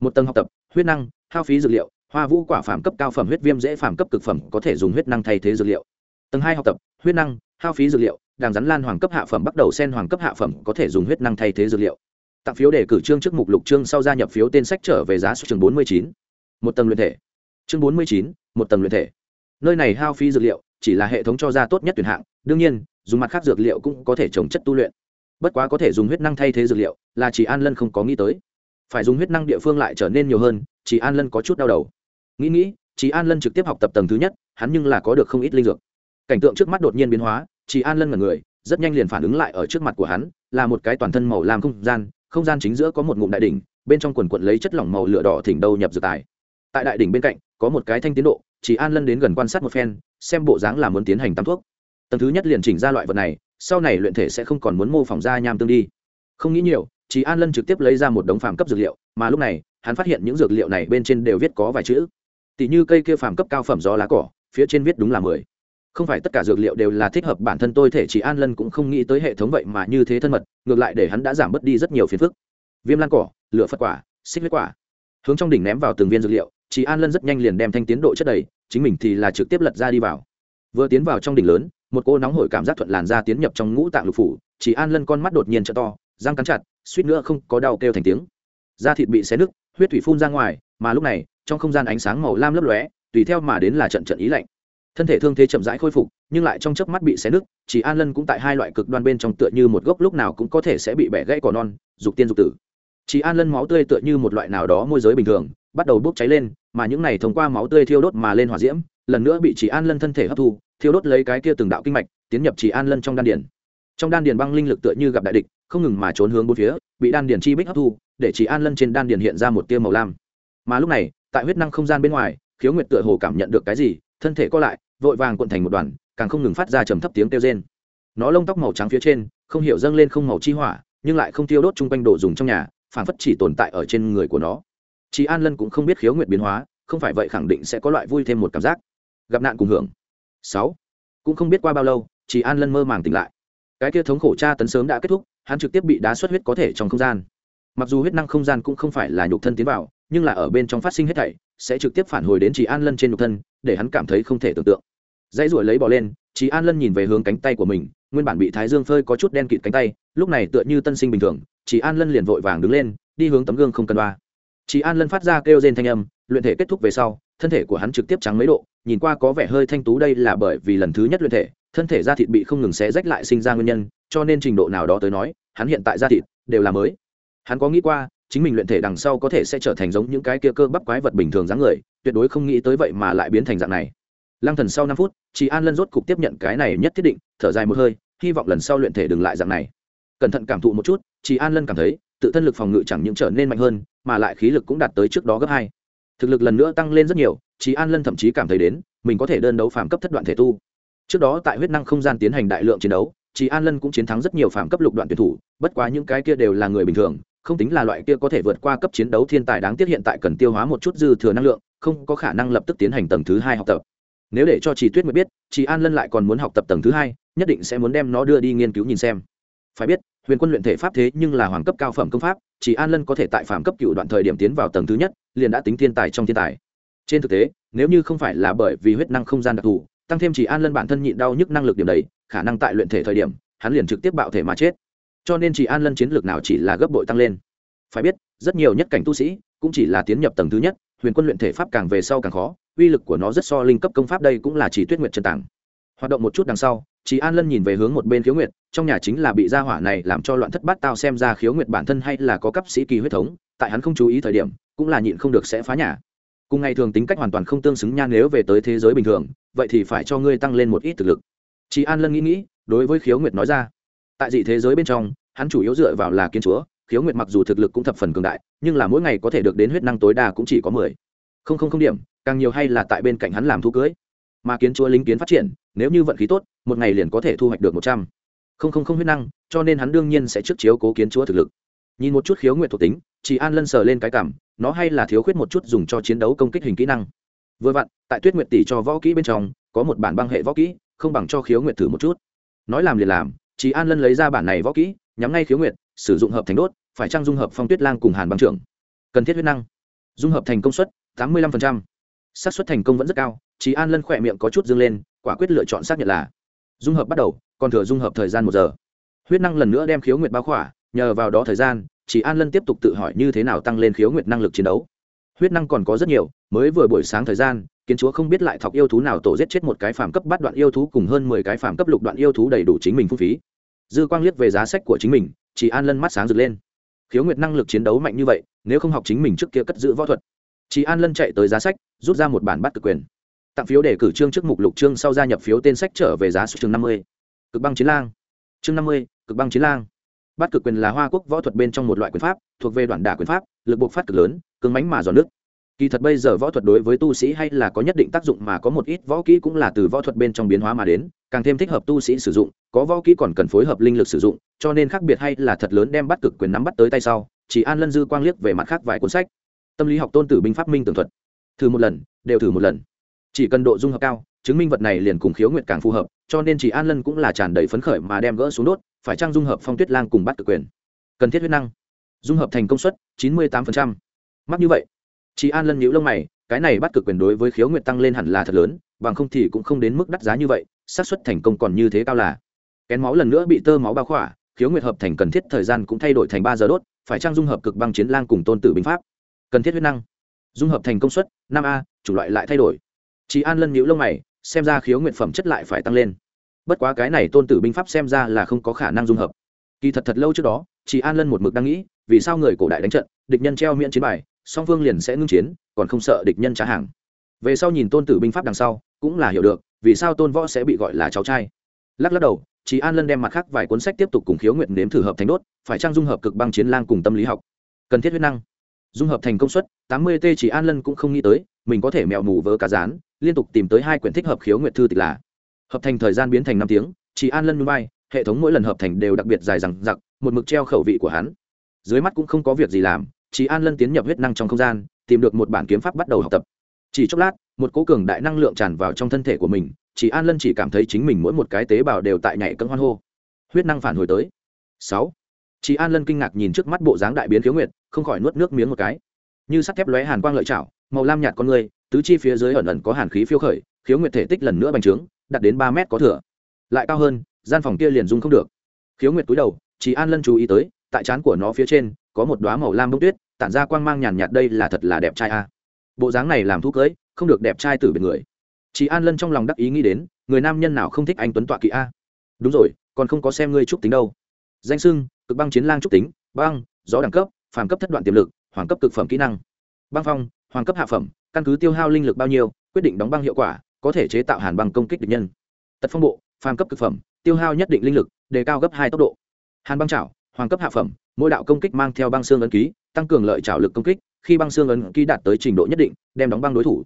Một tầng học tập, huyết năng, hao phí dược liệu, hoa vũ quả phàm cấp cao phẩm huyết viêm dễ phàm cấp cực phẩm có thể dùng huyết năng thay thế dược liệu tầng hai học tập, huyết năng, hao phí dược liệu, đàng rắn lan hoàng cấp hạ phẩm bắt đầu sen hoàng cấp hạ phẩm có thể dùng huyết năng thay thế dược liệu. Tặng phiếu để cử trương trước mục lục trương sau gia nhập phiếu tên sách trở về giá số chương bốn mươi chín. Một tầng luyện thể. Chương bốn mươi chín, một tầng luyện thể. Nơi này hao phí dược liệu, chỉ là hệ thống cho ra tốt nhất tuyển hạng, đương nhiên, dùng mặt khác dược liệu cũng có thể trồng chất tu luyện. Bất quá có thể dùng huyết năng thay thế dược liệu, là chỉ an lân không có nghĩ tới. Phải dùng huyết năng địa phương lại trở nên nhiều hơn, chỉ an lân có chút đau đầu. Nghĩ nghĩ, chỉ an lân trực tiếp học tập tầng thứ nhất, hắn nhưng là có được không ít linh dược cảnh tượng trước mắt đột nhiên biến hóa chị an lân mật người, rất nhanh liền phản ứng lại ở trước mặt của hắn, là một cái toàn thân màu làm không gian không gian chính giữa có một ngụm đại đỉnh, bên trong quần quận lấy chất lỏng màu lửa đỏ thỉnh đâu nhập dược tài. Tại đại đỉnh bên cạnh, có một cái thanh tiến độ chị an lân đến gần quan sát một phen, xem bộ dáng là muốn tiến hành tắm thuốc. Tầng thứ nhất liền chỉnh ra loại vật này, sau này luyện thể sẽ không còn muốn mô phỏng ra nham tương đi. Không nghĩ nhiều chị an lân trực tiếp lấy ra một đống phàm cấp dược liệu, mà lúc này, hắn phát hiện những dược liệu này bên trên đều viết có vài chữ. Tỷ như cây kia phàm cấp cao phẩm gió lá cỏ, phía trên viết đúng là mười không phải tất cả dược liệu đều là thích hợp bản thân tôi thể chỉ an lân cũng không nghĩ tới hệ thống vậy mà như thế thân mật, ngược lại để hắn đã giảm bớt đi rất nhiều phiền phức. Viêm lan cỏ, lửa phật quả, xích huyết quả. Hướng trong đỉnh ném vào từng viên dược liệu, chỉ an lân rất nhanh liền đem thanh tiến độ chất đầy, chính mình thì là trực tiếp lật ra đi vào. Vừa tiến vào trong đỉnh lớn, một cô nóng hổi cảm giác thuận làn da tiến nhập trong ngũ tạng lục phủ, chỉ an lân con mắt đột nhiên t to, răng cắn chặt, suýt nữa không có đau kêu thành tiếng. Da thịt bị xé nứt, huyết thủy phun ra ngoài, mà lúc này, trong không gian ánh sáng màu lam lấp lóe, tùy theo mà đến là trận trận ý lạnh thân thể thương thế chậm rãi khôi phục, nhưng lại trong chớp mắt bị xé nứt, chỉ an lân cũng tại hai loại cực đoan bên trong tựa như một gốc lúc nào cũng có thể sẽ bị bẻ gãy cỏ non, dục tiên dục tử. Chỉ an lân máu tươi tựa như một loại nào đó môi giới bình thường, bắt đầu bốc cháy lên, mà những này thông qua máu tươi thiêu đốt mà lên hỏa diễm, lần nữa bị chỉ an lân thân thể hấp thu, thiêu đốt lấy cái kia từng đạo kinh mạch, tiến nhập chỉ an lân trong đan điền. Trong đan điền băng linh lực tựa như gặp đại địch, không ngừng mà trốn hướng bốn phía, bị đan điền chi bích hấp thu, để chỉ an lân trên đan điền hiện ra một tia màu lam. Mà lúc này, tại huyết năng không gian bên ngoài, khiếu nguyệt tựa hồ cảm nhận được cái gì thân thể co lại, vội vàng cuộn thành một đoàn, càng không ngừng phát ra trầm thấp tiếng kêu rên. Nó lông tóc màu trắng phía trên, không hiểu dâng lên không màu chi hỏa, nhưng lại không tiêu đốt chung quanh đồ dùng trong nhà phản phất chỉ tồn tại ở trên người của nó. Chị an lân cũng không biết khiếu nguyện biến hóa, không phải vậy khẳng định sẽ có loại vui thêm một cảm giác. Gặp nạn cùng hưởng. Sáu. Cũng không biết qua bao lâu chị an lân mơ màng tỉnh lại. Cái kia thống khổ tra tấn sớm đã kết thúc, hắn trực tiếp bị đá xuất huyết có thể trong không gian. Mặc dù huyết năng không gian cũng không phải là nhục thân tiến vào nhưng là ở bên trong phát sinh hết thảy, sẽ trực tiếp phản hồi đến chị an lân trên nhục thân, để hắn cảm thấy không thể tưởng tượng. Dãy ruổi lấy bỏ lên chị an lân nhìn về hướng cánh tay của mình, nguyên bản bị thái dương phơi có chút đen kịt cánh tay, lúc này tựa như tân sinh bình thường chị an lân liền vội vàng đứng lên, đi hướng tấm gương không cần đoa. Chị an lân phát ra kêu rên thanh âm, luyện thể kết thúc về sau, thân thể của hắn trực tiếp trắng mấy độ, nhìn qua có vẻ hơi thanh tú đây là bởi vì lần thứ nhất luyện thể, thân thể da thịt bị không ngừng xé rách lại sinh ra nguyên nhân, cho nên trình độ nào đó tới nói, hắn hiện tại da thịt đều là mới. Hắn có nghĩ qua chính mình luyện thể đằng sau có thể sẽ trở thành giống những cái kia cơ bắp quái vật bình thường dáng người, tuyệt đối không nghĩ tới vậy mà lại biến thành dạng này. Lăng thần sau năm phút chị an lân rốt cục tiếp nhận cái này nhất thiết định, thở dài một hơi, hy vọng lần sau luyện thể đừng lại dạng này. Cẩn thận cảm thụ một chút chị an lân cảm thấy, tự thân lực phòng ngự chẳng những trở nên mạnh hơn, mà lại khí lực cũng đạt tới trước đó gấp hai. Thực lực lần nữa tăng lên rất nhiều chị an lân thậm chí cảm thấy đến, mình có thể đơn đấu phạm cấp thất đoạn thể tu. Trước đó tại huyết năng không gian tiến hành đại lượng chiến đấu chị an lân cũng chiến thắng rất nhiều phạm cấp lục đoạn tuyển thủ, bất quá những cái kia đều là người bình thường không tính là loại kia có thể vượt qua cấp chiến đấu thiên tài đáng tiếc hiện tại cần tiêu hóa một chút dư thừa năng lượng, không có khả năng lập tức tiến hành tầng thứ hai học tập. Nếu để cho chị tuyết mới biết chị an lân lại còn muốn học tập tầng thứ hai, nhất định sẽ muốn đem nó đưa đi nghiên cứu nhìn xem. Phải biết, huyền quân luyện thể pháp thế nhưng là hoàng cấp cao phẩm công pháp chị an lân có thể tại phạm cấp cựu đoạn thời điểm tiến vào tầng thứ nhất, liền đã tính thiên tài trong thiên tài. Trên thực tế, nếu như không phải là bởi vì huyết năng không gian đặc thù, tăng thêm chị an lân bản thân nhịn đau nhức năng lực điểm đầy, khả năng tại luyện thể thời điểm, hắn liền trực tiếp bạo thể mà chết cho nên chỉ an lân chiến lược nào chỉ là gấp bội tăng lên. Phải biết, rất nhiều nhất cảnh tu sĩ cũng chỉ là tiến nhập tầng thứ nhất, huyền quân luyện thể pháp càng về sau càng khó, uy lực của nó rất so linh cấp công pháp đây cũng là chỉ tuyết nguyện trần tảng. Hoạt động một chút đằng sau, chị an lân nhìn về hướng một bên khiếu nguyệt, trong nhà chính là bị gia hỏa này làm cho loạn thất bát tao xem ra khiếu nguyệt bản thân hay là có cấp sĩ kỳ huyết thống, tại hắn không chú ý thời điểm, cũng là nhịn không được sẽ phá nhà. Cùng ngày thường tính cách hoàn toàn không tương xứng nha nếu về tới thế giới bình thường, vậy thì phải cho ngươi tăng lên một ít thực lực. Chị an lân nghĩ nghĩ, đối với khiếu nguyệt nói ra, tại dị thế giới bên trong hắn chủ yếu dựa vào là kiến chúa, khiếu nguyệt mặc dù thực lực cũng thập phần cường đại, nhưng là mỗi ngày có thể được đến huyết năng tối đa cũng chỉ có mười. Không không không điểm, càng nhiều hay là tại bên cạnh hắn làm thu cưới. Mà kiến chúa lính kiến phát triển, nếu như vận khí tốt, một ngày liền có thể thu hoạch được một trăm. Không không không huyết năng, cho nên hắn đương nhiên sẽ trước chiếu cố kiến chúa thực lực. Nhìn một chút khiếu nguyện thuộc tính chị an lân sờ lên cái cảm, nó hay là thiếu khuyết một chút dùng cho chiến đấu công kích hình kỹ năng. Vừa vặn, tại tuyết nguyện tỷ cho võ kỹ bên trong, có một bản băng hệ võ kỹ, không bằng cho khiếu nguyện thử một chút. Nói làm liền làm chị an lân lấy ra bản này võ kỹ nhắm ngay khiếu nguyệt, sử dụng hợp thành đốt, phải trang dung hợp phong tuyết lang cùng hàn băng trưởng? Cần thiết huyết năng. Dung hợp thành công suất tám mươi lăm xác suất thành công vẫn rất cao chị an lân khỏe miệng có chút dâng lên, quả quyết lựa chọn xác nhận là dung hợp bắt đầu, còn thừa dung hợp thời gian một giờ. Huyết năng lần nữa đem khiếu nguyệt bao khỏa, nhờ vào đó thời gian chị an lân tiếp tục tự hỏi như thế nào tăng lên khiếu nguyệt năng lực chiến đấu. Huyết năng còn có rất nhiều, mới vừa buổi sáng thời gian, kiến chúa không biết lại thọc yêu thú nào tổ giết chết một cái phàm cấp bắt đoạn yêu thú cùng hơn mười cái phàm cấp lục đoạn yêu thú đầy đủ chính mình phung phí dư quang liếc về giá sách của chính mình, chỉ an lân mắt sáng rực lên. Khiếu nguyệt năng lực chiến đấu mạnh như vậy, nếu không học chính mình trước kia cất giữ võ thuật. Chị an lân chạy tới giá sách, rút ra một bản bắt cực quyền. Tặng phiếu để cử trương trước mục lục trương sau gia nhập phiếu tên sách trở về giá số chương năm mươi. Cực băng chiến lang. Chương năm mươi, cực băng chiến lang. Bắt cực quyền là hoa quốc võ thuật bên trong một loại quyền pháp, thuộc về đoạn đả quyền pháp, lực buộc phát cực lớn, cứng mánh mà giòn nước kỳ thật bây giờ võ thuật đối với tu sĩ hay là có nhất định tác dụng mà có một ít võ kỹ cũng là từ võ thuật bên trong biến hóa mà đến, càng thêm thích hợp tu sĩ sử dụng, có võ kỹ còn cần phối hợp linh lực sử dụng, cho nên khác biệt hay là thật lớn đem bắt cực quyền nắm bắt tới tay sau, chỉ an lân dư quang liếc về mặt khác vài cuốn sách. Tâm lý học tôn tử binh pháp minh tường thuật. Thử một lần, đều thử một lần. Chỉ cần độ dung hợp cao, chứng minh vật này liền cùng khiếu nguyện càng phù hợp, cho nên chỉ an lân cũng là tràn đầy phấn khởi mà đem gỡ xuống đốt, phải trang dung hợp phong tuyết lang cùng bắt cực quyền? Cần thiết huyết năng. Dung hợp thành công suất chín mươi tám mắc như vậy chị an lân nhữ lông mày, cái này bắt cực quyền đối với khiếu Nguyệt tăng lên hẳn là thật lớn, bằng không thì cũng không đến mức đắt giá như vậy, xác suất thành công còn như thế cao là. Kén máu lần nữa bị tơ máu bao khỏa, khiếu nguyệt hợp thành cần thiết thời gian cũng thay đổi thành ba giờ đốt, phải trang dung hợp cực băng chiến lang cùng tôn tử binh pháp? Cần thiết huyết năng. Dung hợp thành công suất, năm a chủ loại lại thay đổi. Chị an lân nhữ lông mày, xem ra khiếu nguyện phẩm chất lại phải tăng lên. Bất quá cái này tôn tử binh pháp xem ra là không có khả năng dung hợp. Kỳ thật thật lâu trước đó chị an lân một mực đang nghĩ, vì sao người cổ đại đánh trận, địch nhân treo miễn chiến bài song phương liền sẽ ngưng chiến, còn không sợ địch nhân trả hàng. Về sau nhìn tôn tử binh pháp đằng sau, cũng là hiểu được, vì sao tôn võ sẽ bị gọi là cháu trai. Lắc lắc đầu chị an lân đem mặt khác vài cuốn sách tiếp tục cùng khiếu nguyện nếm thử hợp thành đốt, phải trang dung hợp cực băng chiến lang cùng tâm lý học? Cần thiết huyết năng. Dung hợp thành công suất, tám mươi t chỉ an lân cũng không nghĩ tới, mình có thể mèo mù vớ cá rán, liên tục tìm tới hai quyển thích hợp khiếu nguyện thư tịch là. Hợp thành thời gian biến thành năm tiếng, chỉ an lân núi bay hệ thống mỗi lần hợp thành đều đặc biệt dài rằng giặc một mực treo khẩu vị của hắn. Dưới mắt cũng không có việc gì làm Chí an lân tiến nhập huyết năng trong không gian, tìm được một bản kiếm pháp bắt đầu học tập. Chỉ chốc lát, một cố cường đại năng lượng tràn vào trong thân thể của mình chỉ an lân chỉ cảm thấy chính mình mỗi một cái tế bào đều tại nhảy cân hoan hô. Huyết năng phản hồi tới. Sáu. Chị an lân kinh ngạc nhìn trước mắt bộ dáng đại biến khiếu nguyệt, không khỏi nuốt nước miếng một cái. Như sắt thép lóe hàn quang lợi chảo, màu lam nhạt con người, tứ chi phía dưới ẩn ẩn có hàn khí phiêu khởi, khiếu nguyệt thể tích lần nữa bành trướng, đạt đến ba mét có thừa. Lại cao hơn, gian phòng kia liền dung không được. Khiếu nguyệt túi đầu chị an lân chú ý tới tại trán của nó phía trên, có một đoá màu lam bông tuyết, tản ra quang mang nhàn nhạt, đây là thật là đẹp trai a. À. Bộ dáng này làm thú cưới, không được đẹp trai từ bên người. Chị an lân trong lòng đắc ý nghĩ đến, người nam nhân nào không thích anh tuấn tọa kỵ a? À? Đúng rồi, còn không có xem ngươi trúc tính đâu. Danh sưng, cực băng chiến lang trúc tính, băng, gió đẳng cấp, phàm cấp thất đoạn tiềm lực, hoàng cấp cực phẩm kỹ năng. Băng phong, hoàng cấp hạ phẩm, căn cứ tiêu hao linh lực bao nhiêu, quyết định đóng băng hiệu quả, có thể chế tạo hàn băng công kích địch nhân. Tật phong bộ, phàm cấp cực phẩm, tiêu hao nhất định linh lực, đề cao gấp hai tốc độ. Hàn băng trảo hoàng cấp hạ phẩm, mỗi đạo công kích mang theo băng xương ấn ký, tăng cường lợi trảo lực công kích, khi băng xương ấn ký đạt tới trình độ nhất định, đem đóng băng đối thủ.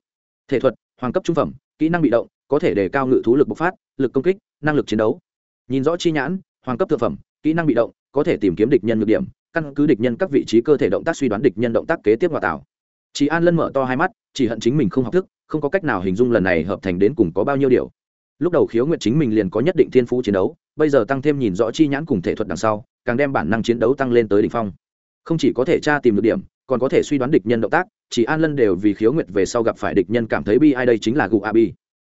Thể thuật, hoàng cấp trung phẩm, kỹ năng bị động, có thể đề cao ngự thú lực bộc phát, lực công kích, năng lực chiến đấu. Nhìn rõ chi nhãn, hoàng cấp thượng phẩm, kỹ năng bị động, có thể tìm kiếm địch nhân nhược điểm, căn cứ địch nhân các vị trí cơ thể động tác suy đoán địch nhân động tác kế tiếp hòa tạo. Chị an lân mở to hai mắt, chỉ hận chính mình không học thức, không có cách nào hình dung lần này hợp thành đến cùng có bao nhiêu điều. Lúc đầu khiếu nguyện chính mình liền có nhất định thiên phú chiến đấu, bây giờ tăng thêm nhìn rõ chi nhãn cùng thể thuật đằng sau càng đem bản năng chiến đấu tăng lên tới đỉnh phong. Không chỉ có thể tra tìm được điểm, còn có thể suy đoán địch nhân động tác, chỉ an lân đều vì khiếu nguyệt về sau gặp phải địch nhân cảm thấy bi ai đây chính là gụ a bi.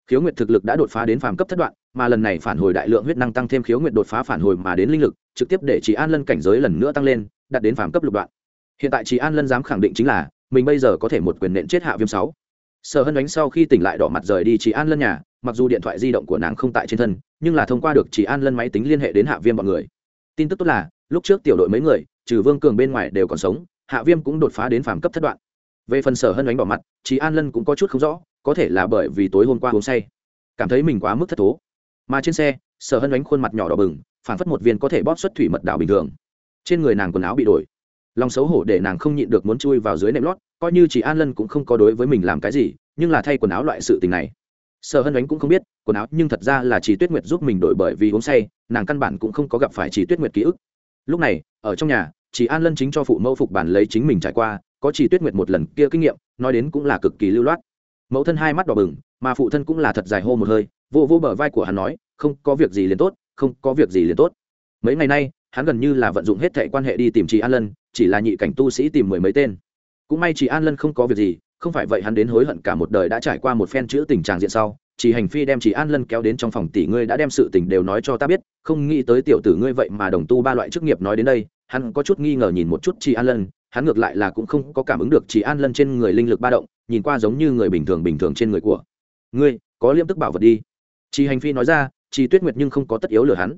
Khiếu nguyệt thực lực đã đột phá đến phàm cấp thất đoạn, mà lần này phản hồi đại lượng huyết năng tăng thêm khiếu nguyệt đột phá phản hồi mà đến linh lực, trực tiếp để chỉ an lân cảnh giới lần nữa tăng lên, đạt đến phàm cấp lục đoạn. Hiện tại chỉ an lân dám khẳng định chính là, mình bây giờ có thể một quyền nện chết hạ viêm sáu. Sở hân đánh sau khi tỉnh lại đỏ mặt rời đi chỉ an lân nhà, mặc dù điện thoại di động của nàng không tại trên thân, nhưng là thông qua được chỉ an lân máy tính liên hệ đến hạ viêm bọn người tin tức tốt là, lúc trước tiểu đội mấy người, trừ vương cường bên ngoài đều còn sống, hạ viêm cũng đột phá đến phàm cấp thất đoạn. Về phần sở hân đánh bỏ mặt chỉ an lân cũng có chút không rõ, có thể là bởi vì tối hôm qua uống say. Cảm thấy mình quá mức thất thố. Mà trên xe, sở hân đánh khuôn mặt nhỏ đỏ bừng, phản phất một viên có thể bóp xuất thủy mật đảo bình thường. Trên người nàng quần áo bị đổi. Lòng xấu hổ để nàng không nhịn được muốn chui vào dưới nệm lót, coi như chỉ an lân cũng không có đối với mình làm cái gì, nhưng là thay quần áo loại sự tình này sở hân ánh cũng không biết, quần áo nhưng thật ra là chỉ tuyết nguyệt giúp mình đổi bởi vì uống say, nàng căn bản cũng không có gặp phải chỉ tuyết nguyệt ký ức. Lúc này, ở trong nhà chỉ an lân chính cho phụ mẫu phục bản lấy chính mình trải qua, có chỉ tuyết nguyệt một lần kia kinh nghiệm, nói đến cũng là cực kỳ lưu loát. Mẫu thân hai mắt đỏ bừng, mà phụ thân cũng là thật dài hô một hơi, vô vô bờ vai của hắn nói, không có việc gì liền tốt, không có việc gì liền tốt. Mấy ngày nay, hắn gần như là vận dụng hết thệ quan hệ đi tìm chị an lân, chỉ là nhị cảnh tu sĩ tìm mười mấy tên. Cũng may chị an lân không có việc gì không phải vậy hắn đến hối hận cả một đời đã trải qua một phen chữ tình trạng diện sau, chỉ hành phi đem chỉ an lân kéo đến trong phòng tỷ ngươi đã đem sự tình đều nói cho ta biết, không nghĩ tới tiểu tử ngươi vậy mà đồng tu ba loại chức nghiệp nói đến đây, hắn có chút nghi ngờ nhìn một chút chỉ an lân, hắn ngược lại là cũng không có cảm ứng được chỉ an lân trên người linh lực ba động, nhìn qua giống như người bình thường bình thường trên người của. Ngươi, có liêm tức bảo vật đi. Chỉ hành phi nói ra, chỉ tuyết nguyệt nhưng không có tất yếu lừa hắn.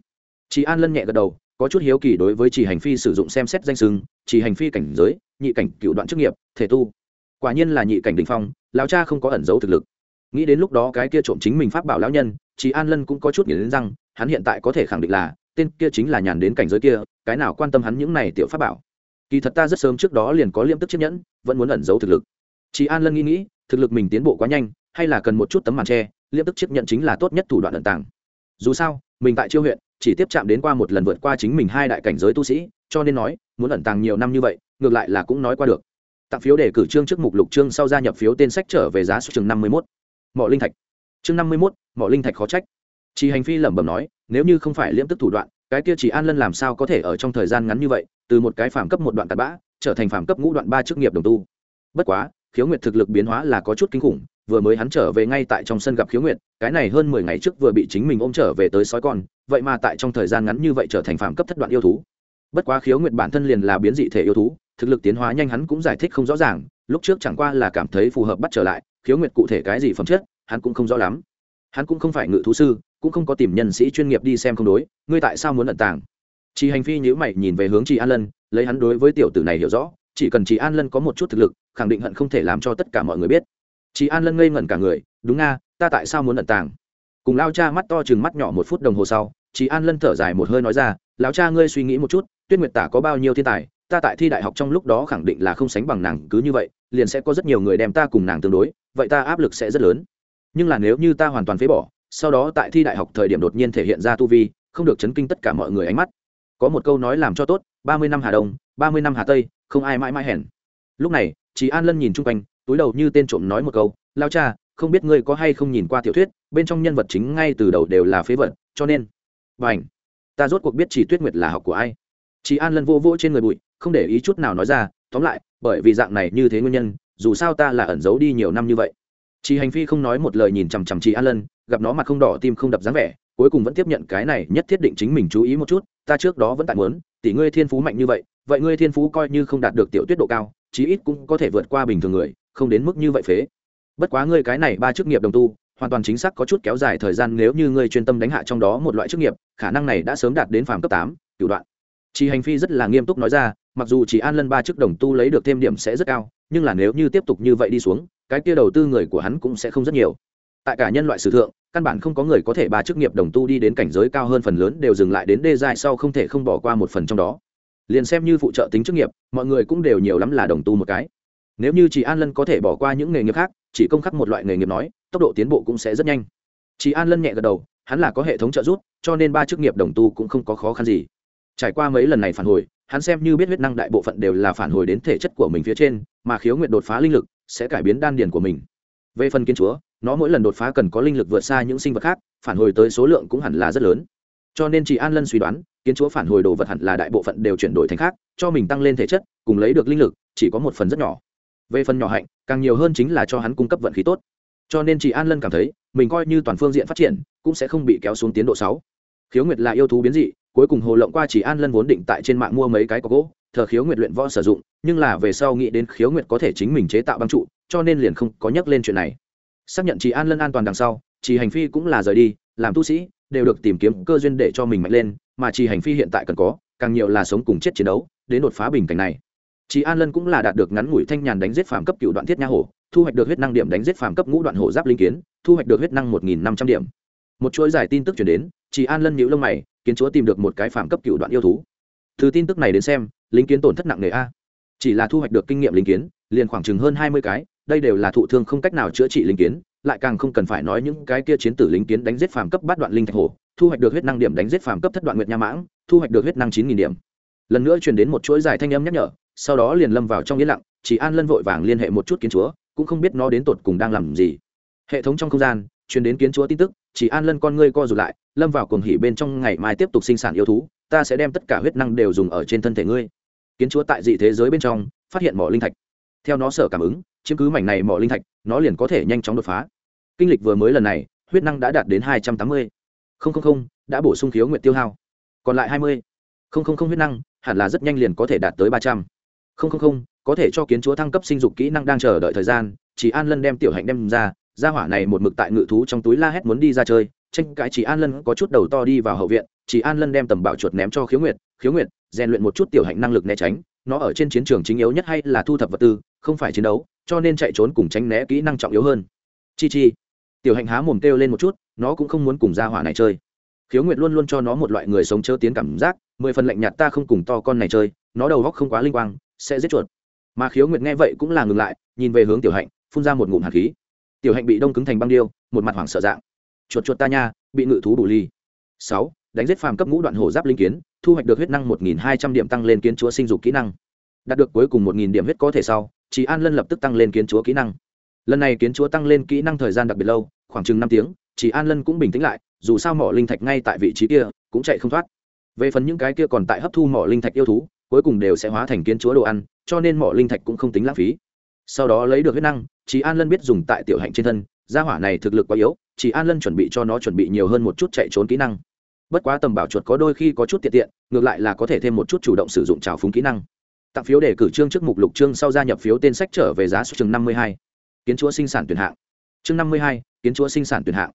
Chỉ an lân nhẹ gật đầu, có chút hiếu kỳ đối với chỉ hành phi sử dụng xem xét danh sừng chỉ hành phi cảnh giới, nhị cảnh cựu đoạn chức nghiệp, thể tu quả nhiên là nhị cảnh đình phong, lão cha không có ẩn giấu thực lực. Nghĩ đến lúc đó cái kia trộm chính mình pháp bảo lão nhân chị an lân cũng có chút nghĩ đến rằng hắn hiện tại có thể khẳng định là, tên kia chính là nhàn đến cảnh giới kia, cái nào quan tâm hắn những này tiểu pháp bảo. Kỳ thật ta rất sớm trước đó liền có liêm tức chiếc nhẫn, vẫn muốn ẩn giấu thực lực. Chị an lân nghĩ nghĩ, thực lực mình tiến bộ quá nhanh, hay là cần một chút tấm màn tre liêm tức chấp nhận chính là tốt nhất thủ đoạn ẩn tàng. Dù sao, mình tại chiêu huyện, chỉ tiếp chạm đến qua một lần vượt qua chính mình hai đại cảnh giới tu sĩ, cho nên nói, muốn ẩn tàng nhiều năm như vậy, ngược lại là cũng nói qua được tặng phiếu để cử trương trước mục lục trương sau gia nhập phiếu tên sách trở về giá số chừng năm mươi mốt. Mỏ linh thạch. Chương năm mươi mốt, mỏ linh thạch khó trách. Chỉ hành phi lẩm bẩm nói, nếu như không phải liễm tức thủ đoạn, cái kia chỉ an lân làm sao có thể ở trong thời gian ngắn như vậy, từ một cái phàm cấp một đoạn tạt bã, trở thành phàm cấp ngũ đoạn ba chức nghiệp đồng tu. Bất quá, khiếu nguyệt thực lực biến hóa là có chút kinh khủng, vừa mới hắn trở về ngay tại trong sân gặp khiếu nguyệt, cái này hơn mười ngày trước vừa bị chính mình ôm trở về tới sói con, vậy mà tại trong thời gian ngắn như vậy trở thành phàm cấp thất đoạn yêu thú. Bất quá khiếu nguyệt bản thân liền là biến dị thể yêu thú thực lực tiến hóa nhanh hắn cũng giải thích không rõ ràng, lúc trước chẳng qua là cảm thấy phù hợp bắt trở lại, khiếu nguyệt cụ thể cái gì phẩm chất, hắn cũng không rõ lắm. Hắn cũng không phải ngự thú sư, cũng không có tìm nhân sĩ chuyên nghiệp đi xem không đối, ngươi tại sao muốn lận tàng? Chị hành phi nhữ mày nhìn về hướng chị an lân, lấy hắn đối với tiểu tử này hiểu rõ, chỉ cần chị an lân có một chút thực lực, khẳng định hận không thể làm cho tất cả mọi người biết. Chị an lân ngây ngẩn cả người, đúng nga, ta tại sao muốn lận tàng? Cùng lao cha mắt to chừng mắt nhỏ một phút đồng hồ sau chị an lân thở dài một hơi nói ra, lão cha ngươi suy nghĩ một chút, tuyết nguyệt tả có bao nhiêu thiên tài ta tại thi đại học trong lúc đó khẳng định là không sánh bằng nàng, cứ như vậy, liền sẽ có rất nhiều người đem ta cùng nàng tương đối, vậy ta áp lực sẽ rất lớn. Nhưng là nếu như ta hoàn toàn phế bỏ, sau đó tại thi đại học thời điểm đột nhiên thể hiện ra tu vi, không được chấn kinh tất cả mọi người ánh mắt. Có một câu nói làm cho tốt, ba mươi năm hà đông, ba mươi năm hà tây, không ai mãi mãi hèn. Lúc này chị an lân nhìn chung quanh, túi đầu như tên trộm nói một câu, lao cha, không biết ngươi có hay không nhìn qua tiểu thuyết, bên trong nhân vật chính ngay từ đầu đều là phế vật, cho nên b à n h ta rốt cuộc biết chỉ tuyết nguyệt là học của ai. Chị an lân vô vỗ trên người bụi không để ý chút nào nói ra, tóm lại, bởi vì dạng này như thế nguyên nhân, dù sao ta là ẩn giấu đi nhiều năm như vậy. Chị hành phi không nói một lời nhìn chằm chằm chị an lân gặp nó mặt không đỏ tim không đập dáng vẻ, cuối cùng vẫn tiếp nhận cái này nhất thiết định chính mình chú ý một chút, ta trước đó vẫn tại muốn, tỷ ngươi thiên phú mạnh như vậy vậy ngươi thiên phú coi như không đạt được tiểu tuyết độ cao, chí ít cũng có thể vượt qua bình thường người, không đến mức như vậy phế. Bất quá ngươi cái này ba chức nghiệp đồng tu, hoàn toàn chính xác có chút kéo dài thời gian nếu như ngươi chuyên tâm đánh hạ trong đó một loại chức nghiệp, khả năng này đã sớm đạt đến phàm cấp tám cựu đoạn chị hành phi rất là nghiêm túc nói ra, mặc dù chỉ an lân ba chức đồng tu lấy được thêm điểm sẽ rất cao, nhưng là nếu như tiếp tục như vậy đi xuống, cái kia đầu tư người của hắn cũng sẽ không rất nhiều. Tại cả nhân loại sử thượng, căn bản không có người có thể ba chức nghiệp đồng tu đi đến cảnh giới cao hơn phần lớn đều dừng lại đến đê dài sau không thể không bỏ qua một phần trong đó. Liền xem như phụ trợ tính chức nghiệp, mọi người cũng đều nhiều lắm là đồng tu một cái. Nếu như chị an lân có thể bỏ qua những nghề nghiệp khác, chỉ công khắc một loại nghề nghiệp nói, tốc độ tiến bộ cũng sẽ rất nhanh. Chị an lân nhẹ gật đầu, hắn là có hệ thống trợ giúp, cho nên ba chức nghiệp đồng tu cũng không có khó khăn gì trải qua mấy lần này phản hồi, hắn xem như biết huyết năng đại bộ phận đều là phản hồi đến thể chất của mình phía trên, mà khiếu nguyện đột phá linh lực sẽ cải biến đan điền của mình. Về phần kiến chúa, nó mỗi lần đột phá cần có linh lực vượt xa những sinh vật khác, phản hồi tới số lượng cũng hẳn là rất lớn. Cho nên chị an lân suy đoán, kiến chúa phản hồi đồ vật hẳn là đại bộ phận đều chuyển đổi thành khác, cho mình tăng lên thể chất, cùng lấy được linh lực, chỉ có một phần rất nhỏ. Về phần nhỏ hạnh, càng nhiều hơn chính là cho hắn cung cấp vận khí tốt. Cho nên chị an lân cảm thấy, mình coi như toàn phương diện phát triển, cũng sẽ không bị kéo xuống tiến độ sáu. Khiếu nguyệt là yêu thú biến dị cuối cùng hồ lộng qua chỉ an lân vốn định tại trên mạng mua mấy cái có gỗ, thờ khiếu nguyệt luyện võ sử dụng, nhưng là về sau nghĩ đến khiếu nguyệt có thể chính mình chế tạo băng trụ, cho nên liền không có nhắc lên chuyện này. Xác nhận chị an lân an toàn đằng sau chị hành phi cũng là rời đi, làm tu sĩ, đều được tìm kiếm cơ duyên để cho mình mạnh lên, mà chị hành phi hiện tại cần có, càng nhiều là sống cùng chết chiến đấu, đến đột phá bình cảnh này. Chị an lân cũng là đạt được ngắn ngủi thanh nhàn đánh giết phàm cấp cựu đoạn thiết nha hổ, thu hoạch được huyết năng điểm đánh giết phàm cấp ngũ đoạn hổ giáp linh kiến, thu hoạch được huyết năng một nghìn năm trăm điểm. Một chuỗi giải tin tức chuyển đến chị an lân nhíu lông mày kiến chúa tìm được một cái phàm cấp cựu đoạn yêu thú. Từ tin tức này đến xem, lính kiến tổn thất nặng nề a. Chỉ là thu hoạch được kinh nghiệm lính kiến, liền khoảng chừng hơn hai mươi cái, đây đều là thụ thương không cách nào chữa trị lính kiến, lại càng không cần phải nói những cái kia chiến tử lính kiến đánh giết phàm cấp bát đoạn linh thạch hổ thu hoạch được huyết năng điểm đánh giết phàm cấp thất đoạn nguyệt nha mãng, thu hoạch được huyết năng chín nghìn điểm. Lần nữa truyền đến một chuỗi dài thanh âm nhắc nhở, sau đó liền lâm vào trong yên lặng, chỉ an lân vội vàng liên hệ một chút kiến chúa, cũng không biết nó đến tột cùng đang làm gì. Hệ thống trong không gian, truyền đến kiến chúa tin tức, chỉ an lân con ngươi co rụt lại lâm vào cuồng hỉ bên trong ngày mai tiếp tục sinh sản yêu thú, ta sẽ đem tất cả huyết năng đều dùng ở trên thân thể ngươi. Kiến chúa tại dị thế giới bên trong, phát hiện mỏ linh thạch. Theo nó sở cảm ứng, chiếm cứ mảnh này mỏ linh thạch, nó liền có thể nhanh chóng đột phá. Kinh lịch vừa mới lần này, huyết năng đã đạt đến hai trăm tám mươi. Đã bổ sung khiếu nguyện tiêu hao. Còn lại hai mươi. Huyết năng, hẳn là rất nhanh liền có thể đạt tới ba trăm. Linh có thể cho kiến chúa thăng cấp sinh dục kỹ năng đang chờ đợi thời gian, chỉ an lân đem tiểu hạnh đem ra ra hỏa này một mực tại ngự thú trong túi la hét muốn đi ra chơi tranh cãi chỉ an lân có chút đầu to đi vào hậu viện, chỉ an lân đem tầm bảo chuột ném cho khiếu nguyệt khiếu nguyệt, rèn luyện một chút tiểu hạnh năng lực né tránh, nó ở trên chiến trường chính yếu nhất hay là thu thập vật tư, không phải chiến đấu, cho nên chạy trốn cùng tránh né kỹ năng trọng yếu hơn. Chi chi. Tiểu hạnh há mồm kêu lên một chút, nó cũng không muốn cùng gia hỏa này chơi. Khiếu nguyệt luôn luôn cho nó một loại người sống chớ tiến cảm giác, mười phần lạnh nhạt ta không cùng to con này chơi, nó đầu góc không quá linh quang, sẽ giết chuột. Mà khiếu nguyệt nghe vậy cũng là ngừng lại, nhìn về hướng tiểu hạnh, phun ra một ngụm hạt khí. Tiểu hạnh bị đông cứng thành băng điêu, một mặt hoảng sợ dạng chuột chuột ta nha, bị ngự thú bù ly. Sáu, đánh giết phàm cấp ngũ đoạn hổ giáp linh kiến, thu hoạch được huyết năng một nghìn hai trăm điểm tăng lên kiến chúa sinh dục kỹ năng. Đạt được cuối cùng một nghìn điểm huyết có thể sau chị an lân lập tức tăng lên kiến chúa kỹ năng. Lần này kiến chúa tăng lên kỹ năng thời gian đặc biệt lâu, khoảng chừng năm tiếng chị an lân cũng bình tĩnh lại, dù sao mỏ linh thạch ngay tại vị trí kia, cũng chạy không thoát. Về phần những cái kia còn tại hấp thu mỏ linh thạch yêu thú, cuối cùng đều sẽ hóa thành kiến chúa đồ ăn, cho nên mỏ linh thạch cũng không tính lãng phí. Sau đó lấy được huyết năng chị an lân biết dùng tại tiểu hạnh trên thân, gia hỏa này thực lực quá yếu chỉ an lân chuẩn bị cho nó chuẩn bị nhiều hơn một chút chạy trốn kỹ năng. Bất quá tầm bảo chuột có đôi khi có chút tiện tiện, ngược lại là có thể thêm một chút chủ động sử dụng trào phúng kỹ năng. Tặng phiếu để cử trương trước mục lục trương sau gia nhập phiếu tên sách trở về giá số chừng năm mươi hai. Kiến chúa sinh sản tuyển hạng. Chương năm mươi hai, kiến chúa sinh sản tuyển hạng.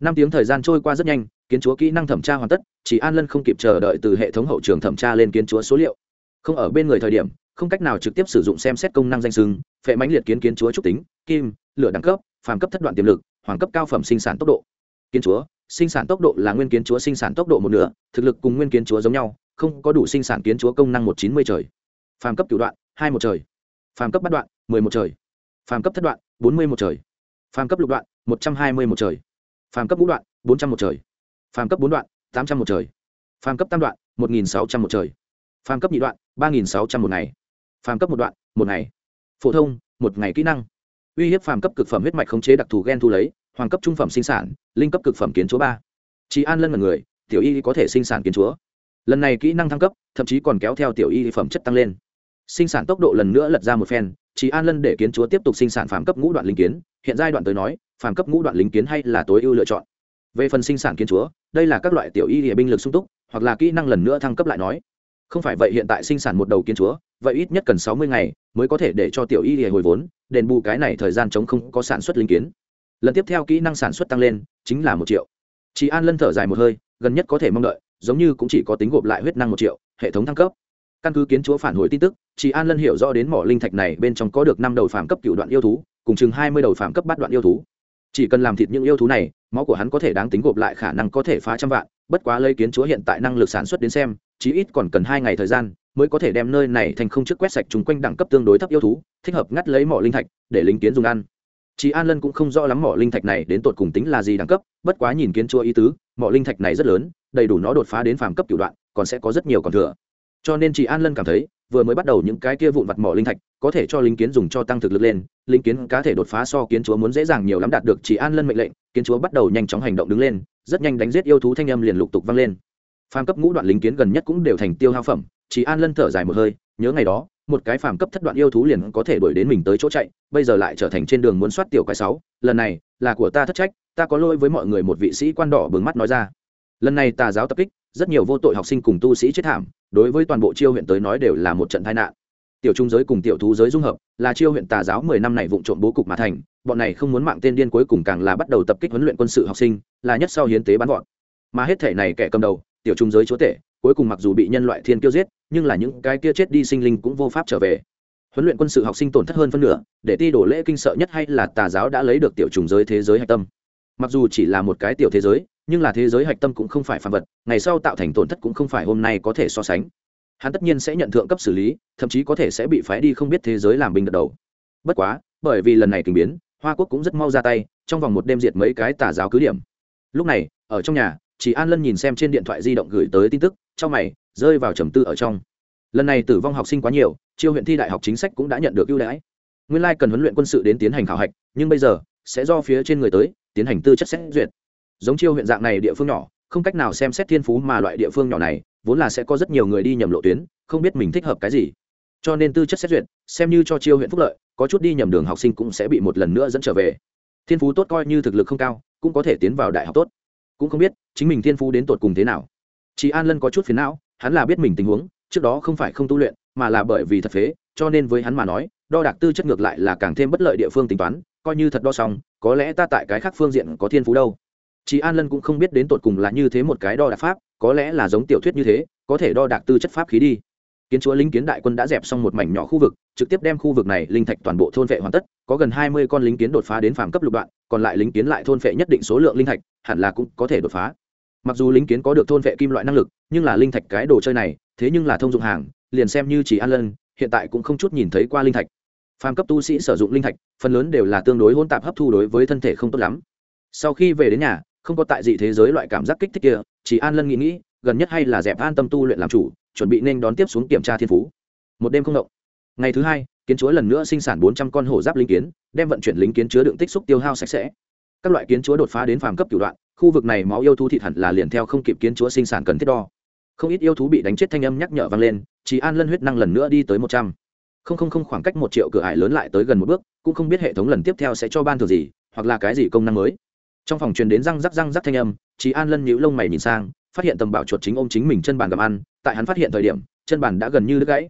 Năm tiếng thời gian trôi qua rất nhanh, kiến chúa kỹ năng thẩm tra hoàn tất, chỉ an lân không kịp chờ đợi từ hệ thống hậu trường thẩm tra lên kiến chúa số liệu. Không ở bên người thời điểm, không cách nào trực tiếp sử dụng xem xét công năng danh sưng phệ mãnh liệt kiến kiến chúa trúc tính, kim, lửa đẳng cấp, phàm cấp thất đoạn tiềm lực hoàng cấp cao phẩm sinh sản tốc độ. Kiến chúa, sinh sản tốc độ là nguyên kiến chúa sinh sản tốc độ một nửa, thực lực cùng nguyên kiến chúa giống nhau, không có đủ sinh sản kiến chúa công năng một chín mươi trời. Phàm cấp cửu đoạn, hai một trời. Phàm cấp bắt đoạn, mười một trời. Phàm cấp thất đoạn, bốn mươi một trời. Phàm cấp lục đoạn, một trăm hai mươi một trời. Phàm cấp ngũ đoạn, bốn trăm một trời. Phàm cấp bốn đoạn, tám trăm một trời. Phàm cấp tam đoạn, một nghìn sáu trăm một trời. Phàm cấp nhị đoạn, ba nghìn sáu trăm một ngày. Phàm cấp một đoạn, một ngày. Phổ thông, một ngày kỹ năng uy hiếp phàm cấp cực phẩm huyết mạch khống chế đặc thù gen thu lấy, hoàng cấp trung phẩm sinh sản, linh cấp cực phẩm kiến chúa ba. Chị an lân là người, tiểu y có thể sinh sản kiến chúa. Lần này kỹ năng thăng cấp, thậm chí còn kéo theo tiểu y phẩm chất tăng lên. Sinh sản tốc độ lần nữa lật ra một phen chị an lân để kiến chúa tiếp tục sinh sản phàm cấp ngũ đoạn linh kiến. Hiện giai đoạn tới nói, phàm cấp ngũ đoạn linh kiến hay là tối ưu lựa chọn. Về phần sinh sản kiến chúa, đây là các loại tiểu y địa binh lực sung túc, hoặc là kỹ năng lần nữa thăng cấp lại nói không phải vậy hiện tại sinh sản một đầu kiến chúa, vậy ít nhất cần sáu mươi ngày mới có thể để cho tiểu y hề hồi vốn, đền bù cái này thời gian chống không có sản xuất linh kiến. Lần tiếp theo kỹ năng sản xuất tăng lên chính là một triệu. Chị an lân thở dài một hơi, gần nhất có thể mong đợi, giống như cũng chỉ có tính gộp lại huyết năng một triệu, hệ thống thăng cấp. Căn cứ kiến chúa phản hồi tin tức chị an lân hiểu rõ đến mỏ linh thạch này bên trong có được năm đầu phạm cấp cựu đoạn yêu thú, cùng chừng hai mươi đầu phạm cấp bắt đoạn yêu thú. Chỉ cần làm thịt những yêu thú này, máu của hắn có thể đáng tính gộp lại khả năng có thể phá trăm vạn, bất quá lấy kiến chúa hiện tại năng lực sản xuất đến xem chí ít còn cần hai ngày thời gian mới có thể đem nơi này thành không chức quét sạch chúng quanh đẳng cấp tương đối thấp yêu thú, thích hợp ngắt lấy mỏ linh thạch để lính kiến dùng ăn. Chị an lân cũng không rõ lắm mỏ linh thạch này đến tột cùng tính là gì đẳng cấp, bất quá nhìn kiến chúa ý tứ, mỏ linh thạch này rất lớn, đầy đủ nó đột phá đến phàm cấp cửu đoạn, còn sẽ có rất nhiều còn thừa. Cho nên chị an lân cảm thấy, vừa mới bắt đầu những cái kia vụn vặt mỏ linh thạch, có thể cho linh kiến dùng cho tăng thực lực lên linh kiến cá thể đột phá so kiến chúa muốn dễ dàng nhiều lắm đạt được chị an lân mệnh lệnh, kiến chúa bắt đầu nhanh chóng hành động đứng lên, rất nhanh đánh giết yêu thú thanh âm liền lục tục vang lên phàm cấp ngũ đoạn lính kiến gần nhất cũng đều thành tiêu hao phẩm, Chỉ an lân thở dài một hơi, nhớ ngày đó, một cái phàm cấp thất đoạn yêu thú liền có thể đuổi đến mình tới chỗ chạy, bây giờ lại trở thành trên đường muốn soát tiểu cái sáu, lần này, là của ta thất trách, ta có lỗi với mọi người, một vị sĩ quan đỏ bừng mắt nói ra lần này tà giáo tập kích, rất nhiều vô tội học sinh cùng tu sĩ chết thảm, đối với toàn bộ chiêu huyện tới nói đều là một trận tai nạn tiểu trung giới cùng tiểu thú giới dung hợp, là chiêu huyện tà giáo mười năm này vụng trộm bố cục mà thành, bọn này không muốn mạng tên điên cuối cùng càng là bắt đầu tập kích huấn luyện quân sự học sinh, là nhất sau hiến tế bắn gọn. mà hết thể này kẻ cầm đầu tiểu trung giới chúa tể, cuối cùng mặc dù bị nhân loại thiên kiêu giết, nhưng là những cái kia chết đi sinh linh cũng vô pháp trở về. Huấn luyện quân sự học sinh tổn thất hơn phân nửa, để ti đổ lễ kinh sợ nhất hay là tà giáo đã lấy được tiểu trùng giới thế giới hạch tâm. Mặc dù chỉ là một cái tiểu thế giới, nhưng là thế giới hạch tâm cũng không phải phàm vật, ngày sau tạo thành tổn thất cũng không phải hôm nay có thể so sánh. Hắn tất nhiên sẽ nhận thượng cấp xử lý, thậm chí có thể sẽ bị phái đi không biết thế giới làm binh đợt đầu. Bất quá, bởi vì lần này tình biến, hoa quốc cũng rất mau ra tay, trong vòng một đêm diệt mấy cái tà giáo cứ điểm. Lúc này, ở trong nhà chỉ an lân nhìn xem trên điện thoại di động gửi tới tin tức, trong mày, rơi vào trầm tư ở trong. Lần này tử vong học sinh quá nhiều, chiêu huyện thi đại học chính sách cũng đã nhận được ưu đãi. Nguyên lai cần huấn luyện quân sự đến tiến hành khảo hạch, nhưng bây giờ, sẽ do phía trên người tới, tiến hành tư chất xét duyệt. Giống chiêu huyện dạng này địa phương nhỏ, không cách nào xem xét thiên phú mà loại địa phương nhỏ này, vốn là sẽ có rất nhiều người đi nhầm lộ tuyến, không biết mình thích hợp cái gì. Cho nên tư chất xét duyệt, xem như cho chiêu huyện phúc lợi, có chút đi nhầm đường học sinh cũng sẽ bị một lần nữa dẫn trở về. Thiên phú tốt coi như thực lực không cao, cũng có thể tiến vào đại học tốt cũng không biết chính mình thiên phú đến tột cùng thế nào. Chị an lân có chút phiền não, hắn là biết mình tình huống, trước đó không phải không tu luyện, mà là bởi vì thật phế, cho nên với hắn mà nói, đo đạc tư chất ngược lại là càng thêm bất lợi địa phương tính toán, coi như thật đo xong, có lẽ ta tại cái khác phương diện có thiên phú đâu. Chị an lân cũng không biết đến tột cùng là như thế một cái đo đạc pháp, có lẽ là giống tiểu thuyết như thế, có thể đo đạc tư chất pháp khí đi. Kiến chúa lính kiến đại quân đã dẹp xong một mảnh nhỏ khu vực, trực tiếp đem khu vực này linh thạch toàn bộ thôn vệ hoàn tất, có gần hai mươi con lính kiến đột phá đến phàm cấp lục đoạn còn lại lính kiến lại thôn phệ nhất định số lượng linh thạch, hẳn là cũng có thể đột phá. Mặc dù lính kiến có được thôn vệ kim loại năng lực, nhưng là linh thạch cái đồ chơi này, thế nhưng là thông dụng hàng, liền xem như chỉ an lân, hiện tại cũng không chút nhìn thấy qua linh thạch. Phàm cấp tu sĩ sử dụng linh thạch, phần lớn đều là tương đối hỗn tạp hấp thu đối với thân thể không tốt lắm. Sau khi về đến nhà, không có tại dị thế giới loại cảm giác kích thích kia, chỉ an lân nghĩ nghĩ, gần nhất hay là dẹp an tâm tu luyện làm chủ, chuẩn bị nên đón tiếp xuống kiểm tra thiên phú. Một đêm không động. Ngày thứ hai kiến chúa lần nữa sinh sản bốn trăm con hổ giáp linh kiến, đem vận chuyển lính kiến chứa đựng tích xúc tiêu hao sạch sẽ. Các loại kiến chúa đột phá đến phàm cấp cửu đoạn, khu vực này máu yêu thú thịt hẳn là liền theo không kịp kiến chúa sinh sản cần thiết đo. Không ít yêu thú bị đánh chết thanh âm nhắc nhở vang lên, chỉ an lân huyết năng lần nữa đi tới một trăm. Không không không, khoảng cách một triệu cửa ải lớn lại tới gần một bước, cũng không biết hệ thống lần tiếp theo sẽ cho ban thường gì, hoặc là cái gì công năng mới. Trong phòng truyền đến răng rắc răng rắc thanh âm, chỉ an lân nhíu lông mày nhìn sang, phát hiện tầm bảo chuột chính ôm chính mình chân bàn gặm ăn, tại hắn phát hiện thời điểm, chân bàn đã gần như đứt gãy.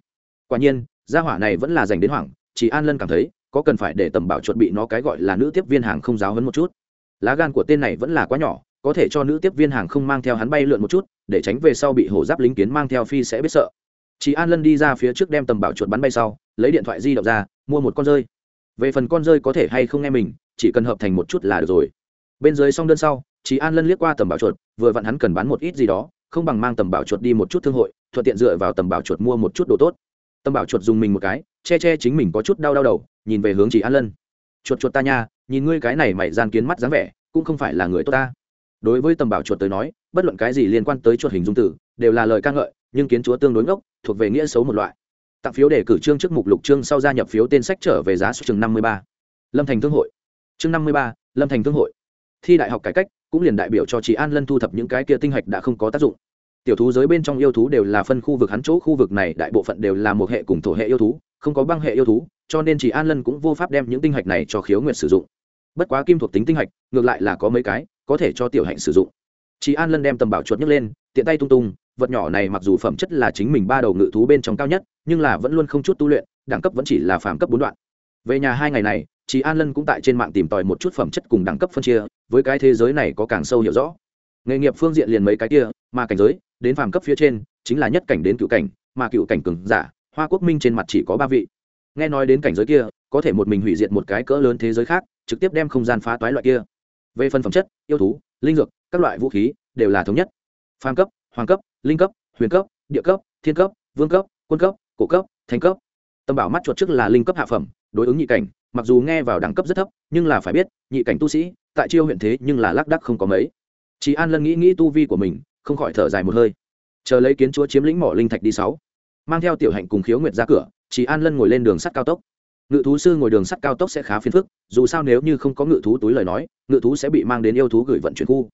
Quả nhiên gia hỏa này vẫn là dành đến hoảng, chỉ an lân cảm thấy, có cần phải để tầm bảo chuột bị nó cái gọi là nữ tiếp viên hàng không giáo hấn một chút. Lá gan của tên này vẫn là quá nhỏ, có thể cho nữ tiếp viên hàng không mang theo hắn bay lượn một chút, để tránh về sau bị hổ giáp lính kiến mang theo phi sẽ biết sợ. Chị an lân đi ra phía trước đem tầm bảo chuột bắn bay sau, lấy điện thoại di động ra, mua một con rơi. Về phần con rơi có thể hay không nghe mình, chỉ cần hợp thành một chút là được rồi. Bên dưới xong đơn sau chị an lân liếc qua tầm bảo chuột, vừa vặn hắn cần bán một ít gì đó, không bằng mang tầm bảo chuột đi một chút thương hội, thuận tiện dựa vào tầm bảo chuột mua một chút đồ tốt. Tâm bảo chuột dùng mình một cái, che che chính mình có chút đau đau đầu, nhìn về hướng chị an lân. Chuột chuột ta nha, nhìn ngươi cái này mày gian kiến mắt dáng vẻ, cũng không phải là người tốt ta. Đối với tầm bảo chuột tới nói, bất luận cái gì liên quan tới chuột hình dung tử, đều là lời ca ngợi, nhưng kiến chúa tương đối ngốc, thuộc về nghĩa xấu một loại. Tặng phiếu để cử trương trước mục lục trương sau gia nhập phiếu tên sách trở về giá số chừng năm mươi ba. Lâm thành thương hội. Chương năm mươi ba, lâm thành thương hội. Thi đại học cải cách, cũng liền đại biểu cho chị an lân thu thập những cái kia tinh hạch đã không có tác dụng tiểu thú giới bên trong yêu thú đều là phân khu vực, hắn chỗ khu vực này đại bộ phận đều là một hệ cùng thổ hệ yêu thú, không có băng hệ yêu thú, cho nên chỉ an lân cũng vô pháp đem những tinh hạch này cho khiếu nguyện sử dụng. Bất quá kim thuộc tính tinh hạch, ngược lại là có mấy cái, có thể cho tiểu hạnh sử dụng. Chị an lân đem tầm bảo chuột nhấc lên, tiện tay tung tung, vật nhỏ này mặc dù phẩm chất là chính mình ba đầu ngự thú bên trong cao nhất, nhưng là vẫn luôn không chút tu luyện, đẳng cấp vẫn chỉ là phạm cấp bốn đoạn. Về nhà hai ngày này chị an lân cũng tại trên mạng tìm tòi một chút phẩm chất cùng đẳng cấp phân chia, với cái thế giới này có càng sâu hiểu rõ. Nghề nghiệp phương diện liền mấy cái kia, mà cảnh giới đến phàm cấp phía trên, chính là nhất cảnh đến cựu cảnh, mà cựu cảnh cường giả, hoa quốc minh trên mặt chỉ có ba vị. Nghe nói đến cảnh giới kia, có thể một mình hủy diệt một cái cỡ lớn thế giới khác, trực tiếp đem không gian phá toái loại kia. Về phần phẩm chất, yêu thú, linh dược, các loại vũ khí, đều là thống nhất. Phàm cấp, hoàng cấp, linh cấp, huyền cấp, địa cấp, thiên cấp, vương cấp, quân cấp, cổ cấp thành cấp. Tâm bảo mắt chuột trước là linh cấp hạ phẩm, đối ứng nhị cảnh, mặc dù nghe vào đẳng cấp rất thấp, nhưng là phải biết, nhị cảnh tu sĩ, tại chiêu huyện thế nhưng là lác đắc không có mấy. Chị an lân nghĩ nghĩ tu vi của mình không khỏi thở dài một hơi. Chờ lấy kiến chúa chiếm lĩnh mỏ linh thạch đi sáu. Mang theo tiểu hạnh cùng khiếu nguyệt ra cửa chị an lân ngồi lên đường sắt cao tốc. Ngự thú sư ngồi đường sắt cao tốc sẽ khá phiền phức, dù sao nếu như không có ngự thú túi lời nói, ngự thú sẽ bị mang đến yêu thú gửi vận chuyển khu.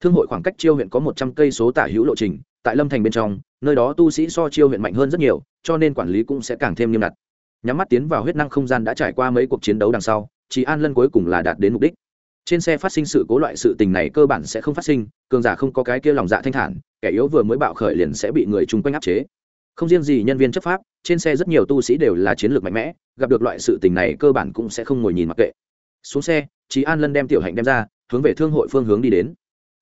Thương hội khoảng cách chiêu huyện có một trăm cây số tả hữu lộ trình, tại lâm thành bên trong, nơi đó tu sĩ so chiêu huyện mạnh hơn rất nhiều, cho nên quản lý cũng sẽ càng thêm nghiêm ngặt. Nhắm mắt tiến vào huyết năng không gian đã trải qua mấy cuộc chiến đấu đằng sau chị an lân cuối cùng là đạt đến mục đích trên xe phát sinh sự cố loại sự tình này cơ bản sẽ không phát sinh, cường giả không có cái kia lòng dạ thanh thản, kẻ yếu vừa mới bạo khởi liền sẽ bị người chung quanh áp chế. Không riêng gì nhân viên chấp pháp, trên xe rất nhiều tu sĩ đều là chiến lược mạnh mẽ, gặp được loại sự tình này cơ bản cũng sẽ không ngồi nhìn mặc kệ. Xuống xe chị an lân đem tiểu hạnh đem ra, hướng về thương hội phương hướng đi đến.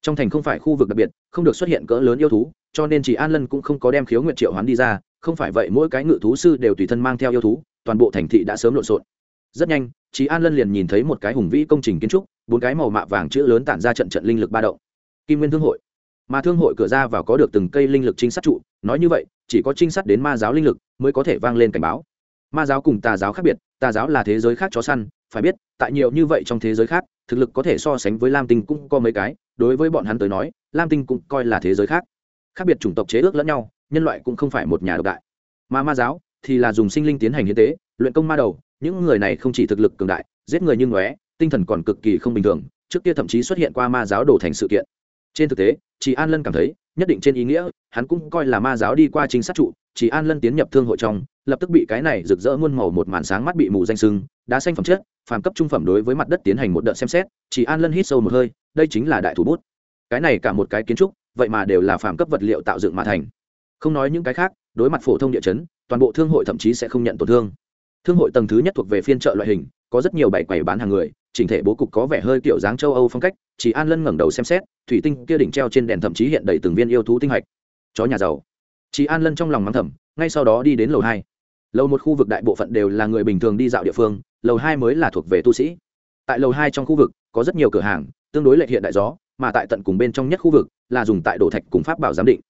Trong thành không phải khu vực đặc biệt, không được xuất hiện cỡ lớn yêu thú, cho nên chị an lân cũng không có đem khiếu nguyện triệu hoán đi ra, không phải vậy mỗi cái ngự thú sư đều tùy thân mang theo yêu thú, toàn bộ thành thị đã sớm lộn xộn. Rất nhanh chị an lân liền nhìn thấy một cái hùng vĩ công trình kiến trúc bốn cái màu mạ vàng chữ lớn tản ra trận trận linh lực ba động. Kim nguyên thương hội. Mà thương hội cửa ra vào có được từng cây linh lực trinh sát trụ, nói như vậy, chỉ có trinh sát đến ma giáo linh lực mới có thể vang lên cảnh báo. Ma giáo cùng tà giáo khác biệt, tà giáo là thế giới khác chó săn, phải biết, tại nhiều như vậy trong thế giới khác, thực lực có thể so sánh với lam tinh cũng có mấy cái, đối với bọn hắn tới nói, lam tinh cũng coi là thế giới khác. Khác biệt chủng tộc chế ước lẫn nhau, nhân loại cũng không phải một nhà độc đại. Mà ma giáo thì là dùng sinh linh tiến hành hiến tế, luyện công ma đầu, những người này không chỉ thực lực cường đại, giết người như ngóe tinh thần còn cực kỳ không bình thường, trước kia thậm chí xuất hiện qua ma giáo đổ thành sự kiện. Trên thực tế chị an lân cảm thấy, nhất định trên ý nghĩa, hắn cũng coi là ma giáo đi qua chính sát trụ chị an lân tiến nhập thương hội trong, lập tức bị cái này rực rỡ muôn màu một màn sáng mắt bị mù danh sưng, đá xanh phẩm chất, phàm cấp trung phẩm đối với mặt đất tiến hành một đợt xem xét chị an lân hít sâu một hơi, đây chính là đại thủ bút. Cái này cả một cái kiến trúc, vậy mà đều là phàm cấp vật liệu tạo dựng mà thành. Không nói những cái khác, đối mặt phổ thông địa chấn, toàn bộ thương hội thậm chí sẽ không nhận tổn thương. Thương hội tầng thứ nhất thuộc về phiên chợ loại hình có rất nhiều bảy quầy bán hàng người, chỉnh thể bố cục có vẻ hơi kiểu dáng châu âu phong cách, chỉ an lân ngẩng đầu xem xét, thủy tinh kia đỉnh treo trên đèn thậm chí hiện đầy từng viên yêu thú tinh hạch. Chó nhà giàu. Chỉ an lân trong lòng mắng thầm, ngay sau đó đi đến lầu hai. Lầu một khu vực đại bộ phận đều là người bình thường đi dạo địa phương, lầu hai mới là thuộc về tu sĩ. Tại lầu hai trong khu vực, có rất nhiều cửa hàng, tương đối lệ hiện đại gió, mà tại tận cùng bên trong nhất khu vực là dùng tại đổ thạch cùng pháp bảo giám định.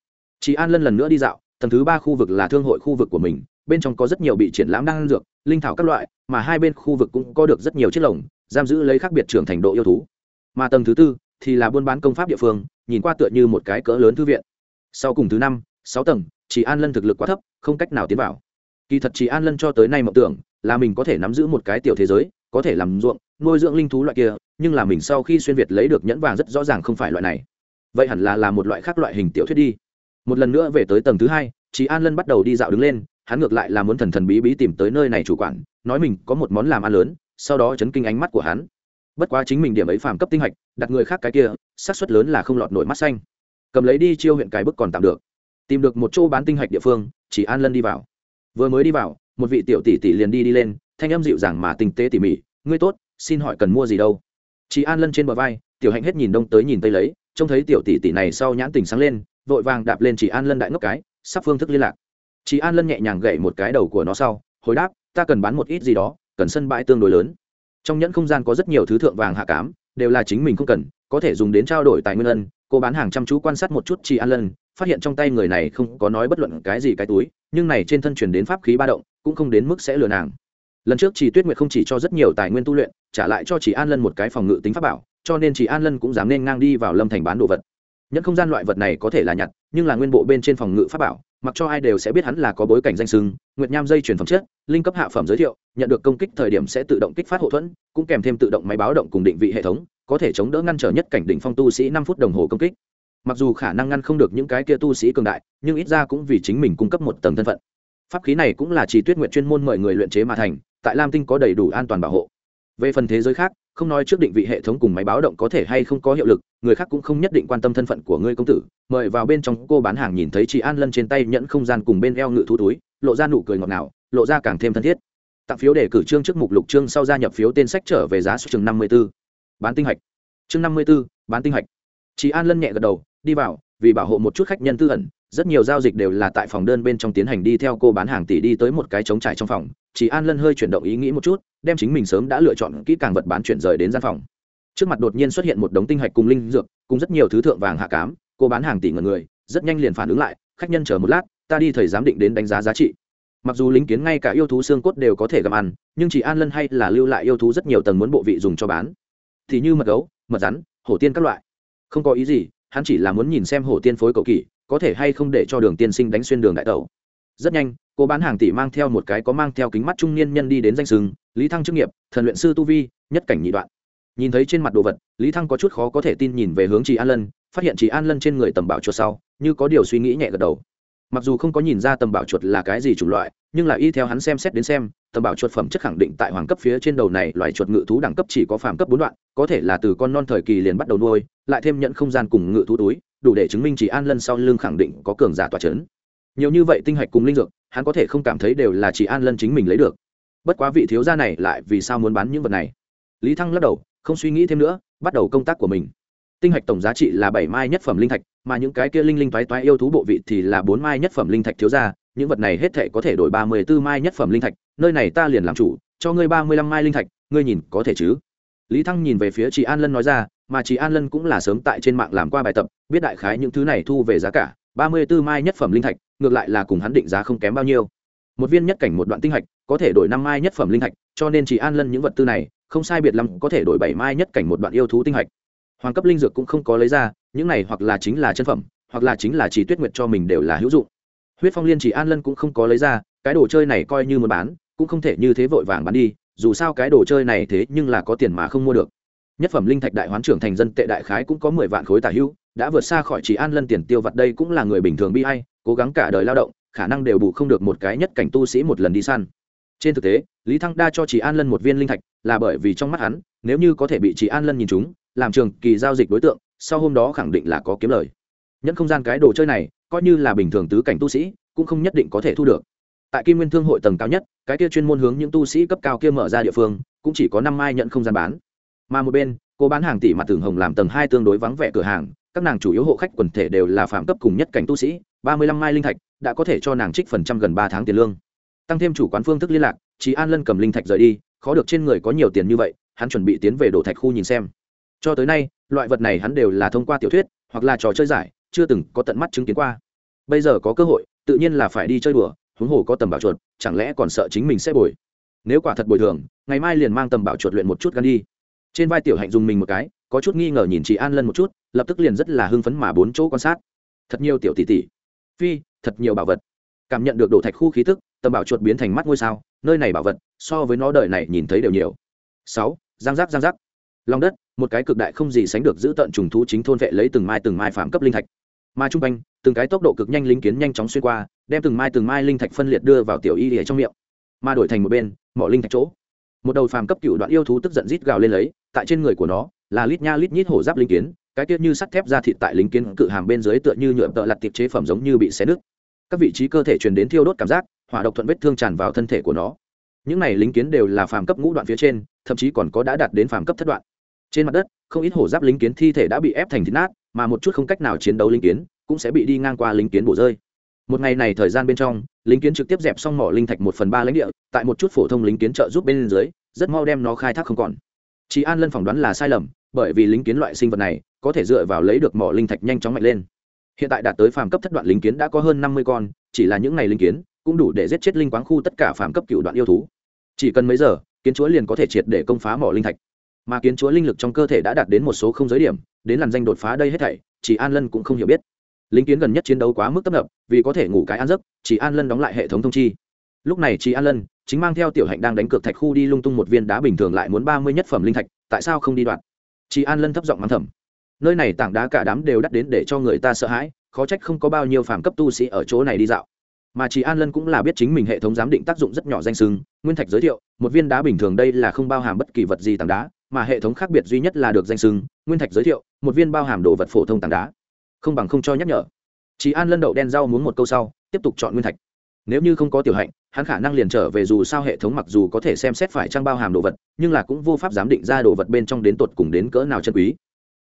Chị an lân lần nữa đi dạo tầng thứ ba khu vực là thương hội khu vực của mình, bên trong có rất nhiều bị triển lãm đan dược, linh thảo các loại, mà hai bên khu vực cũng có được rất nhiều chiếc lồng, giam giữ lấy khác biệt trưởng thành độ yêu thú. Mà tầng thứ tư thì là buôn bán công pháp địa phương, nhìn qua tựa như một cái cỡ lớn thư viện. Sau cùng thứ năm, sáu tầng, chỉ an lân thực lực quá thấp, không cách nào tiến vào. Kỳ thật chỉ an lân cho tới nay mộng tưởng là mình có thể nắm giữ một cái tiểu thế giới, có thể làm ruộng, nuôi dưỡng linh thú loại kia, nhưng là mình sau khi xuyên việt lấy được nhẫn vàng rất rõ ràng không phải loại này. Vậy hẳn là là một loại khác loại hình tiểu thuyết đi một lần nữa về tới tầng thứ hai chị an lân bắt đầu đi dạo đứng lên, hắn ngược lại là muốn thần thần bí bí tìm tới nơi này chủ quản, nói mình có một món làm ăn lớn, sau đó chấn kinh ánh mắt của hắn. Bất quá chính mình điểm ấy phàm cấp tinh hạch, đặt người khác cái kia, xác suất lớn là không lọt nổi mắt xanh. Cầm lấy đi chiêu huyện cái bức còn tạm được. Tìm được một chỗ bán tinh hạch địa phương chỉ an lân đi vào. Vừa mới đi vào, một vị tiểu tỷ tỷ liền đi đi lên, thanh âm dịu dàng mà tinh tế tỉ mỉ, ngươi tốt, xin hỏi cần mua gì đâu? Chị an lân trên bờ vai, tiểu hạnh hết nhìn đông tới nhìn tây lấy, trông thấy tiểu tỷ tỷ này sau nhãn tình sáng lên vội vàng đạp lên chị an lân đại ngốc cái, sắp phương thức liên lạc. Chị an lân nhẹ nhàng gậy một cái đầu của nó sau, hồi đáp, ta cần bán một ít gì đó, cần sân bãi tương đối lớn. Trong nhẫn không gian có rất nhiều thứ thượng vàng hạ cám, đều là chính mình không cần, có thể dùng đến trao đổi tài nguyên ân. Cô bán hàng chăm chú quan sát một chút chị an lân, phát hiện trong tay người này không có nói bất luận cái gì cái túi, nhưng này trên thân chuyển đến pháp khí ba động, cũng không đến mức sẽ lừa nàng. Lần trước chị tuyết nguyệt không chỉ cho rất nhiều tài nguyên tu luyện, trả lại cho chị an lân một cái phòng ngự tính pháp bảo, cho nên chị an lân cũng dám nên ngang đi vào lâm thành bán đồ vật nhận không gian loại vật này có thể là nhặt, nhưng là nguyên bộ bên trên phòng ngự pháp bảo, mặc cho ai đều sẽ biết hắn là có bối cảnh danh sưng, nguyệt nham dây chuyển phẩm chất, linh cấp hạ phẩm giới thiệu, nhận được công kích thời điểm sẽ tự động kích phát hậu thuẫn, cũng kèm thêm tự động máy báo động cùng định vị hệ thống, có thể chống đỡ ngăn trở nhất cảnh đỉnh phong tu sĩ năm phút đồng hồ công kích. Mặc dù khả năng ngăn không được những cái kia tu sĩ cường đại, nhưng ít ra cũng vì chính mình cung cấp một tầng thân phận. Pháp khí này cũng là chỉ tuyết nguyện chuyên môn mời người luyện chế mà thành, tại lam tinh có đầy đủ an toàn bảo hộ. Về phần thế giới khác không nói trước định vị hệ thống cùng máy báo động có thể hay không có hiệu lực, người khác cũng không nhất định quan tâm thân phận của ngươi công tử. Mời vào bên trong cô bán hàng nhìn thấy chị an lân trên tay nhẫn không gian cùng bên eo ngự thú túi, lộ ra nụ cười ngọt ngào, lộ ra càng thêm thân thiết. Tặng phiếu để cử trương trước mục lục trương sau gia nhập phiếu tên sách trở về giá số chừng năm mươi b ố bán tinh hạch. Chương năm mươi b ố bán tinh hạch. Chị an lân nhẹ gật đầu, đi vào, vì bảo hộ một chút khách nhân tư ẩn, rất nhiều giao dịch đều là tại phòng đơn bên trong tiến hành đi theo cô bán hàng tỷ đi tới một cái trống trải trong phòng. Chị an lân hơi chuyển động ý nghĩ một chút đem chính mình sớm đã lựa chọn kỹ càng vật bán chuyển rời đến gian phòng. Trước mặt đột nhiên xuất hiện một đống tinh hạch cùng linh dược, cùng rất nhiều thứ thượng vàng hạ cám, cô bán hàng tỷ ngần người, rất nhanh liền phản ứng lại, khách nhân chờ một lát, ta đi thời giám định đến đánh giá giá trị. Mặc dù lính kiến ngay cả yêu thú xương cốt đều có thể gặm ăn, nhưng chỉ an lân hay là lưu lại yêu thú rất nhiều tầng muốn bộ vị dùng cho bán. Thì như mật gấu, mật rắn, hổ tiên các loại. Không có ý gì, hắn chỉ là muốn nhìn xem hổ tiên phối cầu kỳ có thể hay không để cho đường tiên sinh đánh xuyên đường đại tẩu. Rất nhanh cô bán hàng tỷ mang theo một cái có mang theo kính mắt trung niên nhân đi đến danh sừng lý thăng chức nghiệp, thần luyện sư tu vi, nhất cảnh nhị đoạn. Nhìn thấy trên mặt đồ vật, lý thăng có chút khó có thể tin nhìn về hướng chị an lân, phát hiện chị an lân trên người tầm bảo chuột sau, như có điều suy nghĩ nhẹ gật đầu. Mặc dù không có nhìn ra tầm bảo chuột là cái gì chủng loại, nhưng là y theo hắn xem xét đến xem, tầm bảo chuột phẩm chất khẳng định tại hoàng cấp phía trên đầu này loài chuột ngự thú đẳng cấp chỉ có phàm cấp bốn đoạn, có thể là từ con non thời kỳ liền bắt đầu nuôi, lại thêm nhận không gian cùng ngự thú túi, đủ để chứng minh chỉ an lân sau lưng khẳng định có cường giả tòa c h ấ n nhiều như vậy tinh hạch cùng linh dược, hắn có thể không cảm thấy đều là chỉ an lân chính mình lấy được. Bất quá vị thiếu gia này lại vì sao muốn bán những vật này? Lý thăng lắc đầu, không suy nghĩ thêm nữa, bắt đầu công tác của mình. Tinh hạch tổng giá trị là bảy mai nhất phẩm linh thạch, mà những cái kia linh linh toái toái yêu thú bộ vị thì là bốn mai nhất phẩm linh thạch thiếu gia, những vật này hết thể có thể đổi ba mươi b ố mai nhất phẩm linh thạch, nơi này ta liền làm chủ, cho ngươi ba mươi lăm mai linh thạch, ngươi nhìn có thể chứ? Lý thăng nhìn về phía chị an lân nói ra, mà chị an lân cũng là sớm tại trên mạng làm qua bài tập, biết đại khái những thứ này thu về giá cả, ba mươi b ố mai nhất phẩm linh thạch ngược lại là cùng hắn định giá không kém bao nhiêu. Một viên nhất cảnh một đoạn tinh hạch có thể đổi năm mai nhất phẩm linh hạch, cho nên chỉ an lân những vật tư này không sai biệt lắm có thể đổi bảy mai nhất cảnh một đoạn yêu thú tinh hạch. Hoàng cấp linh dược cũng không có lấy ra những này hoặc là chính là chân phẩm hoặc là chính là chỉ tuyết nguyệt cho mình đều là hữu dụng. Huyết phong liên chỉ an lân cũng không có lấy ra cái đồ chơi này coi như muốn bán cũng không thể như thế vội vàng bán đi dù sao cái đồ chơi này thế nhưng là có tiền mà không mua được. Nhất phẩm linh thạch đại hoán trưởng thành dân tệ đại khái cũng có mười vạn khối tả hữu, đã vượt xa khỏi chỉ an lân tiền tiêu vặt đây cũng là người bình thường bi hay cố gắng cả đời lao động, khả năng đều bù không được một cái nhất cảnh tu sĩ một lần đi săn. Trên thực tế, lý thăng đa cho chỉ an lân một viên linh thạch là bởi vì trong mắt hắn, nếu như có thể bị chỉ an lân nhìn chúng làm trường kỳ giao dịch đối tượng, sau hôm đó khẳng định là có kiếm lời. Nhẫn không gian cái đồ chơi này, coi như là bình thường tứ cảnh tu sĩ, cũng không nhất định có thể thu được. Tại kim nguyên thương hội tầng cao nhất, cái kia chuyên môn hướng những tu sĩ cấp cao kia mở ra địa phương, cũng chỉ có năm mai nhận không gian bán. Mà một bên, cô bán hàng tỷ mặt tường hồng làm tầng hai tương đối vắng vẻ cửa hàng, các nàng chủ yếu hộ khách quần thể đều là phạm cấp cùng nhất cảnh tu sĩ ba mươi lăm mai linh thạch, đã có thể cho nàng trích phần trăm gần ba tháng tiền lương. Tăng thêm chủ quán phương thức liên lạc, chị an lân cầm linh thạch rời đi, khó được trên người có nhiều tiền như vậy, hắn chuẩn bị tiến về đổ thạch khu nhìn xem. Cho tới nay, loại vật này hắn đều là thông qua tiểu thuyết, hoặc là trò chơi giải, chưa từng có tận mắt chứng kiến qua. Bây giờ có cơ hội, tự nhiên là phải đi chơi đùa, huống hồ có tầm bảo chuột, chẳng lẽ còn sợ chính mình sẽ bồi? Nếu quả thật bồi thường, ngày mai liền mang tầm bảo chuột luyện một chút gan đi. Trên vai tiểu hạnh dùng mình một cái, có chút nghi ngờ nhìn chị an lân một chút, lập tức liền rất là hưng phấn mà bốn chỗ quan sát. Thật nhiều tiểu tỷ tỷ phi, thật nhiều bảo vật. Cảm nhận được đổ thạch khu khí tức tầm bảo chuột biến thành mắt ngôi sao, nơi này bảo vật, so với nó đời này nhìn thấy đều nhiều. Sáu, giang giác giang giác. Lòng đất, một cái cực đại không gì sánh được giữ tận trùng thú chính thôn vệ lấy từng mai từng mai phạm cấp linh thạch. Mà trung quanh, từng cái tốc độ cực nhanh linh kiến nhanh chóng xuyên qua, đem từng mai từng mai linh thạch phân liệt đưa vào tiểu y lìa trong miệng. Mà đổi thành một bên, mỏ linh thạch chỗ. Một đầu phàm cấp cựu đoạn yêu thú tức giận rít gào lên lấy, tại trên người của nó, là lít nha lít nhít hổ giáp linh kiến cái tiết như sắt thép ra thịt tại lính kiến cự hàm bên dưới tựa như nhựa tợ lặt tiệp chế phẩm giống như bị xé nứt. Các vị trí cơ thể truyền đến thiêu đốt cảm giác, hỏa độc thuận vết thương tràn vào thân thể của nó. Những này lính kiến đều là phàm cấp ngũ đoạn phía trên, thậm chí còn có đã đạt đến phàm cấp thất đoạn. Trên mặt đất, không ít hổ giáp lính kiến thi thể đã bị ép thành thịt nát, mà một chút không cách nào chiến đấu lính kiến cũng sẽ bị đi ngang qua lính kiến bổ rơi. Một ngày này thời gian bên trong, lính kiến trực tiếp dẹp xong mỏ linh thạch một phần ba lãnh địa, tại một chút phổ thông lính kiến trợ giúp bên dưới, rất mau đem nó khai thác không còn. Chị an lân phỏng đoán là sai lầm bởi vì lính kiến loại sinh vật này có thể dựa vào lấy được mỏ linh thạch nhanh chóng mạnh lên. Hiện tại đạt tới phàm cấp thất đoạn lính kiến đã có hơn năm mươi con, chỉ là những ngày lính kiến cũng đủ để giết chết linh quáng khu tất cả phàm cấp cựu đoạn yêu thú. Chỉ cần mấy giờ, kiến chúa liền có thể triệt để công phá mỏ linh thạch. Mà kiến chúa linh lực trong cơ thể đã đạt đến một số không giới điểm, đến làn danh đột phá đây hết thảy, chỉ an lân cũng không hiểu biết. Lính kiến gần nhất chiến đấu quá mức tấp nập, vì có thể ngủ cái ăn giấc, chỉ an lân đóng lại hệ thống thông chi. Lúc này chỉ an lân chính mang theo tiểu hạnh đang đánh cược thạch khu đi lung tung một viên đá bình thường lại muốn ba mươi nhất phẩm linh thạch, tại sao không đi đoạn? Chị an lân thấp giọng mắng thầm. Nơi này tảng đá cả đám đều đắt đến để cho người ta sợ hãi, khó trách không có bao nhiêu phàm cấp tu sĩ ở chỗ này đi dạo. Mà chị an lân cũng là biết chính mình hệ thống giám định tác dụng rất nhỏ danh sưng nguyên thạch giới thiệu, một viên đá bình thường đây là không bao hàm bất kỳ vật gì tảng đá, mà hệ thống khác biệt duy nhất là được danh sưng nguyên thạch giới thiệu, một viên bao hàm đồ vật phổ thông tảng đá. Không bằng không cho nhắc nhở. Chị an lân đậu đen rau muốn một câu sau, tiếp tục chọn nguyên thạch. Nếu như không có tiểu hạnh hắn khả năng liền trở về dù sao hệ thống mặc dù có thể xem xét phải trang bao hàm đồ vật, nhưng là cũng vô pháp giám định ra đồ vật bên trong đến tột cùng đến cỡ nào chân quý.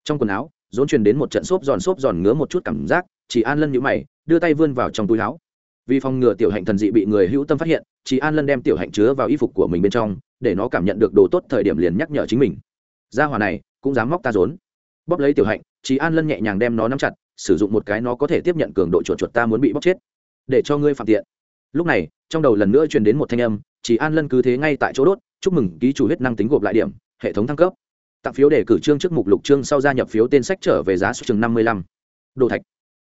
Trong quần áo dốn truyền đến một trận xốp giòn xốp giòn ngứa một chút cảm giác, chỉ an lân nhũ mày, đưa tay vươn vào trong túi áo. Vì phòng ngừa tiểu hạnh thần dị bị người hữu tâm phát hiện, chỉ an lân đem tiểu hạnh chứa vào y phục của mình bên trong, để nó cảm nhận được đồ tốt thời điểm liền nhắc nhở chính mình. Gia hòa này, cũng dám móc ta rốn bóp lấy tiểu hạnh, chỉ an lân nhẹ nhàng đem nó nắm chặt, sử dụng một cái nó có thể tiếp nhận cường độ chuột chuột ta muốn bị bóc chết. Để cho ngươi phạm tiện lúc này, trong đầu lần nữa truyền đến một thanh âm, chỉ an lân cứ thế ngay tại chỗ đốt, chúc mừng ký chủ huyết năng tính gộp lại điểm, hệ thống thăng cấp. Tặng phiếu để cử trương trước mục lục trương sau gia nhập phiếu tên sách trở về giá số chừng năm mươi lăm. Đồ thạch.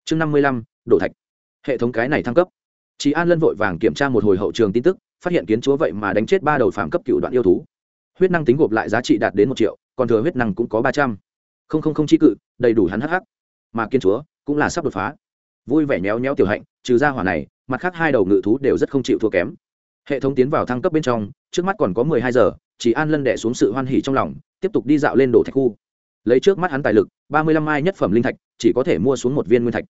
Chương năm mươi lăm, đồ thạch. Hệ thống cái này thăng cấp. Chị an lân vội vàng kiểm tra một hồi hậu trường tin tức, phát hiện kiến chúa vậy mà đánh chết ba đầu phạm cấp cựu đoạn yêu thú. Huyết năng tính gộp lại giá trị đạt đến một triệu, còn thừa huyết năng cũng có ba trăm. Không không không chi cự, đầy đủ hắn hh mà kiến chúa cũng là sắp đột phá. Vui vẻ nhéo nhéo tiểu hạnh, trừ ra hỏa này mặt khác hai đầu ngự thú đều rất không chịu thua kém. Hệ thống tiến vào thăng cấp bên trong, trước mắt còn có mười hai giờ, chỉ an lân đệ xuống sự hoan hỉ trong lòng, tiếp tục đi dạo lên đổ thạch khu. Lấy trước mắt hắn tài lực, ba mươi lăm mai nhất phẩm linh thạch, chỉ có thể mua xuống một viên nguyên thạch.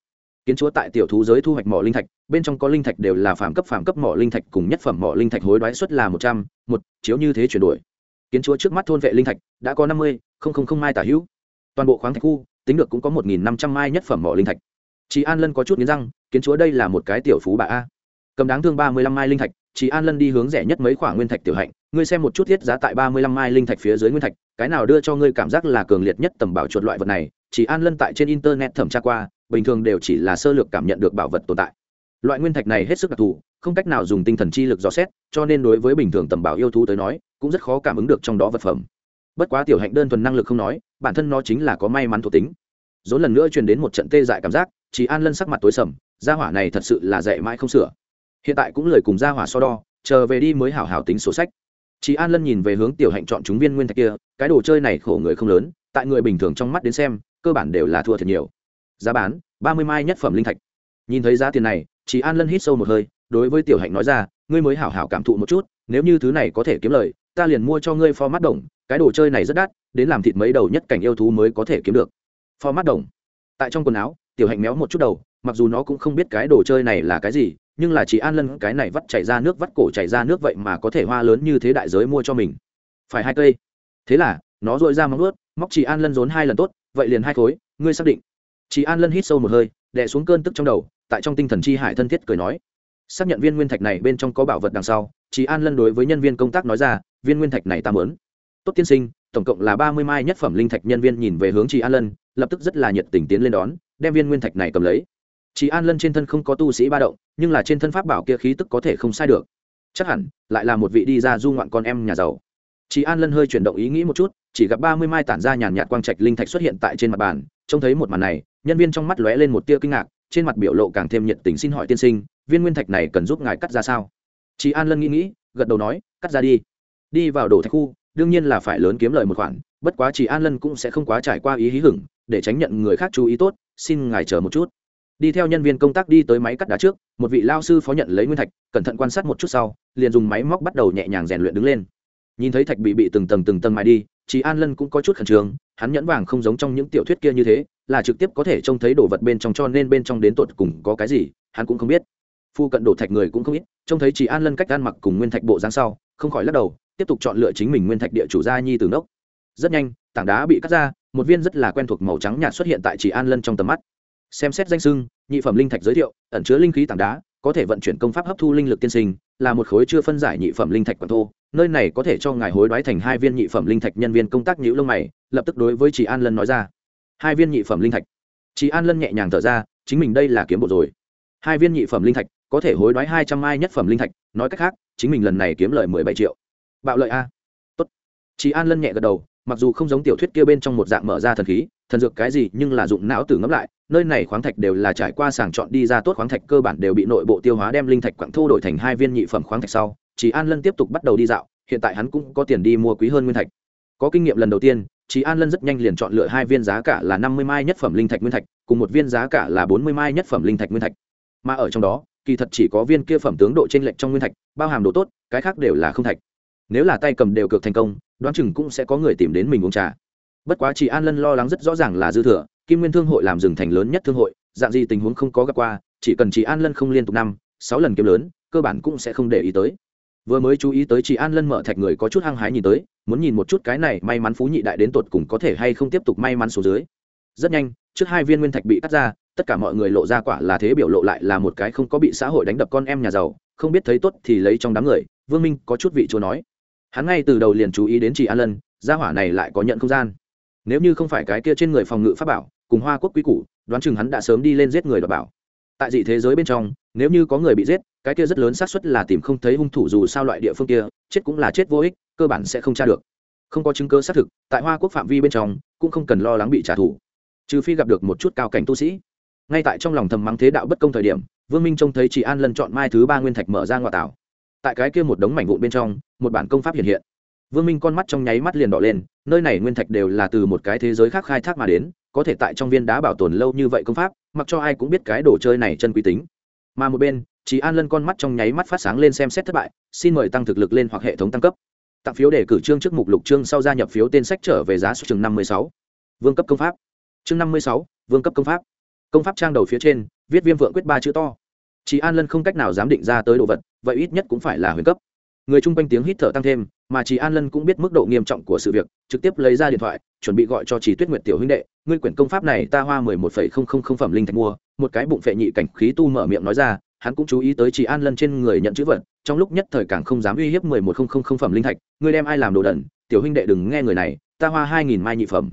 Kiến chúa tại tiểu thú giới thu hoạch mỏ linh thạch, bên trong có linh thạch đều là phạm cấp phạm cấp mỏ linh thạch cùng nhất phẩm mỏ linh thạch hối đoái suất là một trăm, một, chiếu như thế chuyển đổi. Kiến chúa trước mắt thôn vệ linh thạch, đã có năm mươi, không không không mai tả hữu. Toàn bộ khoáng thạch khu, tính được cũng có một nghìn năm trăm mai nhất phẩm mỏ linh thạch. Chị an lân có chút nghiến răng kiến chúa đây là một cái tiểu phú bà a. Cầm đáng thương ba mươi lăm mai linh thạch, chị an lân đi hướng rẻ nhất mấy khoản nguyên thạch tiểu hạnh, ngươi xem một chút thiết giá tại ba mươi lăm mai linh thạch phía dưới nguyên thạch, cái nào đưa cho ngươi cảm giác là cường liệt nhất tầm bảo chuột loại vật này chỉ an lân tại trên internet thẩm tra qua, bình thường đều chỉ là sơ lược cảm nhận được bảo vật tồn tại. Loại nguyên thạch này hết sức đặc thù, không cách nào dùng tinh thần chi lực dò xét, cho nên đối với bình thường tầm bảo yêu thú tới nói, cũng rất khó cảm ứng được trong đó vật phẩm. Bất quá tiểu hạnh đơn thuần năng lực không nói, bản thân nó chính là có may mắn thuộc tính. Dốn lần nữa truyền đến một trận tê dại cảm giác chỉ an lân sắc mặt tối sầm gia hỏa này thật sự là dạy mãi không sửa. Hiện tại cũng lời cùng gia hỏa so đo, chờ về đi mới hảo hảo tính sổ sách. Chị an lân nhìn về hướng tiểu hạnh chọn chúng viên nguyên thạch kia, cái đồ chơi này khổ người không lớn, tại người bình thường trong mắt đến xem, cơ bản đều là thua thật nhiều. Giá bán, ba mươi mai nhất phẩm linh thạch. Nhìn thấy giá tiền này chị an lân hít sâu một hơi, đối với tiểu hạnh nói ra, ngươi mới hảo hảo cảm thụ một chút, nếu như thứ này có thể kiếm lời, ta liền mua cho ngươi pho mắt đồng, cái đồ chơi này rất đắt, đến làm thịt mấy đầu nhất cảnh yêu thú mới có thể kiếm được. Pho mắt đồng. Tại trong quần áo, tiểu hạnh méo một chút đầu mặc dù nó cũng không biết cái đồ chơi này là cái gì, nhưng là chỉ an lân cái này vắt chảy ra nước, vắt cổ chảy ra nước vậy mà có thể hoa lớn như thế đại giới mua cho mình. Phải hai cây. Thế là, nó dội ra móng ướt móc chị an lân rốn hai lần tốt, vậy liền hai khối, ngươi xác định. Chị an lân hít sâu một hơi, đè xuống cơn tức trong đầu, tại trong tinh thần chi hải thân thiết cười nói. Xác nhận viên nguyên thạch này bên trong có bảo vật đằng sau chị an lân đối với nhân viên công tác nói ra, viên nguyên thạch này ta mớn tốt tiên sinh, tổng cộng là ba mươi mai nhất phẩm linh thạch nhân viên nhìn về hướng chị an lân, lập tức rất là nhiệt tình tiến lên đón, đem viên nguyên thạch này cầm lấy chị an lân trên thân không có tu sĩ ba động, nhưng là trên thân pháp bảo kia khí tức có thể không sai được. Chắc hẳn, lại là một vị đi ra du ngoạn con em nhà giàu. Chị an lân hơi chuyển động ý nghĩ một chút, chỉ gặp ba mươi mai tản ra nhàn nhạt quang trạch linh thạch xuất hiện tại trên mặt bàn, trông thấy một màn này, nhân viên trong mắt lóe lên một tia kinh ngạc, trên mặt biểu lộ càng thêm nhiệt tình xin hỏi tiên sinh, viên nguyên thạch này cần giúp ngài cắt ra sao? Chị an lân nghĩ nghĩ, gật đầu nói, cắt ra đi. Đi vào đổ thạch khu, đương nhiên là phải lớn kiếm lời một khoản, bất quá chị an lân cũng sẽ không quá trải qua ý hí hửng, để tránh nhận người khác chú ý tốt, xin ngài chờ một chút đi theo nhân viên công tác đi tới máy cắt đá trước, một vị lao sư phó nhận lấy nguyên thạch, cẩn thận quan sát một chút sau, liền dùng máy móc bắt đầu nhẹ nhàng rèn luyện đứng lên. Nhìn thấy thạch bị bị từng tầng từng tầng mài đi chị an lân cũng có chút khẩn trương, hắn nhẫn vàng không giống trong những tiểu thuyết kia như thế, là trực tiếp có thể trông thấy đồ vật bên trong cho nên bên trong đến tột cùng có cái gì, hắn cũng không biết. Phu cận đổ thạch người cũng không ít, trông thấy chị an lân cách ăn mặc cùng nguyên thạch bộ dáng sau, không khỏi lắc đầu, tiếp tục chọn lựa chính mình nguyên thạch địa chủ gia nhi từ nốc. Rất nhanh, tảng đá bị cắt ra, một viên rất là quen thuộc màu trắng nhạt xuất hiện tại chị an lân trong tầm mắt xem xét danh sưng nhị phẩm linh thạch giới thiệu, ẩn chứa linh khí tảng đá, có thể vận chuyển công pháp hấp thu linh lực tiên sinh, là một khối chưa phân giải nhị phẩm linh thạch quảng thô. Nơi này có thể cho ngài hối đoái thành hai viên nhị phẩm linh thạch nhân viên công tác nhữ lông mày, lập tức đối với chị an lân nói ra. Hai viên nhị phẩm linh thạch. Chị an lân nhẹ nhàng thở ra, chính mình đây là kiếm bộ rồi. Hai viên nhị phẩm linh thạch, có thể hối đoái hai trăm mai nhất phẩm linh thạch, nói cách khác, chính mình lần này kiếm lời mười bảy triệu. Bạo lợi a. Tốt. Chị an lân nhẹ gật đầu, mặc dù không giống tiểu thuyết kia bên trong một dạng mở ra thần khí thần dược cái gì nhưng là dụng não tử ngẫm lại, nơi này khoáng thạch đều là trải qua sàng chọn đi ra tốt khoáng thạch cơ bản đều bị nội bộ tiêu hóa đem linh thạch quặng thô đổi thành hai viên nhị phẩm khoáng thạch sau, chỉ an lân tiếp tục bắt đầu đi dạo, hiện tại hắn cũng có tiền đi mua quý hơn nguyên thạch. Có kinh nghiệm lần đầu tiên, chỉ an lân rất nhanh liền chọn lựa hai viên giá cả là năm mươi mai nhất phẩm linh thạch nguyên thạch, cùng một viên giá cả là bốn mươi mai nhất phẩm linh thạch nguyên thạch. Mà ở trong đó, kỳ thật chỉ có viên kia phẩm tướng độ trên lệch trong nguyên thạch, bao hàm độ tốt, cái khác đều là không thạch. Nếu là tay cầm đều cực thành công, đoán chừng cũng sẽ có người tìm đến mình uống trà bất quá chỉ an lân lo lắng rất rõ ràng là dư thừa, kim nguyên thương hội làm rừng thành lớn nhất thương hội, dạng gì tình huống không có gặp qua, chỉ cần chỉ an lân không liên tục năm, sáu lần kiếm lớn, cơ bản cũng sẽ không để ý tới. Vừa mới chú ý tới chị an lân mở thạch người có chút hăng hái nhìn tới, muốn nhìn một chút cái này may mắn phú nhị đại đến tột cùng có thể hay không tiếp tục may mắn số dưới. Rất nhanh, trước hai viên nguyên thạch bị cắt ra, tất cả mọi người lộ ra quả là thế biểu lộ lại là một cái không có bị xã hội đánh đập con em nhà giàu, không biết thấy tốt thì lấy trong đám người, vương minh có chút vị chúa nói. Hắn ngay từ đầu liền chú ý đến chị an lân, gia hỏa này lại có nhận không gian nếu như không phải cái kia trên người phòng ngự pháp bảo, cùng hoa quốc quy củ, đoán chừng hắn đã sớm đi lên giết người đọc bảo. Tại dị thế giới bên trong, nếu như có người bị giết, cái kia rất lớn xác suất là tìm không thấy hung thủ dù sao loại địa phương kia, chết cũng là chết vô ích, cơ bản sẽ không tra được. Không có chứng cơ xác thực, tại hoa quốc phạm vi bên trong, cũng không cần lo lắng bị trả thù. Trừ phi gặp được một chút cao cảnh tu sĩ. Ngay tại trong lòng thầm mắng thế đạo bất công thời điểm, vương minh trông thấy chị an lần chọn mai thứ ba nguyên thạch mở ra ngoại tảo. Tại cái kia một đống mảnh vụn bên trong, một bản công pháp hiện hiện vương minh con mắt trong nháy mắt liền đỏ lên, nơi này nguyên thạch đều là từ một cái thế giới khác khai thác mà đến, có thể tại trong viên đá bảo tồn lâu như vậy công pháp, mặc cho ai cũng biết cái đồ chơi này chân quý tính. Mà một bên chị an lân con mắt trong nháy mắt phát sáng lên xem xét thất bại, xin mời tăng thực lực lên hoặc hệ thống tăng cấp. Tặng phiếu để cử trương trước mục lục chương sau gia nhập phiếu tên sách trở về giá số chừng năm mươi sáu. Vương cấp công pháp. Chương năm mươi sáu, vương cấp công pháp. Công pháp trang đầu phía trên, viết viêm vượng quyết ba chữ to. Chị an lân không cách nào dám định ra tới đồ vật, vậy ít nhất cũng phải là huyền cấp người chung quanh tiếng hít thở tăng thêm, mà chị an lân cũng biết mức độ nghiêm trọng của sự việc, trực tiếp lấy ra điện thoại, chuẩn bị gọi cho chị tuyết nguyệt tiểu huynh đệ. Ngươi quyển công pháp này ta hoa mười một phẩy không không không phẩm linh thạch mua. Một cái bụng phệ nhị cảnh khí tu mở miệng nói ra, hắn cũng chú ý tới chị an lân trên người nhận chữ vật. Trong lúc nhất thời càng không dám uy hiếp mười một không không không phẩm linh thạch. Ngươi đem ai làm đồ đẩn tiểu huynh đệ đừng nghe người này, ta hoa hai nghìn mai nhị phẩm.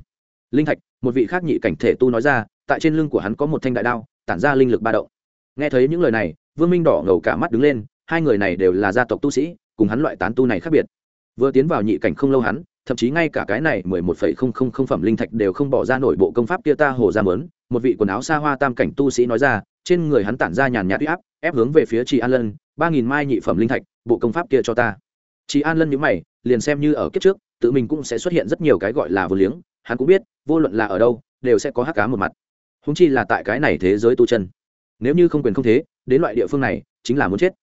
Linh thạch, một vị khác nhị cảnh thể tu nói ra, tại trên lưng của hắn có một thanh đại đao, tản ra linh lực ba động. Nghe thấy những lời này, vương minh đỏ ngầu cả mắt đứng lên, hai người này đều là gia tộc tu sĩ cùng hắn loại tán tu này khác biệt. Vừa tiến vào nhị cảnh không lâu hắn, thậm chí ngay cả cái này mười một phẩy không không không phẩm linh thạch đều không bỏ ra nổi bộ công pháp kia ta hồ ra mớn, một vị quần áo xa hoa tam cảnh tu sĩ nói ra, trên người hắn tản ra nhàn nhạt huy áp, ép hướng về phía chị an lân, ba nghìn mai nhị phẩm linh thạch, bộ công pháp kia cho ta. Chị an lân nhữ mày, liền xem như ở kiếp trước, tự mình cũng sẽ xuất hiện rất nhiều cái gọi là vô liếng, hắn cũng biết, vô luận là ở đâu, đều sẽ có hắc cá một mặt. Húng chi là tại cái này thế giới tu chân. Nếu như không quyền không thế, đến loại địa phương này, chính là muốn chết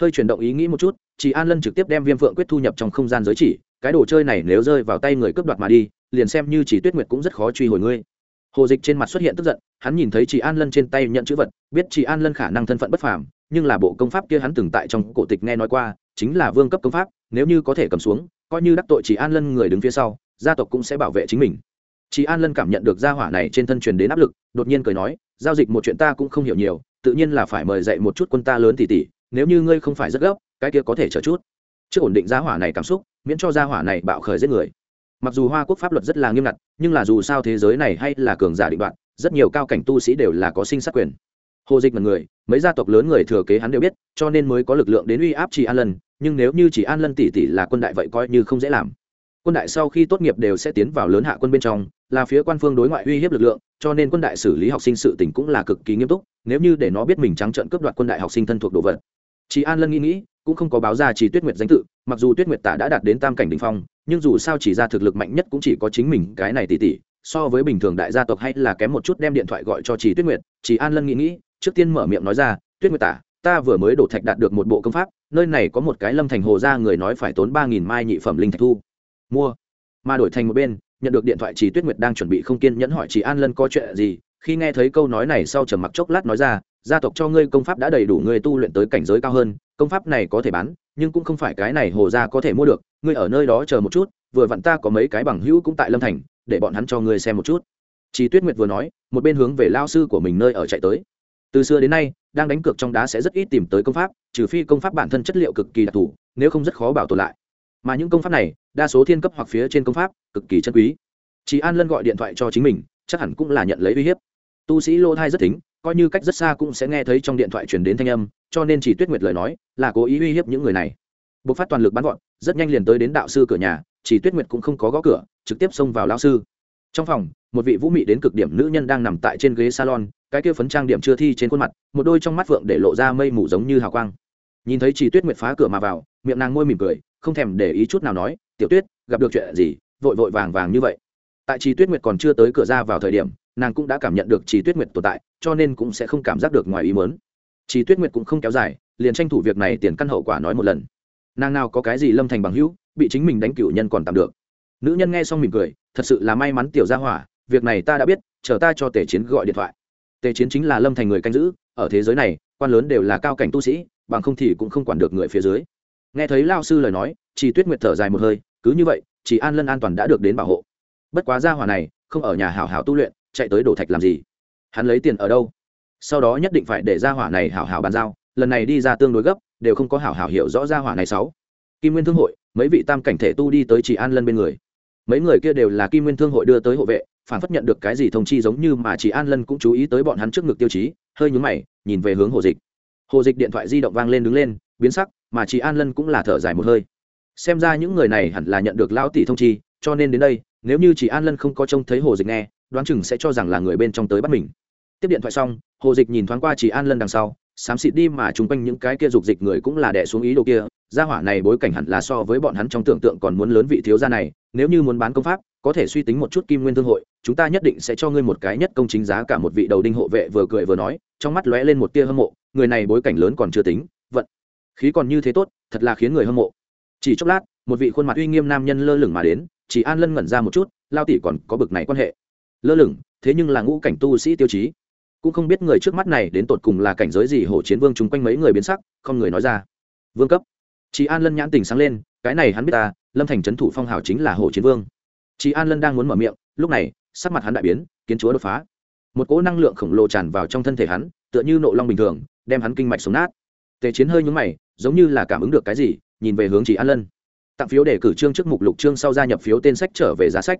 hơi chuyển động ý nghĩ một chút chị an lân trực tiếp đem viêm phượng quyết thu nhập trong không gian giới chỉ, cái đồ chơi này nếu rơi vào tay người cướp đoạt mà đi, liền xem như chỉ tuyết nguyệt cũng rất khó truy hồi ngươi. Hồ dịch trên mặt xuất hiện tức giận, hắn nhìn thấy chị an lân trên tay nhận chữ vật, biết chị an lân khả năng thân phận bất phàm, nhưng là bộ công pháp kia hắn từng tại trong cổ tịch nghe nói qua, chính là vương cấp công pháp, nếu như có thể cầm xuống, coi như đắc tội chị an lân người đứng phía sau, gia tộc cũng sẽ bảo vệ chính mình. Chị an lân cảm nhận được gia hỏa này trên thân truyền đến áp lực, đột nhiên cười nói, giao dịch một chuyện ta cũng không hiểu nhiều, tự nhiên là phải mời dạy một chút quân ta lớn tỷ tỷ nếu như ngươi không phải rất gấp, cái kia có thể chờ chút. Trước ổn định gia hỏa này cảm xúc, miễn cho gia hỏa này bạo khởi giết người. Mặc dù hoa quốc pháp luật rất là nghiêm ngặt, nhưng là dù sao thế giới này hay là cường giả định đoạn rất nhiều cao cảnh tu sĩ đều là có sinh sát quyền. Hồ dịch là người, mấy gia tộc lớn người thừa kế hắn đều biết, cho nên mới có lực lượng đến uy áp chỉ an lân, nhưng nếu như chỉ an lân tỷ tỷ là quân đại vậy coi như không dễ làm. Quân đại sau khi tốt nghiệp đều sẽ tiến vào lớn hạ quân bên trong, là phía quan phương đối ngoại uy hiếp lực lượng, cho nên quân đại xử lý học sinh sự tình cũng là cực kỳ nghiêm túc, nếu như để nó biết mình trắng trợn cướp đoạt quân đại học sinh thân thuộc đồ vật chị an lân nghĩ nghĩ, cũng không có báo ra chỉ tuyết nguyệt danh tự, mặc dù tuyết nguyệt tả đã đạt đến tam cảnh đình phong, nhưng dù sao chỉ ra thực lực mạnh nhất cũng chỉ có chính mình, cái này tỷ tỷ, so với bình thường đại gia tộc hay là kém một chút đem điện thoại gọi cho chỉ tuyết nguyệt chỉ an lân nghĩ nghĩ, trước tiên mở miệng nói ra, tuyết nguyệt tả, ta vừa mới đổ thạch đạt được một bộ công pháp, nơi này có một cái lâm thành hồ ra người nói phải tốn ba nghìn mai nhị phẩm linh thạch thu. Mua. Mà đổi thành một bên, nhận được điện thoại chỉ tuyết nguyệt đang chuẩn bị không kiên nhẫn hỏi chỉ an lân có chuyện gì, khi nghe thấy câu nói này sau trầm mặc chốc lát nói ra gia tộc cho ngươi công pháp đã đầy đủ ngươi tu luyện tới cảnh giới cao hơn, công pháp này có thể bán, nhưng cũng không phải cái này hồ gia có thể mua được, ngươi ở nơi đó chờ một chút, vừa vặn ta có mấy cái bằng hữu cũng tại lâm thành, để bọn hắn cho ngươi xem một chút. Chị tuyết nguyệt vừa nói, một bên hướng về lao sư của mình nơi ở chạy tới. Từ xưa đến nay, đang đánh cược trong đá sẽ rất ít tìm tới công pháp, trừ phi công pháp bản thân chất liệu cực kỳ đặc thù, nếu không rất khó bảo tồn lại. Mà những công pháp này, đa số thiên cấp hoặc phía trên công pháp, cực kỳ chân quý. Chị an lân gọi điện thoại cho chính mình, chắc hẳn cũng là nhận lấy uy hiếp. Tu sĩ lô thai rất thính coi như cách rất xa cũng sẽ nghe thấy trong điện thoại truyền đến thanh âm, cho nên chỉ tuyết nguyệt lời nói là cố ý uy hiếp những người này. Bộc phát toàn lực bắn gọn, rất nhanh liền tới đến đạo sư cửa nhà, chỉ tuyết nguyệt cũng không có gõ cửa, trực tiếp xông vào lao sư. Trong phòng, một vị vũ mị đến cực điểm nữ nhân đang nằm tại trên ghế salon, cái kia phấn trang điểm chưa thi trên khuôn mặt, một đôi trong mắt vượng để lộ ra mây mù giống như hào quang. Nhìn thấy chỉ tuyết nguyệt phá cửa mà vào, miệng nàng môi mỉm cười, không thèm để ý chút nào nói, tiểu tuyết, gặp được chuyện gì? Vội vội vàng vàng như vậy. Tại chỉ tuyết nguyệt còn chưa tới cửa ra vào thời điểm nàng cũng đã cảm nhận được Trì tuyết nguyệt tồn tại, cho nên cũng sẽ không cảm giác được ngoài ý mớn Trì tuyết nguyệt cũng không kéo dài, liền tranh thủ việc này tiền căn hậu quả nói một lần. Nàng nào có cái gì lâm thành bằng hữu, bị chính mình đánh cựu nhân còn tạm được. Nữ nhân nghe xong mỉm cười, thật sự là may mắn tiểu gia hỏa, việc này ta đã biết, chờ ta cho tề chiến gọi điện thoại. Tề chiến chính là lâm thành người canh giữ, ở thế giới này, quan lớn đều là cao cảnh tu sĩ, bằng không thì cũng không quản được người phía dưới. Nghe thấy lao sư lời nói chỉ tuyết nguyệt thở dài một hơi, cứ như vậy chỉ an lân an toàn đã được đến bảo hộ. Bất quá gia hỏa này, không ở nhà hảo hảo tu luyện chạy tới đổ thạch làm gì? Hắn lấy tiền ở đâu? Sau đó nhất định phải để gia hỏa này hảo hảo bàn giao, lần này đi ra tương đối gấp, đều không có hảo hảo hiểu rõ gia hỏa này sáu kim nguyên thương hội, mấy vị tam cảnh thể tu đi tới chỉ an lân bên người. Mấy người kia đều là kim nguyên thương hội đưa tới hộ vệ, phản phất nhận được cái gì thông chi giống như mà chỉ an lân cũng chú ý tới bọn hắn trước ngực tiêu chí, hơi nhúng mày, nhìn về hướng hồ dịch. Hồ dịch điện thoại di động vang lên đứng lên, biến sắc, mà chỉ an lân cũng là thở dài một hơi. Xem ra những người này hẳn là nhận được lão tỷ thông chi, cho nên đến đây, nếu như chỉ an lân không có trông thấy hồ dịch nghe đoán chừng sẽ cho rằng là người bên trong tới bắt mình. Tiếp điện thoại xong, hồ dịch nhìn thoáng qua chỉ an lân đằng sau, xám xịt đi mà chung quanh những cái kia dục dịch người cũng là đẻ xuống ý đồ kia, gia hỏa này bối cảnh hẳn là so với bọn hắn trong tưởng tượng còn muốn lớn vị thiếu gia này, nếu như muốn bán công pháp, có thể suy tính một chút kim nguyên thương hội, chúng ta nhất định sẽ cho ngươi một cái nhất công chính giá cả một vị đầu đinh hộ vệ vừa cười vừa nói, trong mắt lóe lên một tia hâm mộ, người này bối cảnh lớn còn chưa tính, vận. Khí còn như thế tốt, thật là khiến người hâm mộ. Chỉ chốc lát, một vị khuôn mặt uy nghiêm nam nhân lơ lửng mà đến chỉ an lân ngẩn ra một chút, lao tỷ còn có bực này quan hệ lơ lửng, thế nhưng là ngũ cảnh tu sĩ tiêu chí. Cũng không biết người trước mắt này đến tột cùng là cảnh giới gì, hổ chiến vương chung quanh mấy người biến sắc, không người nói ra. Vương cấp. Chị an lân nhãn tình sáng lên, cái này hắn biết ta, lâm thành trấn thủ phong hào chính là hổ chiến vương. Chị an lân đang muốn mở miệng, lúc này, sắc mặt hắn đại biến, kiến chúa đột phá. Một cỗ năng lượng khổng lồ tràn vào trong thân thể hắn, tựa như nộ long bình thường, đem hắn kinh mạch sống nát. Tề chiến hơi nhúng mày, giống như là cảm ứng được cái gì, nhìn về hướng chị an lân. Tặng phiếu để cử trương trước mục lục trương sau gia nhập phiếu tên sách trở về giá sách.